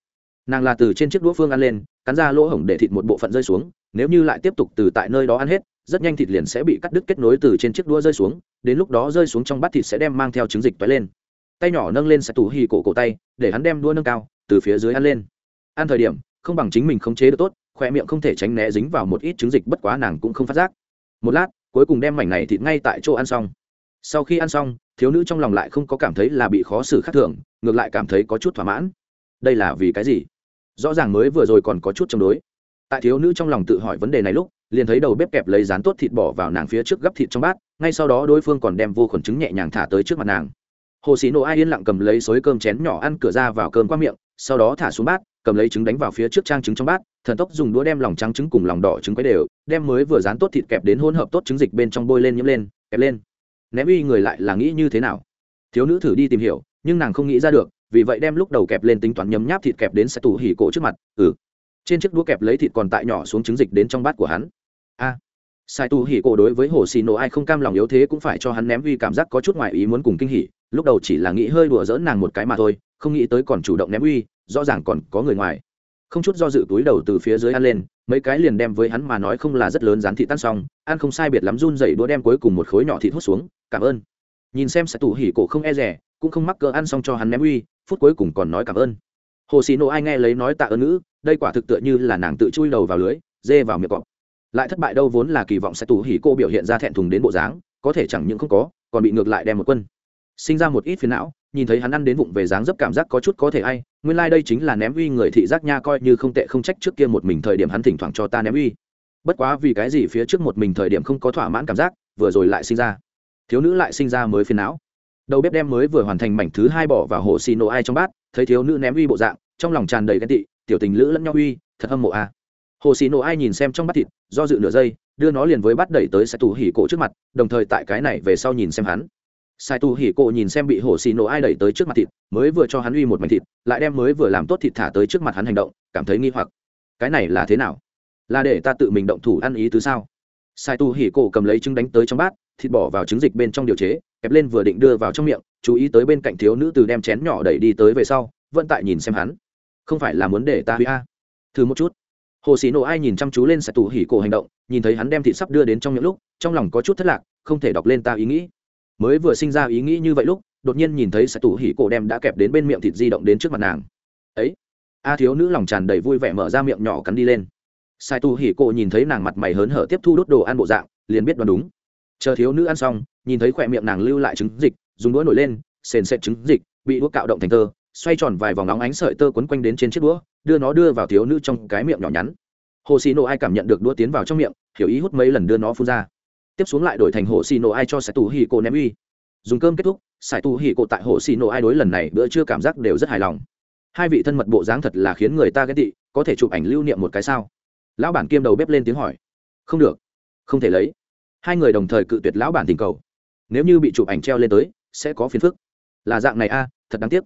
Nàng là từ trên chiếc đũa phương ăn lên, cắn ra lỗ hổng để thịt một bộ phận rơi xuống, nếu như lại tiếp tục từ tại nơi đó ăn hết, rất nhanh thịt liền sẽ bị cắt đứt kết nối từ trên chiếc đũa rơi xuống, đến lúc đó rơi xuống trong bát thịt sẽ đem mang theo trứng dịch toái lên. Tay nhỏ nâng lên sẽ tủ hì cổ cổ tay, để hắn đem đũa nâng cao, từ phía dưới ăn lên. Ăn thời điểm không bằng chính mình khống chế được tốt, khoe miệng không thể tránh né dính vào một ít trứng dịch, bất quá nàng cũng không phát giác. Một lát, cuối cùng đem mảnh này thịt ngay tại chỗ ăn xong. Sau khi ăn xong, thiếu nữ trong lòng lại không có cảm thấy là bị khó xử khác thường, ngược lại cảm thấy có chút thỏa mãn. Đây là vì cái gì? Rõ ràng mới vừa rồi còn có chút chống đối. Tại thiếu nữ trong lòng tự hỏi vấn đề này lúc, liền thấy đầu bếp kẹp lấy rán tốt thịt bỏ vào nàng phía trước gấp thịt trong bát, ngay sau đó đối phương còn đem vô khuẩn trứng nhẹ nhàng thả tới trước mặt nàng. Hồ sĩ nộ ai yên lặng cầm lấy xối cơm chén nhỏ ăn cửa ra vào cơm qua miệng sau đó thả xuống bát, cầm lấy trứng đánh vào phía trước trang trứng trong bát, thần tốc dùng đũa đem lòng trắng trứng cùng lòng đỏ trứng quấy đều, đem mới vừa rán tốt thịt kẹp đến hỗn hợp tốt trứng dịch bên trong bôi lên nhiễm lên, kẹp lên. Ném uy người lại là nghĩ như thế nào? Thiếu nữ thử đi tìm hiểu, nhưng nàng không nghĩ ra được, vì vậy đem lúc đầu kẹp lên tính toán nhấm nháp thịt kẹp đến sẽ tủ hỉ cổ trước mặt ừ. Trên chiếc đũa kẹp lấy thịt còn tại nhỏ xuống trứng dịch đến trong bát của hắn. A. Sai tu hỉ cổ đối với hồ xì nổ ai không cam lòng yếu thế cũng phải cho hắn ném uy cảm giác có chút ngoài ý muốn cùng kinh hỉ, lúc đầu chỉ là nghĩ hơi đùa dỡn nàng một cái mà thôi không nghĩ tới còn chủ động ném uy, rõ ràng còn có người ngoài. Không chút do dự túi đầu từ phía dưới ăn lên, mấy cái liền đem với hắn mà nói không là rất lớn rán thị tan xong, ăn không sai biệt lắm run dậy đũa đem cuối cùng một khối nhỏ thịt hút xuống, cảm ơn. Nhìn xem sẽ tủ hỉ cổ không e rẻ, cũng không mắc cỡ ăn xong cho hắn ném uy, phút cuối cùng còn nói cảm ơn. Hồ xì nộ ai nghe lấy nói tạ ơn ngữ, đây quả thực tựa như là nàng tự chui đầu vào lưới, dê vào miệng cọp. Lại thất bại đâu vốn là kỳ vọng sẽ tủ hỉ cô biểu hiện ra thẹn thùng đến bộ dáng, có thể chẳng những không có, còn bị ngược lại đem một quân. Sinh ra một ít phiền não nhìn thấy hắn ăn đến vụng về dáng dấp cảm giác có chút có thể ai nguyên lai、like、đây chính là ném uy người thị giác nha coi như không tệ không trách trước kia một mình thời điểm hắn thỉnh thoảng cho ta ném uy. Bất quá vì cái gì phía trước một mình thời điểm không có thỏa mãn cảm giác, vừa rồi lại sinh ra. Thiếu nữ lại sinh ra mới phiền não. Đầu bếp đem mới vừa hoàn thành mảnh thứ hai bỏ vào hồ xì nổ ai trong bát, thấy thiếu nữ ném uy bộ dạng, trong lòng tràn đầy ghen tị, tiểu tình lữ lẫn nhau uy, thật hâm mộ a. Hồ xì nổ ai nhìn xem trong bát thịt, do dự nửa giây, đưa nó liền với bắt đẩy tới sẽ tù hỉ cổ trước mặt, đồng thời tại cái này về sau nhìn xem hắn sai Tu hỉ cộ nhìn xem bị hồ xì nổ ai đẩy tới trước mặt thịt, mới vừa cho hắn uy một mảnh thịt, lại đem mới vừa làm tốt thịt thả tới trước mặt hắn hành động, cảm thấy nghi hoặc. Cái này là thế nào? Là để ta tự mình động thủ ăn ý tứ sao? Sai tu hỉ cộ cầm lấy trứng đánh tới trong bát, thịt bỏ vào trứng dịch bên trong điều chế, kẹp lên vừa định đưa vào trong miệng, chú ý tới bên cạnh thiếu nữ từ đem chén nhỏ đẩy đi tới về sau vận tại nhìn xem hắn. Không phải là muốn để ta huy a? Thử một chút. Hồ sĩ nổ ai nhìn chăm chú lên Sai tù hỉ cổ hành động, nhìn thấy hắn đem thịt sắp đưa đến trong những lúc, trong lòng có chút thất lạc, không thể đọc lên ta ý nghĩ mới vừa sinh ra ý nghĩ như vậy lúc, đột nhiên nhìn thấy sẽ tù hỉ cổ đem đã kẹp đến bên miệng thịt di động đến trước mặt nàng. Ấy! A thiếu nữ lòng tràn đầy vui vẻ mở ra miệng nhỏ cắn đi lên. Sai tu hỉ cổ nhìn thấy nàng mặt mày hớn hở tiếp thu đốt đồ ăn bộ dạng, liền biết đoán đúng. Chờ thiếu nữ ăn xong, nhìn thấy khỏe miệng nàng lưu lại trứng dịch, dùng đũa nổi lên, sền sệt trứng dịch, bị đũa cạo động thành tơ, xoay tròn vài vòng nóng ánh sợi tơ quấn quanh đến trên chiếc đũa, đưa nó đưa vào thiếu nữ trong cái miệng nhỏ nhắn. Hồ xì nộ ai cảm nhận được đũa tiến vào trong miệng, hiểu ý hút mấy lần đưa nó phun ra tiếp xuống lại đổi thành hồ xì nổ ai cho sài tù hì cổ ném uy. Dùng cơm kết thúc sài tù hì cổ tại hồ xì nổ ai đối lần này bữa trưa cảm giác đều rất hài lòng. Hai vị thân mật bộ dáng thật là khiến người ta ghét tị, có thể chụp ảnh lưu niệm một cái sao? Lão bản kiêm đầu bếp lên tiếng hỏi. Không được. Không thể lấy. Hai người đồng thời cự tuyệt lão bản tình cầu. Nếu như bị chụp ảnh treo lên tới, sẽ có phiền phức. Là dạng này a, thật đáng tiếc.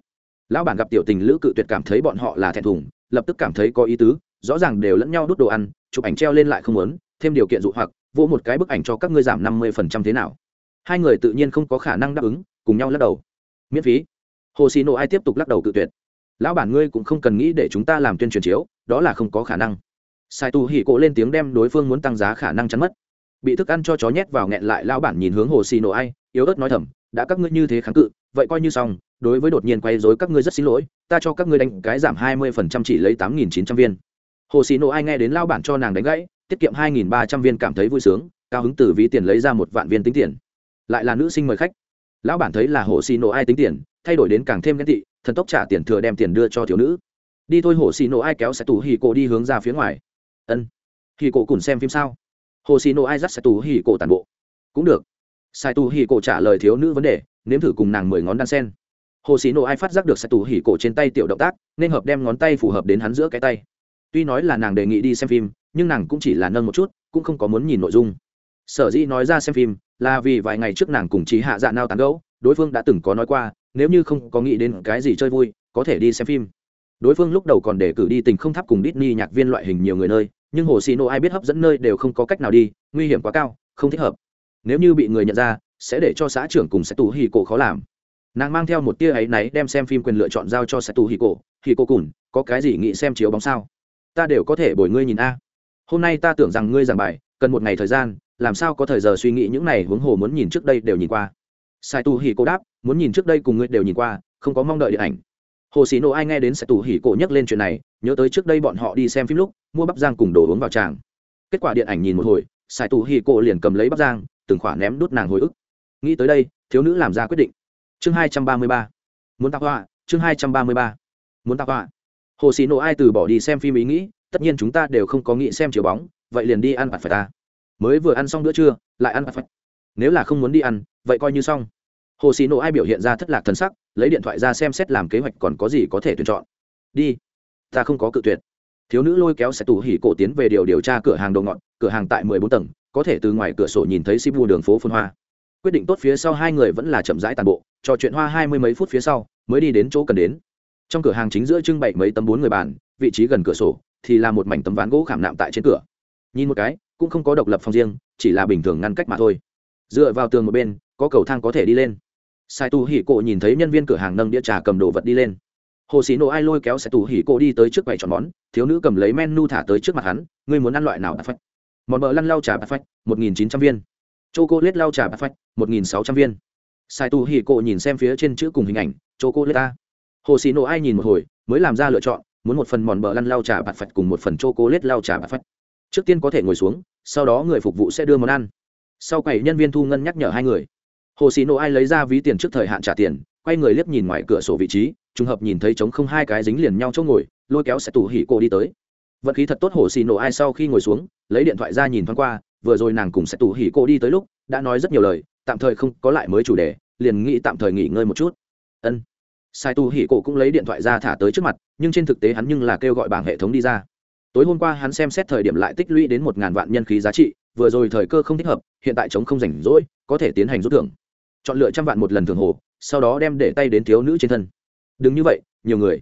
Lão bản gặp tiểu tình lữ cự tuyệt cảm thấy bọn họ là thẹn thùng, lập tức cảm thấy có ý tứ, rõ ràng đều lẫn nhau đút đồ ăn, chụp ảnh treo lên lại không muốn, thêm điều kiện dụ hoặc vỗ một cái bức ảnh cho các ngươi giảm năm mươi phần trăm thế nào. Hai người tự nhiên không có khả năng đáp ứng, cùng nhau lắc đầu. Miễn phí. Hồ xì nộ ai tiếp tục lắc đầu cự tuyệt. Lão bản ngươi cũng không cần nghĩ để chúng ta làm tuyên truyền chiếu, đó là không có khả năng. Sai tu hỉ cộ lên tiếng đem đối phương muốn tăng giá khả năng chắn mất. Bị thức ăn cho chó nhét vào nghẹn lại, lão bản nhìn hướng hồ xì nộ ai, yếu ớt nói thầm, đã các ngươi như thế kháng cự, vậy coi như xong, đối với đột nhiên quay dối các ngươi rất xin lỗi, ta cho các ngươi đánh cái giảm hai mươi phần trăm chỉ lấy tám nghìn chín trăm viên. Hồ xì nộ ai nghe đến lão bản cho nàng đánh gãy tiết kiệm hai nghìn ba trăm viên cảm thấy vui sướng, cao hứng từ ví tiền lấy ra một vạn viên tính tiền. Lại là nữ sinh mời khách. Lão bản thấy là hồ xì nộ ai tính tiền, thay đổi đến càng thêm ghen tị, thần tốc trả tiền thừa đem tiền đưa cho thiếu nữ. Đi thôi hồ xì nộ ai kéo sẽ tù hì cổ đi hướng ra phía ngoài. Ân. Hì cổ cùng xem phim sao? Hồ xì nộ ai dắt sẽ tù hì cổ tàn bộ. Cũng được. Sai tù hì cổ trả lời thiếu nữ vấn đề, nếm thử cùng nàng mười ngón đan sen. Hồ xì nộ ai phát giác được sai tù hì cổ trên tay tiểu động tác, nên hợp đem ngón tay phù hợp đến hắn giữa cái tay tuy nói là nàng đề nghị đi xem phim, nhưng nàng cũng chỉ là nâng một chút, cũng không có muốn nhìn nội dung. Sở dĩ nói ra xem phim, là vì vài ngày trước nàng cùng trí hạ dạ nao tán gẫu, đối phương đã từng có nói qua, nếu như không có nghĩ đến cái gì chơi vui, có thể đi xem phim. Đối phương lúc đầu còn để cử đi tình không tháp cùng Disney nhạc viên loại hình nhiều người nơi, nhưng hồ xì nô ai biết hấp dẫn nơi đều không có cách nào đi, nguy hiểm quá cao, không thích hợp. Nếu như bị người nhận ra, sẽ để cho xã trưởng cùng sẽ tù hì cổ khó làm. Nàng mang theo một tia ấy náy đem xem phim quyền lựa chọn giao cho sai tu hì cổ hì cô cùn có cái gì nghĩ xem chiếu bóng sao? Ta đều có thể bồi ngươi nhìn a. Hôm nay ta tưởng rằng ngươi giảng bài, cần một ngày thời gian, làm sao có thời giờ suy nghĩ những này huống hồ muốn nhìn trước đây đều nhìn qua. Sai tu hì cô đáp, muốn nhìn trước đây cùng ngươi đều nhìn qua, không có mong đợi điện ảnh. Hồ sĩ nộ ai nghe đến sai tu hì cô nhắc lên chuyện này, nhớ tới trước đây bọn họ đi xem phim lúc, mua bắp giang cùng đồ uống vào tràng. Kết quả điện ảnh nhìn một hồi sai tu hì cô liền cầm lấy bắp giang từng khỏa ném đút nàng hồi ức. Nghĩ tới đây, thiếu nữ làm ra quyết định. Chương hai trăm ba mươi ba. Muốn tạc họa, chương hai trăm ba mươi ba. Muốn tạc họa hồ sĩ Nổ ai từ bỏ đi xem phim ý nghĩ, tất nhiên chúng ta đều không có nghĩ xem chiều bóng, vậy liền đi ăn bạt phải ta. Mới vừa ăn xong bữa trưa, lại ăn bạt phải. Nếu là không muốn đi ăn, vậy coi như xong. Hồ sĩ Nổ ai biểu hiện ra thất lạc thần sắc, lấy điện thoại ra xem xét làm kế hoạch còn có gì có thể tuyển chọn. Đi. Ta không có cự tuyệt. Thiếu nữ lôi kéo sẽ tủ hỉ cổ tiến về điều điều tra cửa hàng đồ ngọt, cửa hàng tại mười bốn tầng, có thể từ ngoài cửa sổ nhìn thấy xi vu đường phố phun hoa. Quyết định tốt phía sau hai người vẫn là chậm rãi tàn bộ, trò chuyện hoa hai mươi mấy phút phía sau, mới đi đến chỗ cần đến trong cửa hàng chính giữa trưng bày mấy tấm bốn người bàn, vị trí gần cửa sổ thì là một mảnh tấm ván gỗ khảm nạm tại trên cửa. Nhìn một cái, cũng không có độc lập phòng riêng, chỉ là bình thường ngăn cách mà thôi. Dựa vào tường một bên, có cầu thang có thể đi lên. Sai tu hỉ cổ nhìn thấy nhân viên cửa hàng nâng đĩa trà cầm đồ vật đi lên. Hồ sĩ nổ ai lôi kéo sai tu hỉ cổ đi tới trước quầy chọn món, thiếu nữ cầm lấy menu thả tới trước mặt hắn, ngươi muốn ăn loại nào? Bạc phách. Món bờ lăn lau trà bạc phách, một nghìn chín trăm viên. Chô cô lết lau trà bạc phách, một nghìn sáu trăm viên. Sai tu hỉ cổ nhìn xem phía trên chữ cùng hình ảnh chô cô lết ta hồ xì nổ ai nhìn một hồi, mới làm ra lựa chọn, muốn một phần mòn bờ lăn lau trà bạt phật cùng một phần chô cô lết lau trà bạt phật. trước tiên có thể ngồi xuống, sau đó người phục vụ sẽ đưa món ăn. Sau quầy nhân viên thu ngân nhắc nhở hai người. Hồ xì nổ ai lấy ra ví tiền trước thời hạn trả tiền, quay người liếc nhìn ngoài cửa sổ vị trí, trùng hợp nhìn thấy trống không hai cái dính liền nhau chỗ ngồi, lôi kéo sẽ tủ hỉ cô đi tới. Vận khí thật tốt hồ xì nổ ai sau khi ngồi xuống, lấy điện thoại ra nhìn thoáng qua, vừa rồi nàng cùng sẽ tủ hỉ cô đi tới lúc, đã nói rất nhiều lời, tạm thời không có lại mới chủ đề, liền nghĩ tạm thời nghỉ ngơi một chút. Ân sai tu hỉ cổ cũng lấy điện thoại ra thả tới trước mặt, nhưng trên thực tế hắn nhưng là kêu gọi bảng hệ thống đi ra. Tối hôm qua hắn xem xét thời điểm lại tích lũy đến một ngàn vạn nhân khí giá trị, vừa rồi thời cơ không thích hợp, hiện tại chống không rảnh rỗi, có thể tiến hành rút thưởng. Chọn lựa trăm vạn một lần thường hồ, sau đó đem để tay đến thiếu nữ trên thân. Đừng như vậy, nhiều người.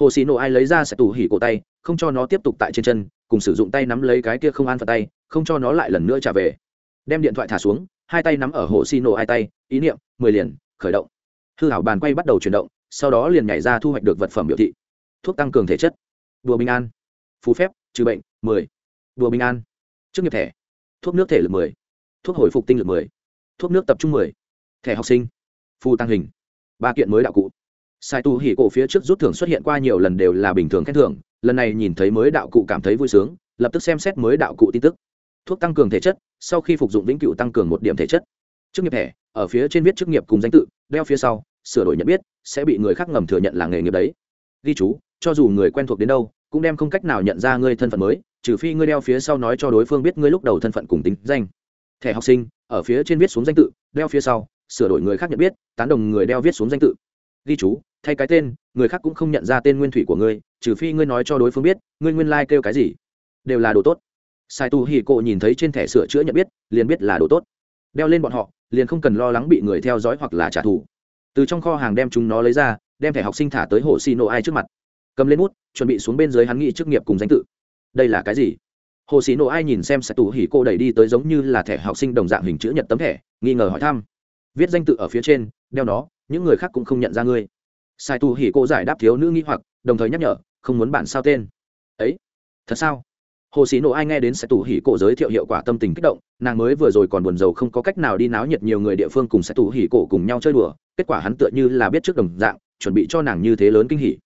Hồ xì nổ ai lấy ra sẽ tủ hỉ cổ tay, không cho nó tiếp tục tại trên chân, cùng sử dụng tay nắm lấy cái kia không an phận tay, không cho nó lại lần nữa trả về. Đem điện thoại thả xuống, hai tay nắm ở hồ xì nổ ai tay, ý niệm, mười liền, khởi động. Hư hảo bàn quay bắt đầu chuyển động sau đó liền nhảy ra thu hoạch được vật phẩm biểu thị. Thuốc tăng cường thể chất. Đùa bình an. Phú phép, trừ bệnh, mười. Đùa bình an. Chức nghiệp thẻ. Thuốc nước thể lực mười. Thuốc hồi phục tinh lực mười. Thuốc nước tập trung mười. Thẻ học sinh. Phù tăng hình. Ba kiện mới đạo cụ. Sai tu hỉ cổ phía trước rút thưởng xuất hiện qua nhiều lần đều là bình thường khen thưởng. Lần này nhìn thấy mới đạo cụ cảm thấy vui sướng, lập tức xem xét mới đạo cụ tin tức. Thuốc tăng cường thể chất, sau khi phục dụng vĩnh cựu tăng cường một điểm thể chất. Chức nghiệp thẻ, ở phía trên viết chức nghiệp cùng danh tự, đeo phía sau sửa đổi nhận biết, sẽ bị người khác ngầm thừa nhận là nghề nghiệp đấy. Ghi chú, cho dù người quen thuộc đến đâu, cũng đem không cách nào nhận ra ngươi thân phận mới, trừ phi ngươi đeo phía sau nói cho đối phương biết ngươi lúc đầu thân phận cùng tính danh. Thẻ học sinh, ở phía trên viết xuống danh tự, đeo phía sau, sửa đổi người khác nhận biết, tán đồng người đeo viết xuống danh tự. Ghi chú, thay cái tên, người khác cũng không nhận ra tên nguyên thủy của ngươi, trừ phi ngươi nói cho đối phương biết, ngươi nguyên lai、like、kêu cái gì. Đều là đồ tốt. Sai tu hì cộ nhìn thấy trên thẻ sửa chữa nhận biết, liền biết là đồ tốt. Đeo lên bọn họ, liền không cần lo lắng bị người theo dõi hoặc là trả thù từ trong kho hàng đem chúng nó lấy ra, đem thẻ học sinh thả tới hồ xì nổ ai trước mặt. Cầm lên bút, chuẩn bị xuống bên dưới hắn nghĩ chức nghiệp cùng danh tự. Đây là cái gì? Hồ xì nổ ai nhìn xem sẽ tủ hỉ cô đẩy đi tới giống như là thẻ học sinh đồng dạng hình chữ nhật tấm thẻ, nghi ngờ hỏi thăm. Viết danh tự ở phía trên, đeo nó, những người khác cũng không nhận ra ngươi. Sai tù hỉ cô giải đáp thiếu nữ nghĩ hoặc, đồng thời nhắc nhở, không muốn bản sao tên. Ấy, thật sao? Hồ sĩ nộ ai nghe đến sẽ tù hỉ cổ giới thiệu hiệu quả tâm tình kích động, nàng mới vừa rồi còn buồn rầu không có cách nào đi náo nhiệt nhiều người địa phương cùng sẽ tù hỉ cổ cùng nhau chơi đùa, kết quả hắn tựa như là biết trước đồng dạng, chuẩn bị cho nàng như thế lớn kinh hỉ.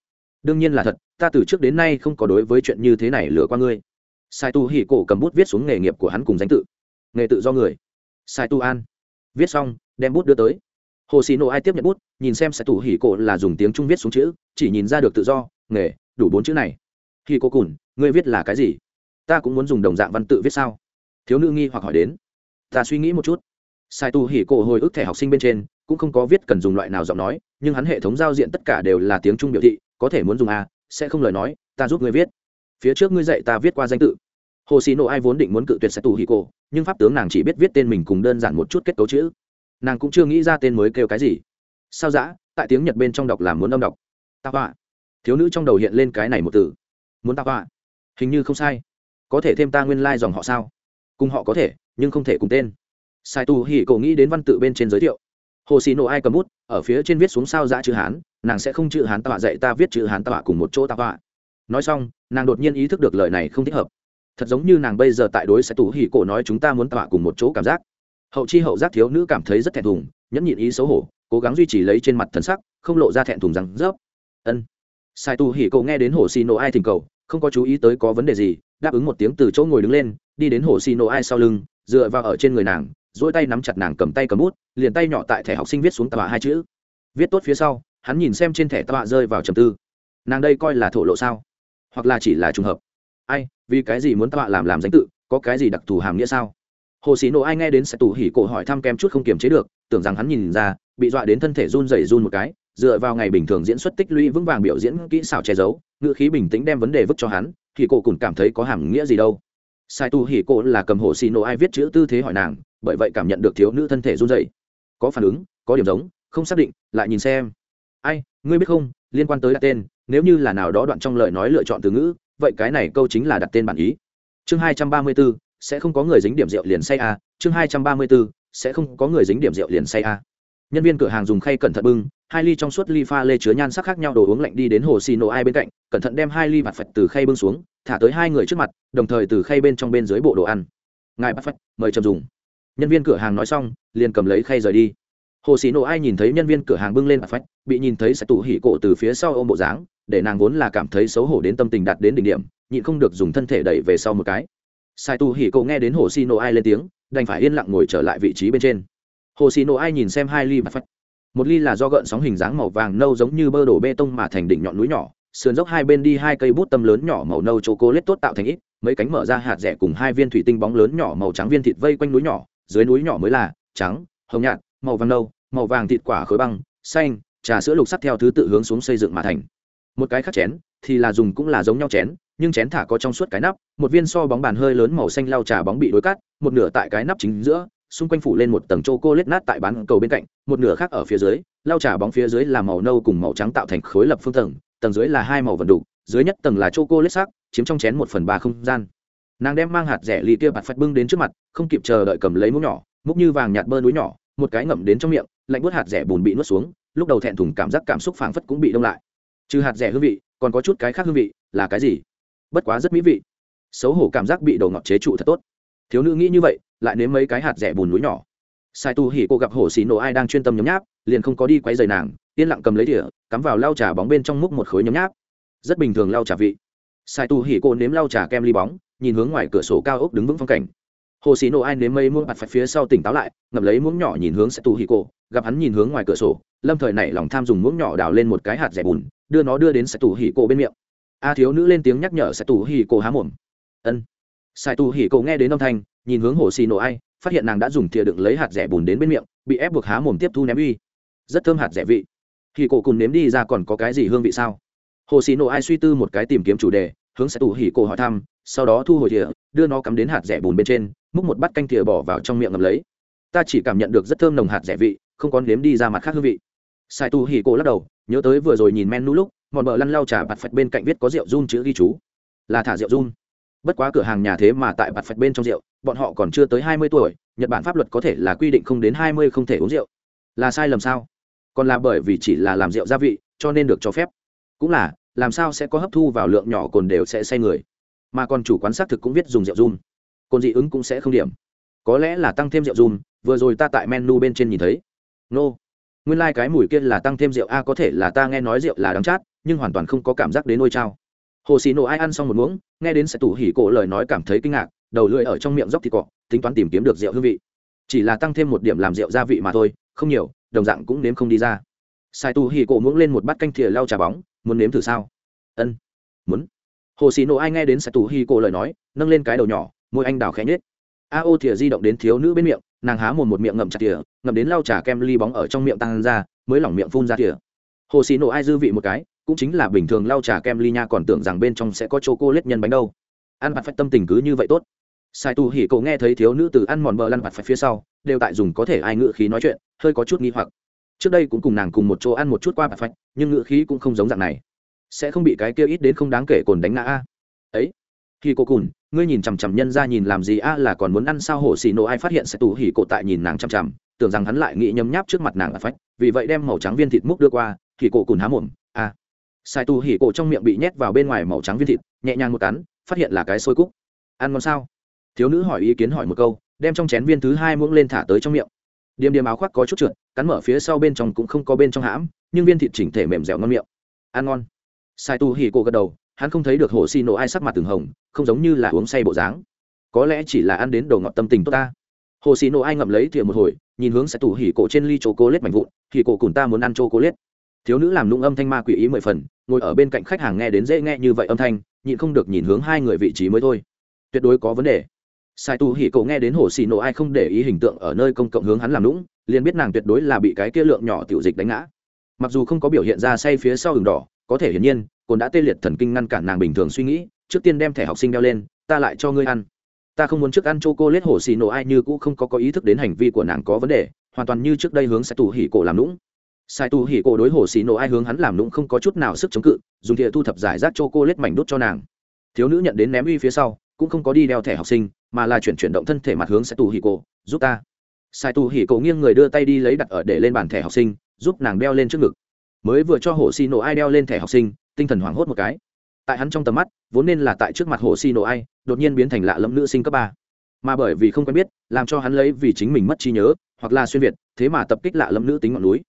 Đương nhiên là thật, ta từ trước đến nay không có đối với chuyện như thế này lừa qua ngươi. Sai tu hỉ cổ cầm bút viết xuống nghề nghiệp của hắn cùng danh tự. Nghề tự do người. Sai tu an. Viết xong, đem bút đưa tới. Hồ sĩ nộ ai tiếp nhận bút, nhìn xem sai tu hỉ cổ là dùng tiếng trung viết xuống chữ, chỉ nhìn ra được tự do, nghề, đủ bốn chữ này. Khi cô cùn, ngươi viết là cái gì? Ta cũng muốn dùng đồng dạng văn tự viết sao? Thiếu nữ nghi hoặc hỏi đến. Ta suy nghĩ một chút. Sai tu hỉ cổ hồi ức thẻ học sinh bên trên, cũng không có viết cần dùng loại nào giọng nói, nhưng hắn hệ thống giao diện tất cả đều là tiếng trung biểu thị, có thể muốn dùng a sẽ không lời nói, ta giúp ngươi viết. Phía trước ngươi dạy ta viết qua danh tự. Hồ xì nộ ai vốn định muốn cự tuyệt Sai Tu Hỉ cổ, nhưng pháp tướng nàng chỉ biết viết tên mình cùng đơn giản một chút kết cấu chữ. Nàng cũng chưa nghĩ ra tên mới kêu cái gì. Sao dã, tại tiếng nhật bên trong đọc là muốn âm đọc. Tạc họa. Thiếu nữ trong đầu hiện lên cái này một từ. Muốn tạc họa. Hình như không sai có thể thêm ta nguyên lai、like、dòng họ sao? Cùng họ có thể, nhưng không thể cùng tên. Sai tu hỉ cổ nghĩ đến văn tự bên trên giới thiệu. Hồ xì nổ ai cầm bút, ở phía trên viết xuống sao dã chữ hán, nàng sẽ không chữ hán tọa dạy ta viết chữ hán tọa cùng một chỗ tạ tọa. Nói xong, nàng đột nhiên ý thức được lời này không thích hợp. Thật giống như nàng bây giờ tại đối Sai Tu hỉ cổ nói chúng ta muốn tọa cùng một chỗ cảm giác. Hậu chi hậu giác thiếu nữ cảm thấy rất thẹn thùng, nhẫn nhịn ý xấu hổ, cố gắng duy trì lấy trên mặt thần sắc, không lộ ra thẹn thùng rằng, rớp. Ân. Sai tu hỉ cổ nghe đến hồ xì nổ ai thỉnh cầu không có chú ý tới có vấn đề gì, đáp ứng một tiếng từ chỗ ngồi đứng lên, đi đến hồ xì nổ ai sau lưng, dựa vào ở trên người nàng dỗi tay nắm chặt nàng cầm tay cầm bút, liền tay nhỏ tại thẻ học sinh viết xuống tòa hai chữ. Viết tốt phía sau, hắn nhìn xem trên thẻ tọa rơi vào trầm tư. Nàng đây coi là thổ lộ sao? Hoặc là chỉ là trùng hợp? Ai, vì cái gì muốn tọa làm làm danh tự, có cái gì đặc thù hàm nghĩa sao? Hồ sĩ nộ ai nghe đến sẽ tủ hỉ cổ hỏi thăm kem chút không kiềm chế được, tưởng rằng hắn nhìn ra, bị dọa đến thân thể run rẩy run một cái dựa vào ngày bình thường diễn xuất tích lũy vững vàng biểu diễn kỹ xảo che giấu ngữ khí bình tĩnh đem vấn đề vứt cho hắn thì cổ cũng cảm thấy có hàm nghĩa gì đâu. Sai tu hỉ cổ là cầm hồ xì nổ ai viết chữ tư thế hỏi nàng bởi vậy cảm nhận được thiếu nữ thân thể run rẩy. Có phản ứng có điểm giống không xác định lại nhìn xem. Ai ngươi biết không liên quan tới đặt tên nếu như là nào đó đoạn trong lời nói lựa chọn từ ngữ vậy cái này câu chính là đặt tên bản ý. Chương hai trăm ba mươi 234, sẽ không có người dính điểm rượu liền say a chương hai trăm ba mươi 234, sẽ không có người dính điểm rượu liền say a nhân viên cửa hàng dùng khay cẩn thận bưng, hai ly trong suốt ly pha lê chứa nhan sắc khác nhau đồ uống lạnh đi đến hồ xì nổ ai bên cạnh, cẩn thận đem hai ly bạt phật từ khay bưng xuống, thả tới hai người trước mặt, đồng thời từ khay bên trong bên dưới bộ đồ ăn. Ngài bạt phật, mời chầm dùng. Nhân viên cửa hàng nói xong, liền cầm lấy khay rời đi. Hồ xì nổ ai nhìn thấy nhân viên cửa hàng bưng lên bạt phật, bị nhìn thấy sẽ tủ hỉ cổ từ phía sau ôm bộ dáng, để nàng vốn là cảm thấy xấu hổ đến tâm tình đạt đến đỉnh điểm, nhịn không được dùng thân thể đẩy về sau một cái. Sai tù hỉ cổ nghe đến hồ xì nổ ai lên tiếng, đành phải yên lặng ngồi trở lại vị trí bên trên hồ xì nổ ai nhìn xem hai ly bạt phách? Một ly là do gợn sóng hình dáng màu vàng nâu giống như bơ đổ bê tông mà thành đỉnh nhọn núi nhỏ, sườn dốc hai bên đi hai cây bút tâm lớn nhỏ màu nâu chô cô lết tốt tạo thành ít, mấy cánh mở ra hạt rẻ cùng hai viên thủy tinh bóng lớn nhỏ màu trắng viên thịt vây quanh núi nhỏ, dưới núi nhỏ mới là trắng, hồng nhạt, màu vàng nâu, màu vàng thịt quả khối băng, xanh, trà sữa lục sắt theo thứ tự hướng xuống xây dựng mà thành. Một cái khác chén thì là dùng cũng là giống nhau chén, nhưng chén thả có trong suốt cái nắp, một viên so bóng bàn hơi lớn màu xanh lau trà bóng bị đối cắt, một nửa tại cái nắp chính giữa xung quanh phủ lên một tầng chô cô lết nát tại bán cầu bên cạnh, một nửa khác ở phía dưới lao trà bóng phía dưới là màu nâu cùng màu trắng tạo thành khối lập phương tầng tầng dưới là hai màu vần đục, dưới nhất tầng là chô cô lết sắc, chiếm trong chén một phần ba không gian. Nàng đem mang hạt rẻ ly kia bạt phật bưng đến trước mặt, không kịp chờ đợi cầm lấy múc nhỏ, múc như vàng nhạt bơ núi nhỏ, một cái ngậm đến trong miệng, lạnh bớt hạt rẻ bùn bị nuốt xuống, lúc đầu thẹn thùng cảm giác cảm xúc phảng phất cũng bị đông lại. Trừ hạt rẻ hương vị, còn có chút cái khác hương vị, là cái gì? Bất quá rất mỹ vị. Xấu hổ cảm giác bị đầu ngọt chế trụ thật tốt. Thiếu nữ nghĩ như vậy lại nếm mấy cái hạt rẻ bùn núi nhỏ. Sai tu hỉ cô gặp hổ xì nổ ai đang chuyên tâm nhấm nháp, liền không có đi quay dày nàng, yên lặng cầm lấy đĩa cắm vào lau trà bóng bên trong múc một khối nhấm nháp. Rất bình thường lau trà vị. Sai tu hỉ cô nếm lau trà kem ly bóng, nhìn hướng ngoài cửa sổ cao ốc đứng vững phong cảnh. Hồ xì nổ ai nếm mây muỗng mặt phạch phía sau tỉnh táo lại, ngậm lấy muỗng nhỏ nhìn hướng sai tu hỉ cô, gặp hắn nhìn hướng ngoài cửa sổ, lâm thời này lòng tham dùng muỗng nhỏ đào lên một cái hạt rẻ bùn, đưa nó đưa đến sai tu hỉ cô bên miệng. A thiếu nữ lên tiếng nhắc nhở sai tu hỉ cô há mồm. Ân. Sai tu hỉ cô nghe đến âm thanh nhìn hướng hồ xì nổ ai, phát hiện nàng đã dùng thìa đựng lấy hạt rẻ bùn đến bên miệng, bị ép buộc há mồm tiếp thu ném uy. Rất thơm hạt rẻ vị. Khi cổ cùng nếm đi ra còn có cái gì hương vị sao? Hồ xì nổ ai suy tư một cái tìm kiếm chủ đề, hướng sẽ tủ hỉ cổ hỏi thăm, sau đó thu hồi thìa, đưa nó cắm đến hạt rẻ bùn bên trên, múc một bát canh thìa bỏ vào trong miệng ngầm lấy. Ta chỉ cảm nhận được rất thơm nồng hạt rẻ vị, không còn nếm đi ra mặt khác hương vị. Sai tu hỉ cổ lắc đầu, nhớ tới vừa rồi nhìn men nú lúc, mòn bờ lăn lau trà bạt phật bên cạnh viết có rượu run chữ ghi chú. Là thả rượu run. Bất quá cửa hàng nhà thế mà tại bạt phật bên trong rượu bọn họ còn chưa tới hai mươi tuổi, nhật bản pháp luật có thể là quy định không đến hai mươi không thể uống rượu. Là sai lầm sao? Còn là bởi vì chỉ là làm rượu gia vị, cho nên được cho phép. Cũng là, làm sao sẽ có hấp thu vào lượng nhỏ cồn đều sẽ say người? Mà còn chủ quán xác thực cũng viết dùng rượu run. Cồn dị ứng cũng sẽ không điểm. Có lẽ là tăng thêm rượu run, vừa rồi ta tại menu bên trên nhìn thấy. Nô、no. nguyên lai、like、cái mùi kia là tăng thêm rượu, a, có thể là ta nghe nói rượu là đắng chát, nhưng hoàn toàn không có cảm giác đến nôi trao. Hồ xì nổ ai ăn xong một muỗng, nghe đến sẽ tủ hỉ cổ lời nói cảm thấy kinh ngạc đầu lưỡi ở trong miệng dốc thịt cọ, tính toán tìm kiếm được rượu hương vị. Chỉ là tăng thêm một điểm làm rượu gia vị mà thôi, không nhiều, đồng dạng cũng nếm không đi ra. Sai tu hỉ cổ muỗng lên một bát canh thìa lau trà bóng, muốn nếm thử sao? Ân, muốn. Hồ xì nổ ai nghe đến sai tu hỉ cổ lời nói, nâng lên cái đầu nhỏ, môi anh đào khẽ nhết a ô thìa di động đến thiếu nữ bên miệng, nàng há mồm một miệng ngậm chặt thìa, ngậm đến lau trà kem ly bóng ở trong miệng tăng ra, mới lỏng miệng phun ra thìa. Hồ xì nổ ai dư vị một cái, cũng chính là bình thường lau trà kem ly nha còn tưởng rằng bên trong sẽ có chô cô lết nhân bánh đâu. Ăn bạt phách tâm tình cứ như vậy tốt sai tu hỉ cậu nghe thấy thiếu nữ từ ăn mòn bờ lăn vặt phải phía sau, đều tại dùng có thể ai ngự khí nói chuyện, hơi có chút nghi hoặc. Trước đây cũng cùng nàng cùng một chỗ ăn một chút qua bạc phạch nhưng ngự khí cũng không giống dạng này. Sẽ không bị cái kia ít đến không đáng kể cồn đánh ngã a. Ấy khi cô cùn, ngươi nhìn chằm chằm nhân ra nhìn làm gì a, là còn muốn ăn sao hổ xì nổ ai phát hiện sẽ tù hỉ Cổ tại nhìn nàng chằm chằm, tưởng rằng hắn lại nghĩ nhấm nháp trước mặt nàng ạt phách, vì vậy đem màu trắng viên thịt múc đưa qua thì cổ cùn há mồm à sai tu hỉ cổ trong miệng bị nhét vào bên ngoài màu trắng viên thịt, nhẹ nhàng một cắn, phát hiện là cái xôi cúc. Ăn ngon sao? Thiếu nữ hỏi ý kiến hỏi một câu, đem trong chén viên thứ hai muỗng lên thả tới trong miệng. Điềm điềm áo khoác có chút trượt, cắn mở phía sau bên trong cũng không có bên trong hãm, nhưng viên thịt chỉnh thể mềm dẻo ngon miệng. Ăn ngon. Sai tu hỉ cổ gật đầu, hắn không thấy được hồ xì nổ ai sắc mặt từng hồng, không giống như là uống say bộ dáng. Có lẽ chỉ là ăn đến đầu ngọt tâm tình tốt ta. Hồ xì nổ ai ngậm lấy thìa một hồi, nhìn hướng sai tu hỉ cổ trên ly chỗ cố lết mạnh vụn, hỉ cổ cùng ta muốn ăn chỗ cố lết thiếu nữ làm nung âm thanh ma quỷ ý mười phần, ngồi ở bên cạnh khách hàng nghe đến dễ nghe như vậy âm thanh, nhịn không được nhìn hướng hai người vị trí mới thôi. Tuyệt đối có vấn đề sai tu hỉ cổ nghe đến hồ xì nổ ai không để ý hình tượng ở nơi công cộng hướng hắn làm lũng liền biết nàng tuyệt đối là bị cái kia lượng nhỏ tiểu dịch đánh ngã. Mặc dù không có biểu hiện ra say phía sau đường đỏ, có thể hiển nhiên, cồn đã tê liệt thần kinh ngăn cản nàng bình thường suy nghĩ, trước tiên đem thẻ học sinh đeo lên, ta lại cho ngươi ăn. Ta không muốn trước ăn c cô lết hồ xì nổ ai như cũ không có có ý thức đến hành vi của nàng có vấn đề, hoàn toàn như trước đây hướng sai tù hỉ cổ làm lũng sai tù hỉ cổ đối hồ xì nổ ai hướng hắn làm lũng không có chút nào sức chống cự, dùng thìa thu thập giải rác c cô lết mảnh đốt cho nàng. Thiếu nữ nhận đến ném uy phía sau, cũng không có đi đeo thẻ học sinh mà là chuyển chuyển động thân thể mặt hướng sai tù hỉ cổ giúp ta. Sai tù hỉ cổ nghiêng người đưa tay đi lấy đặt ở để lên bàn thẻ học sinh, giúp nàng đeo lên trước ngực. Mới vừa cho hồ xì nổ ai đeo lên thẻ học sinh, tinh thần hoảng hốt một cái. Tại hắn trong tầm mắt, vốn nên là tại trước mặt hồ xì nổ ai, đột nhiên biến thành lạ lẫm nữ sinh cấp ba. Mà bởi vì không quen biết, làm cho hắn lấy vì chính mình mất trí nhớ, hoặc là xuyên việt, thế mà tập kích lạ lẫm nữ tính ngọn núi.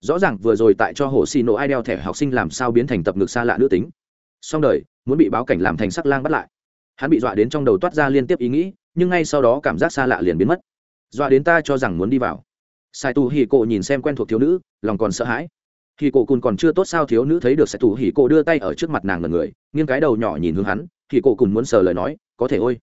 Rõ ràng vừa rồi tại cho hồ xì nổ ai đeo thẻ học sinh làm sao biến thành tập ngực xa lạ nữ tính. Xong đời, muốn bị báo cảnh làm thành sắc lang bắt lại hắn bị dọa đến trong đầu toát ra liên tiếp ý nghĩ, nhưng ngay sau đó cảm giác xa lạ liền biến mất. Dọa đến ta cho rằng muốn đi vào. Sai tu hì cộ nhìn xem quen thuộc thiếu nữ, lòng còn sợ hãi. Hì cổ cùn còn chưa tốt sao thiếu nữ thấy được sai tu hì cộ đưa tay ở trước mặt nàng là người, nghiêng cái đầu nhỏ nhìn hướng hắn hì cổ cùn muốn sờ lời nói, có thể ôi.